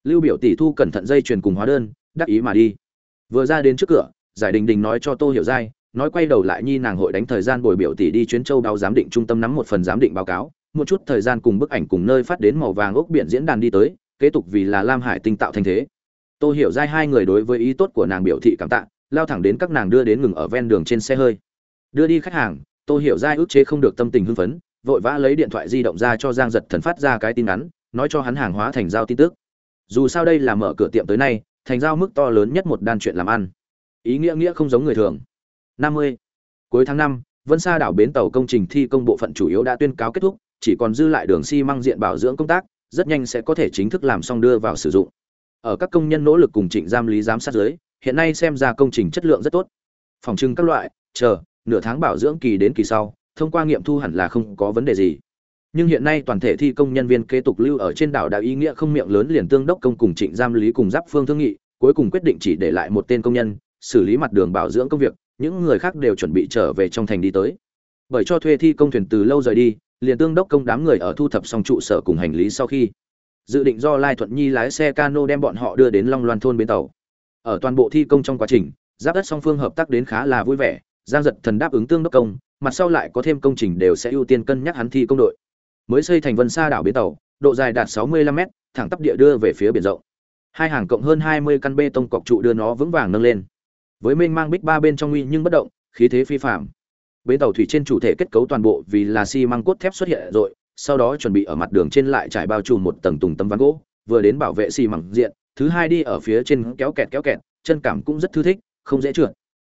A: Lưu biểu tỷ thu cẩn thận dây chuyền cùng hóa đơn, đắc ý mà đi. Vừa ra đến trước cửa, giải đình đình nói cho tô hiểu giai, nói quay đầu lại nhi nàng hội đánh thời gian bồi biểu tỷ đi chuyến châu báo giám định trung tâm nắm một phần giám định báo cáo, một chút thời gian cùng bức ảnh cùng nơi phát đến màu vàng ốc biển diễn đàn đi tới, kế tục vì là lam hải tinh tạo thành thế. Tô hiểu giai hai người đối với ý tốt của nàng biểu thị cảm tạ, lao thẳng đến các nàng đưa đến ngừng ở ven đường trên xe hơi. Đưa đi khách hàng Tôi hiểu ra ước chế không được tâm tình hưng phấn, vội vã lấy điện thoại di động ra cho giang giật thần phát ra cái tin ngắn, nói cho hắn hàng hóa thành giao tin tức. Dù sao đây là mở cửa tiệm tới nay, thành giao mức to lớn nhất một đan chuyện làm ăn. Ý nghĩa nghĩa không giống người thường. Năm mươi. Cuối tháng năm, vân sa đảo bến tàu công trình thi công bộ phận chủ yếu đã tuyên cáo kết thúc, chỉ còn dư lại đường xi măng diện bảo dưỡng công tác, rất nhanh sẽ có thể chính thức làm xong đưa vào sử dụng. Ở các công nhân nỗ lực cùng trịnh giam lý giám sát dưới, hiện nay xem ra công trình chất lượng rất tốt. Phòng trưng các loại, chờ nửa tháng bảo dưỡng kỳ đến kỳ sau, thông qua nghiệm thu hẳn là không có vấn đề gì. Nhưng hiện nay toàn thể thi công nhân viên kế tục lưu ở trên đảo đã ý nghĩa không miệng lớn liền tương đốc công cùng trịnh giam lý cùng giáp phương thương nghị, cuối cùng quyết định chỉ để lại một tên công nhân, xử lý mặt đường bảo dưỡng công việc, những người khác đều chuẩn bị trở về trong thành đi tới. Bởi cho thuê thi công thuyền từ lâu rời đi, liền tương đốc công đám người ở thu thập xong trụ sở cùng hành lý sau khi dự định do lai thuận nhi lái xe cano đem bọn họ đưa đến long loan thôn bến tàu. Ở toàn bộ thi công trong quá trình, giáp đất song phương hợp tác đến khá là vui vẻ giang giật thần đáp ứng tương đốc công, mặt sau lại có thêm công trình đều sẽ ưu tiên cân nhắc hắn thi công đội. Mới xây thành vân xa đảo bến tàu, độ dài đạt 65 m thẳng tắp địa đưa về phía biển rộng. Hai hàng cộng hơn 20 căn bê tông cọc trụ đưa nó vững vàng nâng lên. Với mênh mang bích ba bên trong nguy nhưng bất động, khí thế phi phạm bến tàu thủy trên chủ thể kết cấu toàn bộ vì là xi măng cốt thép xuất hiện rồi, sau đó chuẩn bị ở mặt đường trên lại trải bao trùm một tầng tùng tấm ván gỗ, vừa đến bảo vệ xi măng diện, thứ hai đi ở phía trên kéo kẹt kéo kẹt, chân cảm cũng rất thư thích, không dễ trượt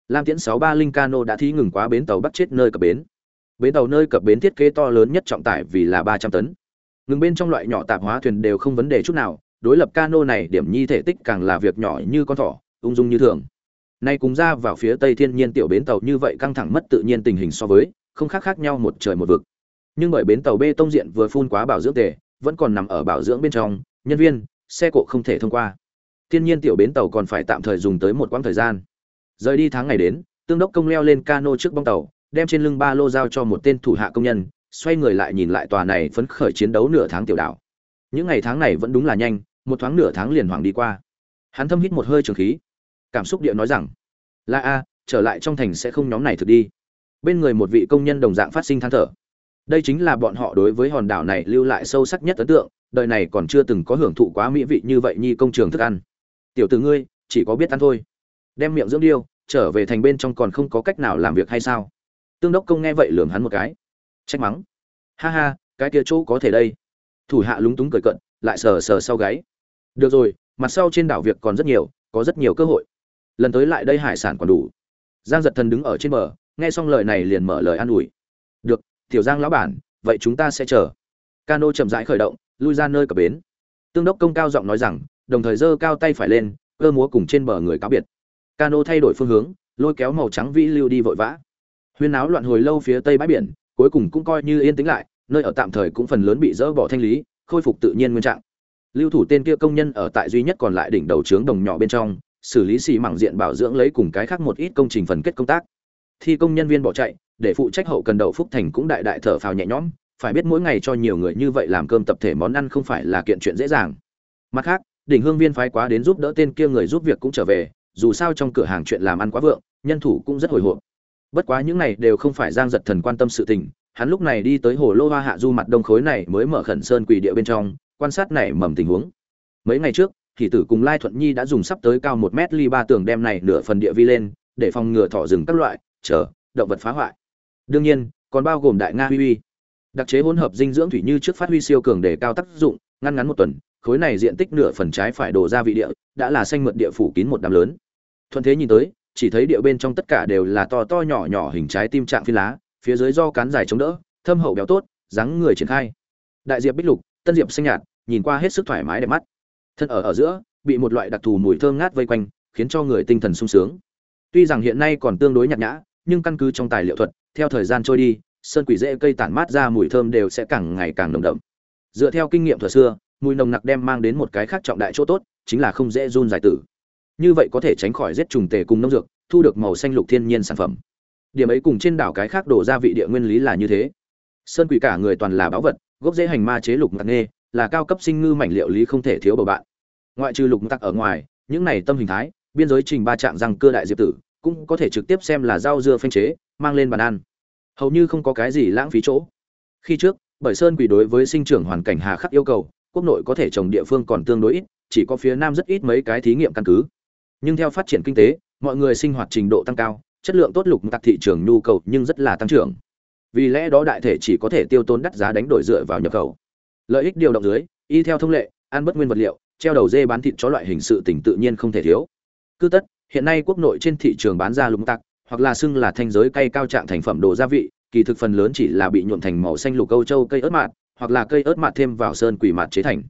A: lam tiễn sáu ba linh cano đã thí ngừng quá bến tàu bắt chết nơi cập bến. Bến tàu nơi cập bến thiết kế to lớn nhất trọng tải vì là ba trăm tấn. Ngừng bên trong loại nhỏ tạp hóa thuyền đều không vấn đề chút nào, đối lập cano này, điểm nhi thể tích càng là việc nhỏ như con thỏ, ung dung như thường. Nay cùng ra vào phía tây thiên nhiên tiểu bến tàu như vậy căng thẳng mất tự nhiên tình hình so với, không khác khác nhau một trời một vực. Nhưng bởi bến tàu bê tông diện vừa phun quá bảo dưỡng tề, vẫn còn nằm ở bảo dưỡng bên trong, nhân viên, xe cộ không thể thông qua. Thiên nhiên tiểu bến tàu còn phải tạm thời dùng tới một quãng thời gian rời đi tháng ngày đến, tương đốc công leo lên cano trước bong tàu, đem trên lưng ba lô giao cho một tên thủ hạ công nhân, xoay người lại nhìn lại tòa này phấn khởi chiến đấu nửa tháng tiểu đảo. Những ngày tháng này vẫn đúng là nhanh, một thoáng nửa tháng liền hoàng đi qua. Hắn thâm hít một hơi trường khí. Cảm xúc địa nói rằng, là a, trở lại trong thành sẽ không nhóm này thực đi. Bên người một vị công nhân đồng dạng phát sinh than thở. Đây chính là bọn họ đối với hòn đảo này lưu lại sâu sắc nhất ấn tượng, đời này còn chưa từng có hưởng thụ quá mỹ vị như vậy nhi công trường thức ăn. Tiểu tử ngươi, chỉ có biết ăn thôi. Đem miệng dưỡng điêu trở về thành bên trong còn không có cách nào làm việc hay sao? Tương đốc công nghe vậy lườm hắn một cái. Trách mắng. Ha ha, cái kia chỗ có thể đây. Thủ hạ lúng túng cười cận, lại sờ sờ sau gáy. Được rồi, mặt sau trên đảo việc còn rất nhiều, có rất nhiều cơ hội. Lần tới lại đây hải sản còn đủ. Giang giật thần đứng ở trên bờ, nghe xong lời này liền mở lời an ủi. Được, tiểu giang lão bản, vậy chúng ta sẽ chờ. Cano chậm rãi khởi động, lui ra nơi cập bến. Tương đốc công cao giọng nói rằng, đồng thời giơ cao tay phải lên, cơ múa cùng trên bờ người cáo biệt cano thay đổi phương hướng, lôi kéo màu trắng vĩ lưu đi vội vã. Huyên áo loạn hồi lâu phía tây bãi biển, cuối cùng cũng coi như yên tĩnh lại, nơi ở tạm thời cũng phần lớn bị dỡ bỏ thanh lý, khôi phục tự nhiên nguyên trạng. Lưu thủ tên kia công nhân ở tại duy nhất còn lại đỉnh đầu trướng đồng nhỏ bên trong, xử lý xì mảng diện bảo dưỡng lấy cùng cái khác một ít công trình phần kết công tác. Thi công nhân viên bỏ chạy, để phụ trách hậu cần đậu phúc thành cũng đại đại thở phào nhẹ nhõm, phải biết mỗi ngày cho nhiều người như vậy làm cơm tập thể món ăn không phải là kiện chuyện dễ dàng. Mặt khác, đỉnh hương viên phái quá đến giúp đỡ tên kia người giúp việc cũng trở về dù sao trong cửa hàng chuyện làm ăn quá vượng, nhân thủ cũng rất hồi hộp. Bất quá những này đều không phải giang giật thần quan tâm sự tình, hắn lúc này đi tới hồ lô hoa hạ du mặt đông khối này mới mở khẩn sơn quỷ địa bên trong, quan sát này mầm tình huống. Mấy ngày trước thì tử cùng lai thuận nhi đã dùng sắp tới cao một mét ly ba tường đem này nửa phần địa vi lên, để phòng ngừa thỏ rừng các loại, chờ, động vật phá hoại. Đương nhiên, còn bao gồm đại nga huy huy. Đặc chế hỗn hợp dinh dưỡng thủy như trước phát huy siêu cường để cao tác dụng, ngăn ngắn một tuần, khối này diện tích nửa phần trái phải đổ ra vị địa, đã là xanh mượt địa phủ kín một đám lớn thuận thế nhìn tới, chỉ thấy địa bên trong tất cả đều là to to nhỏ nhỏ hình trái tim trạng phi lá, phía dưới do cán dài chống đỡ, thâm hậu béo tốt, dáng người triển khai. Đại diệp bích lục, tân diệp xanh nhạt, nhìn qua hết sức thoải mái đẹp mắt. Thân ở ở giữa, bị một loại đặc thù mùi thơm ngát vây quanh, khiến cho người tinh thần sung sướng. Tuy rằng hiện nay còn tương đối nhạt nhã, nhưng căn cứ trong tài liệu thuật, theo thời gian trôi đi, sơn quỷ dễ cây tản mát ra mùi thơm đều sẽ càng ngày càng nồng đậm. Dựa theo kinh nghiệm thuật xưa, mùi nồng nặc đem mang đến một cái khác trọng đại chỗ tốt, chính là không dễ run giải tử như vậy có thể tránh khỏi giết trùng tề cùng nông dược, thu được màu xanh lục thiên nhiên sản phẩm. Điểm ấy cùng trên đảo cái khác đổ ra vị địa nguyên lý là như thế. Sơn quỷ cả người toàn là báu vật, gốc dễ hành ma chế lục ngạc nghê, là cao cấp sinh ngư mảnh liệu lý không thể thiếu bầu bạn. Ngoại trừ lục tặc ở ngoài, những này tâm hình thái, biên giới trình ba trạng răng cơ đại diệp tử, cũng có thể trực tiếp xem là rau dưa phanh chế, mang lên bàn ăn. Hầu như không có cái gì lãng phí chỗ. Khi trước, bởi sơn quỷ đối với sinh trưởng hoàn cảnh hà khắc yêu cầu, quốc nội có thể trồng địa phương còn tương đối ít, chỉ có phía nam rất ít mấy cái thí nghiệm căn cứ nhưng theo phát triển kinh tế, mọi người sinh hoạt trình độ tăng cao, chất lượng tốt lục tặc thị trường nhu cầu nhưng rất là tăng trưởng. Vì lẽ đó đại thể chỉ có thể tiêu tốn đắt giá đánh đổi dựa vào nhập khẩu. Lợi ích điều động dưới, y theo thông lệ, ăn bất nguyên vật liệu, treo đầu dê bán thịt chó loại hình sự tỉnh tự nhiên không thể thiếu. Cứ tất, hiện nay quốc nội trên thị trường bán ra lục tặc, hoặc là xưng là thanh giới cây cao trạng thành phẩm đồ gia vị, kỳ thực phần lớn chỉ là bị nhuộm thành màu xanh lục câu châu cây ớt mạt, hoặc là cây ớt mạt thêm vào sơn quỷ mạt chế thành.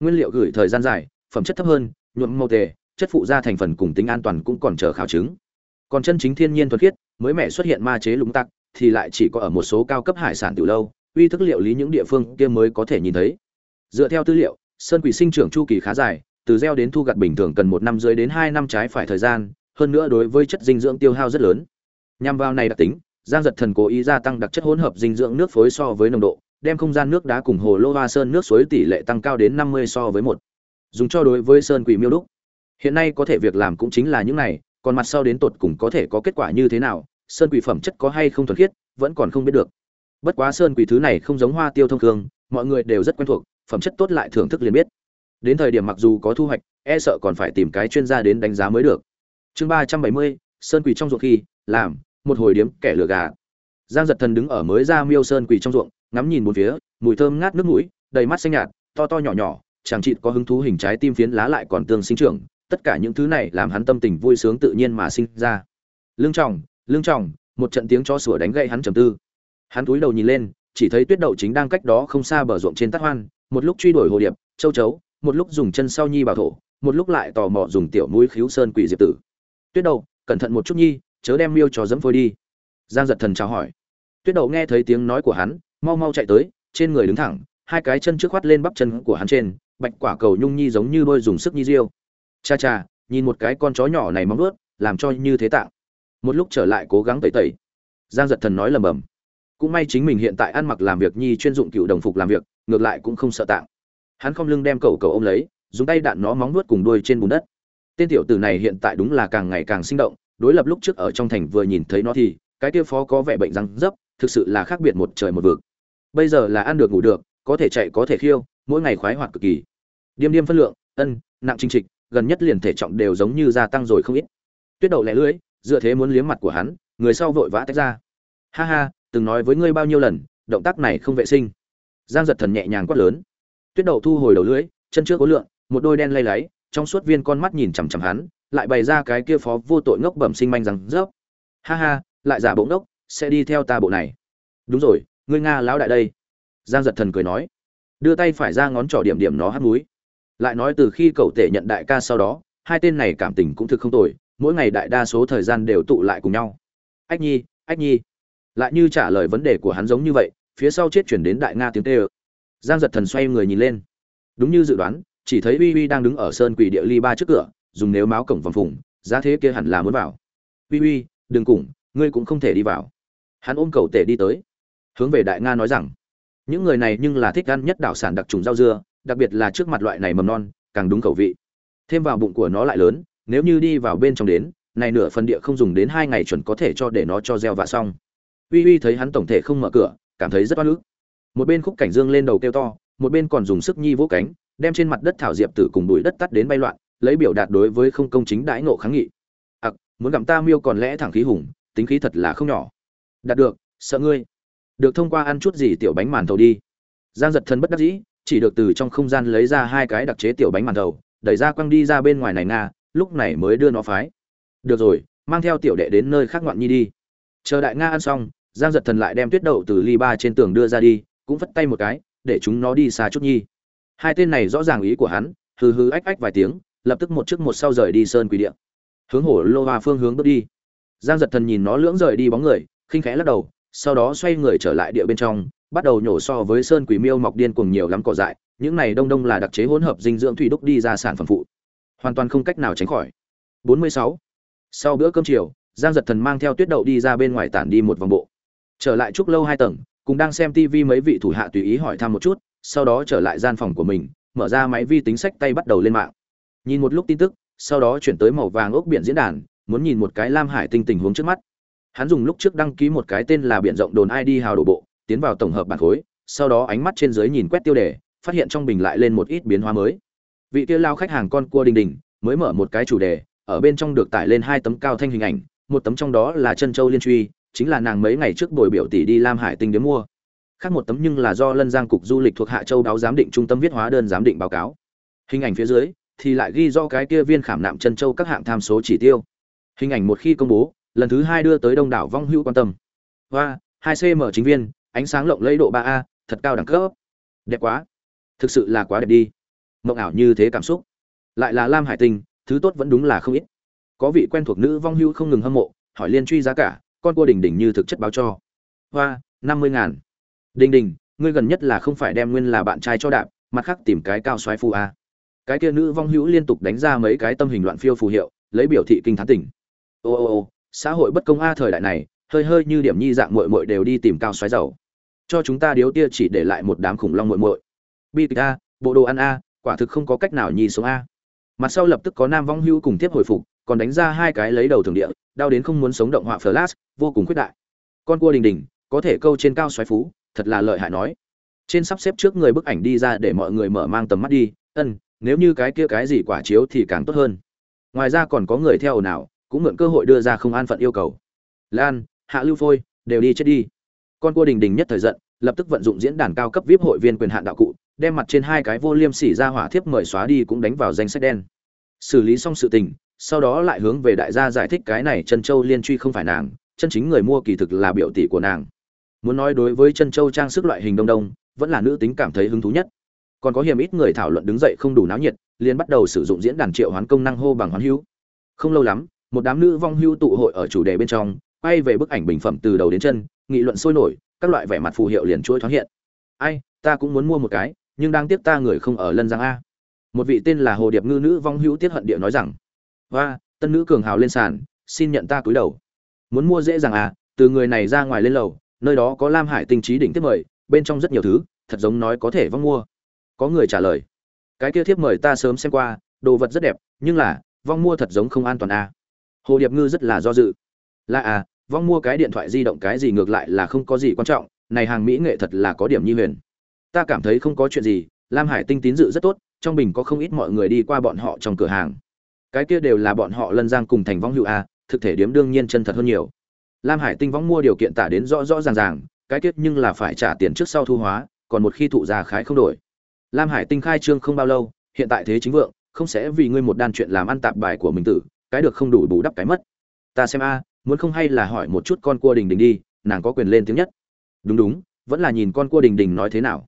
A: Nguyên liệu gửi thời gian dài, phẩm chất thấp hơn, nhuộm màu tề chất phụ gia thành phần cùng tính an toàn cũng còn chờ khảo chứng. Còn chân chính thiên nhiên thuần khiết, mới mẻ xuất hiện ma chế lúng tặc thì lại chỉ có ở một số cao cấp hải sản từ lâu, uy thức liệu lý những địa phương kia mới có thể nhìn thấy. Dựa theo tư liệu, sơn quỷ sinh trưởng chu kỳ khá dài, từ gieo đến thu gặt bình thường cần một năm rưỡi đến hai năm trái phải thời gian, hơn nữa đối với chất dinh dưỡng tiêu hao rất lớn. Nhằm vào này đặc tính, giang giật thần cố ý gia tăng đặc chất hỗn hợp dinh dưỡng nước phối so với nồng độ, đem không gian nước đá cùng hồ lô hoa sơn nước suối tỷ lệ tăng cao đến năm mươi so với một. Dùng cho đối với sơn quỷ miêu đúc hiện nay có thể việc làm cũng chính là những này, còn mặt sau đến tột cùng có thể có kết quả như thế nào, sơn quỷ phẩm chất có hay không thuần khiết, vẫn còn không biết được. Bất quá sơn quỷ thứ này không giống hoa tiêu thông thường, mọi người đều rất quen thuộc, phẩm chất tốt lại thưởng thức liền biết. Đến thời điểm mặc dù có thu hoạch e sợ còn phải tìm cái chuyên gia đến đánh giá mới được. Chương ba trăm bảy mươi, sơn quỷ trong ruộng khi, làm, một hồi điếm, kẻ lừa gà. Giang giật thần đứng ở mới ra miêu sơn quỷ trong ruộng, ngắm nhìn một phía, mùi thơm ngát nước mũi, đầy mắt xanh nhạt, to to nhỏ nhỏ, chẳng chịt có hứng thú hình trái tim phiến lá lại còn tương sinh trưởng tất cả những thứ này làm hắn tâm tình vui sướng tự nhiên mà sinh ra. Lương trọng lương trọng một trận tiếng cho sủa đánh gậy hắn trầm tư. Hắn cúi đầu nhìn lên, chỉ thấy tuyết đậu chính đang cách đó không xa bờ ruộng trên tát hoan, một lúc truy đuổi hồ điệp, châu chấu, một lúc dùng chân sau nhi bảo thổ, một lúc lại tò mò dùng tiểu mũi khiếu sơn quỷ diệp tử. Tuyết đậu, cẩn thận một chút nhi, chớ đem miêu trò dẫm phôi đi. Giang giật thần chào hỏi. Tuyết đậu nghe thấy tiếng nói của hắn, mau mau chạy tới, trên người đứng thẳng, hai cái chân trước quát lên bắp chân của hắn trên, bạch quả cầu nhung nhi giống như đôi dùng sức nhi riêu cha cha, nhìn một cái con chó nhỏ này móng vuốt, làm cho như thế tạng. Một lúc trở lại cố gắng tẩy tẩy. Giang giật thần nói lầm bầm. Cũng may chính mình hiện tại ăn mặc làm việc nhi chuyên dụng cựu đồng phục làm việc, ngược lại cũng không sợ tạng. Hắn không lưng đem cầu cầu ôm lấy, dùng tay đạn nó móng vuốt cùng đuôi trên bùn đất. Tên tiểu tử này hiện tại đúng là càng ngày càng sinh động, đối lập lúc trước ở trong thành vừa nhìn thấy nó thì, cái kia phó có vẻ bệnh răng dấp thực sự là khác biệt một trời một vực. Bây giờ là ăn được ngủ được, có thể chạy có thể khiêu, mỗi ngày khoái hoạt cực kỳ. Điềm điềm phân lượng, ân, nặng chinh trịch gần nhất liền thể trọng đều giống như gia tăng rồi không ít. Tuyết đậu lẻ lưỡi, dựa thế muốn liếm mặt của hắn, người sau vội vã tách ra. Ha ha, từng nói với ngươi bao nhiêu lần, động tác này không vệ sinh. Giang giật thần nhẹ nhàng quát lớn. Tuyết đậu thu hồi đầu lưỡi, chân trước có lượng, một đôi đen lay láy, trong suốt viên con mắt nhìn chằm chằm hắn, lại bày ra cái kia phó vô tội ngốc bẩm sinh manh rằng rớp ha ha, lại giả bỗng đốc sẽ đi theo ta bộ này. Đúng rồi, ngươi nga lão đại đây. Giang giật thần cười nói. Đưa tay phải ra ngón trỏ điểm điểm nó hắt múi lại nói từ khi cậu tể nhận đại ca sau đó, hai tên này cảm tình cũng thực không tồi, mỗi ngày đại đa số thời gian đều tụ lại cùng nhau. Ách nhi ách nhi. Lại như trả lời vấn đề của hắn giống như vậy, phía sau chết chuyển đến đại nga tiếng tê ơ. Giang giật thần xoay người nhìn lên. Đúng như dự đoán, chỉ thấy uy uy đang đứng ở sơn quỷ địa ly ba trước cửa, dùng nếu máu cổng vòng phùng, giá thế kia hẳn là muốn vào. Uy uy, đừng cùng, ngươi cũng không thể đi vào. Hắn ôm cầu tể đi tới. Hướng về đại nga nói rằng, những người này nhưng là thích ăn nhất đảo sản đặc trùng rau dưa đặc biệt là trước mặt loại này mầm non, càng đúng khẩu vị. Thêm vào bụng của nó lại lớn, nếu như đi vào bên trong đến, này nửa phần địa không dùng đến hai ngày chuẩn có thể cho để nó cho gieo vạ xong. Uy uy thấy hắn tổng thể không mở cửa, cảm thấy rất oan ức. Một bên khúc cảnh dương lên đầu kêu to, một bên còn dùng sức nhi vỗ cánh, đem trên mặt đất thảo diệp tử cùng bụi đất tắt đến bay loạn, lấy biểu đạt đối với không công chính đãi ngộ kháng nghị. Ặc, muốn gặm ta miêu còn lẽ thẳng khí hùng, tính khí thật là không nhỏ. Đạt được, sợ ngươi. Được thông qua ăn chút gì tiểu bánh màn thầu đi. Giang giật thân bất đắc dĩ chỉ được từ trong không gian lấy ra hai cái đặc chế tiểu bánh màn thầu đẩy ra quăng đi ra bên ngoài này nga, lúc này mới đưa nó phái. Được rồi, mang theo tiểu đệ đến nơi khác ngoạn nhi đi. Chờ đại nga ăn xong, giang giật thần lại đem tuyết đậu từ ly ba trên tường đưa ra đi, cũng vất tay một cái, để chúng nó đi xa chút nhi. Hai tên này rõ ràng ý của hắn, hừ hừ ách ách vài tiếng, lập tức một trước một sau rời đi sơn quỷ điện hướng hổ lô hoa phương hướng bước đi. Giang giật thần nhìn nó lưỡng rời đi bóng người, khinh khẽ lắc đầu sau đó xoay người trở lại địa bên trong, bắt đầu nhổ so với sơn quỷ miêu mọc điên cuồng nhiều lắm cỏ dại, những này đông đông là đặc chế hỗn hợp dinh dưỡng thủy đúc đi ra sản phẩm phụ. Hoàn toàn không cách nào tránh khỏi. 46. sau bữa cơm chiều, giang giật thần mang theo tuyết đậu đi ra bên ngoài tản đi một vòng bộ. Trở lại chúc lâu hai tầng, cùng đang xem tv mấy vị thủ hạ tùy ý hỏi thăm một chút, sau đó trở lại gian phòng của mình, mở ra máy vi tính sách tay bắt đầu lên mạng. Nhìn một lúc tin tức, sau đó chuyển tới màu vàng ốc biển diễn đàn, muốn nhìn một cái lam hải tinh tình huống trước mắt hắn dùng lúc trước đăng ký một cái tên là biển rộng đồn id hào đổ bộ, tiến vào tổng hợp bản khối, sau đó ánh mắt trên dưới nhìn quét tiêu đề, phát hiện trong bình lại lên một ít biến hóa mới. Vị kia lao khách hàng con cua đình đình, mới mở một cái chủ đề, ở bên trong được tải lên hai tấm cao thanh hình ảnh, một tấm trong đó là chân châu liên truy, chính là nàng mấy ngày trước buổi biểu tỷ đi lam hải tinh đến mua. Khác một tấm nhưng là do lân giang cục du lịch thuộc hạ châu báo giám định trung tâm viết hóa đơn giám định báo cáo. Hình ảnh phía dưới, thì lại ghi do cái kia viên khảm nạm chân châu các hạng tham số chỉ tiêu. Hình ảnh một khi công bố lần thứ hai đưa tới đông đảo vong hữu quan tâm. Và hai cm chính viên, ánh sáng lộng lẫy độ ba a, thật cao đẳng cấp. Đẹp quá. Thực sự là quá đẹp đi. Mộng ảo như thế cảm xúc. Lại là lam hải tinh thứ tốt vẫn đúng là không ít. Có vị quen thuộc nữ vong hữu không ngừng hâm mộ, hỏi liên truy giá cả, con cua đỉnh đỉnh như thực chất báo cho. Hoa, năm mươi ngàn. Đình đình ngươi gần nhất là không phải đem nguyên là bạn trai cho đạp, mặt khác tìm cái cao xoáy phù a. Cái kia nữ vong hữu liên tục đánh ra mấy cái tâm hình loạn phiêu phù hiệu, lấy biểu thị kinh thán tỉnh. Ô ô ô xã hội bất công a thời đại này, hơi hơi như điểm nhi dạng muội muội đều đi tìm cao xoáy giàu. Cho chúng ta điếu tia chỉ để lại một đám khủng long muội muội. Bi kịch a, bộ đồ ăn a, quả thực không có cách nào nhi xuống a. Mặt sau lập tức có nam vong hưu cùng tiếp hồi phục, còn đánh ra hai cái lấy đầu thường địa, đau đến không muốn sống động họa flash, vô cùng khuyết đại. Con cua đình đình, có thể câu trên cao xoáy phú, thật là lợi hại nói. Trên sắp xếp trước người bức ảnh đi ra để mọi người mở mang tầm mắt đi, ân, nếu như cái kia cái gì quả chiếu thì càng tốt hơn. Ngoài ra còn có người theo nào cũng mượn cơ hội đưa ra không an phận yêu cầu. Lan, hạ lưu phôi, đều đi chết đi. Con cua đình đình nhất thời giận, lập tức vận dụng diễn đàn cao cấp vip hội viên quyền hạn đạo cụ, đem mặt trên hai cái vô liêm sỉ ra hỏa thiếp mời xóa đi cũng đánh vào danh sách đen. Xử lý xong sự tình, sau đó lại hướng về đại gia giải thích cái này chân châu liên truy không phải nàng, chân chính người mua kỳ thực là biểu tỷ của nàng. Muốn nói đối với chân châu trang sức loại hình đông đông, vẫn là nữ tính cảm thấy hứng thú nhất. Còn có hiểm ít người thảo luận đứng dậy không đủ náo nhiệt, liền bắt đầu sử dụng diễn đàn triệu hoán công năng hô bằng hoán hữu. Không lâu lắm một đám nữ vong hưu tụ hội ở chủ đề bên trong, quay về bức ảnh bình phẩm từ đầu đến chân, nghị luận sôi nổi, các loại vẻ mặt phù hiệu liền chuỗi thoáng hiện. Ai, ta cũng muốn mua một cái, nhưng đang tiếc ta người không ở lân giang a. Một vị tên là hồ điệp ngư nữ vong hữu tiết hận địa nói rằng và tân nữ cường hào lên sàn, xin nhận ta cúi đầu. Muốn mua dễ dàng à từ người này ra ngoài lên lầu, nơi đó có lam hải tinh trí đỉnh tiếp mời, bên trong rất nhiều thứ, thật giống nói có thể vong mua. Có người trả lời, cái kia thiếp mời ta sớm xem qua, đồ vật rất đẹp, nhưng là, vong mua thật giống không an toàn à hồ điệp ngư rất là do dự. Là à vong mua cái điện thoại di động cái gì ngược lại là không có gì quan trọng, này hàng mỹ nghệ thật là có điểm nhi huyền. Ta cảm thấy không có chuyện gì, lam hải tinh tín dự rất tốt, trong bình có không ít mọi người đi qua bọn họ trong cửa hàng. Cái kia đều là bọn họ lân giang cùng thành vong hữu a thực thể điếm đương nhiên chân thật hơn nhiều. Lam hải tinh vong mua điều kiện tả đến rõ rõ ràng ràng, cái kết nhưng là phải trả tiền trước sau thu hóa, còn một khi thụ già khái không đổi. Lam hải tinh khai trương không bao lâu, hiện tại thế chính vượng, không sẽ vì ngươi một đan chuyện làm ăn tạp bài của mình tử cái được không đủ bù đắp cái mất. Ta xem a, muốn không hay là hỏi một chút con cua đình đình đi, nàng có quyền lên tiếng nhất. Đúng đúng, vẫn là nhìn con cua đình đình nói thế nào.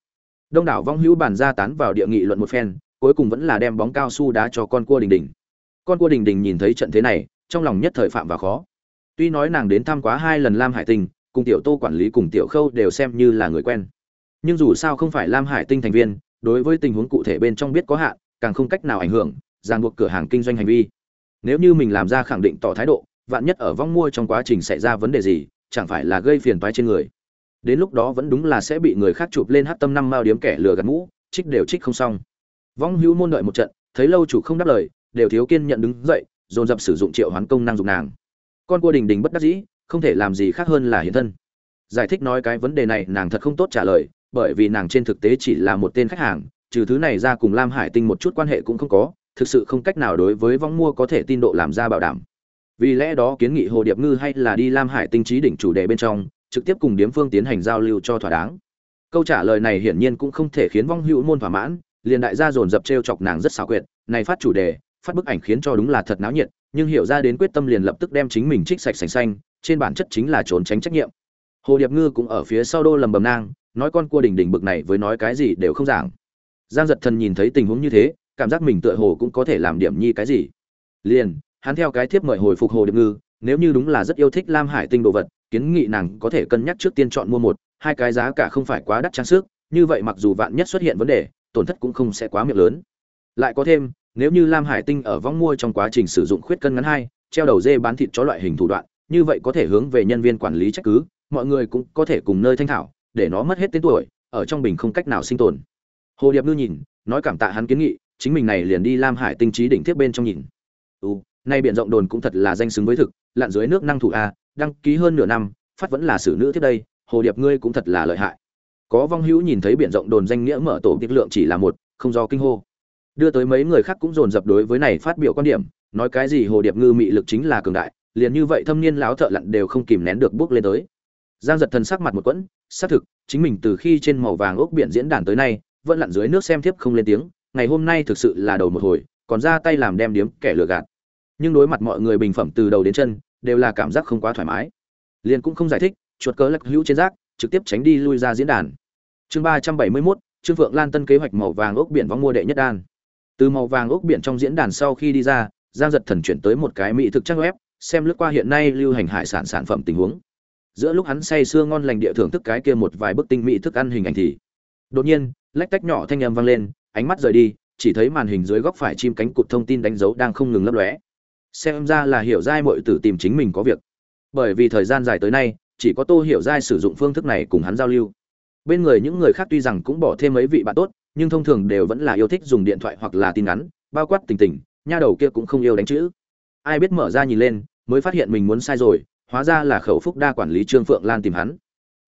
A: Đông đảo vong hữu bàn ra tán vào địa nghị luận một phen, cuối cùng vẫn là đem bóng cao su đá cho con cua đình đình. Con cua đình đình nhìn thấy trận thế này, trong lòng nhất thời phạm và khó. Tuy nói nàng đến thăm quá hai lần lam hải tinh, cùng tiểu tô quản lý cùng tiểu khâu đều xem như là người quen. Nhưng dù sao không phải lam hải tinh thành viên, đối với tình huống cụ thể bên trong biết có hạn, càng không cách nào ảnh hưởng, ràng buộc cửa hàng kinh doanh hành vi nếu như mình làm ra khẳng định tỏ thái độ, vạn nhất ở vong mua trong quá trình xảy ra vấn đề gì, chẳng phải là gây phiền toái trên người. Đến lúc đó vẫn đúng là sẽ bị người khác chụp lên hát tâm năm mao điếm kẻ lừa gạt mũ, trích đều trích không xong. Vong hữu môn đợi một trận, thấy lâu chủ không đáp lời, đều thiếu kiên nhận đứng dậy, dồn dập sử dụng triệu hoán công năng dùng nàng. Con cua đình đình bất đắc dĩ, không thể làm gì khác hơn là hiện thân. Giải thích nói cái vấn đề này, nàng thật không tốt trả lời, bởi vì nàng trên thực tế chỉ là một tên khách hàng, trừ thứ này ra cùng lam hải tinh một chút quan hệ cũng không có thực sự không cách nào đối với vong mua có thể tin độ làm ra bảo đảm. Vì lẽ đó kiến nghị hồ điệp ngư hay là đi lam hải tinh trí đỉnh chủ đề bên trong, trực tiếp cùng điếm phương tiến hành giao lưu cho thỏa đáng. Câu trả lời này hiển nhiên cũng không thể khiến vong hữu môn thỏa mãn, liền đại gia dồn dập t chọc nàng rất xảo quyệt, này phát chủ đề, phát bức ảnh khiến cho đúng là thật náo nhiệt, nhưng hiểu ra đến quyết tâm liền lập tức đem chính mình trích sạch sành xanh, trên bản chất chính là trốn tránh trách nhiệm. Hồ điệp ngư cũng ở phía sau đô lầm bầm nang, nói con cua đỉnh đỉnh bực này với nói cái gì đều không giảng. Giang giật thần nhìn thấy tình huống như thế cảm giác mình tựa hồ cũng có thể làm điểm nhi cái gì. Liền, hắn theo cái thiếp mời hồi phục hồ điệp ngư, nếu như đúng là rất yêu thích lam hải tinh đồ vật, kiến nghị nàng có thể cân nhắc trước tiên chọn mua một, hai cái giá cả không phải quá đắt trang sức, như vậy mặc dù vạn nhất xuất hiện vấn đề, tổn thất cũng không sẽ quá miệng lớn. Lại có thêm, nếu như lam hải tinh ở vong mua trong quá trình sử dụng khuyết cân ngắn hai, treo đầu dê bán thịt chó loại hình thủ đoạn, như vậy có thể hướng về nhân viên quản lý trách cứ, mọi người cũng có thể cùng nơi thanh thảo, để nó mất hết tên tuổi, ở trong bình không cách nào sinh tồn. Hồ điệp ngư nhìn, nói cảm tạ hắn kiến nghị chính mình này liền đi lam hải tinh trí đỉnh tiếp bên trong nhìn. Ừ nay biển rộng đồn cũng thật là danh xứng với thực, lặn dưới nước năng thủ a, đăng ký hơn nửa năm, phát vẫn là xử nữ tiếp đây, hồ điệp ngươi cũng thật là lợi hại. Có vong hữu nhìn thấy biển rộng đồn danh nghĩa mở tổ tiết lượng chỉ là một, không do kinh hô. Đưa tới mấy người khác cũng dồn dập đối với này phát biểu quan điểm, nói cái gì hồ điệp ngư mị lực chính là cường đại, liền như vậy thâm niên láo thợ lặn đều không kìm nén được bước lên tới. Giang giật thần sắc mặt một quẫn, xác thực, chính mình từ khi trên màu vàng ốc biển diễn đàn tới nay, vẫn lặn dưới nước xem tiếp không lên tiếng ngày hôm nay thực sự là đầu một hồi, còn ra tay làm đem điếm kẻ lừa gạt. Nhưng đối mặt mọi người bình phẩm từ đầu đến chân, đều là cảm giác không quá thoải mái. Liền cũng không giải thích, chuột cớ lắc hữu trên rác, trực tiếp tránh đi lui ra diễn đàn. Chương ba trăm bảy mươi mốt, trương phượng lan tân kế hoạch màu vàng ốc biển vong mua đệ nhất đan. Từ màu vàng ốc biển trong diễn đàn sau khi đi ra, giang giật thần chuyển tới một cái mỹ thực trang web, xem lướt qua hiện nay lưu hành hải sản sản phẩm tình huống. Giữa lúc hắn say sưa ngon lành địa thưởng thức cái kia một vài bức tinh mỹ thức ăn hình ảnh thì, đột nhiên, lách tách nhỏ thanh âm vang lên ánh mắt rời đi, chỉ thấy màn hình dưới góc phải chim cánh cụt thông tin đánh dấu đang không ngừng lấp lóe. Xem ra là hiểu giai mọi tử tìm chính mình có việc. Bởi vì thời gian dài tới nay, chỉ có tô hiểu giai sử dụng phương thức này cùng hắn giao lưu. Bên người những người khác tuy rằng cũng bỏ thêm mấy vị bạn tốt, nhưng thông thường đều vẫn là yêu thích dùng điện thoại hoặc là tin ngắn bao quát tình tình, nha đầu kia cũng không yêu đánh chữ. Ai biết mở ra nhìn lên, mới phát hiện mình muốn sai rồi, hóa ra là khẩu phúc đa quản lý trương phượng lan tìm hắn.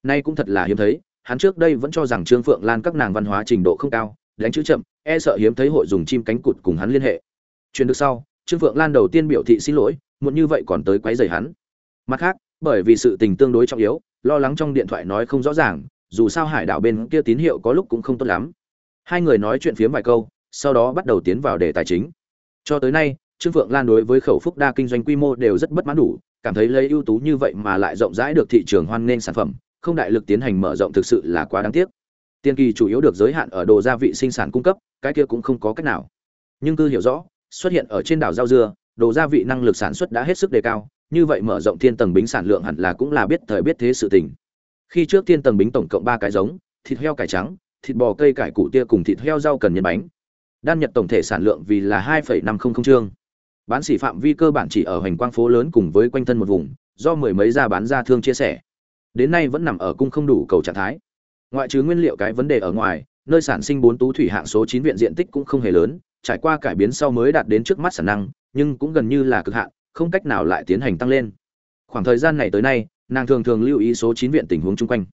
A: Nay cũng thật là hiếm thấy, hắn trước đây vẫn cho rằng trương phượng lan các nàng văn hóa trình độ không cao đánh chữ chậm e sợ hiếm thấy hội dùng chim cánh cụt cùng hắn liên hệ. Truyền được sau, trương phượng lan đầu tiên biểu thị xin lỗi, muộn như vậy còn tới quấy rầy hắn. Mặt khác, bởi vì sự tình tương đối trọng yếu, lo lắng trong điện thoại nói không rõ ràng, dù sao hải đảo bên kia tín hiệu có lúc cũng không tốt lắm. Hai người nói chuyện phiếm vài câu, sau đó bắt đầu tiến vào đề tài chính. Cho tới nay, trương phượng lan đối với khẩu phúc đa kinh doanh quy mô đều rất bất mãn đủ, cảm thấy lấy ưu tú như vậy mà lại rộng rãi được thị trường hoan nghênh sản phẩm, không đại lực tiến hành mở rộng thực sự là quá đáng tiếc tiên kỳ chủ yếu được giới hạn ở đồ gia vị sinh sản cung cấp, cái kia cũng không có cách nào. Nhưng cư hiểu rõ, xuất hiện ở trên đảo giao dưa, đồ gia vị năng lực sản xuất đã hết sức đề cao, như vậy mở rộng thiên tầng bính sản lượng hẳn là cũng là biết thời biết thế sự tình. Khi trước thiên tầng bính tổng cộng ba cái giống, thịt heo cải trắng, thịt bò cây cải củ tia cùng thịt heo rau cần nhân bánh. Đan nhật tổng thể sản lượng vì là hai năm trăm linh chương. Bán xỉ phạm vi cơ bản chỉ ở hoành quang phố lớn cùng với quanh thân một vùng, do mười mấy gia bán ra thương chia sẻ. Đến nay vẫn nằm ở cung không đủ cầu trạng thái ngoại trừ nguyên liệu cái vấn đề ở ngoài, nơi sản sinh bốn tú thủy hạng số chín viện diện tích cũng không hề lớn, trải qua cải biến sau mới đạt đến trước mắt sản năng, nhưng cũng gần như là cực hạn, không cách nào lại tiến hành tăng lên. Khoảng thời gian này tới nay, nàng thường thường lưu ý số chín viện tình huống chung quanh.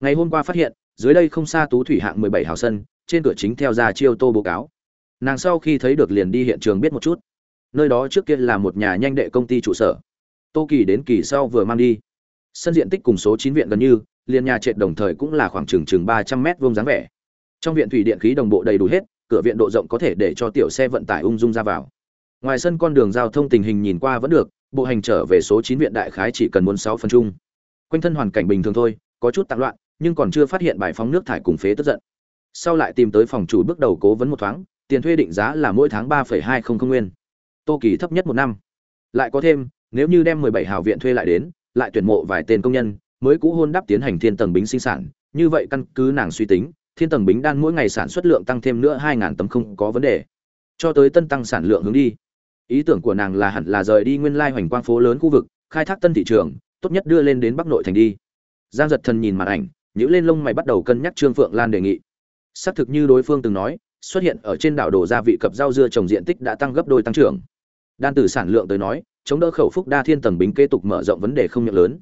A: Ngày hôm qua phát hiện, dưới đây không xa tú thủy hạng mười bảy hào sân, trên cửa chính theo ra chiêu tô báo cáo. Nàng sau khi thấy được liền đi hiện trường biết một chút. Nơi đó trước kia là một nhà nhanh đệ công ty trụ sở. Tô kỳ đến kỳ sau vừa mang đi sân diện tích cùng số chín viện gần như, liền nhà trệt đồng thời cũng là khoảng chừng chừng ba trăm mét vuông dáng vẻ. Trong viện thủy điện khí đồng bộ đầy đủ hết, cửa viện độ rộng có thể để cho tiểu xe vận tải ung dung ra vào. Ngoài sân con đường giao thông tình hình nhìn qua vẫn được, bộ hành trở về số chín viện đại khái chỉ cần muốn sáu phần chung. Quanh thân hoàn cảnh bình thường thôi, có chút tạm loạn, nhưng còn chưa phát hiện bài phóng nước thải cùng phế tức giận. Sau lại tìm tới phòng chủ bước đầu cố vấn một thoáng, tiền thuê định giá là mỗi tháng ba hai không không nguyên. Tô kỳ thấp nhất một năm. Lại có thêm, nếu như đem mười bảy hào viện thuê lại đến lại tuyển mộ vài tên công nhân, mới cũ hôn đắp tiến hành thiên tầng bính sinh sản. Như vậy căn cứ nàng suy tính, thiên tầng bính đan mỗi ngày sản xuất lượng tăng thêm nữa hai tấm không có vấn đề. Cho tới tân tăng sản lượng hướng đi. Ý tưởng của nàng là hẳn là rời đi nguyên lai hoành quang phố lớn khu vực, khai thác tân thị trường, tốt nhất đưa lên đến bắc nội thành đi. Giang giật thần nhìn màn ảnh những lên lông mày bắt đầu cân nhắc trương phượng lan đề nghị. Xác thực như đối phương từng nói, xuất hiện ở trên đảo đồ gia vị cập rau dưa trồng diện tích đã tăng gấp đôi tăng trưởng. Đan từ sản lượng tới nói chống đỡ khẩu phúc đa thiên tầng bính kế tục mở rộng vấn đề không miệng lớn.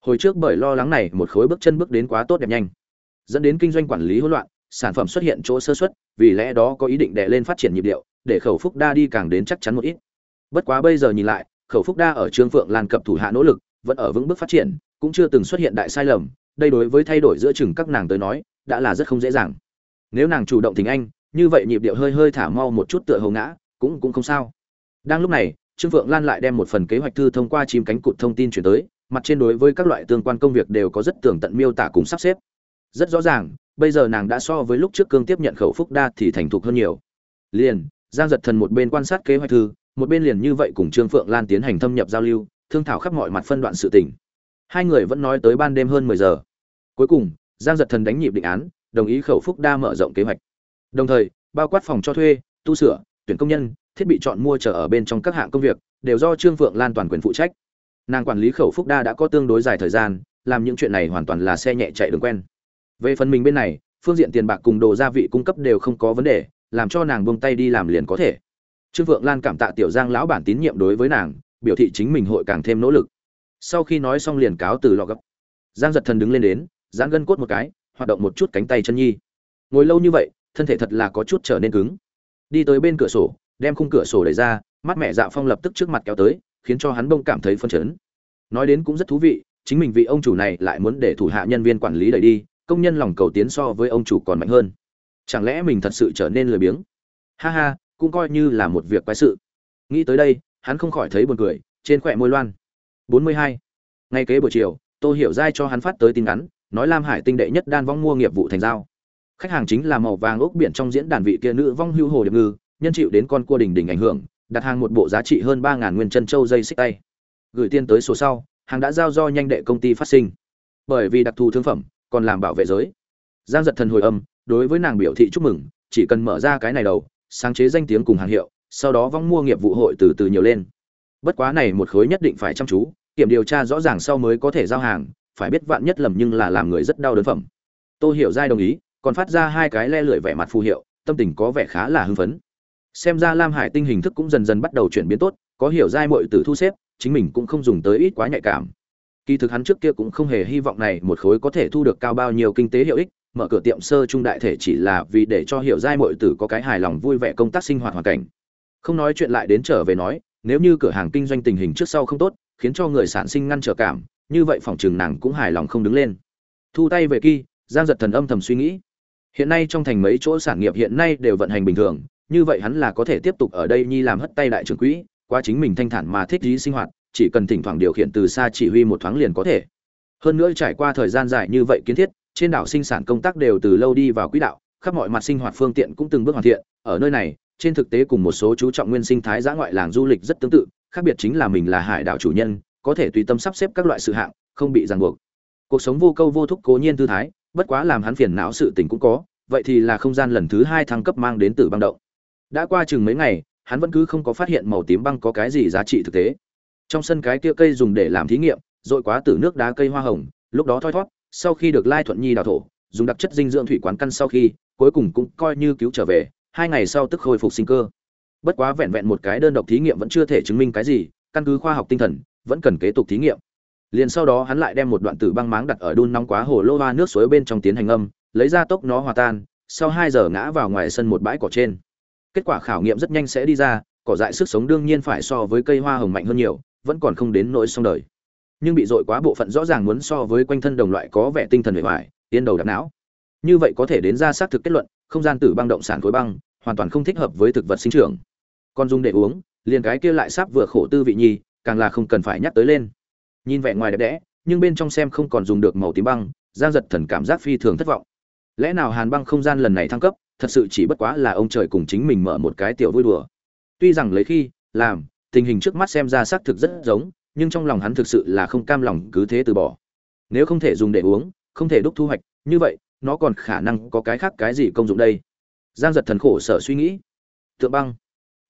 A: Hồi trước bởi lo lắng này, một khối bước chân bước đến quá tốt đẹp nhanh, dẫn đến kinh doanh quản lý hỗn loạn, sản phẩm xuất hiện chỗ sơ xuất vì lẽ đó có ý định đè lên phát triển nhịp điệu, để khẩu phúc đa đi càng đến chắc chắn một ít. Bất quá bây giờ nhìn lại, khẩu phúc đa ở trương phượng lan cập thủ hạ nỗ lực, vẫn ở vững bước phát triển, cũng chưa từng xuất hiện đại sai lầm, đây đối với thay đổi giữa chừng các nàng tới nói, đã là rất không dễ dàng. Nếu nàng chủ động thỉnh anh, như vậy nhịp điệu hơi hơi thả mau một chút tựa hầu ngã, cũng cũng không sao. Đang lúc này trương phượng lan lại đem một phần kế hoạch thư thông qua chim cánh cụt thông tin chuyển tới, mặt trên đối với các loại tương quan công việc đều có rất tường tận miêu tả cùng sắp xếp. Rất rõ ràng, bây giờ nàng đã so với lúc trước cương tiếp nhận khẩu phúc đa thì thành thục hơn nhiều. Liền, giang giật thần một bên quan sát kế hoạch thư, một bên liền như vậy cùng trương phượng lan tiến hành thâm nhập giao lưu, thương thảo khắp mọi mặt phân đoạn sự tình. Hai người vẫn nói tới ban đêm hơn mười giờ. Cuối cùng, giang giật thần đánh nhịp định án, đồng ý khẩu phúc đa mở rộng kế hoạch. Đồng thời, bao quát phòng cho thuê, tu sửa, tuyển công nhân thiết bị chọn mua chờ ở bên trong các hạng công việc, đều do trương phượng lan toàn quyền phụ trách. Nàng quản lý khẩu phúc đa đã có tương đối dài thời gian, làm những chuyện này hoàn toàn là xe nhẹ chạy đường quen. Về phần mình bên này, phương diện tiền bạc cùng đồ gia vị cung cấp đều không có vấn đề, làm cho nàng buông tay đi làm liền có thể. Trương vượng lan cảm tạ tiểu giang lão bản tín nhiệm đối với nàng, biểu thị chính mình hội càng thêm nỗ lực. Sau khi nói xong liền cáo từ lọ gấp. Giang giật thần đứng lên đến, giãn gân cốt một cái, hoạt động một chút cánh tay chân nhi. Ngồi lâu như vậy, thân thể thật là có chút trở nên cứng. Đi tới bên cửa sổ đem khung cửa sổ đẩy ra, mắt mẹ dạ phong lập tức trước mặt kéo tới, khiến cho hắn bông cảm thấy phân chấn. Nói đến cũng rất thú vị, chính mình vị ông chủ này lại muốn để thủ hạ nhân viên quản lý đẩy đi, công nhân lòng cầu tiến so với ông chủ còn mạnh hơn. Chẳng lẽ mình thật sự trở nên lười biếng? Ha ha, cũng coi như là một việc quái sự. Nghĩ tới đây, hắn không khỏi thấy buồn cười, trên khỏe môi loan. 42. ngay kế buổi chiều, tô hiểu giai cho hắn phát tới tin ngắn nói lam hải tinh đệ nhất đan vong mua nghiệp vụ thành giao. Khách hàng chính là màu vàng ốc biển trong diễn đàn vị kia nữ vong hưu hồ điệp ngư nhân chịu đến con cua đình đình ảnh hưởng, đặt hàng một bộ giá trị hơn ba ngàn nguyên chân châu dây xích tay. Gửi tiền tới số sau, hàng đã giao do nhanh đệ công ty phát sinh. Bởi vì đặc thù thương phẩm, còn làm bảo vệ giới. Giang giật thần hồi âm, đối với nàng biểu thị chúc mừng, chỉ cần mở ra cái này đầu, sáng chế danh tiếng cùng hàng hiệu, sau đó vong mua nghiệp vụ hội từ từ nhiều lên. Bất quá này một khối nhất định phải chăm chú, kiểm điều tra rõ ràng sau mới có thể giao hàng, phải biết vạn nhất lầm nhưng là làm người rất đau đớn phẩm. Tô hiểu giai đồng ý, còn phát ra hai cái le lưỡi vẻ mặt phù hiệu, tâm tình có vẻ khá là hưng phấn xem ra lam hải tinh hình thức cũng dần dần bắt đầu chuyển biến tốt, có hiểu giai mọi từ thu xếp, chính mình cũng không dùng tới ít quá nhạy cảm. Kỳ thực hắn trước kia cũng không hề hy vọng này một khối có thể thu được cao bao nhiêu kinh tế hiệu ích, mở cửa tiệm sơ trung đại thể chỉ là vì để cho hiểu giai mọi tử có cái hài lòng vui vẻ công tác sinh hoạt hoàn cảnh. Không nói chuyện lại đến trở về nói, nếu như cửa hàng kinh doanh tình hình trước sau không tốt, khiến cho người sản sinh ngăn trở cảm, như vậy phòng trường nàng cũng hài lòng không đứng lên. Thu tay về kỳ giang giật thần âm thầm suy nghĩ. Hiện nay trong thành mấy chỗ sản nghiệp hiện nay đều vận hành bình thường như vậy hắn là có thể tiếp tục ở đây nhi làm hất tay đại trưởng quỹ, qua chính mình thanh thản mà thích lý sinh hoạt, chỉ cần thỉnh thoảng điều khiển từ xa chỉ huy một thoáng liền có thể. Hơn nữa trải qua thời gian dài như vậy kiến thiết, trên đảo sinh sản công tác đều từ lâu đi vào quỹ đạo, khắp mọi mặt sinh hoạt phương tiện cũng từng bước hoàn thiện, ở nơi này, trên thực tế cùng một số chú trọng nguyên sinh thái giã ngoại làng du lịch rất tương tự, khác biệt chính là mình là hải đảo chủ nhân, có thể tùy tâm sắp xếp các loại sự hạng, không bị ràng buộc. Cuộc sống vô câu vô thúc cố nhiên thư thái, bất quá làm hắn phiền não sự tình cũng có, vậy thì là không gian lần thứ hai thăng cấp mang đến từ băng động đã qua chừng mấy ngày, hắn vẫn cứ không có phát hiện màu tím băng có cái gì giá trị thực tế. Trong sân cái kia cây dùng để làm thí nghiệm rồi quá từ nước đá cây hoa hồng, lúc đó thoi thót sau khi được lai thuận nhi đào thổ, dùng đặc chất dinh dưỡng thủy quán căn sau khi, cuối cùng cũng coi như cứu trở về, hai ngày sau tức khôi phục sinh cơ. Bất quá vẹn vẹn một cái đơn độc thí nghiệm vẫn chưa thể chứng minh cái gì, căn cứ khoa học tinh thần, vẫn cần kế tục thí nghiệm. Liền sau đó hắn lại đem một đoạn tử băng máng đặt ở đun nóng quá hồ lô hoa nước suối bên trong tiến hành âm lấy ra tốc nó hòa tan, sau hai giờ ngã vào ngoài sân một bãi cỏ trên kết quả khảo nghiệm rất nhanh sẽ đi ra, cỏ dại sức sống đương nhiên phải so với cây hoa hồng mạnh hơn nhiều, vẫn còn không đến nỗi xong đời. Nhưng bị dội quá bộ phận rõ ràng muốn so với quanh thân đồng loại có vẻ tinh thần bề ngoài tiên đầu đặc não. Như vậy có thể đến ra xác thực kết luận, không gian tử băng động sản khối băng, hoàn toàn không thích hợp với thực vật sinh trưởng. Còn dùng để uống, liền cái kia lại sắp vừa khổ tư vị nhi, càng là không cần phải nhắc tới lên. Nhìn vẻ ngoài đẹp đẽ, nhưng bên trong xem không còn dùng được màu tím băng, giang giật thần cảm giác phi thường thất vọng. Lẽ nào hàn băng không gian lần này thăng cấp? Thật sự chỉ bất quá là ông trời cùng chính mình mở một cái tiểu vui đùa. Tuy rằng lấy khi, làm, tình hình trước mắt xem ra xác thực rất giống, nhưng trong lòng hắn thực sự là không cam lòng cứ thế từ bỏ. Nếu không thể dùng để uống, không thể đúc thu hoạch, như vậy, nó còn khả năng có cái khác cái gì công dụng đây? Giang giật thần khổ sở suy nghĩ. Tượng băng.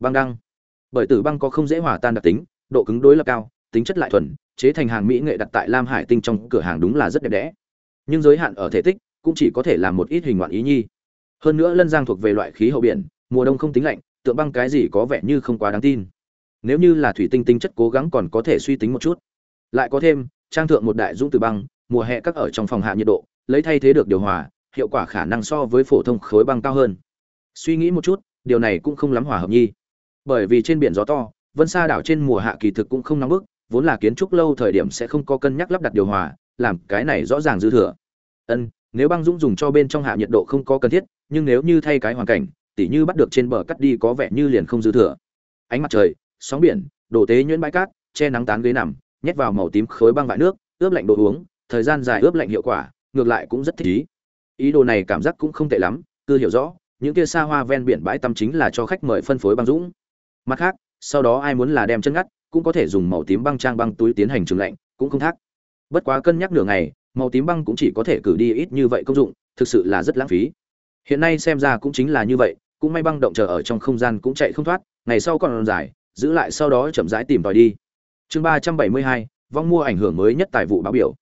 A: Băng đăng. Bởi tử băng có không dễ hòa tan đặc tính, độ cứng đối lập cao, tính chất lại thuần, chế thành hàng mỹ nghệ đặt tại lam hải tinh trong cửa hàng đúng là rất đẹp đẽ. Nhưng giới hạn ở thể tích cũng chỉ có thể làm một ít hình ngoạn ý nhi hơn nữa lân giang thuộc về loại khí hậu biển, mùa đông không tính lạnh, tượng băng cái gì có vẻ như không quá đáng tin. Nếu như là thủy tinh tinh chất cố gắng còn có thể suy tính một chút. Lại có thêm, trang thượng một đại dũng từ băng, mùa hè các ở trong phòng hạ nhiệt độ, lấy thay thế được điều hòa, hiệu quả khả năng so với phổ thông khối băng cao hơn. Suy nghĩ một chút, điều này cũng không lắm hòa hợp nhi. Bởi vì trên biển gió to, vân xa đảo trên mùa hạ kỳ thực cũng không nóng bức, vốn là kiến trúc lâu thời điểm sẽ không có cân nhắc lắp đặt điều hòa, làm cái này rõ ràng dư thừa. Ân, nếu băng dũng dùng cho bên trong hạ nhiệt độ không có cần thiết nhưng nếu như thay cái hoàn cảnh, tỉ như bắt được trên bờ cắt đi có vẻ như liền không dư thừa. Ánh mặt trời, sóng biển đổ tế nhuyễn bãi cát, che nắng tán ghế nằm, nhét vào màu tím khối băng vại nước, ướp lạnh đồ uống, thời gian dài ướp lạnh hiệu quả, ngược lại cũng rất thích ý. Ý đồ này cảm giác cũng không tệ lắm cứ hiểu rõ, những kia xa hoa ven biển bãi tắm chính là cho khách mời phân phối băng dũng. Mặt khác, sau đó ai muốn là đem chân ngắt, cũng có thể dùng màu tím băng trang băng túi tiến hành trường lạnh, cũng không thác. Bất quá cân nhắc nửa ngày, màu tím băng cũng chỉ có thể cử đi ít như vậy công dụng, thực sự là rất lãng phí hiện nay xem ra cũng chính là như vậy, cũng may băng động chờ ở trong không gian cũng chạy không thoát, ngày sau còn dài, giữ lại sau đó chậm rãi tìm tòi đi. Chương ba trăm bảy mươi hai, vong mua ảnh hưởng mới nhất tài vụ báo biểu.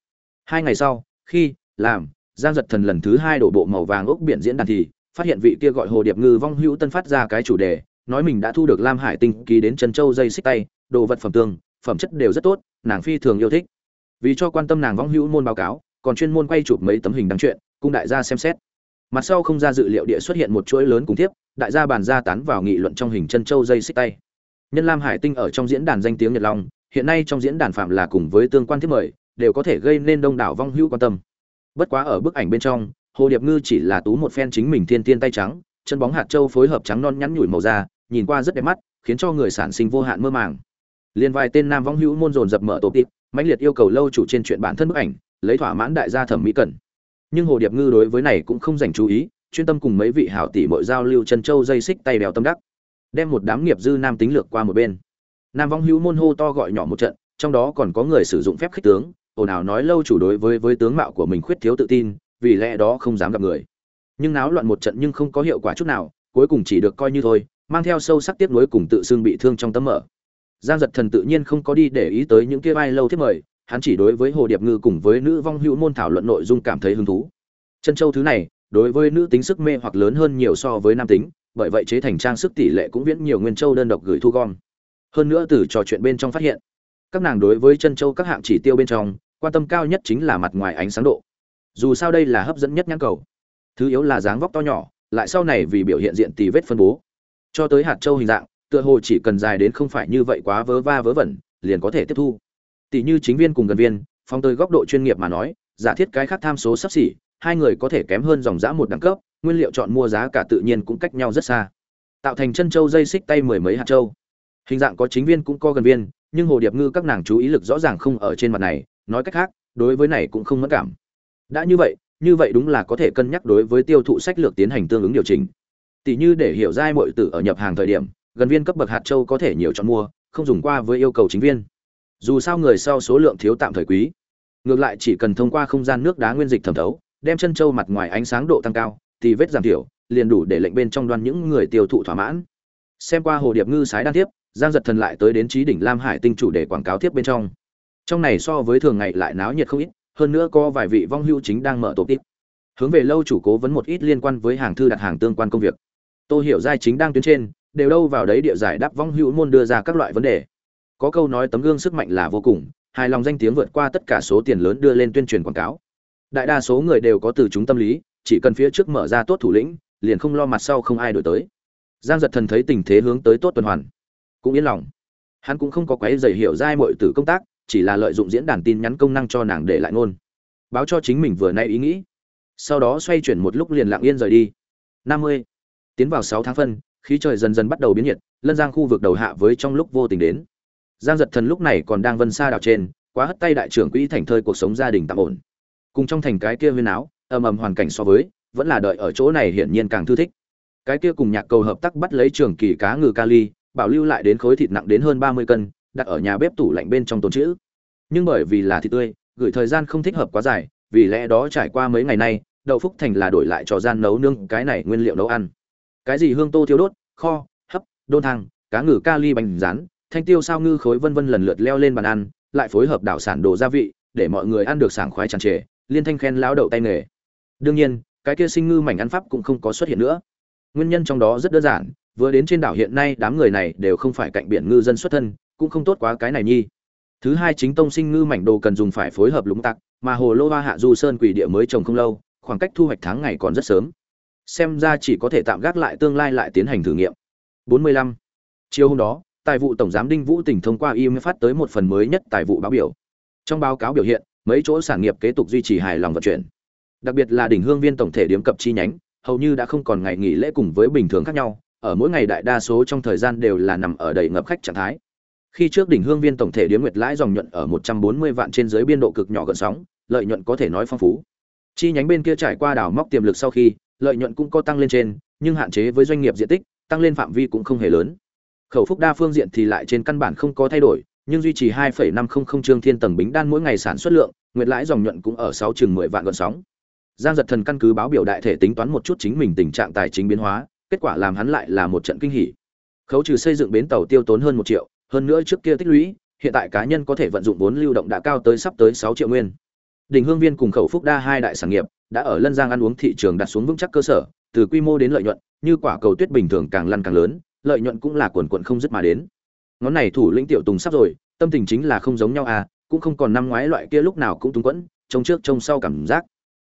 A: Hai ngày sau, khi, làm, giang giật thần lần thứ hai đổ bộ màu vàng ốc biển diễn đàn thì, phát hiện vị kia gọi hồ điệp ngư vong hữu tân phát ra cái chủ đề, nói mình đã thu được lam hải tinh ký đến trần châu dây xích tay, đồ vật phẩm tương phẩm chất đều rất tốt, nàng phi thường yêu thích. Vì cho quan tâm nàng vong hữu môn báo cáo, còn chuyên môn quay chụp mấy tấm hình đăng chuyện cung đại gia xem xét mặt sau không ra dự liệu địa xuất hiện một chuỗi lớn cùng tiếp đại gia bàn ra tán vào nghị luận trong hình chân châu dây xích tay. Nhân lam hải tinh ở trong diễn đàn danh tiếng nhật long, hiện nay trong diễn đàn phạm là cùng với tương quan thiết mời, đều có thể gây nên đông đảo vong hữu quan tâm. Bất quá ở bức ảnh bên trong, hồ điệp ngư chỉ là tú một phen chính mình thiên tiên tay trắng, chân bóng hạt châu phối hợp trắng non nhắn nhủi màu da, nhìn qua rất đẹp mắt, khiến cho người sản sinh vô hạn mơ màng. Liên vài tên nam vong hữu môn dồn dập mở tổ tịp, mãnh liệt yêu cầu lâu chủ trên chuyện bản thân bức ảnh, lấy thỏa mãn đại gia thẩm mỹ cần nhưng hồ điệp ngư đối với này cũng không dành chú ý, chuyên tâm cùng mấy vị hảo tỷ mọi giao lưu chân châu dây xích tay đèo tâm đắc. Đem một đám nghiệp dư nam tính lược qua một bên. Nam vong hữu môn hô to gọi nhỏ một trận, trong đó còn có người sử dụng phép khích tướng, ồn ào nói lâu chủ đối với với tướng mạo của mình khuyết thiếu tự tin, vì lẽ đó không dám gặp người. Nhưng náo loạn một trận nhưng không có hiệu quả chút nào, cuối cùng chỉ được coi như thôi, mang theo sâu sắc tiếp nối cùng tự xưng bị thương trong tấm mở. Giang giật thần tự nhiên không có đi để ý tới những kia vai lâu thiết mời hắn chỉ đối với hồ điệp ngư cùng với nữ vong hữu môn thảo luận nội dung cảm thấy hứng thú. Chân châu thứ này, đối với nữ tính sức mê hoặc lớn hơn nhiều so với nam tính, bởi vậy chế thành trang sức tỷ lệ cũng viễn nhiều nguyên châu đơn độc gửi thu gom. Hơn nữa từ trò chuyện bên trong phát hiện, các nàng đối với chân châu các hạng chỉ tiêu bên trong, quan tâm cao nhất chính là mặt ngoài ánh sáng độ. Dù sao đây là hấp dẫn nhất nhãn cầu. Thứ yếu là dáng vóc to nhỏ, lại sau này vì biểu hiện diện tì vết phân bố. Cho tới hạt châu hình dạng, tựa hồ chỉ cần dài đến không phải như vậy quá vớ va vớ vẩn, liền có thể tiếp thu tỷ như chính viên cùng gần viên phong tới góc độ chuyên nghiệp mà nói, giả thiết cái khác tham số sắp xỉ, hai người có thể kém hơn dòng giã một đẳng cấp, nguyên liệu chọn mua giá cả tự nhiên cũng cách nhau rất xa. Tạo thành chân châu dây xích tay mười mấy hạt châu. Hình dạng có chính viên cũng có gần viên, nhưng hồ điệp ngư các nàng chú ý lực rõ ràng không ở trên mặt này, nói cách khác, đối với này cũng không mất cảm. Đã như vậy như vậy đúng là có thể cân nhắc đối với tiêu thụ sách lược tiến hành tương ứng điều chỉnh. Tỷ như để hiểu giai mọi tử ở nhập hàng thời điểm, gần viên cấp bậc hạt châu có thể nhiều chọn mua, không dùng qua với yêu cầu chính viên dù sao người sau số lượng thiếu tạm thời quý. Ngược lại chỉ cần thông qua không gian nước đá nguyên dịch thẩm thấu, đem chân châu mặt ngoài ánh sáng độ tăng cao, thì vết giảm thiểu, liền đủ để lệnh bên trong đoan những người tiêu thụ thỏa mãn. Xem qua hồ điệp ngư sái đan tiếp giang giật thần lại tới đến trí đỉnh lam hải tinh chủ để quảng cáo tiếp bên trong. Trong này so với thường ngày lại náo nhiệt không ít, hơn nữa có vài vị vong hưu chính đang mở tổ tiếp. Hướng về lâu chủ cố vấn một ít liên quan với hàng thư đặt hàng tương quan công việc. Tôi hiểu giai chính đang tuyến trên, đều đâu vào đấy địa giải đáp vong hữu môn đưa ra các loại vấn đề có câu nói tấm gương sức mạnh là vô cùng, hài lòng danh tiếng vượt qua tất cả số tiền lớn đưa lên tuyên truyền quảng cáo. Đại đa số người đều có từ chúng tâm lý, chỉ cần phía trước mở ra tốt thủ lĩnh, liền không lo mặt sau không ai đổi tới. Giang giật thần thấy tình thế hướng tới tốt tuần hoàn, cũng yên lòng. Hắn cũng không có quấy dày hiểu giai mọi từ công tác, chỉ là lợi dụng diễn đàn tin nhắn công năng cho nàng để lại ngôn. Báo cho chính mình vừa nay ý nghĩ. Sau đó xoay chuyển một lúc liền lặng yên rời đi. Năm mươi. Tiến vào sáu tháng phân, khí trời dần dần bắt đầu biến nhiệt, lân giang khu vực đầu hạ với trong lúc vô tình đến giang giật thần lúc này còn đang vân xa đảo trên, quá hất tay đại trưởng quỹ thành thơi cuộc sống gia đình tạm ổn. Cùng trong thành cái kia huyên áo, ầm ầm hoàn cảnh so với, vẫn là đợi ở chỗ này hiển nhiên càng thư thích. Cái kia cùng nhạc cầu hợp tác bắt lấy trường kỳ cá ngừ kali, bảo lưu lại đến khối thịt nặng đến hơn ba mươi cân, đặt ở nhà bếp tủ lạnh bên trong tồn chữ nhưng bởi vì là thịt tươi, gửi thời gian không thích hợp quá dài, vì lẽ đó trải qua mấy ngày nay, đậu phúc thành là đổi lại cho gian nấu nương cái này nguyên liệu nấu ăn. Cái gì hương tô thiếu đốt, kho, hấp, đôn thang, cá ngừ kali bánh rán thanh tiêu sao ngư khối vân vân lần lượt leo lên bàn ăn, lại phối hợp đảo sản đồ gia vị, để mọi người ăn được sảng khoái tràn trề, liên thanh khen lão đậu tay nghề. Đương nhiên, cái kia sinh ngư mảnh ăn pháp cũng không có xuất hiện nữa. Nguyên nhân trong đó rất đơn giản, vừa đến trên đảo hiện nay đám người này đều không phải cạnh biển ngư dân xuất thân, cũng không tốt quá cái này nhi. Thứ hai chính tông sinh ngư mảnh đồ cần dùng phải phối hợp lúng tặc mà hồ lô hoa hạ du sơn quỷ địa mới trồng không lâu, khoảng cách thu hoạch tháng ngày còn rất sớm. Xem ra chỉ có thể tạm gác lại tương lai lại tiến hành thử nghiệm. 45. chiều hôm đó tài vụ tổng giám đinh vũ tỉnh thông qua email phát tới một phần mới nhất tài vụ báo biểu. Trong báo cáo biểu hiện, mấy chỗ sản nghiệp kế tục duy trì hài lòng vận chuyển. Đặc biệt là đỉnh hương viên tổng thể điểm cập chi nhánh, hầu như đã không còn ngày nghỉ lễ cùng với bình thường khác nhau, ở mỗi ngày đại đa số trong thời gian đều là nằm ở đầy ngập khách trạng thái. Khi trước đỉnh hương viên tổng thể điếm nguyệt lãi dòng nhuận ở 140 vạn trên dưới biên độ cực nhỏ gần sóng, lợi nhuận có thể nói phong phú. Chi nhánh bên kia trải qua đào móc tiềm lực sau khi, lợi nhuận cũng có tăng lên trên, nhưng hạn chế với doanh nghiệp diện tích, tăng lên phạm vi cũng không hề lớn khẩu phúc đa phương diện thì lại trên căn bản không có thay đổi nhưng duy trì 2,500 trương thiên tầng bính đan mỗi ngày sản xuất lượng nguyệt lãi dòng nhuận cũng ở 6 chừng 10 vạn gọn sóng. Giang giật thần căn cứ báo biểu đại thể tính toán một chút chính mình tình trạng tài chính biến hóa kết quả làm hắn lại là một trận kinh hỉ. Khấu trừ xây dựng bến tàu tiêu tốn hơn một triệu hơn nữa trước kia tích lũy hiện tại cá nhân có thể vận dụng vốn lưu động đã cao tới sắp tới 6 triệu nguyên. Đình Hương Viên cùng Khẩu Phúc Đa hai đại sản nghiệp đã ở Lân Giang ăn uống thị trường đặt xuống vững chắc cơ sở, từ quy mô đến lợi nhuận, như quả cầu tuyết bình thường càng lăn càng lớn, lợi nhuận cũng là quần quần không dứt mà đến. Ngón này thủ lĩnh tiểu tùng sắp rồi, tâm tình chính là không giống nhau à cũng không còn năm ngoái loại kia lúc nào cũng túng quẫn, trông trước trông sau cảm giác.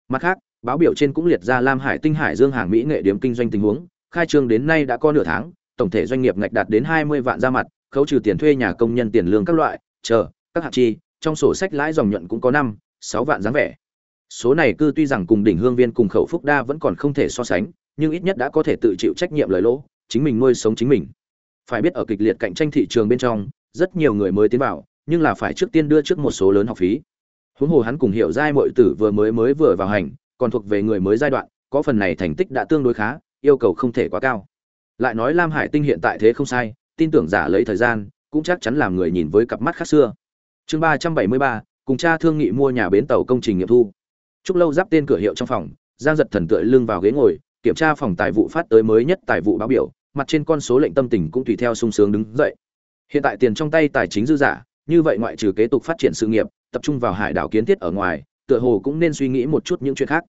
A: Mặt khác, báo biểu trên cũng liệt ra lam hải tinh hải dương hàng mỹ nghệ điểm kinh doanh tình huống, khai trương đến nay đã có nửa tháng, tổng thể doanh nghiệp ngạch đạt đến hai mươi vạn ra mặt, khấu trừ tiền thuê nhà công nhân tiền lương các loại, chờ, các hạng chi, trong sổ sách lãi dòng nhuận cũng có năm, sáu vạn dáng vẻ. Số này cư tuy rằng cùng đỉnh hương viên cùng khẩu phúc đa vẫn còn không thể so sánh, nhưng ít nhất đã có thể tự chịu trách nhiệm lời lỗ chính mình nuôi sống chính mình. Phải biết ở kịch liệt cạnh tranh thị trường bên trong rất nhiều người mới tiến vào nhưng là phải trước tiên đưa trước một số lớn học phí. Huống hồ hắn cùng hiểu giai mọi tử vừa mới mới vừa vào hành còn thuộc về người mới giai đoạn có phần này thành tích đã tương đối khá yêu cầu không thể quá cao. Lại nói lam hải tinh hiện tại thế không sai tin tưởng giả lấy thời gian cũng chắc chắn làm người nhìn với cặp mắt khác xưa. Chương ba trăm bảy mươi ba cùng cha thương nghị mua nhà bến tàu công trình nghiệm thu. Trúc lâu giáp tên cửa hiệu trong phòng, Giang giật thần tựa lưng vào ghế ngồi, kiểm tra phòng tài vụ phát tới mới nhất tài vụ báo biểu, mặt trên con số lệnh tâm tình cũng tùy theo sung sướng đứng dậy. Hiện tại tiền trong tay tài chính dư giả, như vậy ngoại trừ kế tục phát triển sự nghiệp, tập trung vào hải đảo kiến thiết ở ngoài, tựa hồ cũng nên suy nghĩ một chút những chuyện khác.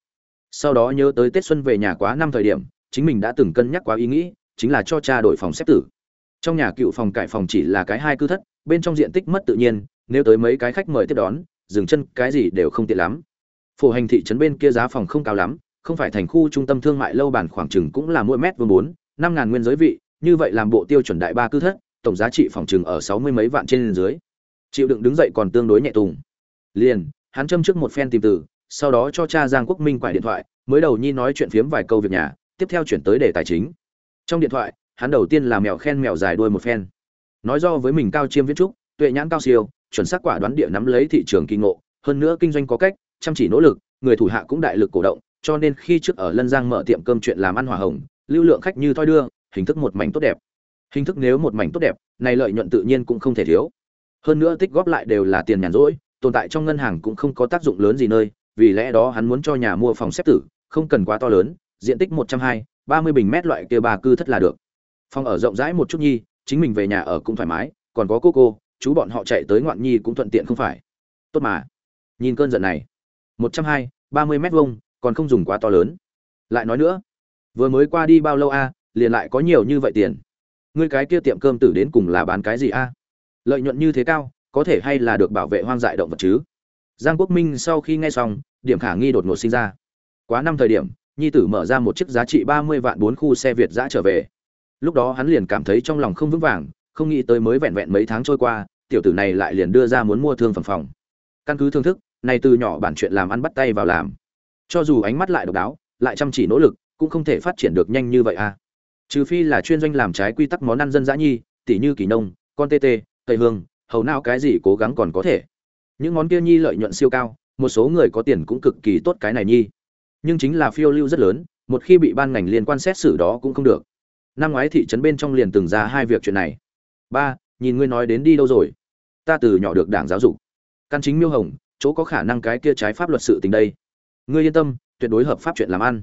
A: Sau đó nhớ tới Tết xuân về nhà quá năm thời điểm, chính mình đã từng cân nhắc quá ý nghĩ, chính là cho cha đổi phòng xếp tử. Trong nhà cựu phòng cải phòng chỉ là cái hai cư thất, bên trong diện tích mất tự nhiên, nếu tới mấy cái khách mời tiếp đón, dừng chân cái gì đều không tiện lắm phổ hành thị trấn bên kia giá phòng không cao lắm không phải thành khu trung tâm thương mại lâu bản khoảng chừng cũng là mỗi mét vuông bốn năm ngàn nguyên giới vị như vậy làm bộ tiêu chuẩn đại ba cư thất tổng giá trị phòng chừng ở sáu mươi mấy vạn trên dưới. Chịu đựng đứng dậy còn tương đối nhẹ tùng. Liền hắn châm trước một phen tìm từ sau đó cho cha giang quốc minh quải điện thoại mới đầu nhi nói chuyện phiếm vài câu việc nhà tiếp theo chuyển tới đề tài chính. Trong điện thoại hắn đầu tiên là mèo khen mèo dài đuôi một phen. Nói do với mình cao chiêm viết trúc tuệ nhãn cao siêu chuẩn xác quả đoán địa nắm lấy thị trường kỳ ngộ hơn nữa kinh doanh có cách chăm chỉ nỗ lực, người thủ hạ cũng đại lực cổ động, cho nên khi trước ở Lân Giang mở tiệm cơm chuyện làm ăn hòa hồng, lưu lượng khách như thoi đưa, hình thức một mảnh tốt đẹp. Hình thức nếu một mảnh tốt đẹp, này lợi nhuận tự nhiên cũng không thể thiếu. Hơn nữa tích góp lại đều là tiền nhàn rỗi, tồn tại trong ngân hàng cũng không có tác dụng lớn gì nơi, vì lẽ đó hắn muốn cho nhà mua phòng xếp tử, không cần quá to lớn, diện tích một trăm hai, ba mươi bình mét loại kia bà cư thất là được. Phòng ở rộng rãi một chút nhi, chính mình về nhà ở cũng thoải mái, còn có cô cô, chú bọn họ chạy tới ngoạn nhi cũng thuận tiện không phải. Tốt mà. Nhìn cơn giận này, một trăm hai ba mươi mét vuông còn không dùng quá to lớn lại nói nữa vừa mới qua đi bao lâu a, liền lại có nhiều như vậy tiền. Ngươi cái kia tiệm cơm tử đến cùng là bán cái gì a? Lợi nhuận như thế cao, có thể hay là được bảo vệ hoang dại động vật chứ? Giang quốc minh sau khi nghe xong, điểm khả nghi đột ngột sinh ra. Quá năm thời điểm, nhi tử mở ra một chiếc giá trị ba mươi vạn bốn khu xe việt giã trở về. Lúc đó hắn liền cảm thấy trong lòng không vững vàng, không nghĩ tới mới vẹn vẹn mấy tháng trôi qua, tiểu tử này lại liền đưa ra muốn mua thương phẩm phòng. Căn cứ thương thức, này từ nhỏ bản chuyện làm ăn bắt tay vào làm. Cho dù ánh mắt lại độc đáo, lại chăm chỉ nỗ lực cũng không thể phát triển được nhanh như vậy à. Trừ phi là chuyên doanh làm trái quy tắc món ăn dân dã nhi, tỉ như kỳ nông, con tê tê cây hương, hầu nào cái gì cố gắng còn có thể. Những món kia nhi lợi nhuận siêu cao, một số người có tiền cũng cực kỳ tốt cái này nhi. Nhưng chính là phiêu lưu rất lớn, một khi bị ban ngành liên quan xét xử đó cũng không được. Năm ngoái thị trấn bên trong liền từng ra hai việc chuyện này. Ba, nhìn ngươi nói đến đi đâu rồi? Ta từ nhỏ được đảng giáo dục. Căn chính miêu hồng, chỗ có khả năng cái kia trái pháp luật sự tình đây. Ngươi yên tâm, tuyệt đối hợp pháp chuyện làm ăn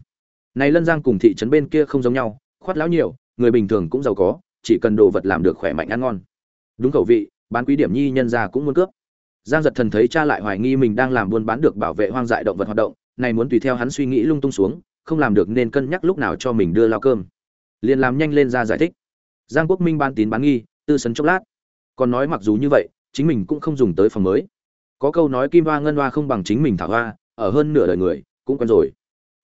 A: này lân giang cùng thị trấn bên kia không giống nhau, khoát lão nhiều, người bình thường cũng giàu có, chỉ cần đồ vật làm được khỏe mạnh ăn ngon. Đúng khẩu vị, bán quý điểm nhi nhân ra cũng muốn cướp. Giang giật thần thấy cha lại hoài nghi mình đang làm buôn bán được bảo vệ hoang dại động vật hoạt động, này muốn tùy theo hắn suy nghĩ lung tung xuống, không làm được nên cân nhắc lúc nào cho mình đưa lao cơm. Liền làm nhanh lên ra giải thích. Giang quốc minh ban tín bán nghi, tư sấn chốc lát. Còn nói mặc dù như vậy, chính mình cũng không dùng tới phòng mới. Có câu nói kim hoa ngân hoa không bằng chính mình thảo hoa, ở hơn nửa đời người, cũng quen rồi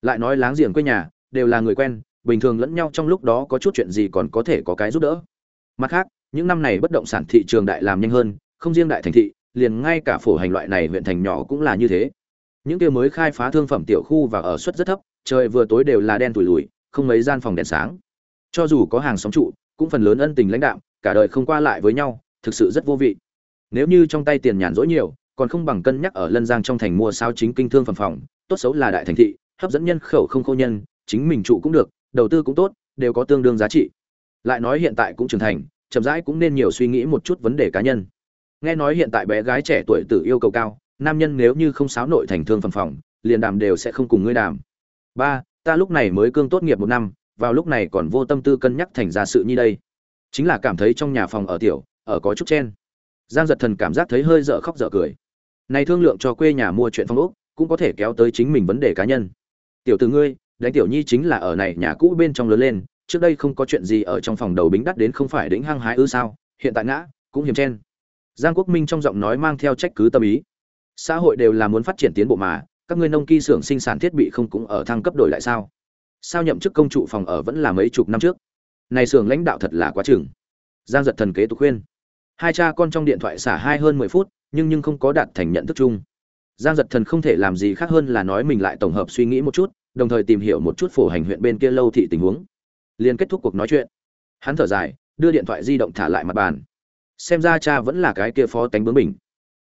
A: lại nói láng giềng quê nhà, đều là người quen, bình thường lẫn nhau trong lúc đó có chút chuyện gì còn có thể có cái giúp đỡ. Mặt khác, những năm này bất động sản thị trường đại làm nhanh hơn, không riêng đại thành thị, liền ngay cả phổ hành loại này huyện thành nhỏ cũng là như thế. Những kia mới khai phá thương phẩm tiểu khu và ở suất rất thấp, trời vừa tối đều là đen tủi lùi không mấy gian phòng đèn sáng. Cho dù có hàng xóm trụ, cũng phần lớn ân tình lãnh đạo cả đời không qua lại với nhau, thực sự rất vô vị. Nếu như trong tay tiền nhàn rỗi nhiều, còn không bằng cân nhắc ở lân giang trong thành mua sao chính kinh thương phẩm phòng, tốt xấu là đại thành thị hấp dẫn nhân khẩu không khô nhân chính mình trụ cũng được đầu tư cũng tốt đều có tương đương giá trị. Lại nói hiện tại cũng trưởng thành chậm rãi cũng nên nhiều suy nghĩ một chút vấn đề cá nhân. Nghe nói hiện tại bé gái trẻ tuổi tự yêu cầu cao nam nhân nếu như không sáo nội thành thương phẩm phòng liền đàm đều sẽ không cùng ngươi đàm. Ba ta lúc này mới cương tốt nghiệp một năm vào lúc này còn vô tâm tư cân nhắc thành ra sự như đây. Chính là cảm thấy trong nhà phòng ở tiểu ở có chút chen. Giang giật thần cảm giác thấy hơi dở khóc dở cười. Này thương lượng cho quê nhà mua chuyện phong ốc, cũng có thể kéo tới chính mình vấn đề cá nhân. Tiểu tử ngươi, đánh tiểu nhi chính là ở này nhà cũ bên trong lớn lên, trước đây không có chuyện gì ở trong phòng đầu bính đắt đến không phải đĩnh hăng hái ư sao hiện tại ngã cũng hiểm chen. Giang quốc minh trong giọng nói mang theo trách cứ tâm ý. Xã hội đều là muốn phát triển tiến bộ mà các ngươi nông kỳ xưởng sinh sản thiết bị không cũng ở thăng cấp đổi lại sao? Sao nhậm chức công trụ phòng ở vẫn là mấy chục năm trước? Này xưởng lãnh đạo thật là quá chừng. Giang giật thần kế tục khuyên. Hai cha con trong điện thoại xả hai hơn mười phút nhưng nhưng không có đạt thành nhận thức chung giang giật thần không thể làm gì khác hơn là nói mình lại tổng hợp suy nghĩ một chút, đồng thời tìm hiểu một chút phổ hành huyện bên kia lâu thị tình huống. Liền kết thúc cuộc nói chuyện. Hắn thở dài, đưa điện thoại di động thả lại mặt bàn. Xem ra cha vẫn là cái kia phó tánh bướng mình.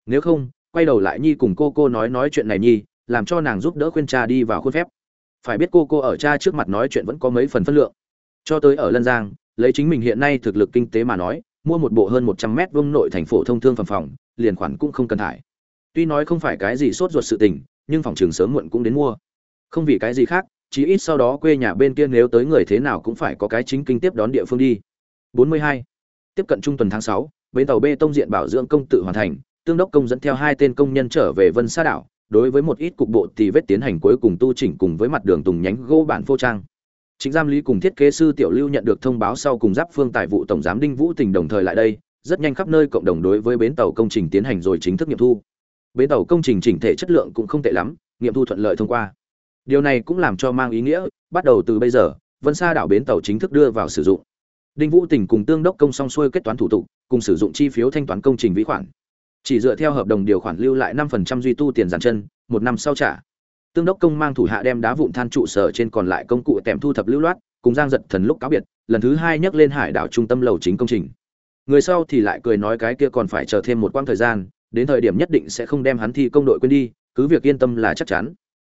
A: Nếu không, quay đầu lại nhi cùng cô cô nói nói chuyện này nhi, làm cho nàng giúp đỡ khuyên cha đi vào khuôn phép. Phải biết cô cô ở cha trước mặt nói chuyện vẫn có mấy phần phân lượng. Cho tới ở lân giang, lấy chính mình hiện nay thực lực kinh tế mà nói, mua một bộ hơn một trăm mét vuông nội thành phố thông thương phẩm phòng, liền khoản cũng không cần thải tuy nói không phải cái gì sốt ruột sự tình nhưng phòng trường sớm muộn cũng đến mua. Không vì cái gì khác chí ít sau đó quê nhà bên kia nếu tới người thế nào cũng phải có cái chính kinh tiếp đón địa phương đi. 42. tiếp cận trung tuần tháng 6, bến tàu bê tông diện bảo dưỡng công tự hoàn thành tương đốc công dẫn theo hai tên công nhân trở về vân sa đảo đối với một ít cục bộ thì vết tiến hành cuối cùng tu chỉnh cùng với mặt đường tùng nhánh gỗ bản phô trang. Chính giám lý cùng thiết kế sư tiểu lưu nhận được thông báo sau cùng giáp phương tài vụ tổng giám đinh vũ tình đồng thời lại đây rất nhanh khắp nơi cộng đồng đối với bến tàu công trình tiến hành rồi chính thức nghiệm thu bến tàu công trình chỉnh thể chất lượng cũng không tệ lắm, nghiệm thu thuận lợi thông qua. Điều này cũng làm cho mang ý nghĩa, bắt đầu từ bây giờ, vân sa đảo bến tàu chính thức đưa vào sử dụng. Đinh vũ tỉnh cùng tương đốc công song xuôi kết toán thủ tục, cùng sử dụng chi phiếu thanh toán công trình vĩ khoản. Chỉ dựa theo hợp đồng điều khoản lưu lại năm phần trăm duy tu tiền giàn chân, một năm sau trả. Tương đốc công mang thủ hạ đem đá vụn than trụ sở trên còn lại công cụ tèm thu thập lưu loát, cùng giang giật thần lúc cáo biệt, lần thứ hai nhắc lên hải đảo trung tâm lầu chính công trình. Người sau thì lại cười nói cái kia còn phải chờ thêm một quãng thời gian đến thời điểm nhất định sẽ không đem hắn thi công đội quên đi, cứ việc yên tâm là chắc chắn.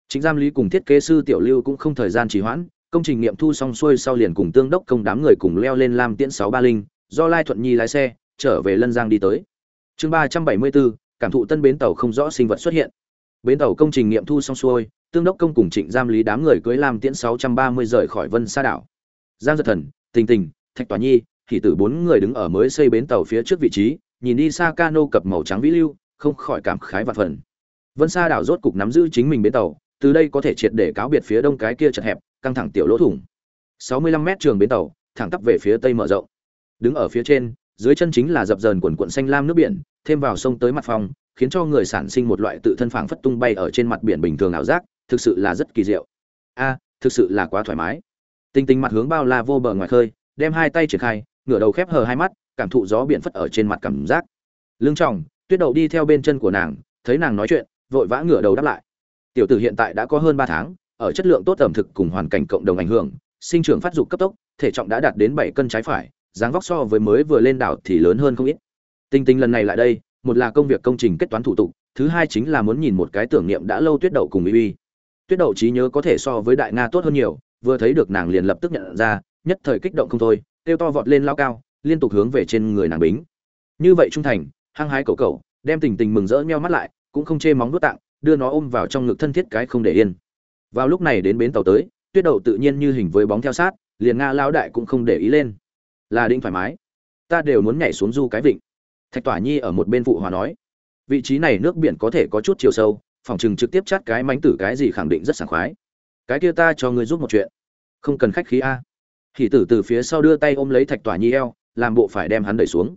A: Chính giam lý cùng thiết kế sư tiểu lưu cũng không thời gian trì hoãn, công trình nghiệm thu xong xuôi sau liền cùng tương đốc công đám người cùng leo lên lam tiễn sáu ba linh, do lai thuận nhi lái xe, trở về lân giang đi tới. Chương ba trăm bảy mươi bốn, cảm thụ tân bến tàu không rõ sinh vật xuất hiện. Bến tàu công trình nghiệm thu xong xuôi, tương đốc công cùng trịnh giam lý đám người cưới lam tiễn sáu trăm ba mươi rời khỏi vân sa đảo. Giang giật thần, tình tình, thạch tòa nhi thì từ bốn người đứng ở mới xây bến tàu phía trước vị trí nhìn đi xa cano cập màu trắng vĩ lưu, không khỏi cảm khái và phần. Vân sa đảo rốt cục nắm giữ chính mình bến tàu, từ đây có thể triệt để cáo biệt phía đông cái kia chật hẹp, căng thẳng tiểu lỗ thủng. 65 mét trường bến tàu, thẳng tắp về phía tây mở rộng. Đứng ở phía trên, dưới chân chính là dập dờn quần cuộn xanh lam nước biển, thêm vào sông tới mặt phòng, khiến cho người sản sinh một loại tự thân phảng phất tung bay ở trên mặt biển bình thường ảo giác, thực sự là rất kỳ diệu. A, thực sự là quá thoải mái. Tinh tinh mặt hướng bao la vô bờ ngoài khơi, đem hai tay triển khai, ngửa đầu khép hờ hai mắt cảm thụ gió biển phất ở trên mặt cảm giác. Lưng trọng tuyết đầu đi theo bên chân của nàng, thấy nàng nói chuyện, vội vã ngửa đầu đáp lại. Tiểu tử hiện tại đã có hơn ba tháng, ở chất lượng tốt ẩm thực cùng hoàn cảnh cộng đồng ảnh hưởng, sinh trưởng phát dục cấp tốc, thể trọng đã đạt đến bảy cân trái phải, dáng vóc so với mới vừa lên đảo thì lớn hơn không ít. Tinh tinh lần này lại đây, một là công việc công trình kết toán thủ tục, thứ hai chính là muốn nhìn một cái tưởng niệm đã lâu tuyết đậu cùng uy. Tuyết đậu trí nhớ có thể so với đại nga tốt hơn nhiều, vừa thấy được nàng liền lập tức nhận ra, nhất thời kích động không thôi, kêu to vọt lên lao cao liên tục hướng về trên người nàng bính. Như vậy trung thành, hăng hái cậu cậu đem tình tình mừng rỡ nheo mắt lại, cũng không chê móng nuốt tạng, đưa nó ôm vào trong ngực thân thiết cái không để yên. Vào lúc này đến bến tàu tới, tuyết đậu tự nhiên như hình với bóng theo sát, liền nga lao đại cũng không để ý lên. Là định thoải mái. Ta đều muốn nhảy xuống du cái vịnh. Thạch tỏa nhi ở một bên phụ hòa nói. Vị trí này nước biển có thể có chút chiều sâu, phòng chừng trực tiếp chát cái mánh tử cái gì khẳng định rất sảng khoái. Cái kia ta cho ngươi giúp một chuyện. Không cần khách khí a. Hỷ tử từ phía sau đưa tay ôm lấy thạch tỏa nhi eo làm bộ phải đem hắn đẩy xuống.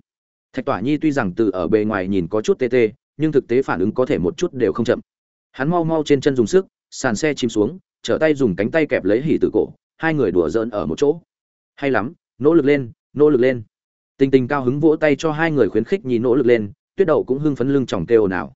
A: Thạch tỏa nhi tuy rằng từ ở bề ngoài nhìn có chút tê tê, nhưng thực tế phản ứng có thể một chút đều không chậm. Hắn mau mau trên chân dùng sức, sàn xe chìm xuống, trở tay dùng cánh tay kẹp lấy hỉ tử cổ, hai người đùa giỡn ở một chỗ. Hay lắm, nỗ lực lên, nỗ lực lên. Tình tình cao hứng vỗ tay cho hai người khuyến khích nhìn nỗ lực lên, tuyết đậu cũng hưng phấn lưng chòng kêu nào